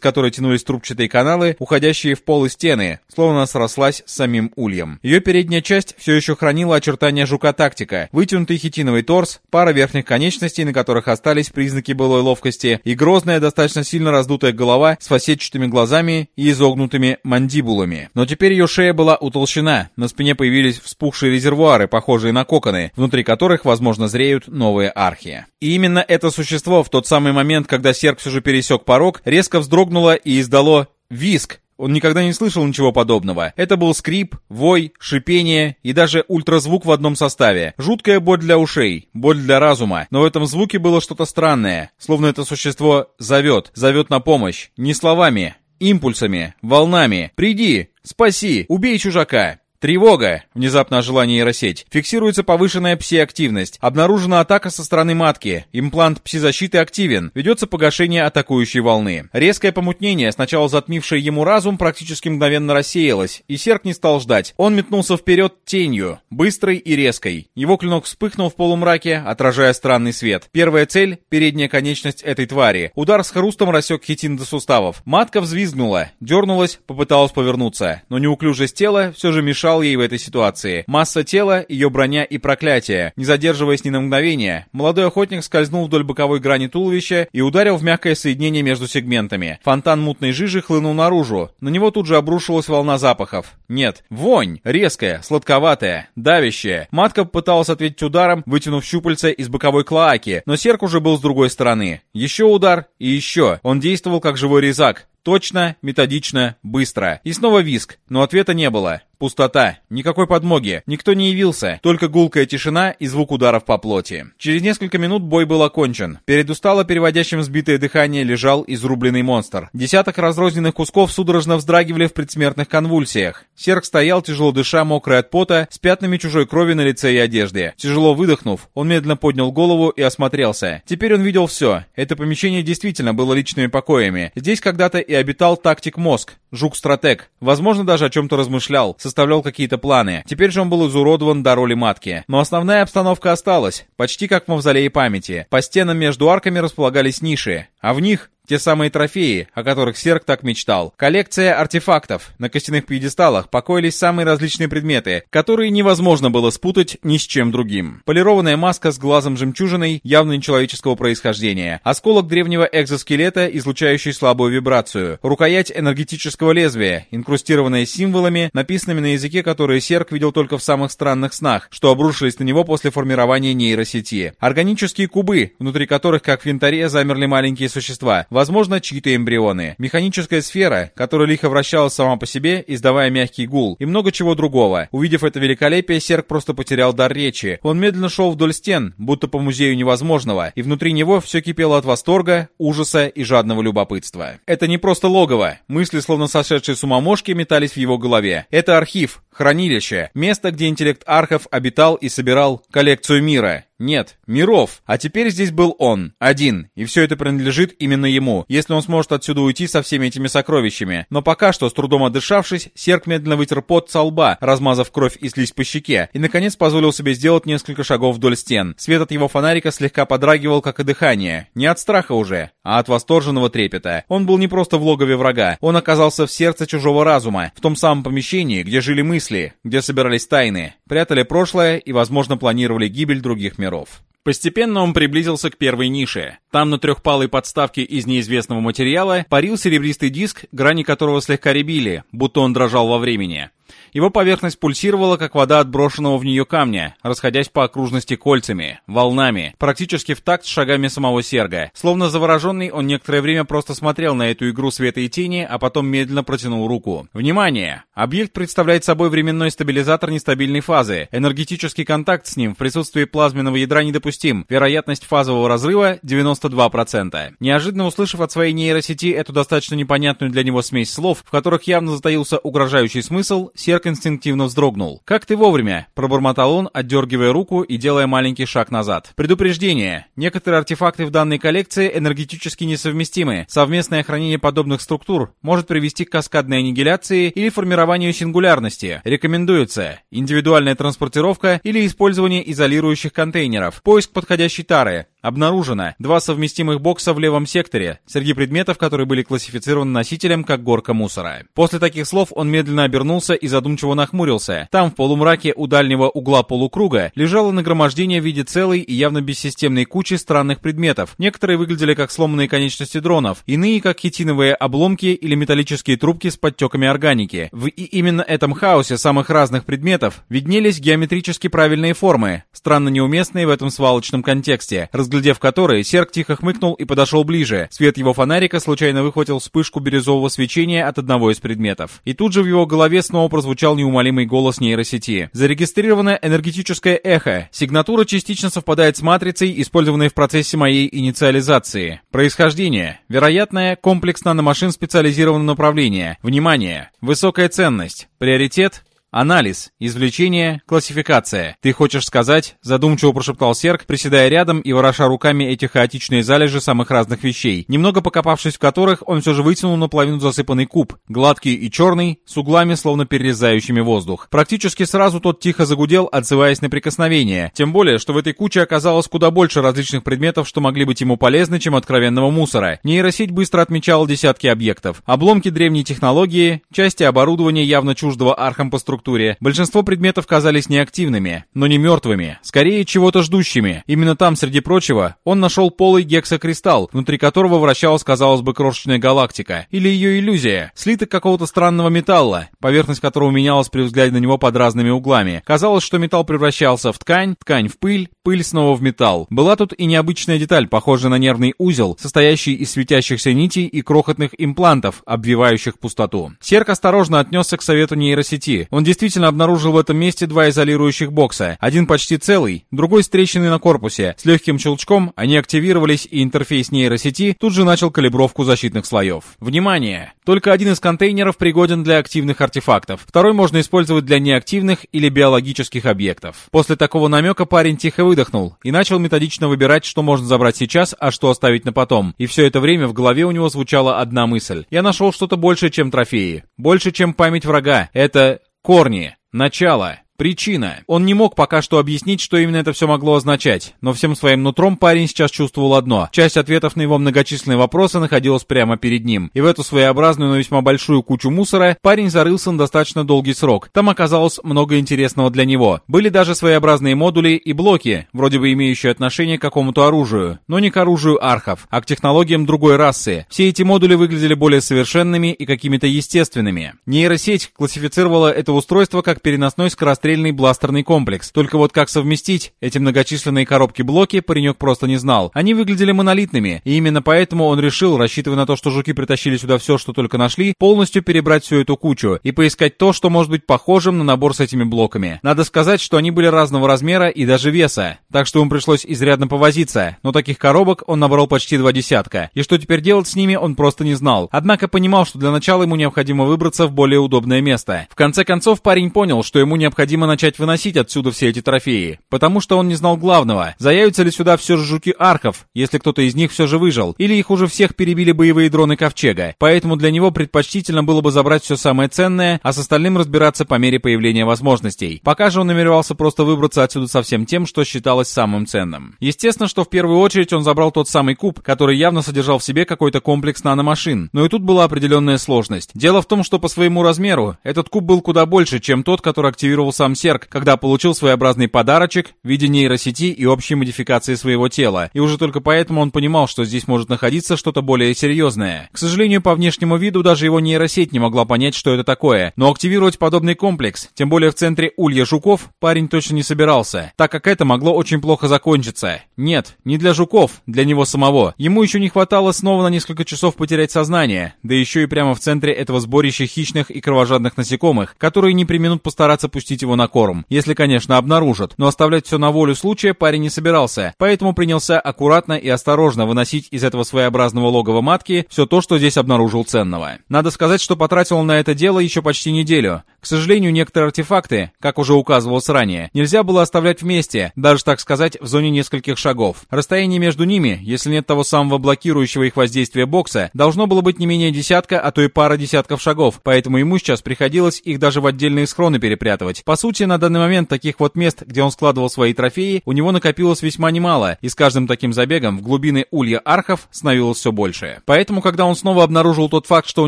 которой тянулись трубчатые каналы, уходящие в пол и стены, словно срослась с самим ульем. Ее передняя часть все еще хранила очертания жука-тактика, вытянутый хитиновый торс, пара верхних конечностей, на которых остались признаки былой ловкости, и грозная, достаточно сильно раздутая голова с фасетчатыми глазами и изогнутыми мандибулами. Но теперь ее шея была утолщена, на спине появились вспухшие резервуары, похожие на коконы, внутри которых, возможно, зреют новые архи. И именно это существо в тот самый момент, когда Серк все пересек порог, резко вздрогнуло и издало виск, он никогда не слышал ничего подобного. Это был скрип, вой, шипение и даже ультразвук в одном составе. Жуткая боль для ушей, боль для разума. Но в этом звуке было что-то странное. Словно это существо зовет, зовет на помощь. Не словами, импульсами, волнами. «Приди! Спаси! Убей чужака!» Тревога! Внезапно ожила нейросеть. Фиксируется повышенная пси-активность. Обнаружена атака со стороны матки. Имплант пси-защиты активен. Ведется погашение атакующей волны. Резкое помутнение, сначала затмившее ему разум, практически мгновенно рассеялось, и Серк не стал ждать. Он метнулся вперед тенью, быстрой и резкой. Его клинок вспыхнул в полумраке, отражая странный свет. Первая цель — передняя конечность этой твари. Удар с хрустом рассек хитин до суставов. Матка взвизгнула, дернулась, попыталась повернуться, но неуклюжесть тела все же мешала помешал ей в этой ситуации. Масса тела, ее броня и проклятие. Не задерживаясь ни на мгновение, молодой охотник скользнул вдоль боковой грани туловища и ударил в мягкое соединение между сегментами. Фонтан мутной жижи хлынул наружу. На него тут же обрушилась волна запахов. Нет, вонь, резкая, сладковатая, давящая. Матка пыталась ответить ударом, вытянув щупальца из боковой клоаки, но серк уже был с другой стороны. Еще удар и еще. Он действовал как живой резак. Точно, методично, быстро. И снова виск, но ответа не было. Пустота. Никакой подмоги. Никто не явился. Только гулкая тишина и звук ударов по плоти. Через несколько минут бой был окончен. Перед устало переводящим сбитое дыхание лежал изрубленный монстр. Десяток разрозненных кусков судорожно вздрагивали в предсмертных конвульсиях. Серк стоял, тяжело дыша, мокрый от пота, с пятнами чужой крови на лице и одежде. Тяжело выдохнув, он медленно поднял голову и осмотрелся. Теперь он видел все. Это помещение действительно было личными покоями. Здесь когда-то и обитал тактик мозг, жук-стратег. Возможно, даже о чем-то размышлял составлял какие-то планы. Теперь же он был изуродован до роли матки. Но основная обстановка осталась, почти как в мавзолее памяти. По стенам между арками располагались ниши, а в них те самые трофеи, о которых Серк так мечтал. Коллекция артефактов. На костяных пьедесталах покоились самые различные предметы, которые невозможно было спутать ни с чем другим. Полированная маска с глазом жемчужиной, явно нечеловеческого происхождения. Осколок древнего экзоскелета, излучающий слабую вибрацию. Рукоять энергетического лезвия, инкрустированная символами, написанными на языке, которые Серк видел только в самых странных снах, что обрушились на него после формирования нейросети. Органические кубы, внутри которых, как в янтаре, замерли маленькие существа возможно, чьи-то эмбрионы. Механическая сфера, которая лихо вращалась сама по себе, издавая мягкий гул, и много чего другого. Увидев это великолепие, Серк просто потерял дар речи. Он медленно шел вдоль стен, будто по музею невозможного, и внутри него все кипело от восторга, ужаса и жадного любопытства. Это не просто логово. Мысли, словно сошедшие с ума мошки, метались в его голове. Это архив, хранилище, место, где интеллект архов обитал и собирал коллекцию мира. Нет, миров. А теперь здесь был он, один, и все это принадлежит именно ему, если он сможет отсюда уйти со всеми этими сокровищами. Но пока что, с трудом отдышавшись, Серк медленно вытер пот со лба, размазав кровь и слизь по щеке, и, наконец, позволил себе сделать несколько шагов вдоль стен. Свет от его фонарика слегка подрагивал, как и дыхание. Не от страха уже, а от восторженного трепета. Он был не просто в логове врага, он оказался в сердце чужого разума, в том самом помещении, где жили мысли, где собирались тайны, прятали прошлое и, возможно, планировали гибель других миров миров. Постепенно он приблизился к первой нише. Там на трехпалой подставке из неизвестного материала парил серебристый диск, грани которого слегка ребили, будто он дрожал во времени. Его поверхность пульсировала, как вода отброшенного в нее камня, расходясь по окружности кольцами, волнами, практически в такт с шагами самого Серга. Словно завороженный, он некоторое время просто смотрел на эту игру света и тени, а потом медленно протянул руку. Внимание! Объект представляет собой временной стабилизатор нестабильной фазы. Энергетический контакт с ним в присутствии плазменного ядра недопустим. Вероятность фазового разрыва 90%. 92%. Неожиданно услышав от своей нейросети эту достаточно непонятную для него смесь слов, в которых явно затаился угрожающий смысл, Серк инстинктивно вздрогнул. «Как ты вовремя?» – пробормотал он, отдергивая руку и делая маленький шаг назад. Предупреждение. Некоторые артефакты в данной коллекции энергетически несовместимы. Совместное хранение подобных структур может привести к каскадной аннигиляции или формированию сингулярности. Рекомендуется индивидуальная транспортировка или использование изолирующих контейнеров. Поиск подходящей тары. Обнаружено два совместимых бокса в левом секторе, среди предметов, которые были классифицированы носителем как горка мусора. После таких слов он медленно обернулся и задумчиво нахмурился. Там, в полумраке у дальнего угла полукруга, лежало нагромождение в виде целой и явно бессистемной кучи странных предметов. Некоторые выглядели как сломанные конечности дронов, иные как хитиновые обломки или металлические трубки с подтеками органики. В и именно этом хаосе самых разных предметов виднелись геометрически правильные формы, странно неуместные в этом свалочном контексте, разглядев которые, Серк тихо хмыкнул и подошел ближе. Свет его фонарика случайно выхватил вспышку бирюзового свечения от одного из предметов. И тут же в его голове снова прозвучал неумолимый голос нейросети. Зарегистрировано энергетическое эхо. Сигнатура частично совпадает с матрицей, использованной в процессе моей инициализации. Происхождение. Вероятное, комплекс наномашин специализированного направления. Внимание. Высокая ценность. Приоритет Анализ, извлечение, классификация. Ты хочешь сказать, задумчиво прошептал Серк, приседая рядом и вороша руками эти хаотичные залежи самых разных вещей, немного покопавшись в которых, он все же вытянул наполовину засыпанный куб, гладкий и черный, с углами, словно перерезающими воздух. Практически сразу тот тихо загудел, отзываясь на прикосновение. Тем более, что в этой куче оказалось куда больше различных предметов, что могли быть ему полезны, чем откровенного мусора. Нейросеть быстро отмечала десятки объектов. Обломки древней технологии, части оборудования явно чуждого архам по структуре, структуре, большинство предметов казались неактивными, но не мертвыми, скорее чего-то ждущими. Именно там, среди прочего, он нашел полый гексокристалл, внутри которого вращалась, казалось бы, крошечная галактика. Или ее иллюзия. Слиток какого-то странного металла, поверхность которого менялась при взгляде на него под разными углами. Казалось, что металл превращался в ткань, ткань в пыль, пыль снова в металл. Была тут и необычная деталь, похожая на нервный узел, состоящий из светящихся нитей и крохотных имплантов, обвивающих пустоту. Серк осторожно отнесся к совету нейросети. Он действительно обнаружил в этом месте два изолирующих бокса. Один почти целый, другой с на корпусе. С легким щелчком они активировались, и интерфейс нейросети тут же начал калибровку защитных слоев. Внимание! Только один из контейнеров пригоден для активных артефактов. Второй можно использовать для неактивных или биологических объектов. После такого намека парень тихо выдохнул и начал методично выбирать, что можно забрать сейчас, а что оставить на потом. И все это время в голове у него звучала одна мысль. Я нашел что-то большее, чем трофеи. Больше, чем память врага. Это Корни. Начало. Причина. Он не мог пока что объяснить, что именно это все могло означать, но всем своим нутром парень сейчас чувствовал одно. Часть ответов на его многочисленные вопросы находилась прямо перед ним. И в эту своеобразную, но весьма большую кучу мусора парень зарылся на достаточно долгий срок. Там оказалось много интересного для него. Были даже своеобразные модули и блоки, вроде бы имеющие отношение к какому-то оружию, но не к оружию архов, а к технологиям другой расы. Все эти модули выглядели более совершенными и какими-то естественными. Нейросеть классифицировала это устройство как переносной скорострельный скорострельный бластерный комплекс. Только вот как совместить эти многочисленные коробки-блоки паренек просто не знал. Они выглядели монолитными, и именно поэтому он решил, рассчитывая на то, что жуки притащили сюда все, что только нашли, полностью перебрать всю эту кучу и поискать то, что может быть похожим на набор с этими блоками. Надо сказать, что они были разного размера и даже веса, так что ему пришлось изрядно повозиться, но таких коробок он набрал почти два десятка, и что теперь делать с ними он просто не знал. Однако понимал, что для начала ему необходимо выбраться в более удобное место. В конце концов парень понял, что ему необходимо необходимо начать выносить отсюда все эти трофеи, потому что он не знал главного. Заявятся ли сюда все же жуки архов, если кто-то из них все же выжил, или их уже всех перебили боевые дроны Ковчега. Поэтому для него предпочтительно было бы забрать все самое ценное, а с остальным разбираться по мере появления возможностей. Пока же он намеревался просто выбраться отсюда со всем тем, что считалось самым ценным. Естественно, что в первую очередь он забрал тот самый куб, который явно содержал в себе какой-то комплекс наномашин. Но и тут была определенная сложность. Дело в том, что по своему размеру этот куб был куда больше, чем тот, который активировался сам Серк, когда получил своеобразный подарочек в виде нейросети и общей модификации своего тела, и уже только поэтому он понимал, что здесь может находиться что-то более серьезное. К сожалению, по внешнему виду даже его нейросеть не могла понять, что это такое, но активировать подобный комплекс, тем более в центре улья жуков, парень точно не собирался, так как это могло очень плохо закончиться. Нет, не для жуков, для него самого. Ему еще не хватало снова на несколько часов потерять сознание, да еще и прямо в центре этого сборища хищных и кровожадных насекомых, которые не применут постараться пустить его на корм, если, конечно, обнаружат. Но оставлять все на волю случая парень не собирался, поэтому принялся аккуратно и осторожно выносить из этого своеобразного логова матки все то, что здесь обнаружил ценного. Надо сказать, что потратил он на это дело еще почти неделю. К сожалению, некоторые артефакты, как уже указывалось ранее, нельзя было оставлять вместе, даже, так сказать, в зоне нескольких шагов. Расстояние между ними, если нет того самого блокирующего их воздействия бокса, должно было быть не менее десятка, а то и пара десятков шагов, поэтому ему сейчас приходилось их даже в отдельные схроны перепрятывать. По сути, на данный момент таких вот мест, где он складывал свои трофеи, у него накопилось весьма немало, и с каждым таким забегом в глубины улья архов становилось все больше. Поэтому, когда он снова обнаружил тот факт, что у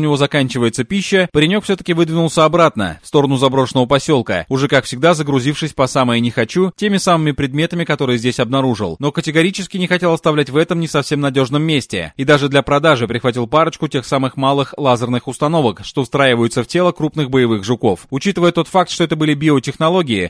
него заканчивается пища, паренек все-таки выдвинулся обратно, в сторону заброшенного поселка, уже как всегда загрузившись по самое не хочу, теми самыми предметами, которые здесь обнаружил, но категорически не хотел оставлять в этом не совсем надежном месте, и даже для продажи прихватил парочку тех самых малых лазерных установок, что встраиваются в тело крупных боевых жуков. Учитывая тот факт, что это были биотехнологии,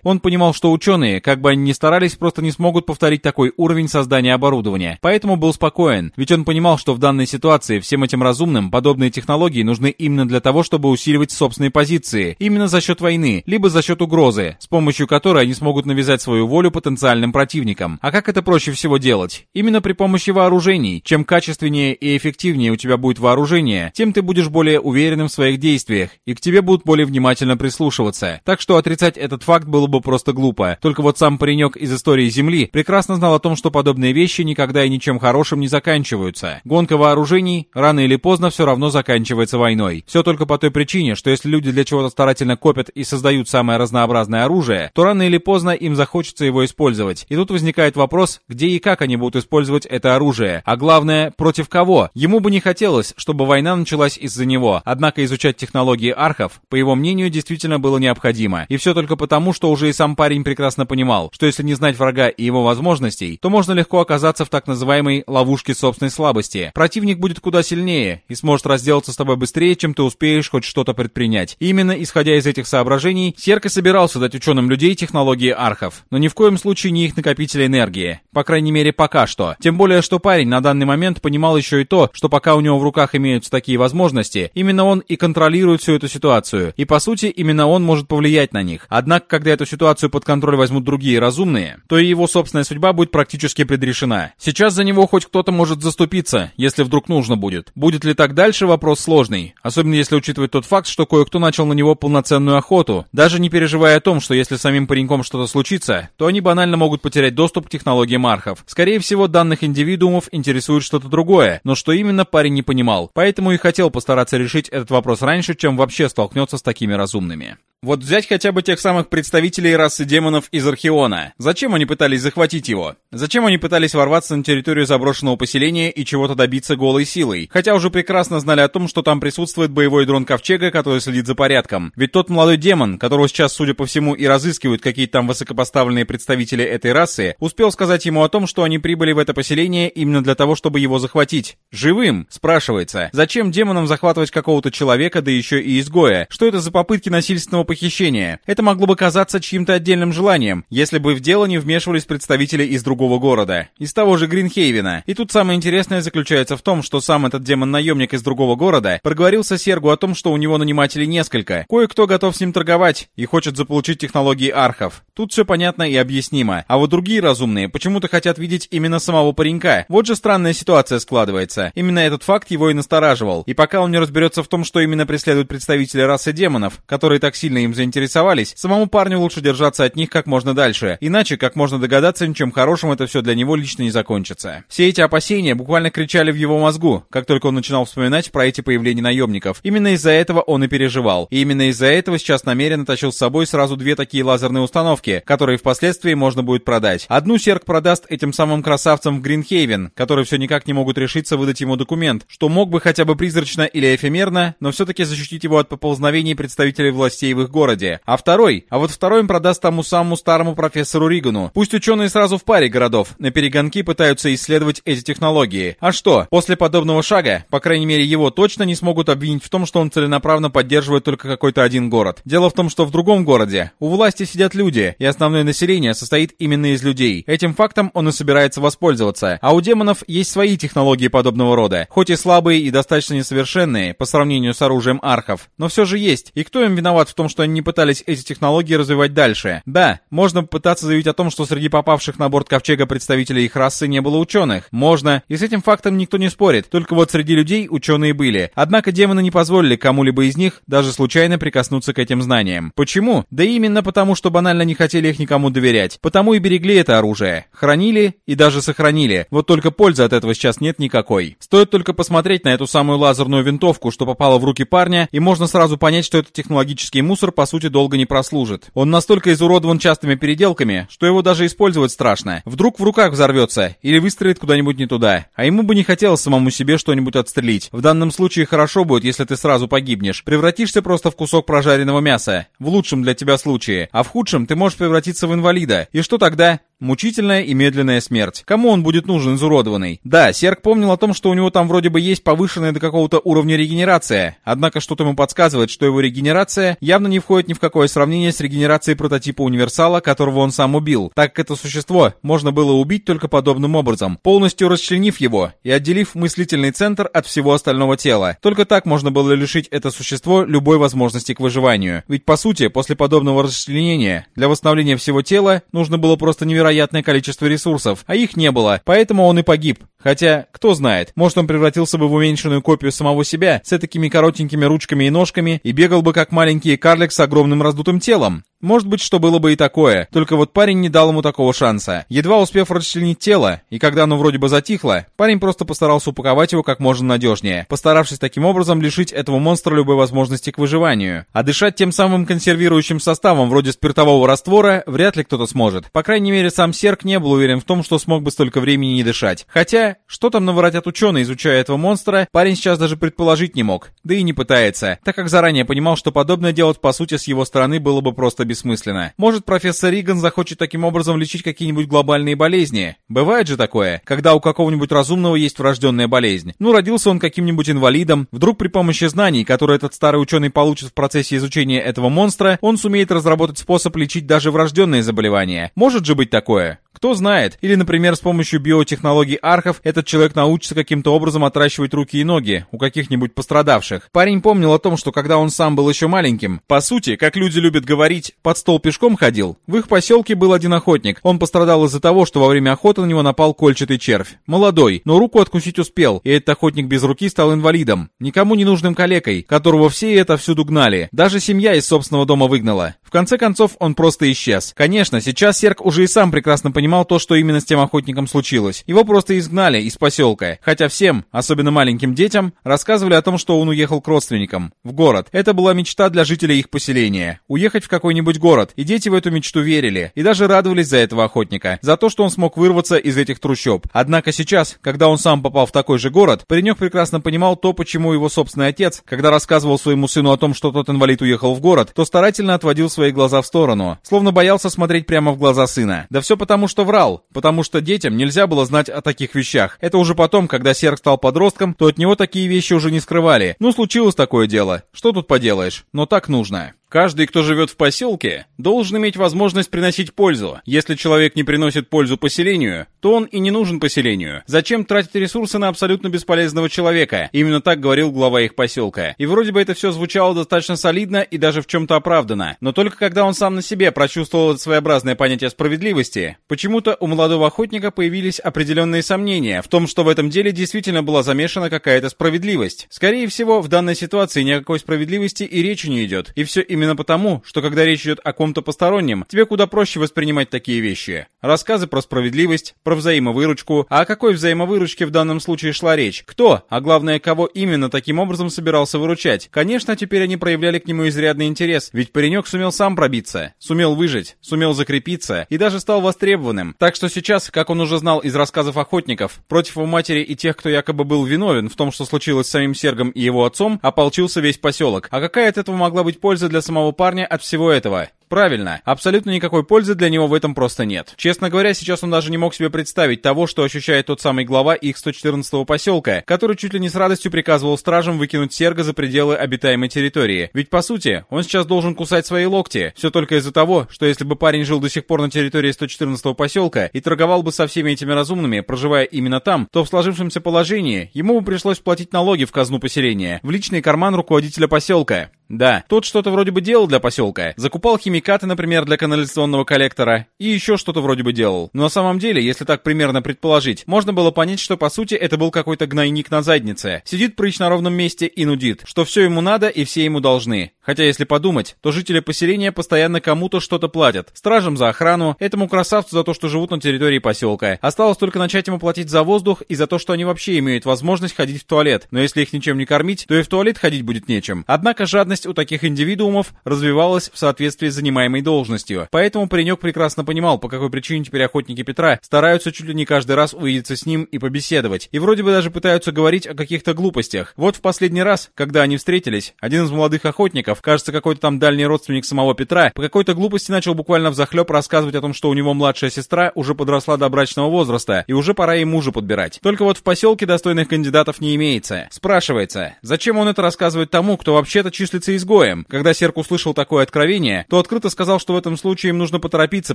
он понимал, что ученые, как бы они ни старались, просто не смогут повторить такой уровень создания оборудования. Поэтому был спокоен, ведь он понимал, что в данной ситуации всем этим разумным подобные технологии нужны именно для того, чтобы усиливать собственные позиции, именно за счет войны, либо за счет угрозы, с помощью которой они смогут навязать свою волю потенциальным противникам. А как это проще всего делать? Именно при помощи вооружений. Чем качественнее и эффективнее у тебя будет вооружение, тем ты будешь более уверенным в своих действиях, и к тебе будут более внимательно прислушиваться. Так что отрицать этот факт было бы просто глупо. Только вот сам паренек из истории Земли прекрасно знал о том, что подобные вещи никогда и ничем хорошим не заканчиваются. Гонка вооружений рано или поздно все равно заканчивается войной. Все только по той причине, что если люди для чего-то старательно копят и создают самое разнообразное оружие, то рано или поздно им захочется его использовать. И тут возникает вопрос, где и как они будут использовать это оружие. А главное, против кого? Ему бы не хотелось, чтобы война началась из-за него. Однако изучать технологии архов, по его мнению, действительно было необходимо. И все только потому, что уже и сам парень прекрасно понимал, что если не знать врага и его возможностей, то можно легко оказаться в так называемой ловушке собственной слабости. Противник будет куда сильнее и сможет разделаться с тобой быстрее, чем ты успеешь хоть что-то предпринять. Именно исходя из этих соображений, Серка собирался дать ученым людей технологии архов, но ни в коем случае не их накопители энергии. По крайней мере, пока что. Тем более, что парень на данный момент понимал еще и то, что пока у него в руках имеются такие возможности, именно он и контролирует всю эту ситуацию. И по сути, именно он может повлиять на них. Однако, когда эту ситуацию под контроль возьмут другие разумные, то и его собственная судьба будет практически предрешена. Сейчас за него хоть кто-то может заступиться, если вдруг нужно будет. Будет ли так дальше, вопрос сложный. Особенно если учитывать тот факт, что кое-кто начал на него полноценную охоту, даже не переживая о том, что если самим пареньком что-то случится, то они банально могут потерять доступ к технологиям архов. Скорее всего, данных индивидуумов интересует что-то другое, но что именно парень не понимал, поэтому и хотел постараться решить этот вопрос раньше, чем вообще столкнется с такими разумными. Вот взять хотя бы тех самых представителей расы демонов из Археона. Зачем они пытались захватить его? Зачем они пытались ворваться на территорию заброшенного поселения и чего-то добиться голой силой? Хотя уже прекрасно знали о том, что там присутствует боевой дрон Ковчега, который следит за порядком. Ведь тот молодой демон, которого сейчас, судя по всему, и разыскивают какие-то там высокопоставленные представители этой расы, успел сказать ему о том, что они прибыли в это поселение именно для того, чтобы его захватить. Живым? Спрашивается. Зачем демонам захватывать какого-то человека, да еще и изгоя? Что это за попытки насильственного похищения. Это могло бы казаться чьим-то отдельным желанием, если бы в дело не вмешивались представители из другого города, из того же Гринхейвена. И тут самое интересное заключается в том, что сам этот демон-наемник из другого города проговорился Сергу о том, что у него нанимателей несколько. Кое-кто готов с ним торговать и хочет заполучить технологии архов. Тут все понятно и объяснимо. А вот другие разумные почему-то хотят видеть именно самого паренька. Вот же странная ситуация складывается. Именно этот факт его и настораживал. И пока он не разберется в том, что именно преследуют представители расы демонов, которые так сильно сильно им заинтересовались, самому парню лучше держаться от них как можно дальше, иначе, как можно догадаться, ничем хорошим это все для него лично не закончится. Все эти опасения буквально кричали в его мозгу, как только он начинал вспоминать про эти появления наемников. Именно из-за этого он и переживал. И именно из-за этого сейчас намеренно тащил с собой сразу две такие лазерные установки, которые впоследствии можно будет продать. Одну Серк продаст этим самым красавцам в Гринхейвен, которые все никак не могут решиться выдать ему документ, что мог бы хотя бы призрачно или эфемерно, но все-таки защитить его от поползновений представителей властей в их городе. А второй? А вот второй им продаст тому самому старому профессору Ригану. Пусть ученые сразу в паре городов на перегонки пытаются исследовать эти технологии. А что, после подобного шага, по крайней мере его точно не смогут обвинить в том, что он целенаправленно поддерживает только какой-то один город. Дело в том, что в другом городе у власти сидят люди, и основное население состоит именно из людей. Этим фактом он и собирается воспользоваться. А у демонов есть свои технологии подобного рода, хоть и слабые и достаточно несовершенные по сравнению с оружием архов, но все же есть. И кто им виноват в том, что что они не пытались эти технологии развивать дальше. Да, можно попытаться заявить о том, что среди попавших на борт Ковчега представителей их расы не было ученых. Можно, и с этим фактом никто не спорит, только вот среди людей ученые были. Однако демоны не позволили кому-либо из них даже случайно прикоснуться к этим знаниям. Почему? Да именно потому, что банально не хотели их никому доверять. Потому и берегли это оружие. Хранили и даже сохранили. Вот только пользы от этого сейчас нет никакой. Стоит только посмотреть на эту самую лазерную винтовку, что попала в руки парня, и можно сразу понять, что этот технологический мусор по сути долго не прослужит. Он настолько изуродован частыми переделками, что его даже использовать страшно. Вдруг в руках взорвется или выстрелит куда-нибудь не туда. А ему бы не хотелось самому себе что-нибудь отстрелить. В данном случае хорошо будет, если ты сразу погибнешь. Превратишься просто в кусок прожаренного мяса. В лучшем для тебя случае. А в худшем ты можешь превратиться в инвалида. И что тогда? Мучительная и медленная смерть. Кому он будет нужен, изуродованный? Да, Серк помнил о том, что у него там вроде бы есть повышенная до какого-то уровня регенерация. Однако что-то ему подсказывает, что его регенерация явно не входит ни в какое сравнение с регенерацией прототипа универсала, которого он сам убил, так как это существо можно было убить только подобным образом, полностью расчленив его и отделив мыслительный центр от всего остального тела. Только так можно было лишить это существо любой возможности к выживанию. Ведь по сути, после подобного расчленения, для восстановления всего тела нужно было просто невероятно невероятное количество ресурсов, а их не было, поэтому он и погиб. Хотя, кто знает, может он превратился бы в уменьшенную копию самого себя с такими коротенькими ручками и ножками и бегал бы как маленький карлик с огромным раздутым телом. Может быть, что было бы и такое, только вот парень не дал ему такого шанса. Едва успев расчленить тело, и когда оно вроде бы затихло, парень просто постарался упаковать его как можно надежнее, постаравшись таким образом лишить этого монстра любой возможности к выживанию. А дышать тем самым консервирующим составом вроде спиртового раствора вряд ли кто-то сможет. По крайней мере, сам Серк не был уверен в том, что смог бы столько времени не дышать. Хотя, что там наворотят ученые, изучая этого монстра, парень сейчас даже предположить не мог. Да и не пытается, так как заранее понимал, что подобное делать по сути с его стороны было бы просто бессмысленно. Может, профессор Риган захочет таким образом лечить какие-нибудь глобальные болезни? Бывает же такое, когда у какого-нибудь разумного есть врожденная болезнь. Ну, родился он каким-нибудь инвалидом, вдруг при помощи знаний, которые этот старый ученый получит в процессе изучения этого монстра, он сумеет разработать способ лечить даже врожденные заболевания. Может же быть такое? Кто знает, или, например, с помощью биотехнологий архов этот человек научится каким-то образом отращивать руки и ноги у каких-нибудь пострадавших. Парень помнил о том, что когда он сам был еще маленьким, по сути, как люди любят говорить, под стол пешком ходил. В их поселке был один охотник. Он пострадал из-за того, что во время охоты на него напал кольчатый червь. Молодой, но руку откусить успел, и этот охотник без руки стал инвалидом. Никому не нужным калекой, которого все это всюду гнали. Даже семья из собственного дома выгнала. В конце концов, он просто исчез. Конечно, сейчас Серк уже и сам прекрасно понимал, то, что именно с тем охотником случилось. Его просто изгнали из поселка. Хотя всем, особенно маленьким детям, рассказывали о том, что он уехал к родственникам. В город. Это была мечта для жителей их поселения. Уехать в какой-нибудь город. И дети в эту мечту верили. И даже радовались за этого охотника. За то, что он смог вырваться из этих трущоб. Однако сейчас, когда он сам попал в такой же город, паренек прекрасно понимал то, почему его собственный отец, когда рассказывал своему сыну о том, что тот инвалид уехал в город, то старательно отводил свои глаза в сторону. Словно боялся смотреть прямо в глаза сына. Да все потому, что врал, потому что детям нельзя было знать о таких вещах. Это уже потом, когда Серк стал подростком, то от него такие вещи уже не скрывали. Ну, случилось такое дело. Что тут поделаешь? Но так нужно. Каждый, кто живет в поселке, должен иметь возможность приносить пользу. Если человек не приносит пользу поселению, то он и не нужен поселению. Зачем тратить ресурсы на абсолютно бесполезного человека? Именно так говорил глава их поселка. И вроде бы это все звучало достаточно солидно и даже в чем-то оправданно. Но только когда он сам на себе прочувствовал своеобразное понятие справедливости, почему-то у молодого охотника появились определенные сомнения в том, что в этом деле действительно была замешана какая-то справедливость. Скорее всего, в данной ситуации никакой справедливости и речи не идет. И все Именно потому, что когда речь идет о ком-то постороннем, тебе куда проще воспринимать такие вещи. Рассказы про справедливость, про взаимовыручку. А о какой взаимовыручке в данном случае шла речь? Кто, а главное, кого именно таким образом собирался выручать? Конечно, теперь они проявляли к нему изрядный интерес, ведь паренек сумел сам пробиться, сумел выжить, сумел закрепиться и даже стал востребованным. Так что сейчас, как он уже знал из рассказов охотников, против его матери и тех, кто якобы был виновен в том, что случилось с самим Сергом и его отцом, ополчился весь поселок. А какая от этого могла быть польза для самого парня от всего этого. Правильно, абсолютно никакой пользы для него в этом просто нет. Честно говоря, сейчас он даже не мог себе представить того, что ощущает тот самый глава их 114-го поселка, который чуть ли не с радостью приказывал стражам выкинуть Серга за пределы обитаемой территории. Ведь по сути, он сейчас должен кусать свои локти. Все только из-за того, что если бы парень жил до сих пор на территории 114-го поселка и торговал бы со всеми этими разумными, проживая именно там, то в сложившемся положении ему бы пришлось платить налоги в казну поселения, в личный карман руководителя поселка. Да, тот что-то вроде бы делал для поселка. Закупал химикаты, например, для канализационного коллектора. И еще что-то вроде бы делал. Но на самом деле, если так примерно предположить, можно было понять, что по сути это был какой-то гнойник на заднице. Сидит прыщ на ровном месте и нудит, что все ему надо и все ему должны. Хотя если подумать, то жители поселения постоянно кому-то что-то платят. Стражам за охрану, этому красавцу за то, что живут на территории поселка. Осталось только начать ему платить за воздух и за то, что они вообще имеют возможность ходить в туалет. Но если их ничем не кормить, то и в туалет ходить будет нечем. Однако жадность у таких индивидуумов развивалась в соответствии с занимаемой должностью. Поэтому паренек прекрасно понимал, по какой причине теперь охотники Петра стараются чуть ли не каждый раз увидеться с ним и побеседовать. И вроде бы даже пытаются говорить о каких-то глупостях. Вот в последний раз, когда они встретились, один из молодых охотников, кажется, какой-то там дальний родственник самого Петра, по какой-то глупости начал буквально взахлеб рассказывать о том, что у него младшая сестра уже подросла до брачного возраста, и уже пора ей мужа подбирать. Только вот в поселке достойных кандидатов не имеется. Спрашивается, зачем он это рассказывает тому, кто вообще-то числится изгоем. Когда Серк услышал такое откровение, то открыто сказал, что в этом случае им нужно поторопиться,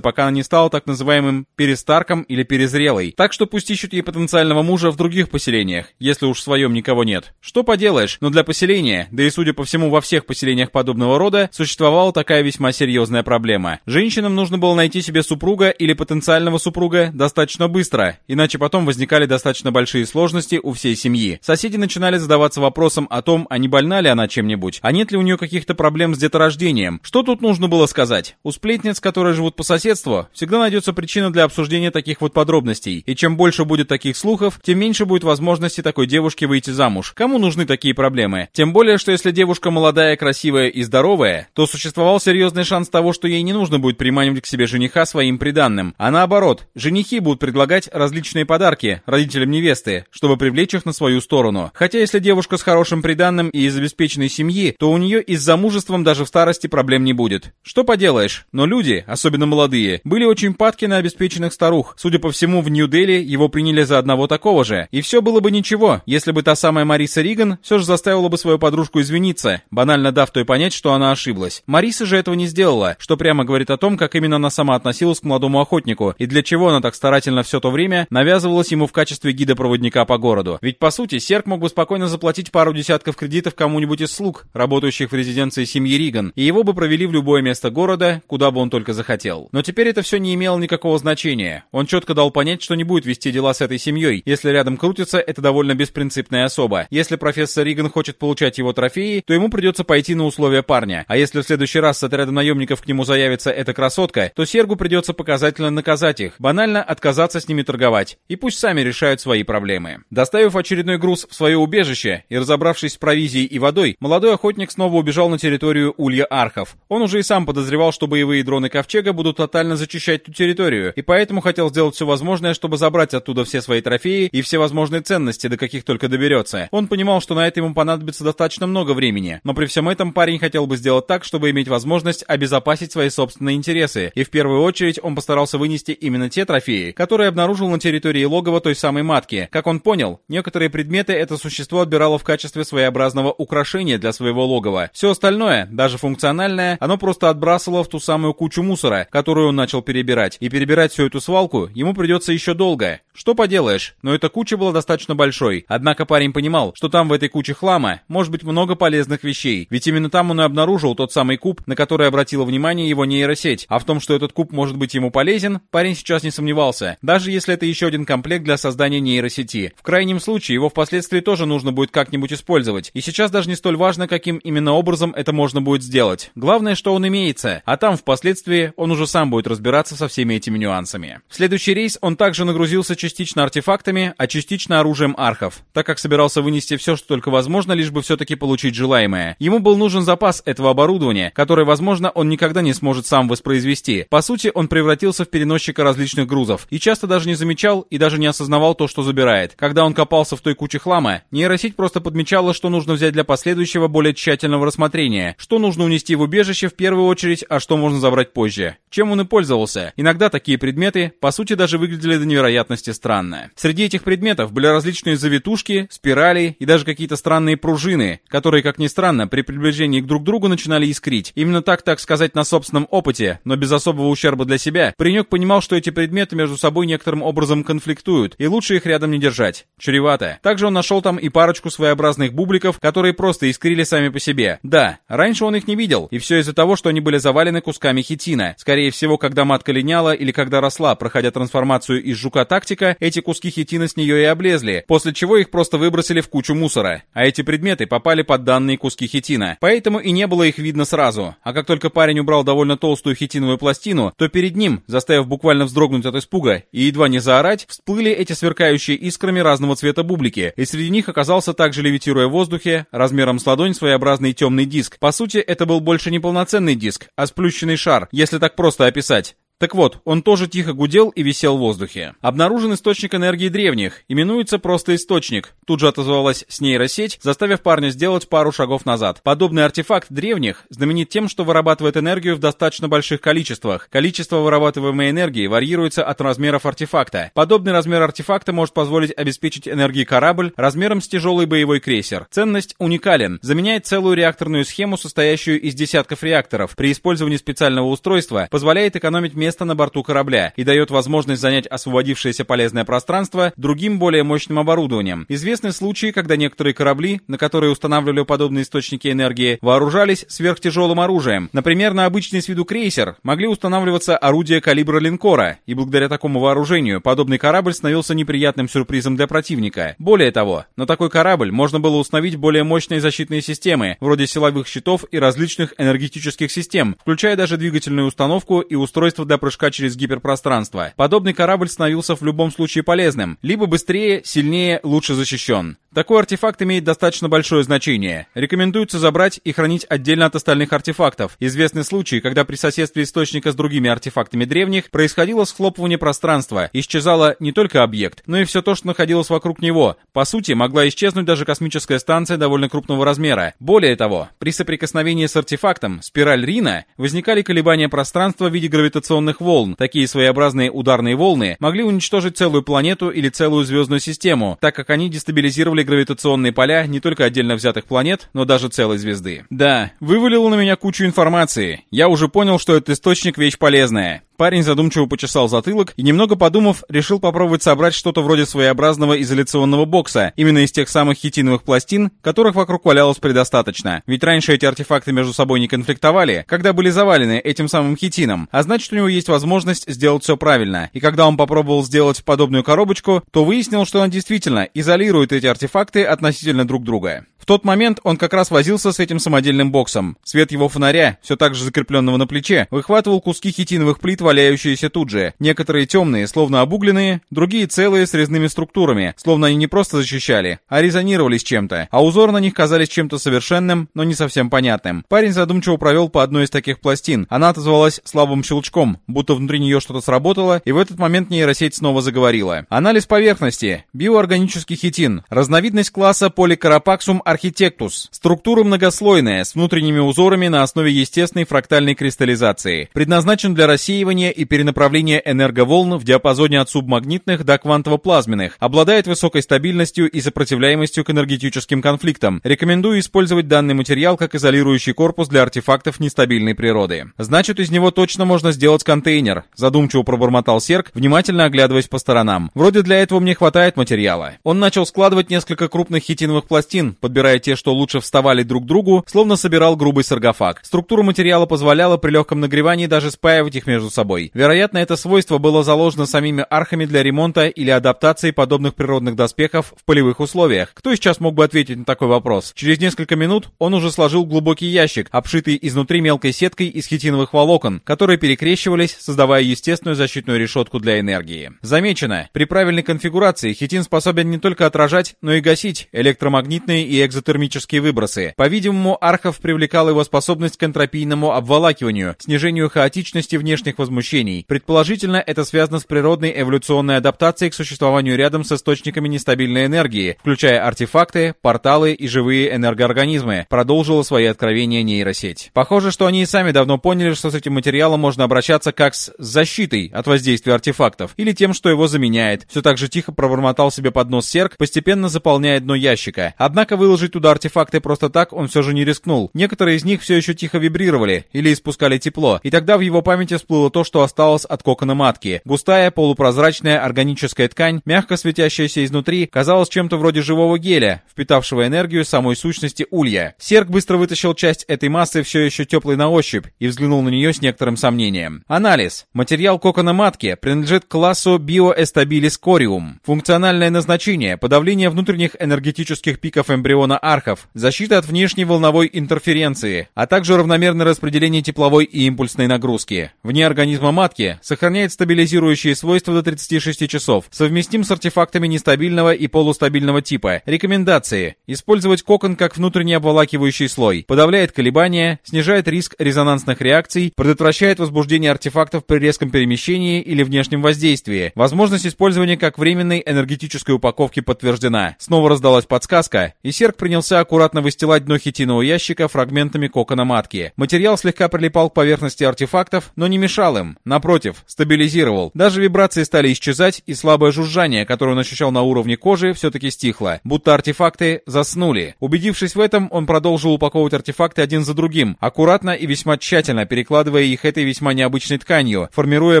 пока она не стала так называемым перестарком или перезрелой. Так что пусть ищут ей потенциального мужа в других поселениях, если уж в своем никого нет. Что поделаешь, но для поселения, да и судя по всему во всех поселениях подобного рода, существовала такая весьма серьезная проблема. Женщинам нужно было найти себе супруга или потенциального супруга достаточно быстро, иначе потом возникали достаточно большие сложности у всей семьи. Соседи начинали задаваться вопросом о том, а не больна ли она чем-нибудь, а нет ли у нее каких-то проблем с деторождением. Что тут нужно было сказать? У сплетниц, которые живут по соседству, всегда найдется причина для обсуждения таких вот подробностей. И чем больше будет таких слухов, тем меньше будет возможности такой девушке выйти замуж. Кому нужны такие проблемы? Тем более, что если девушка молодая, красивая и здоровая, то существовал серьезный шанс того, что ей не нужно будет приманивать к себе жениха своим приданным. А наоборот, женихи будут предлагать различные подарки родителям невесты, чтобы привлечь их на свою сторону. Хотя если девушка с хорошим приданным и из обеспеченной семьи, то у нее и с замужеством даже в старости проблем не будет. Что поделаешь, но люди, особенно молодые, были очень падки на обеспеченных старух. Судя по всему, в Нью-Дели его приняли за одного такого же. И все было бы ничего, если бы та самая Мариса Риган все же заставила бы свою подружку извиниться, банально дав той понять, что она ошиблась. Мариса же этого не сделала, что прямо говорит о том, как именно она сама относилась к молодому охотнику, и для чего она так старательно все то время навязывалась ему в качестве гида-проводника по городу. Ведь по сути, Серк мог бы спокойно заплатить пару десятков кредитов кому-нибудь из слуг, работающих в резиденции семьи Риган, и его бы провели в любое место города, куда бы он только захотел. Но теперь это все не имело никакого значения. Он четко дал понять, что не будет вести дела с этой семьей, если рядом крутится это довольно беспринципная особа. Если профессор Риган хочет получать его трофеи, то ему придется пойти на условия парня. А если в следующий раз с отрядом наемников к нему заявится эта красотка, то Сергу придется показательно наказать их, банально отказаться с ними торговать. И пусть сами решают свои проблемы. Доставив очередной груз в свое убежище и разобравшись с провизией и водой, молодой охотник снова убежал на территорию Улья Архов. Он уже и сам подозревал, что боевые дроны Ковчега будут тотально зачищать ту территорию, и поэтому хотел сделать все возможное, чтобы забрать оттуда все свои трофеи и все возможные ценности, до каких только доберется. Он понимал, что на это ему понадобится достаточно много времени, но при всем этом парень хотел бы сделать так, чтобы иметь возможность обезопасить свои собственные интересы, и в первую очередь он постарался вынести именно те трофеи, которые обнаружил на территории логова той самой матки. Как он понял, некоторые предметы это существо отбирало в качестве своеобразного украшения для своего логова, все остальное, даже функциональное, оно просто отбрасывало в ту самую кучу мусора, которую он начал перебирать. И перебирать всю эту свалку ему придется еще долго. Что поделаешь, но эта куча была достаточно большой. Однако парень понимал, что там в этой куче хлама может быть много полезных вещей. Ведь именно там он и обнаружил тот самый куб, на который обратила внимание его нейросеть. А в том, что этот куб может быть ему полезен, парень сейчас не сомневался. Даже если это еще один комплект для создания нейросети. В крайнем случае, его впоследствии тоже нужно будет как-нибудь использовать. И сейчас даже не столь важно, каким именно образом это можно будет сделать. Главное, что он имеется, а там впоследствии он уже сам будет разбираться со всеми этими нюансами. В следующий рейс он также нагрузился частично артефактами, а частично оружием архов, так как собирался вынести все, что только возможно, лишь бы все-таки получить желаемое. Ему был нужен запас этого оборудования, которое, возможно, он никогда не сможет сам воспроизвести. По сути, он превратился в переносчика различных грузов и часто даже не замечал и даже не осознавал то, что забирает. Когда он копался в той куче хлама, нейросеть просто подмечала, что нужно взять для последующего более тщательного рассмотрения, что нужно унести в убежище в первую очередь очередь, а что можно забрать позже. Чем он и пользовался. Иногда такие предметы, по сути, даже выглядели до невероятности странно. Среди этих предметов были различные завитушки, спирали и даже какие-то странные пружины, которые, как ни странно, при приближении к друг другу начинали искрить. Именно так, так сказать, на собственном опыте, но без особого ущерба для себя, паренек понимал, что эти предметы между собой некоторым образом конфликтуют, и лучше их рядом не держать. Чревато. Также он нашел там и парочку своеобразных бубликов, которые просто искрили сами по себе. Да, раньше он их не видел, и все из-за того, что они были завалены кусками хитина. Скорее всего, когда матка линяла или когда росла, проходя трансформацию из жука-тактика, эти куски хитина с нее и облезли, после чего их просто выбросили в кучу мусора. А эти предметы попали под данные куски хитина. Поэтому и не было их видно сразу. А как только парень убрал довольно толстую хитиновую пластину, то перед ним, заставив буквально вздрогнуть от испуга и едва не заорать, всплыли эти сверкающие искрами разного цвета бублики, и среди них оказался также левитируя в воздухе, размером с ладонь своеобразный темный диск. По сути, это был больше не полноценный диск, а сплющенный шар, если так просто описать. Так вот, он тоже тихо гудел и висел в воздухе. Обнаружен источник энергии древних, именуется просто источник. Тут же отозвалась с нейросеть, заставив парня сделать пару шагов назад. Подобный артефакт древних знаменит тем, что вырабатывает энергию в достаточно больших количествах. Количество вырабатываемой энергии варьируется от размеров артефакта. Подобный размер артефакта может позволить обеспечить энергией корабль размером с тяжелый боевой крейсер. Ценность уникален, заменяет целую реакторную схему, состоящую из десятков реакторов. При использовании специального устройства позволяет экономить место на борту корабля и дает возможность занять освободившееся полезное пространство другим более мощным оборудованием. Известны случаи, когда некоторые корабли, на которые устанавливали подобные источники энергии, вооружались сверхтяжелым оружием. Например, на обычный с виду крейсер могли устанавливаться орудия калибра линкора, и благодаря такому вооружению подобный корабль становился неприятным сюрпризом для противника. Более того, на такой корабль можно было установить более мощные защитные системы, вроде силовых щитов и различных энергетических систем, включая даже двигательную установку и устройство для для прыжка через гиперпространство. Подобный корабль становился в любом случае полезным. Либо быстрее, сильнее, лучше защищен. Такой артефакт имеет достаточно большое значение. Рекомендуется забрать и хранить отдельно от остальных артефактов. Известны случаи, когда при соседстве источника с другими артефактами древних происходило схлопывание пространства, исчезало не только объект, но и все то, что находилось вокруг него. По сути, могла исчезнуть даже космическая станция довольно крупного размера. Более того, при соприкосновении с артефактом, спираль Рина, возникали колебания пространства в виде гравитационных волн. Такие своеобразные ударные волны могли уничтожить целую планету или целую звездную систему, так как они дестабилизировали гравитационные поля не только отдельно взятых планет, но даже целой звезды. Да, вывалило на меня кучу информации. Я уже понял, что этот источник вещь полезная. Парень задумчиво почесал затылок и, немного подумав, решил попробовать собрать что-то вроде своеобразного изоляционного бокса, именно из тех самых хитиновых пластин, которых вокруг валялось предостаточно. Ведь раньше эти артефакты между собой не конфликтовали, когда были завалены этим самым хитином, а значит у него есть возможность сделать все правильно. И когда он попробовал сделать подобную коробочку, то выяснил, что он действительно изолирует эти артефакты относительно друг друга. В тот момент он как раз возился с этим самодельным боксом. Свет его фонаря, все так же закрепленного на плече, выхватывал куски хитиновых плит, валяющиеся тут же. Некоторые темные, словно обугленные, другие целые с резными структурами, словно они не просто защищали, а резонировали с чем-то, а узоры на них казались чем-то совершенным, но не совсем понятным. Парень задумчиво провел по одной из таких пластин. Она отозвалась слабым щелчком, будто внутри нее что-то сработало, и в этот момент нейросеть снова заговорила. Анализ поверхности. Биоорганический хитин. Разновидность класса поликарапаксум Architectus. Структура многослойная, с внутренними узорами на основе естественной фрактальной кристаллизации. Предназначен для рассеивания и перенаправления энерговолн в диапазоне от субмагнитных до квантово-плазменных. Обладает высокой стабильностью и сопротивляемостью к энергетическим конфликтам. Рекомендую использовать данный материал как изолирующий корпус для артефактов нестабильной природы. Значит, из него точно можно сделать контейнер. Задумчиво пробормотал Серк, внимательно оглядываясь по сторонам. Вроде для этого мне хватает материала. Он начал складывать несколько крупных хитиновых пластин, подбирая подбирая те, что лучше вставали друг к другу, словно собирал грубый саркофаг. Структура материала позволяла при легком нагревании даже спаивать их между собой. Вероятно, это свойство было заложено самими архами для ремонта или адаптации подобных природных доспехов в полевых условиях. Кто сейчас мог бы ответить на такой вопрос? Через несколько минут он уже сложил глубокий ящик, обшитый изнутри мелкой сеткой из хитиновых волокон, которые перекрещивались, создавая естественную защитную решетку для энергии. Замечено, при правильной конфигурации хитин способен не только отражать, но и гасить электромагнитные и экзо экзотермические выбросы. По-видимому, Архов привлекал его способность к энтропийному обволакиванию, снижению хаотичности внешних возмущений. Предположительно, это связано с природной эволюционной адаптацией к существованию рядом с источниками нестабильной энергии, включая артефакты, порталы и живые энергоорганизмы, продолжила свои откровения нейросеть. Похоже, что они и сами давно поняли, что с этим материалом можно обращаться как с защитой от воздействия артефактов, или тем, что его заменяет. Все так же тихо пробормотал себе под нос Серк, постепенно заполняя дно ящика. Однако выложить туда артефакты просто так он все же не рискнул. Некоторые из них все еще тихо вибрировали или испускали тепло, и тогда в его памяти всплыло то, что осталось от кокона матки. Густая, полупрозрачная органическая ткань, мягко светящаяся изнутри, казалась чем-то вроде живого геля, впитавшего энергию самой сущности улья. Серк быстро вытащил часть этой массы, все еще теплой на ощупь, и взглянул на нее с некоторым сомнением. Анализ. Материал кокона матки принадлежит классу Bioestabilis corium. Функциональное назначение – подавление внутренних энергетических пиков эмбриона архов, защита от внешней волновой интерференции, а также равномерное распределение тепловой и импульсной нагрузки. Вне организма матки сохраняет стабилизирующие свойства до 36 часов, совместим с артефактами нестабильного и полустабильного типа. Рекомендации. Использовать кокон как внутренний обволакивающий слой. Подавляет колебания, снижает риск резонансных реакций, предотвращает возбуждение артефактов при резком перемещении или внешнем воздействии. Возможность использования как временной энергетической упаковки подтверждена. Снова раздалась подсказка, и Серк принялся аккуратно выстилать дно хитинового ящика фрагментами кокона матки. Материал слегка прилипал к поверхности артефактов, но не мешал им. Напротив, стабилизировал. Даже вибрации стали исчезать, и слабое жужжание, которое он ощущал на уровне кожи, все-таки стихло. Будто артефакты заснули. Убедившись в этом, он продолжил упаковывать артефакты один за другим, аккуратно и весьма тщательно перекладывая их этой весьма необычной тканью, формируя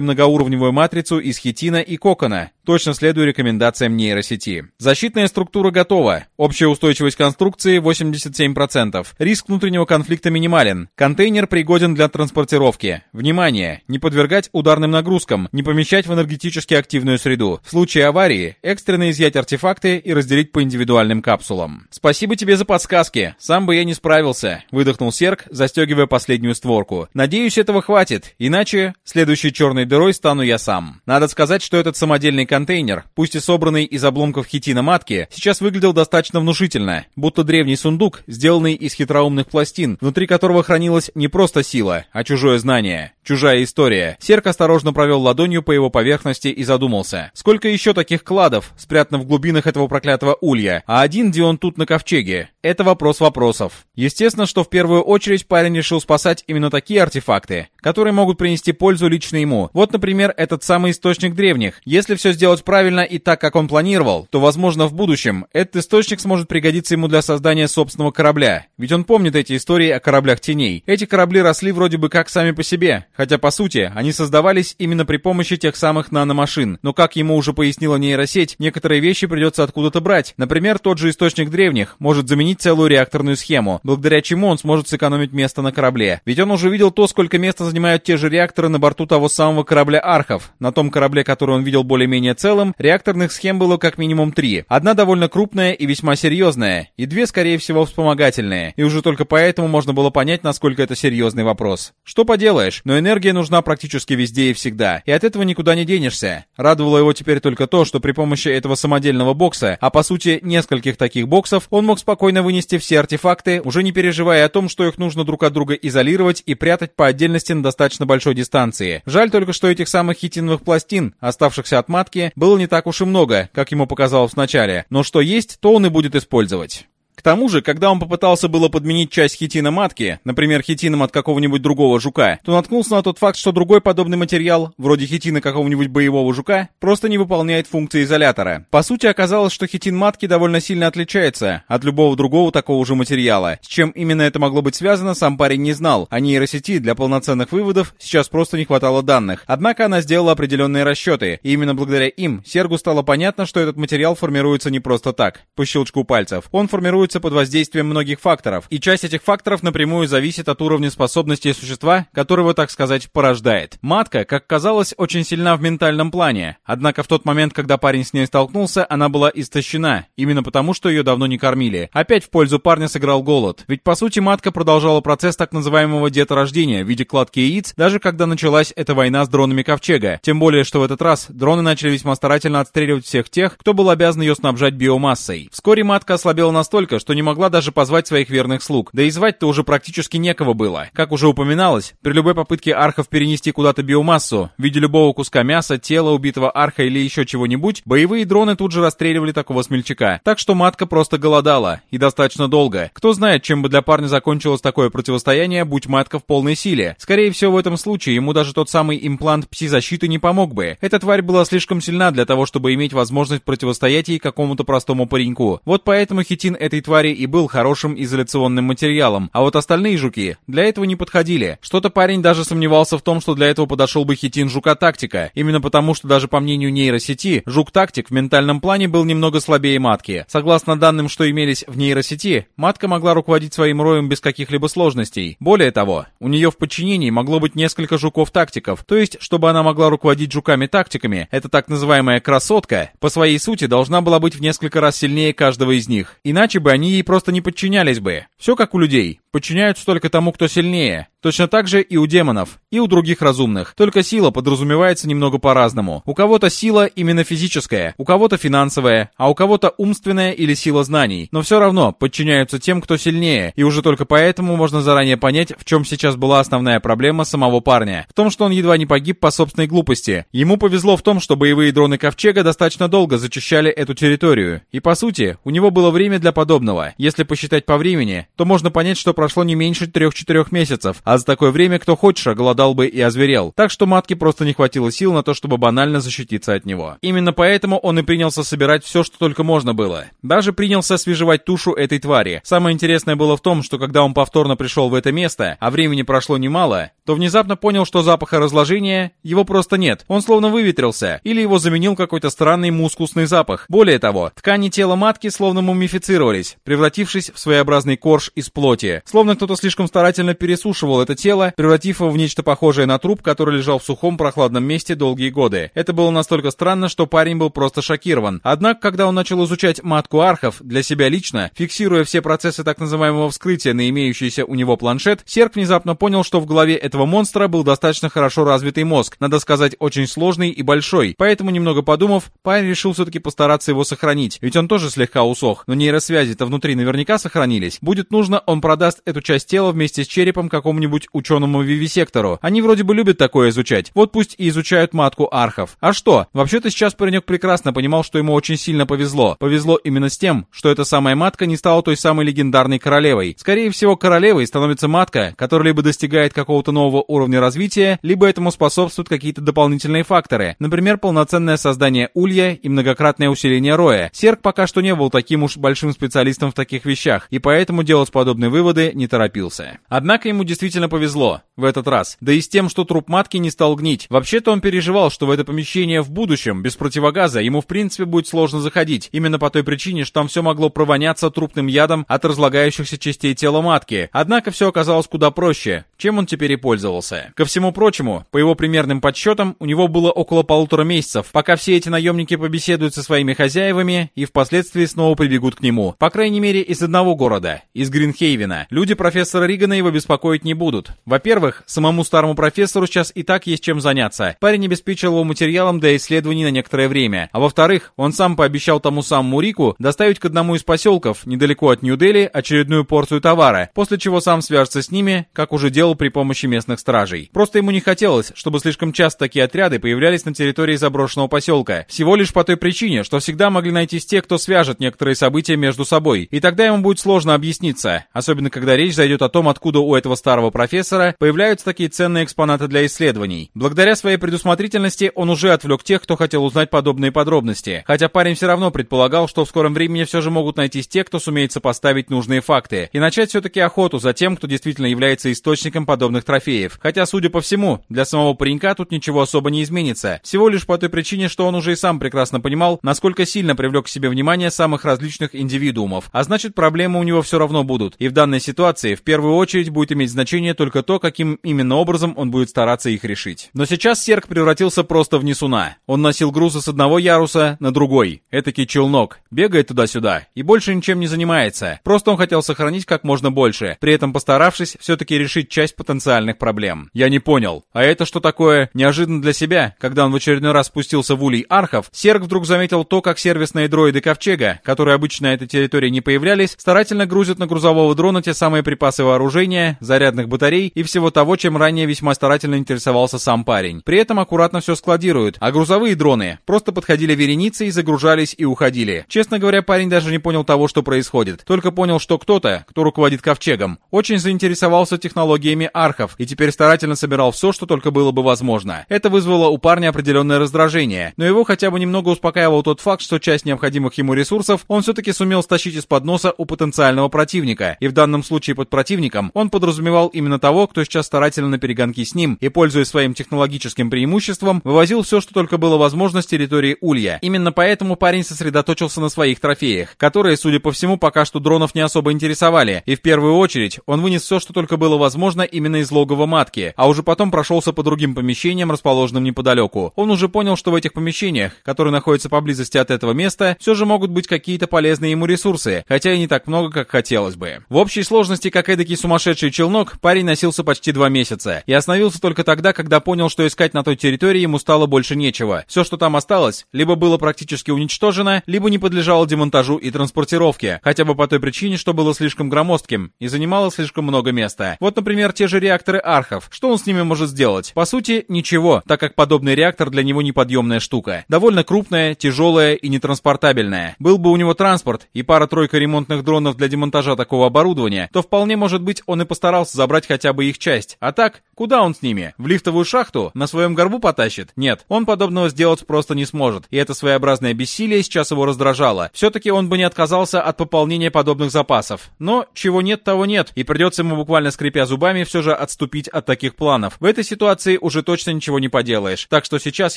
многоуровневую матрицу из хитина и кокона, точно следуя рекомендациям нейросети. Защитная структура готова. Общая устойчивость конструкции 87%. Риск внутреннего конфликта минимален. Контейнер пригоден для транспортировки. Внимание! Не подвергать ударным нагрузкам, не помещать в энергетически активную среду. В случае аварии экстренно изъять артефакты и разделить по индивидуальным капсулам. Спасибо тебе за подсказки. Сам бы я не справился, выдохнул Серк, застегивая последнюю створку. Надеюсь, этого хватит, иначе следующей черной дырой стану я сам. Надо сказать, что этот самодельный контейнер, пусть и собранный из обломков хитина матки, сейчас выглядел достаточно внушительно, будто древний сундук, сделанный из хитроумных пластин, внутри которого хранилась не просто сила, а чужое знание, чужая история. Серк осторожно провел ладонью по его поверхности и задумался. Сколько еще таких кладов, спрятано в глубинах этого проклятого улья, а один, где он тут на ковчеге? Это вопрос вопросов. Естественно, что в первую очередь парень решил спасать именно такие артефакты, которые могут принести пользу лично ему. Вот, например, этот самый источник древних. Если все сделать правильно и так, как он планировал, то, возможно, в будущем этот источник сможет пригодиться ему для создания собственного корабля. Ведь он помнит эти истории о кораблях теней. Эти корабли росли вроде бы как сами по себе, хотя, по сути, они создавались именно при помощи тех самых наномашин. Но, как ему уже пояснила нейросеть, некоторые вещи придется откуда-то брать. Например, тот же источник древних может заменить целую реакторную схему, благодаря чему он сможет сэкономить место на корабле. Ведь он уже видел то, сколько места занимают те же реакторы на борту того самого корабля Архов. На том корабле, который он видел более-менее целым, реакторных схем было как минимум три. Одна довольно крупная и весьма серьезная, и две, скорее всего, вспомогательные. И уже только поэтому можно было понять, насколько это серьезный вопрос. Что поделаешь, но энергия нужна практически везде и всегда, и от этого никуда не денешься. Радовало его теперь только то, что при помощи этого самодельного бокса, а по сути нескольких таких боксов, он мог спокойно вынести все артефакты, уже не переживая о том, что их нужно друг от друга изолировать и прятать по отдельности на достаточно большой дистанции. Жаль только, что этих самых хитиновых пластин, оставшихся от матки, было не так уж и много, как ему показалось вначале, но что есть, то он и будет использовать. К тому же, когда он попытался было подменить часть хитина матки, например, хитином от какого-нибудь другого жука, то наткнулся на тот факт, что другой подобный материал, вроде хитина какого-нибудь боевого жука, просто не выполняет функции изолятора. По сути, оказалось, что хитин матки довольно сильно отличается от любого другого такого же материала. С чем именно это могло быть связано, сам парень не знал, а нейросети для полноценных выводов сейчас просто не хватало данных. Однако она сделала определенные расчеты, и именно благодаря им Сергу стало понятно, что этот материал формируется не просто так, по щелчку пальцев. Он формируется формируется под воздействием многих факторов, и часть этих факторов напрямую зависит от уровня способностей существа, которого, так сказать, порождает. Матка, как казалось, очень сильна в ментальном плане, однако в тот момент, когда парень с ней столкнулся, она была истощена, именно потому, что ее давно не кормили. Опять в пользу парня сыграл голод, ведь по сути матка продолжала процесс так называемого деторождения в виде кладки яиц, даже когда началась эта война с дронами Ковчега. Тем более, что в этот раз дроны начали весьма старательно отстреливать всех тех, кто был обязан ее снабжать биомассой. Вскоре матка ослабела настолько, настолько, что не могла даже позвать своих верных слуг. Да и звать-то уже практически некого было. Как уже упоминалось, при любой попытке архов перенести куда-то биомассу, в виде любого куска мяса, тела убитого арха или еще чего-нибудь, боевые дроны тут же расстреливали такого смельчака. Так что матка просто голодала. И достаточно долго. Кто знает, чем бы для парня закончилось такое противостояние, будь матка в полной силе. Скорее всего, в этом случае ему даже тот самый имплант пси-защиты не помог бы. Эта тварь была слишком сильна для того, чтобы иметь возможность противостоять ей какому-то простому пареньку. Вот поэтому хитин этой твари и был хорошим изоляционным материалом, а вот остальные жуки для этого не подходили. Что-то парень даже сомневался в том, что для этого подошел бы хитин жука-тактика. Именно потому, что даже по мнению нейросети, жук-тактик в ментальном плане был немного слабее матки. Согласно данным, что имелись в нейросети, матка могла руководить своим роем без каких-либо сложностей. Более того, у нее в подчинении могло быть несколько жуков-тактиков, то есть, чтобы она могла руководить жуками-тактиками, эта так называемая красотка, по своей сути, должна была быть в несколько раз сильнее каждого из них. Иначе бы они ей просто не подчинялись бы. Все как у людей. Подчиняются только тому, кто сильнее. Точно так же и у демонов, и у других разумных. Только сила подразумевается немного по-разному. У кого-то сила именно физическая, у кого-то финансовая, а у кого-то умственная или сила знаний. Но все равно подчиняются тем, кто сильнее, и уже только поэтому можно заранее понять, в чем сейчас была основная проблема самого парня. В том, что он едва не погиб по собственной глупости. Ему повезло в том, что боевые дроны Ковчега достаточно долго зачищали эту территорию. И по сути, у него было время для подобного. Если посчитать по времени, то можно понять, что прошло не меньше 3-4 месяцев, а за такое время кто хочешь оголодал бы и озверел. Так что матке просто не хватило сил на то, чтобы банально защититься от него. Именно поэтому он и принялся собирать все, что только можно было. Даже принялся освежевать тушу этой твари. Самое интересное было в том, что когда он повторно пришел в это место, а времени прошло немало, то внезапно понял, что запаха разложения его просто нет. Он словно выветрился, или его заменил какой-то странный мускусный запах. Более того, ткани тела матки словно мумифицировались, превратившись в своеобразный корж из плоти. Словно кто-то слишком старательно пересушивал это тело, превратив его в нечто похожее на труп, который лежал в сухом прохладном месте долгие годы. Это было настолько странно, что парень был просто шокирован. Однако, когда он начал изучать матку архов для себя лично, фиксируя все процессы так называемого вскрытия на имеющийся у него планшет, Серк внезапно понял, что в голове этого монстра был достаточно хорошо развитый мозг, надо сказать, очень сложный и большой. Поэтому, немного подумав, парень решил все-таки постараться его сохранить, ведь он тоже слегка усох, но нейросвязи-то внутри наверняка сохранились. Будет нужно, он продаст эту часть тела вместе с черепом какому-нибудь ученому вивисектору. Они вроде бы любят такое изучать. Вот пусть и изучают матку архов. А что? Вообще-то сейчас паренек прекрасно понимал, что ему очень сильно повезло. Повезло именно с тем, что эта самая матка не стала той самой легендарной королевой. Скорее всего, королевой становится матка, которая либо достигает какого-то нового уровня развития, либо этому способствуют какие-то дополнительные факторы. Например, полноценное создание улья и многократное усиление роя. Серк пока что не был таким уж большим специалистом в таких вещах, и поэтому делать подобные выводы не торопился. Однако ему действительно повезло в этот раз. Да и с тем, что труп матки не стал гнить. Вообще-то он переживал, что в это помещение в будущем, без противогаза, ему в принципе будет сложно заходить. Именно по той причине, что там все могло провоняться трупным ядом от разлагающихся частей тела матки. Однако все оказалось куда проще, чем он теперь и пользовался. Ко всему прочему, по его примерным подсчетам, у него было около полутора месяцев, пока все эти наемники побеседуют со своими хозяевами и впоследствии снова прибегут к нему. По крайней мере, из одного города, из Гринхейвена. Люди профессора Ригана его беспокоить не будут. Во-первых, самому старому профессору сейчас и так есть чем заняться. Парень обеспечил его материалом для исследований на некоторое время. А во-вторых, он сам пообещал тому самому Рику доставить к одному из поселков, недалеко от Нью-Дели, очередную порцию товара, после чего сам свяжется с ними, как уже делал при помощи местных стражей. Просто ему не хотелось, чтобы слишком часто такие отряды появлялись на территории заброшенного поселка. Всего лишь по той причине, что всегда могли найтись те, кто свяжет некоторые события между собой. И тогда ему будет сложно объясниться, особенно когда речь зайдет о том, откуда у этого старого профессора появляются такие ценные экспонаты для исследований. Благодаря своей предусмотрительности он уже отвлек тех, кто хотел узнать подобные подробности. Хотя парень все равно предполагал, что в скором времени все же могут найтись те, кто сумеет сопоставить нужные факты. И начать все-таки охоту за тем, кто действительно является источником подобных трофеев. Хотя, судя по всему, для самого паренька тут ничего особо не изменится. Всего лишь по той причине, что он уже и сам прекрасно понимал, насколько сильно привлек к себе внимание самых различных индивидуумов. А значит, проблемы у него все равно будут. И в данной ситуации в первую очередь будет иметь значение значение только то, каким именно образом он будет стараться их решить. Но сейчас Серк превратился просто в несуна. Он носил грузы с одного яруса на другой. Этакий челнок. Бегает туда-сюда. И больше ничем не занимается. Просто он хотел сохранить как можно больше, при этом постаравшись все-таки решить часть потенциальных проблем. Я не понял. А это что такое? Неожиданно для себя, когда он в очередной раз спустился в улей архов, Серк вдруг заметил то, как сервисные дроиды Ковчега, которые обычно на этой территории не появлялись, старательно грузят на грузового дрона те самые припасы вооружения, зарядных батарей и всего того, чем ранее весьма старательно интересовался сам парень. При этом аккуратно все складируют, а грузовые дроны просто подходили вереницей, загружались и уходили. Честно говоря, парень даже не понял того, что происходит, только понял, что кто-то, кто руководит Ковчегом, очень заинтересовался технологиями архов и теперь старательно собирал все, что только было бы возможно. Это вызвало у парня определенное раздражение, но его хотя бы немного успокаивал тот факт, что часть необходимых ему ресурсов он все-таки сумел стащить из-под носа у потенциального противника, и в данном случае под противником он подразумевал именно того, кто сейчас старательно на перегонки с ним и, пользуясь своим технологическим преимуществом, вывозил все, что только было возможно с территории Улья. Именно поэтому парень сосредоточился на своих трофеях, которые, судя по всему, пока что дронов не особо интересовали, и в первую очередь он вынес все, что только было возможно именно из логова матки, а уже потом прошелся по другим помещениям, расположенным неподалеку. Он уже понял, что в этих помещениях, которые находятся поблизости от этого места, все же могут быть какие-то полезные ему ресурсы, хотя и не так много, как хотелось бы. В общей сложности, как эдакий сумасшедший челнок, парень носился почти два месяца и остановился только тогда, когда понял, что искать на той территории ему стало больше нечего. Все, что там осталось, либо было практически уничтожено, либо не подлежало демонтажу и транспортировке, хотя бы по той причине, что было слишком громоздким и занимало слишком много места. Вот, например, те же реакторы архов. Что он с ними может сделать? По сути, ничего, так как подобный реактор для него неподъемная штука. Довольно крупная, тяжелая и нетранспортабельная. Был бы у него транспорт и пара-тройка ремонтных дронов для демонтажа такого оборудования, то вполне может быть он и постарался забрать хотя бы их часть. А так, куда он с ними? В лифтовую шахту? На своем горбу потащит? Нет, он подобного сделать просто не сможет. И это своеобразное бессилие сейчас его раздражало. Все-таки он бы не отказался от пополнения подобных запасов. Но чего нет, того нет. И придется ему буквально скрипя зубами все же отступить от таких планов. В этой ситуации уже точно ничего не поделаешь. Так что сейчас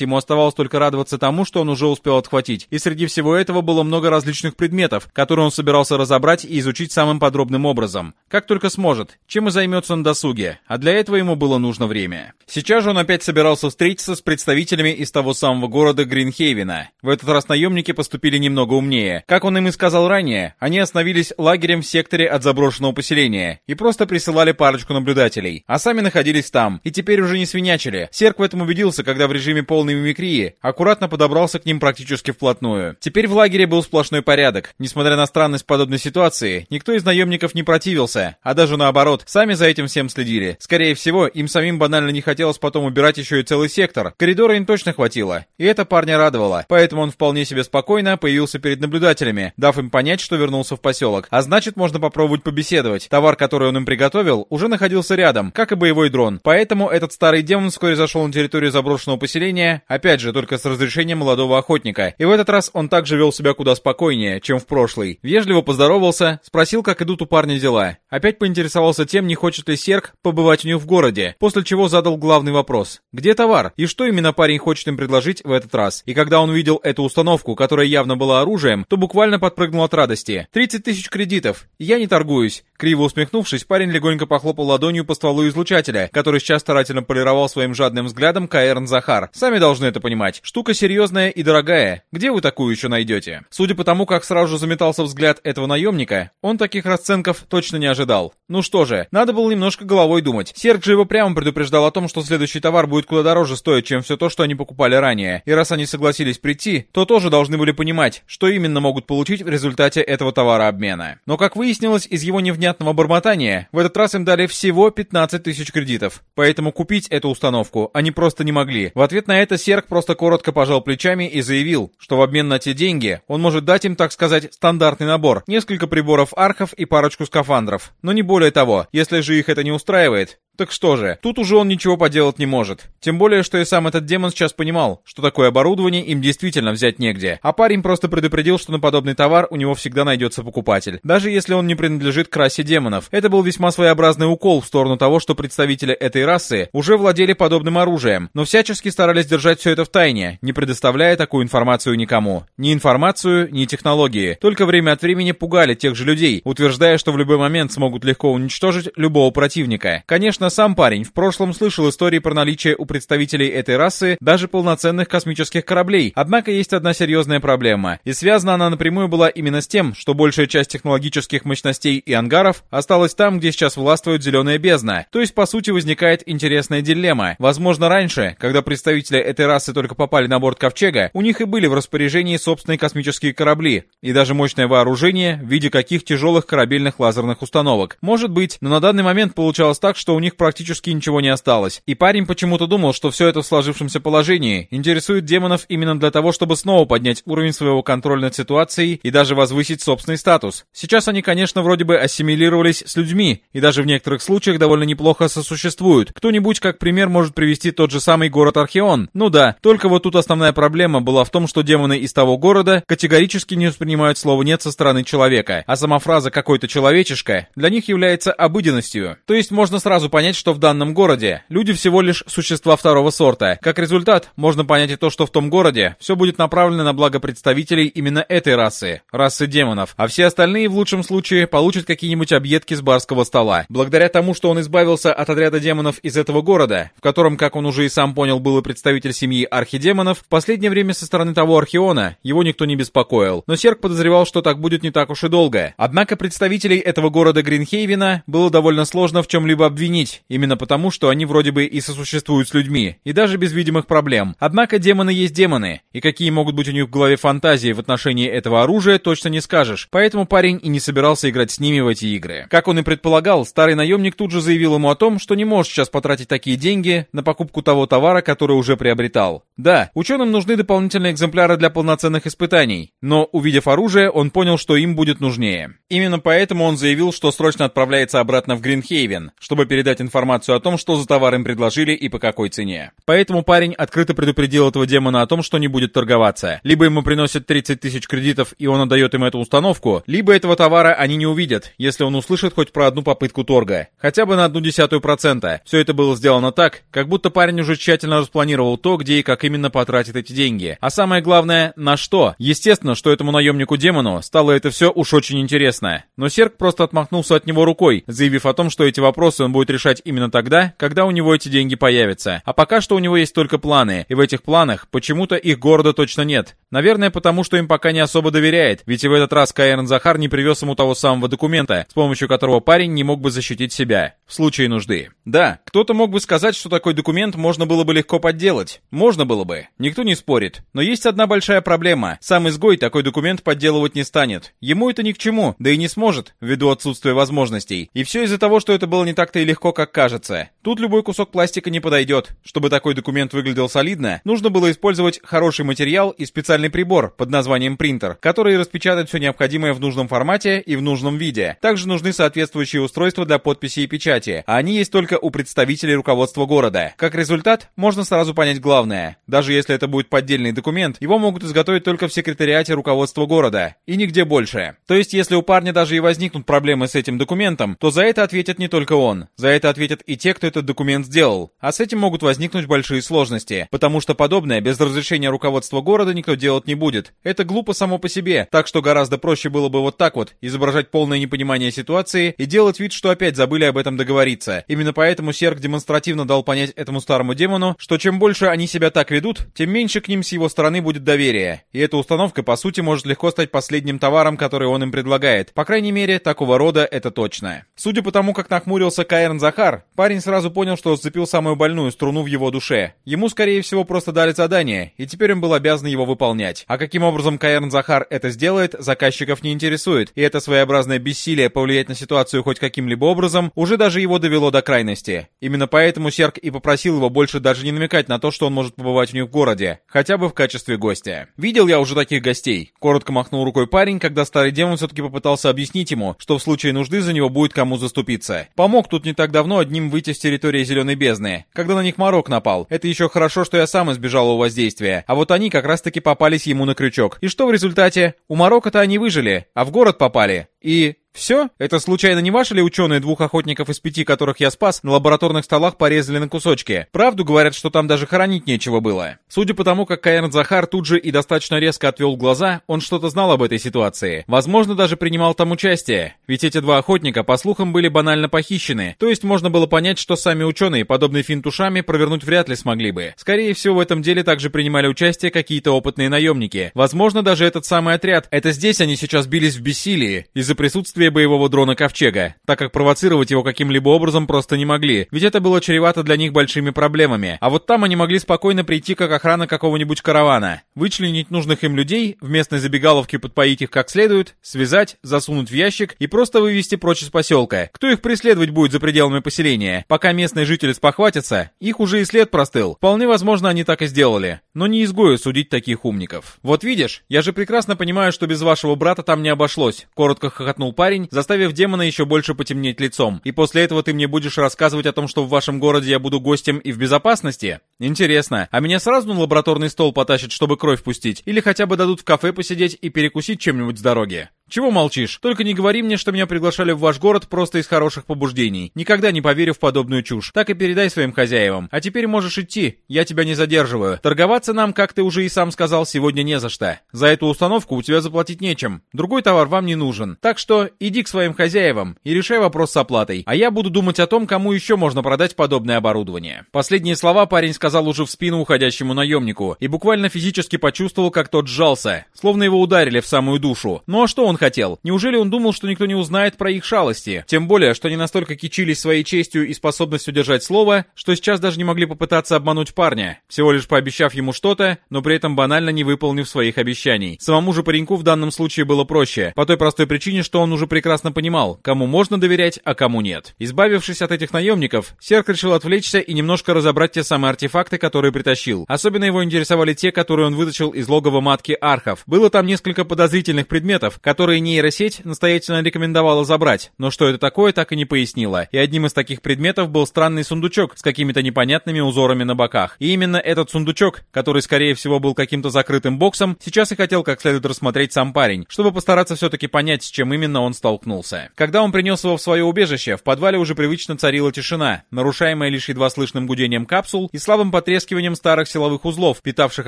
ему оставалось только радоваться тому, что он уже успел отхватить. И среди всего этого было много различных предметов, которые он собирался разобрать и изучить самым подробным образом. Как только сможет. Чем и займется на досуге. А для этого ему было нужно время. Сейчас же он опять собирался встретиться с представителями из того самого города Гринхейвена. В этот раз наемники поступили немного умнее. Как он им и сказал ранее, они остановились лагерем в секторе от заброшенного поселения и просто присылали парочку наблюдателей, а сами находились там, и теперь уже не свинячили. Серк в этом убедился, когда в режиме полной мимикрии аккуратно подобрался к ним практически вплотную. Теперь в лагере был сплошной порядок. Несмотря на странность подобной ситуации, никто из наемников не противился, а даже наоборот, сами за этим всем следили. Скорее всего, им самим банально не хотелось потом убирать еще и целый сектор. Коридора им точно хватило. И это парня радовало. Поэтому он вполне себе спокойно появился перед наблюдателями, дав им понять, что вернулся в поселок. А значит, можно попробовать побеседовать. Товар, который он им приготовил, уже находился рядом, как и боевой дрон. Поэтому этот старый демон вскоре зашел на территорию заброшенного поселения, опять же, только с разрешения молодого охотника. И в этот раз он также вел себя куда спокойнее, чем в прошлый. Вежливо поздоровался, спросил, как идут у парня дела. Опять поинтересовался тем, не хочет ли Серк побывать у них в городе, после чего задал главный вопрос. Где товар? И что именно парень хочет им предложить в этот раз? И когда он увидел эту установку, которая явно была оружием, то буквально подпрыгнул от радости. 30 тысяч кредитов. Я не торгуюсь. Криво усмехнувшись, парень легонько похлопал ладонью по стволу излучателя, который сейчас старательно полировал своим жадным взглядом Каэрн Захар. Сами должны это понимать. Штука серьезная и дорогая. Где вы такую еще найдете? Судя по тому, как сразу же заметался взгляд этого наемника, он таких расценков точно не ожидал. Ну что же, надо было немножко головой думать. Серк же его прямо предупреждал о том, что следующий товар будет куда дороже стоить, чем все то, что они покупали ранее. И раз они согласились прийти, то тоже должны были понимать, что именно могут получить в результате этого товарообмена. Но как выяснилось из его невнятного бормотания, в этот раз им дали всего 15 тысяч кредитов. Поэтому купить эту установку они просто не могли. В ответ на это Серк просто коротко пожал плечами и заявил, что в обмен на те деньги он может дать им, так сказать, стандартный набор. Несколько приборов архов и парочку скафандров. Но не более того. Если же их это не устраивает, Так что же, тут уже он ничего поделать не может. Тем более, что и сам этот демон сейчас понимал, что такое оборудование им действительно взять негде. А парень просто предупредил, что на подобный товар у него всегда найдется покупатель. Даже если он не принадлежит к расе демонов. Это был весьма своеобразный укол в сторону того, что представители этой расы уже владели подобным оружием, но всячески старались держать все это в тайне, не предоставляя такую информацию никому. Ни информацию, ни технологии. Только время от времени пугали тех же людей, утверждая, что в любой момент смогут легко уничтожить любого противника. Конечно, сам парень в прошлом слышал истории про наличие у представителей этой расы даже полноценных космических кораблей. Однако есть одна серьезная проблема, и связана она напрямую была именно с тем, что большая часть технологических мощностей и ангаров осталась там, где сейчас властвует зеленая бездна. То есть, по сути, возникает интересная дилемма. Возможно, раньше, когда представители этой расы только попали на борт Ковчега, у них и были в распоряжении собственные космические корабли, и даже мощное вооружение в виде каких тяжелых корабельных лазерных установок. Может быть, но на данный момент получалось так, что у них практически ничего не осталось. И парень почему-то думал, что все это в сложившемся положении интересует демонов именно для того, чтобы снова поднять уровень своего контроля над ситуацией и даже возвысить собственный статус. Сейчас они, конечно, вроде бы ассимилировались с людьми, и даже в некоторых случаях довольно неплохо сосуществуют. Кто-нибудь, как пример, может привести тот же самый город Археон. Ну да, только вот тут основная проблема была в том, что демоны из того города категорически не воспринимают слово «нет» со стороны человека, а сама фраза «какой-то человечишка» для них является обыденностью. То есть можно сразу понять, что в данном городе люди всего лишь существа второго сорта. Как результат, можно понять и то, что в том городе все будет направлено на благо представителей именно этой расы, расы демонов, а все остальные в лучшем случае получат какие-нибудь объедки с барского стола. Благодаря тому, что он избавился от отряда демонов из этого города, в котором, как он уже и сам понял, был и представитель семьи архидемонов, в последнее время со стороны того Архиона его никто не беспокоил. Но Серк подозревал, что так будет не так уж и долго. Однако представителей этого города Гринхейвена было довольно сложно в чем-либо обвинить, именно потому, что они вроде бы и сосуществуют с людьми, и даже без видимых проблем. Однако демоны есть демоны, и какие могут быть у них в голове фантазии в отношении этого оружия, точно не скажешь. Поэтому парень и не собирался играть с ними в эти игры. Как он и предполагал, старый наемник тут же заявил ему о том, что не может сейчас потратить такие деньги на покупку того товара, который уже приобретал. Да, ученым нужны дополнительные экземпляры для полноценных испытаний, но увидев оружие, он понял, что им будет нужнее. Именно поэтому он заявил, что срочно отправляется обратно в Гринхейвен, чтобы передать информацию о том, что за товар им предложили и по какой цене. Поэтому парень открыто предупредил этого демона о том, что не будет торговаться. Либо ему приносят 30 тысяч кредитов и он отдает им эту установку, либо этого товара они не увидят, если он услышит хоть про одну попытку торга. Хотя бы на одну десятую процента. Все это было сделано так, как будто парень уже тщательно распланировал то, где и как именно потратит эти деньги. А самое главное, на что? Естественно, что этому наемнику-демону стало это все уж очень интересно. Но Серк просто отмахнулся от него рукой, заявив о том, что эти вопросы он будет решать именно тогда, когда у него эти деньги появятся. А пока что у него есть только планы, и в этих планах почему-то их города точно нет. Наверное, потому что им пока не особо доверяет, ведь и в этот раз Каэрн Захар не привез ему того самого документа, с помощью которого парень не мог бы защитить себя, в случае нужды. Да, кто-то мог бы сказать, что такой документ можно было бы легко подделать. Можно было бы, никто не спорит. Но есть одна большая проблема. Сам изгой такой документ подделывать не станет. Ему это ни к чему, да и не сможет, ввиду отсутствия возможностей. И все из-за того, что это было не так-то и легко, как кажется. Тут любой кусок пластика не подойдет. Чтобы такой документ выглядел солидно, нужно было использовать хороший материал и специальный прибор под названием принтер, который распечатает все необходимое в нужном формате и в нужном виде. Также нужны соответствующие устройства для подписи и печати, а они есть только у представителей руководства города. Как результат, можно сразу понять главное. Даже если это будет поддельный документ, его могут изготовить только в секретариате руководства города, и нигде больше. То есть, если у парня даже и возникнут проблемы с этим документом, то за это ответит не только он. За это ответят и те, кто этот документ сделал. А с этим могут возникнуть большие сложности, потому что подобное без разрешения руководства города никто делать не будет. Это глупо само по себе, так что гораздо проще было бы вот так вот изображать полное непонимание ситуации и делать вид, что опять забыли об этом договориться. Именно поэтому Серк демонстративно дал понять этому старому демону, что чем больше они себя так ведут, тем меньше к ним с его стороны будет доверия. И эта установка, по сути, может легко стать последним товаром, который он им предлагает. По крайней мере, такого рода это точно. Судя по тому, как нахмурился Каэрн Захар, парень сразу понял, что зацепил самую больную струну в его душе. Ему, скорее всего, просто дали задание, и теперь он был обязан его выполнять выполнять. А каким образом Каэрн Захар это сделает, заказчиков не интересует, и это своеобразное бессилие повлиять на ситуацию хоть каким-либо образом уже даже его довело до крайности. Именно поэтому Серк и попросил его больше даже не намекать на то, что он может побывать у них в городе, хотя бы в качестве гостя. Видел я уже таких гостей. Коротко махнул рукой парень, когда старый демон все-таки попытался объяснить ему, что в случае нужды за него будет кому заступиться. Помог тут не так давно одним выйти с территории Зеленой Бездны, когда на них Марок напал. Это еще хорошо, что я сам избежал его воздействия, а вот они как раз-таки попались ему на крючок. И что в результате? У Марока-то они выжили, а в город попали. И все? Это случайно не ваши ли ученые двух охотников из пяти, которых я спас, на лабораторных столах порезали на кусочки? Правду говорят, что там даже хоронить нечего было. Судя по тому, как Каэрн Захар тут же и достаточно резко отвел глаза, он что-то знал об этой ситуации. Возможно, даже принимал там участие. Ведь эти два охотника, по слухам, были банально похищены. То есть можно было понять, что сами ученые подобные финтушами провернуть вряд ли смогли бы. Скорее всего, в этом деле также принимали участие какие-то опытные наемники. Возможно, даже этот самый отряд. Это здесь они сейчас бились в бессилии из-за присутствия отсутствие боевого дрона Ковчега, так как провоцировать его каким-либо образом просто не могли, ведь это было чревато для них большими проблемами. А вот там они могли спокойно прийти как охрана какого-нибудь каравана, вычленить нужных им людей, в местной забегаловке подпоить их как следует, связать, засунуть в ящик и просто вывести прочь из поселка. Кто их преследовать будет за пределами поселения? Пока местные жители спохватятся, их уже и след простыл. Вполне возможно, они так и сделали. Но не изгою судить таких умников. Вот видишь, я же прекрасно понимаю, что без вашего брата там не обошлось. Коротко хохотнул парень, парень, заставив демона еще больше потемнеть лицом. И после этого ты мне будешь рассказывать о том, что в вашем городе я буду гостем и в безопасности? Интересно, а меня сразу на лабораторный стол потащат, чтобы кровь пустить? Или хотя бы дадут в кафе посидеть и перекусить чем-нибудь с дороги? «Чего молчишь? Только не говори мне, что меня приглашали в ваш город просто из хороших побуждений. Никогда не поверю в подобную чушь. Так и передай своим хозяевам. А теперь можешь идти. Я тебя не задерживаю. Торговаться нам, как ты уже и сам сказал, сегодня не за что. За эту установку у тебя заплатить нечем. Другой товар вам не нужен. Так что иди к своим хозяевам и решай вопрос с оплатой. А я буду думать о том, кому еще можно продать подобное оборудование». Последние слова парень сказал уже в спину уходящему наемнику и буквально физически почувствовал, как тот сжался, словно его ударили в самую душу. Ну а что он хотел? Неужели он думал, что никто не узнает про их шалости? Тем более, что они настолько кичились своей честью и способностью держать слово, что сейчас даже не могли попытаться обмануть парня, всего лишь пообещав ему что-то, но при этом банально не выполнив своих обещаний. Самому же пареньку в данном случае было проще, по той простой причине, что он уже прекрасно понимал, кому можно доверять, а кому нет. Избавившись от этих наемников, Серк решил отвлечься и немножко разобрать те самые артефакты, которые притащил. Особенно его интересовали те, которые он вытащил из логова матки Архов. Было там несколько подозрительных предметов, которые которые нейросеть настоятельно рекомендовала забрать, но что это такое, так и не пояснила. И одним из таких предметов был странный сундучок с какими-то непонятными узорами на боках. И именно этот сундучок, который скорее всего был каким-то закрытым боксом, сейчас и хотел как следует рассмотреть сам парень, чтобы постараться все-таки понять, с чем именно он столкнулся. Когда он принес его в свое убежище, в подвале уже привычно царила тишина, нарушаемая лишь едва слышным гудением капсул и слабым потрескиванием старых силовых узлов, питавших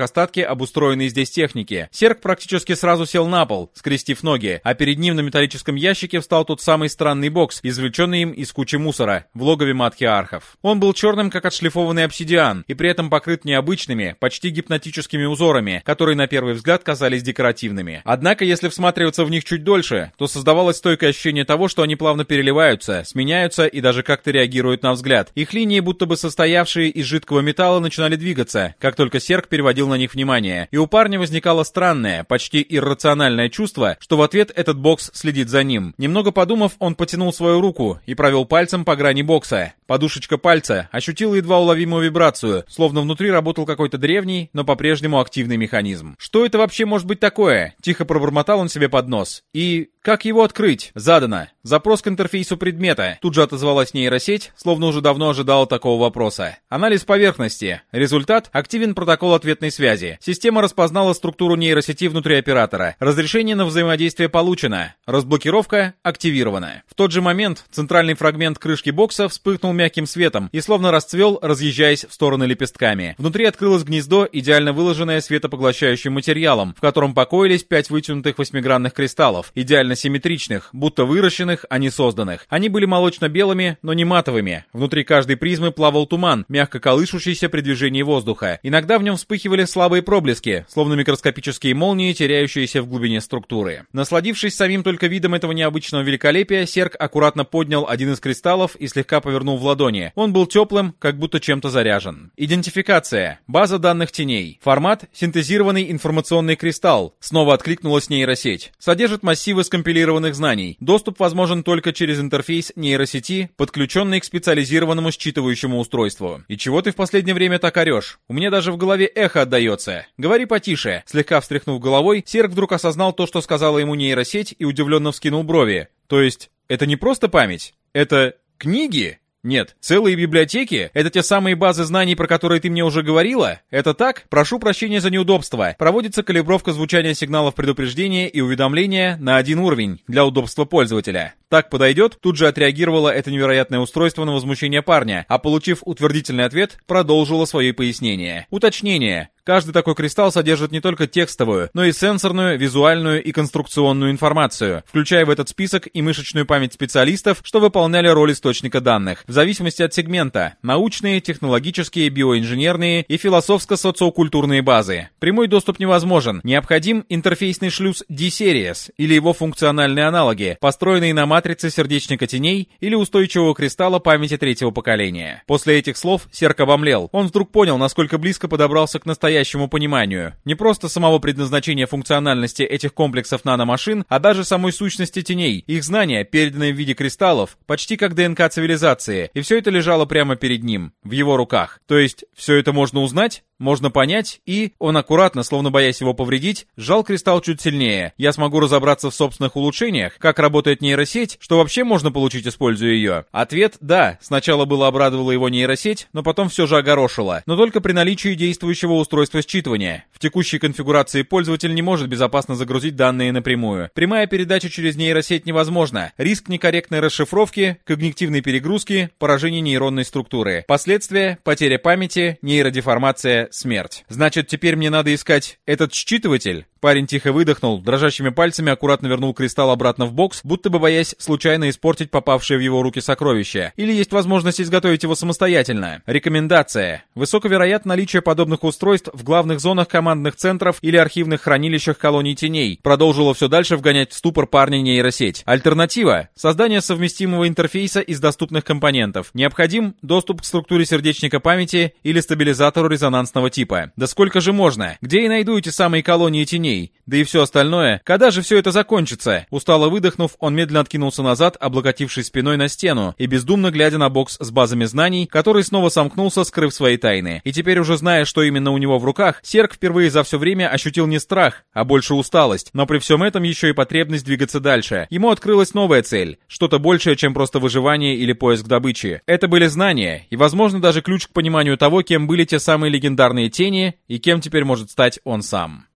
остатки обустроенной здесь техники. Серк практически сразу сел на пол, скрестив ноги, а перед ним на металлическом ящике встал тот самый странный бокс, извлеченный им из кучи мусора, в логове матки архов. Он был черным, как отшлифованный обсидиан, и при этом покрыт необычными, почти гипнотическими узорами, которые на первый взгляд казались декоративными. Однако, если всматриваться в них чуть дольше, то создавалось стойкое ощущение того, что они плавно переливаются, сменяются и даже как-то реагируют на взгляд. Их линии, будто бы состоявшие из жидкого металла, начинали двигаться, как только Серк переводил на них внимание. И у парня возникало странное, почти иррациональное чувство, что в ответ ответ этот бокс следит за ним. Немного подумав, он потянул свою руку и провел пальцем по грани бокса. Подушечка пальца ощутила едва уловимую вибрацию, словно внутри работал какой-то древний, но по-прежнему активный механизм. Что это вообще может быть такое? Тихо пробормотал он себе под нос. И как его открыть? Задано. Запрос к интерфейсу предмета. Тут же отозвалась нейросеть, словно уже давно ожидала такого вопроса. Анализ поверхности. Результат – активен протокол ответной связи. Система распознала структуру нейросети внутри оператора. Разрешение на взаимодействие получено. Разблокировка активирована. В тот же момент центральный фрагмент крышки бокса вспыхнул мягким светом и словно расцвел, разъезжаясь в стороны лепестками. Внутри открылось гнездо, идеально выложенное светопоглощающим материалом, в котором покоились пять вытянутых восьмигранных кристаллов, идеально симметричных, будто выращенных, а не созданных. Они были молочно-белыми, но не матовыми. Внутри каждой призмы плавал туман, мягко колышущийся при движении воздуха. Иногда в нем вспыхивали слабые проблески, словно микроскопические молнии, теряющиеся в глубине структуры. Насладившись Насладившись самим только видом этого необычного великолепия, Серк аккуратно поднял один из кристаллов и слегка повернул в ладони. Он был теплым, как будто чем-то заряжен. Идентификация. База данных теней. Формат — синтезированный информационный кристалл. Снова откликнулась нейросеть. Содержит массивы скомпилированных знаний. Доступ возможен только через интерфейс нейросети, подключенный к специализированному считывающему устройству. И чего ты в последнее время так орешь? У меня даже в голове эхо отдается. Говори потише. Слегка встряхнув головой, Серк вдруг осознал то, что сказала ему нейросеть, и удивленно вскинул брови. То есть, это не просто память? Это книги? Нет, целые библиотеки? Это те самые базы знаний, про которые ты мне уже говорила? Это так? Прошу прощения за неудобство. Проводится калибровка звучания сигналов предупреждения и уведомления на один уровень для удобства пользователя. Так подойдет? Тут же отреагировало это невероятное устройство на возмущение парня, а получив утвердительный ответ, продолжило свои пояснения. Уточнение. Каждый такой кристалл содержит не только текстовую, но и сенсорную, визуальную и конструкционную информацию, включая в этот список и мышечную память специалистов, что выполняли роль источника данных, в зависимости от сегмента, научные, технологические, биоинженерные и философско-социокультурные базы. Прямой доступ невозможен, необходим интерфейсный шлюз D-Series или его функциональные аналоги, построенные на матрице сердечника теней или устойчивого кристалла памяти третьего поколения. После этих слов Серк обомлел. Он вдруг понял, насколько близко подобрался к настоящему настоящему пониманию. Не просто самого предназначения функциональности этих комплексов наномашин, а даже самой сущности теней. Их знания, переданные в виде кристаллов, почти как ДНК цивилизации. И все это лежало прямо перед ним, в его руках. То есть, все это можно узнать? Можно понять, и он аккуратно, словно боясь его повредить, сжал кристалл чуть сильнее. Я смогу разобраться в собственных улучшениях, как работает нейросеть, что вообще можно получить, используя ее. Ответ «да». Сначала было обрадовала его нейросеть, но потом все же огорошила. Но только при наличии действующего устройства считывания. В текущей конфигурации пользователь не может безопасно загрузить данные напрямую. Прямая передача через нейросеть невозможна. Риск некорректной расшифровки, когнитивной перегрузки, поражение нейронной структуры. Последствия – потеря памяти, нейродеформация, смерть. Значит, теперь мне надо искать этот считыватель? Парень тихо выдохнул, дрожащими пальцами аккуратно вернул кристалл обратно в бокс, будто бы боясь случайно испортить попавшее в его руки сокровище. Или есть возможность изготовить его самостоятельно. Рекомендация. Высоковероятно наличие подобных устройств в главных зонах командных центров или архивных хранилищах колоний теней. Продолжило все дальше вгонять в ступор парня нейросеть. Альтернатива. Создание совместимого интерфейса из доступных компонентов. Необходим доступ к структуре сердечника памяти или стабилизатору резонансного типа. Да сколько же можно? Где я найду эти самые колонии теней? Да и все остальное. Когда же все это закончится? Устало выдохнув, он медленно откинулся назад, облокотившись спиной на стену, и бездумно глядя на бокс с базами знаний, который снова сомкнулся, скрыв свои тайны. И теперь уже зная, что именно у него в руках, Серк впервые за все время ощутил не страх, а больше усталость, но при всем этом еще и потребность двигаться дальше. Ему открылась новая цель, что-то большее, чем просто выживание или поиск добычи. Это были знания, и, возможно, даже ключ к пониманию того, кем были те самые легендарные тени, и кем теперь может стать он сам.